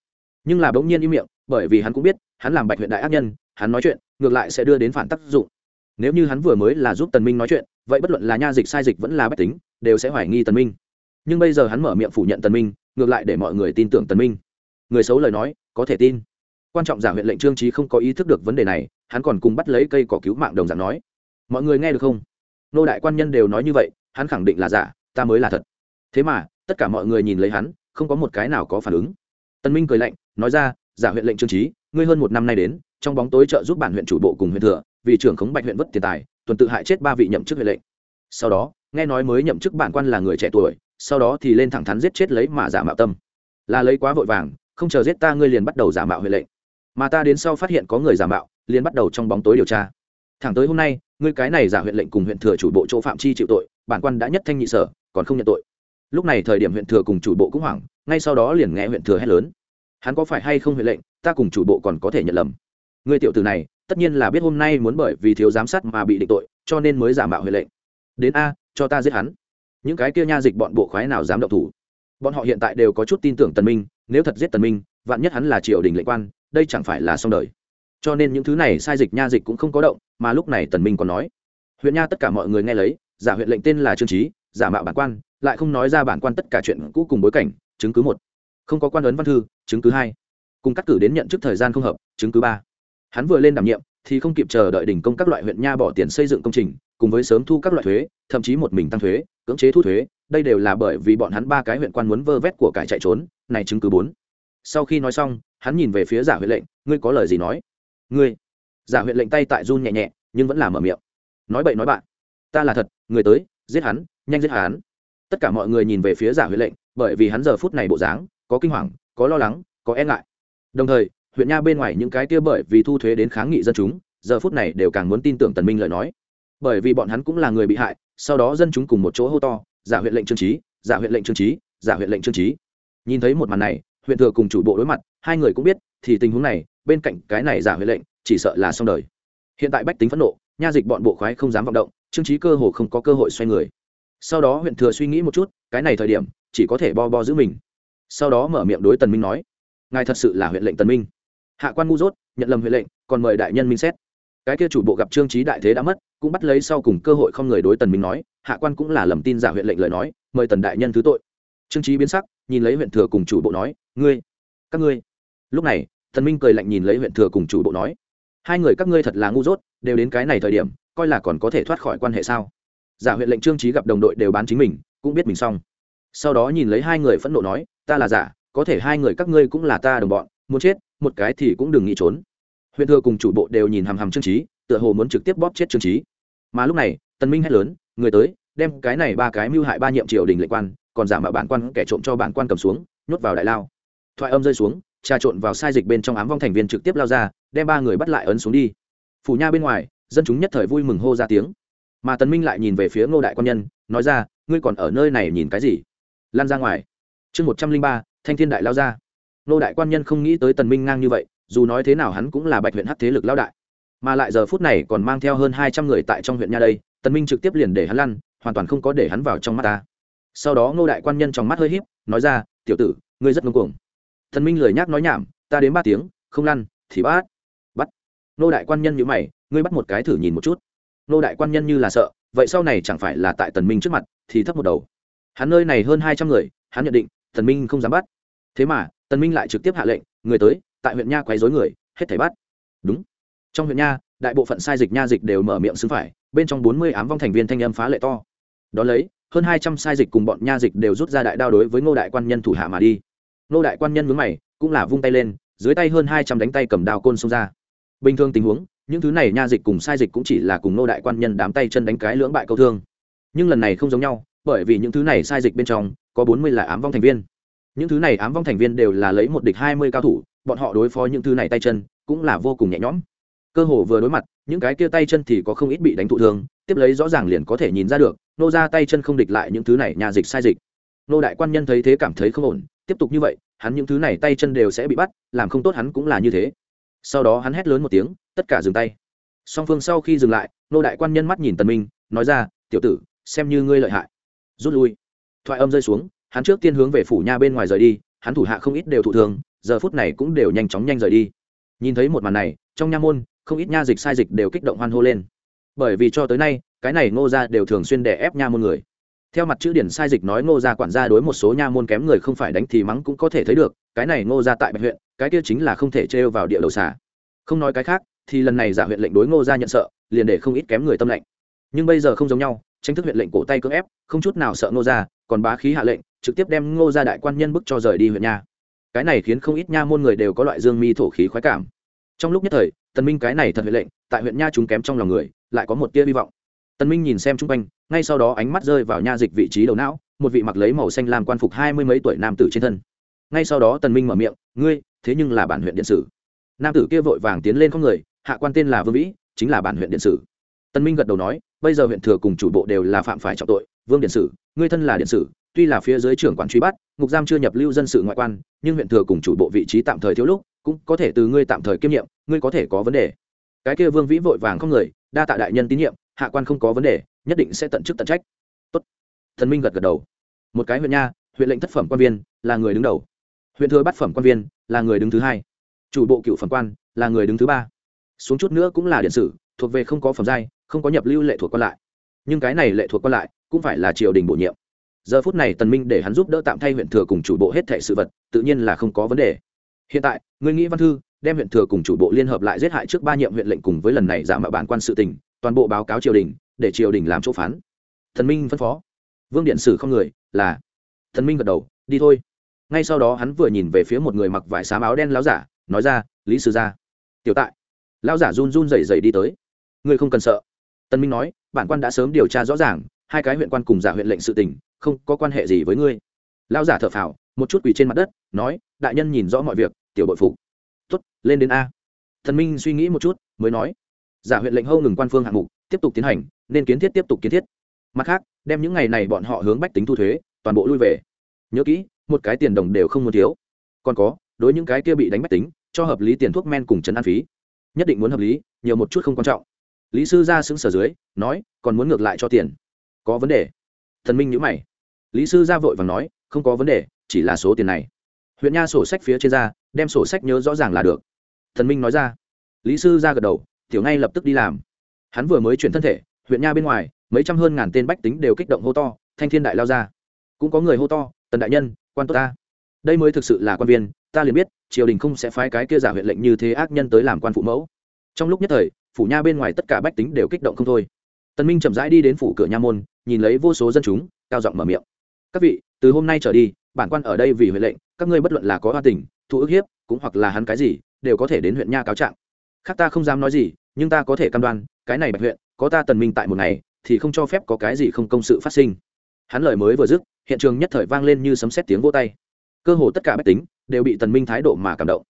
S1: Nhưng là bỗng nhiên im miệng, bởi vì hắn cũng biết, hắn làm bạch huyện đại ác nhân, hắn nói chuyện, ngược lại sẽ đưa đến phản tác dụng. Nếu như hắn vừa mới là giúp tần minh nói chuyện, vậy bất luận là nha dịch sai dịch vẫn là bách tính, đều sẽ hoài nghi tần minh. Nhưng bây giờ hắn mở miệng phủ nhận tần minh, ngược lại để mọi người tin tưởng tần minh. Người xấu lời nói, có thể tin quan trọng giả huyện lệnh trương trí không có ý thức được vấn đề này, hắn còn cùng bắt lấy cây cỏ cứu mạng đồng dạng nói. Mọi người nghe được không? Nô đại quan nhân đều nói như vậy, hắn khẳng định là giả, ta mới là thật. Thế mà, tất cả mọi người nhìn lấy hắn, không có một cái nào có phản ứng. Tân minh cười lạnh, nói ra, giả huyện lệnh trương trí, ngươi hơn một năm nay đến, trong bóng tối trợ giúp bản huyện chủ bộ cùng huyện thừa, vì trưởng khống bạch huyện vất tiền tài, tuần tự hại chết ba vị nhậm chức huyện lệnh. Sau đó, nghe nói mới nhậm chức bản quan là người trẻ tuổi, sau đó thì lên thẳng thắn giết chết lấy mà giả mạo tâm. Là lấy quá vội vàng, không chờ giết ta ngươi liền bắt đầu giả mạo huyện lệnh mà ta đến sau phát hiện có người giả mạo, liền bắt đầu trong bóng tối điều tra. Thẳng tới hôm nay, ngươi cái này giả huyện lệnh cùng huyện thừa chủ bộ chỗ phạm chi chịu tội, bản quan đã nhất thanh nhị sở, còn không nhận tội. Lúc này thời điểm huyện thừa cùng chủ bộ cũng hoảng, ngay sau đó liền nghe huyện thừa hét lớn. Hắn có phải hay không huyện lệnh, ta cùng chủ bộ còn có thể nhận lầm. Người tiểu tử này, tất nhiên là biết hôm nay muốn bởi vì thiếu giám sát mà bị định tội, cho nên mới giả mạo huyện lệnh. Đến a, cho ta giết hắn. Những cái kia nha dịch bọn bộ khoái nào dám động thủ. Bọn họ hiện tại đều có chút tin tưởng tần minh, nếu thật giết tần minh, vạn nhất hắn là triều đình lệnh quan đây chẳng phải là xong đời. Cho nên những thứ này sai dịch nha dịch cũng không có động, mà lúc này tần minh còn nói, huyện nha tất cả mọi người nghe lấy, giả huyện lệnh tên là trương trí giả mạo bản quan, lại không nói ra bản quan tất cả chuyện cũ cùng bối cảnh, chứng cứ một. Không có quan ấn văn thư, chứng cứ hai. Cùng cắt cử đến nhận chức thời gian không hợp, chứng cứ ba. Hắn vừa lên đảm nhiệm, thì không kịp chờ đợi đình công các loại huyện nha bỏ tiền xây dựng công trình, cùng với sớm thu các loại thuế, thậm chí một mình tăng thuế, cưỡng chế thu thuế, đây đều là bởi vì bọn hắn ba cái huyện quan muốn vơ vét của cải chạy trốn, này chứng cứ bốn. Sau khi nói xong hắn nhìn về phía giả huyện lệnh, ngươi có lời gì nói? Ngươi. Giả huyện lệnh tay tại run nhẹ nhẹ, nhưng vẫn là mở miệng. Nói bậy nói bạn, ta là thật, người tới, giết hắn, nhanh giết hắn. Tất cả mọi người nhìn về phía giả huyện lệnh, bởi vì hắn giờ phút này bộ dáng, có kinh hoàng, có lo lắng, có e ngại. Đồng thời, huyện nha bên ngoài những cái kia bởi vì thu thuế đến kháng nghị dân chúng, giờ phút này đều càng muốn tin tưởng tần minh lời nói. Bởi vì bọn hắn cũng là người bị hại, sau đó dân chúng cùng một chỗ hô to, giả huyện lệnh trương trí, giả huyện lệnh trương trí, giả huyện lệnh trương trí. Nhìn thấy một màn này, huyện thừa cùng chủ bộ đối mặt hai người cũng biết, thì tình huống này, bên cạnh cái này giả huyện lệnh, chỉ sợ là xong đời. Hiện tại bách tính phẫn nộ, nha dịch bọn bộ khoái không dám vọng động, trương trí cơ hồ không có cơ hội xoay người. Sau đó huyện thừa suy nghĩ một chút, cái này thời điểm, chỉ có thể bo bo giữ mình. Sau đó mở miệng đối tần minh nói, ngài thật sự là huyện lệnh tần minh. Hạ quan ngu dốt, nhận lầm huyện lệnh, còn mời đại nhân minh xét. Cái kia chủ bộ gặp trương trí đại thế đã mất, cũng bắt lấy sau cùng cơ hội không người đối tần minh nói, hạ quan cũng là lầm tin giả huyện lệnh lời nói, mời tần đại nhân thứ tội. Trương trí biến sắc, nhìn lấy huyện thừa cùng chủ bộ nói, ngươi, các ngươi lúc này, thần minh cười lạnh nhìn lấy huyện thừa cùng chủ bộ nói, hai người các ngươi thật là ngu dốt, đều đến cái này thời điểm, coi là còn có thể thoát khỏi quan hệ sao? Giả huyện lệnh trương trí gặp đồng đội đều bán chính mình, cũng biết mình xong. Sau đó nhìn lấy hai người phẫn nộ nói, ta là giả, có thể hai người các ngươi cũng là ta đồng bọn, muốn chết, một cái thì cũng đừng nghĩ trốn. Huyện thừa cùng chủ bộ đều nhìn hằm hằm trương trí tựa hồ muốn trực tiếp bóp chết trương trí mà lúc này, tần minh hét lớn, người tới, đem cái này ba cái mưu hại ba nhiệm triều đình lệnh quan, còn giả mạo bản quan kẻ trộm cho bản quan cầm xuống, nhốt vào đại lao. Thoại âm rơi xuống trà trộn vào sai dịch bên trong ám vong thành viên trực tiếp lao ra, đem ba người bắt lại ấn xuống đi. Phủ nha bên ngoài, dân chúng nhất thời vui mừng hô ra tiếng. Mà tần minh lại nhìn về phía ngô đại quan nhân, nói ra, ngươi còn ở nơi này nhìn cái gì? Lan ra ngoài. Chương một trăm linh ba, thanh thiên đại lao ra. Ngô đại quan nhân không nghĩ tới tần minh ngang như vậy, dù nói thế nào hắn cũng là bạch huyện hắc thế lực lao đại. Mà lại giờ phút này còn mang theo hơn hai trăm người tại trong huyện nha đây, tần minh trực tiếp liền để hắn lăn, hoàn toàn không có để hắn vào trong mắt ta. Sau đó ngô đại quan nhân trong mắt hơi híp, nói ra, tiểu tử, ngươi rất ngông cuồng thần minh lười nhác nói nhảm, ta đến ba tiếng, không lăn thì bắt. Bắt. Ngô đại quan nhân như mày, ngươi bắt một cái thử nhìn một chút. Ngô đại quan nhân như là sợ, vậy sau này chẳng phải là tại tần minh trước mặt, thì thấp một đầu. Hắn nơi này hơn hai trăm người, hắn nhận định tần minh không dám bắt. Thế mà tần minh lại trực tiếp hạ lệnh, người tới, tại huyện nha quấy rối người, hết thảy bắt. Đúng. Trong huyện nha, đại bộ phận sai dịch nha dịch đều mở miệng xứng phải, bên trong bốn mươi ám vong thành viên thanh âm phá lệ to. Đón lấy, hơn hai trăm sai dịch cùng bọn nha dịch đều rút ra đại đao đối với ngô đại quan nhân thủ hạ mà đi. Nô đại quan nhân mướn mày, cũng là vung tay lên, dưới tay hơn hai trăm đánh tay cầm đao côn xông ra. Bình thường tình huống, những thứ này nha dịch cùng sai dịch cũng chỉ là cùng nô đại quan nhân đám tay chân đánh cái lưỡng bại câu thương. Nhưng lần này không giống nhau, bởi vì những thứ này sai dịch bên trong, có bốn mươi là ám vong thành viên. Những thứ này ám vong thành viên đều là lấy một địch hai mươi cao thủ, bọn họ đối phó những thứ này tay chân, cũng là vô cùng nhẹ nhõm. Cơ hồ vừa đối mặt, những cái kia tay chân thì có không ít bị đánh thụ thương, tiếp lấy rõ ràng liền có thể nhìn ra được, nô ra tay chân không địch lại những thứ này nhà dịch sai dịch nô đại quan nhân thấy thế cảm thấy không ổn, tiếp tục như vậy, hắn những thứ này tay chân đều sẽ bị bắt, làm không tốt hắn cũng là như thế. Sau đó hắn hét lớn một tiếng, tất cả dừng tay. Song phương sau khi dừng lại, nô đại quan nhân mắt nhìn tần minh, nói ra, tiểu tử, xem như ngươi lợi hại. Rút lui. Thoại âm rơi xuống, hắn trước tiên hướng về phủ nha bên ngoài rời đi, hắn thủ hạ không ít đều thụ thường giờ phút này cũng đều nhanh chóng nhanh rời đi. Nhìn thấy một màn này, trong nha môn, không ít nha dịch sai dịch đều kích động hoan hô lên. Bởi vì cho tới nay, cái này ngô gia đều thường xuyên đè ép nha môn người theo mặt chữ điển sai dịch nói ngô gia quản gia đối một số nha môn kém người không phải đánh thì mắng cũng có thể thấy được, cái này ngô gia tại bạch huyện, cái kia chính là không thể trêu vào địa đầu xả không nói cái khác, thì lần này giả huyện lệnh đối ngô gia nhận sợ, liền để không ít kém người tâm lệnh. Nhưng bây giờ không giống nhau, tranh thức huyện lệnh cổ tay cưỡng ép, không chút nào sợ ngô gia, còn bá khí hạ lệnh, trực tiếp đem ngô gia đại quan nhân bức cho rời đi huyện nha. Cái này khiến không ít nha môn người đều có loại dương mi thổ khí khoái cảm. Trong lúc nhất thời, tần minh cái này thật huyện lệnh, tại huyện nha chúng kém trong lòng người, lại có một tia hy vọng. Tần minh nhìn xem chung quanh ngay sau đó ánh mắt rơi vào nha dịch vị trí đầu não, một vị mặc lấy màu xanh làm quan phục hai mươi mấy tuổi nam tử trên thân. Ngay sau đó tần minh mở miệng, ngươi, thế nhưng là bản huyện điện sử. Nam tử kia vội vàng tiến lên không người, hạ quan tên là vương vĩ, chính là bản huyện điện sử. Tần minh gật đầu nói, bây giờ huyện thừa cùng chủ bộ đều là phạm phải trọng tội, vương điện sử, ngươi thân là điện sử, tuy là phía dưới trưởng quản truy bắt, ngục giam chưa nhập lưu dân sự ngoại quan, nhưng huyện thừa cùng chủ bộ vị trí tạm thời thiếu lúc, cũng có thể từ ngươi tạm thời kiêm nhiệm, ngươi có thể có vấn đề. Cái kia vương vĩ vội vàng không người, đa tạ đại nhân tín nhiệm, hạ quan không có vấn đề nhất định sẽ tận chức tận trách. Tốt. Thần minh gật gật đầu. Một cái huyện nha, huyện lệnh thất phẩm quan viên, là người đứng đầu. Huyện thừa bát phẩm quan viên, là người đứng thứ hai. Chủ bộ cựu phẩm quan, là người đứng thứ ba. Xuống chút nữa cũng là điện sử, thuộc về không có phẩm giai, không có nhập lưu lệ thuộc quan lại. Nhưng cái này lệ thuộc quan lại, cũng phải là triều đình bổ nhiệm. Giờ phút này tần minh để hắn giúp đỡ tạm thay huyện thừa cùng chủ bộ hết thảy sự vật, tự nhiên là không có vấn đề. Hiện tại người nghĩ văn thư, đem huyện thừa cùng chủ bộ liên hợp lại giết hại trước ba nhiệm huyện lệnh cùng với lần này giả mạo bản quan sự tình, toàn bộ báo cáo triều đình để triều đình làm chỗ phán. Thần minh phân phó. Vương điện sử không người, là. Thần minh gật đầu, đi thôi. Ngay sau đó hắn vừa nhìn về phía một người mặc vải xám áo đen láo giả, nói ra, lý sư gia. Tiểu tại. Lão giả run run rẩy rẩy đi tới. Ngươi không cần sợ. Tân minh nói, bản quan đã sớm điều tra rõ ràng, hai cái huyện quan cùng giả huyện lệnh sự tình, không có quan hệ gì với ngươi. Lão giả thở phào, một chút quỳ trên mặt đất, nói, đại nhân nhìn rõ mọi việc, tiểu bội phục. Tuất lên đến a. Thần minh suy nghĩ một chút, mới nói, giả huyện lệnh hâu ngừng quan phương hạng mục tiếp tục tiến hành, nên kiến thiết tiếp tục kiến thiết. Mặt khác, đem những ngày này bọn họ hướng bách tính thu thuế, toàn bộ lui về. Nhớ kỹ, một cái tiền đồng đều không muốn thiếu. Còn có, đối những cái kia bị đánh bách tính, cho hợp lý tiền thuốc men cùng chấn an phí. Nhất định muốn hợp lý, nhiều một chút không quan trọng. Lý sư ra xứng sở dưới, nói, còn muốn ngược lại cho tiền. Có vấn đề. Thần minh nhữ mày. Lý sư ra vội và nói, không có vấn đề, chỉ là số tiền này. Huyện nha sổ sách phía trên ra, đem sổ sách nhớ rõ ràng là được. Thần minh nói ra. Lý sư ra gật đầu, tiểu ngay lập tức đi làm hắn vừa mới chuyển thân thể, huyện nha bên ngoài, mấy trăm hơn ngàn tên bách tính đều kích động hô to, thanh thiên đại lao ra. Cũng có người hô to, tần đại nhân, quan tốt ta. Đây mới thực sự là quan viên, ta liền biết, triều đình không sẽ phái cái kia giả huyện lệnh như thế ác nhân tới làm quan phụ mẫu. Trong lúc nhất thời, phủ nha bên ngoài tất cả bách tính đều kích động không thôi. Tần minh chậm rãi đi đến phủ cửa nha môn, nhìn lấy vô số dân chúng, cao giọng mở miệng. Các vị, từ hôm nay trở đi, bản quan ở đây vì huyện lệnh, các ngươi bất luận là có hoa tình thu ức hiếp, cũng hoặc là hắn cái gì, đều có thể đến huyện nha cáo trạng. Khác ta không dám nói gì, nhưng ta có thể cam đoan cái này bạch huyện, có ta tần minh tại một ngày, thì không cho phép có cái gì không công sự phát sinh. Hắn lời mới vừa dứt, hiện trường nhất thời vang lên như sấm sét tiếng vỗ tay. Cơ hồ tất cả bách tính đều bị tần minh thái độ mà cảm động.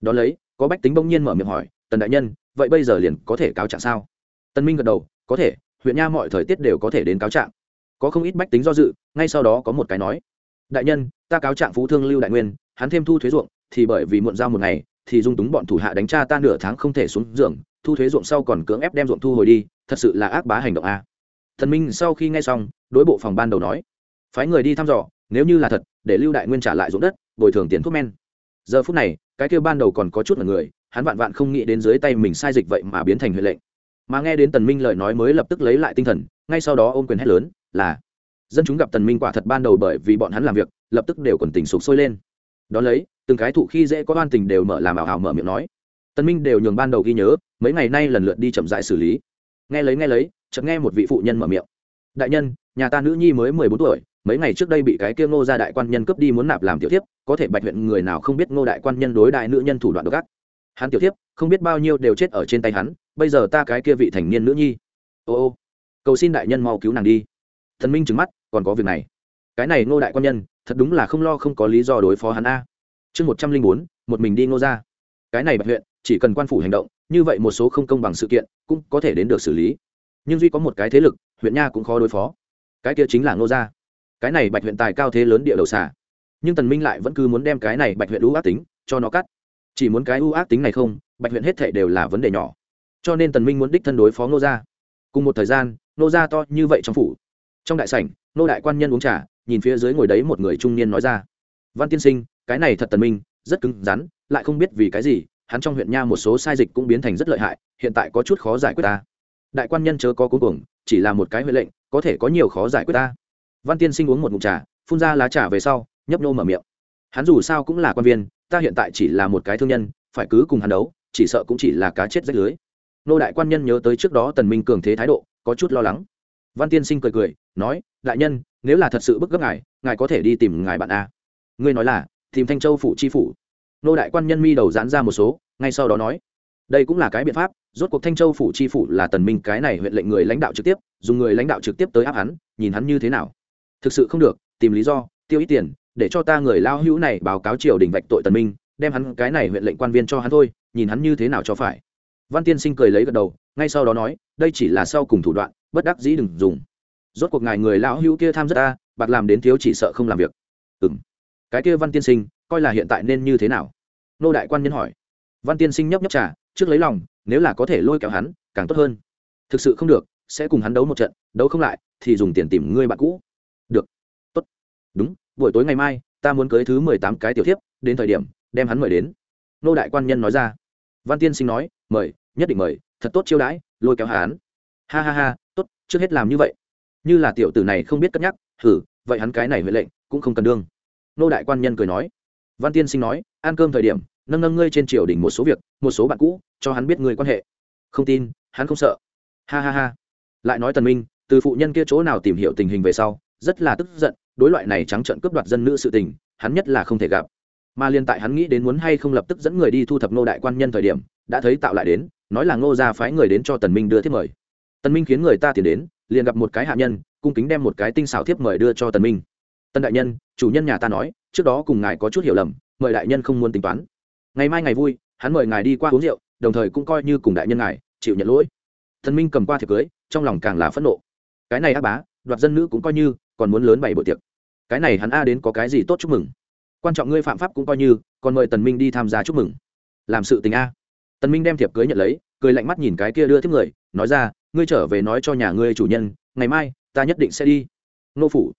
S1: Đón lấy, có bách tính bỗng nhiên mở miệng hỏi, tần đại nhân, vậy bây giờ liền có thể cáo trạng sao? Tần minh gật đầu, có thể, huyện nha mọi thời tiết đều có thể đến cáo trạng. Có không ít bách tính do dự, ngay sau đó có một cái nói, đại nhân, ta cáo trạng phú thương lưu đại nguyên, hắn thêm thu thuế ruộng, thì bởi vì muộn giao một ngày, thì dung túng bọn thủ hạ đánh cha ta nửa tháng không thể xuống giường thu thuế ruộng sau còn cưỡng ép đem ruộng thu hồi đi, thật sự là ác bá hành động a. Thần minh sau khi nghe xong, đối bộ phòng ban đầu nói, phái người đi thăm dò, nếu như là thật, để lưu đại nguyên trả lại ruộng đất, bồi thường tiền thuốc men. Giờ phút này, cái kêu ban đầu còn có chút là người, hắn vạn vạn không nghĩ đến dưới tay mình sai dịch vậy mà biến thành huệ lệnh. Mà nghe đến tần minh lời nói mới lập tức lấy lại tinh thần, ngay sau đó ôm quyền hét lớn, là, dân chúng gặp tần minh quả thật ban đầu bởi vì bọn hắn làm việc, lập tức đều còn tình sụp sôi lên. Đó lấy, từng cái thụ khi dễ có oan tình đều mở làm ảo ảo mở miệng nói tân minh đều nhường ban đầu ghi nhớ, mấy ngày nay lần lượt đi chậm rãi xử lý. Nghe lấy nghe lấy, chợt nghe một vị phụ nhân mở miệng. Đại nhân, nhà ta nữ nhi mới mười bốn tuổi, mấy ngày trước đây bị cái kia ngô gia đại quan nhân cướp đi muốn nạp làm tiểu thiếp, có thể bạch huyện người nào không biết ngô đại quan nhân đối đại nữ nhân thủ đoạn độc ác. Hắn tiểu thiếp, không biết bao nhiêu đều chết ở trên tay hắn, bây giờ ta cái kia vị thành niên nữ nhi. Ô ô, cầu xin đại nhân mau cứu nàng đi. Thần minh trừng mắt, còn có việc này? Cái này ngô đại quan nhân, thật đúng là không lo không có lý do đối phó hắn a. Chương một trăm linh bốn, một mình đi ngô ra cái này bạch huyện chỉ cần quan phủ hành động, như vậy một số không công bằng sự kiện cũng có thể đến được xử lý. Nhưng duy có một cái thế lực, huyện nha cũng khó đối phó. Cái kia chính là ngô gia. Cái này bạch huyện tài cao thế lớn địa đầu xả nhưng tần minh lại vẫn cứ muốn đem cái này bạch huyện ưu ác tính cho nó cắt. Chỉ muốn cái ưu ác tính này không, bạch huyện hết thảy đều là vấn đề nhỏ. Cho nên tần minh muốn đích thân đối phó ngô gia. Cùng một thời gian, ngô gia to như vậy trong phủ. Trong đại sảnh, ngô đại quan nhân uống trà, nhìn phía dưới ngồi đấy một người trung niên nói ra. Văn tiên sinh, cái này thật tần minh, rất cứng rắn, lại không biết vì cái gì hắn trong huyện nha một số sai dịch cũng biến thành rất lợi hại, hiện tại có chút khó giải quyết ta. Đại quan nhân chớ có cuối cùng chỉ là một cái huệ lệnh, có thể có nhiều khó giải quyết ta. Văn tiên sinh uống một ngụm trà, phun ra lá trà về sau, nhấp nô mở miệng. Hắn dù sao cũng là quan viên, ta hiện tại chỉ là một cái thương nhân, phải cứ cùng hắn đấu, chỉ sợ cũng chỉ là cá chết rách lưới. Nô đại quan nhân nhớ tới trước đó tần minh cường thế thái độ, có chút lo lắng. Văn tiên sinh cười cười, nói, đại nhân, nếu là thật sự bức gấp ngài ngài có thể đi tìm ngài bạn a. Ngươi nói là, tìm thanh châu phủ chi phủ nô đại quan nhân mi đầu giãn ra một số, ngay sau đó nói, đây cũng là cái biện pháp, rốt cuộc thanh châu phủ chi phủ là tần minh cái này huyện lệnh người lãnh đạo trực tiếp, dùng người lãnh đạo trực tiếp tới áp hắn, nhìn hắn như thế nào. Thực sự không được, tìm lý do, tiêu ít tiền, để cho ta người lao hữu này báo cáo triều đình vạch tội tần minh, đem hắn cái này huyện lệnh quan viên cho hắn thôi, nhìn hắn như thế nào cho phải. Văn tiên sinh cười lấy gật đầu, ngay sau đó nói, đây chỉ là sau cùng thủ đoạn, bất đắc dĩ đừng dùng. Rốt cuộc ngài người lão hữu kia tham rất ta, bạc làm đến thiếu chỉ sợ không làm việc. Ừm. Cái kia văn tiên sinh coi là hiện tại nên như thế nào? Nô đại quan nhân hỏi. Văn tiên sinh nhấp nhấp trà, trước lấy lòng, nếu là có thể lôi kéo hắn, càng tốt hơn. Thực sự không được, sẽ cùng hắn đấu một trận, đấu không lại, thì dùng tiền tìm ngươi bạn cũ. Được. Tốt. Đúng, buổi tối ngày mai, ta muốn cưới thứ mười tám cái tiểu thiếp, đến thời điểm, đem hắn mời đến. Nô đại quan nhân nói ra. Văn tiên sinh nói, mời, nhất định mời, thật tốt chiêu đãi, lôi kéo hắn. Ha ha ha, tốt, trước hết làm như vậy. Như là tiểu tử này không biết cất nhắc thử vậy hắn cái này huệ lệnh, cũng không cần đương. Nô đại quan nhân cười nói văn tiên sinh nói, ăn cơm thời điểm, nâng nâng ngươi trên triều đình một số việc, một số bạn cũ, cho hắn biết người quan hệ. Không tin, hắn không sợ. Ha ha ha. Lại nói tần minh, từ phụ nhân kia chỗ nào tìm hiểu tình hình về sau, rất là tức giận, đối loại này trắng trợn cướp đoạt dân nữ sự tình, hắn nhất là không thể gặp. Mà liên tại hắn nghĩ đến muốn hay không lập tức dẫn người đi thu thập nô đại quan nhân thời điểm, đã thấy tạo lại đến, nói là ngô gia phái người đến cho tần minh đưa thiếp mời. Tần minh khiến người ta tiền đến, liền gặp một cái hạ nhân, cung kính đem một cái tinh xảo thiếp mời đưa cho tần minh. Tần đại nhân, chủ nhân nhà ta nói trước đó cùng ngài có chút hiểu lầm, mời đại nhân không muốn tính toán. Ngày mai ngày vui, hắn mời ngài đi qua uống rượu, đồng thời cũng coi như cùng đại nhân ngài chịu nhận lỗi. Thần minh cầm qua thiệp cưới, trong lòng càng là phẫn nộ. Cái này ác bá, đoạt dân nữ cũng coi như, còn muốn lớn bày bội tiệc. Cái này hắn a đến có cái gì tốt chúc mừng? Quan trọng ngươi phạm pháp cũng coi như, còn mời tần minh đi tham gia chúc mừng. Làm sự tình a. Tần minh đem thiệp cưới nhận lấy, cười lạnh mắt nhìn cái kia đưa tiếp người, nói ra, ngươi trở về nói cho nhà ngươi chủ nhân, ngày mai, ta nhất định sẽ đi. Nô phủ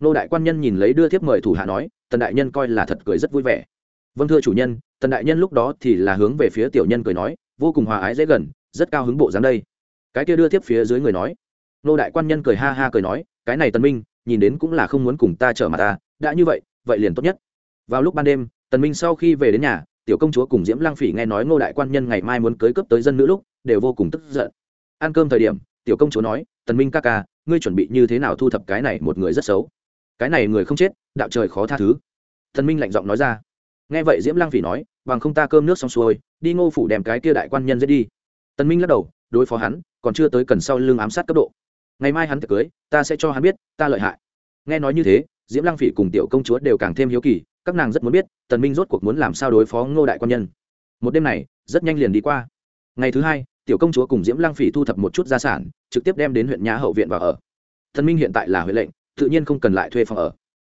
S1: nô đại quan nhân nhìn lấy đưa thiếp mời thủ hạ nói, tần đại nhân coi là thật cười rất vui vẻ. Vâng thưa chủ nhân, tần đại nhân lúc đó thì là hướng về phía tiểu nhân cười nói, vô cùng hòa ái dễ gần, rất cao hứng bộ dáng đây. Cái kia đưa tiếp phía dưới người nói. Nô đại quan nhân cười ha ha cười nói, cái này tần minh, nhìn đến cũng là không muốn cùng ta trở mặt ta, đã như vậy vậy liền tốt nhất. Vào lúc ban đêm, tần minh sau khi về đến nhà, tiểu công chúa cùng diễm lang phỉ nghe nói ngô đại quan nhân ngày mai muốn cưới cấp tới dân nữ lúc, đều vô cùng tức giận. Ăn cơm thời điểm, tiểu công chúa nói, tần minh ca ca, ngươi chuẩn bị như thế nào thu thập cái này một người rất xấu? Cái này người không chết, đạo trời khó tha thứ. Tần minh lạnh giọng nói ra. Nghe vậy diễm Lang phỉ nói, bằng không ta cơm nước xong xuôi, đi ngô phủ đem cái kia đại quan nhân giết đi. Tần minh lắc đầu, đối phó hắn, còn chưa tới cần sau lưng ám sát cấp độ. Ngày mai hắn tiệc cưới, ta sẽ cho hắn biết, ta lợi hại. Nghe nói như thế, diễm Lang phỉ cùng tiểu công chúa đều càng thêm hiếu kỳ, các nàng rất muốn biết, tần minh rốt cuộc muốn làm sao đối phó ngô đại quan nhân. Một đêm này, rất nhanh liền đi qua. Ngày thứ hai, tiểu công chúa cùng diễm Lang phỉ thu thập một chút gia sản, trực tiếp đem đến huyện nhà hậu viện và ở. Tần minh hiện tại là huệ lệnh tự nhiên không cần lại thuê phòng ở.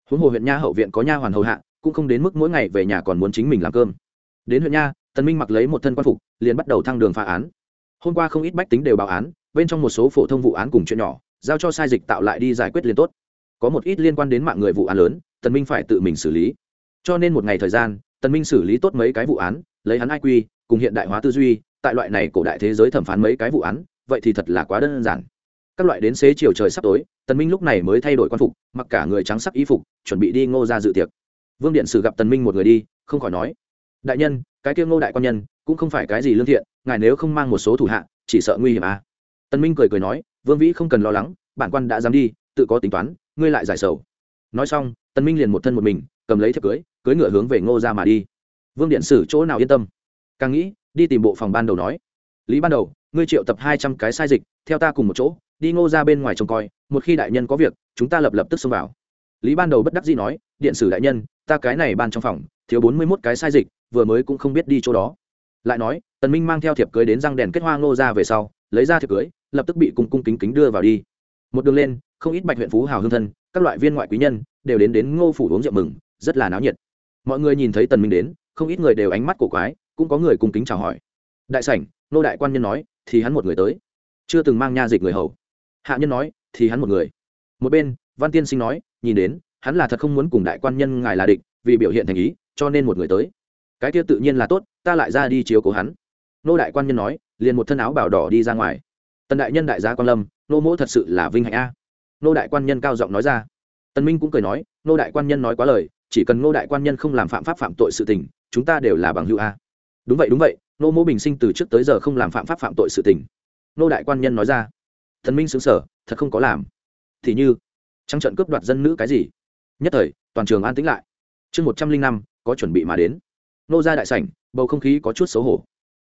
S1: Huống hồ huyện nha hậu viện có nha hoàn hầu hạ, cũng không đến mức mỗi ngày về nhà còn muốn chính mình làm cơm. Đến huyện nha, tần minh mặc lấy một thân quan phục, liền bắt đầu thăng đường phá án. Hôm qua không ít bách tính đều báo án, bên trong một số phổ thông vụ án cùng chuyện nhỏ, giao cho sai dịch tạo lại đi giải quyết liền tốt. Có một ít liên quan đến mạng người vụ án lớn, tần minh phải tự mình xử lý. Cho nên một ngày thời gian, tần minh xử lý tốt mấy cái vụ án, lấy hắn iq cùng hiện đại hóa tư duy, tại loại này cổ đại thế giới thẩm phán mấy cái vụ án, vậy thì thật là quá đơn giản các loại đến xế chiều trời sắp tối, tần minh lúc này mới thay đổi quan phục, mặc cả người trắng sắc y phục, chuẩn bị đi ngô ra dự tiệc. Vương điện sử gặp tần minh một người đi, không khỏi nói, đại nhân, cái kia ngô đại quan nhân, cũng không phải cái gì lương thiện, ngài nếu không mang một số thủ hạ, chỉ sợ nguy hiểm à? Tần minh cười cười nói, vương vĩ không cần lo lắng, bản quan đã dám đi, tự có tính toán, ngươi lại giải sầu. Nói xong, tần minh liền một thân một mình, cầm lấy thiệp cưới cưới ngựa hướng về ngô ra mà đi. Vương điện sử chỗ nào yên tâm? Càng nghĩ, đi tìm bộ phòng ban đầu nói, lý ban đầu ngươi triệu tập hai trăm cái sai dịch, theo ta cùng một chỗ, đi ngô ra bên ngoài trông coi, một khi đại nhân có việc, chúng ta lập lập tức xông vào. Lý ban đầu bất đắc dĩ nói, điện sử đại nhân, ta cái này ban trong phòng, thiếu bốn mươi mốt cái sai dịch, vừa mới cũng không biết đi chỗ đó. Lại nói, tần minh mang theo thiệp cưới đến răng đèn kết hoa ngô ra về sau, lấy ra thiệp cưới, lập tức bị cung cung kính kính đưa vào đi. Một đường lên, không ít bạch huyện phú hào hương thân, các loại viên ngoại quý nhân, đều đến đến ngô phủ uống rượu mừng, rất là náo nhiệt. Mọi người nhìn thấy tần minh đến, không ít người đều ánh mắt cổ quái, cũng có người cung kính chào hỏi. Đại sảnh nô đại quan nhân nói thì hắn một người tới. Chưa từng mang nha dịch người hầu. Hạ nhân nói, thì hắn một người. Một bên, văn tiên sinh nói, nhìn đến, hắn là thật không muốn cùng đại quan nhân ngài là địch, vì biểu hiện thành ý, cho nên một người tới. Cái kia tự nhiên là tốt, ta lại ra đi chiếu cố hắn. Nô đại quan nhân nói, liền một thân áo bảo đỏ đi ra ngoài. Tần đại nhân đại gia quan lâm, nô mỗ thật sự là vinh hạnh a. Nô đại quan nhân cao giọng nói ra. Tần minh cũng cười nói, nô đại quan nhân nói quá lời, chỉ cần nô đại quan nhân không làm phạm pháp phạm tội sự tình, chúng ta đều là bằng hữu a. Đúng vậy đúng vậy nô mỗ bình sinh từ trước tới giờ không làm phạm pháp phạm tội sự tình. Nô đại quan nhân nói ra, thần minh xứng sở, thật không có làm. Thì như, trắng trận cướp đoạt dân nữ cái gì? Nhất thời, toàn trường an tĩnh lại. Chương một trăm linh năm, có chuẩn bị mà đến. Nô gia đại sảnh, bầu không khí có chút xấu hổ.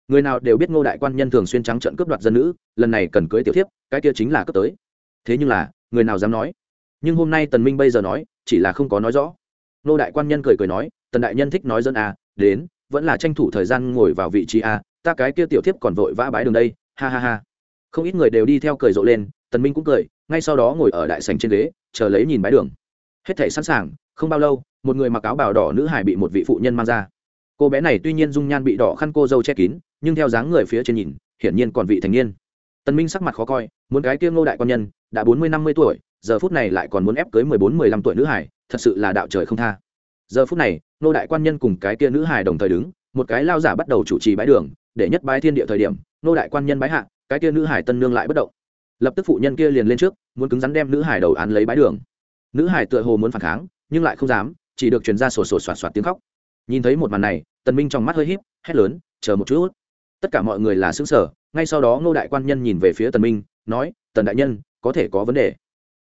S1: Người nào đều biết ngô đại quan nhân thường xuyên trắng trận cướp đoạt dân nữ, lần này cần cưới tiểu thiếp, cái kia chính là cướp tới. Thế nhưng là, người nào dám nói? Nhưng hôm nay tần minh bây giờ nói, chỉ là không có nói rõ. Nô đại quan nhân cười cười nói, tần đại nhân thích nói dân à đến vẫn là tranh thủ thời gian ngồi vào vị trí a, ta cái kia tiểu thiếp còn vội vã bái đường đây, ha ha ha. Không ít người đều đi theo cười rộ lên, tần minh cũng cười, ngay sau đó ngồi ở đại sảnh trên ghế, chờ lấy nhìn bái đường. Hết thảy sẵn sàng, không bao lâu, một người mặc áo bào đỏ nữ hải bị một vị phụ nhân mang ra. Cô bé này tuy nhiên dung nhan bị đỏ khăn cô dâu che kín, nhưng theo dáng người phía trên nhìn, hiển nhiên còn vị thành niên. Tần minh sắc mặt khó coi, muốn cái kia ngô đại quan nhân, đã bốn mươi năm mươi tuổi, giờ phút này lại còn muốn ép cưới mười bốn mười lăm tuổi nữ hải, thật sự là đạo trời không tha giờ phút này ngô đại quan nhân cùng cái kia nữ hải đồng thời đứng, một cái lao giả bắt đầu chủ trì bãi đường, để nhất bái thiên địa thời điểm ngô đại quan nhân bái hạ, cái kia nữ hải tân nương lại bất động. Lập tức phụ nhân kia liền lên trước, muốn cứng rắn đem nữ hải đầu án lấy bãi đường. Nữ hải tựa hồ muốn phản kháng, nhưng lại không dám, chỉ được truyền ra sổ sổ soạt soạt tiếng khóc. Nhìn thấy một màn này, tần minh trong mắt hơi híp, hét lớn, chờ một chút. Tất cả mọi người là sững sờ. ngay sau đó ngô đại quan nhân nhìn về phía tần minh, nói, tần đại nhân, có thể có vấn đề.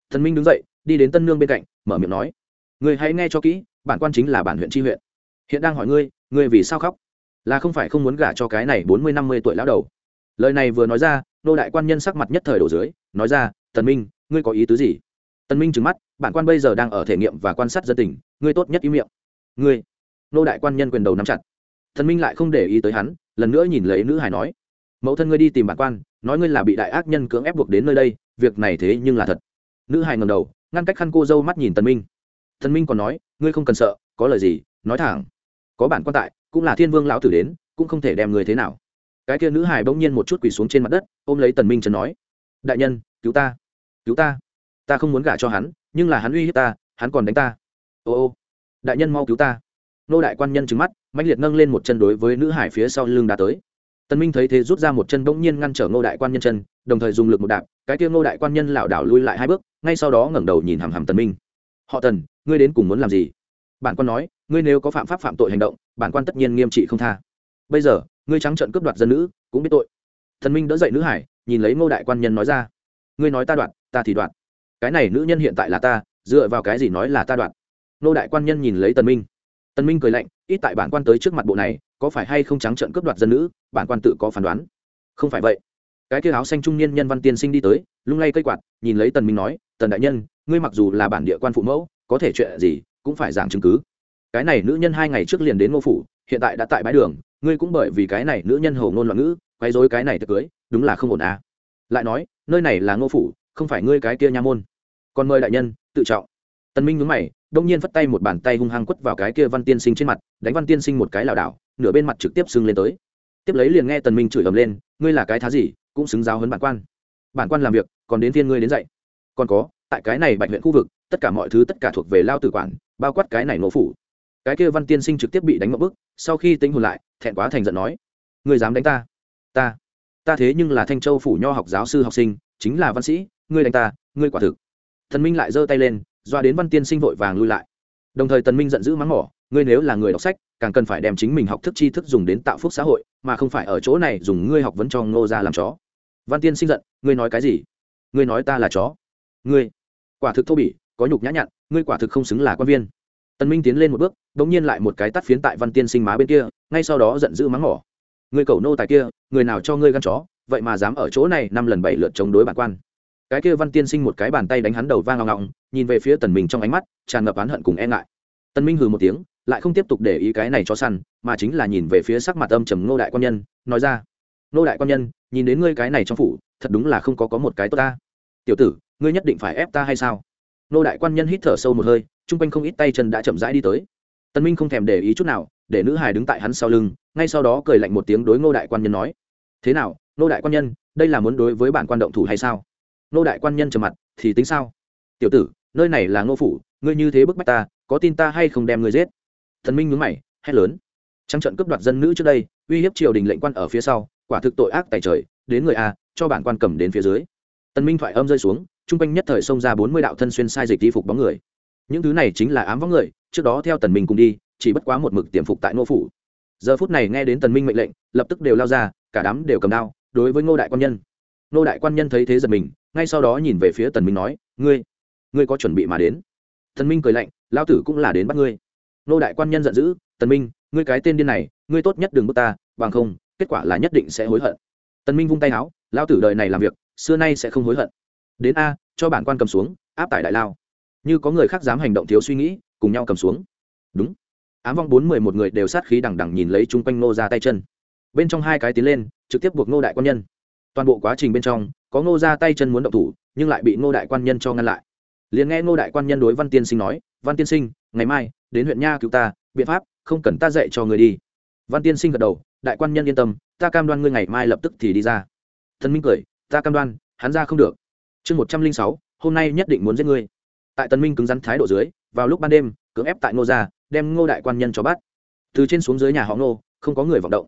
S1: Tần minh đứng dậy, đi đến tân nương bên cạnh, mở miệng nói, người hãy nghe cho kỹ bản quan chính là bản huyện tri huyện. Hiện đang hỏi ngươi ngươi vì sao khóc? Là không phải không muốn gả cho cái này bốn mươi năm mươi tuổi lão đầu. Lời này vừa nói ra, nô đại quan nhân sắc mặt nhất thời đổ dưới, nói ra, tần minh, ngươi có ý tứ gì? Tần minh trừng mắt, bản quan bây giờ đang ở thể nghiệm và quan sát dân tình, ngươi tốt nhất ý miệng. Ngươi? Nô đại quan nhân quyền đầu nắm chặt. Tần minh lại không để ý tới hắn, lần nữa nhìn lấy nữ hải nói, mẫu thân ngươi đi tìm bản quan, nói ngươi là bị đại ác nhân cưỡng ép buộc đến nơi đây, việc này thế nhưng là thật. Nữ hải ngầm đầu, ngăn cách khăn cô dâu mắt nhìn tần minh tần minh còn nói, ngươi không cần sợ, có lời gì, nói thẳng. Có bản quan tại, cũng là thiên vương lão tử đến, cũng không thể đem người thế nào. Cái kia nữ hải bỗng nhiên một chút quỳ xuống trên mặt đất, ôm lấy tần minh chân nói, đại nhân, cứu ta cứu ta. Ta không muốn gả cho hắn, nhưng là hắn uy hiếp ta, hắn còn đánh ta. Ô ô, đại nhân mau cứu ta. Nô đại quan nhân trừng mắt mạnh liệt nâng lên một chân đối với nữ hải phía sau lưng đã tới. Tần minh thấy thế rút ra một chân bỗng nhiên ngăn trở nô đại quan nhân chân, đồng thời dùng lực một đạp, cái kia nô đại quan nhân lảo đảo lui lại hai bước, ngay sau đó ngẩng đầu nhìn hằm hằm tần minh họ tần, ngươi đến cùng muốn làm gì? Bản quan nói, ngươi nếu có phạm pháp phạm tội hành động, bản quan tất nhiên nghiêm trị không tha. Bây giờ, ngươi trắng trợn cướp đoạt dân nữ, cũng biết tội. Thần minh đỡ dậy nữ hải, nhìn lấy ngô đại quan nhân nói ra, ngươi nói ta đoạt, ta thì đoạt. Cái này nữ nhân hiện tại là ta, dựa vào cái gì nói là ta đoạt? Ngô đại quan nhân nhìn lấy tần minh. Tần minh cười lạnh, ít tại bản quan tới trước mặt bộ này, có phải hay không trắng trợn cướp đoạt dân nữ, bản quan tự có phán đoán. Không phải vậy. Cái kia áo xanh trung niên nhân văn tiên sinh đi tới, lung lay cây quạt, nhìn lấy tần minh nói, tần đại nhân ngươi mặc dù là bản địa quan phụ mẫu, có thể chuyện gì cũng phải giảng chứng cứ. Cái này nữ nhân hai ngày trước liền đến ngô phủ, hiện tại đã tại bãi đường, ngươi cũng bởi vì cái này nữ nhân hầu ngôn loạn ngữ, quấy rối cái này thực cưới, đúng là không ổn à. Lại nói, nơi này là ngô phủ, không phải ngươi cái kia nha môn. Còn mời đại nhân, tự trọng. Tần minh nhướng mày, đông nhiên phất tay một bàn tay hung hăng quất vào cái kia văn tiên sinh trên mặt, đánh văn tiên sinh một cái lảo đảo, nửa bên mặt trực tiếp sưng lên tới. Tiếp lấy liền nghe tần minh chửi ầm lên, ngươi là cái thá gì, cũng xứng giáo huấn bản quan. Bản quan làm việc, còn đến thiên ngươi đến dạy. Còn có tại cái này bạch huyện khu vực, tất cả mọi thứ tất cả thuộc về lao tử quản, bao quát cái này nổ phủ. Cái kia văn tiên sinh trực tiếp bị đánh một bức, sau khi tính hồn lại, thẹn quá thành giận nói, người dám đánh ta? Ta ta thế nhưng là thanh châu phủ nho học giáo sư học sinh, chính là văn sĩ, ngươi đánh ta, ngươi quả thực. Thần minh lại giơ tay lên, doa đến văn tiên sinh vội vàng lui lại. Đồng thời tần minh giận dữ mắng mỏ, ngươi nếu là người đọc sách, càng cần phải đem chính mình học thức tri thức dùng đến tạo phúc xã hội, mà không phải ở chỗ này dùng ngươi học vấn cho ngô ra làm chó. Văn tiên sinh giận, ngươi nói cái gì? Ngươi nói ta là chó. Ngươi quả thực thô bỉ, có nhục nhã nhặn, ngươi quả thực không xứng là quan viên. Tần minh tiến lên một bước, đống nhiên lại một cái tát phiến tại văn tiên sinh má bên kia, ngay sau đó giận dữ mắng mỏ. Ngươi cầu nô tài kia, người nào cho ngươi gan chó, vậy mà dám ở chỗ này năm lần bảy lượt chống đối bản quan. Cái kia văn tiên sinh một cái bàn tay đánh hắn đầu vang ngọng ngọng, nhìn về phía tần minh trong ánh mắt, tràn ngập oán hận cùng e ngại. Tần minh hừ một tiếng, lại không tiếp tục để ý cái này cho săn, mà chính là nhìn về phía sắc mặt âm trầm Nô đại quan nhân, nói ra Nô đại quan nhân, nhìn đến ngươi cái này trong phủ, thật đúng là không có có một cái tốt ta. Tiểu tử ngươi nhất định phải ép ta hay sao? Nô đại quan nhân hít thở sâu một hơi, chung quanh không ít tay chân đã chậm rãi đi tới. Tân minh không thèm để ý chút nào, để nữ hài đứng tại hắn sau lưng, ngay sau đó cười lạnh một tiếng đối ngô đại quan nhân nói, thế nào nô đại quan nhân, đây là muốn đối với bản quan động thủ hay sao? Nô đại quan nhân trầm mặt, thì tính sao? Tiểu tử, nơi này là ngô phủ, ngươi như thế bức bách ta, có tin ta hay không đem ngươi giết? Thần minh nhướng mày, hét lớn, trăng trận cướp đoạt dân nữ trước đây, uy hiếp triều đình lệnh quan ở phía sau, quả thực tội ác tại trời, đến người a, cho bản quan cầm đến phía dưới. Tần minh thoại âm rơi xuống trung quanh nhất thời xông ra bốn mươi đạo thân xuyên sai dịch đi phục bóng người. Những thứ này chính là ám võng người, trước đó theo tần minh cùng đi, chỉ bất quá một mực tiềm phục tại nô phủ. Giờ phút này nghe đến tần minh mệnh lệnh, lập tức đều lao ra, cả đám đều cầm đao, đối với ngô đại quan nhân. Ngô đại quan nhân thấy thế giật mình, ngay sau đó nhìn về phía tần minh nói, ngươi ngươi có chuẩn bị mà đến? Tần minh cười lạnh, lão tử cũng là đến bắt ngươi. Ngô đại quan nhân giận dữ, tần minh, ngươi cái tên điên này, ngươi tốt nhất đừng bước ta, bằng không, kết quả là nhất định sẽ hối hận. Tần minh vung tay áo lão tử đời này làm việc, xưa nay sẽ không hối hận đến a, cho bản quan cầm xuống, áp tải đại lao. Như có người khác dám hành động thiếu suy nghĩ, cùng nhau cầm xuống. Đúng. Ám vong bốn mười một người đều sát khí đằng đằng nhìn lấy chung quanh nô ra tay chân. Bên trong hai cái tiến lên, trực tiếp buộc nô đại quan nhân. Toàn bộ quá trình bên trong, có nô ra tay chân muốn động thủ, nhưng lại bị nô đại quan nhân cho ngăn lại. Liền nghe nô đại quan nhân đối văn tiên sinh nói, văn tiên sinh, ngày mai, đến huyện nha cứu ta, biện pháp, không cần ta dạy cho người đi. Văn tiên sinh gật đầu, đại quan nhân yên tâm, ta cam đoan ngươi ngày mai lập tức thì đi ra. Thần minh cười, ta cam đoan, hắn ra không được chương một trăm linh sáu, hôm nay nhất định muốn giết ngươi. Tại tần minh cứng rắn thái độ dưới, vào lúc ban đêm, cưỡng ép tại ngô gia, đem ngô đại quan nhân cho bắt. Từ trên xuống dưới nhà họ ngô, không có người vọng động.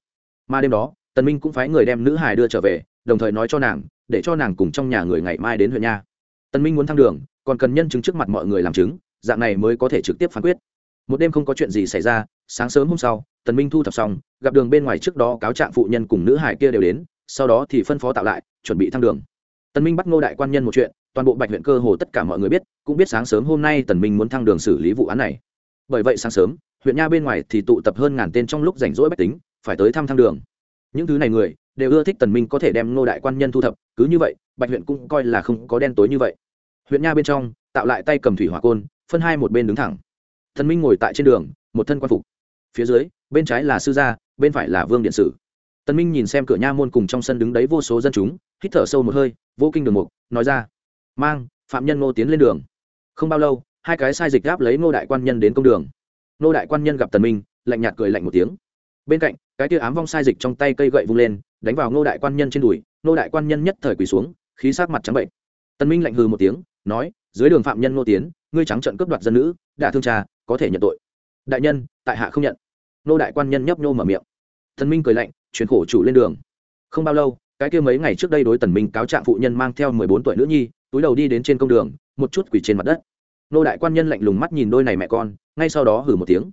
S1: Mà đêm đó, tần minh cũng phái người đem nữ hài đưa trở về, đồng thời nói cho nàng, để cho nàng cùng trong nhà người ngày mai đến huyện nha. Tần minh muốn thăng đường, còn cần nhân chứng trước mặt mọi người làm chứng, dạng này mới có thể trực tiếp phán quyết. Một đêm không có chuyện gì xảy ra, sáng sớm hôm sau, tần minh thu thập xong, gặp đường bên ngoài trước đó cáo trạng phụ nhân cùng nữ hải kia đều đến, sau đó thì phân phó tạo lại, chuẩn bị thăng đường tần minh bắt ngô đại quan nhân một chuyện, toàn bộ bạch huyện cơ hồ tất cả mọi người biết, cũng biết sáng sớm hôm nay tần minh muốn thăng đường xử lý vụ án này. Bởi vậy sáng sớm, huyện nha bên ngoài thì tụ tập hơn ngàn tên trong lúc rảnh rỗi bách tính, phải tới thăm thăng đường. Những thứ này người, đều ưa thích tần minh có thể đem ngô đại quan nhân thu thập, cứ như vậy, bạch huyện cũng coi là không có đen tối như vậy. Huyện nha bên trong, tạo lại tay cầm thủy hỏa côn, phân hai một bên đứng thẳng. Tần minh ngồi tại trên đường, một thân quan phục. Phía dưới, bên trái là sư gia, bên phải là vương điện sử. Tần minh nhìn xem cửa nha môn cùng trong sân đứng đấy vô số dân chúng hít thở sâu một hơi, vô kinh đường mục, nói ra, mang, phạm nhân ngô tiến lên đường. Không bao lâu, hai cái sai dịch gáp lấy ngô đại quan nhân đến công đường. Ngô đại quan nhân gặp tần minh, lạnh nhạt cười lạnh một tiếng. Bên cạnh, cái tia ám vong sai dịch trong tay cây gậy vung lên, đánh vào ngô đại quan nhân trên đùi, ngô đại quan nhân nhất thời quỳ xuống, khí sắc mặt trắng bệnh. Tần minh lạnh hừ một tiếng, nói, dưới đường phạm nhân ngô tiến, ngươi trắng trợn cướp đoạt dân nữ đã thương cha, có thể nhận tội. Đại nhân, tại hạ không nhận. Ngô đại quan nhân nhấp nhô mở miệng. Tần minh cười lạnh, chuyển khổ chủ lên đường. Không bao lâu cái kia mấy ngày trước đây đối tần minh cáo trạng phụ nhân mang theo mười bốn tuổi nữ nhi, túi đầu đi đến trên công đường, một chút quỳ trên mặt đất. Nô đại quan nhân lạnh lùng mắt nhìn đôi này mẹ con, ngay sau đó hử một tiếng.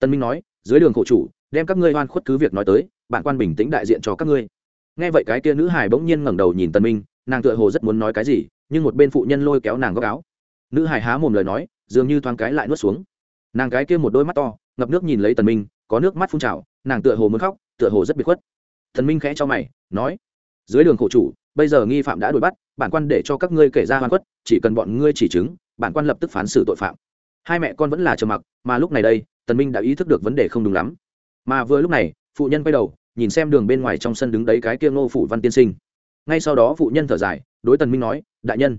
S1: Tần minh nói, dưới đường khổ chủ, đem các ngươi oan khuất cứ việc nói tới, bản quan bình tĩnh đại diện cho các ngươi. Nghe vậy cái kia nữ hài bỗng nhiên ngẩng đầu nhìn tần minh, nàng tựa hồ rất muốn nói cái gì, nhưng một bên phụ nhân lôi kéo nàng góc áo. Nữ hài há mồm lời nói, dường như thoáng cái lại nuốt xuống. Nàng cái kia một đôi mắt to, ngập nước nhìn lấy tần minh, có nước mắt phun trào, nàng tựa hồ muốn khóc, tựa hồ rất biệt khuất. Tần minh khẽ cho mày, nói dưới đường khổ chủ, bây giờ nghi phạm đã đuổi bắt, bản quan để cho các ngươi kể ra hoàn quất, chỉ cần bọn ngươi chỉ chứng, bản quan lập tức phán xử tội phạm. Hai mẹ con vẫn là trầm mặc, mà lúc này đây, tần minh đã ý thức được vấn đề không đúng lắm. Mà vừa lúc này, phụ nhân quay đầu, nhìn xem đường bên ngoài trong sân đứng đấy cái kia ngô phủ văn tiên sinh. Ngay sau đó phụ nhân thở dài, đối tần minh nói, đại nhân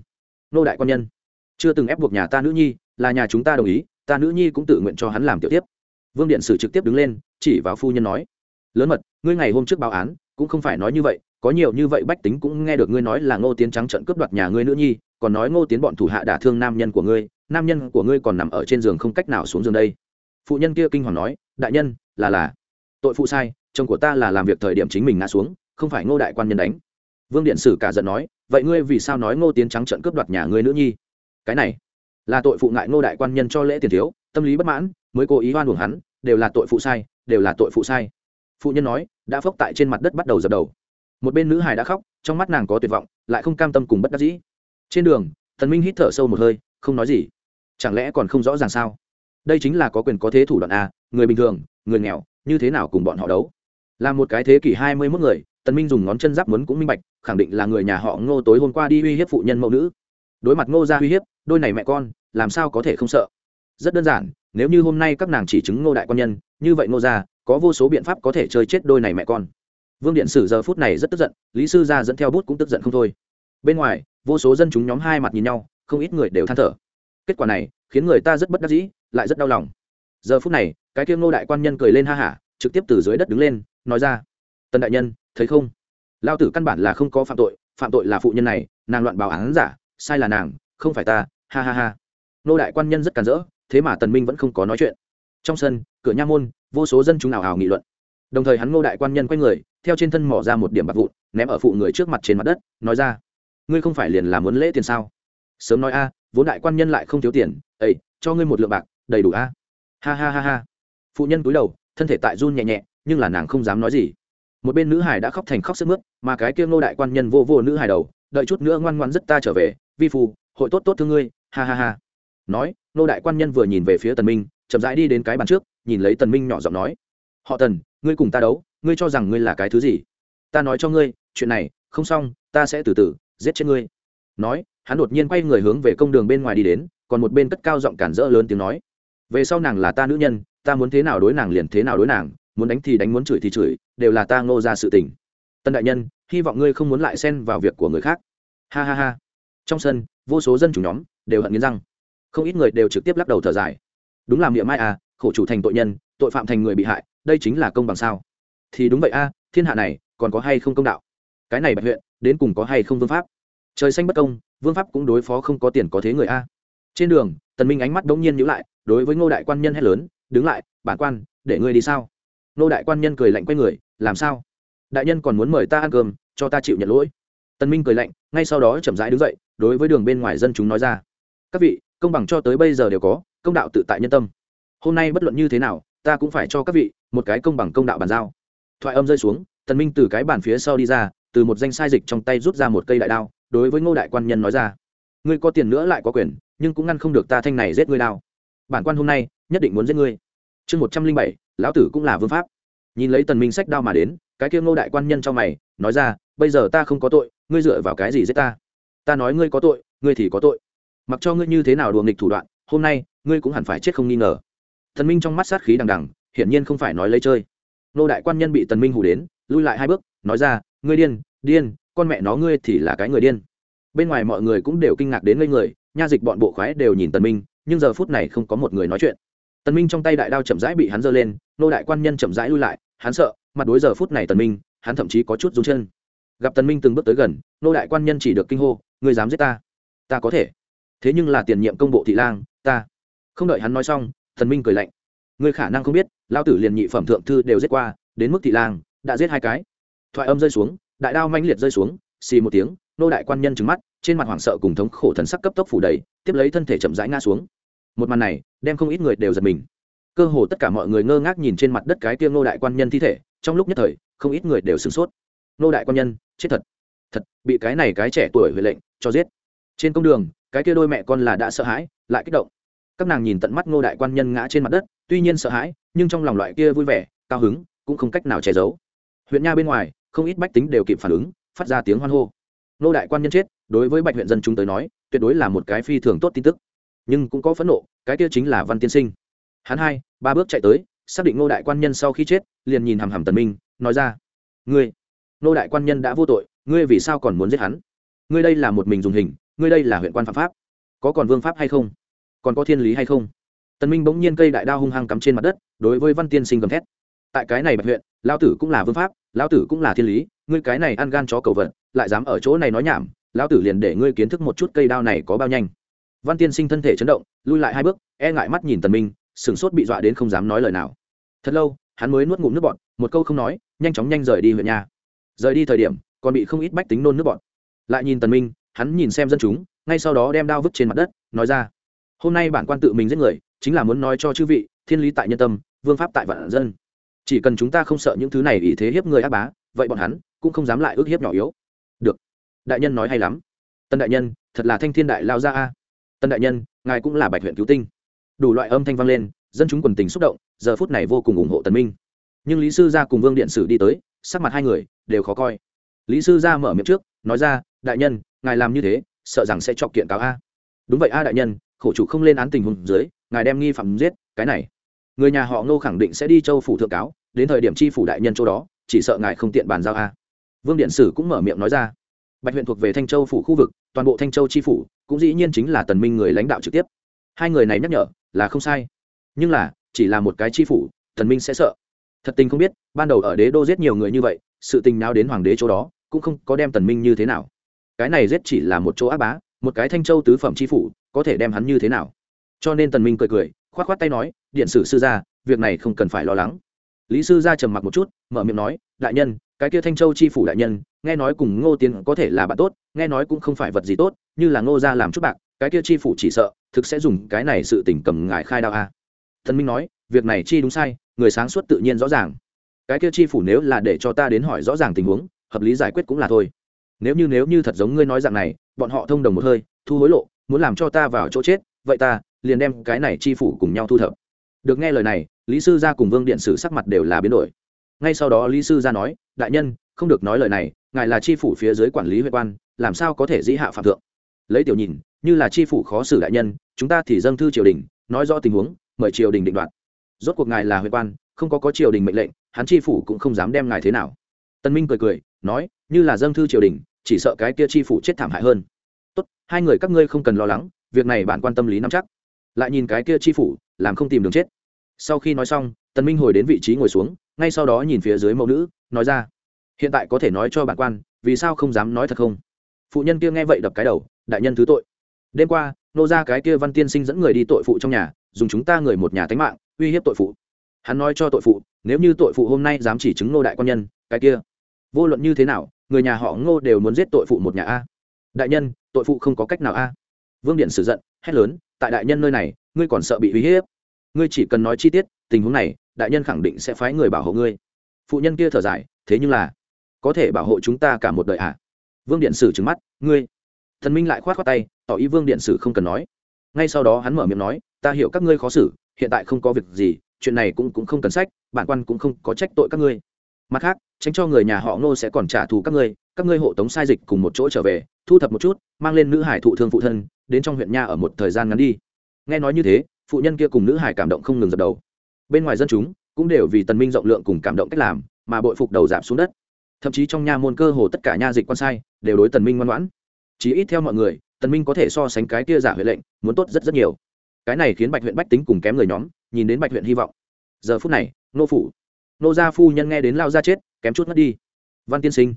S1: nô đại quan nhân, chưa từng ép buộc nhà ta nữ nhi, là nhà chúng ta đồng ý, ta nữ nhi cũng tự nguyện cho hắn làm tiểu tiếp. Vương điện sử trực tiếp đứng lên, chỉ vào phu nhân nói, lớn mật, ngươi ngày hôm trước báo án cũng không phải nói như vậy, có nhiều như vậy bách tính cũng nghe được ngươi nói là ngô tiến trắng trận cướp đoạt nhà ngươi nữ nhi, còn nói ngô tiến bọn thủ hạ đả thương nam nhân của ngươi, nam nhân của ngươi còn nằm ở trên giường không cách nào xuống giường đây. Phụ nhân kia kinh hoàng nói, đại nhân, là là. Tội phụ sai, chồng của ta là làm việc thời điểm chính mình ngã xuống, không phải ngô đại quan nhân đánh. Vương điện sử cả giận nói, vậy ngươi vì sao nói ngô tiến trắng trận cướp đoạt nhà ngươi nữ nhi? Cái này, là tội phụ ngại ngô đại quan nhân cho lễ tiền thiếu, tâm lý bất mãn, mới cố ý oan uổng hắn, đều là tội phụ sai, đều là tội phụ sai. Phụ nhân nói đã phốc tại trên mặt đất bắt đầu dập đầu. Một bên nữ hải đã khóc, trong mắt nàng có tuyệt vọng, lại không cam tâm cùng bất đắc dĩ. Trên đường, thần minh hít thở sâu một hơi, không nói gì. Chẳng lẽ còn không rõ ràng sao? Đây chính là có quyền có thế thủ đoạn a người bình thường, người nghèo, như thế nào cùng bọn họ đấu? Là một cái thế kỷ hai mươi mốt người tần minh dùng ngón chân giáp muốn cũng minh bạch, khẳng định là người nhà họ ngô tối hôm qua đi uy hiếp phụ nhân mẫu nữ. Đối mặt ngô ra uy hiếp, đôi này mẹ con, làm sao có thể không sợ? Rất đơn giản, nếu như hôm nay các nàng chỉ chứng ngô đại quan nhân, như vậy ngô ra có vô số biện pháp có thể chơi chết đôi này mẹ con. Vương điện sử giờ phút này rất tức giận, lý sư gia dẫn theo bút cũng tức giận không thôi. Bên ngoài, vô số dân chúng nhóm hai mặt nhìn nhau, không ít người đều than thở. Kết quả này, khiến người ta rất bất đắc dĩ, lại rất đau lòng. Giờ phút này, cái kia ngô đại quan nhân cười lên ha hả, trực tiếp từ dưới đất đứng lên, nói ra, tần đại nhân, thấy không? Lao tử căn bản là không có phạm tội phạm tội là phụ nhân này, nàng loạn bảo án giả, sai là nàng, không phải ta, ha ha ha. Nô đại quan nhân rất càn rỡ, thế mà tần minh vẫn không có nói chuyện. Trong sân, cửa nha môn vô số dân chúng nào hào nghị luận. Đồng thời hắn ngô đại quan nhân quay người, theo trên thân mỏ ra một điểm bạc vụn, ném ở phụ người trước mặt trên mặt đất, nói ra, ngươi không phải liền là muốn lễ tiền sao? Sớm nói a, vốn đại quan nhân lại không thiếu tiền ấy cho ngươi một lượng bạc, đầy đủ a. Ha ha ha ha. Phụ nhân cúi đầu, thân thể tại run nhẹ nhẹ, nhưng là nàng không dám nói gì. Một bên nữ hải đã khóc thành khóc sức mướt, mà cái kia ngô đại quan nhân vô vô nữ hải đầu, đợi chút nữa ngoan ngoan rất ta trở về, vi phù hội tốt tốt thương ngươi, ha ha ha. Nói, ngô đại quan nhân vừa nhìn về phía tần minh, chậm rãi đi đến cái bàn trước nhìn lấy tần minh nhỏ giọng nói, họ tần, ngươi cùng ta đấu, ngươi cho rằng ngươi là cái thứ gì? Ta nói cho ngươi, chuyện này không xong, ta sẽ từ từ giết chết ngươi. Nói, hắn đột nhiên quay người hướng về công đường bên ngoài đi đến, còn một bên cất cao giọng cản rỡ lớn tiếng nói, về sau nàng là ta nữ nhân, ta muốn thế nào đối nàng liền thế nào đối nàng, muốn đánh thì đánh, muốn chửi thì chửi, đều là ta ngô ra sự tình. Tân đại nhân, hy vọng ngươi không muốn lại xen vào việc của người khác. Ha ha ha. Trong sân, vô số dân chủ nhóm đều hận nghiến răng, không ít người đều trực tiếp lắc đầu thở dài. Đúng là miệng mai à khổ chủ thành tội nhân, tội phạm thành người bị hại, đây chính là công bằng sao? Thì đúng vậy a, thiên hạ này, còn có hay không công đạo? Cái này bạch huyện, đến cùng có hay không vương pháp? Trời xanh bất công, vương pháp cũng đối phó không có tiền có thế người a. Trên đường, tần minh ánh mắt đống nhiên nhíu lại, đối với ngô đại quan nhân hét lớn, đứng lại, bản quan, để ngươi đi sao? Ngô đại quan nhân cười lạnh quay người, làm sao? Đại nhân còn muốn mời ta ăn cơm, cho ta chịu nhận lỗi. Tần minh cười lạnh, ngay sau đó chậm rãi đứng dậy, đối với đường bên ngoài dân chúng nói ra, các vị, công bằng cho tới bây giờ đều có, công đạo tự tại nhân tâm hôm nay bất luận như thế nào, ta cũng phải cho các vị một cái công bằng công đạo bàn giao. Thoại âm rơi xuống, tần minh từ cái bàn phía sau đi ra, từ một danh sai dịch trong tay rút ra một cây đại đao, đối với ngô đại quan nhân nói ra, ngươi có tiền nữa lại có quyền, nhưng cũng ngăn không được ta thanh này giết ngươi đao. Bản quan hôm nay nhất định muốn giết ngươi. Chương một trăm linh bảy, lão tử cũng là vương pháp. Nhìn lấy tần minh sách đao mà đến, cái kia ngô đại quan nhân cho mày, nói ra, bây giờ ta không có tội, ngươi dựa vào cái gì giết ta? Ta nói ngươi có tội, ngươi thì có tội. Mặc cho ngươi như thế nào đùa nghịch thủ đoạn, hôm nay ngươi cũng hẳn phải chết không nghi ngờ thần minh trong mắt sát khí đằng đằng, hiển nhiên không phải nói lấy chơi. Nô đại quan nhân bị tần minh hù đến, lui lại hai bước, nói ra, ngươi điên điên, con mẹ nó ngươi thì là cái người điên. Bên ngoài mọi người cũng đều kinh ngạc đến ngây người, nha dịch bọn bộ khoái đều nhìn tần minh, nhưng giờ phút này không có một người nói chuyện. Tần minh trong tay đại đao chậm rãi bị hắn giơ lên, nô đại quan nhân chậm rãi lui lại, hắn sợ, mặt đối giờ phút này tần minh, hắn thậm chí có chút run chân. Gặp tần minh từng bước tới gần, nô đại quan nhân chỉ được kinh hô, ngươi dám giết ta? Ta có thể. Thế nhưng là tiền nhiệm công bộ thị lang, ta. Không đợi hắn nói xong thần minh cười lạnh. Ngươi khả năng không biết lao tử liền nhị phẩm thượng thư đều giết qua, đến mức thị lang, đã giết hai cái. Thoại âm rơi xuống, đại đao manh liệt rơi xuống, xì một tiếng, nô đại quan nhân trứng mắt, trên mặt hoảng sợ cùng thống khổ thần sắc cấp tốc phủ đầy, tiếp lấy thân thể chậm rãi ngã xuống. Một màn này, đem không ít người đều giật mình. Cơ hồ tất cả mọi người ngơ ngác nhìn trên mặt đất cái tiêm nô đại quan nhân thi thể, trong lúc nhất thời, không ít người đều sửng sốt. Nô đại quan nhân, chết thật. Thật, bị cái này cái trẻ tuổi huệ lệnh cho giết. Trên công đường, cái kia đôi mẹ con là đã sợ hãi, lại kích động các nàng nhìn tận mắt ngô đại quan nhân ngã trên mặt đất, tuy nhiên sợ hãi, nhưng trong lòng loại kia vui vẻ, cao hứng, cũng không cách nào che giấu. Huyện nha bên ngoài, không ít bách tính đều kịp phản ứng, phát ra tiếng hoan hô. Ngô đại quan nhân chết, đối với bạch huyện dân chúng tới nói, tuyệt đối là một cái phi thường tốt tin tức. Nhưng cũng có phẫn nộ, cái kia chính là văn tiên sinh. Hắn hai, ba bước chạy tới, xác định ngô đại quan nhân sau khi chết, liền nhìn hàm hàm tần minh, nói ra, ngươi, ngô đại quan nhân đã vô tội, ngươi vì sao còn muốn giết hắn? Ngươi đây là một mình dùng hình, ngươi đây là huyện quan phạm pháp, có còn vương pháp hay không? Còn có thiên lý hay không? Tần minh bỗng nhiên cây đại đao hung hăng cắm trên mặt đất, đối với văn tiên sinh gầm thét. Tại cái này bạch huyện, lão tử cũng là vương pháp, lão tử cũng là thiên lý, ngươi cái này ăn gan chó cầu vật, lại dám ở chỗ này nói nhảm, lão tử liền để ngươi kiến thức một chút cây đao này có bao nhanh. Văn tiên sinh thân thể chấn động, lui lại hai bước e ngại mắt nhìn tần minh, sừng sốt bị dọa đến không dám nói lời nào. Thật lâu, hắn mới nuốt ngụm nước bọt, một câu không nói, nhanh chóng nhanh rời đi huyện nhà. Rời đi thời điểm, còn bị không ít bách tính nôn nước bọt. Lại nhìn tần minh, hắn nhìn xem dân chúng, ngay sau đó đem đao vứt trên mặt đất, nói ra hôm nay bản quan tự mình giết người, chính là muốn nói cho chư vị, thiên lý tại nhân tâm, vương pháp tại vạn dân. Chỉ cần chúng ta không sợ những thứ này ý thế hiếp người ác bá, vậy bọn hắn cũng không dám lại ước hiếp nhỏ yếu. Được. Đại nhân nói hay lắm. Tân đại nhân, thật là thanh thiên đại lao ra a. Tân đại nhân, ngài cũng là bạch huyện cứu tinh. Đủ loại âm thanh vang lên, dân chúng quần tình xúc động, giờ phút này vô cùng ủng hộ tần minh. Nhưng lý sư gia cùng vương điện sử đi tới, sắc mặt hai người đều khó coi. Lý sư gia mở miệng trước, nói ra, đại nhân, ngài làm như thế, sợ rằng sẽ chọc kiện cáo a. Đúng vậy a, đại nhân khổ chủ không lên án tình huống dưới, ngài đem nghi phạm giết, cái này. Người nhà họ ngô khẳng định sẽ đi châu phủ thượng cáo, đến thời điểm chi phủ đại nhân châu đó, chỉ sợ ngài không tiện bàn giao a. Vương điện sử cũng mở miệng nói ra. Bạch huyện thuộc về thanh châu phủ khu vực, toàn bộ thanh châu chi phủ, cũng dĩ nhiên chính là tần minh người lãnh đạo trực tiếp. Hai người này nhắc nhở, là không sai. Nhưng là, chỉ là một cái chi phủ, tần minh sẽ sợ. Thật tình không biết, ban đầu ở đế đô giết nhiều người như vậy, sự tình nào đến hoàng đế chỗ đó, cũng không có đem tần minh như thế nào. Cái này giết chỉ là một chỗ ác bá, một cái thanh châu tứ phẩm chi phủ có thể đem hắn như thế nào? Cho nên tần minh cười cười, khoát khoát tay nói, điện sử sư gia, việc này không cần phải lo lắng. Lý sư gia trầm mặc một chút, mở miệng nói, đại nhân, cái kia thanh châu chi phủ đại nhân, nghe nói cùng ngô tiến có thể là bạn tốt, nghe nói cũng không phải vật gì tốt, như là ngô gia làm chút bạc, cái kia chi phủ chỉ sợ, thực sẽ dùng cái này sự tình cầm ngài khai đạo a. Thần minh nói, việc này chi đúng sai, người sáng suốt tự nhiên rõ ràng. Cái kia chi phủ nếu là để cho ta đến hỏi rõ ràng tình huống, hợp lý giải quyết cũng là thôi. Nếu như nếu như thật giống ngươi nói dạng này, bọn họ thông đồng một hơi, thu hối lộ muốn làm cho ta vào chỗ chết, vậy ta liền đem cái này chi phủ cùng nhau thu thập. Được nghe lời này, lý sư gia cùng vương điện sử sắc mặt đều là biến đổi. Ngay sau đó lý sư gia nói, đại nhân, không được nói lời này, ngài là chi phủ phía dưới quản lý huệ quan, làm sao có thể dĩ hạ phạm thượng? Lấy tiểu nhìn, như là chi phủ khó xử đại nhân, chúng ta thì dâng thư triều đình, nói rõ tình huống, mời triều đình định đoạt. Rốt cuộc ngài là huệ quan, không có có triều đình mệnh lệnh, hắn chi phủ cũng không dám đem ngài thế nào. Tân minh cười cười, nói, như là dâng thư triều đình, chỉ sợ cái kia chi phủ chết thảm hại hơn tốt, hai người các ngươi không cần lo lắng, việc này bạn quan tâm lý nắm chắc. Lại nhìn cái kia chi phủ, làm không tìm đường chết. Sau khi nói xong, tần minh hồi đến vị trí ngồi xuống, ngay sau đó nhìn phía dưới mẫu nữ, nói ra, hiện tại có thể nói cho bản quan, vì sao không dám nói thật không? Phụ nhân kia nghe vậy đập cái đầu, đại nhân thứ tội. Đêm qua, nô ra cái kia văn tiên sinh dẫn người đi tội phụ trong nhà, dùng chúng ta người một nhà tánh mạng, uy hiếp tội phụ. Hắn nói cho tội phụ, nếu như tội phụ hôm nay dám chỉ chứng nô đại quan nhân, cái kia, vô luận như thế nào, người nhà họ ngô đều muốn giết tội phụ một nhà a đại nhân, tội phụ không có cách nào a. Vương điện sử giận, hét lớn, tại đại nhân nơi này, ngươi còn sợ bị uy hiếp. Ngươi chỉ cần nói chi tiết, tình huống này, đại nhân khẳng định sẽ phái người bảo hộ ngươi. Phụ nhân kia thở dài, thế nhưng là, có thể bảo hộ chúng ta cả một đời à? Vương điện sử trừng mắt, ngươi. Thần minh lại khoát khoát tay, tỏ ý vương điện sử không cần nói. Ngay sau đó hắn mở miệng nói, ta hiểu các ngươi khó xử, hiện tại không có việc gì, chuyện này cũng cũng không cần sách, bản quan cũng không có trách tội các ngươi. Mặt khác, tránh cho người nhà họ ngô sẽ còn trả thù các ngươi các ngươi hộ tống sai dịch cùng một chỗ trở về, thu thập một chút, mang lên nữ hải thụ thương phụ thân, đến trong huyện nha ở một thời gian ngắn đi. Nghe nói như thế, phụ nhân kia cùng nữ hải cảm động không ngừng dập đầu. Bên ngoài dân chúng cũng đều vì tần minh rộng lượng cùng cảm động cách làm, mà bội phục đầu giảm xuống đất. Thậm chí trong nha môn cơ hồ tất cả nha dịch quan sai đều đối tần minh ngoan ngoãn. Chỉ ít theo mọi người, tần minh có thể so sánh cái kia giả huệ lệnh, muốn tốt rất rất nhiều. Cái này khiến bạch huyện bách tính cùng kém người nhóm nhìn đến bạch huyện hy vọng. Giờ phút này, nô phủ, nô gia phu nhân nghe đến lao gia chết, kém chút mất đi. Văn tiên sinh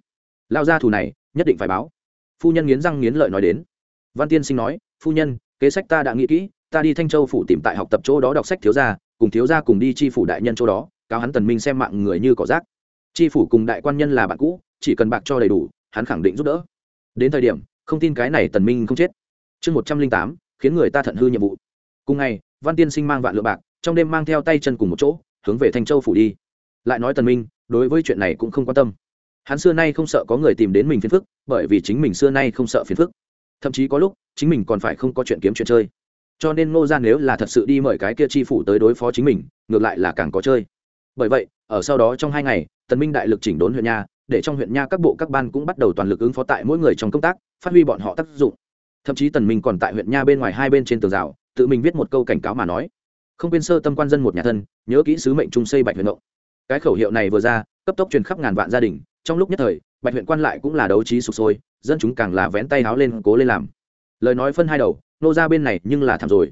S1: lao gia thù này, nhất định phải báo. Phu nhân nghiến răng nghiến lợi nói đến. Văn tiên sinh nói, phu nhân, kế sách ta đã nghĩ kỹ, ta đi thanh châu phủ tìm tại học tập chỗ đó đọc sách thiếu gia, cùng thiếu gia cùng đi chi phủ đại nhân chỗ đó, cáo hắn tần minh xem mạng người như cỏ rác. Chi phủ cùng đại quan nhân là bạn cũ, chỉ cần bạc cho đầy đủ, hắn khẳng định giúp đỡ. Đến thời điểm, không tin cái này tần minh không chết. Chương một trăm linh tám, khiến người ta thận hư nhiệm vụ. Cùng ngày, văn tiên sinh mang vạn lượng bạc, trong đêm mang theo tay chân cùng một chỗ, hướng về thanh châu phủ đi. Lại nói tần minh, đối với chuyện này cũng không quan tâm hắn xưa nay không sợ có người tìm đến mình phiền phức, bởi vì chính mình xưa nay không sợ phiền phức. Thậm chí có lúc, chính mình còn phải không có chuyện kiếm chuyện chơi. Cho nên ngô gia nếu là thật sự đi mời cái kia chi phủ tới đối phó chính mình, ngược lại là càng có chơi. Bởi vậy, ở sau đó trong hai ngày, tần minh đại lực chỉnh đốn huyện nha, để trong huyện nha các bộ các ban cũng bắt đầu toàn lực ứng phó tại mỗi người trong công tác, phát huy bọn họ tác dụng. Thậm chí tần minh còn tại huyện nha bên ngoài hai bên trên tường rào, tự mình viết một câu cảnh cáo mà nói. Không quên sơ tâm quan dân một nhà thân, nhớ kỹ sứ mệnh trung xây bạch huyện động. Cái khẩu hiệu này vừa ra, cấp tốc truyền khắp ngàn vạn gia đình trong lúc nhất thời, bạch huyện quan lại cũng là đấu trí sụp sôi, dân chúng càng là vén tay háo lên cố lên làm. Lời nói phân hai đầu, nô gia bên này nhưng là thảm rồi.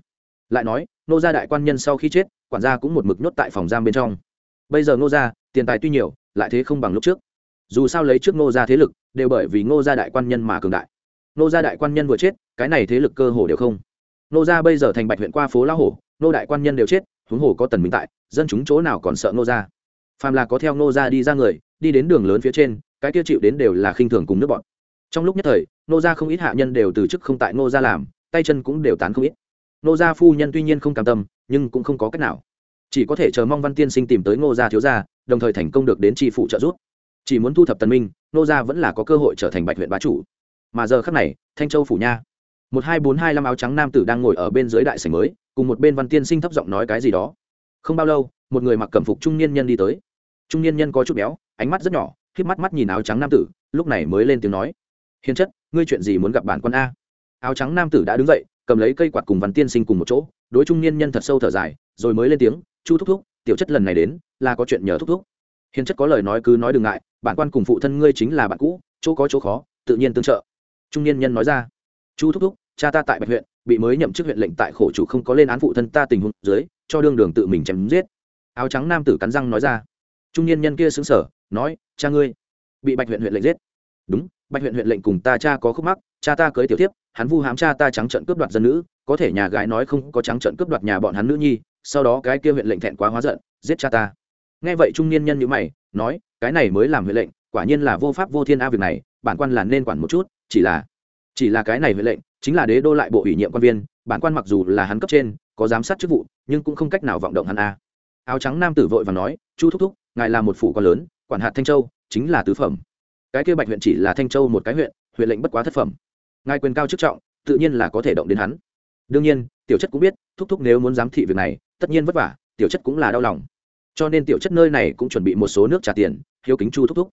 S1: Lại nói, nô gia đại quan nhân sau khi chết, quản gia cũng một mực nhốt tại phòng giam bên trong. Bây giờ nô gia, tiền tài tuy nhiều, lại thế không bằng lúc trước. Dù sao lấy trước nô gia thế lực, đều bởi vì nô gia đại quan nhân mà cường đại. Nô gia đại quan nhân vừa chết, cái này thế lực cơ hồ đều không. Nô gia bây giờ thành bạch huyện qua phố lão hổ, nô đại quan nhân đều chết, huống hồ có tần minh tại, dân chúng chỗ nào còn sợ nô gia? Phàm là có theo nô gia đi ra người đi đến đường lớn phía trên, cái kia chịu đến đều là khinh thường cùng nước bọn. Trong lúc nhất thời, nô gia không ít hạ nhân đều từ chức không tại nô gia làm, tay chân cũng đều tán không ít. Nô gia phu nhân tuy nhiên không cam tâm, nhưng cũng không có cách nào. Chỉ có thể chờ mong văn tiên sinh tìm tới ngô gia thiếu gia, đồng thời thành công được đến tri phụ trợ giúp. Chỉ muốn thu thập tần minh, nô gia vẫn là có cơ hội trở thành bạch huyện bá chủ. Mà giờ khắc này, thanh châu phủ nha. Một hai bốn hai năm áo trắng nam tử đang ngồi ở bên dưới đại sảnh mới, cùng một bên văn tiên sinh thấp giọng nói cái gì đó. Không bao lâu, một người mặc cẩm phục trung niên nhân đi tới. Trung niên nhân có chút béo ánh mắt rất nhỏ khiếp mắt mắt nhìn áo trắng nam tử, lúc này mới lên tiếng nói. Hiền chất, ngươi chuyện gì muốn gặp bản quan a? Áo trắng nam tử đã đứng dậy, cầm lấy cây quạt cùng văn tiên sinh cùng một chỗ, đối trung niên nhân thật sâu thở dài, rồi mới lên tiếng, chu thúc thúc, tiểu chất lần này đến, là có chuyện nhờ thúc thúc. Hiền chất có lời nói cứ nói đừng ngại, bản quan cùng phụ thân ngươi chính là bạn cũ, chỗ có chỗ khó, tự nhiên tương trợ. Trung niên nhân nói ra, chu thúc thúc, cha ta tại bạch huyện, bị mới nhậm chức huyện lệnh tại khổ chủ không có lên án phụ thân ta tình huống dưới, cho đương đường tự mình chém giết. Áo trắng nam tử cắn răng nói ra. Trung niên nhân kia xứng sở nói, cha ngươi, bị bạch huyện huyện lệnh giết. Đúng, bạch huyện huyện lệnh cùng ta cha có khúc mắc, cha ta cưới tiểu tiếp hắn vu hám cha ta trắng trận cướp đoạt dân nữ, có thể nhà gái nói không có trắng trận cướp đoạt nhà bọn hắn nữ nhi, sau đó cái kia huyện lệnh thẹn quá hóa giận, giết cha ta. Nghe vậy trung niên nhân như mày, nói, cái này mới làm huyện lệnh, quả nhiên là vô pháp vô thiên a việc này, bản quan là nên quản một chút, chỉ là chỉ là cái này huyện lệnh, chính là đế đô lại bộ ủy nhiệm quan viên, bản quan mặc dù là hắn cấp trên, có giám sát chức vụ, nhưng cũng không cách nào vọng động hắn a. Áo trắng nam tử vội và nói, chu thúc thúc, ngài là một phủ quan lớn quản hạt thanh châu, chính là tứ phẩm. Cái kia bạch huyện chỉ là thanh châu một cái huyện huyện lệnh bất quá thất phẩm. Ngài quyền cao chức trọng, tự nhiên là có thể động đến hắn. Đương nhiên, tiểu chất cũng biết, thúc thúc nếu muốn giám thị việc này, tất nhiên vất vả, tiểu chất cũng là đau lòng. Cho nên tiểu chất nơi này cũng chuẩn bị một số nước trả tiền, hiếu kính chu thúc thúc.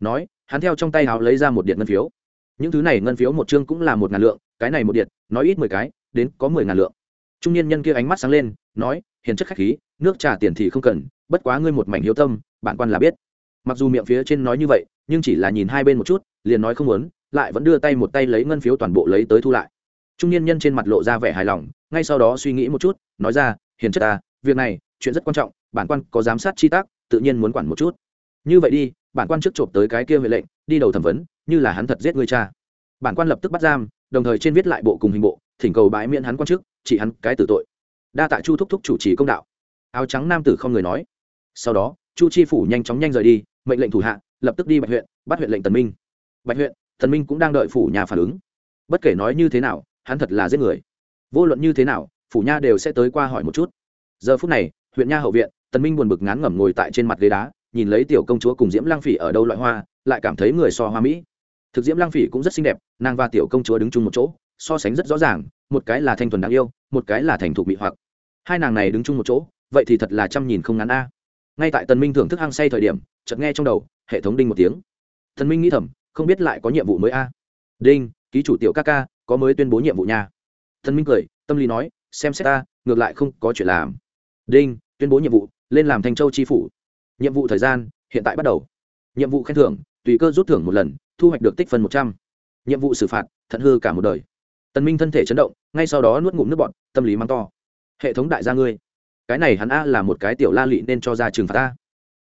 S1: Nói, hắn theo trong tay hào lấy ra một điện ngân phiếu. Những thứ này ngân phiếu một chương cũng là một ngàn lượng, cái này một điện, nói ít mười cái, đến có mười ngàn lượng. Trung niên nhân kia ánh mắt sáng lên, nói, hiền chất khách khí, nước trả tiền thì không cần, bất quá ngươi một mảnh hiếu tâm, bản quan là biết mặc dù miệng phía trên nói như vậy, nhưng chỉ là nhìn hai bên một chút, liền nói không muốn, lại vẫn đưa tay một tay lấy ngân phiếu toàn bộ lấy tới thu lại. Trung niên nhân trên mặt lộ ra vẻ hài lòng, ngay sau đó suy nghĩ một chút, nói ra, hiền chất ta, việc này, chuyện rất quan trọng, bản quan có giám sát chi tác, tự nhiên muốn quản một chút. Như vậy đi, bản quan trước chộp tới cái kia huệ lệnh, đi đầu thẩm vấn, như là hắn thật giết người cha. Bản quan lập tức bắt giam, đồng thời trên viết lại bộ cùng hình bộ, thỉnh cầu bãi miễn hắn quan chức, chỉ hắn cái tử tội. Đa tạ chu thúc thúc chủ trì công đạo. Áo trắng nam tử không người nói. Sau đó, chu chi phủ nhanh chóng nhanh rời đi mệnh lệnh thủ hạ, lập tức đi bạch huyện, bắt huyện lệnh tần minh. Bạch huyện, tần minh cũng đang đợi phủ nhà phản ứng. Bất kể nói như thế nào, hắn thật là giết người. Vô luận như thế nào, phủ nha đều sẽ tới qua hỏi một chút. Giờ phút này, huyện nha hậu viện, tần minh buồn bực ngán ngẩm ngồi tại trên mặt ghế đá, nhìn lấy tiểu công chúa cùng diễm lang phỉ ở đâu loại hoa, lại cảm thấy người so hoa mỹ. Thực diễm lang phỉ cũng rất xinh đẹp, nàng và tiểu công chúa đứng chung một chỗ, so sánh rất rõ ràng, một cái là thanh thuần đáng yêu, một cái là thành thục mỹ hoặc. Hai nàng này đứng chung một chỗ, vậy thì thật là trăm nhìn không ngắn a. Ngay tại tần minh thưởng thức hăng say thời điểm chợt nghe trong đầu, hệ thống đinh một tiếng. Thần minh nghĩ thầm, không biết lại có nhiệm vụ mới a. Đinh, ký chủ tiểu ca ca, có mới tuyên bố nhiệm vụ nha. Thần minh cười, tâm lý nói, xem xét ta, ngược lại không có chuyện làm. Đinh, tuyên bố nhiệm vụ, lên làm thanh châu chi phủ. Nhiệm vụ thời gian, hiện tại bắt đầu. Nhiệm vụ khen thưởng, tùy cơ rút thưởng một lần, thu hoạch được tích phân một trăm. N vụ xử phạt, thận hư cả một đời. Tần minh thân thể chấn động, ngay sau đó nuốt ngụm nước bọt, tâm lý mang to. Hệ thống đại gia ngươi. Cái này hắn a là một cái tiểu la lị nên cho ra trừng phạt ta.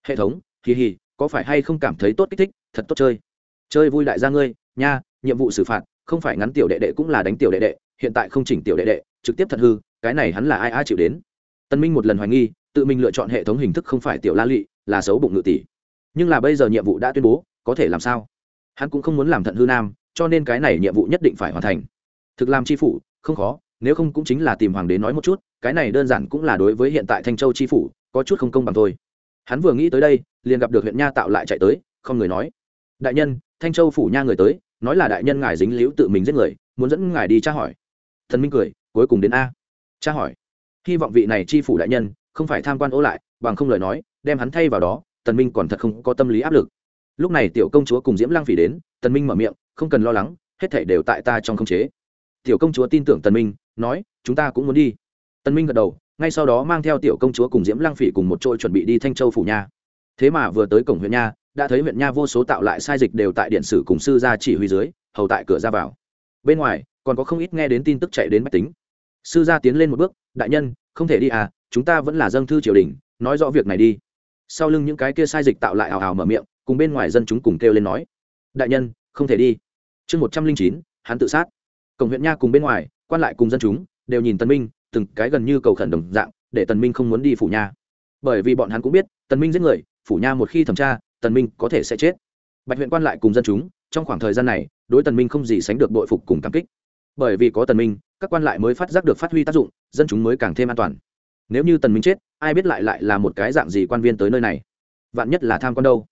S1: Hệ thống hì hì, có phải hay không cảm thấy tốt kích thích? Thật tốt chơi. Chơi vui đại gia ngươi, nha, nhiệm vụ xử phạt, không phải ngắn tiểu đệ đệ cũng là đánh tiểu đệ đệ, hiện tại không chỉnh tiểu đệ đệ, trực tiếp thật hư, cái này hắn là ai ai chịu đến? Tân minh một lần hoài nghi, tự mình lựa chọn hệ thống hình thức không phải tiểu la lị, là xấu bụng ngự tỷ. Nhưng là bây giờ nhiệm vụ đã tuyên bố, có thể làm sao? Hắn cũng không muốn làm thận hư nam, cho nên cái này nhiệm vụ nhất định phải hoàn thành. Thực làm chi phủ, không khó, nếu không cũng chính là tìm hoàng đế nói một chút, cái này đơn giản cũng là đối với hiện tại thanh châu chi phủ, có chút không công bằng thôi hắn vừa nghĩ tới đây, liền gặp được huyện nha tạo lại chạy tới, không người nói. Đại nhân, thanh châu phủ nha người tới, nói là đại nhân ngài dính liễu tự mình giết người, muốn dẫn ngài đi tra hỏi. Thần minh cười, cuối cùng đến a. Tra hỏi. Hy vọng vị này chi phủ đại nhân, không phải tham quan ô lại, bằng không lời nói, đem hắn thay vào đó, tần minh còn thật không có tâm lý áp lực. Lúc này tiểu công chúa cùng diễm lang phỉ đến, tần minh mở miệng, không cần lo lắng, hết thảy đều tại ta trong không chế. Tiểu công chúa tin tưởng tần minh, nói, chúng ta cũng muốn đi. Tần minh gật đầu ngay sau đó mang theo tiểu công chúa cùng diễm lang phỉ cùng một trôi chuẩn bị đi thanh châu phủ nha. Thế mà vừa tới cổng huyện nha, đã thấy huyện nha vô số tạo lại sai dịch đều tại điện sử cùng sư gia chỉ huy dưới, hầu tại cửa ra vào. Bên ngoài, còn có không ít nghe đến tin tức chạy đến máy tính. Sư gia tiến lên một bước, đại nhân, không thể đi à chúng ta vẫn là dâng thư triều đình, nói rõ việc này đi. Sau lưng những cái kia sai dịch tạo lại ảo ảo mở miệng, cùng bên ngoài dân chúng cùng kêu lên nói, đại nhân, không thể đi. Chương một trăm linh chín, hắn tự sát. Cổng huyện nha cùng bên ngoài, quan lại cùng dân chúng, đều nhìn tân minh từng cái gần như cầu khẩn đồng dạng, để tần minh không muốn đi phủ nha. Bởi vì bọn hắn cũng biết, tần minh giết người, phủ nha một khi thẩm tra, tần minh có thể sẽ chết. Bạch huyện quan lại cùng dân chúng, trong khoảng thời gian này, đối tần minh không gì sánh được đội phục cùng cảm kích. Bởi vì có tần minh, các quan lại mới phát giác được phát huy tác dụng, dân chúng mới càng thêm an toàn. Nếu như tần minh chết, ai biết lại lại là một cái dạng gì quan viên tới nơi này? Vạn nhất là tham quan đâu?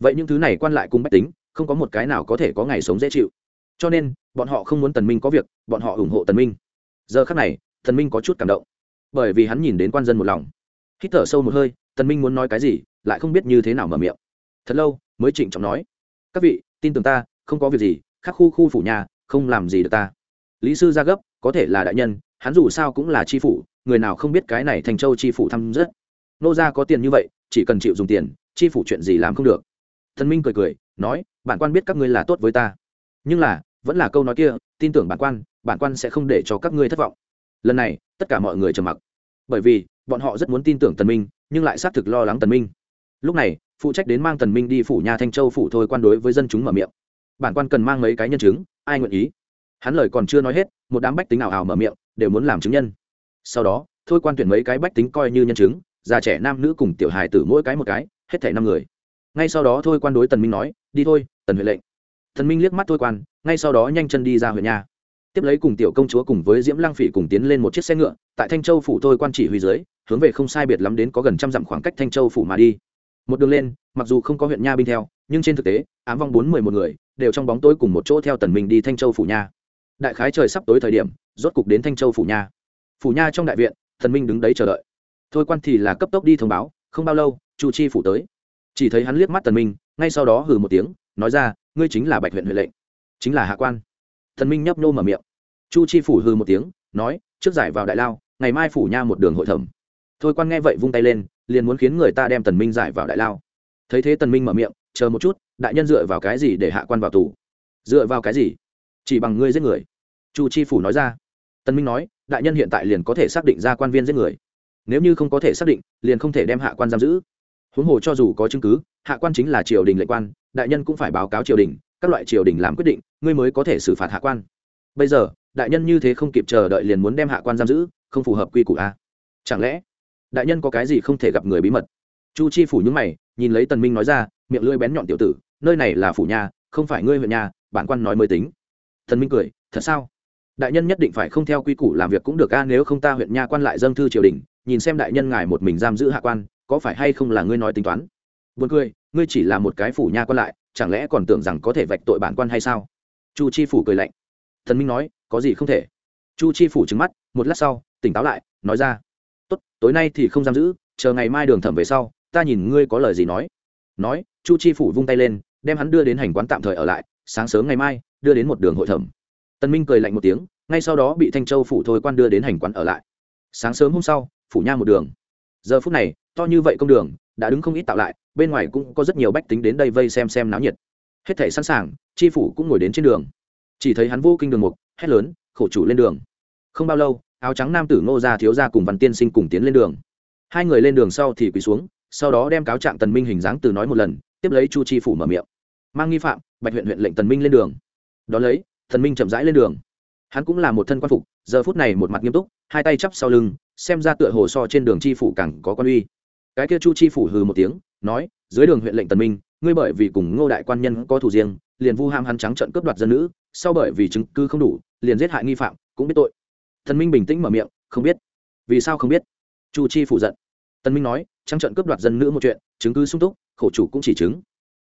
S1: Vậy những thứ này quan lại cùng bách tính, không có một cái nào có thể có ngày sống dễ chịu. Cho nên, bọn họ không muốn tần minh có việc, bọn họ ủng hộ tần minh. Giờ khắc này Thần minh có chút cảm động. Bởi vì hắn nhìn đến quan dân một lòng. Hít thở sâu một hơi, Thần minh muốn nói cái gì, lại không biết như thế nào mở miệng. Thật lâu, mới trịnh trọng nói. Các vị, tin tưởng ta, không có việc gì, khắc khu khu phủ nhà, không làm gì được ta. Lý sư ra gấp, có thể là đại nhân, hắn dù sao cũng là tri phủ, người nào không biết cái này thành châu tri phủ thăm rất. Nô gia có tiền như vậy, chỉ cần chịu dùng tiền tri phủ chuyện gì làm không được. Thần minh cười cười, nói, bản quan biết các ngươi là tốt với ta. Nhưng là, vẫn là câu nói kia, tin tưởng bản quan bản quan sẽ không để cho các ngươi thất vọng lần này, tất cả mọi người trầm mặc. Bởi vì, bọn họ rất muốn tin tưởng tần minh, nhưng lại xác thực lo lắng tần minh. Lúc này, phụ trách đến mang tần minh đi phủ nhà thanh châu phủ thôi quan đối với dân chúng mở miệng. Bản quan cần mang mấy cái nhân chứng, ai nguyện ý? Hắn lời còn chưa nói hết, một đám bách tính ảo ảo mở miệng, đều muốn làm chứng nhân. Sau đó, thôi quan tuyển mấy cái bách tính coi như nhân chứng, già trẻ nam nữ cùng tiểu hài tử mỗi cái một cái, hết thảy năm người. Ngay sau đó thôi quan đối tần minh nói, đi thôi, tần huệ lệnh. Tần minh liếc mắt thôi quan, ngay sau đó nhanh chân đi ra huyện nhà tiếp lấy cùng tiểu công chúa cùng với diễm lang phỉ cùng tiến lên một chiếc xe ngựa, tại thanh châu phủ thôi quan chỉ huy dưới, hướng về không sai biệt lắm đến có gần trăm dặm khoảng cách thanh châu phủ mà đi. Một đường lên, mặc dù không có huyện nha binh theo, nhưng trên thực tế, ám vong bốn mười một người, đều trong bóng tối cùng một chỗ theo tần minh đi thanh châu phủ nha. Đại khái trời sắp tối thời điểm, rốt cục đến thanh châu phủ nha. Phủ nha trong đại viện thần minh đứng đấy chờ đợi. Thôi quan thì là cấp tốc đi thông báo, không bao lâu, chu chi phủ tới. Chỉ thấy hắn liếc mắt tần minh, ngay sau đó hừ một tiếng, nói ra, ngươi chính là bạch huyện huệ lệnh, chính là hạ quan thần minh nhấp nhô mở miệng. Chu chi phủ hừ một tiếng, nói, trước giải vào đại lao, ngày mai phủ nha một đường hội thẩm. Thôi quan nghe vậy vung tay lên, liền muốn khiến người ta đem tần minh giải vào đại lao. Thấy thế tần minh mở miệng, chờ một chút, đại nhân dựa vào cái gì để hạ quan vào tù? Dựa vào cái gì? Chỉ bằng ngươi giết người. Chu chi phủ nói ra. Tần minh nói, đại nhân hiện tại liền có thể xác định ra quan viên giết người. Nếu như không có thể xác định, liền không thể đem hạ quan giam giữ. Huống hồ cho dù có chứng cứ, hạ quan chính là triều đình lệnh quan, đại nhân cũng phải báo cáo triều đình các loại triều đình làm quyết định, ngươi mới có thể xử phạt hạ quan. Bây giờ, đại nhân như thế không kịp chờ đợi liền muốn đem hạ quan giam giữ, không phù hợp quy củ a. Chẳng lẽ, đại nhân có cái gì không thể gặp người bí mật? Chu chi phủ những mày, nhìn lấy tần minh nói ra, miệng lưỡi bén nhọn tiểu tử, nơi này là phủ nhà, không phải ngươi huyện nhà, bản quan nói mới tính. Tần minh cười, thật sao? Đại nhân nhất định phải không theo quy củ làm việc cũng được a, nếu không ta huyện nha quan lại dâng thư triều đình, nhìn xem đại nhân ngài một mình giam giữ hạ quan, có phải hay không là ngươi nói tính toán? Buồn cười, ngươi chỉ là một cái phủ nha quan lại chẳng lẽ còn tưởng rằng có thể vạch tội bản quan hay sao? Chu chi phủ cười lạnh. Thần minh nói, có gì không thể. Chu chi phủ trứng mắt, một lát sau, tỉnh táo lại, nói ra. Tốt, tối nay thì không giam giữ, chờ ngày mai đường thẩm về sau, ta nhìn ngươi có lời gì nói. Nói, chu chi phủ vung tay lên, đem hắn đưa đến hành quán tạm thời ở lại, sáng sớm ngày mai, đưa đến một đường hội thẩm. Tân minh cười lạnh một tiếng, ngay sau đó bị thanh châu phủ thôi quan đưa đến hành quán ở lại. Sáng sớm hôm sau, phủ nha một đường. Giờ phút này to như vậy công đường, đã đứng không ít tạo lại, bên ngoài cũng có rất nhiều bách tính đến đây vây xem xem náo nhiệt. Hết thể sẵn sàng, tri phủ cũng ngồi đến trên đường. Chỉ thấy hắn vô kinh đường mục, hét lớn, khổ chủ lên đường. Không bao lâu, áo trắng nam tử ngô gia thiếu gia cùng văn tiên sinh cùng tiến lên đường. Hai người lên đường sau thì quỳ xuống, sau đó đem cáo trạng tần minh hình dáng từ nói một lần, tiếp lấy chu tri phủ mở miệng. Mang nghi phạm, bạch huyện huyện lệnh tần minh lên đường. Đón lấy thần minh chậm rãi lên đường. Hắn cũng là một thân quan phục, giờ phút này một mặt nghiêm túc, hai tay chắp sau lưng, xem ra tựa hồ so trên đường tri phủ càng có quan uy cái kia chu chi phủ hừ một tiếng, nói, dưới đường huyện lệnh tần minh, ngươi bởi vì cùng ngô đại quan nhân có thủ riêng, liền vu ham hắn trắng trận cướp đoạt dân nữ, sau bởi vì chứng cứ không đủ, liền giết hại nghi phạm, cũng biết tội. Thần minh bình tĩnh mở miệng, không biết. Vì sao không biết? Chu chi phủ giận. Tần minh nói, trắng trận cướp đoạt dân nữ một chuyện, chứng cứ sung túc, khổ chủ cũng chỉ chứng.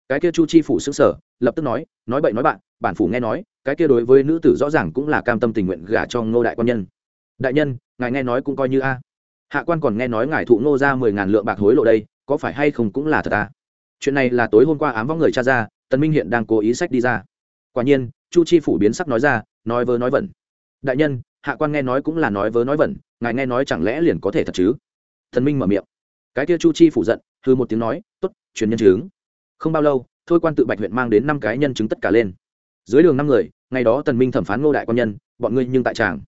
S1: Cái kia chu chi phủ xứng sở lập tức nói nói bậy nói bạn, bản phủ nghe nói, cái kia đối với nữ tử rõ ràng cũng là cam tâm tình nguyện gả cho ngô đại quan nhân. Đại nhân, ngài nghe nói cũng coi như a hạ quan còn nghe nói ngài thụ ngô ra mười ngàn lượng bạc hối lộ đây, có phải hay không cũng là thật ta. chuyện này là tối hôm qua ám vong người cha ra, tần minh hiện đang cố ý sách đi ra. Quả nhiên, chu chi phủ biến sắc nói ra, nói vớ nói vẩn. Đại nhân, hạ quan nghe nói cũng là nói vớ nói vẩn, ngài nghe nói chẳng lẽ liền có thể thật chứ? Thần minh mở miệng. Cái kia chu chi phủ giận hư một tiếng nói, tốt, truyền nhân chứng. Không bao lâu, thôi quan tự bạch huyện mang đến năm cái nhân chứng tất cả lên. Dưới đường năm người, ngày đó tần minh thẩm phán ngô đại quan nhân, bọn ngươi nhưng tại tràng.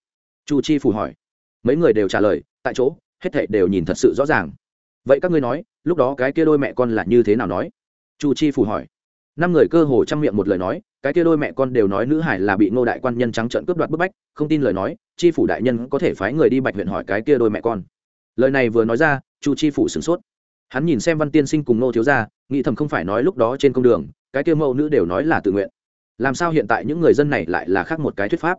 S1: Chu chi phủ hỏi. Mấy người đều trả lời, tại chỗ hết thảy đều nhìn thật sự rõ ràng. Vậy các ngươi nói, lúc đó cái kia đôi mẹ con là như thế nào nói? Chu chi phủ hỏi. Năm người cơ hồ chăm miệng một lời nói, cái kia đôi mẹ con đều nói nữ hải là bị ngô đại quan nhân trắng trợn cướp đoạt bức bách, không tin lời nói, chi phủ đại nhân có thể phái người đi bạch huyện hỏi cái kia đôi mẹ con. Lời này vừa nói ra, chu chi phủ sửng sốt. Hắn nhìn xem văn tiên sinh cùng nô thiếu gia, nghĩ thầm không phải nói lúc đó trên công đường, cái kia mẫu nữ đều nói là tự nguyện. Làm sao hiện tại những người dân này lại là khác một cái thuyết pháp?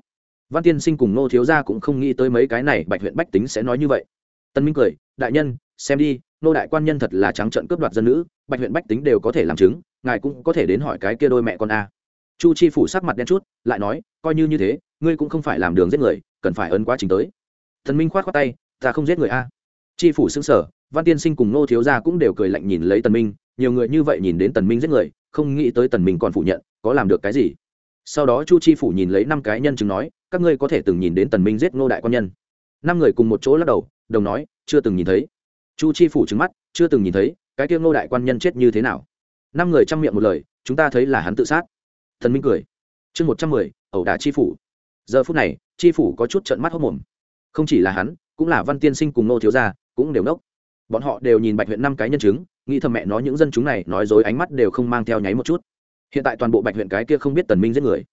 S1: Văn tiên sinh cùng nô thiếu gia cũng không nghĩ tới mấy cái này bạch huyện bách tính sẽ nói như vậy tân minh cười, đại nhân, xem đi, nô đại quan nhân thật là trắng trợn cướp đoạt dân nữ, bạch huyện bách tính đều có thể làm chứng, ngài cũng có thể đến hỏi cái kia đôi mẹ con a. Chu chi phủ sắc mặt đen chút, lại nói, coi như như thế, ngươi cũng không phải làm đường giết người, cần phải ấn quá trình tới. Thần minh khoát khoát tay, ta không giết người a. Chi phủ xưng sở văn tiên sinh cùng nô thiếu gia cũng đều cười lạnh nhìn lấy tần minh, nhiều người như vậy nhìn đến tần minh giết người, không nghĩ tới tần minh còn phủ nhận, có làm được cái gì. Sau đó chu chi phủ nhìn lấy năm cái nhân chứng nói, các ngươi có thể từng nhìn đến tần minh giết ngô đại quan nhân. Năm người cùng một chỗ lắc đầu đồng nói, chưa từng nhìn thấy. Chu chi phủ trứng mắt, chưa từng nhìn thấy, cái kia ngô đại quan nhân chết như thế nào? Năm người chăm miệng một lời, chúng ta thấy là hắn tự sát. Thần minh cười, chương một trăm mười, ẩu đả chi phủ. Giờ phút này, chi phủ có chút trận mắt hốc mồm. Không chỉ là hắn, cũng là văn tiên sinh cùng Ngô thiếu gia, cũng đều nốc bọn họ đều nhìn bạch huyện năm cái nhân chứng, nghĩ thầm mẹ nói những dân chúng này, nói dối ánh mắt đều không mang theo nháy một chút. Hiện tại toàn bộ bạch huyện cái kia không biết tần minh giết người.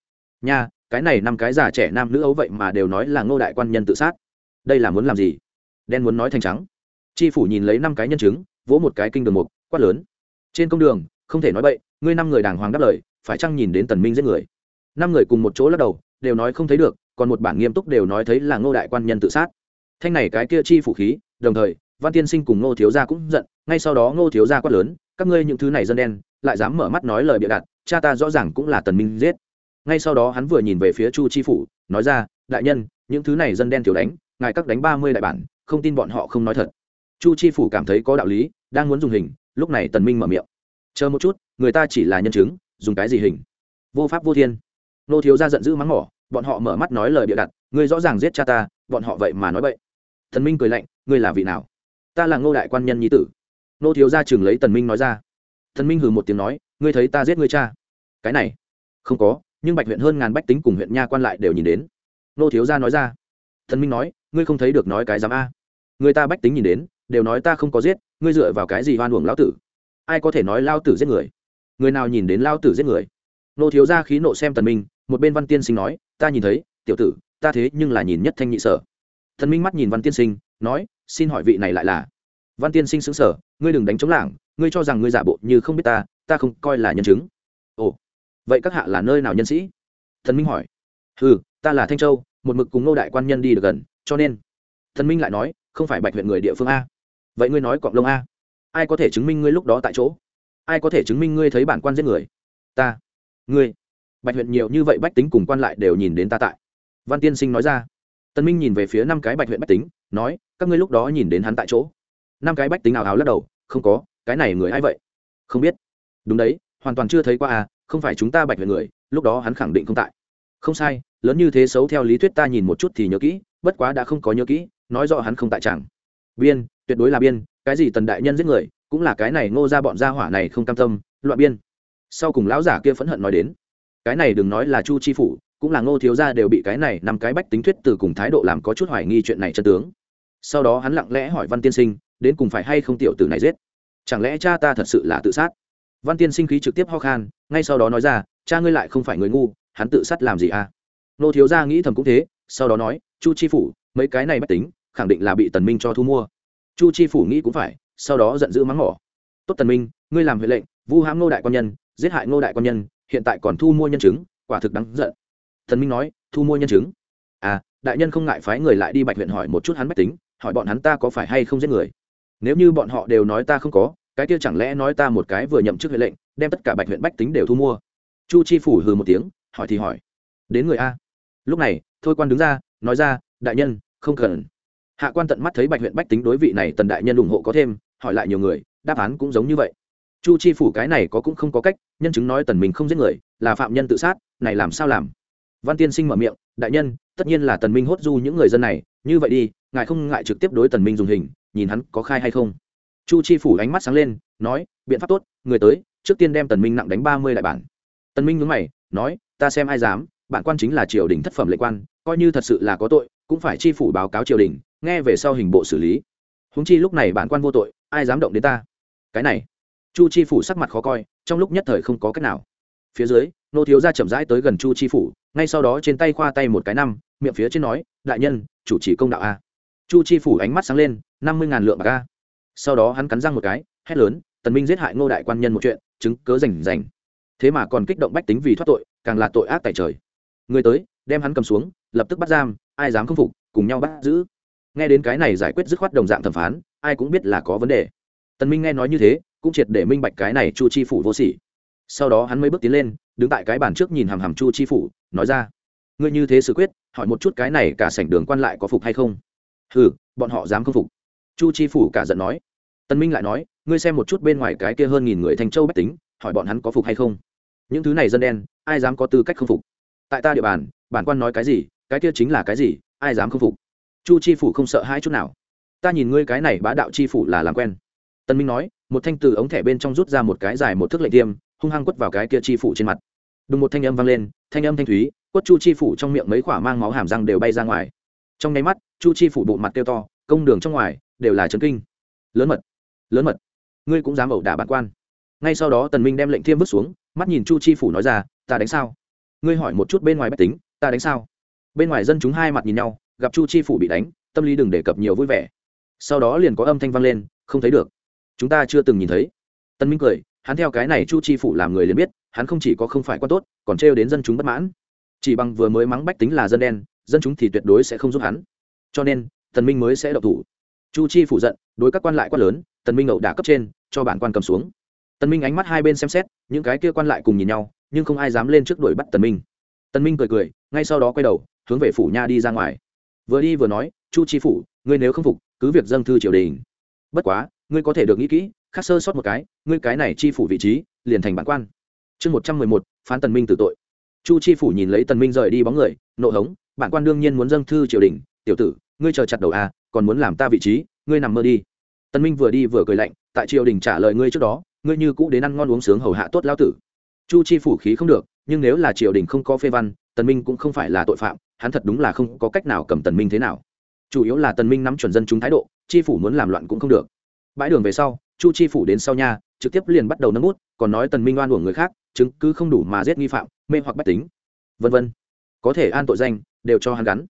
S1: Nha, cái này năm cái già trẻ nam nữ ấu vậy mà đều nói là ngô đại quan nhân tự sát. Đây là muốn làm gì? Đen muốn nói thành trắng. Chi phủ nhìn lấy năm cái nhân chứng, vỗ một cái kinh đường mục, quát lớn. Trên công đường, không thể nói bậy, ngươi năm người đàng hoàng đáp lời, phải chăng nhìn đến tần minh giết người? Năm người cùng một chỗ lắc đầu, đều nói không thấy được, còn một bản nghiêm túc đều nói thấy là ngô đại quan nhân tự sát. Thanh này cái kia chi phủ khí, đồng thời, văn tiên sinh cùng ngô thiếu gia cũng giận, ngay sau đó ngô thiếu gia quát lớn, các ngươi những thứ này dân đen, lại dám mở mắt nói lời bịa đặt, cha ta rõ ràng cũng là tần minh giết. Ngay sau đó hắn vừa nhìn về phía chu chi phủ, nói ra, đại nhân, những thứ này dân đen tiểu đánh, ngài các đánh ba mươi đại bản không tin bọn họ không nói thật. Chu chi phủ cảm thấy có đạo lý, đang muốn dùng hình, lúc này tần minh mở miệng. Chờ một chút, người ta chỉ là nhân chứng, dùng cái gì hình? Vô pháp vô thiên. Nô thiếu gia giận dữ mắng mỏ, bọn họ mở mắt nói lời bịa đặt, ngươi rõ ràng giết cha ta, bọn họ vậy mà nói vậy thần minh cười lạnh, ngươi là vị nào? Ta là ngô đại quan nhân nhi tử. Nô thiếu gia chừng lấy tần minh nói ra. Thần minh hừ một tiếng nói, ngươi thấy ta giết ngươi cha? Cái này, không có, nhưng bạch huyện hơn ngàn bách tính cùng huyện nha quan lại đều nhìn đến. Nô thiếu gia nói ra. Thần minh nói, ngươi không thấy được nói cái dám a người ta bách tính nhìn đến, đều nói ta không có giết, ngươi dựa vào cái gì hoan uổng lão tử? Ai có thể nói lao tử giết người? Người nào nhìn đến lao tử giết người? Nô thiếu gia khí nộ xem tần minh, một bên văn tiên sinh nói, ta nhìn thấy, tiểu tử, ta thế nhưng là nhìn nhất thanh nhị sở. Thần minh mắt nhìn văn tiên sinh, nói, xin hỏi vị này lại là? Văn tiên sinh xứng sở ngươi đừng đánh chống lảng, ngươi cho rằng ngươi giả bộ như không biết ta ta không coi là nhân chứng. Ồ, vậy các hạ là nơi nào nhân sĩ? Thần minh hỏi. Ừ ta là thanh châu, một mực cùng nô đại quan nhân đi được gần, cho nên. Thần minh lại nói không phải bạch huyện người địa phương a. Vậy ngươi nói cọng lông a? Ai có thể chứng minh ngươi lúc đó tại chỗ? Ai có thể chứng minh ngươi thấy bản quan giết người? Ta. Ngươi. Bạch huyện nhiều như vậy bách tính cùng quan lại đều nhìn đến ta tại. Văn tiên sinh nói ra. Tân minh nhìn về phía năm cái bạch huyện bách tính, nói, các ngươi lúc đó nhìn đến hắn tại chỗ. Năm cái bách tính ảo ảo lắc đầu, không có, cái này người ai vậy? Không biết. Đúng đấy, hoàn toàn chưa thấy qua à không phải chúng ta bạch huyện người, lúc đó hắn khẳng định không tại. Không sai, lớn như thế xấu theo lý thuyết ta nhìn một chút thì nhớ kỹ bất quá đã không có nhớ kỹ, nói rõ hắn không tại chẳng biên, tuyệt đối là biên, cái gì tần đại nhân giết người, cũng là cái này ngô ra bọn gia hỏa này không cam tâm, loạn biên. Sau cùng lão giả kia phẫn hận nói đến, cái này đừng nói là chu chi phủ, cũng là ngô thiếu gia đều bị cái này nằm cái bách tính thuyết từ cùng thái độ làm có chút hoài nghi chuyện này chân tướng. Sau đó hắn lặng lẽ hỏi văn tiên sinh, đến cùng phải hay không tiểu tử này giết? Chẳng lẽ cha ta thật sự là tự sát? Văn tiên sinh khí trực tiếp ho khan, ngay sau đó nói ra, cha ngươi lại không phải người ngu, hắn tự sát làm gì à? Nô thiếu gia nghĩ thầm cũng thế sau đó nói, chu chi phủ, mấy cái này mách tính, khẳng định là bị tần minh cho thu mua. Chu chi phủ nghĩ cũng phải, sau đó giận dữ mắng mỏ tốt tần minh, ngươi làm huệ lệnh, vu hãm ngô đại quan nhân, giết hại ngô đại quan nhân, hiện tại còn thu mua nhân chứng, quả thực đáng giận. Tần minh nói, thu mua nhân chứng? À đại nhân không ngại phái người lại đi bạch huyện hỏi một chút hắn mách tính, hỏi bọn hắn ta có phải hay không giết người. Nếu như bọn họ đều nói ta không có, cái kia chẳng lẽ nói ta một cái vừa nhậm chức huệ lệnh, đem tất cả bạch huyện bách tính đều thu mua? Chu chi phủ hừ một tiếng, hỏi thì hỏi, đến người a? Lúc này thôi quan đứng ra, nói ra, đại nhân, không cần. Hạ quan tận mắt thấy bạch huyện bách tính đối vị này tần đại nhân ủng hộ có thêm, hỏi lại nhiều người, đáp án cũng giống như vậy. Chu chi phủ cái này có cũng không có cách, nhân chứng nói tần mình không giết người, là phạm nhân tự sát, này làm sao làm? Văn tiên sinh mở miệng, đại nhân, tất nhiên là tần minh hốt du những người dân này, như vậy đi, ngài không ngại trực tiếp đối tần minh dùng hình, nhìn hắn có khai hay không? Chu chi phủ ánh mắt sáng lên, nói, biện pháp tốt, người tới, trước tiên đem tần minh nặng đánh ba mươi đại bản. Tần minh nhướng mày, nói, ta xem ai dám bản quan chính là triều đình thất phẩm lệ quan, coi như thật sự là có tội, cũng phải chi phủ báo cáo triều đình, nghe về sau hình bộ xử lý. Húng chi lúc này bản quan vô tội, ai dám động đến ta? Cái này, chu chi phủ sắc mặt khó coi, trong lúc nhất thời không có cách nào. Phía dưới, nô thiếu gia chậm rãi tới gần chu chi phủ, ngay sau đó trên tay khoa tay một cái năm, miệng phía trên nói, đại nhân, chủ trì công đạo a. Chu chi phủ ánh mắt sáng lên, năm mươi ngàn lượng bạc a. Sau đó hắn cắn răng một cái, hét lớn, tần minh giết hại ngô đại quan nhân một chuyện, chứng cớ rành rành. Thế mà còn kích động bách tính vì thoát tội, càng là tội ác tại trời người tới, đem hắn cầm xuống, lập tức bắt giam, ai dám không phục, cùng nhau bắt giữ. Nghe đến cái này giải quyết dứt khoát đồng dạng thẩm phán, ai cũng biết là có vấn đề. Tần minh nghe nói như thế, cũng triệt để minh bạch cái này chu chi phủ vô sỉ. Sau đó hắn mới bước tiến lên, đứng tại cái bàn trước nhìn hàm hàm chu chi phủ, nói ra, ngươi như thế xử quyết, hỏi một chút cái này cả sảnh đường quan lại có phục hay không? Hừ, bọn họ dám không phục. Chu chi phủ cả giận nói. Tân minh lại nói, ngươi xem một chút bên ngoài cái kia hơn nghìn người thành châu bách tính, hỏi bọn hắn có phục hay không? Những thứ này dân đen, ai dám có tư cách không phục? Tại ta địa bàn, bản quan nói cái gì, cái kia chính là cái gì, ai dám không phục? Chu chi phủ không sợ hai chút nào. Ta nhìn ngươi cái này bá đạo chi phủ là làm quen. Tân minh nói, một thanh từ ống thẻ bên trong rút ra một cái dài một thước lệnh tiêm, hung hăng quất vào cái kia chi phủ trên mặt. Đùng một thanh âm vang lên, thanh âm thanh thúy, quất chu chi phủ trong miệng mấy quả mang máu hàm răng đều bay ra ngoài. Trong nháy mắt, chu chi phủ bụng mặt kêu to, công đường trong ngoài đều là trấn kinh. Lớn mật lớn mật. Ngươi cũng dám ẩu đả bản quan. Ngay sau đó tần minh đem lệnh thiêm vứt xuống, mắt nhìn chu chi phủ nói ra, ta đánh sao? Ngươi hỏi một chút bên ngoài bách tính, ta đánh sao? Bên ngoài dân chúng hai mặt nhìn nhau, gặp chu chi phủ bị đánh, tâm lý đừng đề cập nhiều vui vẻ. Sau đó liền có âm thanh vang lên, không thấy được. Chúng ta chưa từng nhìn thấy. Tân minh cười, hắn theo cái này chu chi phủ làm người liền biết, hắn không chỉ có không phải quan tốt, còn trêu đến dân chúng bất mãn. Chỉ bằng vừa mới mắng bách tính là dân đen, dân chúng thì tuyệt đối sẽ không giúp hắn. Cho nên tần minh mới sẽ độc thủ. Chu chi phủ giận, đối các quan lại quan lớn tần minh ẩu đả cấp trên, cho bản quan cầm xuống. Tần minh ánh mắt hai bên xem xét, những cái kia quan lại cùng nhìn nhau nhưng không ai dám lên trước đuổi bắt tần minh. Tần minh cười cười, ngay sau đó quay đầu, hướng về phủ nha đi ra ngoài. Vừa đi vừa nói, chu chi phủ, ngươi nếu không phục, cứ việc dâng thư triều đình. Bất quá, ngươi có thể được nghĩ kỹ, khắc sơ sót một cái, ngươi cái này chi phủ vị trí, liền thành bản quan. Chương một trăm mười một, phán tần minh tử tội. Chu chi phủ nhìn lấy tần minh rời đi bóng người, nộ hống, bản quan đương nhiên muốn dâng thư triều đình, tiểu tử, ngươi chờ chặt đầu a, còn muốn làm ta vị trí, ngươi nằm mơ đi. Tần minh vừa đi vừa cười lạnh, tại triều đình trả lời ngươi trước đó, ngươi như cũ đến ăn ngon uống sướng hầu hạ tốt lao tử chu chi phủ khí không được, nhưng nếu là triều đình không có phê văn, tần minh cũng không phải là tội phạm, hắn thật đúng là không có cách nào cầm tần minh thế nào. Chủ yếu là tần minh nắm chuẩn dân chúng thái độ, chi phủ muốn làm loạn cũng không được. Bãi đường về sau, chu chi phủ đến sau nhà trực tiếp liền bắt đầu nâng bút, còn nói tần minh oan uổng người khác, chứng cứ không đủ mà giết nghi phạm, mê hoặc bách tính. Vân vân. Có thể an tội danh, đều cho hắn gắn.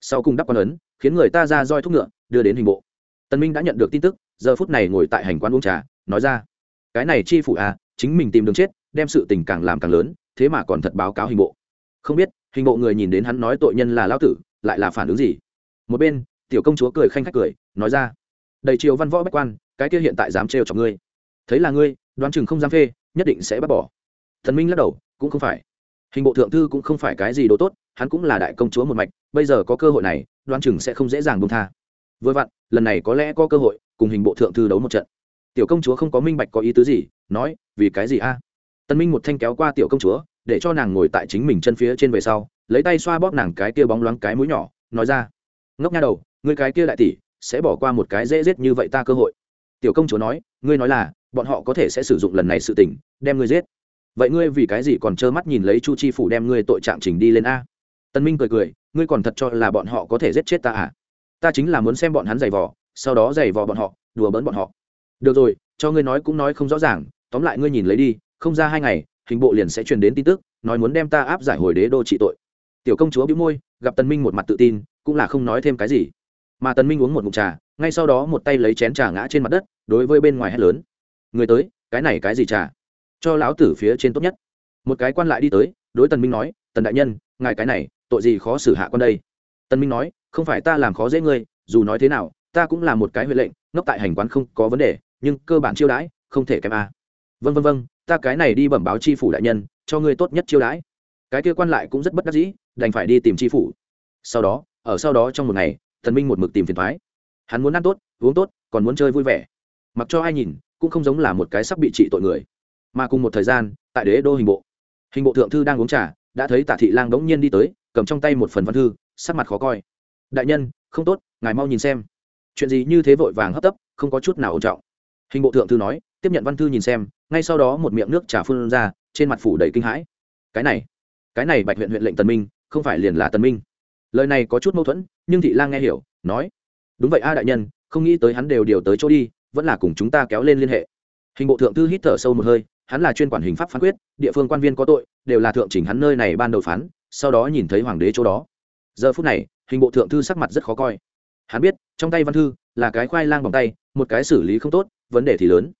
S1: Sau cùng đắp quan ấn, khiến người ta ra roi thúc ngựa, đưa đến hình bộ. Tần minh đã nhận được tin tức, giờ phút này ngồi tại hành quán uống trà, nói ra, cái này chi phủ à chính mình tìm đường chết đem sự tình càng làm càng lớn, thế mà còn thật báo cáo hình bộ. Không biết, hình bộ người nhìn đến hắn nói tội nhân là lão tử, lại là phản ứng gì? Một bên, tiểu công chúa cười khanh khách cười, nói ra, đầy triều văn võ bách quan, cái kia hiện tại dám trêu chọc ngươi. Thấy là ngươi, đoán chừng không dám phê, nhất định sẽ bắt bỏ. Thần minh lắc đầu, cũng không phải. Hình bộ thượng thư cũng không phải cái gì đồ tốt, hắn cũng là đại công chúa một mạch, bây giờ có cơ hội này, đoán chừng sẽ không dễ dàng buông tha. Vừa vặn, lần này có lẽ có cơ hội cùng hình bộ thượng thư đấu một trận. Tiểu công chúa không có minh bạch có ý tứ gì, nói, vì cái gì a? Tân minh một thanh kéo qua tiểu công chúa, để cho nàng ngồi tại chính mình chân phía trên về sau, lấy tay xoa bóp nàng cái kia bóng loáng cái mũi nhỏ, nói ra, ngốc nha đầu người cái kia đại tỷ, sẽ bỏ qua một cái dễ giết như vậy ta cơ hội. Tiểu công chúa nói, ngươi nói là, bọn họ có thể sẽ sử dụng lần này sự tình, đem ngươi giết. Vậy ngươi vì cái gì còn trơ mắt nhìn lấy chu chi phủ đem ngươi tội trạng trình đi lên a? Tân minh cười cười, ngươi còn thật cho là bọn họ có thể giết chết ta à? Ta chính là muốn xem bọn hắn giày vò, sau đó giày vò bọn họ, đùa bỡn bọn họ. Được rồi, cho ngươi nói cũng nói không rõ ràng, tóm lại ngươi nhìn lấy đi không ra hai ngày, hình bộ liền sẽ truyền đến tin tức, nói muốn đem ta áp giải hồi đế đô trị tội. Tiểu công chúa bĩu môi, gặp tần minh một mặt tự tin, cũng là không nói thêm cái gì. Mà tần minh uống một ngụm trà, ngay sau đó một tay lấy chén trà ngã trên mặt đất, đối với bên ngoài hét lớn. Người tới, cái này cái gì trà? Cho lão tử phía trên tốt nhất. Một cái quan lại đi tới, đối tần minh nói, tần đại nhân, ngài cái này, tội gì khó xử hạ con đây? Tần minh nói, không phải ta làm khó dễ ngươi, dù nói thế nào, ta cũng là một cái huệ lệnh, ngốc tại hành quán không có vấn đề, nhưng cơ bản chiêu đãi, không thể kém a. Vân vân vân ta cái này đi bẩm báo tri phủ đại nhân, cho ngươi tốt nhất chiêu đãi. Cái kia quan lại cũng rất bất đắc dĩ, đành phải đi tìm tri phủ. Sau đó, ở sau đó trong một ngày, thần minh một mực tìm phiền thoái. Hắn muốn ăn tốt, uống tốt, còn muốn chơi vui vẻ. Mặc cho ai nhìn, cũng không giống là một cái sắp bị trị tội người. Mà cùng một thời gian, tại đế đô hình bộ. Hình bộ thượng thư đang uống trà, đã thấy tạ thị lang đống nhiên đi tới, cầm trong tay một phần văn thư, sắc mặt khó coi. Đại nhân, không tốt, ngài mau nhìn xem. Chuyện gì như thế vội vàng hấp tấp, không có chút nào ổn trọng. Hình bộ thượng thư nói, tiếp nhận văn thư nhìn xem ngay sau đó một miệng nước trà phun ra, trên mặt phủ đầy kinh hãi. Cái này cái này bạch huyện huyện lệnh tần minh, không phải liền là tần minh. Lời này có chút mâu thuẫn, nhưng thị lang nghe hiểu, nói, đúng vậy a đại nhân, không nghĩ tới hắn đều điều tới chỗ đi, vẫn là cùng chúng ta kéo lên liên hệ. Hình bộ thượng thư hít thở sâu một hơi, hắn là chuyên quản hình pháp phán quyết, địa phương quan viên có tội, đều là thượng chỉnh hắn nơi này ban đầu phán, sau đó nhìn thấy hoàng đế chỗ đó. Giờ phút này, hình bộ thượng thư sắc mặt rất khó coi. Hắn biết, trong tay văn thư là cái khoai lang bằng tay, một cái xử lý không tốt, vấn đề thì lớn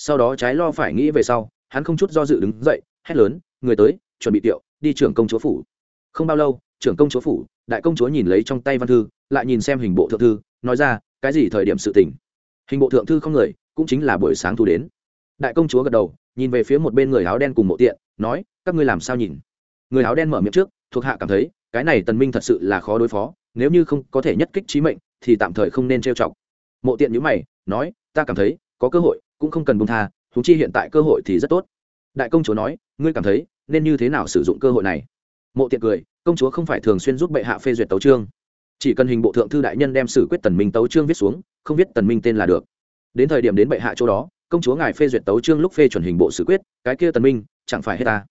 S1: sau đó trái lo phải nghĩ về sau, hắn không chút do dự đứng dậy, hét lớn, người tới, chuẩn bị tiệu, đi trưởng công chúa phủ. Không bao lâu, trưởng công chúa phủ, đại công chúa nhìn lấy trong tay văn thư, lại nhìn xem hình bộ thượng thư, nói ra, cái gì thời điểm sự tình? Hình bộ thượng thư không người, cũng chính là buổi sáng thu đến. Đại công chúa gật đầu, nhìn về phía một bên người áo đen cùng mộ tiện, nói, các ngươi làm sao nhìn? Người áo đen mở miệng trước, thuộc hạ cảm thấy, cái này tần minh thật sự là khó đối phó, nếu như không có thể nhất kích trí mệnh, thì tạm thời không nên trêu chọc. Mộ tiện nhíu mày, nói, ta cảm thấy có cơ hội, cũng không cần buông tha thú chi hiện tại cơ hội thì rất tốt. Đại công chúa nói, ngươi cảm thấy nên như thế nào sử dụng cơ hội này? Mộ tiện cười, công chúa không phải thường xuyên giúp bệ hạ phê duyệt tấu trương chỉ cần hình bộ thượng thư đại nhân đem xử quyết tần minh tấu trương viết xuống, không viết tần minh tên là được. Đến thời điểm đến bệ hạ chỗ đó, công chúa ngài phê duyệt tấu trương lúc phê chuẩn hình bộ xử quyết, cái kia tần minh, chẳng phải hết ta.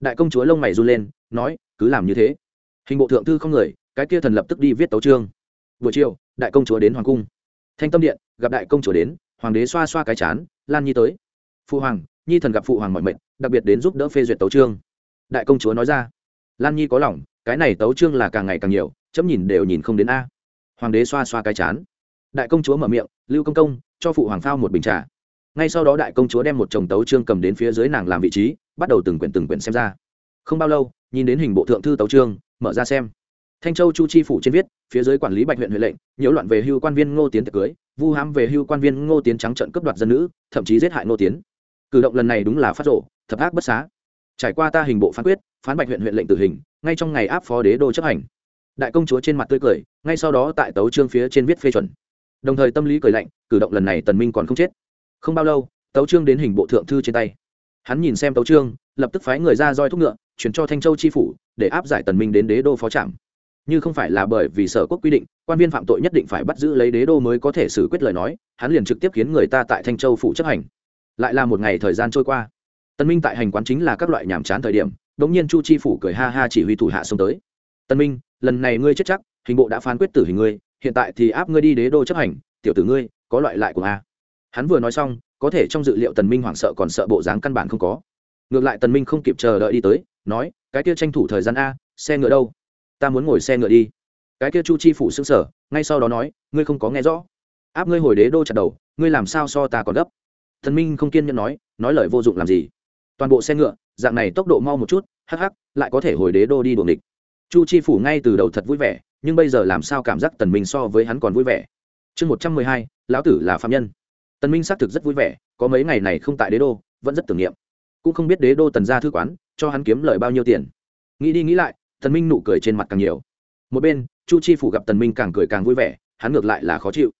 S1: Đại công chúa lông mày run lên, nói, cứ làm như thế. Hình bộ thượng thư không người, cái kia thần lập tức đi viết tấu trương buổi chiều, đại công chúa đến hoàng cung. Thanh tâm điện, gặp đại công chúa đến hoàng đế xoa xoa cái chán, lan nhi tới. Phụ hoàng, nhi thần gặp phụ hoàng mọi mệnh, đặc biệt đến giúp đỡ phê duyệt tấu trương đại công chúa nói ra. Lan nhi có lòng, cái này tấu trương là càng ngày càng nhiều, chấm nhìn đều nhìn không đến a. Hoàng đế xoa xoa cái chán. Đại công chúa mở miệng, lưu công công, cho phụ hoàng phao một bình trà. Ngay sau đó đại công chúa đem một chồng tấu trương cầm đến phía dưới nàng làm vị trí, bắt đầu từng quyển từng quyển xem ra. Không bao lâu, nhìn đến hình bộ thượng thư tấu trương mở ra xem thanh châu chu chi phủ trên viết, phía dưới quản lý bạch huyện huệ lệnh, nhiễu loạn về hưu quan viên ngô tiến tiệc cưới, vu hãm về hưu quan viên ngô tiến trắng trận cướp đoạt dân nữ, thậm chí giết hại ngô tiến. Cử động lần này đúng là phát rộ, thập ác bất xá. Trải qua ta hình bộ phán quyết, phán bạch huyện huyện lệnh tử hình, ngay trong ngày áp phó đế đô chấp hành. Đại công chúa trên mặt tươi cười, ngay sau đó tại tấu trương phía trên viết phê chuẩn. Đồng thời tâm lý cười lạnh, cử động lần này tần minh còn không chết. Không bao lâu, tấu trương đến hình bộ thượng thư trên tay. Hắn nhìn xem tấu trương lập tức phái người ra roi thúc ngựa, chuyển cho thanh châu chi phủ, để áp giải tần minh đến đế đô phó trạm như không phải là bởi vì sở quốc quy định, quan viên phạm tội nhất định phải bắt giữ lấy đế đô mới có thể xử quyết lời nói, hắn liền trực tiếp khiến người ta tại thanh châu phủ chấp hành. Lại là một ngày thời gian trôi qua. Tần minh tại hành quán chính là các loại nhảm chán thời điểm, đống nhiên chu chi phủ cười ha ha chỉ huy thủ hạ xông tới. Tần minh, lần này ngươi chết chắc, hình bộ đã phán quyết tử hình ngươi, hiện tại thì áp ngươi đi đế đô chấp hành, tiểu tử ngươi, có loại lại của a. Hắn vừa nói xong, có thể trong dự liệu tần minh hoảng sợ còn sợ bộ dáng căn bản không có. Ngược lại tần minh không kịp chờ đợi đi tới, nói, cái kia tranh thủ thời gian a, xe ngựa đâu? Ta muốn ngồi xe ngựa đi. Cái kia chu chi phủ xương sở ngay sau đó nói, ngươi không có nghe rõ. Áp ngươi hồi đế đô chặt đầu, ngươi làm sao so ta còn gấp? Thần minh không kiên nhẫn nói nói lời vô dụng làm gì? Toàn bộ xe ngựa, dạng này tốc độ mau một chút, hắc hắc, lại có thể hồi đế đô đi đuồng địch chu chi phủ ngay từ đầu thật vui vẻ, nhưng bây giờ làm sao cảm giác tần minh so với hắn còn vui vẻ? Chương một trăm mười hai, lão tử là phạm nhân. Tần minh xác thực rất vui vẻ, có mấy ngày này không tại đế đô, vẫn rất tưởng niệm. Cũng không biết đế đô tần gia thư quán, cho hắn kiếm lời bao nhiêu tiền. Nghĩ đi nghĩ lại tần minh nụ cười trên mặt càng nhiều. Một bên, chu chi phủ gặp tần minh càng cười càng vui vẻ, hắn ngược lại là khó chịu.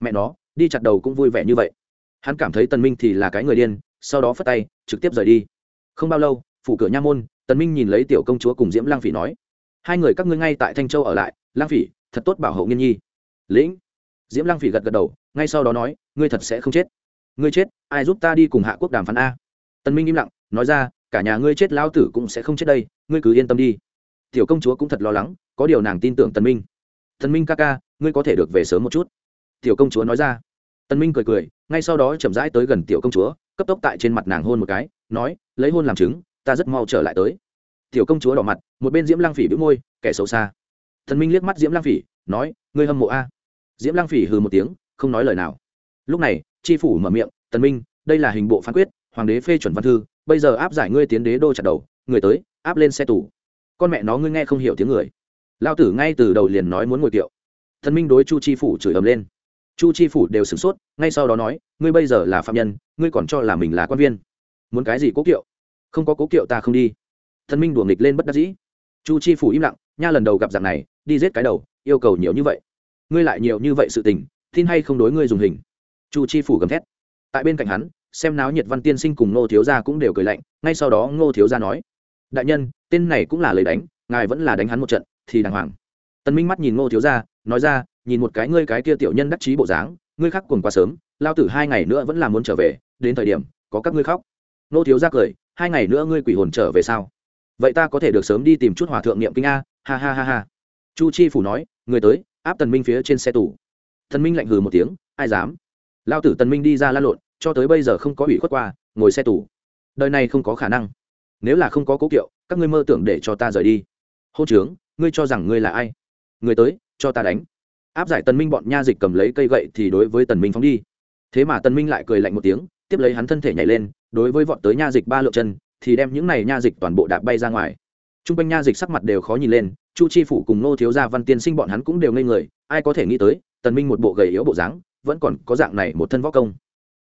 S1: Mẹ nó, đi chặt đầu cũng vui vẻ như vậy. Hắn cảm thấy tần minh thì là cái người điên, sau đó phất tay, trực tiếp rời đi. Không bao lâu, phủ cửa nha môn, tần minh nhìn lấy tiểu công chúa cùng diễm lang phỉ nói, hai người các ngươi ngay tại thanh châu ở lại, lang phỉ, thật tốt bảo hộ nghiên nhi. Lĩnh. Diễm lang phỉ gật gật đầu, ngay sau đó nói, ngươi thật sẽ không chết. Ngươi chết, ai giúp ta đi cùng hạ quốc đàm phán a? Tần minh im lặng, nói ra, cả nhà ngươi chết lao tử cũng sẽ không chết đây, ngươi cứ yên tâm đi tiểu công chúa cũng thật lo lắng, có điều nàng tin tưởng tần minh. Tần minh ca ca, ngươi có thể được về sớm một chút. Tiểu công chúa nói ra. Tần minh cười cười, ngay sau đó chậm rãi tới gần tiểu công chúa, cấp tốc tại trên mặt nàng hôn một cái, nói, lấy hôn làm chứng, ta rất mau trở lại tới. Tiểu công chúa đỏ mặt, một bên diễm lang phỉ bĩu môi, kẻ xấu xa. Tần minh liếc mắt diễm lang phỉ, nói, ngươi hâm mộ a. Diễm lang phỉ hừ một tiếng, không nói lời nào. Lúc này, tri phủ mở miệng, tần minh, đây là hình bộ phán quyết, hoàng đế phê chuẩn văn thư, bây giờ áp giải ngươi tiến đế đô chặt đầu, người tới, áp lên xe tù con mẹ nó ngươi nghe không hiểu tiếng người. Lao tử ngay từ đầu liền nói muốn ngồi kiệu. Thần minh đối chu chi phủ chửi ầm lên. Chu chi phủ đều sửng sốt, ngay sau đó nói, ngươi bây giờ là phạm nhân, ngươi còn cho là mình là quan viên. Muốn cái gì cố kiệu? Không có cố kiệu ta không đi. Thần minh đùa nghịch lên bất đắc dĩ. Chu chi phủ im lặng, nha lần đầu gặp dạng này, đi giết cái đầu, yêu cầu nhiều như vậy. Ngươi lại nhiều như vậy sự tình, tin hay không đối ngươi dùng hình? Chu chi phủ gầm thét. Tại bên cạnh hắn, xem náo nhiệt văn tiên sinh cùng ngô thiếu gia cũng đều cười lạnh, ngay sau đó ngô thiếu gia nói đại nhân, tên này cũng là lời đánh, ngài vẫn là đánh hắn một trận, thì đàng hoàng. Tần minh mắt nhìn ngô thiếu gia, nói ra, nhìn một cái ngươi cái kia tiểu nhân đắc chí bộ dáng, ngươi khắc cuồng quá sớm, lao tử hai ngày nữa vẫn là muốn trở về, đến thời điểm, có các ngươi khóc. Ngô thiếu gia cười, hai ngày nữa ngươi quỷ hồn trở về sao? Vậy ta có thể được sớm đi tìm chút hòa thượng niệm kinh a, ha ha ha ha. Chu chi phủ nói, người tới, áp tần minh phía trên xe tủ tần minh lạnh hừ một tiếng, ai dám? Lao tử tần minh đi ra la lộn, cho tới bây giờ không có ủy khuất qua, ngồi xe tù. Đời này không có khả năng nếu là không có cố kiệu, các ngươi mơ tưởng để cho ta rời đi. Hô trướng, ngươi cho rằng ngươi là ai? Người tới, cho ta đánh. Áp giải tần minh bọn nha dịch cầm lấy cây gậy thì đối với tần minh phóng đi. Thế mà tần minh lại cười lạnh một tiếng, tiếp lấy hắn thân thể nhảy lên, đối với vọt tới nha dịch ba lượng chân, thì đem những này nha dịch toàn bộ đạp bay ra ngoài. Trung quanh nha dịch sắc mặt đều khó nhìn lên, chu chi phủ cùng nô thiếu gia văn tiên sinh bọn hắn cũng đều ngây người, ai có thể nghĩ tới, tần minh một bộ gầy yếu bộ dáng, vẫn còn có dạng này một thân võ công.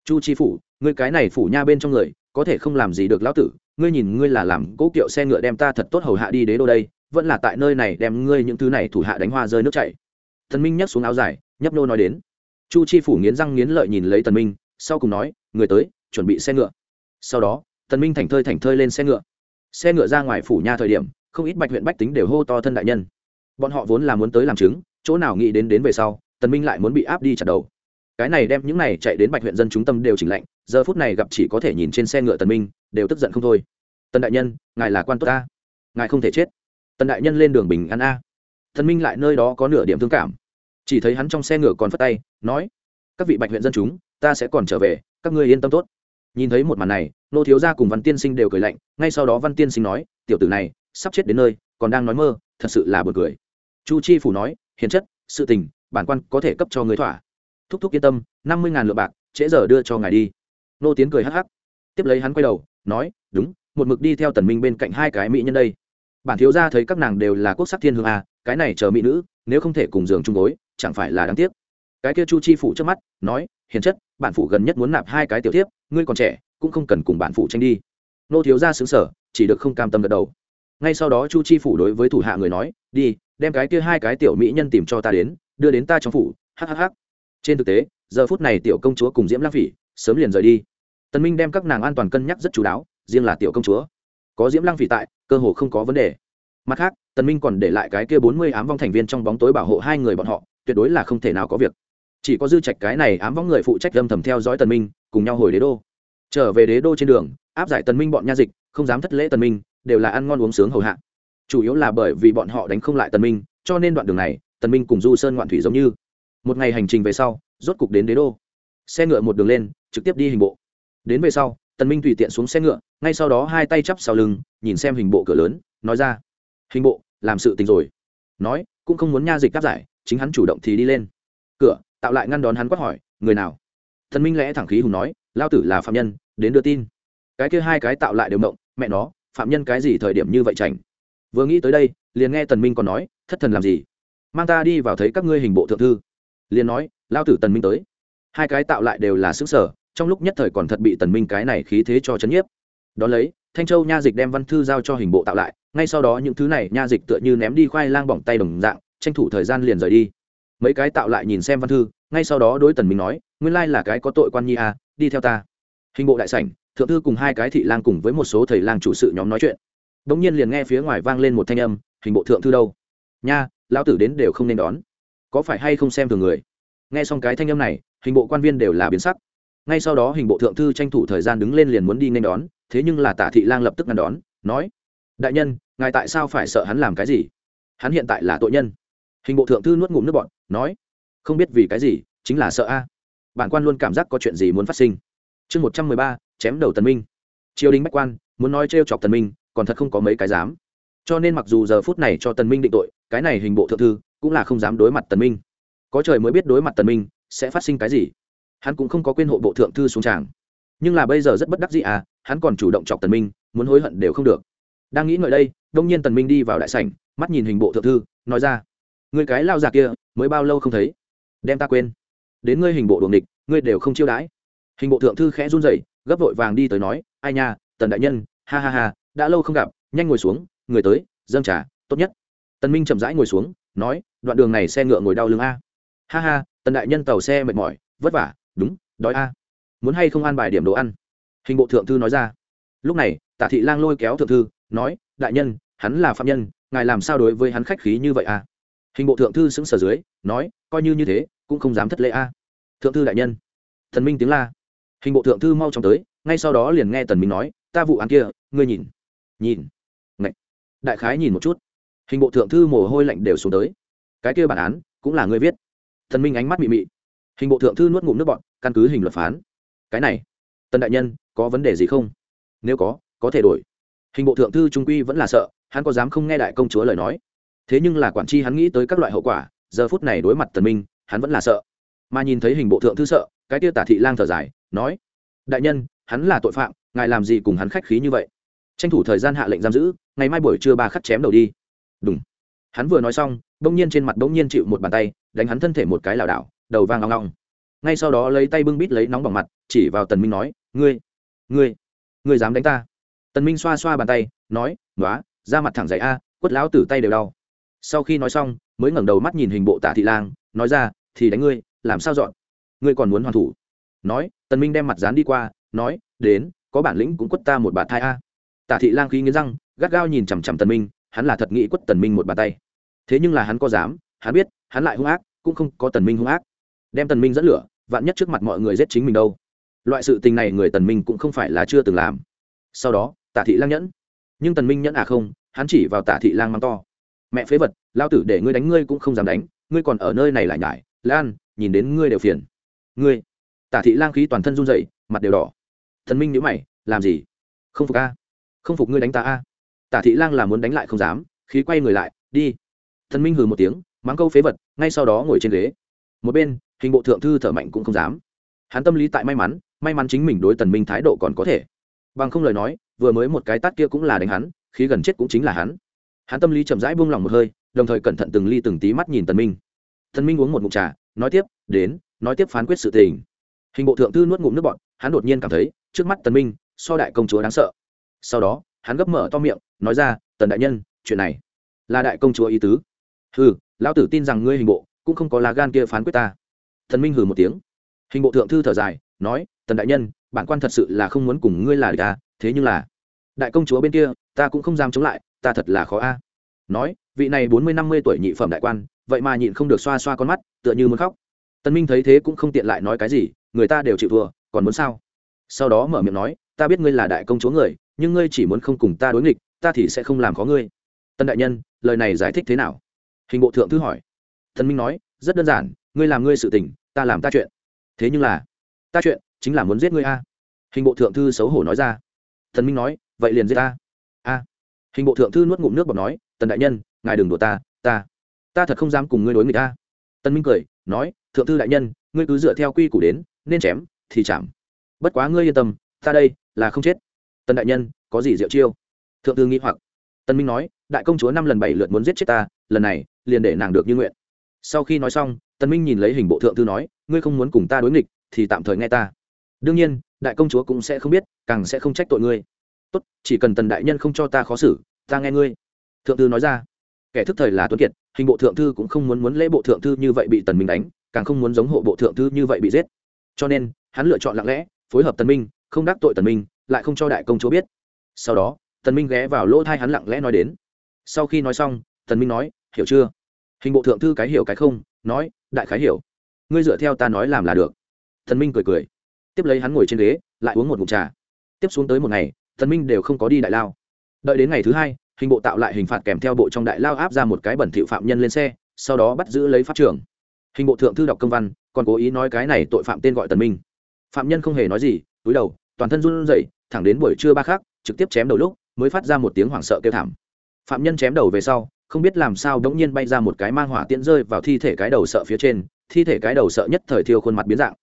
S1: Chu chi phủ, ngươi cái này phủ nha bên trong người, có thể không làm gì được lão tử ngươi nhìn ngươi là làm cố kiệu xe ngựa đem ta thật tốt hầu hạ đi đế đô đây, vẫn là tại nơi này đem ngươi những thứ này thủ hạ đánh hoa rơi nước chảy. Thần minh nhấc xuống áo dài, nhấp nô nói đến. Chu chi phủ nghiến răng nghiến lợi nhìn lấy tần minh, sau cùng nói, người tới, chuẩn bị xe ngựa. Sau đó, tần minh thảnh thơi thảnh thơi lên xe ngựa. Xe ngựa ra ngoài phủ nha thời điểm, không ít bạch huyện bách tính đều hô to thân đại nhân. Bọn họ vốn là muốn tới làm chứng, chỗ nào nghĩ đến đến về sau, tần minh lại muốn bị áp đi chặt đầu. Cái này đem những này chạy đến bạch huyện dân chúng tâm đều chỉnh lạnh, giờ phút này gặp chỉ có thể nhìn trên xe ngựa tần minh đều tức giận không thôi. Tần đại nhân, ngài là quan tốt ta. Ngài không thể chết. Tần đại nhân lên đường bình an a. Thần minh lại nơi đó có nửa điểm thương cảm. Chỉ thấy hắn trong xe ngựa còn phất tay, nói, các vị bạch huyện dân chúng, ta sẽ còn trở về, các ngươi yên tâm tốt. Nhìn thấy một màn này, nô thiếu gia cùng văn tiên sinh đều cười lạnh, ngay sau đó văn tiên sinh nói, tiểu tử này, sắp chết đến nơi, còn đang nói mơ, thật sự là buồn cười. Chu chi phủ nói, hiền chất, sự tình, bản quan có thể cấp cho người thỏa. Thúc thúc yên tâm, năm mươi ngàn lượng bạc, trễ giờ đưa cho ngài đi. Nô tiến cười hắc hắc. Tiếp lấy hắn quay đầu nói, đúng, một mực đi theo tần minh bên cạnh hai cái mỹ nhân đây. Bản thiếu gia thấy các nàng đều là quốc sắc thiên hương à cái này chờ mỹ nữ, nếu không thể cùng giường chung gối, chẳng phải là đáng tiếc. Cái kia chu chi phủ trước mắt, nói, hiền chất bản phủ gần nhất muốn nạp hai cái tiểu tiếp ngươi còn trẻ, cũng không cần cùng bản phủ tranh đi. Nô thiếu gia xứng sở chỉ được không cam tâm gật đầu. Ngay sau đó chu chi phủ đối với thủ hạ người nói, đi, đem cái kia hai cái tiểu mỹ nhân tìm cho ta đến, đưa đến ta trong phủ hhh trên thực tế, giờ phút này tiểu công chúa cùng diễm lang phỉ sớm liền rời đi tần minh đem các nàng an toàn cân nhắc rất chú đáo, riêng là tiểu công chúa. Có diễm lang phỉ tại, cơ hồ không có vấn đề. Mặt khác, tần minh còn để lại cái kia bốn mươi ám vong thành viên trong bóng tối bảo hộ hai người bọn họ, tuyệt đối là không thể nào có việc. Chỉ có dư trạch cái này ám vong người phụ trách âm thầm theo dõi tần minh, cùng nhau hồi đế đô. Trở về đế đô trên đường, áp giải tần minh bọn nha dịch, không dám thất lễ tần minh, đều là ăn ngon uống sướng hầu hạ. Chủ yếu là bởi vì bọn họ đánh không lại tần minh, cho nên đoạn đường này, tần minh cùng du sơn ngoạn thủy giống như. Một ngày hành trình về sau, rốt cục đến đế đô. Xe ngựa một đường lên, trực tiếp đi hình bộ đến về sau, tần minh tùy tiện xuống xe ngựa, ngay sau đó hai tay chắp sau lưng, nhìn xem hình bộ cửa lớn, nói ra, hình bộ, làm sự tình rồi. Nói, cũng không muốn nha dịch đáp giải, chính hắn chủ động thì đi lên. Cửa, tạo lại ngăn đón hắn quát hỏi, người nào? Thần minh lẽ thẳng khí hùng nói, lao tử là phạm nhân, đến đưa tin. Cái kia hai cái tạo lại đều mộng mẹ nó, phạm nhân cái gì thời điểm như vậy chảnh? Vừa nghĩ tới đây, liền nghe tần minh còn nói, thất thần làm gì? Mang ta đi vào thấy các ngươi hình bộ thượng thư. Liền nói, lao tử tần minh tới. Hai cái tạo lại đều là xứng sở trong lúc nhất thời còn thật bị tần minh cái này khí thế cho chấn nhiếp. Đó lấy, thanh châu nha dịch đem văn thư giao cho hình bộ tạo lại, ngay sau đó những thứ này nha dịch tựa như ném đi khoai lang bỏng tay đồng dạng, tranh thủ thời gian liền rời đi. Mấy cái tạo lại nhìn xem văn thư, ngay sau đó đối tần minh nói, nguyên lai là cái có tội quan nhi à đi theo ta. Hình bộ đại sảnh, thượng thư cùng hai cái thị lang cùng với một số thầy lang chủ sự nhóm nói chuyện. Đống nhiên liền nghe phía ngoài vang lên một thanh âm, hình bộ thượng thư đâu? Nha, lão tử đến đều không nên đón. Có phải hay không xem thường người? Nghe xong cái thanh âm này, hình bộ quan viên đều là biến sắc ngay sau đó hình bộ thượng thư tranh thủ thời gian đứng lên liền muốn đi nên đón, thế nhưng là tả thị lang lập tức ngăn đón, nói, đại nhân, ngài tại sao phải sợ hắn làm cái gì? Hắn hiện tại là tội nhân. Hình bộ thượng thư nuốt ngụm nước bọn nói, không biết vì cái gì, chính là sợ a. Bản quan luôn cảm giác có chuyện gì muốn phát sinh. Chương một trăm mười ba, chém đầu tần minh. Triều đình bách quan, muốn nói trêu chọc tần minh, còn thật không có mấy cái dám. Cho nên mặc dù giờ phút này cho tần minh định tội, cái này hình bộ thượng thư cũng là không dám đối mặt tần minh. Có trời mới biết đối mặt tần minh sẽ phát sinh cái gì hắn cũng không có quên hộ bộ thượng thư xuống tràng. Nhưng là bây giờ rất bất đắc dĩ à hắn còn chủ động chọc tần minh, muốn hối hận đều không được. Đang nghĩ ngợi đây, đông nhiên tần minh đi vào đại sảnh, mắt nhìn hình bộ thượng thư, nói ra người cái lao già kia, mới bao lâu không thấy? Đem ta quên. Đến ngươi hình bộ đuồng địch ngươi đều không chiêu đãi. Hình bộ thượng thư khẽ run rẩy, gấp vội vàng đi tới nói, ai nha, tần đại nhân, ha ha ha, đã lâu không gặp, nhanh ngồi xuống, người tới, dâng trà, tốt nhất. Tần minh chậm rãi ngồi xuống, nói, đoạn đường này xe ngựa ngồi đau lưng a. Ha ha, tần đại nhân tàu xe mệt mỏi, vất vả đúng, đói a. Muốn hay không ăn bài điểm đồ ăn? Hình bộ thượng thư nói ra. Lúc này tả thị lang lôi kéo thượng thư, nói, đại nhân, hắn là phạm nhân, ngài làm sao đối với hắn khách khí như vậy a? Hình bộ thượng thư sững sờ dưới, nói, coi như như thế, cũng không dám thất lễ a. Thượng thư đại nhân, thần minh tiếng la. Hình bộ thượng thư mau chóng tới, ngay sau đó liền nghe tần minh nói, ta vụ án kia, ngươi nhìn nhìn. Ngậy. đại khái nhìn một chút. Hình bộ thượng thư mồ hôi lạnh đều xuống tới. Cái kia bản án, cũng là ngươi viết. Thần minh ánh mắt mị mị hình bộ thượng thư nuốt ngụm nước bọn căn cứ hình luật phán. Cái này tân đại nhân, có vấn đề gì không? Nếu có có thể đổi. Hình bộ thượng thư trung quy vẫn là sợ, hắn có dám không nghe đại công chúa lời nói. Thế nhưng là quản tri hắn nghĩ tới các loại hậu quả, giờ phút này đối mặt tần minh, hắn vẫn là sợ. Mà nhìn thấy hình bộ thượng thư sợ, cái kia tả thị lang thở dài, nói, đại nhân, hắn là tội phạm, ngài làm gì cùng hắn khách khí như vậy? Tranh thủ thời gian hạ lệnh giam giữ, ngày mai buổi trưa ba khắc chém đầu đi. Đúng hắn vừa nói xong, bỗng nhiên trên mặt bỗng nhiên chịu một bàn tay, đánh hắn thân thể một cái lảo đảo đầu vàng long long ngay sau đó lấy tay bưng bít lấy nóng bỏng mặt, chỉ vào tần minh nói, ngươi ngươi ngươi dám đánh ta? Tần minh xoa xoa bàn tay, nói nói da mặt thẳng dày a, quất lão tử tay đều đau. Sau khi nói xong, mới ngẩng đầu mắt nhìn hình bộ tạ thị lang, nói ra, thì đánh ngươi, làm sao dọn? Ngươi còn muốn hoàn thủ? Nói, tần minh đem mặt dán đi qua, nói, đến, có bản lĩnh cũng quất ta một bạt thai a. Tạ thị lang khí nghiến răng, gắt gao nhìn chằm chằm tần minh, hắn là thật nghĩ quất tần minh một bàn tay. Thế nhưng là hắn có dám, hắn biết, hắn lại hung ác, cũng không có tần minh hung ác đem tần minh dẫn lửa, vạn nhất trước mặt mọi người giết chính mình đâu. Loại sự tình này người tần minh cũng không phải là chưa từng làm. Sau đó tạ thị lang nhẫn. Nhưng tần minh nhẫn à không, hắn chỉ vào tạ thị lang mắng to. Mẹ phế vật, lao tử để ngươi đánh ngươi cũng không dám đánh, ngươi còn ở nơi này lại nhải. Lan, nhìn đến ngươi đều phiền. Ngươi. Tạ thị lang khí toàn thân run rẩy, mặt đều đỏ. Thần minh nhíu mày, làm gì? Không phục a. Không phục ngươi đánh ta a. Tạ thị lang là muốn đánh lại không dám, khí quay người lại, đi. Thần minh hừ một tiếng, mắng câu phế vật, ngay sau đó ngồi trên ghế. Một bên hình bộ thượng thư thở mạnh cũng không dám. Hắn tâm lý tại may mắn may mắn chính mình đối tần minh thái độ còn có thể. Bằng không lời nói, vừa mới một cái tát kia cũng là đánh hắn, khí gần chết cũng chính là hắn. Hắn tâm lý chậm rãi buông lỏng một hơi, đồng thời cẩn thận từng ly từng tí mắt nhìn tần minh. Tần minh uống một ngụm trà, nói tiếp, đến, nói tiếp phán quyết sự tình. Hình bộ thượng thư nuốt ngụm nước bọt, hắn đột nhiên cảm thấy, trước mắt tần minh, so đại công chúa đáng sợ. Sau đó, hắn gấp mở to miệng, nói ra, tần đại nhân, chuyện này là đại công chúa ý tứ. Hừ, lão tử tin rằng ngươi hình bộ cũng không có lá gan kia phán quyết ta thần minh hừ một tiếng. Hình bộ thượng thư thở dài, nói, tần đại nhân, bản quan thật sự là không muốn cùng ngươi là địch à? thế nhưng là, đại công chúa bên kia, ta cũng không dám chống lại, ta thật là khó a. Nói, vị này bốn mươi năm mươi tuổi nhị phẩm đại quan, vậy mà nhịn không được xoa xoa con mắt, tựa như muốn khóc. Tân minh thấy thế cũng không tiện lại nói cái gì, người ta đều chịu thua, còn muốn sao? Sau đó mở miệng nói, ta biết ngươi là đại công chúa người, nhưng ngươi chỉ muốn không cùng ta đối nghịch, ta thì sẽ không làm khó ngươi. Tân đại nhân, lời này giải thích thế nào? Hình bộ thượng thư hỏi. Thần minh nói, rất đơn giản ngươi làm ngươi sự tình, ta làm ta chuyện. Thế nhưng là, ta chuyện chính là muốn giết ngươi a. Hình bộ thượng thư xấu hổ nói ra. Thần minh nói, vậy liền giết ta. A. Hình bộ thượng thư nuốt ngụm nước bọt nói, tần đại nhân, ngài đừng đùa ta ta ta thật không dám cùng ngươi đối người ta tân minh cười, nói, thượng thư đại nhân, ngươi cứ dựa theo quy củ đến, nên chém thì chạm. Bất quá ngươi yên tâm, ta đây là không chết. Tần đại nhân, có gì diệu chiêu? Thượng thư nghĩ hoặc. Tân minh nói, đại công chúa năm lần bảy lượt muốn giết chết ta, lần này liền để nàng được như nguyện. Sau khi nói xong Tần minh nhìn lấy hình bộ thượng thư nói, ngươi không muốn cùng ta đối nghịch, thì tạm thời nghe ta. Đương nhiên, đại công chúa cũng sẽ không biết, càng sẽ không trách tội ngươi. Tốt, chỉ cần tần đại nhân không cho ta khó xử, ta nghe ngươi. Thượng thư nói ra. Kẻ thức thời là tuấn kiệt, hình bộ thượng thư cũng không muốn muốn lễ bộ thượng thư như vậy bị tần minh đánh, càng không muốn giống hộ bộ thượng thư như vậy bị giết. Cho nên, hắn lựa chọn lặng lẽ, phối hợp tần minh, không đắc tội tần minh, lại không cho đại công chúa biết. Sau đó, tần minh ghé vào lỗ thai hắn lặng lẽ nói đến. Sau khi nói xong, tần minh nói, hiểu chưa? Hình bộ thượng thư cái hiểu cái không, nói đại khái hiểu. Ngươi dựa theo ta nói làm là được. Thần minh cười cười. Tiếp lấy hắn ngồi trên ghế, lại uống một ngụm trà. Tiếp xuống tới một ngày, Thần minh đều không có đi đại lao. Đợi đến ngày thứ hai, hình bộ tạo lại hình phạt kèm theo bộ trong đại lao áp ra một cái bẩn thỉu phạm nhân lên xe, sau đó bắt giữ lấy pháp trưởng. Hình bộ thượng thư đọc công văn, còn cố ý nói cái này tội phạm tên gọi tần minh. Phạm nhân không hề nói gì, túi đầu, toàn thân run rẩy, thẳng đến buổi trưa ba khắc, trực tiếp chém đầu lúc, mới phát ra một tiếng hoảng sợ kêu thảm. Phạm nhân chém đầu về sau không biết làm sao đống nhiên bay ra một cái mang hỏa tiễn rơi vào thi thể cái đầu sợ phía trên, thi thể cái đầu sợ nhất thời thiêu khuôn mặt biến dạng.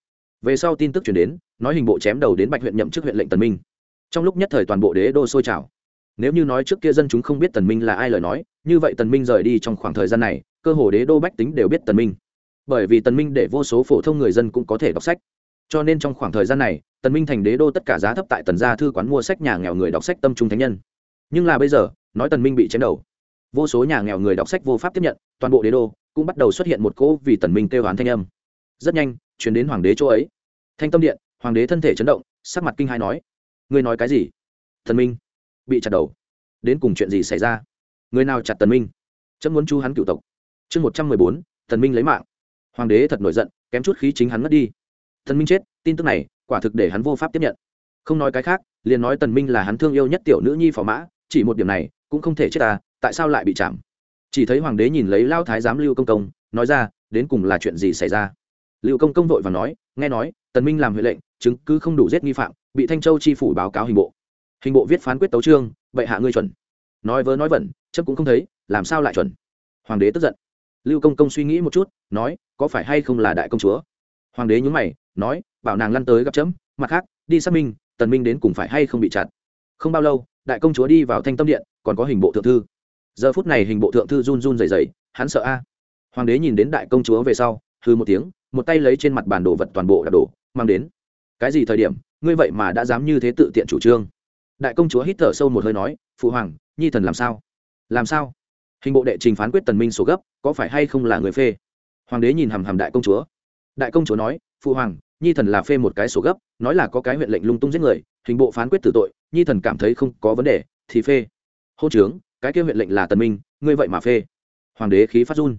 S1: Về sau tin tức chuyển đến, nói hình bộ chém đầu đến bạch huyện nhậm chức huyện lệnh tần minh. Trong lúc nhất thời toàn bộ đế đô sôi trào. Nếu như nói trước kia dân chúng không biết tần minh là ai lời nói, như vậy tần minh rời đi trong khoảng thời gian này, cơ hồ đế đô bách tính đều biết tần minh. Bởi vì tần minh để vô số phổ thông người dân cũng có thể đọc sách. Cho nên trong khoảng thời gian này, tần minh thành đế đô tất cả giá thấp tại tần gia thư quán mua sách nhà nghèo người đọc sách tâm trung thánh nhân. Nhưng là bây giờ, nói tần minh bị chém đầu vô số nhà nghèo người đọc sách vô pháp tiếp nhận, toàn bộ đế đô cũng bắt đầu xuất hiện một cỗ vì tần minh kêu hoán thanh âm. Rất nhanh truyền đến hoàng đế chỗ ấy. Thanh tâm điện, hoàng đế thân thể chấn động, sắc mặt kinh hai nói, ngươi nói cái gì? Thần minh bị chặt đầu. Đến cùng chuyện gì xảy ra? Người nào chặt tần minh? Chấm muốn chu hắn cựu tộc. Chương một trăm mười bốn, tần minh lấy mạng. Hoàng đế thật nổi giận, kém chút khí chính hắn mất đi. Tần minh chết, tin tức này quả thực để hắn vô pháp tiếp nhận. Không nói cái khác, liền nói tần minh là hắn thương yêu nhất tiểu nữ nhi phò mã, chỉ một điểm này cũng không thể chết ta tại sao lại bị chạm? Chỉ thấy hoàng đế nhìn lấy lao thái giám lưu công công, nói ra, đến cùng là chuyện gì xảy ra? Lưu công công vội và nói, nghe nói, tần minh làm huệ lệnh, chứng cứ không đủ giết nghi phạm, bị thanh châu chi phủ báo cáo hình bộ. Hình bộ viết phán quyết tấu trương bệ hạ ngươi chuẩn. Nói vớ nói vẩn chấp cũng không thấy, làm sao lại chuẩn? Hoàng đế tức giận. Lưu công công suy nghĩ một chút, nói, có phải hay không là đại công chúa? Hoàng đế nhún mày, nói, bảo nàng lăn tới gặp chấm, mặt khác, đi xác minh, tần minh đến cùng phải hay không bị chặn không bao lâu, đại công chúa đi vào thanh tâm điện, còn có hình bộ thượng thư giờ phút này hình bộ thượng thư run run rẩy rẩy, hắn sợ a. Hoàng đế nhìn đến đại công chúa về sau hư một tiếng, một tay lấy trên mặt bản đồ vật toàn bộ đạp đổ, mang đến. Cái gì thời điểm, ngươi vậy mà đã dám như thế tự tiện chủ trương? Đại công chúa hít thở sâu một hơi nói, phụ hoàng, nhi thần làm sao? Làm sao? Hình bộ đệ trình phán quyết tần minh số gấp, có phải hay không là người phê? Hoàng đế nhìn hầm hầm đại công chúa. Đại công chúa nói, phụ hoàng, nhi thần là phê một cái số gấp, nói là có cái huyện lệnh lung tung giết người, hình bộ phán quyết tử tội, nhi thần cảm thấy không có vấn đề, thì phê. Hô trướng cái kia huyện lệnh là tần minh, ngươi vậy mà phê. Hoàng đế khí phát run.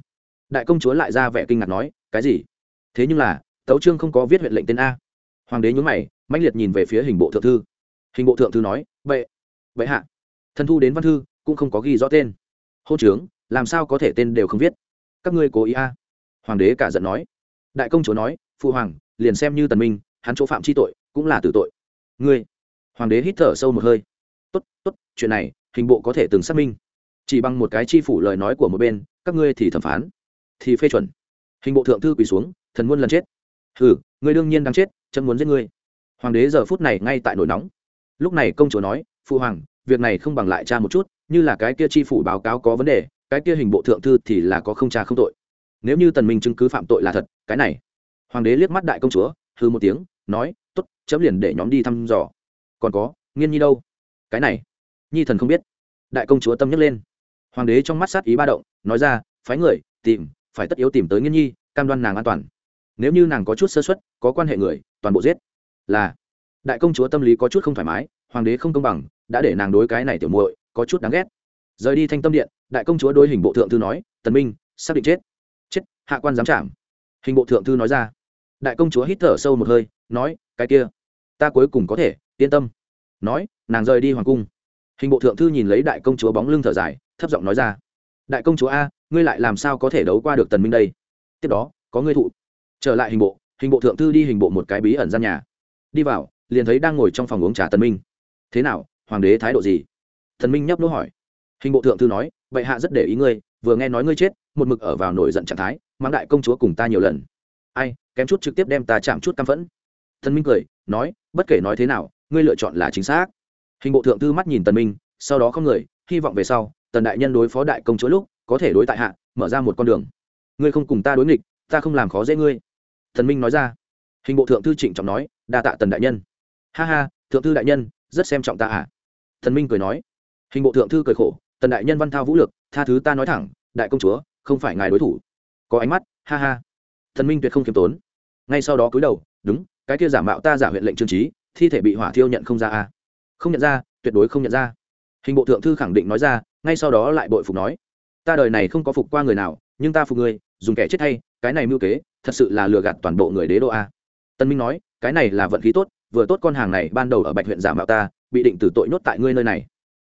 S1: Đại công chúa lại ra vẻ kinh ngạc nói, cái gì? Thế nhưng là, tấu trương không có viết huyện lệnh tên a. Hoàng đế nhún mày, mãnh liệt nhìn về phía hình bộ thượng thư. Hình bộ thượng thư nói vậy vậy hạ. Thần thu đến văn thư, cũng không có ghi rõ tên. Hôn trướng làm sao có thể tên đều không viết? Các ngươi cố ý a. Hoàng đế cả giận nói. Đại công chúa nói phụ hoàng, liền xem như tần minh, hắn chỗ phạm chi tội, cũng là tử tội. Ngươi? Hoàng đế hít thở sâu một hơi. Tốt tốt, chuyện này hình bộ có thể từng xác minh. Chỉ bằng một cái chi phủ lời nói của một bên, các ngươi thì thẩm phán, thì phê chuẩn. Hình bộ thượng thư quỳ xuống, thần muôn lần chết. Ừ người đương nhiên đang chết, chấm muốn giết ngươi. Hoàng đế giờ phút này ngay tại nổi nóng. Lúc này công chúa nói phụ hoàng, việc này không bằng lại cha một chút, như là cái kia chi phủ báo cáo có vấn đề, cái kia hình bộ thượng thư thì là có không cha không tội. Nếu như tần minh chứng cứ phạm tội là thật, cái này. Hoàng đế liếc mắt đại công chúa hư một tiếng, nói, tốt, chấm liền để nhóm đi thăm dò. Còn có, nghiên nhi đâu? Cái này nhi thần không biết. Đại công chúa tâm nhấc lên. Hoàng đế trong mắt sát ý ba động, nói ra, phái người, tìm, phải tất yếu tìm tới nghiên nhi, cam đoan nàng an toàn. Nếu như nàng có chút sơ xuất có quan hệ người, toàn bộ giết. Là, đại công chúa tâm lý có chút không thoải mái, hoàng đế không công bằng, đã để nàng đối cái này tiểu muội có chút đáng ghét. Rời đi thanh tâm điện, đại công chúa đối hình bộ thượng thư nói, tần minh, xác định chết. Chết? Hạ quan dám chạm hình bộ thượng thư nói ra. Đại công chúa hít thở sâu một hơi, nói, cái kia, ta cuối cùng có thể, yên tâm. Nói, nàng rời đi hoàng cung hình bộ thượng thư nhìn lấy đại công chúa bóng lưng thở dài, thấp giọng nói ra. Đại công chúa a, ngươi lại làm sao có thể đấu qua được tần minh đây? Tiếp đó, có ngươi thụ. Trở lại hình bộ hình bộ thượng thư đi hình bộ một cái bí ẩn gian nhà. Đi vào, liền thấy đang ngồi trong phòng uống trà tần minh. Thế nào, hoàng đế thái độ gì? Thần minh nhấp nỗ hỏi. Hình bộ thượng thư nói, bệ hạ rất để ý ngươi, vừa nghe nói ngươi chết, một mực ở vào nổi giận trạng thái mang đại công chúa cùng ta nhiều lần. Ai, kém chút trực tiếp đem ta chạm chút căm phẫn. Thần minh cười, nói, bất kể nói thế nào, ngươi lựa chọn là chính xác hình bộ thượng thư mắt nhìn tần minh, sau đó không người, hy vọng về sau, tần đại nhân đối phó đại công chúa lúc, có thể đối tại hạ, mở ra một con đường. Ngươi không cùng ta đối nghịch, ta không làm khó dễ ngươi. Thần minh nói ra. Hình bộ thượng thư trịnh trọng nói, đa tạ tần đại nhân. Ha ha, thượng thư đại nhân, rất xem trọng ta à thần minh cười nói. Hình bộ thượng thư cười khổ, tần đại nhân văn thao vũ lực, tha thứ ta nói thẳng, đại công chúa, không phải ngài đối thủ. Có ánh mắt, ha ha. Thần minh tuyệt không kiêm tốn. Ngay sau đó cúi đầu, đúng, cái kia giả mạo ta giả huyện lệnh trương trí, thi thể bị hỏa thiêu nhận không ra à không nhận ra, tuyệt đối không nhận ra. Hình bộ thượng thư khẳng định nói ra, ngay sau đó lại bội phục nói, ta đời này không có phục qua người nào, nhưng ta phục người dùng kẻ chết hay, cái này mưu kế, thật sự là lừa gạt toàn bộ người đế đô a. Tân minh nói, cái này là vận khí tốt, vừa tốt con hàng này ban đầu ở bạch huyện giả mạo ta, bị định tử tội nhốt tại ngươi nơi này.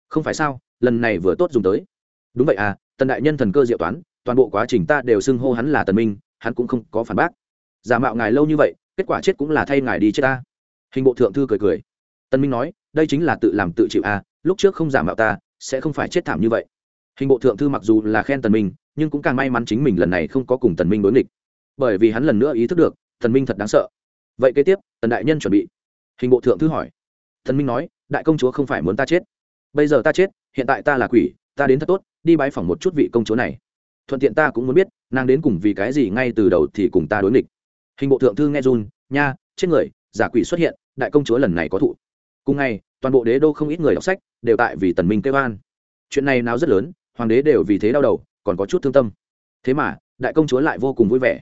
S1: Không phải sao, lần này vừa tốt dùng tới. Đúng vậy à tần đại nhân thần cơ diệu toán, toàn bộ quá trình ta đều xưng hô hắn là tần minh, hắn cũng không có phản bác. Giả mạo ngài lâu như vậy, kết quả chết cũng là thay ngài đi chết ta hình bộ thượng thư cười cười. Tần minh nói đây chính là tự làm tự chịu à lúc trước không giả mạo ta, sẽ không phải chết thảm như vậy. Hình bộ thượng thư mặc dù là khen tần minh, nhưng cũng càng may mắn chính mình lần này không có cùng tần minh đối nghịch. Bởi vì hắn lần nữa ý thức được, tần minh thật đáng sợ. Vậy kế tiếp, tần đại nhân chuẩn bị. Hình bộ thượng thư hỏi. Tần minh nói, đại công chúa không phải muốn ta chết. Bây giờ ta chết, hiện tại ta là quỷ, ta đến thật tốt, đi bái phỏng một chút vị công chúa này. Thuận tiện ta cũng muốn biết, nàng đến cùng vì cái gì ngay từ đầu thì cùng ta đối nghịch. Hình bộ thượng thư nghe run, nha, chết người, giả quỷ xuất hiện, đại công chúa lần này có thụ cùng ngày, toàn bộ đế đô không ít người đọc sách đều tại vì tần minh kêu an. Chuyện này nào rất lớn, hoàng đế đều vì thế đau đầu, còn có chút thương tâm. Thế mà, đại công chúa lại vô cùng vui vẻ.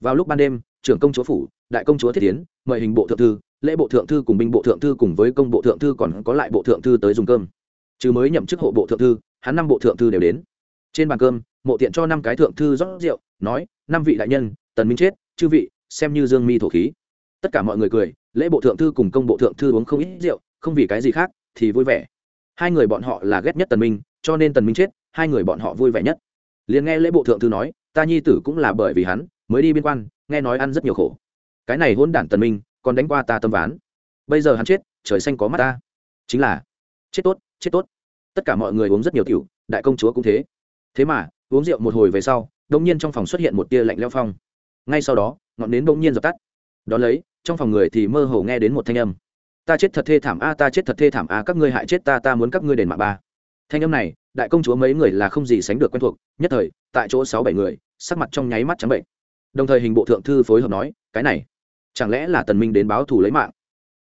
S1: Vào lúc ban đêm, trưởng công chúa phủ, đại công chúa thiết tiến mời hình bộ thượng thư, lễ bộ thượng thư cùng binh bộ thượng thư cùng với công bộ thượng thư còn có lại bộ thượng thư tới dùng cơm. Chứ mới nhậm chức hộ bộ thượng thư, hắn năm bộ thượng thư đều đến. Trên bàn cơm, mộ tiện cho năm cái thượng thư rót rượu, nói, năm vị đại nhân, tần minh chết, chư vị, xem như dương mi thổ khí. Tất cả mọi người cười lễ bộ thượng thư cùng công bộ thượng thư uống không ít rượu, không vì cái gì khác, thì vui vẻ. Hai người bọn họ là ghét nhất tần minh, cho nên tần minh chết, hai người bọn họ vui vẻ nhất. Liền nghe lễ bộ thượng thư nói, ta nhi tử cũng là bởi vì hắn, mới đi biên quan, nghe nói ăn rất nhiều khổ. Cái này hôn đản tần minh, còn đánh qua ta tâm ván. Bây giờ hắn chết, trời xanh có mắt ta. Chính là, chết tốt chết tốt. Tất cả mọi người uống rất nhiều tiểu, đại công chúa cũng thế. Thế mà, uống rượu một hồi về sau đông nhiên trong phòng xuất hiện một tia lạnh leo phong. Ngay sau đó, ngọn nến đông nhiên dập tắt. Đón lấy trong phòng người thì mơ hồ nghe đến một thanh âm. Ta chết thật thê thảm a, ta chết thật thê thảm a, các ngươi hại chết ta ta muốn các ngươi đền mạng ba. Thanh âm này, đại công chúa mấy người là không gì sánh được quen thuộc, nhất thời, tại chỗ sáu bảy người, sắc mặt trong nháy mắt trắng bệnh. Đồng thời hình bộ thượng thư phối hợp nói, cái này, chẳng lẽ là tần minh đến báo thù lấy mạng?